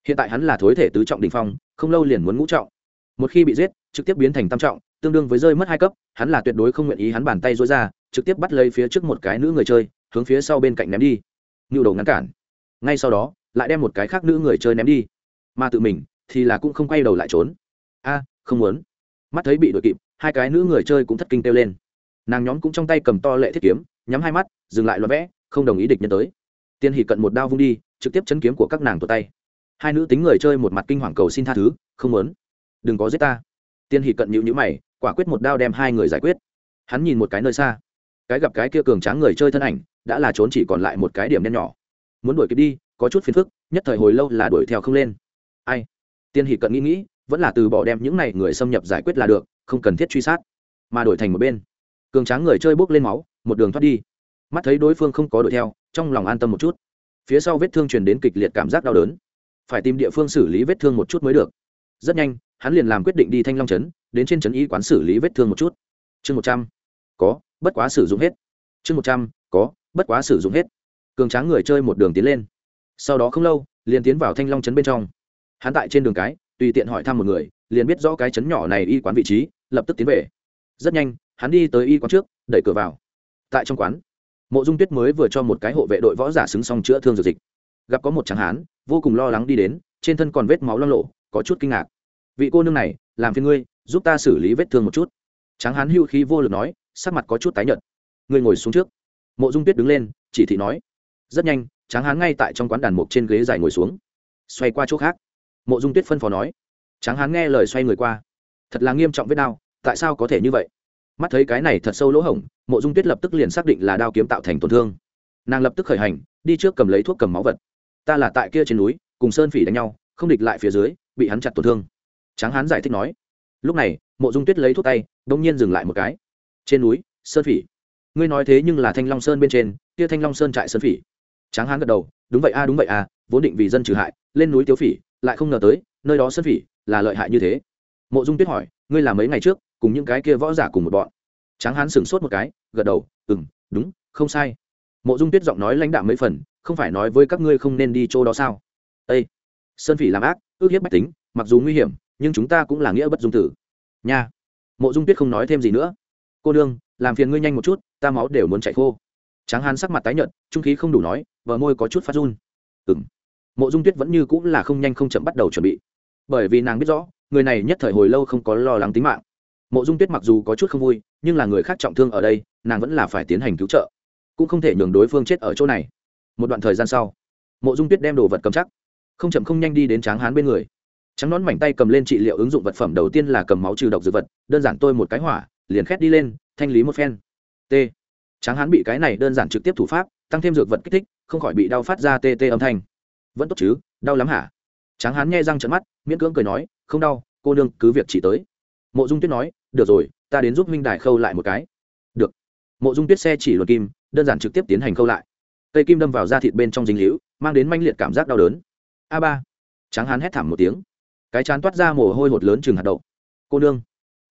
Hiện tại hắn là thối thể tứ trọng đình phong, không lâu liền muốn ngũ trọng. Một khi bị giết, trực tiếp biến thành tam trọng, tương đương với rơi mất hai cấp, hắn là tuyệt đối không nguyện ý hắn bàn tay dối ra, trực tiếp bắt lấy phía trước một cái nữ người chơi, hướng phía sau bên cạnh ném đi. Nhu đầu ngăn cản. Ngay sau đó lại đem một cái khác nữ người chơi ném đi. Mà tự mình thì là cũng không quay đầu lại trốn. A, không muốn. Mắt thấy bị đuổi kịp, hai cái nữ người chơi cũng thất kinh kêu lên. Nàng nhóm cũng trong tay cầm to lệ thiết kiếm, nhắm hai mắt, dừng lại loạt vẽ, không đồng ý địch nhân tới. Tiên hỷ cận một đao vung đi, trực tiếp chấn kiếm của các nàng tụt tay. Hai nữ tính người chơi một mặt kinh hoàng cầu xin tha thứ, không muốn. Đừng có giết ta. Tiên hỷ cận nhịu nhữ mày, quả quyết một đao đem hai người giải quyết. Hắn nhìn một cái nơi xa. Cái gặp cái kia cường tráng người chơi thân ảnh, đã là trốn chỉ còn lại một cái điểm đen nhỏ. Muốn đuổi kịp đi có chút phiền phức, nhất thời hồi lâu là đuổi theo không lên. Ai? Tiên hỷ cận nghĩ nghĩ, vẫn là từ bỏ đem những này người xâm nhập giải quyết là được, không cần thiết truy sát, mà đổi thành một bên. Cường tráng người chơi bốc lên máu, một đường thoát đi. Mắt thấy đối phương không có đuổi theo, trong lòng an tâm một chút. Phía sau vết thương truyền đến kịch liệt cảm giác đau đớn. Phải tìm địa phương xử lý vết thương một chút mới được. Rất nhanh, hắn liền làm quyết định đi thanh long trấn, đến trên trấn y quán xử lý vết thương một chút. Chương một trăm. Có, bất quá sử dụng hết. Chương một trăm. Có, bất quá sử dụng hết. Cường tráng người chơi một đường tiến lên sau đó không lâu, liền tiến vào thanh long trấn bên trong. Hắn tại trên đường cái, tùy tiện hỏi thăm một người, liền biết rõ cái trấn nhỏ này y quán vị trí, lập tức tiến về. Rất nhanh, hắn đi tới y quán trước, đẩy cửa vào. Tại trong quán, mộ dung tuyết mới vừa cho một cái hộ vệ đội võ giả xứng xong chữa thương dược dịch. Gặp có một tráng hán, vô cùng lo lắng đi đến, trên thân còn vết máu lo lộ có chút kinh ngạc. Vị cô nương này, làm phiền ngươi, giúp ta xử lý vết thương một chút. Tráng hán hưu khí vô lực nói, sắc mặt có chút tái nhợt. Ngươi ngồi xuống trước. Mộ dung tuyết đứng lên, chỉ thị nói. Rất nhanh tráng hán ngay tại trong quán đàn mục trên ghế dài ngồi xuống. Xoay qua chỗ khác. Mộ dung tuyết phân phó nói. Tráng hán nghe lời xoay người qua. Thật là nghiêm trọng vết đau, tại sao có thể như vậy? Mắt thấy cái này thật sâu lỗ hổng, mộ dung tuyết lập tức liền xác định là đao kiếm tạo thành tổn thương. Nàng lập tức khởi hành, đi trước cầm lấy thuốc cầm máu vật. Ta là tại kia trên núi, cùng sơn phỉ đánh nhau, không địch lại phía dưới, bị hắn chặt tổn thương. Tráng hán giải thích nói. Lúc này, mộ dung tuyết lấy thuốc tay đ ỗ n g nhiên dừng lại một cái. Trên núi, sơn phỉ. Ngươi nói thế nhưng là thanh long sơn bên trên, kia thanh long sơn trại sơn phỉ tráng hán gật đầu, đúng vậy a, đúng vậy a, vốn định vì dân trừ hại, lên núi tiêu phỉ, lại không ngờ tới, nơi đó sơn phỉ là lợi hại như thế. Mộ dung tuyết hỏi, ngươi làm mấy ngày trước, cùng những cái kia võ giả cùng một bọn? Tráng hán sửng sốt một cái, gật đầu ừ m đúng, không sai. Mộ dung tuyết giọng nói lãnh đạo mấy phần, không phải nói với các ngươi không nên đi chỗ đó sao? Â sơn phỉ làm ác, ước hiếp bách tính, mặc dù nguy hiểm, nhưng chúng ta cũng là nghĩa bất dung tử. Nha. Mộ dung tuyết không nói thêm gì nữa. Cô đương làm phiền ngươi nhanh một chút, ta máu đều muốn chạy khô. Tráng hán sắc mặt tái nhợt, trung khí không đủ nói vợ môi có chút phát run. Ừ m mộ dung tuyết vẫn như cũng là không nhanh không chậm bắt đầu chuẩn bị. Bởi vì nàng biết rõ, người này nhất thời hồi lâu không có lo lắng tính mạng. Mộ dung tuyết mặc dù có chút không vui, nhưng là người khác trọng thương ở đây, nàng vẫn là phải tiến hành cứu trợ. Cũng không thể nhường đối phương chết ở chỗ này. Một đoạn thời gian sau, mộ dung tuyết đem đồ vật cầm chắc. Không chậm không nhanh đi đến tráng hán bên người. Trắng nón mảnh tay cầm lên trị liệu ứng dụng vật phẩm đầu tiên là cầm máu trừ độc dược vật, đơn giản tôi một cái hỏa, liền khét đi lên, thanh lý một phen. T. Tráng hán bị cái này đơn giản trực tiếp thủ pháp, tăng thêm dược vật kích thích không khỏi bị đau phát ra tê tê âm thanh. Vẫn tốt chứ, đau lắm hả? Tráng hán nghe răng trận mắt, miễn cưỡng cười nói, không đau, cô nương, cứ việc chỉ tới. Mộ dung tuyết nói, được rồi, ta đến giúp minh đài khâu lại một cái. Được. Mộ dung tuyết xe chỉ luật kim, đơn giản trực tiếp tiến hành khâu lại. Cây kim đâm vào da thịt bên trong dính hữu mang đến manh liệt cảm giác đau đớn. A ba. Tráng hán hét thảm một tiếng. Cái chán toát ra mồ hôi hột lớn chừng hạt đậu. Cô nương,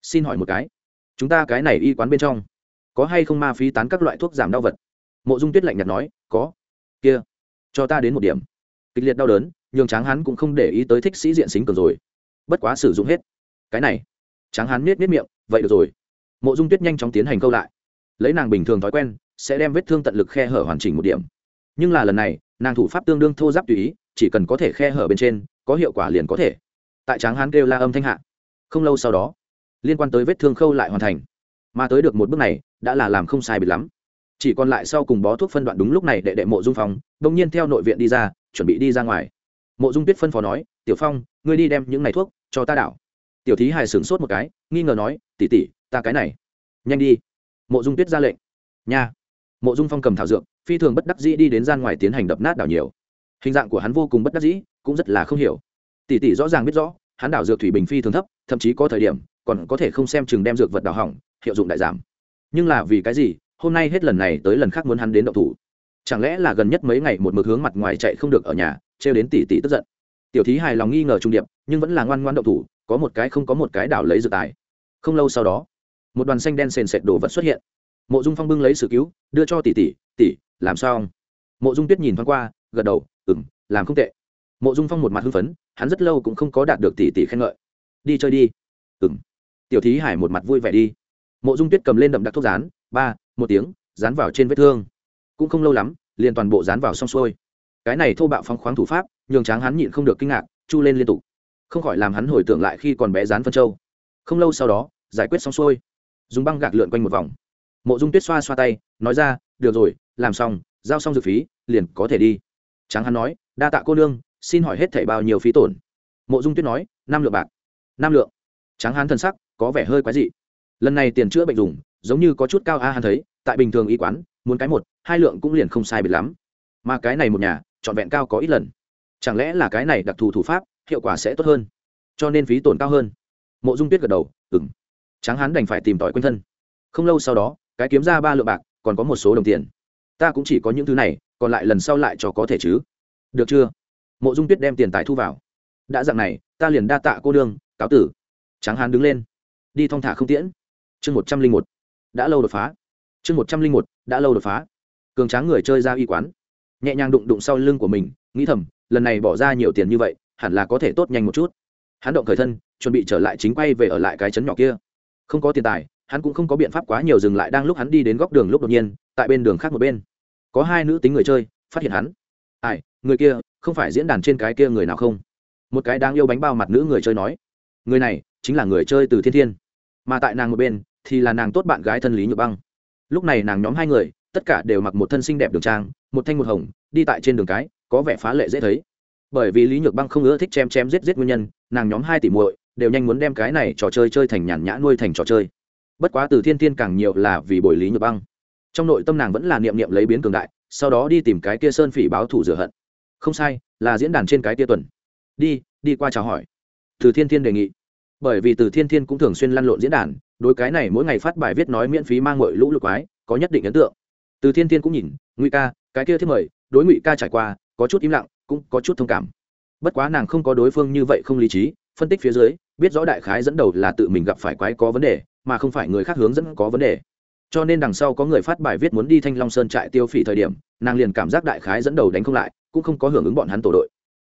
xin hỏi một cái. Chúng ta cái này y quán bên trong, có hay không ma phí tán các loại thuốc giảm đau vật? Mộ dung tuyết lạnh nhạt nói, có kia, cho ta đến một điểm. Kịch liệt đau đớn, nhường tráng hắn cũng không để ý tới thích sĩ diện xính cường rồi. Bất quá sử dụng hết. Cái này. Tráng hán miết miết miệng, vậy được rồi. Mộ dung tuyết nhanh chóng tiến hành câu lại. Lấy nàng bình thường thói quen, sẽ đem vết thương tận lực khe hở hoàn chỉnh một điểm. Nhưng là lần này, nàng thủ pháp tương đương thô giáp tùy ý, chỉ cần có thể khe hở bên trên, có hiệu quả liền có thể. Tại tráng hán kêu la âm thanh hạ, không lâu sau đó, liên quan tới vết thương khâu lại hoàn thành. Mà tới được một bước này, đã là làm không sai bịt lắm chỉ còn lại sau cùng bó thuốc phân đoạn đúng lúc này đệ đệ mộ dung phong, đông nhiên theo nội viện đi ra, chuẩn bị đi ra ngoài. Mộ dung tuyết phân phó nói, tiểu phong, ngươi đi đem những này thuốc cho ta đảo. Tiểu thí hài sửng sốt một cái, nghi ngờ nói tỉ tỉ ta cái này, nhanh đi. Mộ dung tuyết ra lệnh, nha. Mộ dung phong cầm thảo dược, phi thường bất đắc dĩ đi đến gian ngoài tiến hành đập nát đảo nhiều. Hình dạng của hắn vô cùng bất đắc dĩ, cũng rất là không hiểu. Tỷ tỷ rõ ràng biết rõ, hắn đảo dược thủy bình phi thường thấp, thậm chí có thời điểm, còn có thể không xem chừng đem dược vật đảo hỏng, hiệu dụng đại giảm. Nhưng là vì cái gì hôm nay hết lần này tới lần khác muốn hắn đến động thủ. Chẳng lẽ là gần nhất mấy ngày một mực hướng mặt ngoài chạy không được ở nhà, trêu đến tỷ tỷ tức giận? Tiểu thí hài lòng nghi ngờ trung điệp, nhưng vẫn là ngoan ngoan động thủ, có một cái không có một cái đảo lấy dự tài. Không lâu sau đó, một đoàn xanh đen sền sệt đồ vật xuất hiện. Mộ dung phong bưng lấy sự cứu, đưa cho tỷ tỷ tỷ làm sao? Mộ dung tuyết nhìn thoáng qua, gật đầu ừng làm không tệ. Mộ dung phong một mặt hưng phấn, hắn rất lâu cũng không có đạt được tỷ tỷ khen ngợi. Đi chơi đi. Ừng tiểu thí hải một mặt vui vẻ đi. Mộ dung tuyết cầm lên đậm đặc thuốc rán, ba một tiếng, dán vào trên vết thương. Cũng không lâu lắm, liền toàn bộ dán vào xong xuôi. Cái này thô bạo phong khoáng thủ pháp, nhường tráng hắn nhịn không được kinh ngạc, chu lên liên tục. Không khỏi làm hắn hồi tưởng lại khi còn bé dán phân châu. Không lâu sau đó, giải quyết xong xuôi. Dùng băng gạc lượn quanh một vòng. Mộ dung tuyết xoa xoa tay, nói ra, được rồi, làm xong, giao xong dược phí, liền có thể đi. Tráng hắn nói, đa tạ cô nương, xin hỏi hết thảy bao nhiêu phí tổn? Mộ dung tuyết nói, năm lượng bạc. Năm lượng? Tráng hán thân sắc có vẻ hơi quái dị. Lần này tiền chữa bệnh dùng, giống như có chút cao a, hắn thấy tại bình thường y quán, muốn cái một, hai lượng cũng liền không sai biệt lắm. Mà cái này một nhà, trọn vẹn cao có ít lần. Chẳng lẽ là cái này đặc thù thủ pháp, hiệu quả sẽ tốt hơn, cho nên phí tổn cao hơn? Mộ dung tuyết gật đầu ừng tráng hán đành phải tìm tòi quanh thân. Không lâu sau đó, cái kiếm ra ba lượng bạc, còn có một số đồng tiền. Ta cũng chỉ có những thứ này, còn lại lần sau lại cho có thể chứ. Được chưa? Mộ dung tuyết đem tiền tài thu vào. Đã dặn này, ta liền đa tạ cô đương cáo tử. Tráng hán đứng lên. Đi thong thả không tiễn. Chương một trăm linh một. Đã lâu đột phá chương một trăm linh một, đã lâu đột phá. Cường tráng người chơi ra y quán. Nhẹ nhàng đụng đụng sau lưng của mình, nghĩ thầm, lần này bỏ ra nhiều tiền như vậy, hẳn là có thể tốt nhanh một chút. Hắn động khởi thân, chuẩn bị trở lại chính quay về ở lại cái chấn nhỏ kia. Không có tiền tài, hắn cũng không có biện pháp quá nhiều dừng lại đang lúc hắn đi đến góc đường lúc đột nhiên, tại bên đường khác một bên. Có hai nữ tính người chơi, phát hiện hắn. Ai, người kia, không phải diễn đàn trên cái kia người nào không? Một cái đang yêu bánh bao mặt nữ người chơi nói. Người này, chính là người chơi từ thiên thiên. Mà tại nàng một bên, thì là nàng tốt bạn gái thân lý nhược băng lúc này nàng nhóm hai người, tất cả đều mặc một thân xinh đẹp đường trang, một thanh một hồng, đi tại trên đường cái, có vẻ phá lệ dễ thấy. Bởi vì lý nhược băng không ưa thích chém chém giết giết nguyên nhân, nàng nhóm hai tỷ muội đều nhanh muốn đem cái này trò chơi chơi thành nhàn nhã nuôi thành trò chơi. Bất quá từ thiên thiên càng nhiều là vì bồi lý nhược băng. Trong nội tâm nàng vẫn là niệm niệm lấy biến cường đại, sau đó đi tìm cái kia sơn phỉ báo thủ rửa hận. Không sai, là diễn đàn trên cái kia tuần. Đi đi qua chào hỏi. Từ thiên thiên đề nghị. Bởi vì từ thiên thiên cũng thường xuyên lăn lộn diễn đàn đối cái này mỗi ngày phát bài viết nói miễn phí mang ngội lũ lục quái có nhất định ấn tượng. Từ thiên thiên cũng nhìn ngụy ca cái kia thiết mời đối ngụy ca trải qua có chút im lặng cũng có chút thông cảm. Bất quá nàng không có đối phương như vậy không lý trí phân tích phía dưới biết rõ đại khái dẫn đầu là tự mình gặp phải quái có vấn đề mà không phải người khác hướng dẫn có vấn đề. Cho nên đằng sau có người phát bài viết muốn đi thanh long sơn trại tiêu phỉ thời điểm nàng liền cảm giác đại khái dẫn đầu đánh không lại cũng không có hưởng ứng bọn hắn tổ đội.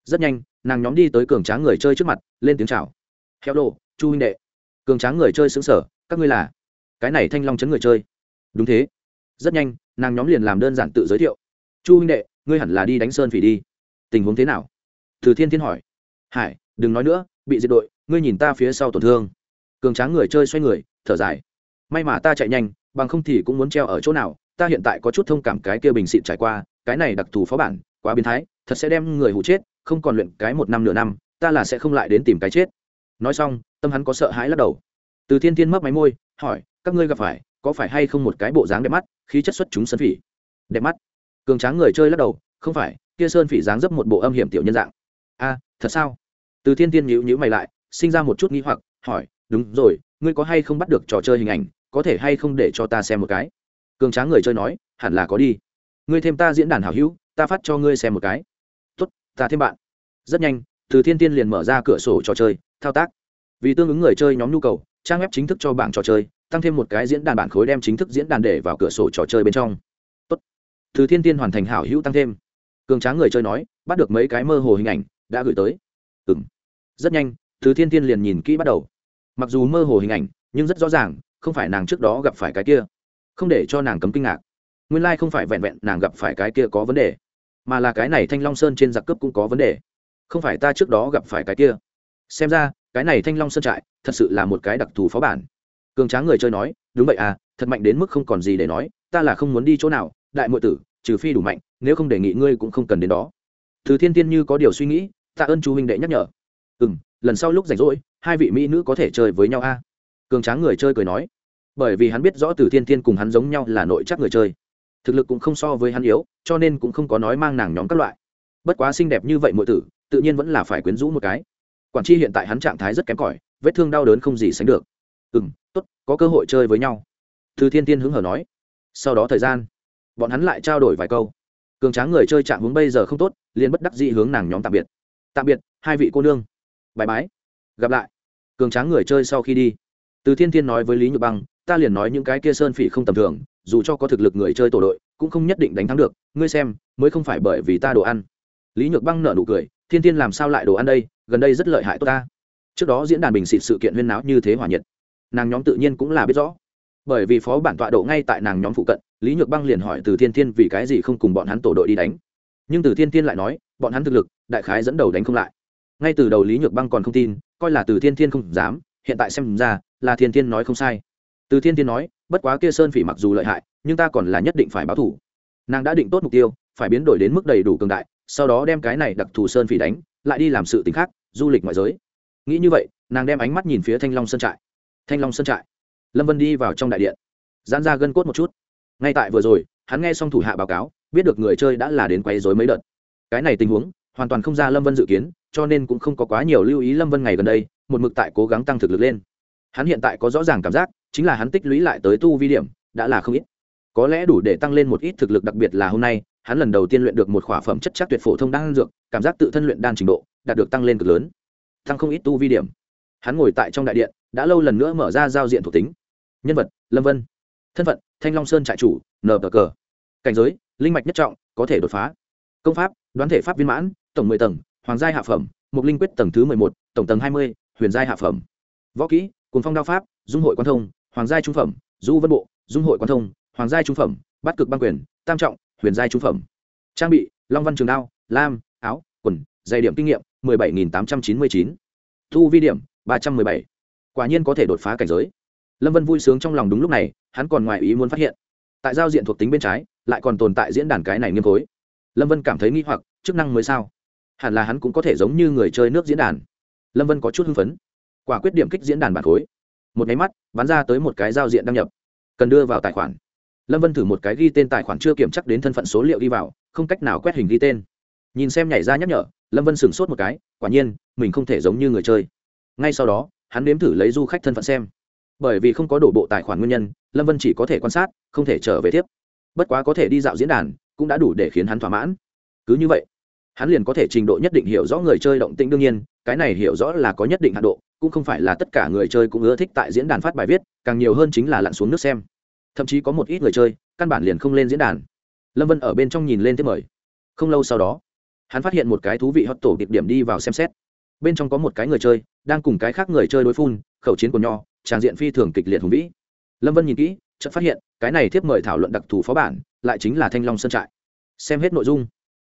Rất nhanh nàng nhóm đi tới cường tráng người chơi trước mặt lên tiếng chào. Heo đồ, chu huynh đệ. Cường tráng người chơi xứng sở các ngươi là cái này thanh long chấn người chơi đúng thế rất nhanh nàng nhóm liền làm đơn giản tự giới thiệu chu huynh đệ ngươi hẳn là đi đánh sơn phỉ đi tình huống thế nào từ thiên thiên hỏi hải đừng nói nữa bị diệt đội ngươi nhìn ta phía sau tổn thương cường tráng người chơi xoay người thở dài may mà ta chạy nhanh bằng không thì cũng muốn treo ở chỗ nào ta hiện tại có chút thông cảm cái kia bình xịn trải qua cái này đặc thù phó bản quá biến thái thật sẽ đem người hụ chết không còn luyện cái một năm nửa năm ta là sẽ không lại đến tìm cái chết nói xong tâm hắn có sợ hãi lắc đầu từ thiên thiên mấp máy môi, hỏi, các ngươi gặp phải, có phải hay không một cái bộ dáng đẹp mắt, khí chất xuất chúng sơn phỉ? Đẹp mắt? Cường tráng người chơi lắc đầu, không phải, kia sơn phỉ dáng dấp một bộ âm hiểm tiểu nhân dạng. A, thật sao? Từ thiên thiên nhíu nhíu mày lại, sinh ra một chút nghi hoặc, hỏi, đúng rồi, ngươi có hay không bắt được trò chơi hình ảnh, có thể hay không để cho ta xem một cái? Cường tráng người chơi nói, hẳn là có đi. Ngươi thêm ta diễn đàn hảo hữu, ta phát cho ngươi xem một cái. Tốt, ta thêm bạn. Rất nhanh, từ thiên tiên liền mở ra cửa sổ trò chơi, thao tác. Vì tương ứng người chơi nhóm nhu cầu trang web chính thức cho bảng trò chơi, tăng thêm một cái diễn đàn bản khối đem chính thức diễn đàn để vào cửa sổ trò chơi bên trong. Tốt. từ thiên tiên hoàn thành hảo hữu tăng thêm. Cường tráng người chơi nói, bắt được mấy cái mơ hồ hình ảnh, đã gửi tới. Ừ m rất nhanh, từ thiên tiên liền nhìn kỹ bắt đầu. Mặc dù mơ hồ hình ảnh, nhưng rất rõ ràng, không phải nàng trước đó gặp phải cái kia. Không để cho nàng cấm kinh ngạc. Nguyên lai、like、không phải vẹn vẹn nàng gặp phải cái kia có vấn đề, mà là cái này thanh long sơn trên giặc cướp cũng có vấn đề. Không phải ta trước đó gặp phải cái kia xem ra, cái này thanh long sơn trại thật sự là một cái đặc thù phó bản. Cường tráng người chơi nói, đúng vậy à thật mạnh đến mức không còn gì để nói, ta là không muốn đi chỗ nào, đại muội tử, trừ phi đủ mạnh, nếu không đề nghị ngươi cũng không cần đến đó. Từ thiên tiên như có điều suy nghĩ, tạ ơn chú huynh đệ nhắc nhở. Ừ m lần sau lúc rảnh rỗi, hai vị mỹ nữ có thể chơi với nhau a. Cường tráng người chơi cười nói, bởi vì hắn biết rõ từ thiên tiên cùng hắn giống nhau là nội chắc người chơi. Thực lực cũng không so với hắn yếu, cho nên cũng không có nói mang nàng nhóm các loại. Bất quá xinh đẹp như vậy mọi tử, tự nhiên vẫn là phải quyến rũ một cái quản tri hiện tại hắn trạng thái rất kém cỏi, vết thương đau đớn không gì sánh được. Ừ m t ố t có cơ hội chơi với nhau. Từ thiên tiên hứng hở nói. Sau đó thời gian, bọn hắn lại trao đổi vài câu. Cường tráng người chơi chạm hướng bây giờ không tốt, liền bất đắc dĩ hướng nàng nhóm tạm biệt. Tạm biệt, hai vị cô nương. Bài bái. Gặp lại. Cường tráng người chơi sau khi đi, từ thiên thiên nói với lý nhược băng, ta liền nói những cái kia sơn phỉ không tầm thường, dù cho có thực lực người chơi tổ đội, cũng không nhất định đánh thắng được. Ngươi xem, mới không phải bởi vì ta đồ ăn. Lý nhược băng nở nụ cười, thiên thiên làm sao lại đồ ăn đây? Gần đây rất lợi hại tốt ta. Trước đó diễn đàn bình xịt sự kiện huyên náo như thế hỏa nhiệt. Nàng nhóm tự nhiên cũng là biết rõ. Bởi vì phó bản tọa độ ngay tại nàng nhóm phụ cận, lý nhược băng liền hỏi từ thiên thiên vì cái gì không cùng bọn hắn tổ đội đi đánh. Nhưng từ thiên thiên lại nói, bọn hắn thực lực, đại khái dẫn đầu đánh không lại. Ngay từ đầu lý nhược băng còn không tin, coi là từ thiên thiên không dám, hiện tại xem ra là thiên thiên nói không sai. Từ thiên thiên nói, bất quá kia sơn phỉ mặc dù lợi hại, nhưng ta còn là nhất định phải báo thủ. Nàng đã định tốt mục tiêu, phải biến đổi đến mức đầy đủ cường đại, sau đó đem cái này đặc thù sơn phỉ đánh lại đi làm sự t khác, du lịch ngoại giới. Nghĩ như vậy, nàng đem ánh mắt nhìn phía thanh long sơn trại. Thanh long sơn trại. Lâm vân đi vào trong đại điện, giãn ra gân cốt một chút. Ngay tại vừa rồi, hắn nghe xong thủ hạ báo cáo, biết được người chơi đã là đến quay dối mấy đợt. Cái này tình huống, hoàn toàn không ra lâm vân dự kiến, cho nên cũng không có quá nhiều lưu ý lâm vân ngày gần đây, một mực tại cố gắng tăng thực lực lên. Hắn hiện tại có rõ ràng cảm giác, chính là hắn tích lũy lại tới tu vi điểm, đã là không ít. Có lẽ đủ để tăng lên một ít thực lực, đặc biệt là hôm nay hắn lần đầu tiên luyện được một khỏa phẩm chất chắc tuyệt phổ thông đan dược, cảm giác tự thân luyện đan trình độ đạt được tăng lên cực lớn, tăng không ít tu vi điểm. Hắn ngồi tại trong đại điện, đã lâu lần nữa mở ra giao diện thuộc tính. Nhân vật, lâm vân. Thân phận, thanh long sơn trại chủ nờ cờ cờ cảnh giới, linh mạch nhất trọng, có thể đột phá. Công pháp, đoán thể pháp viên mãn, tổng mười tầng, hoàng giai hạ phẩm, mục linh quyết tầng thứ mười một, tổng tầng hai mươi, huyền giai hạ phẩm. Võ kỹ cùng phong đao pháp, dung hội quan thông, hoàng giai trung phẩm, du vân bộ, dung hội quan thông, hoàng giai trung phẩm, Bát cực băng quyền, tam trọng huyền giai trung phẩm. Trang bị, long văn trường đao, lam, áo, quần, dày điểm kinh nghiệm, mười bảy nghìn tám trăm chín mươi chín. Thu vi điểm, ba trăm mười bảy. Quả nhiên có thể đột phá cảnh giới. Lâm vân vui sướng trong lòng đúng lúc này, hắn còn ngoài ý muốn phát hiện. Tại giao diện thuộc tính bên trái, lại còn tồn tại diễn đàn cái này nghiêm khối. Lâm vân cảm thấy nghi hoặc, chức năng mới sao? Hẳn là hắn cũng có thể giống như người chơi nước diễn đàn. Lâm vân có chút hưng phấn. Quả quyết điểm kích diễn đàn bản khối. Một nháy mắt, bắn ra tới một cái giao diện đăng nhập. Cần đưa vào tài khoản lâm vân thử một cái ghi tên tài khoản chưa kiểm chắc đến thân phận số liệu đi vào, không cách nào quét hình ghi tên. Nhìn xem nhảy ra nhắc nhở, lâm vân sửng sốt một cái, quả nhiên, mình không thể giống như người chơi. Ngay sau đó, hắn nếm thử lấy du khách thân phận xem. Bởi vì không có đổ bộ tài khoản nguyên nhân, lâm vân chỉ có thể quan sát, không thể trở về tiếp. Bất quá có thể đi dạo diễn đàn, cũng đã đủ để khiến hắn thỏa mãn. Cứ như vậy, hắn liền có thể trình độ nhất định hiểu rõ người chơi động tĩnh đương nhiên, cái này hiểu rõ là có nhất định hạ độ, cũng không phải là tất cả người chơi cũng ưa thích tại diễn đàn phát bài viết, càng nhiều hơn chính là lặn xuống nước xem thậm chí có một ít người chơi, căn bản liền không lên diễn đàn. Lâm vân ở bên trong nhìn lên tiếp mời. Không lâu sau đó, hắn phát hiện một cái thú vị hót tổ điệp điểm đi vào xem xét. Bên trong có một cái người chơi, đang cùng cái khác người chơi đối phun, khẩu chiến của nho, tràng diện phi thường kịch liệt hùng vĩ. Lâm vân nhìn kỹ, chợt phát hiện, cái này thiếp mời thảo luận đặc thù phó bản, lại chính là thanh long sơn trại. Xem hết nội dung,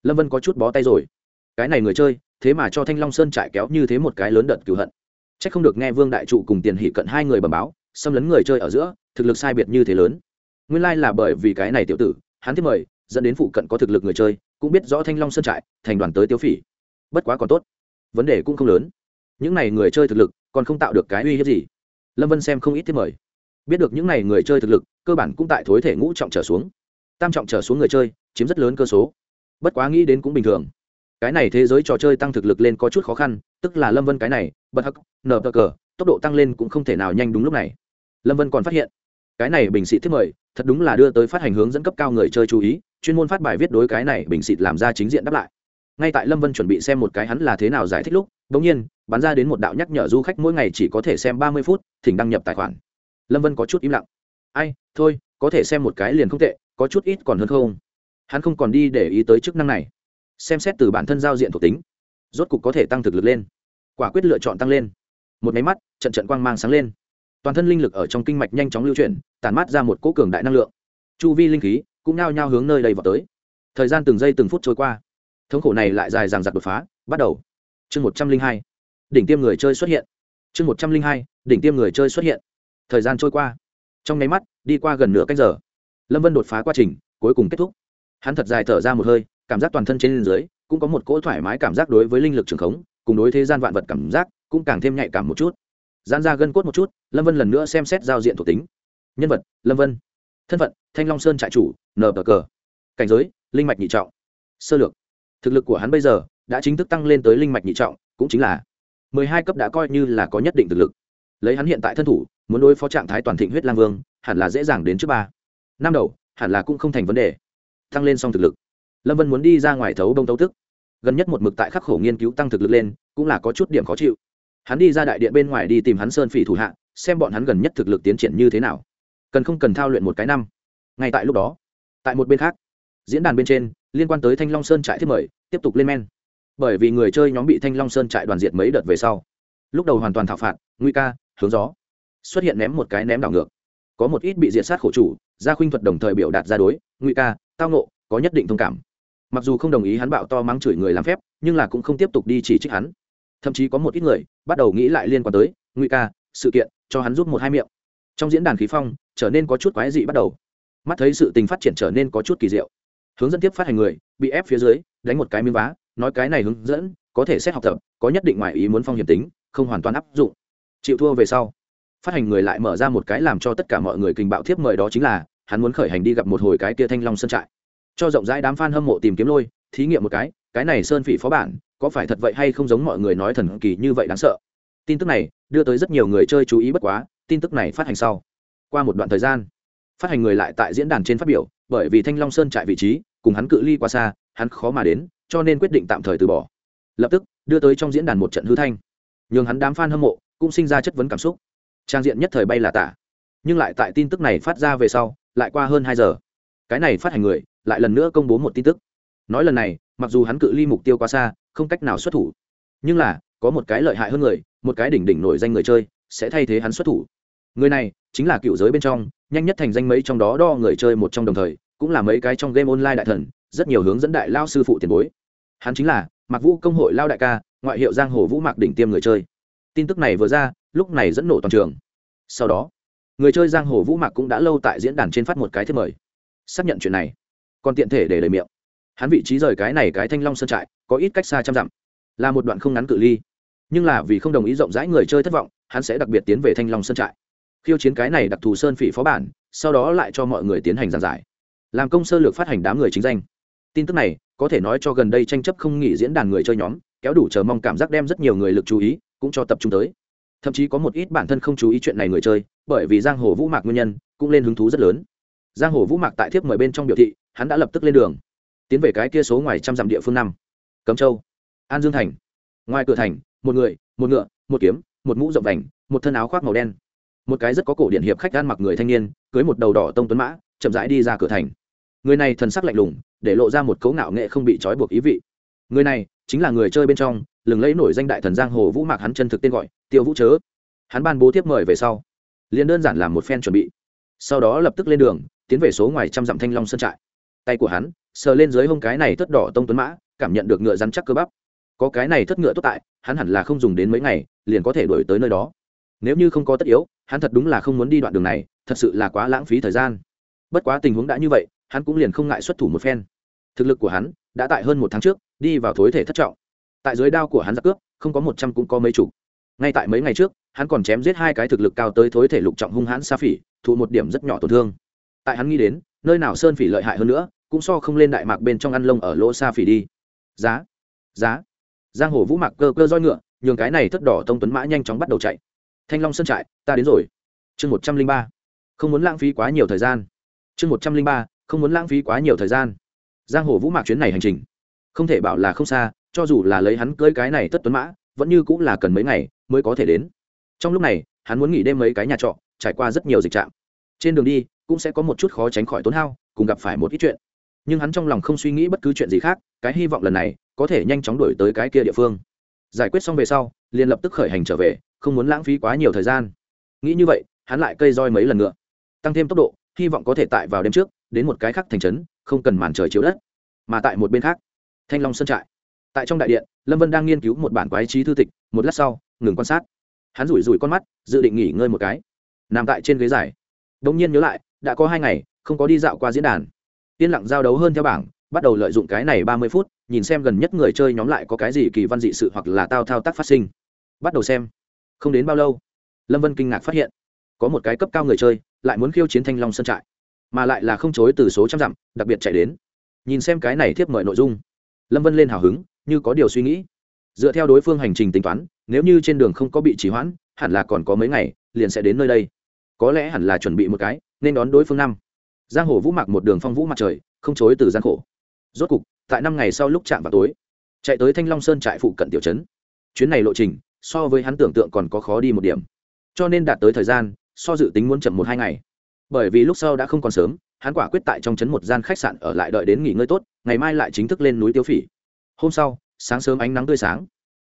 lâm vân có chút bó tay rồi. Cái này người chơi, thế mà cho thanh long sơn trại kéo như thế một cái lớn đợt cửu hận. C h ắ c không được nghe vương đại trụ cùng tiền hỷ cận hai người bầm báo xâm lấn người chơi ở giữa, thực lực sai biệt như thế lớn. Nguyên lai là bởi vì cái này tiểu tử, hắn tiếp mời, dẫn đến phụ cận có thực lực người chơi, cũng biết rõ thanh long sơn trại, thành đoàn tới tiêu phỉ. Bất quá còn tốt, vấn đề cũng không lớn. Những n à y người chơi thực lực, còn không tạo được cái uy hiếp gì. Lâm vân xem không ít tiếp mời. Biết được những n à y người chơi thực lực, cơ bản cũng tại thối thể ngũ trọng trở xuống. Tam trọng trở xuống người chơi, chiếm rất lớn cơ số. Bất quá nghĩ đến cũng bình thường. Cái này thế giới trò chơi tăng thực lực lên có chút khó khăn, tức là lâm vân cái này, bật hắc, nở bờ cờ, tốc độ tăng lên cũng không thể nào nhanh đúng lúc này lâm vân còn phát hiện, cái này bình xịt thiết mời, thật đúng là đưa tới phát hành hướng dẫn cấp cao người chơi chú ý, chuyên môn phát bài viết đối cái này bình xịt làm ra chính diện đáp lại. Ngay tại lâm vân chuẩn bị xem một cái hắn là thế nào giải thích lúc đ ỗ n g nhiên, bắn ra đến một đạo nhắc nhở du khách mỗi ngày chỉ có thể xem ba mươi phút, thỉnh đăng nhập tài khoản. Lâm vân có chút im lặng. Ai, thôi, có thể xem một cái liền không tệ, có chút ít còn hơn không? Hắn không còn đi để ý tới chức năng này. Xem xét từ bản thân giao diện thuộc tính, rốt cục có thể tăng thực lực lên. Quả quyết lựa chọn tăng lên. Một máy mắt, trận trận quang mang sáng lên toàn thân linh lực ở trong kinh mạch nhanh chóng lưu chuyển tàn mát ra một cỗ cường đại năng lượng. Chu vi linh khí cũng nao nhao hướng nơi đây vào tới. Thời gian từng giây từng phút trôi qua. Thống khổ này lại dài dằng dặc đột phá. Bắt đầu. Chương một trăm linh hai. Đỉnh tiêm người chơi xuất hiện. Chương một trăm linh hai. Đỉnh tiêm người chơi xuất hiện. Thời gian trôi qua. Trong nháy mắt, đi qua gần nửa canh giờ. Lâm vân đột phá quá trình, cuối cùng kết thúc. Hắn thật dài thở ra một hơi, cảm giác toàn thân trên dưới cũng có một cỗ thoải mái cảm giác đối với linh lực trường khống, cùng đối thế gian vạn vật cảm giác cũng càng thêm nhạy cảm một chút gian ra gân cốt một chút, lâm vân lần nữa xem xét giao diện thuộc tính. Nhân vật, lâm vân. Thân phận, thanh long sơn trại chủ nờ bờ cờ cảnh giới, linh mạch nhị trọng. Sơ lược. Thực lực của hắn bây giờ đã chính thức tăng lên tới linh mạch nhị trọng, cũng chính là mười hai cấp đã coi như là có nhất định thực lực. Lấy hắn hiện tại thân thủ, muốn đối phó trạng thái toàn thịnh huyết lang vương, hẳn là dễ dàng đến trước ba. Năm đầu, hẳn là cũng không thành vấn đề. Tăng lên xong thực lực. Lâm vân muốn đi ra ngoài thấu đông tấu tức. Gần nhất một mực tại khắc khổ nghiên cứu tăng thực lực lên, cũng là có chút điểm khó chịu hắn đi ra đại điện bên ngoài đi tìm hắn sơn phỉ thủ hạ, xem bọn hắn gần nhất thực lực tiến triển như thế nào. Cần không cần thao luyện một cái năm. Ngay tại lúc đó, tại một bên khác, diễn đàn bên trên, liên quan tới thanh long sơn trại thiết mời, tiếp tục lên men. Bởi vì người chơi nhóm bị thanh long sơn trại đoàn diệt mấy đợt về sau, lúc đầu hoàn toàn thảo phạt, nguy ca, hướng gió, xuất hiện ném một cái ném đảo ngược. Có một ít bị diệt sát khổ chủ, gia khuynh thuật đồng thời biểu đạt ra đối, nguy ca, tao nộ có nhất định thông cảm. Mặc dù không đồng ý hắn bạo to mắng chửi người làm phép, nhưng là cũng không tiếp tục đi chỉ trích hắn thậm chí có một ít người bắt đầu nghĩ lại liên quan tới nguy ca sự kiện cho hắn giúp một hai miệng trong diễn đàn khí phong trở nên có chút quái dị bắt đầu mắt thấy sự tình phát triển trở nên có chút kỳ diệu hướng dẫn tiếp phát hành người bị ép phía dưới đánh một cái miếng vá nói cái này hướng dẫn có thể xét học tập có nhất định ngoài ý muốn phong hiểm tính không hoàn toàn áp dụng chịu thua về sau phát hành người lại mở ra một cái làm cho tất cả mọi người kinh bạo thiếp mời đó chính là hắn muốn khởi hành đi gặp một hồi cái kia thanh long sơn trại cho rộng rãi đám f a n hâm mộ tìm kiếm lôi thí nghiệm một cái cái này sơn phỉ phó bản có phải thật vậy hay không giống mọi người nói thần kỳ như vậy đáng sợ? Tin tức này đưa tới rất nhiều người chơi chú ý bất quá, tin tức này phát hành sau, qua một đoạn thời gian, phát hành người lại tại diễn đàn trên phát biểu, bởi vì thanh long sơn trại vị trí cùng hắn cự ly quá xa, hắn khó mà đến, cho nên quyết định tạm thời từ bỏ. Lập tức, đưa tới trong diễn đàn một trận hư thanh. Nhường hắn đám f a n hâm mộ cũng sinh ra chất vấn cảm xúc. Trang diện nhất thời bay là tả. Nhưng lại tại tin tức này phát ra về sau, lại qua hơn hai giờ. Cái này phát hành người lại lần nữa công bố một tin tức. Nói lần này, mặc dù hắn cự ly mục tiêu quá xa không cách nào xuất thủ. Nhưng là, có một cái lợi hại hơn người, một cái đỉnh đỉnh nổi danh người chơi, sẽ thay thế hắn xuất thủ. Người này, chính là cựu giới bên trong, nhanh nhất thành danh mấy trong đó đo người chơi một trong đồng thời, cũng là mấy cái trong game online đại thần, rất nhiều hướng dẫn đại lao sư phụ tiền bối. Hắn chính là mặc vũ công hội lao đại ca, ngoại hiệu giang hồ vũ mạc đỉnh tiêm người chơi. Tin tức này vừa ra, lúc này dẫn nổ toàn trường. Sau đó, người chơi giang hồ vũ mạc cũng đã lâu tại diễn đàn trên phát một cái thiết mời. Xác nhận chuyện này. Còn tiện thể để lời miệng hắn vị trí rời cái này cái thanh long sơn trại, có ít cách xa trăm dặm. Là một đoạn không ngắn cự ly. Nhưng là vì không đồng ý rộng rãi người chơi thất vọng, hắn sẽ đặc biệt tiến về thanh long sơn trại. Khiêu chiến cái này đặc thù sơn phỉ phó bản, sau đó lại cho mọi người tiến hành giảng giải. Làm công sơ lược phát hành đám người chính danh. Tin tức này, có thể nói cho gần đây tranh chấp không nghỉ diễn đàn người chơi nhóm, kéo đủ chờ mong cảm giác đem rất nhiều người lực chú ý, cũng cho tập trung tới. Thậm chí có một ít bản thân không chú ý chuyện này người chơi, bởi vì giang hồ vũ mạc nguyên nhân, cũng lên hứng thú rất lớn. Giang hồ vũ mạc tại thiếp mời bên trong biểu thị, hắn đã lập tức lên đường tiến về cái kia số ngoài trăm dặm địa phương năm. Cấm châu, an dương thành. Ngoài cửa thành, một người, một ngựa, một kiếm, một mũ rộng vành, một thân áo khoác màu đen. Một cái rất có cổ điển hiệp khách ăn mặc người thanh niên, cưới một đầu đỏ tông tuấn mã, chậm rãi đi ra cửa thành. Người này thần sắc lạnh lùng, để lộ ra một cấu ngạo nghệ không bị trói buộc ý vị. Người này chính là người chơi bên trong, lừng lẫy nổi danh đại thần giang hồ vũ mạc hắn chân thực tên gọi, tiêu vũ chớ. Hắn ban bố tiếp mời về sau, liền đơn giản làm một phen chuẩn bị. Sau đó lập tức lên đường, tiến về số ngoài trăm dặm thanh long sơn trại tay của hắn, sờ lên dưới hông cái này thất đỏ tông tuấn mã, cảm nhận được ngựa rắn chắc cơ bắp. Có cái này thất ngựa tốt tại, hắn hẳn là không dùng đến mấy ngày, liền có thể đổi tới nơi đó. Nếu như không có tất yếu, hắn thật đúng là không muốn đi đoạn đường này, thật sự là quá lãng phí thời gian. Bất quá tình huống đã như vậy, hắn cũng liền không ngại xuất thủ một phen. Thực lực của hắn đã tại hơn một tháng trước, đi vào thối thể thất trọng. Tại dưới đao của hắn giặc cướp, không có một trăm cũng có mấy chục. Ngay tại mấy ngày trước, hắn còn chém giết hai cái thực lực cao tới thối thể lục trọng hung hãn sa phỉ, thụ một điểm rất nhỏ tổn thương. Tại hắn nghĩ đến nơi nào sơn phỉ lợi hại hơn nữa, cũng so không lên đại mạc bên trong ăn lông ở lỗ xa phỉ đi. Giá giá. Giang hồ vũ mạc cơ cơ roi ngựa, nhường cái này thất đỏ tông tuấn mã nhanh chóng bắt đầu chạy. Thanh long sơn trại, ta đến rồi. Chương một trăm linh ba. Không muốn lãng phí quá nhiều thời gian. Chương một trăm linh ba, không muốn lãng phí quá nhiều thời gian. Giang hồ vũ mạc chuyến này hành trình, không thể bảo là không xa, cho dù là lấy hắn cưới cái này tất tuấn mã, vẫn như cũng là cần mấy ngày mới có thể đến. Trong lúc này, hắn muốn nghỉ đêm mấy cái nhà trọ, trải qua rất nhiều dịch trạm. Trên đường đi cũng sẽ có một chút khó tránh khỏi tốn hao, cùng gặp phải một ít chuyện. Nhưng hắn trong lòng không suy nghĩ bất cứ chuyện gì khác, cái hy vọng lần này có thể nhanh chóng đổi tới cái kia địa phương. Giải quyết xong về sau, liền lập tức khởi hành trở về, không muốn lãng phí quá nhiều thời gian. Nghĩ như vậy, hắn lại cây roi mấy lần nữa tăng thêm tốc độ, hy vọng có thể tại vào đêm trước, đến một cái khác thành trấn, không cần màn trời chiếu đất, mà tại một bên khác. Thanh long sơn trại. Tại trong đại điện, lâm vân đang nghiên cứu một bản quái trí thư tịch, một lát sau, ngừng quan sát. Hắn rủi rủi con mắt, dự định nghỉ ngơi một cái. Nằm tại trên ghế dài. Đ ỗ n g nhiên nhớ lại đã có hai ngày, không có đi dạo qua diễn đàn. Yên lặng giao đấu hơn theo bảng, bắt đầu lợi dụng cái này ba mươi phút, nhìn xem gần nhất người chơi nhóm lại có cái gì kỳ văn dị sự hoặc là tao thao tác phát sinh. Bắt đầu xem. Không đến bao lâu, lâm vân kinh ngạc phát hiện, có một cái cấp cao người chơi, lại muốn khiêu chiến thanh long sân trại, mà lại là không chối từ số trăm dặm, đặc biệt chạy đến. Nhìn xem cái này thiếp mời nội dung, lâm vân lên hào hứng, như có điều suy nghĩ. Dựa theo đối phương hành trình tính toán, nếu như trên đường không có bị trì hoãn, hẳn là còn có mấy ngày, liền sẽ đến nơi đây có lẽ hẳn là chuẩn bị một cái, nên đón đối phương năm. Giang hồ vũ mặc một đường phong vũ mặt trời, không chối từ gian khổ. Rốt cục, tại năm ngày sau lúc chạm vào tối, chạy tới thanh long sơn trại phụ cận tiểu trấn. Chuyến này lộ trình, so với hắn tưởng tượng còn có khó đi một điểm. Cho nên đạt tới thời gian, so dự tính muốn chậm một hai ngày. Bởi vì lúc sau đã không còn sớm, hắn quả quyết tại trong trấn một gian khách sạn ở lại đợi đến nghỉ ngơi tốt, ngày mai lại chính thức lên núi tiêu phỉ. Hôm sau, sáng sớm ánh nắng tươi sáng.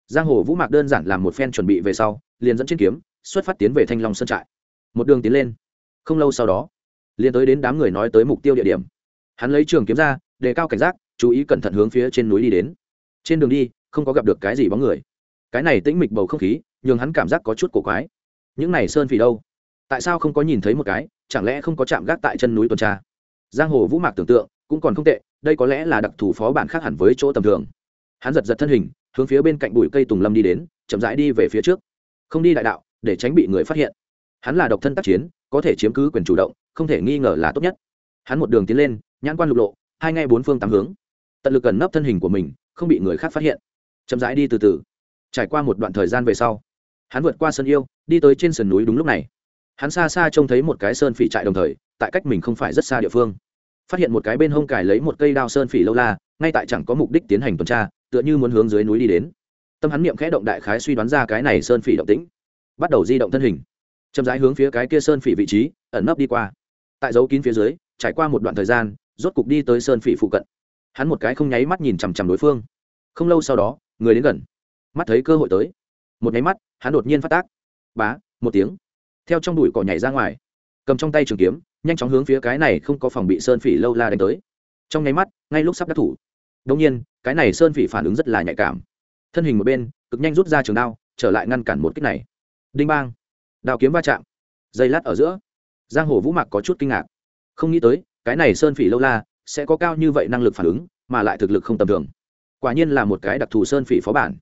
Giang hồ vũ mạc đơn giản làm một phen chuẩn bị về sau, liền dẫn trên kiếm, xuất phát tiến về thanh long sơn trại một đường tiến lên. Không lâu sau đó, liền tới đến đám người nói tới mục tiêu địa điểm. Hắn lấy trường kiếm ra, đề cao cảnh giác, chú ý cẩn thận hướng phía trên núi đi đến. Trên đường đi, không có gặp được cái gì bóng người. Cái này tĩnh mịch bầu không khí, nhường hắn cảm giác có chút cổ quái. Những này sơn phỉ đâu? Tại sao không có nhìn thấy một cái, chẳng lẽ không có chạm gác tại chân núi tuần tra? Giang hồ vũ mạc tưởng tượng, cũng còn không tệ, đây có lẽ là đặc thù phó bản khác hẳn với chỗ tầm thường. Hắn giật giật thân hình, hướng phía bên cạnh bụi cây tùng lâm đi đến, chậm rãi đi về phía trước. Không đi đại đạo, để tránh bị người phát hiện hắn là độc thân tác chiến, có thể chiếm cứ quyền chủ động, không thể nghi ngờ là tốt nhất. Hắn một đường tiến lên, nhãn quan lục lộ, hai ngay bốn phương tám hướng. Tận lực gần nấp thân hình của mình, không bị người khác phát hiện. Chậm rãi đi từ từ. Trải qua một đoạn thời gian về sau, hắn vượt qua sân yêu, đi tới trên sườn núi đúng lúc này. Hắn xa xa trông thấy một cái sơn phỉ trại đồng thời, tại cách mình không phải rất xa địa phương. Phát hiện một cái bên hông cài lấy một cây đao sơn phỉ lâu la, ngay tại chẳng có mục đích tiến hành tuần tra, tựa như muốn hướng dưới núi đi đến. Tâm hắn niệm khẽ động đại khái suy đoán ra cái này sơn phỉ động tĩnh. Bắt đầu di động thân hình chậm rãi hướng phía cái kia sơn phỉ vị trí, ẩn nấp đi qua. Tại dấu kín phía dưới, trải qua một đoạn thời gian, rốt cục đi tới sơn phỉ phụ cận. Hắn một cái không nháy mắt nhìn chằm chằm đối phương. Không lâu sau đó, người đến gần. Mắt thấy cơ hội tới. Một nháy mắt, hắn đột nhiên phát tác. Bá, một tiếng. Theo trong đùi cỏ nhảy ra ngoài. Cầm trong tay trường kiếm, nhanh chóng hướng phía cái này không có phòng bị sơn phỉ lâu la đánh tới. Trong nháy mắt, ngay lúc sắp đắc thủ. Đông nhiên, cái này sơn phỉ phản ứng rất là nhạy cảm. Thân hình một bên, cực nhanh rút ra trường đao, trở lại ngăn cản một kích này. Đinh bang đao kiếm va chạm, dây lát ở giữa. Giang hồ vũ mạc có chút kinh ngạc. Không nghĩ tới, cái này sơn phỉ lâu la sẽ có cao như vậy năng lực phản ứng, mà lại thực lực không tầm thường. Quả nhiên là một cái đặc thù sơn phỉ phó bản.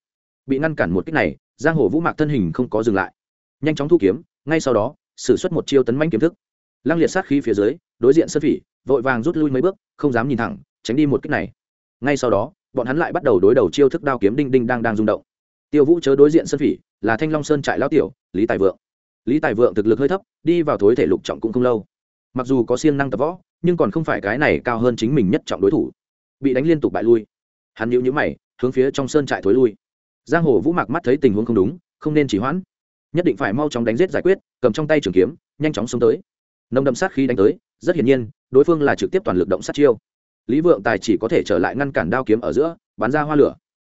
Bị ngăn cản một kích này, giang hồ vũ mạc thân hình không có dừng lại. Nhanh chóng thu kiếm, ngay sau đó xử suất một chiêu tấn manh kiếm thức. Lăng liệt sát khí phía dưới, đối diện sơn phỉ, vội vàng rút lui mấy bước, không dám nhìn thẳng, tránh đi một kích này. Ngay sau đó, bọn hắn lại bắt đầu đối đầu chiêu thức đao kiếm đinh đinh đang đang rung động. Tiêu vũ chớ đối diện sơn phỉ, là thanh long sơn trại lão tiểu, lý tài vượng lý tài vượng thực lực hơi thấp, đi vào thối thể lục trọng cũng không lâu. Mặc dù có siêng năng tập võ, nhưng còn không phải cái này cao hơn chính mình nhất trọng đối thủ. Bị đánh liên tục bại lui. Hắn nhíu nhíu mày, hướng phía trong sơn trại thối lui. Giang hồ vũ mặc mắt thấy tình huống không đúng, không nên chỉ hoãn. Nhất định phải mau chóng đánh giết giải quyết, cầm trong tay trường kiếm, nhanh chóng xông tới. Nồng đậm sát khi đánh tới, rất hiển nhiên, đối phương là trực tiếp toàn lực động sát chiêu. Lý vượng tài chỉ có thể trở lại ngăn cản đao kiếm ở giữa, bắn ra hoa lửa.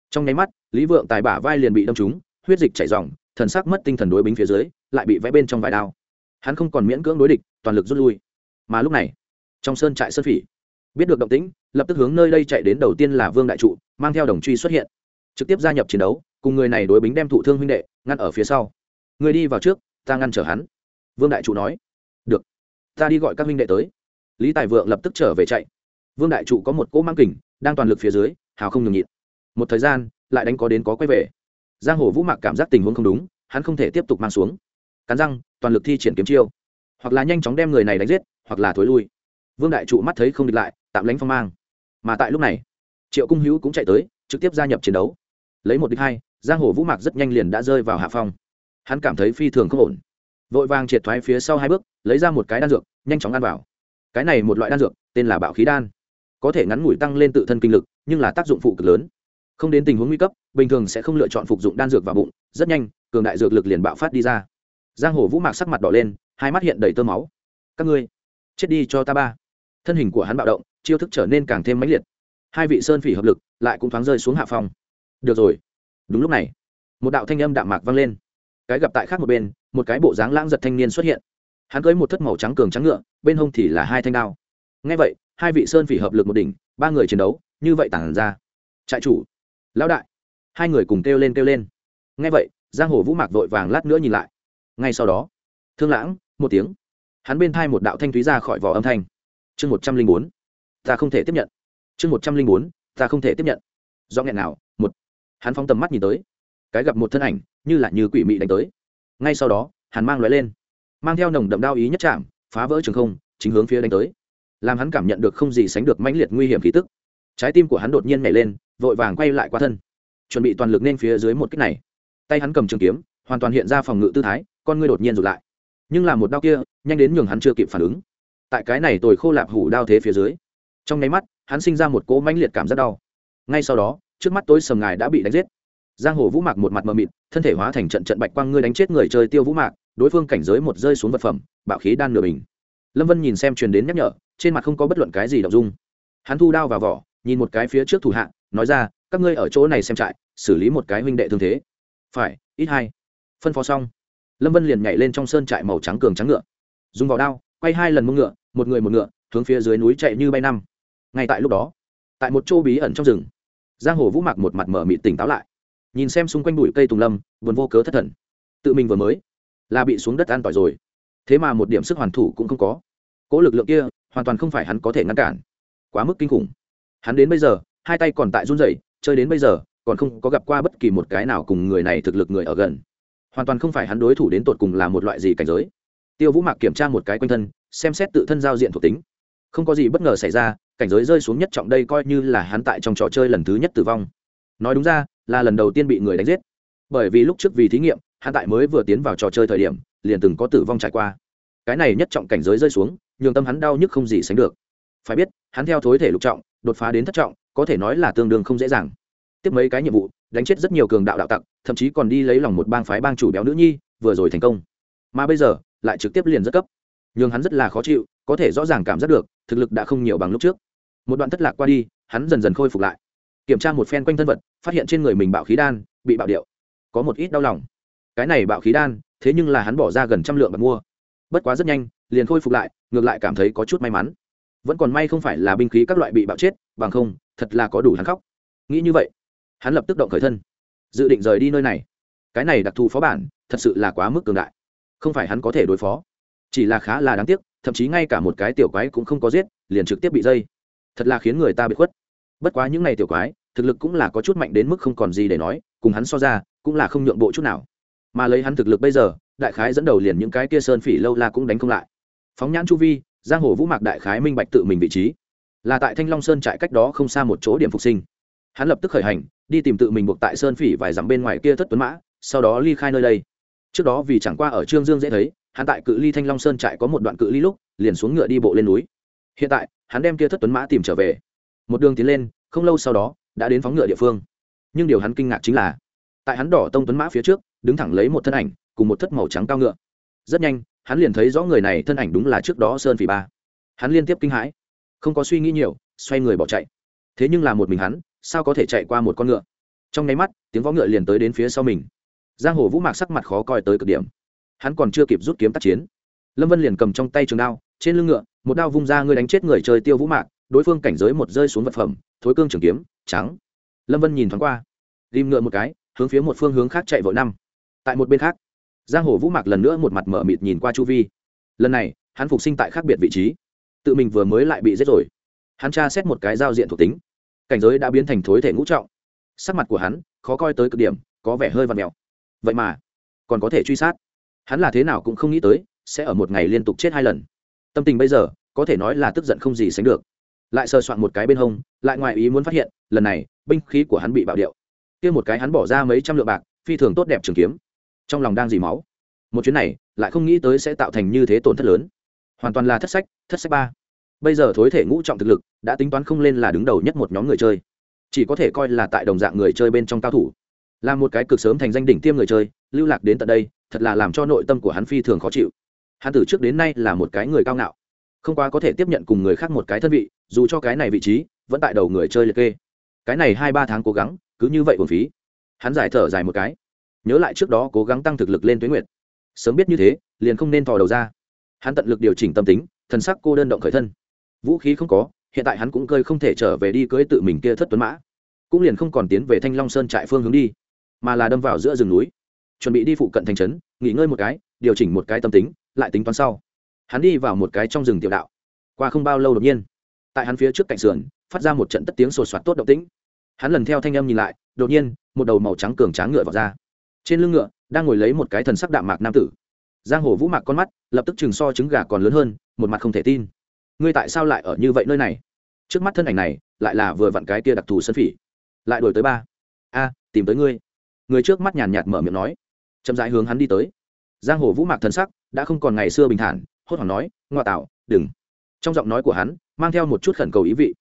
Trong nháy mắt, lý vượng tài bả vai liền bị đâm trúng, huyết dịch chảy dòng thần sắc mất tinh thần đối bính phía dưới, lại bị vẽ bên trong vài đao. Hắn không còn miễn cưỡng đối địch, toàn lực rút lui. Mà lúc này, trong sơn trại sơn phỉ, biết được động tĩnh, lập tức hướng nơi đây chạy đến đầu tiên là vương đại trụ, mang theo đồng truy xuất hiện. Trực tiếp gia nhập chiến đấu, cùng người này đối bính đem thụ thương huynh đệ, ngăn ở phía sau. Người đi vào trước, ta ngăn trở hắn. Vương đại trụ nói. Được, ta đi gọi các huynh đệ tới. Lý tài vượng lập tức trở về chạy. Vương đại trụ có một cỗ mang kình, đang toàn lực phía dưới, hào không nhường nhịn. Một thời gian, lại đánh có đến có quay về giang hồ vũ mạc cảm giác tình huống không đúng, hắn không thể tiếp tục mang xuống. Cắn răng, toàn lực thi triển kiếm chiêu. Hoặc là nhanh chóng đem người này đánh giết, hoặc là thối lui. Vương đại trụ mắt thấy không địch lại, tạm lánh phong mang. Mà tại lúc này, triệu cung hữu cũng chạy tới, trực tiếp gia nhập chiến đấu. Lấy một địch hai, giang hồ vũ mạc rất nhanh liền đã rơi vào hạ phong. Hắn cảm thấy phi thường không ổn. Vội vàng triệt thoái phía sau hai bước, lấy ra một cái đan dược, nhanh chóng ăn vào. Cái này một loại đan dược, tên là bạo khí đan. Có thể ngắn ngủi tăng lên tự thân kinh lực, nhưng là tác dụng phụ cực lớn không đến tình huống nguy cấp, bình thường sẽ không lựa chọn phục dụng đan dược vào bụng, rất nhanh, cường đại dược lực liền bạo phát đi ra. Giang hồ vũ mạc sắc mặt đỏ lên, hai mắt hiện đầy tơ máu. Các ngươi, chết đi cho ta ba. Thân hình của hắn bạo động, chiêu thức trở nên càng thêm mãnh liệt. Hai vị sơn phỉ hợp lực lại cũng thoáng rơi xuống hạ phòng được rồi. Đúng lúc này, một đạo thanh âm đạm mạc vang lên. Cái gặp tại khác một bên, một cái bộ dáng lãng giật thanh niên xuất hiện. Hắn cưới một thất màu trắng cường trắng ngựa, bên hông thì là hai thanh đao. Ngay vậy, hai vị sơn phỉ hợp lực một đỉnh, ba người chiến đấu, như vậy tản ra. Trại chủ lão đại. Hai người cùng kêu lên kêu lên. Ngay vậy, giang hồ vũ mạc vội vàng lát nữa nhìn lại. Ngay sau đó, thương lãng, một tiếng. Hắn bên thai một đạo thanh thúy ra khỏi vỏ âm thanh. Chương một trăm linh bốn. Ta không thể tiếp nhận. Chương một trăm linh bốn, ta không thể tiếp nhận. Do nghẹn nào, một. Hắn phóng tầm mắt nhìn tới. Cái gặp một thân ảnh, như là như quỷ mị đánh tới. Ngay sau đó hắn mang loại lên. Mang theo nồng đậm đao ý nhất chạm phá vỡ trường không, chính hướng phía đánh tới. Làm hắn cảm nhận được không gì sánh được mãnh liệt nguy hiểm khí tức. Trái tim của hắn đột nhiên nhảy lên vội vàng quay lại qua thân. Chuẩn bị toàn lực nên phía dưới một kích này. Tay hắn cầm trường kiếm, hoàn toàn hiện ra phòng ngự tư thái, con ngươi đột nhiên rụt lại. Nhưng là một đao kia, nhanh đến nhường hắn chưa kịp phản ứng. Tại cái này tồi khô lạp hủ đao thế phía dưới, trong nháy mắt, hắn sinh ra một cỗ mãnh liệt cảm rất đau. Ngay sau đó, trước mắt tối sầm ngài đã bị đánh giết. Giang hồ vũ mạc một mặt mờ mịt, thân thể hóa thành trận trận bạch quang ngươi đánh chết người chơi tiêu vũ mạc, đối phương cảnh giới một rơi xuống vật phẩm, bạo khí đan nửa bình. Lâm vân nhìn xem truyền đến nhắc nhở, trên mặt không có bất luận cái gì đ dung. Hắn thu đao vào vỏ, nhìn một cái phía trước thủ hạ nói ra, các ngươi ở chỗ này xem trại, xử lý một cái huynh đệ thương thế. Phải, ít hai. Phân phó xong, lâm vân liền nhảy lên trong sơn trại màu trắng cường trắng ngựa. Dùng vào đao, quay hai lần mông ngựa, một người một ngựa, hướng phía dưới núi chạy như bay năm. Ngay tại lúc đó, tại một chỗ bí ẩn trong rừng, giang hồ vũ mặc một mặt mở mịt tỉnh táo lại. Nhìn xem xung quanh bụi cây tùng lâm vườn vô cớ thất thần. Tự mình vừa mới, là bị xuống đất an tỏi rồi. Thế mà một điểm sức hoàn thủ cũng không có. Cỗ lực lượng kia, hoàn toàn không phải hắn có thể ngăn cản. Quá mức kinh khủng. Hắn đến bây giờ hai tay còn tại run rẩy, chơi đến bây giờ, còn không có gặp qua bất kỳ một cái nào cùng người này thực lực người ở gần. Hoàn toàn không phải hắn đối thủ đến tột cùng là một loại gì cảnh giới. Tiêu vũ mạc kiểm tra một cái quanh thân, xem xét tự thân giao diện thuộc tính. Không có gì bất ngờ xảy ra, cảnh giới rơi xuống nhất trọng đây coi như là hắn tại trong trò chơi lần thứ nhất tử vong. Nói đúng ra, là lần đầu tiên bị người đánh giết. Bởi vì lúc trước vì thí nghiệm, hắn tại mới vừa tiến vào trò chơi thời điểm, liền từng có tử vong trải qua. Cái này nhất trọng cảnh giới rơi xuống, nhường tâm hắn đau nhức không gì sánh được. Phải biết, hắn theo thối thể lục trọng, đột phá đến thất trọng có thể nói là tương đương không dễ dàng. Tiếp mấy cái nhiệm vụ, đánh chết rất nhiều cường đạo đạo tặc, thậm chí còn đi lấy lòng một bang phái bang chủ béo nữ nhi, vừa rồi thành công. Mà bây giờ, lại trực tiếp liền rất cấp. Nhưng hắn rất là khó chịu, có thể rõ ràng cảm giác được, thực lực đã không nhiều bằng lúc trước. Một đoạn thất lạc qua đi, hắn dần dần khôi phục lại. Kiểm tra một phen quanh thân vật, phát hiện trên người mình bạo khí đan, bị bạo điệu. Có một ít đau lòng. Cái này bạo khí đan, thế nhưng là hắn bỏ ra gần trăm lượng bạc mua. Bất quá rất nhanh, liền khôi phục lại, ngược lại cảm thấy có chút may mắn. Vẫn còn may không phải là binh khí các loại bị bạo chết, bằng không thật là có đủ hắn khóc. Nghĩ như vậy, hắn lập tức động khởi thân. Dự định rời đi nơi này. Cái này đặc thù phó bản, thật sự là quá mức cường đại. Không phải hắn có thể đối phó, chỉ là khá là đáng tiếc, thậm chí ngay cả một cái tiểu quái cũng không có giết, liền trực tiếp bị dây. Thật là khiến người ta bị khuất. Bất quá những n à y tiểu quái, thực lực cũng là có chút mạnh đến mức không còn gì để nói, cùng hắn so ra, cũng là không nhượng bộ chút nào. Mà lấy hắn thực lực bây giờ, đại khái dẫn đầu liền những cái kia sơn phỉ lâu la cũng đánh không lại. Phóng nhãn chu vi, giang hồ vũ mạc đại khái minh bạch tự mình vị trí là tại thanh long sơn trại cách đó không xa một chỗ điểm phục sinh. Hắn lập tức khởi hành, đi tìm tự mình buộc tại sơn phỉ vài dặm bên ngoài kia thất tuấn mã, sau đó ly khai nơi đây. Trước đó vì chẳng qua ở trương dương dễ thấy, hắn tại cự ly thanh long sơn trại có một đoạn cự ly lúc, liền xuống ngựa đi bộ lên núi. Hiện tại, hắn đem kia thất tuấn mã tìm trở về. Một đường tiến lên, không lâu sau đó, đã đến phóng ngựa địa phương. Nhưng điều hắn kinh ngạc chính là, tại hắn đỏ tông tuấn mã phía trước, đứng thẳng lấy một thân ảnh, cùng một thất màu trắng cao ngựa. Rất nhanh, hắn liền thấy rõ người này thân ảnh đúng là trước đó sơn phỉ ba. Hắn liên tiếp kinh hãi không có suy nghĩ nhiều, xoay người bỏ chạy. Thế nhưng là một mình hắn, sao có thể chạy qua một con ngựa? Trong nháy mắt, tiếng võ ngựa liền tới đến phía sau mình. Giang hồ vũ mạc sắc mặt khó coi tới cực điểm. Hắn còn chưa kịp rút kiếm tác chiến. Lâm vân liền cầm trong tay trường đao, trên lưng ngựa, một đao vung ra ngươi đánh chết người chơi tiêu vũ mạc, đối phương cảnh giới một rơi xuống vật phẩm, thối cương trường kiếm, trắng. Lâm vân nhìn thoáng qua ghim ngựa một cái, hướng phía một phương hướng khác chạy vội năm. Tại một bên khác, giang hồ vũ mạc lần nữa một mặt mở mịt nhìn qua chu vi. Lần này, hắn phục sinh tại khác biệt vị trí tự mình vừa mới lại bị giết rồi. Hắn tra xét một cái giao diện thuộc tính. Cảnh giới đã biến thành thối thể ngũ trọng. Sắc mặt của hắn khó coi tới cực điểm, có vẻ hơi vặt mèo. Vậy mà, còn có thể truy sát. Hắn là thế nào cũng không nghĩ tới, sẽ ở một ngày liên tục chết hai lần. Tâm tình bây giờ, có thể nói là tức giận không gì sánh được. Lại sờ soạn một cái bên hông, lại ngoài ý muốn phát hiện, lần này, binh khí của hắn bị bạo điệu. Kia một cái hắn bỏ ra mấy trăm lượng bạc, phi thường tốt đẹp trường kiếm. Trong lòng đang dì máu. Một chuyến này, lại không nghĩ tới sẽ tạo thành như thế tổn thất lớn hoàn toàn là thất sách thất sách ba. Bây giờ thối thể ngũ trọng thực lực đã tính toán không lên là đứng đầu nhất một nhóm người chơi. Chỉ có thể coi là tại đồng dạng người chơi bên trong cao thủ. Là một cái cực sớm thành danh đỉnh tiêm người chơi, lưu lạc đến tận đây, thật là làm cho nội tâm của hắn phi thường khó chịu. Hắn từ trước đến nay là một cái người cao ngạo. Không quá có thể tiếp nhận cùng người khác một cái thân vị, dù cho cái này vị trí vẫn tại đầu người chơi liệt kê. Cái này hai ba tháng cố gắng, cứ như vậy buồn phí. Hắn giải thở dài một cái. Nhớ lại trước đó cố gắng tăng thực lực lên tuyến nguyệt. Sớm biết như thế, liền không nên thò đầu ra hắn tận lực điều chỉnh tâm tính, thần sắc cô đơn động khởi thân. Vũ khí không có, hiện tại hắn cũng cơi không thể trở về đi cưới tự mình kia thất tuấn mã. Cũng liền không còn tiến về thanh long sơn trại phương hướng đi, mà là đâm vào giữa rừng núi. Chuẩn bị đi phụ cận thành trấn, nghỉ ngơi một cái, điều chỉnh một cái tâm tính, lại tính toán sau. Hắn đi vào một cái trong rừng tiểu đạo. Qua không bao lâu đột nhiên, tại hắn phía trước cạnh sườn, phát ra một trận tất tiếng sột soạt tốt động tĩnh. Hắn lần theo thanh âm nhìn lại, đột nhiên, một đầu màu trắng cường tráng ngựa vào ra. Trên lưng ngựa, đang ngồi lấy một cái thần sắc đạm mạc nam tử giang hồ vũ mạc con mắt lập tức chừng so trứng gà còn lớn hơn, một mặt không thể tin. Ngươi tại sao lại ở như vậy nơi này? Trước mắt thân ảnh này lại là vừa vặn cái kia đặc thù sân phỉ. Lại đổi tới ba. A, tìm tới ngươi. Người trước mắt nhàn nhạt mở miệng nói. Chậm rãi hướng hắn đi tới. Giang hồ vũ mạc thần sắc đã không còn ngày xưa bình thản, hốt hoảng nói, ngoa tạo, đừng. Trong giọng nói của hắn mang theo một chút khẩn cầu ý vị.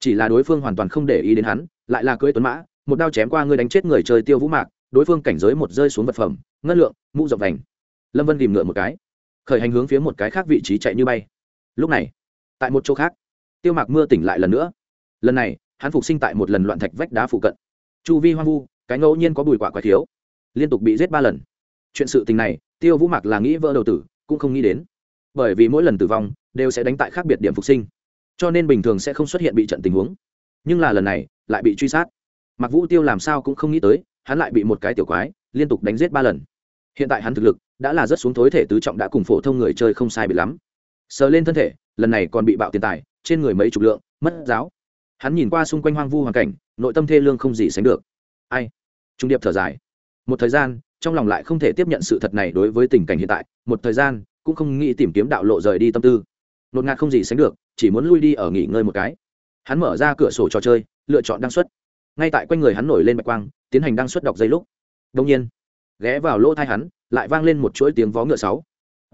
Chỉ là đối phương hoàn toàn không để ý đến hắn, lại là cưỡi tuấn mã, một đao chém qua ngươi đánh chết người chơi tiêu vũ mạc, đối phương cảnh giới một rơi xuống vật phẩm, ngân lượng, mũ rộng vành lâm vân tìm ngựa một cái khởi hành hướng phía một cái khác vị trí chạy như bay lúc này tại một chỗ khác tiêu mạc mưa tỉnh lại lần nữa lần này hắn phục sinh tại một lần loạn thạch vách đá phụ cận chu vi hoang vu cái ngẫu nhiên có bùi quả quái thiếu liên tục bị giết ba lần chuyện sự tình này tiêu vũ mạc là nghĩ vỡ đầu tử cũng không nghĩ đến bởi vì mỗi lần tử vong đều sẽ đánh tại khác biệt điểm phục sinh cho nên bình thường sẽ không xuất hiện bị trận tình huống nhưng là lần này lại bị truy sát mặc vũ tiêu làm sao cũng không nghĩ tới hắn lại bị một cái tiểu quái liên tục đánh giết ba lần hiện tại hắn thực lực đã là rất xuống thối thể tứ trọng đã cùng phổ thông người chơi không sai bị lắm. Sờ lên thân thể, lần này còn bị bạo tiền tài, trên người mấy chục lượng, mất giáo. Hắn nhìn qua xung quanh hoang vu hoàn cảnh, nội tâm thê lương không gì sánh được. Ai? Trung điệp thở dài. Một thời gian, trong lòng lại không thể tiếp nhận sự thật này đối với tình cảnh hiện tại. Một thời gian, cũng không nghĩ tìm kiếm đạo lộ rời đi tâm tư. Nột ngạt không gì sánh được, chỉ muốn lui đi ở nghỉ ngơi một cái. Hắn mở ra cửa sổ trò chơi, lựa chọn đăng xuất. Ngay tại quanh người hắn nổi lên bạch quang, tiến hành đăng xuất đọc dây lúc. Đông nhiên, ghé vào lỗ thai hắn lại vang lên một chuỗi tiếng vó ngựa sáu.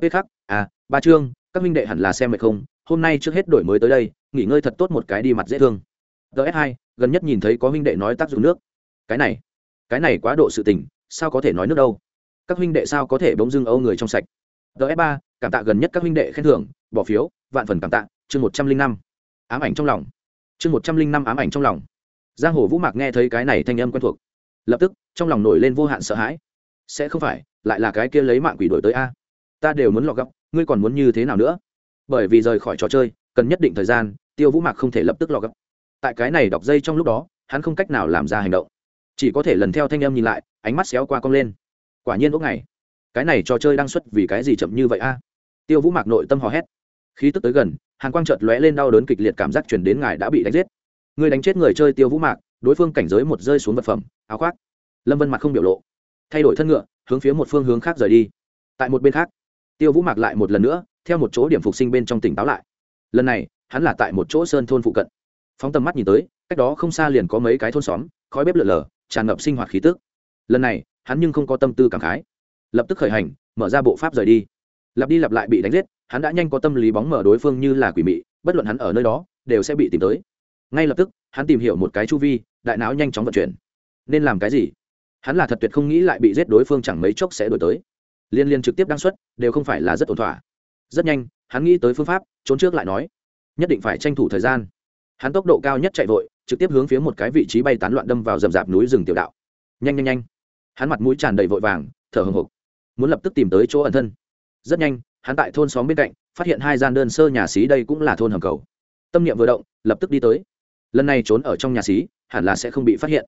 P khắc à ba trương, các minh đệ hẳn là xem mệt không? Hôm nay trước hết đổi mới tới đây, nghỉ ngơi thật tốt một cái đi mặt dễ thương. Ts hai, gần nhất nhìn thấy có huynh đệ nói tác dụng nước. Cái này cái này quá độ sự tình, sao có thể nói nước đâu? Các huynh đệ sao có thể bỗng dưng âu người trong sạch? Ts ba, cảm tạ gần nhất các huynh đệ khen thưởng, bỏ phiếu, vạn phần cảm tạ, chương một trăm linh năm. Ám ảnh trong lòng. Chương một trăm linh năm ám ảnh trong lòng. Giang hồ vũ mạc nghe thấy cái này thanh âm quen thuộc. Lập tức, trong lòng nổi lên vô hạn sợ hãi. Sẽ không phải lại là cái kia lấy mạng quỷ đổi tới a. Ta đều muốn lọ gấp ngươi còn muốn như thế nào nữa? Bởi vì rời khỏi trò chơi, cần nhất định thời gian, tiêu vũ mạc không thể lập tức lọ gấp tại cái này đọc dây trong lúc đó, hắn không cách nào làm ra hành động. Chỉ có thể lần theo thanh âm nhìn lại, ánh mắt xéo qua cong lên. Quả nhiên lúc này cái này trò chơi đang xuất vì cái gì chậm như vậy a? Tiêu vũ mạc nội tâm hò hét. Khí tức tới gần hàng quang chợt lóe lên đau đớn kịch liệt cảm giác chuyển đến ngài đã bị đánh giết. Người đánh chết người chơi tiêu vũ mạc, đối phương cảnh giới một rơi xuống vật phẩm, áo khoác. Lâm vân mặt không biểu lộ. Thay đổi thân ngựa hướng phía một phương hướng khác rời đi. Tại một bên khác, tiêu vũ mạc lại một lần nữa, theo một chỗ điểm phục sinh bên trong tỉnh táo lại. Lần này, hắn là tại một chỗ sơn thôn phụ cận. Phóng tầm mắt nhìn tới, cách đó không xa liền có mấy cái thôn xóm, khói bếp lợn lờ tràn ngập sinh hoạt khí tức. Lần này, hắn nhưng không có tâm tư cảm khái. Lập tức khởi hành, mở ra bộ pháp rời đi. Lặp đi lặp lại bị đánh giết, hắn đã nhanh có tâm lý bóng mở đối phương như là quỷ mị, bất luận hắn ở nơi đó, đều sẽ bị tìm tới. Ngay lập tức, hắn tìm hiểu một cái chu vi, đại não nhanh chóng vận chuyển. Nên làm cái gì? Hắn là thật tuyệt không nghĩ lại bị giết đối phương chẳng mấy chốc sẽ đổi tới. Liên liên trực tiếp đăng xuất, đều không phải là rất ổn thỏa. Rất nhanh, hắn nghĩ tới phương pháp, trốn trước lại nói, nhất định phải tranh thủ thời gian. Hắn tốc độ cao nhất chạy vội, trực tiếp hướng phía một cái vị trí bay tán loạn đâm vào rầm rạp núi rừng tiểu đạo. Nhanh nhanh nhanh. Hắn mặt mũi tràn đầy vội vàng, thở hồng hộc. Muốn lập tức tìm tới chỗ ẩn thân. Rất nhanh, hắn tại thôn xóm bên cạnh, phát hiện hai gian đơn sơ nhà xí đây cũng là thôn hầm cầu. Tâm niệm vừa động, lập tức đi tới. Lần này trốn ở trong nhà xí, hẳn là sẽ không bị phát hiện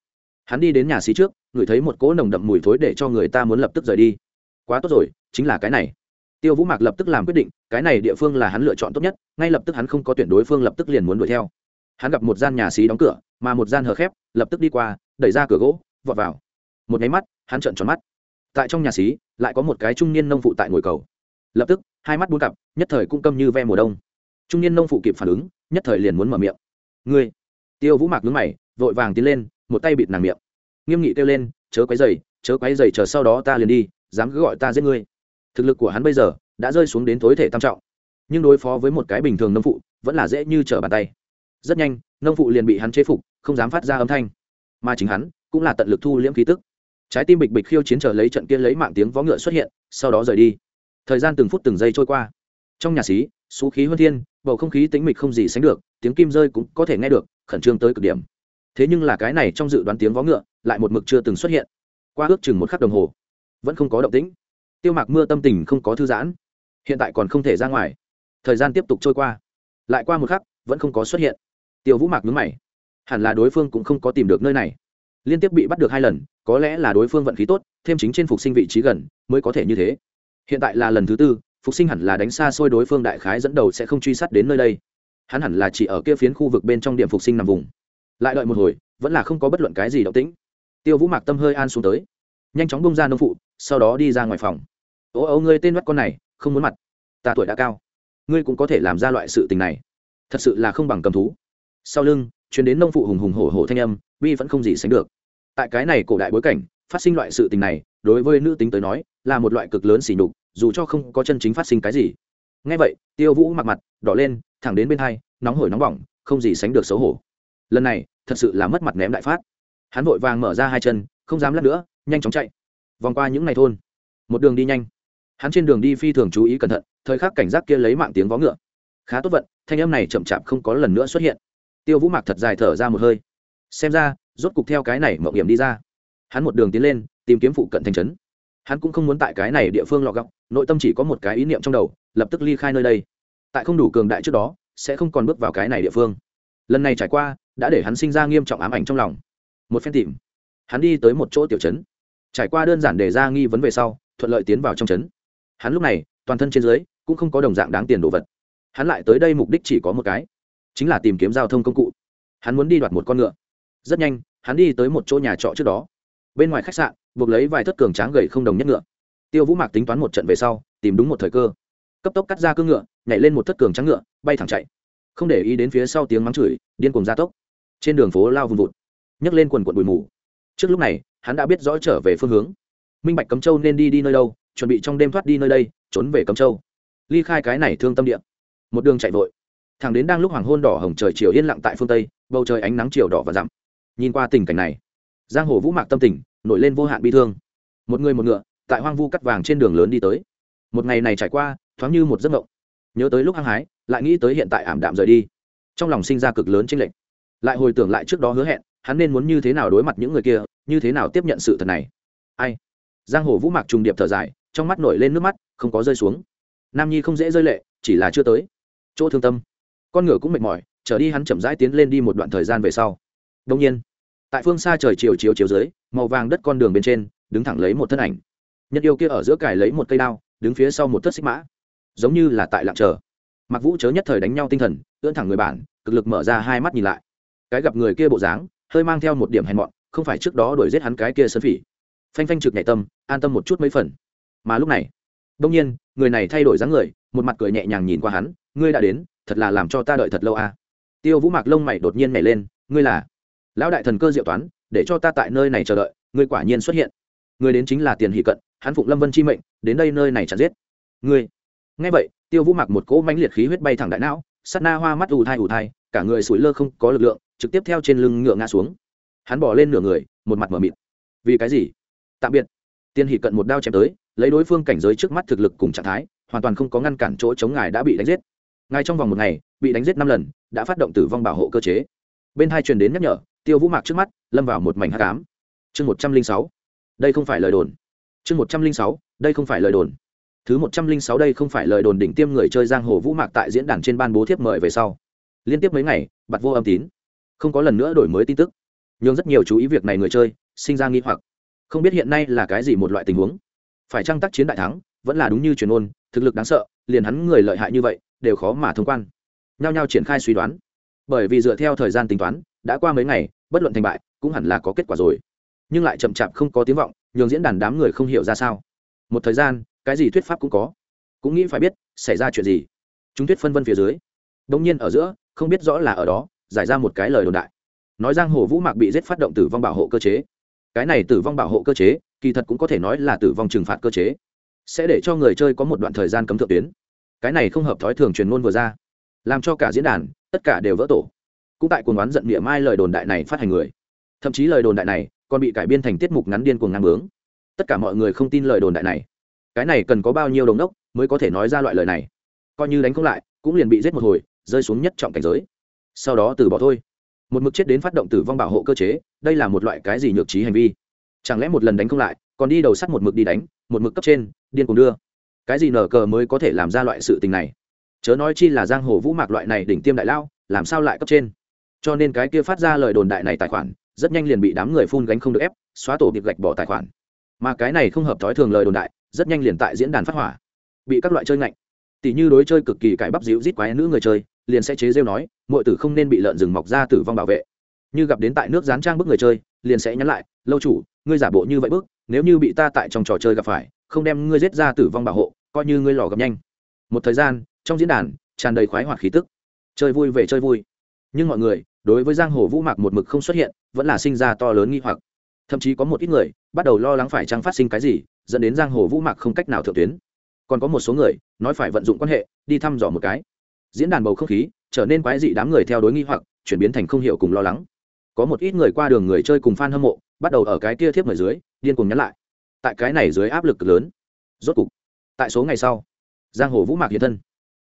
hắn đi đến nhà xí trước, ngửi thấy một cỗ nồng đậm mùi thối để cho người ta muốn lập tức rời đi. Quá tốt rồi, chính là cái này. Tiêu vũ mạc lập tức làm quyết định, cái này địa phương là hắn lựa chọn tốt nhất, ngay lập tức hắn không có tuyển đối phương lập tức liền muốn đuổi theo. Hắn gặp một gian nhà xí đóng cửa, mà một gian hở khép, lập tức đi qua, đẩy ra cửa gỗ, vọt vào. Một nháy mắt, hắn trợn tròn mắt. Tại trong nhà xí, lại có một cái trung niên nông phụ tại ngồi cầu. Lập tức, hai mắt buôn cặp, nhất thời cũng câm như ve mùa đông. Trung niên nông phụ kịp phản ứng, nhất thời liền muốn mở miệng. Ngươi? Tiêu vũ mạc nhướng mày, vội vàng tiến lên một tay bịt nàng miệng. Nghiêm nghị kêu lên, chớ quấy dày chớ quấy dày chờ sau đó ta liền đi, dám cứ gọi ta giết ngươi. Thực lực của hắn bây giờ đã rơi xuống đến tối thể tam trọng, nhưng đối phó với một cái bình thường nông phụ vẫn là dễ như trở bàn tay. Rất nhanh, nông phụ liền bị hắn chế phục, không dám phát ra âm thanh. Mà chính hắn cũng là tận lực thu liễm khí tức. Trái tim bịch bịch khiêu chiến chờ lấy trận kia lấy mạng tiếng vó ngựa xuất hiện, sau đó rời đi. Thời gian từng phút từng giây trôi qua. Trong nhà xí, xú khí huân thiên, bầu không khí tĩnh mịch không gì sánh được, tiếng kim rơi cũng có thể nghe được, khẩn trương tới cực điểm thế nhưng là cái này trong dự đoán tiếng vó ngựa lại một mực chưa từng xuất hiện. Qua ước chừng một khắc đồng hồ, vẫn không có động tĩnh. Tiêu mạc mưa tâm tình không có thư giãn, hiện tại còn không thể ra ngoài. Thời gian tiếp tục trôi qua, lại qua một khắc, vẫn không có xuất hiện. Tiêu vũ mạc nhướng mày, hẳn là đối phương cũng không có tìm được nơi này. Liên tiếp bị bắt được hai lần, có lẽ là đối phương vận khí tốt, thêm chính trên phục sinh vị trí gần mới có thể như thế. Hiện tại là lần thứ tư, phục sinh hẳn là đánh xa xôi đối phương đại khái dẫn đầu sẽ không truy sát đến nơi đây. Hắn hẳn là chỉ ở kia phiến khu vực bên trong điểm phục sinh nằm vùng lại đợi một hồi, vẫn là không có bất luận cái gì động tĩnh. Tiêu vũ mạc tâm hơi an xuống tới, nhanh chóng bông ra nông phụ, sau đó đi ra ngoài phòng. Ố ấu ngươi tên mắt con này, không muốn mặt. Ta tuổi đã cao. Ngươi cũng có thể làm ra loại sự tình này. Thật sự là không bằng cầm thú. Sau lưng chuyến đến nông phụ hùng hùng hổ hổ thanh âm vi vẫn không gì sánh được. Tại cái này cổ đại bối cảnh, phát sinh loại sự tình này, đối với nữ tính tới nói, là một loại cực lớn xỉ nhục, dù cho không có chân chính phát sinh cái gì. Ngay vậy, tiêu vũ mặc mặt đỏ lên, thẳng đến bên hai, nóng hổi nóng bỏng, không gì sánh được xấu hổ. Lần này thật sự là mất mặt ném đại phát. Hắn vội vàng mở ra hai chân, không dám lắc nữa, nhanh chóng chạy. Vòng qua những ngày thôn, một đường đi nhanh. Hắn trên đường đi phi thường chú ý cẩn thận, thời khắc cảnh giác kia lấy mạng tiếng vó ngựa. Khá tốt vận, thanh âm này chậm chạp không có lần nữa xuất hiện. Tiêu vũ mạc thật dài thở ra một hơi. Xem ra, rốt cục theo cái này mậu hiểm đi ra. Hắn một đường tiến lên, tìm kiếm phụ cận thành trấn. Hắn cũng không muốn tại cái này địa phương lọ gọc nội tâm chỉ có một cái ý niệm trong đầu, lập tức ly khai nơi đây. Tại không đủ cường đại trước đó, sẽ không còn bước vào cái này địa phương. Lần này trải qua đã để hắn sinh ra nghiêm trọng ám ảnh trong lòng. Một phen tìm, hắn đi tới một chỗ tiểu trấn. Trải qua đơn giản đề ra nghi vấn về sau, thuận lợi tiến vào trong trấn. Hắn lúc này, toàn thân trên dưới cũng không có đồng dạng đáng tiền đồ vật. Hắn lại tới đây mục đích chỉ có một cái, chính là tìm kiếm giao thông công cụ. Hắn muốn đi đoạt một con ngựa. Rất nhanh, hắn đi tới một chỗ nhà trọ trước đó. Bên ngoài khách sạn, buộc lấy vài thất cường tráng gầy không đồng nhất ngựa. Tiêu vũ mạc tính toán một trận về sau, tìm đúng một thời cơ. Cấp tốc cắt ra cương ngựa, nhảy lên một thất cường trắng ngựa, bay thẳng chạy. Không để ý đến phía sau tiếng mắng chửi, điên cuồng gia tốc trên đường phố lao vùng vụt, nhấc lên quần quận bụi mù. Trước lúc này, hắn đã biết rõ trở về phương hướng. Minh bạch cấm châu nên đi đi nơi đâu, chuẩn bị trong đêm thoát đi nơi đây, trốn về cấm châu. Ly khai cái này thương tâm địa. Một đường chạy vội. Thằng đến đang lúc hoàng hôn đỏ hồng trời chiều yên lặng tại phương tây, bầu trời ánh nắng chiều đỏ và dặm nhìn qua tình cảnh này, giang hồ vũ mạc tâm tình nổi lên vô hạn bi thương. Một người một ngựa, tại hoang vu cắt vàng trên đường lớn đi tới. Một ngày này trải qua, thoáng như một giấc mộng. Nhớ tới lúc hăng hái, lại nghĩ tới hiện tại ảm đạm rời đi. Trong lòng sinh ra cực lớn chênh lệch lại hồi tưởng lại trước đó hứa hẹn, hắn nên muốn như thế nào đối mặt những người kia, như thế nào tiếp nhận sự thật này. Ai? Giang hồ vũ mạc trùng điệp thở dài, trong mắt nổi lên nước mắt, không có rơi xuống. Nam nhi không dễ rơi lệ, chỉ là chưa tới. Chỗ thương tâm. Con ngựa cũng mệt mỏi, trở đi hắn chậm rãi tiến lên đi một đoạn thời gian về sau. Đông nhiên, tại phương xa trời chiều chiều chiều dưới, màu vàng đất con đường bên trên, đứng thẳng lấy một thân ảnh. Nhân yêu kia ở giữa cài lấy một cây đao, đứng phía sau một thất xích mã. Giống như là tại lặng chờ. Mặc vũ chớ nhất thời đánh nhau tinh thần, ưỡn thẳng người bản cực lực mở ra hai mắt nhìn lại cái gặp người kia bộ dáng, hơi mang theo một điểm hèn mọn, không phải trước đó đuổi giết hắn cái kia sơn phỉ. Phanh phanh trực nhạy tâm, an tâm một chút mấy phần. Mà lúc này, đông nhiên, người này thay đổi dáng người, một mặt cười nhẹ nhàng nhìn qua hắn, ngươi đã đến, thật là làm cho ta đợi thật lâu à. tiêu vũ mạc lông mày đột nhiên nhảy lên, ngươi là? Lão đại thần cơ diệu toán, để cho ta tại nơi này chờ đợi, ngươi quả nhiên xuất hiện. Ngươi đến chính là tiền hỷ cận, hắn phụng lâm vân chi mệnh, đến đây nơi này chặt giết. Ngươi. Ngay vậy, tiêu vũ mặc một cỗ mãnh liệt khí huyết bay thẳng đại não sắt na hoa mắt ù thai ù thai, cả người sủi lơ không có lực lượng trực tiếp theo trên lưng ngựa ngã xuống. Hắn bỏ lên nửa người, một mặt mở mịt. Vì cái gì? Tạm biệt. Tiên hỷ cận một đao chém tới, lấy đối phương cảnh giới trước mắt thực lực cùng trạng thái, hoàn toàn không có ngăn cản chỗ chống ngài đã bị đánh giết. Ngay trong vòng một ngày, bị đánh giết năm lần, đã phát động tử vong bảo hộ cơ chế. Bên hai truyền đến nhắc nhở, tiêu vũ mạc trước mắt, lâm vào một mảnh h tám chương một trăm linh sáu. Đây không phải lời đồn. Chương một trăm linh sáu, đây không phải lời đồn. Thứ một trăm linh sáu đây không phải lời đồn đỉnh tiêm người chơi giang hồ vũ mạc tại diễn đàn trên ban bố thiếp mời về sau. Liên tiếp mấy ngày bặt vô âm tín không có lần nữa đổi mới tin tức. Nhưng rất nhiều chú ý việc này người chơi, sinh ra nghi hoặc. Không biết hiện nay là cái gì một loại tình huống. Phải chăng tác chiến đại thắng vẫn là đúng như truyền ôn thực lực đáng sợ, liền hắn người lợi hại như vậy, đều khó mà thông quan. Nhao nhao triển khai suy đoán. Bởi vì dựa theo thời gian tính toán, đã qua mấy ngày, bất luận thành bại, cũng hẳn là có kết quả rồi. Nhưng lại chậm chạp không có tiếng vọng, nhường diễn đàn đám người không hiểu ra sao. Một thời gian, cái gì thuyết pháp cũng có. Cũng nghĩ phải biết, xảy ra chuyện gì. Chúng thuyết phân vân phía dưới. Đông nhiên ở giữa, không biết rõ là ở đó giải ra một cái lời đồn đại. Nói giang hồ vũ mạc bị giết phát động tử vong bảo hộ cơ chế. Cái này tử vong bảo hộ cơ chế, kỳ thật cũng có thể nói là tử vong trừng phạt cơ chế. Sẽ để cho người chơi có một đoạn thời gian cấm thượng tuyến. Cái này không hợp thói thường truyền ngôn vừa ra. Làm cho cả diễn đàn, tất cả đều vỡ tổ. Cũng tại cuồng đoán giận miệng mai lời đồn đại này phát hành người. Thậm chí lời đồn đại này còn bị cải biên thành tiết mục ngắn điên cuồng ngang bướng. Tất cả mọi người không tin lời đồn đại này. Cái này cần có bao nhiêu đồng đốc mới có thể nói ra loại lời này? Coi như đánh không lại, cũng liền bị giết một hồi, rơi xuống nhất trọng cảnh giới sau đó từ bỏ thôi. Một mực chết đến phát động tử vong bảo hộ cơ chế, đây là một loại cái gì nhược trí hành vi? Chẳng lẽ một lần đánh không lại, còn đi đầu sắt một mực đi đánh, một mực cấp trên, điên cùng đưa? Cái gì nở cờ mới có thể làm ra loại sự tình này? Chớ nói chi là giang hồ vũ mạc loại này đỉnh tiêm đại lao, làm sao lại cấp trên? Cho nên cái kia phát ra lời đồn đại này tài khoản, rất nhanh liền bị đám người phun gánh không được ép, xóa tổ việc gạch bỏ tài khoản. Mà cái này không hợp thói thường lời đồn đại, rất nhanh liền tại diễn đàn phát hỏa. Bị các loại chơi ngạnh. Tỷ như đối chơi cực kỳ cải bắp dịu rít quái nữ người chơi liền sẽ chế rêu nói mọi tử không nên bị lợn rừng mọc ra tử vong bảo vệ. Như gặp đến tại nước dán trang bức người chơi, liền sẽ nhắn lại, lâu chủ, ngươi giả bộ như vậy bức, nếu như bị ta tại trong trò chơi gặp phải, không đem ngươi giết ra tử vong bảo hộ, coi như ngươi lò gặp nhanh. Một thời gian, trong diễn đàn, tràn đầy khoái hoạt khí tức. Chơi vui về chơi vui. Nhưng mọi người, đối với giang hồ vũ mạc một mực không xuất hiện, vẫn là sinh ra to lớn nghi hoặc. Thậm chí có một ít người, bắt đầu lo lắng phải chăng phát sinh cái gì, dẫn đến giang hồ vũ mạc không cách nào thượng tuyến. Còn có một số người, nói phải vận dụng quan hệ, đi thăm dò một cái diễn đàn bầu không khí trở nên quái dị đám người theo đối nghi hoặc, chuyển biến thành không hiểu cùng lo lắng. Có một ít người qua đường người chơi cùng f a n hâm mộ, bắt đầu ở cái kia thiếp người dưới, điên cùng nhắn lại. Tại cái này dưới áp lực cực lớn. Rốt cục, tại số ngày sau, giang hồ vũ mạc hiện thân.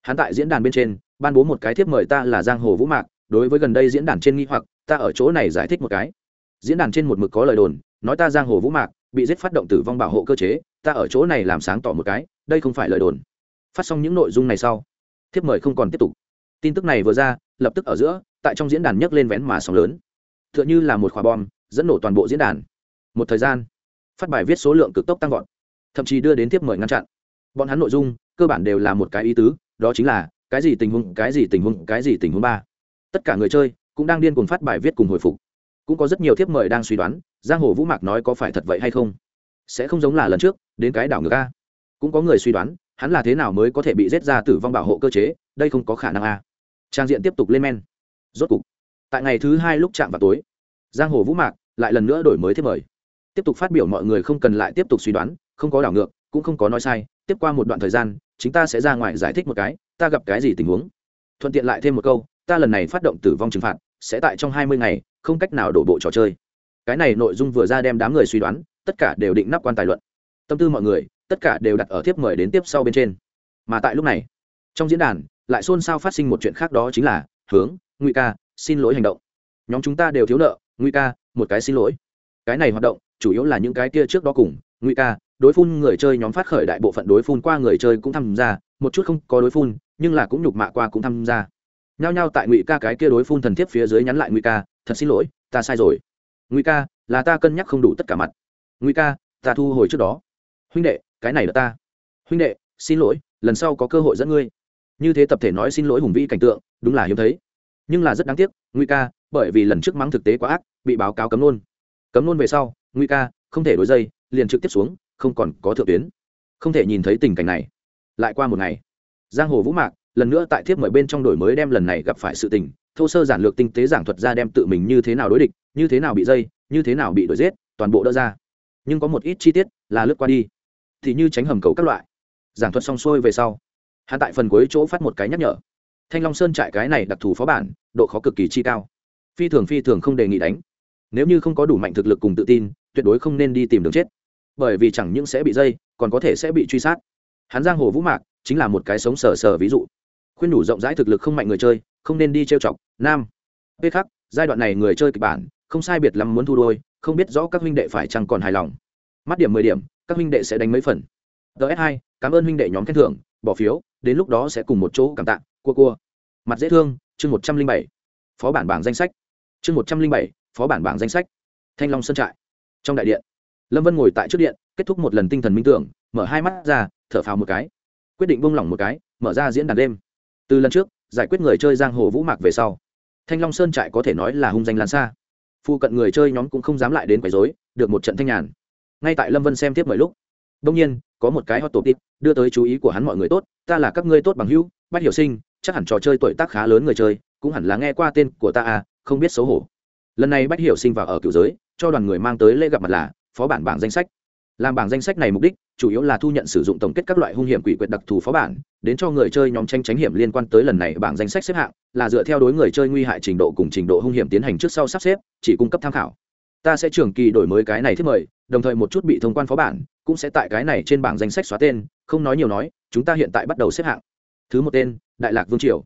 Hắn tại diễn đàn bên trên, ban bố một cái thiếp mời ta là giang hồ vũ mạc, đối với gần đây diễn đàn trên nghi hoặc, ta ở chỗ này giải thích một cái. Diễn đàn trên một mực có lời đồn, nói ta giang hồ vũ mạc, bị giết phát động tử vong bảo hộ cơ chế, ta ở chỗ này làm sáng tỏ một cái, đây không phải lời đồn. Phát xong những nội dung này sau thiếp mời không còn tiếp tục. Tin tức này vừa ra, lập tức ở giữa, tại trong diễn đàn nhấc lên vén mà sóng lớn. T h ư ợ n h ư là một khóa bom, dẫn nổ toàn bộ diễn đàn. Một thời gian, phát bài viết số lượng cực tốc tăng vọt, thậm chí đưa đến tiếp mời ngăn chặn. Bọn hắn nội dung, cơ bản đều là một cái ý tứ, đó chính là, cái gì tình huống, cái gì tình huống, cái gì tình huống ba. Tất cả người chơi cũng đang điên cuồng phát bài viết cùng hồi phục. Cũng có rất nhiều thiếp mời đang suy đoán, giang hồ vũ mạc nói có phải thật vậy hay không. Sẽ không giống là lần trước, đến cái đảo ngược a. Cũng có người suy đoán hắn là thế nào mới có thể bị giết ra tử vong bảo hộ cơ chế, đây không có khả năng a. Trang diện tiếp tục lên men. Rốt cục, tại ngày thứ hai lúc chạm vào tối, giang hồ vũ mạc lại lần nữa đổi mới thêm mời. Tiếp tục phát biểu mọi người không cần lại tiếp tục suy đoán, không có đảo ngược, cũng không có nói sai, tiếp qua một đoạn thời gian chúng ta sẽ ra ngoài giải thích một cái, ta gặp cái gì tình huống. Thuận tiện lại thêm một câu, ta lần này phát động tử vong trừng phạt, sẽ tại trong hai mươi ngày, không cách nào đổ bộ trò chơi. Cái này nội dung vừa ra đem đám người suy đoán, tất cả đều định nắp quan tài luận. Tâm tư mọi người tất cả đều đặt ở tiếp mời đến tiếp sau bên trên. Mà tại lúc này, trong diễn đàn, lại xôn xao phát sinh một chuyện khác đó chính là, hướng nguy ca, xin lỗi hành động. Nhóm chúng ta đều thiếu nợ nguy ca, một cái xin lỗi. Cái này hoạt động, chủ yếu là những cái kia trước đó cùng nguy ca, đối phun người chơi nhóm phát khởi đại bộ phận đối phun qua người chơi cũng tham gia, một chút không có đối phun, nhưng là cũng nhục mạ qua cũng tham gia. Nhao nhao tại ngụy ca cái kia đối phun thần thiếp phía dưới nhắn lại ngụy ca, thật xin lỗi, ta sai rồi. Ngụy ca, là ta cân nhắc không đủ tất cả mặt. Ngụy ca, ta thu hồi trước đó. Huynh đệ cái này là ta. Huynh đệ, xin lỗi, lần sau có cơ hội dẫn ngươi. Như thế tập thể nói xin lỗi hùng vĩ cảnh tượng, đúng là hiếm thấy. Nhưng là rất đáng tiếc nguy ca, bởi vì lần trước mắng thực tế quá ác, bị báo cáo cấm nôn cấm nôn về sau nguy ca, không thể đối dây, liền trực tiếp xuống, không còn có thượng tuyến. Không thể nhìn thấy tình cảnh này. Lại qua một ngày, giang hồ vũ mạc, lần nữa tại thiếp mời bên trong đổi mới đem lần này gặp phải sự tình, thô sơ giản lược tinh tế giảng thuật ra đem tự mình như thế nào đối địch, như thế nào bị dây, như thế nào bị đuổi giết, toàn bộ đỡ ra. Nhưng có một ít chi tiết là lướt qua đi thì như tránh hầm cầu các loại. Giảng thuật xong xuôi về sau hắn tại phần cuối chỗ phát một cái nhắc nhở. Thanh long sơn trại cái này đặc thù phó bản độ khó cực kỳ chi cao. Phi thường phi thường không đề nghị đánh. Nếu như không có đủ mạnh thực lực cùng tự tin tuyệt đối không nên đi tìm đường chết. Bởi vì chẳng những sẽ bị dây còn có thể sẽ bị truy sát. Hắn giang hồ vũ mạc chính là một cái sống sờ sờ ví dụ. Khuyên đủ rộng rãi thực lực không mạnh người chơi không nên đi trêu chọc nam. Bê Khắc, giai đoạn này người chơi kịch bản không sai biệt lắm muốn thu đôi không biết rõ các huynh đệ phải chăng còn hài lòng mắt điểm mười điểm, các huynh đệ sẽ đánh mấy phần. Ts hai, cảm ơn huynh đệ nhóm khen thưởng, bỏ phiếu, đến lúc đó sẽ cùng một chỗ cảm tạ, cua cua. Mặt dễ thương, chương một trăm linh bảy. Phó bản bảng danh sách. Chương một trăm linh bảy, phó bản bảng danh sách. Thanh long sơn trại. Trong đại điện, lâm vân ngồi tại trước điện, kết thúc một lần tinh thần minh tưởng, mở hai mắt ra, thở phào một cái. Quyết định buông lỏng một cái, mở ra diễn đàn đêm. Từ lần trước, giải quyết người chơi giang hồ vũ mạc về sau, thanh long sơn trại có thể nói là hung danh lan xa. Phụ cận người chơi nhóm cũng không dám lại đến quấy dối được một trận thanh nhàn ngay tại lâm vân xem tiếp mọi lúc. Đông nhiên, có một cái hot tổ tít đưa tới chú ý của hắn mọi người tốt, ta là các ngươi tốt bằng hữu, bách hiểu sinh, chắc hẳn trò chơi tuổi tác khá lớn người chơi, cũng hẳn là nghe qua tên của ta à không biết xấu hổ. Lần này bách hiểu sinh vào ở cựu giới, cho đoàn người mang tới lễ gặp mặt là phó bản bảng danh sách. Làm bảng danh sách này mục đích, chủ yếu là thu nhận sử dụng tổng kết các loại hung hiểm quỷ quyệt đặc thù phó bản, đến cho người chơi nhóm tranh tránh hiểm liên quan tới lần này bảng danh sách xếp hạng, là dựa theo đối người chơi nguy hại trình độ cùng trình độ hung hiểm tiến hành trước sau sắp xếp, chỉ cung cấp tham khảo. Ta sẽ trường kỳ đổi mới cái này thiết mời đồng thời một chút bị thông quan phó bản cũng sẽ tại cái này trên bảng danh sách xóa tên, không nói nhiều nói, chúng ta hiện tại bắt đầu xếp hạng. Thứ một tên, đại lạc vương triều.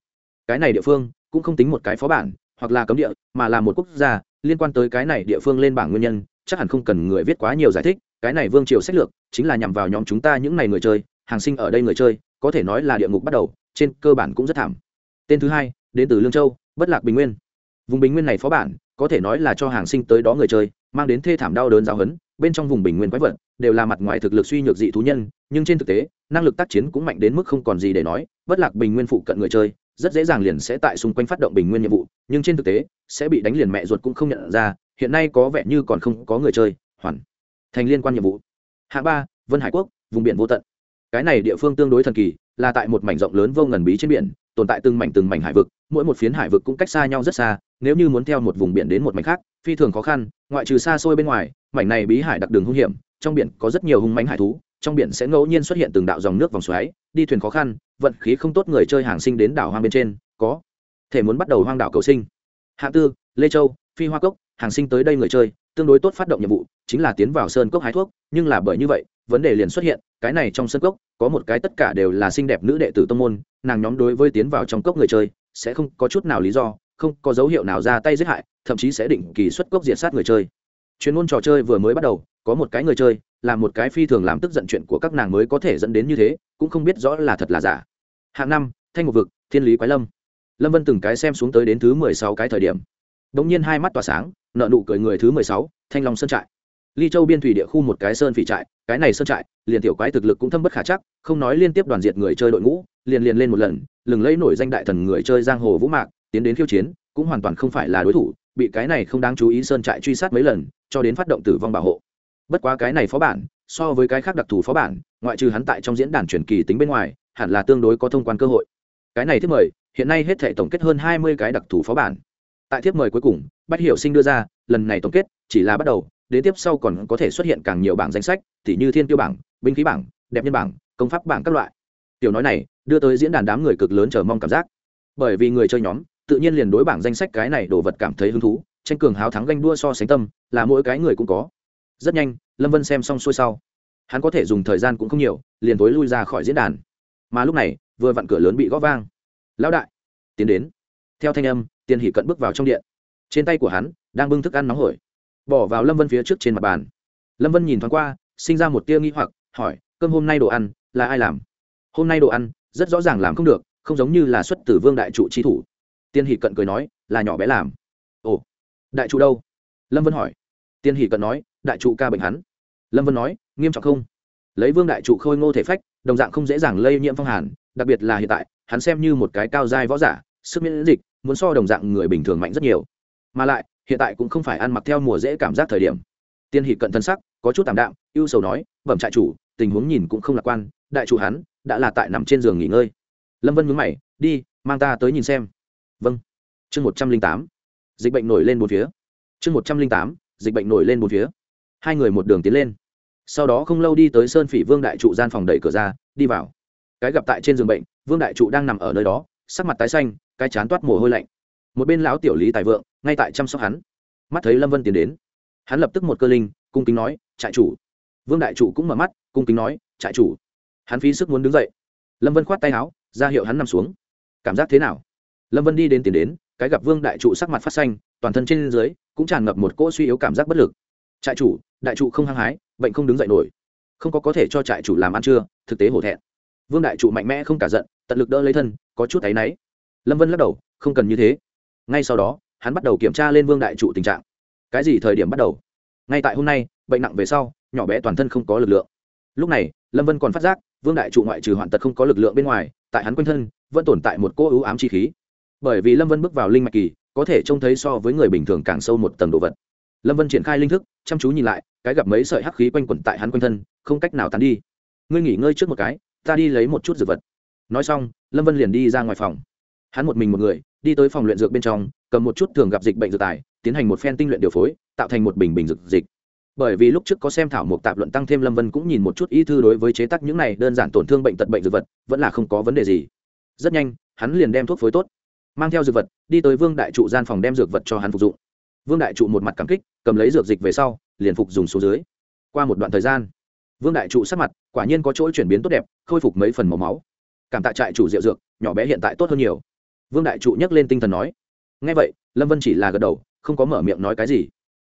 Cái này địa phương cũng không tính một cái phó bản, hoặc là cấm địa, mà là một quốc gia, liên quan tới cái này địa phương lên bảng nguyên nhân, chắc hẳn không cần người viết quá nhiều giải thích, cái này vương triều sách lược chính là nhằm vào nhóm chúng ta những n à y người chơi, hàng sinh ở đây người chơi, có thể nói là địa ngục bắt đầu, trên cơ bản cũng rất thảm. Tên thứ hai, đến từ lương châu, bất lạc bình nguyên. Vùng bình nguyên này phó bản, có thể nói là cho hàng sinh tới đó người chơi, mang đến thê thảm đau đớn giáo hấn bên trong vùng bình nguyên quái vật đều là mặt ngoài thực lực suy nhược dị thú nhân, nhưng trên thực tế, năng lực tác chiến cũng mạnh đến mức không còn gì để nói, bất lạc bình nguyên phụ cận người chơi, rất dễ dàng liền sẽ tại xung quanh phát động bình nguyên nhiệm vụ, nhưng trên thực tế, sẽ bị đánh liền mẹ ruột cũng không nhận ra, hiện nay có vẻ như còn không có người chơi, hoàn thành liên quan nhiệm vụ. Hạng ba, vân hải quốc, vùng biển vô tận. Cái này địa phương tương đối thần kỳ, là tại một mảnh rộng lớn vô ngần bí trên biển tồn tại từng mảnh từng mảnh hải vực, mỗi một phiến hải vực cũng cách xa nhau rất xa, nếu như muốn theo một vùng biển đến một mảnh khác, phi thường khó khăn, ngoại trừ xa xôi bên ngoài, mảnh này bí hải đặc đường hung hiểm, trong biển có rất nhiều hung mánh hải thú, trong biển sẽ ngẫu nhiên xuất hiện từng đạo dòng nước vòng xoáy, đi thuyền khó khăn, vận khí không tốt người chơi hàng sinh đến đảo hoang bên trên, có thể muốn bắt đầu hoang đảo cầu sinh. Hạ tư, lê châu, phi hoa cốc, hàng sinh tới đây người chơi, tương đối tốt phát động nhiệm vụ, chính là tiến vào sơn cốc hái thuốc, nhưng là bởi như vậy, vấn đề liền xuất hiện, cái này trong sơn cốc có một cái tất cả đều là xinh đẹp nữ đệ tử tông môn, nàng nhóm đối với tiến vào trong cốc người chơi, sẽ không có chút nào lý do, không có dấu hiệu nào ra tay giết hại, thậm chí sẽ định kỳ xuất cốc diệt sát người chơi. Chuyên môn trò chơi vừa mới bắt đầu, có một cái người chơi, là một cái phi thường làm tức giận chuyện của các nàng mới có thể dẫn đến như thế, cũng không biết rõ là thật là giả. Hạng năm, thanh ngục vực, thiên lý quái lâm. Lâm vân từng cái xem xuống tới đến thứ mười sáu cái thời điểm. Đ ỗ n g nhiên hai mắt tỏa sáng nợ nụ cười người thứ mười sáu, thanh long sơn trại ly châu biên thủy địa khu một cái sơn phỉ trại, cái này sơn trại, liền tiểu quái thực lực cũng thâm bất khả chắc, không nói liên tiếp đoàn diệt người chơi đội ngũ, liền liền lên một lần, lừng lấy nổi danh đại thần người chơi giang hồ vũ mạc, tiến đến khiêu chiến, cũng hoàn toàn không phải là đối thủ, bị cái này không đáng chú ý sơn trại truy sát mấy lần, cho đến phát động tử vong bảo hộ. Bất quá cái này phó bản, so với cái khác đặc thù phó bản, ngoại trừ hắn tại trong diễn đàn truyền kỳ tính bên ngoài, hẳn là tương đối có thông quan cơ hội. Cái này thiếp mời, hiện nay hết thể tổng kết hơn hai mươi cái đặc thù phó bản. Tại thiếp mời cuối cùng, bách hiểu sinh đưa ra, lần này tổng kết, chỉ là bắt đầu đến tiếp sau còn có thể xuất hiện càng nhiều bảng danh sách t h như thiên tiêu bảng, binh khí bảng, đẹp nhân bảng, công pháp bảng các loại. Tiểu nói này, đưa tới diễn đàn đám người cực lớn chờ mong cảm giác. Bởi vì người chơi nhóm, tự nhiên liền đối bảng danh sách cái này đồ vật cảm thấy hứng thú, tranh cường háo thắng ganh đua so sánh tâm, là mỗi cái người cũng có. Rất nhanh, lâm vân xem xong xuôi sau. Hắn có thể dùng thời gian cũng không nhiều, liền tối lui ra khỏi diễn đàn. Mà lúc này, vừa vặn cửa lớn bị gõ vang. Lão đại! Tiến đến. Theo thanh âm tiền hỷ cận bước vào trong điện. Trên tay của hắn, đang bưng thức ăn nóng hổi bỏ vào lâm vân phía trước trên mặt bàn. Lâm vân nhìn thoáng qua, sinh ra một tia nghi hoặc, hỏi, cơm hôm nay đồ ăn, là ai làm? Hôm nay đồ ăn, rất rõ ràng làm không được, không giống như là xuất từ vương đại trụ trí thủ. Tiên hỷ cận cười nói, là nhỏ bé làm. Ồ, đại trụ đâu? Lâm vân hỏi. Tiên hỷ cận nói, đại trụ ca bệnh hắn. Lâm vân nói, nghiêm trọng không? Lấy vương đại trụ khôi ngô thể phách, đồng dạng không dễ dàng lây nhiễm phong hàn, đặc biệt là hiện tại, hắn xem như một cái cao dai võ giả, sức miễn dịch, muốn so đồng dạng người bình thường mạnh rất nhiều. Mà lại hiện tại cũng không phải ăn mặc theo mùa dễ cảm giác thời điểm. Tiên hỷ cận thân sắc, có chút tạm đạm, ưu sầu nói, bẩm trại chủ, tình huống nhìn cũng không lạc quan, đại chủ hắn đã là tại nằm trên giường nghỉ ngơi. Lâm vân mướn mày, đi, mang ta tới nhìn xem. Vâng. Chương một trăm linh tám, dịch bệnh nổi lên một phía. Chương một trăm linh tám, dịch bệnh nổi lên một phía. Hai người một đường tiến lên. Sau đó không lâu đi tới sơn phỉ vương đại trụ gian phòng đẩy cửa ra, đi vào. Cái gặp tại trên giường bệnh, vương đại trụ đang nằm ở nơi đó, sắc mặt tái xanh, cái chán toát mồ hôi lạnh một bên lão tiểu lý tài vượng, ngay tại chăm sóc hắn. Mắt thấy lâm vân tiến đến, hắn lập tức một cơ linh, cung kính nói, trại chủ. Vương đại trụ cũng mở mắt, cung kính nói, trại chủ. Hắn phí sức muốn đứng dậy. Lâm vân khoát tay áo, ra hiệu hắn nằm xuống. Cảm giác thế nào? Lâm vân đi đến tiền đến, cái gặp vương đại trụ sắc mặt phát xanh, toàn thân trên dưới cũng tràn ngập một cỗ suy yếu cảm giác bất lực. Trại chủ, đại trụ không hăng hái, bệnh không đứng dậy nổi. Không có có thể cho trại chủ làm ăn chưa, thực tế hổ thẹn. Vương đại trụ mạnh mẽ không cả giận, tận lực đỡ lấy thân, có chút áy náy. Lâm vân lắc đầu, không cần như thế ngay sau đó, hắn bắt đầu kiểm tra lên vương đại trụ tình trạng. Cái gì thời điểm bắt đầu? Ngay tại hôm nay, bệnh nặng về sau, nhỏ bé toàn thân không có lực lượng. Lúc này, lâm vân còn phát giác, vương đại trụ ngoại trừ hoạn tật không có lực lượng bên ngoài, tại hắn quanh thân, vẫn tồn tại một cô ưu ám chi khí. Bởi vì lâm vân bước vào linh mạch kỳ, có thể trông thấy so với người bình thường càng sâu một tầng đồ vật. Lâm vân triển khai linh thức, chăm chú nhìn lại, cái gặp mấy sợi hắc khí quanh quẩn tại hắn quanh thân, không cách nào tán đi. Ngươi nghỉ ngơi trước một cái, ta đi lấy một chút dược vật. Nói xong, lâm vân liền đi ra ngoài phòng hắn một mình một người, đi tới phòng luyện dược bên trong, cầm một chút thường gặp dịch bệnh dược tài, tiến hành một phen tinh luyện điều phối, tạo thành một bình bình dược dịch. Bởi vì lúc trước có xem thảo mục tạp luận tăng thêm lâm vân cũng nhìn một chút ý thư đối với chế tác những này đơn giản tổn thương bệnh tật bệnh dược vật, vẫn là không có vấn đề gì. Rất nhanh, hắn liền đem thuốc phối tốt, mang theo dược vật, đi tới vương đại trụ gian phòng đem dược vật cho hắn phục dụng. Vương đại trụ một mặt cảm kích, cầm lấy dược dịch về sau, liền phục dùng số dưới. Qua một đoạn thời gian, vương đại trụ sắc mặt quả nhiên có chỗ chuyển biến tốt đẹp, khôi phục mấy phần màu máu. Cảm tạ trại chủ rượu dược, nhỏ bé hiện tại tốt hơn nhiều vương đại trụ nhắc lên tinh thần nói ngay vậy, lâm vân chỉ là gật đầu, không có mở miệng nói cái gì.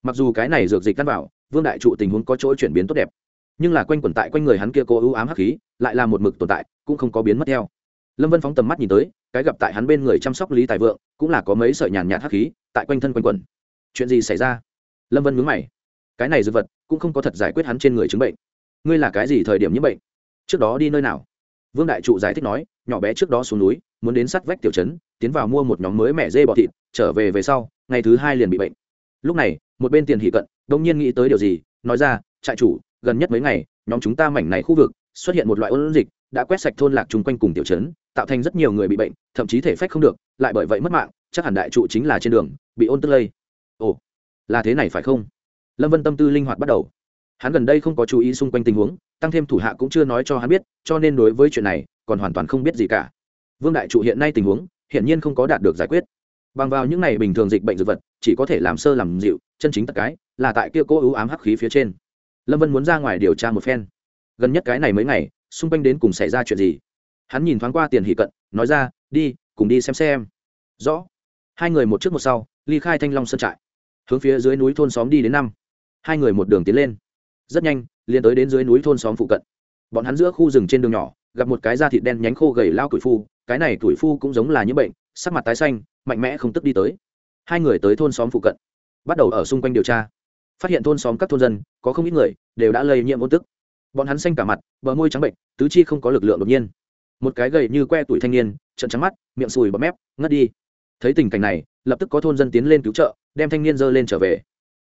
Mặc dù cái này dược dịch căn vào, vương đại trụ tình huống có chỗ chuyển biến tốt đẹp, nhưng là quanh quẩn tại quanh người hắn kia cô ưu ám hắc khí, lại là một mực tồn tại, cũng không có biến mất theo. Lâm vân phóng tầm mắt nhìn tới, cái gặp tại hắn bên người chăm sóc lý tài vượng, cũng là có mấy sợi nhàn nhạt hắc khí tại quanh thân quanh quẩn. Chuyện gì xảy ra? Lâm vân mướn mày. Cái này dư vật cũng không có thật giải quyết hắn trên người chứng bệnh. Ngươi là cái gì thời điểm nhiễm bệnh? Trước đó đi nơi nào? Vương đại trụ giải thích nói nhỏ bé trước đó xuống núi, muốn đến sắt vách tiểu trấn, tiến vào mua một nhóm mới mẻ dê bọ thịt, trở về về sau, ngày thứ hai liền bị bệnh. Lúc này, một bên tiền hỷ cận, đông nhiên nghĩ tới điều gì, nói ra, trại chủ, gần nhất mấy ngày, nhóm chúng ta mảnh này khu vực, xuất hiện một loại ôn dịch, đã quét sạch thôn lạc chung quanh cùng tiểu trấn, tạo thành rất nhiều người bị bệnh, thậm chí thể phách không được, lại bởi vậy mất mạng, chắc hẳn đại trụ chính là trên đường, bị ôn tức lây. Ồ, là thế này phải không? Lâm vân tâm tư linh hoạt bắt đầu hắn gần đây không có chú ý xung quanh tình huống, tăng thêm thủ hạ cũng chưa nói cho hắn biết, cho nên đối với chuyện này, còn hoàn toàn không biết gì cả. Vương đại trụ hiện nay tình huống, hiển nhiên không có đạt được giải quyết. Bằng vào những này bình thường dịch bệnh dược vật, chỉ có thể làm sơ làm dịu, chân chính tất cái, là tại kia cố ưu ám hắc khí phía trên. Lâm vân muốn ra ngoài điều tra một phen. Gần nhất cái này mấy ngày, xung quanh đến cùng xảy ra chuyện gì? Hắn nhìn thoáng qua tiền hỷ cận, nói ra, đi, cùng đi xem xem. Rõ. Hai người một trước một sau, ly khai thanh long sơn trại. Hướng phía dưới núi thôn xóm đi đến năm. Hai người một đường tiến lên rất nhanh, liền tới đến dưới núi thôn xóm phụ cận. Bọn hắn giữa khu rừng trên đường nhỏ, gặp một cái da thịt đen nhánh khô gầy lao tuổi phu, cái này tuổi phu cũng giống là những bệnh, sắc mặt tái xanh, mạnh mẽ không tức đi tới. Hai người tới thôn xóm phụ cận, bắt đầu ở xung quanh điều tra. Phát hiện thôn xóm các thôn dân, có không ít người, đều đã lây nhiễm ôn tức. Bọn hắn xanh cả mặt, bờ môi trắng bệnh, tứ chi không có lực lượng đột nhiên. Một cái gầy như que tuổi thanh niên trận trắng mắt, miệng sùi bọt mép, ngất đi. Thấy tình cảnh này, lập tức có thôn dân tiến lên cứu trợ, đem thanh niên dơ lên trở về.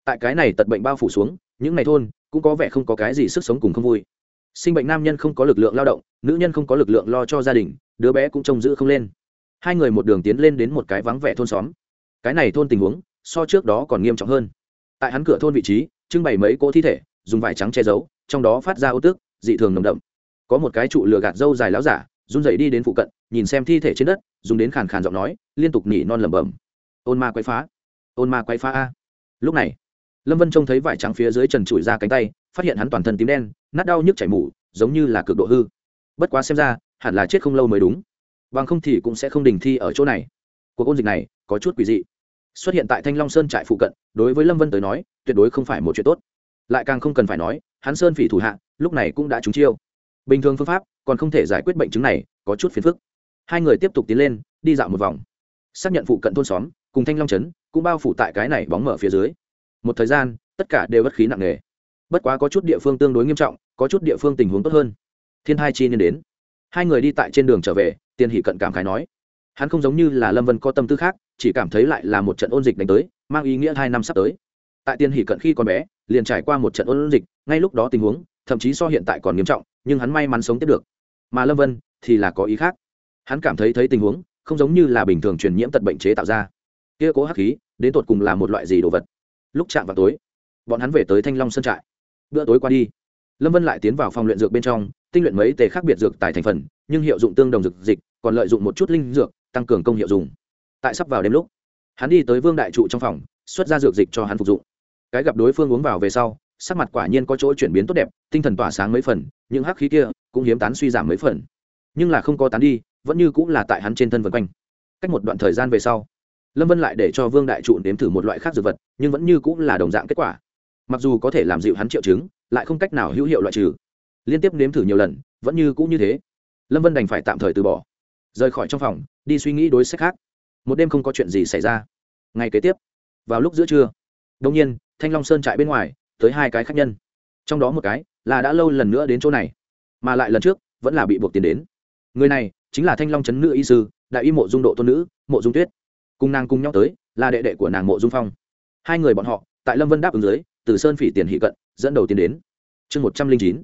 Tại cái này tật bệnh bao phủ xuống những ngày thôn, cũng có vẻ không có cái gì sức sống cùng không vui. Sinh bệnh nam nhân không có lực lượng lao động, nữ nhân không có lực lượng lo cho gia đình, đứa bé cũng trông giữ không lên. Hai người một đường tiến lên đến một cái vắng vẻ thôn xóm. Cái này thôn tình huống, so trước đó còn nghiêm trọng hơn. Tại hắn cửa thôn vị trí, trưng bày mấy cỗ thi thể, dùng vải trắng che giấu, trong đó phát ra ô tước, dị thường nồng đậm. Có một cái trụ lừa gạt dâu dài láo giả, run dậy đi đến phụ cận, nhìn xem thi thể trên đất, dùng đến khàn khàn giọng nói, liên tục nỉ non lẩm bẩm. Ôn ma quay phá. Ôn ma quay phá a. Lúc này lâm vân trông thấy vải trắng phía dưới trần trụi ra cánh tay, phát hiện hắn toàn thân tím đen, nát đau nhức chảy mủ giống như là cực độ hư. Bất quá xem ra, hẳn là chết không lâu mới đúng. Bằng không thì cũng sẽ không đình thi ở chỗ này. Cuộc ôn dịch này có chút quỷ dị. Xuất hiện tại thanh long sơn trại phụ cận, đối với lâm vân tới nói, tuyệt đối không phải một chuyện tốt. Lại càng không cần phải nói, hắn sơn phỉ thủ hạ, lúc này cũng đã trúng chiêu. Bình thường phương pháp, còn không thể giải quyết bệnh chứng này, có chút phiền phức. Hai người tiếp tục tiến lên, đi dạo một vòng. Xác nhận phụ cận thôn xóm, cùng thanh long trấn, cũng bao phủ tại cái này bóng mở phía dưới một thời gian, tất cả đều bất khí nặng nề. Bất quá có chút địa phương tương đối nghiêm trọng, có chút địa phương tình huống tốt hơn. Thiên hai chi nên đến. Hai người đi tại trên đường trở về, tiền hỷ cận cảm khái nói, hắn không giống như là lâm vân có tâm tư khác, chỉ cảm thấy lại là một trận ôn dịch đánh tới, mang ý nghĩa hai năm sắp tới. Tại tiền hỷ cận khi còn bé, liền trải qua một trận ôn dịch, ngay lúc đó tình huống, thậm chí so hiện tại còn nghiêm trọng, nhưng hắn may mắn sống tiếp được. Mà lâm vân thì là có ý khác. Hắn cảm thấy thấy tình huống, không giống như là bình thường truyền nhiễm tật bệnh chế tạo ra. Kia cố hắc khí, đến tột cùng là một loại gì đồ vật? Lúc chạm vào tối, bọn hắn về tới thanh long sơn trại. Bữa tối qua đi, lâm vân lại tiến vào phòng luyện dược bên trong, tinh luyện mấy tề khác biệt dược tài thành phần, nhưng hiệu dụng tương đồng dược dịch, còn lợi dụng một chút linh dược, tăng cường công hiệu dùng. Tại sắp vào đêm lúc, hắn đi tới vương đại trụ trong phòng, xuất ra dược dịch cho hắn phục dụng. Cái gặp đối phương uống vào về sau, sắc mặt quả nhiên có chỗ chuyển biến tốt đẹp, tinh thần tỏa sáng mấy phần, những hắc khí kia cũng hiếm tán suy giảm mấy phần. Nhưng là không có tán đi, vẫn như cũng là tại hắn trên thân vân quanh. Cách một đoạn thời gian về sau lâm vân lại để cho vương đại trụ nếm thử một loại khác dược vật, nhưng vẫn như cũng là đồng dạng kết quả. Mặc dù có thể làm dịu hắn triệu chứng, lại không cách nào hữu hiệu loại trừ. Liên tiếp nếm thử nhiều lần, vẫn như cũng như thế. Lâm vân đành phải tạm thời từ bỏ. Rời khỏi trong phòng, đi suy nghĩ đối sách khác. Một đêm không có chuyện gì xảy ra. Ngày kế tiếp, vào lúc giữa trưa đông nhiên, thanh long sơn trại bên ngoài, tới hai cái khách nhân. Trong đó một cái là đã lâu lần nữa đến chỗ này, mà lại lần trước vẫn là bị buộc tiền đến. Người này chính là thanh long trấn nữ y sư, đại y mộ dung độ tôn nữ, mộ dung tuyết cùng nàng cùng nhau tới, là đệ đệ của nàng mộ dung phong. Hai người bọn họ, tại lâm vân đáp ứng dưới, từ sơn phỉ tiền hỷ cận, dẫn đầu tiến đến. Chương một trăm linh chín,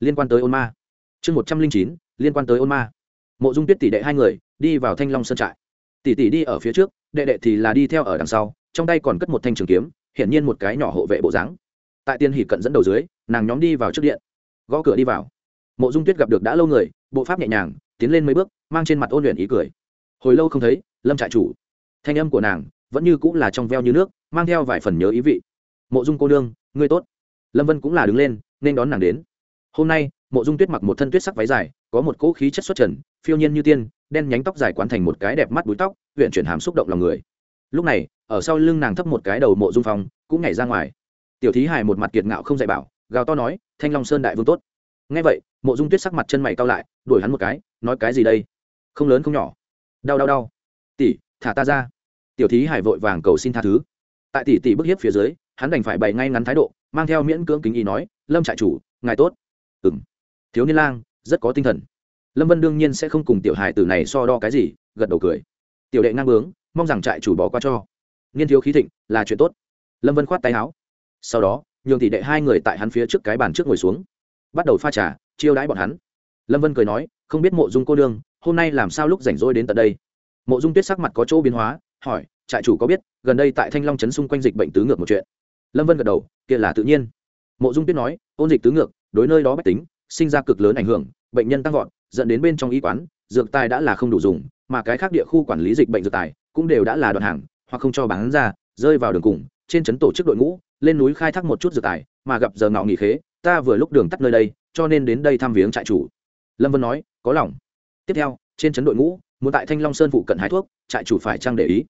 liên quan tới ôn ma. Chương một trăm linh chín, liên quan tới ôn ma. Mộ dung tuyết tỷ đệ hai người, đi vào thanh long sơn trại. Tỷ tỷ đi ở phía trước, đệ đệ thì là đi theo ở đằng sau, trong tay còn cất một thanh trường kiếm, hiển nhiên một cái nhỏ hộ vệ bộ dáng. Tại tiên hỷ cận dẫn đầu dưới, nàng nhóm đi vào trước điện. Gõ cửa đi vào. Mộ dung tuyết gặp được đã lâu người, bộ pháp nhẹ nhàng, tiến lên mấy bước, mang trên mặt ôn luyện ý cười. Hồi lâu không thấy, lâm trại chủ thanh âm của nàng vẫn như cũng là trong veo như nước, mang theo vài phần nhớ ý vị. Mộ dung cô nương, ngươi tốt. Lâm vân cũng là đứng lên, nên đón nàng đến. Hôm nay, mộ dung tuyết mặc một thân tuyết sắc váy dài, có một cỗ khí chất xuất trần, phiêu nhiên như tiên, đen nhánh tóc dài quán thành một cái đẹp mắt búi tóc huyện chuyển hàm xúc động lòng người. Lúc này, ở sau lưng nàng thấp một cái đầu mộ dung phong, cũng nhảy ra ngoài. Tiểu thí hài một mặt kiệt ngạo không dạy bảo, gào to nói, thanh long sơn đại vương tốt. Ngay vậy, mộ dung tuyết sắc mặt chân mày cao lại, đuổi hắn một cái, nói cái gì đây? Không lớn không nhỏ. Đau đau đau. Tỷ thả ta ra. Tiểu thí hải vội vàng cầu xin tha thứ. Tại tỷ tỷ bức hiếp phía dưới, hắn đành phải bày ngay ngắn thái độ, mang theo miễn cưỡng kính ý nói, lâm trại chủ, ngài tốt. Ừng thiếu niên lang, rất có tinh thần. Lâm vân đương nhiên sẽ không cùng tiểu hài tử này so đo cái gì, gật đầu cười. Tiểu đệ ngang bướng, mong rằng trại chủ bỏ qua cho. Niên thiếu khí thịnh, là chuyện tốt. Lâm vân khoát tay áo. Sau đó, nhường tỷ đệ hai người tại hắn phía trước cái bàn trước ngồi xuống. Bắt đầu pha trà, chiêu đãi bọn hắn. Lâm vân cười nói, không biết mộ dung cô đương hôm nay làm sao lúc rảnh rỗi đến tận đây? Mộ dung tuyết sắc mặt có chỗ biến hóa, hỏi, trại chủ có biết, gần đây tại thanh long trấn xung quanh dịch bệnh tứ ngược một chuyện? Lâm vân gật đầu, kia là tự nhiên. Mộ dung tuyết nói, ôn dịch tứ ngược, đối nơi đó bách tính, sinh ra cực lớn ảnh hưởng, bệnh nhân tăng vọt, dẫn đến bên trong y quán, dược tài đã là không đủ dùng, mà cái khác địa khu quản lý dịch bệnh dược tài cũng đều đã là đoạn hàng, hoặc không cho bán ra, rơi vào đường cùng, trên trấn tổ chức đội ngũ, lên núi khai thác một chút dược tài, mà gặp giờ ngọ nghỉ khế, ta vừa lúc đường tắt nơi đây, cho nên đến đây thăm viếng trại chủ. Lâm vân nói, có lòng. Tiếp theo, trên trấn đội ngũ muốn tại thanh long sơn phụ cận hái thuốc, trại chủ phải trang để ý?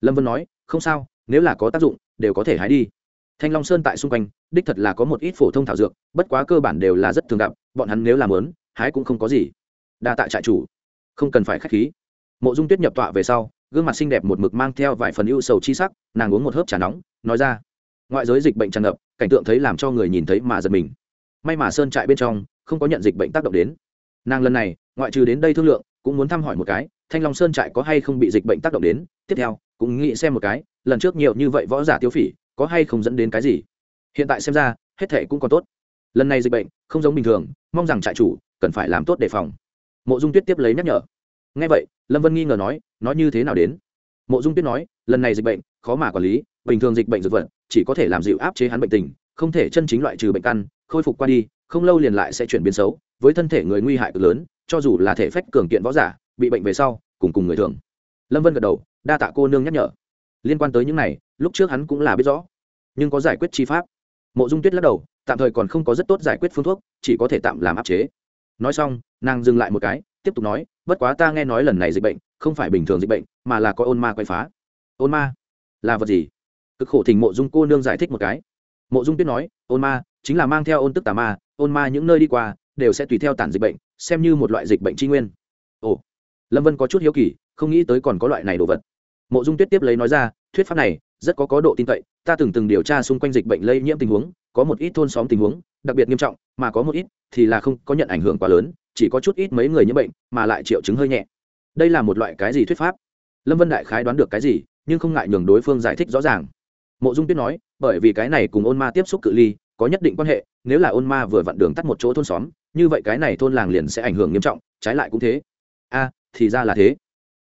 Lâm vân nói, không sao, nếu là có tác dụng, đều có thể hái đi. Thanh long sơn tại xung quanh, đích thật là có một ít phổ thông thảo dược, bất quá cơ bản đều là rất thường gặp, bọn hắn nếu làm lớn, hái cũng không có gì. Đa tại trại chủ. Không cần phải k h á c h khí. Mộ dung tuyết nhập tọa về sau, gương mặt xinh đẹp một mực mang theo vài phần ưu sầu chi sắc, nàng uống một hớp trà nóng, nói ra. Ngoại giới dịch bệnh tràn ngập, cảnh tượng thấy làm cho người nhìn thấy mà giật mình. May mà sơn trại bên trong, không có nhận dịch bệnh tác động đến. Nàng lần này, ngoại trừ đến đây thương lượng, cũng muốn thăm hỏi một cái thanh long sơn trại có hay không bị dịch bệnh tác động đến? Tiếp theo, cũng nghĩ xem một cái, lần trước nhiều như vậy võ giả tiêu phỉ, có hay không dẫn đến cái gì? Hiện tại xem ra, hết thể cũng còn tốt. Lần này dịch bệnh, không giống bình thường, mong rằng trại chủ cần phải làm tốt đề phòng. Mộ dung tuyết tiếp lấy nhắc nhở. Ngay vậy, lâm vân nghi ngờ nói nói như thế nào đến? Mộ dung tuyết nói, lần này dịch bệnh, khó mà quản lý, bình thường dịch bệnh dược vật, chỉ có thể làm dịu áp chế hắn bệnh tình, không thể chân chính loại trừ bệnh căn, khôi phục qua đi, không lâu liền lại sẽ chuyển biến xấu, với thân thể người nguy hại cực lớn, cho dù là thể phách cường kiện võ giả bị bệnh về sau, cùng cùng người thường. Lâm vân gật đầu, đa tạ cô nương nhắc nhở. Liên quan tới những này, lúc trước hắn cũng là biết rõ. Nhưng có giải quyết chi pháp. Mộ dung tuyết lắc đầu, tạm thời còn không có rất tốt giải quyết phương thuốc, chỉ có thể tạm làm áp chế. Nói xong, nàng dừng lại một cái, tiếp tục nói, bất quá ta nghe nói lần này dịch bệnh, không phải bình thường dịch bệnh, mà là có ôn ma quay phá. Ôn ma? Là vật gì? Cực khổ thỉnh mộ dung cô nương giải thích một cái. Mộ dung tuyết nói, ôn ma chính là mang theo ôn tức tà ma, ôn ma những nơi đi qua, đều sẽ tùy theo tản dịch bệnh, xem như một loại dịch bệnh tri nguyên. Ồ lâm vân có chút hiếu kỳ, không nghĩ tới còn có loại này đồ vật. Mộ dung tuyết tiếp lấy nói ra, thuyết pháp này, rất có có độ tin cậy, ta từng từng điều tra xung quanh dịch bệnh lây nhiễm tình huống, có một ít thôn xóm tình huống, đặc biệt nghiêm trọng, mà có một ít thì là không có nhận ảnh hưởng quá lớn, chỉ có chút ít mấy người nhiễm bệnh, mà lại triệu chứng hơi nhẹ. Đây là một loại cái gì thuyết pháp? Lâm vân đại khái đoán được cái gì, nhưng không ngại nhường đối phương giải thích rõ ràng. Mộ dung tuyết nói, bởi vì cái này cùng ôn ma tiếp xúc cự ly, có nhất định quan hệ, nếu là ôn ma vừa vặn đường tắt một chỗ thôn xóm, như vậy cái này thôn làng liền sẽ ảnh hưởng nghiêm trọng, trái lại cũng thế thì ra là thế.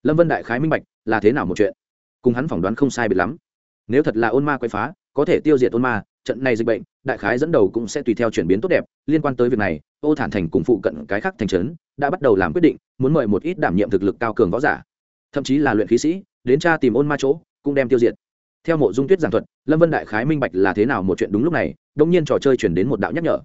Lâm vân đại khái minh bạch là thế nào một chuyện. Cùng hắn phỏng đoán không sai biệt lắm. Nếu thật là ôn ma quay phá, có thể tiêu diệt ôn ma, trận này dịch bệnh, đại khái dẫn đầu cũng sẽ tùy theo chuyển biến tốt đẹp, liên quan tới việc này, ô thản thành cùng phụ cận cái khác thành trấn đã bắt đầu làm quyết định, muốn mời một ít đảm nhiệm thực lực cao cường võ giả. Thậm chí là luyện khí sĩ, đến tra tìm ôn ma chỗ, cũng đem tiêu diệt. Theo mộ dung tuyết giảng thuật, lâm vân đại khái minh bạch là thế nào một chuyện đúng lúc này đông nhiên trò chơi chuyển đến một đạo nhắc nhở.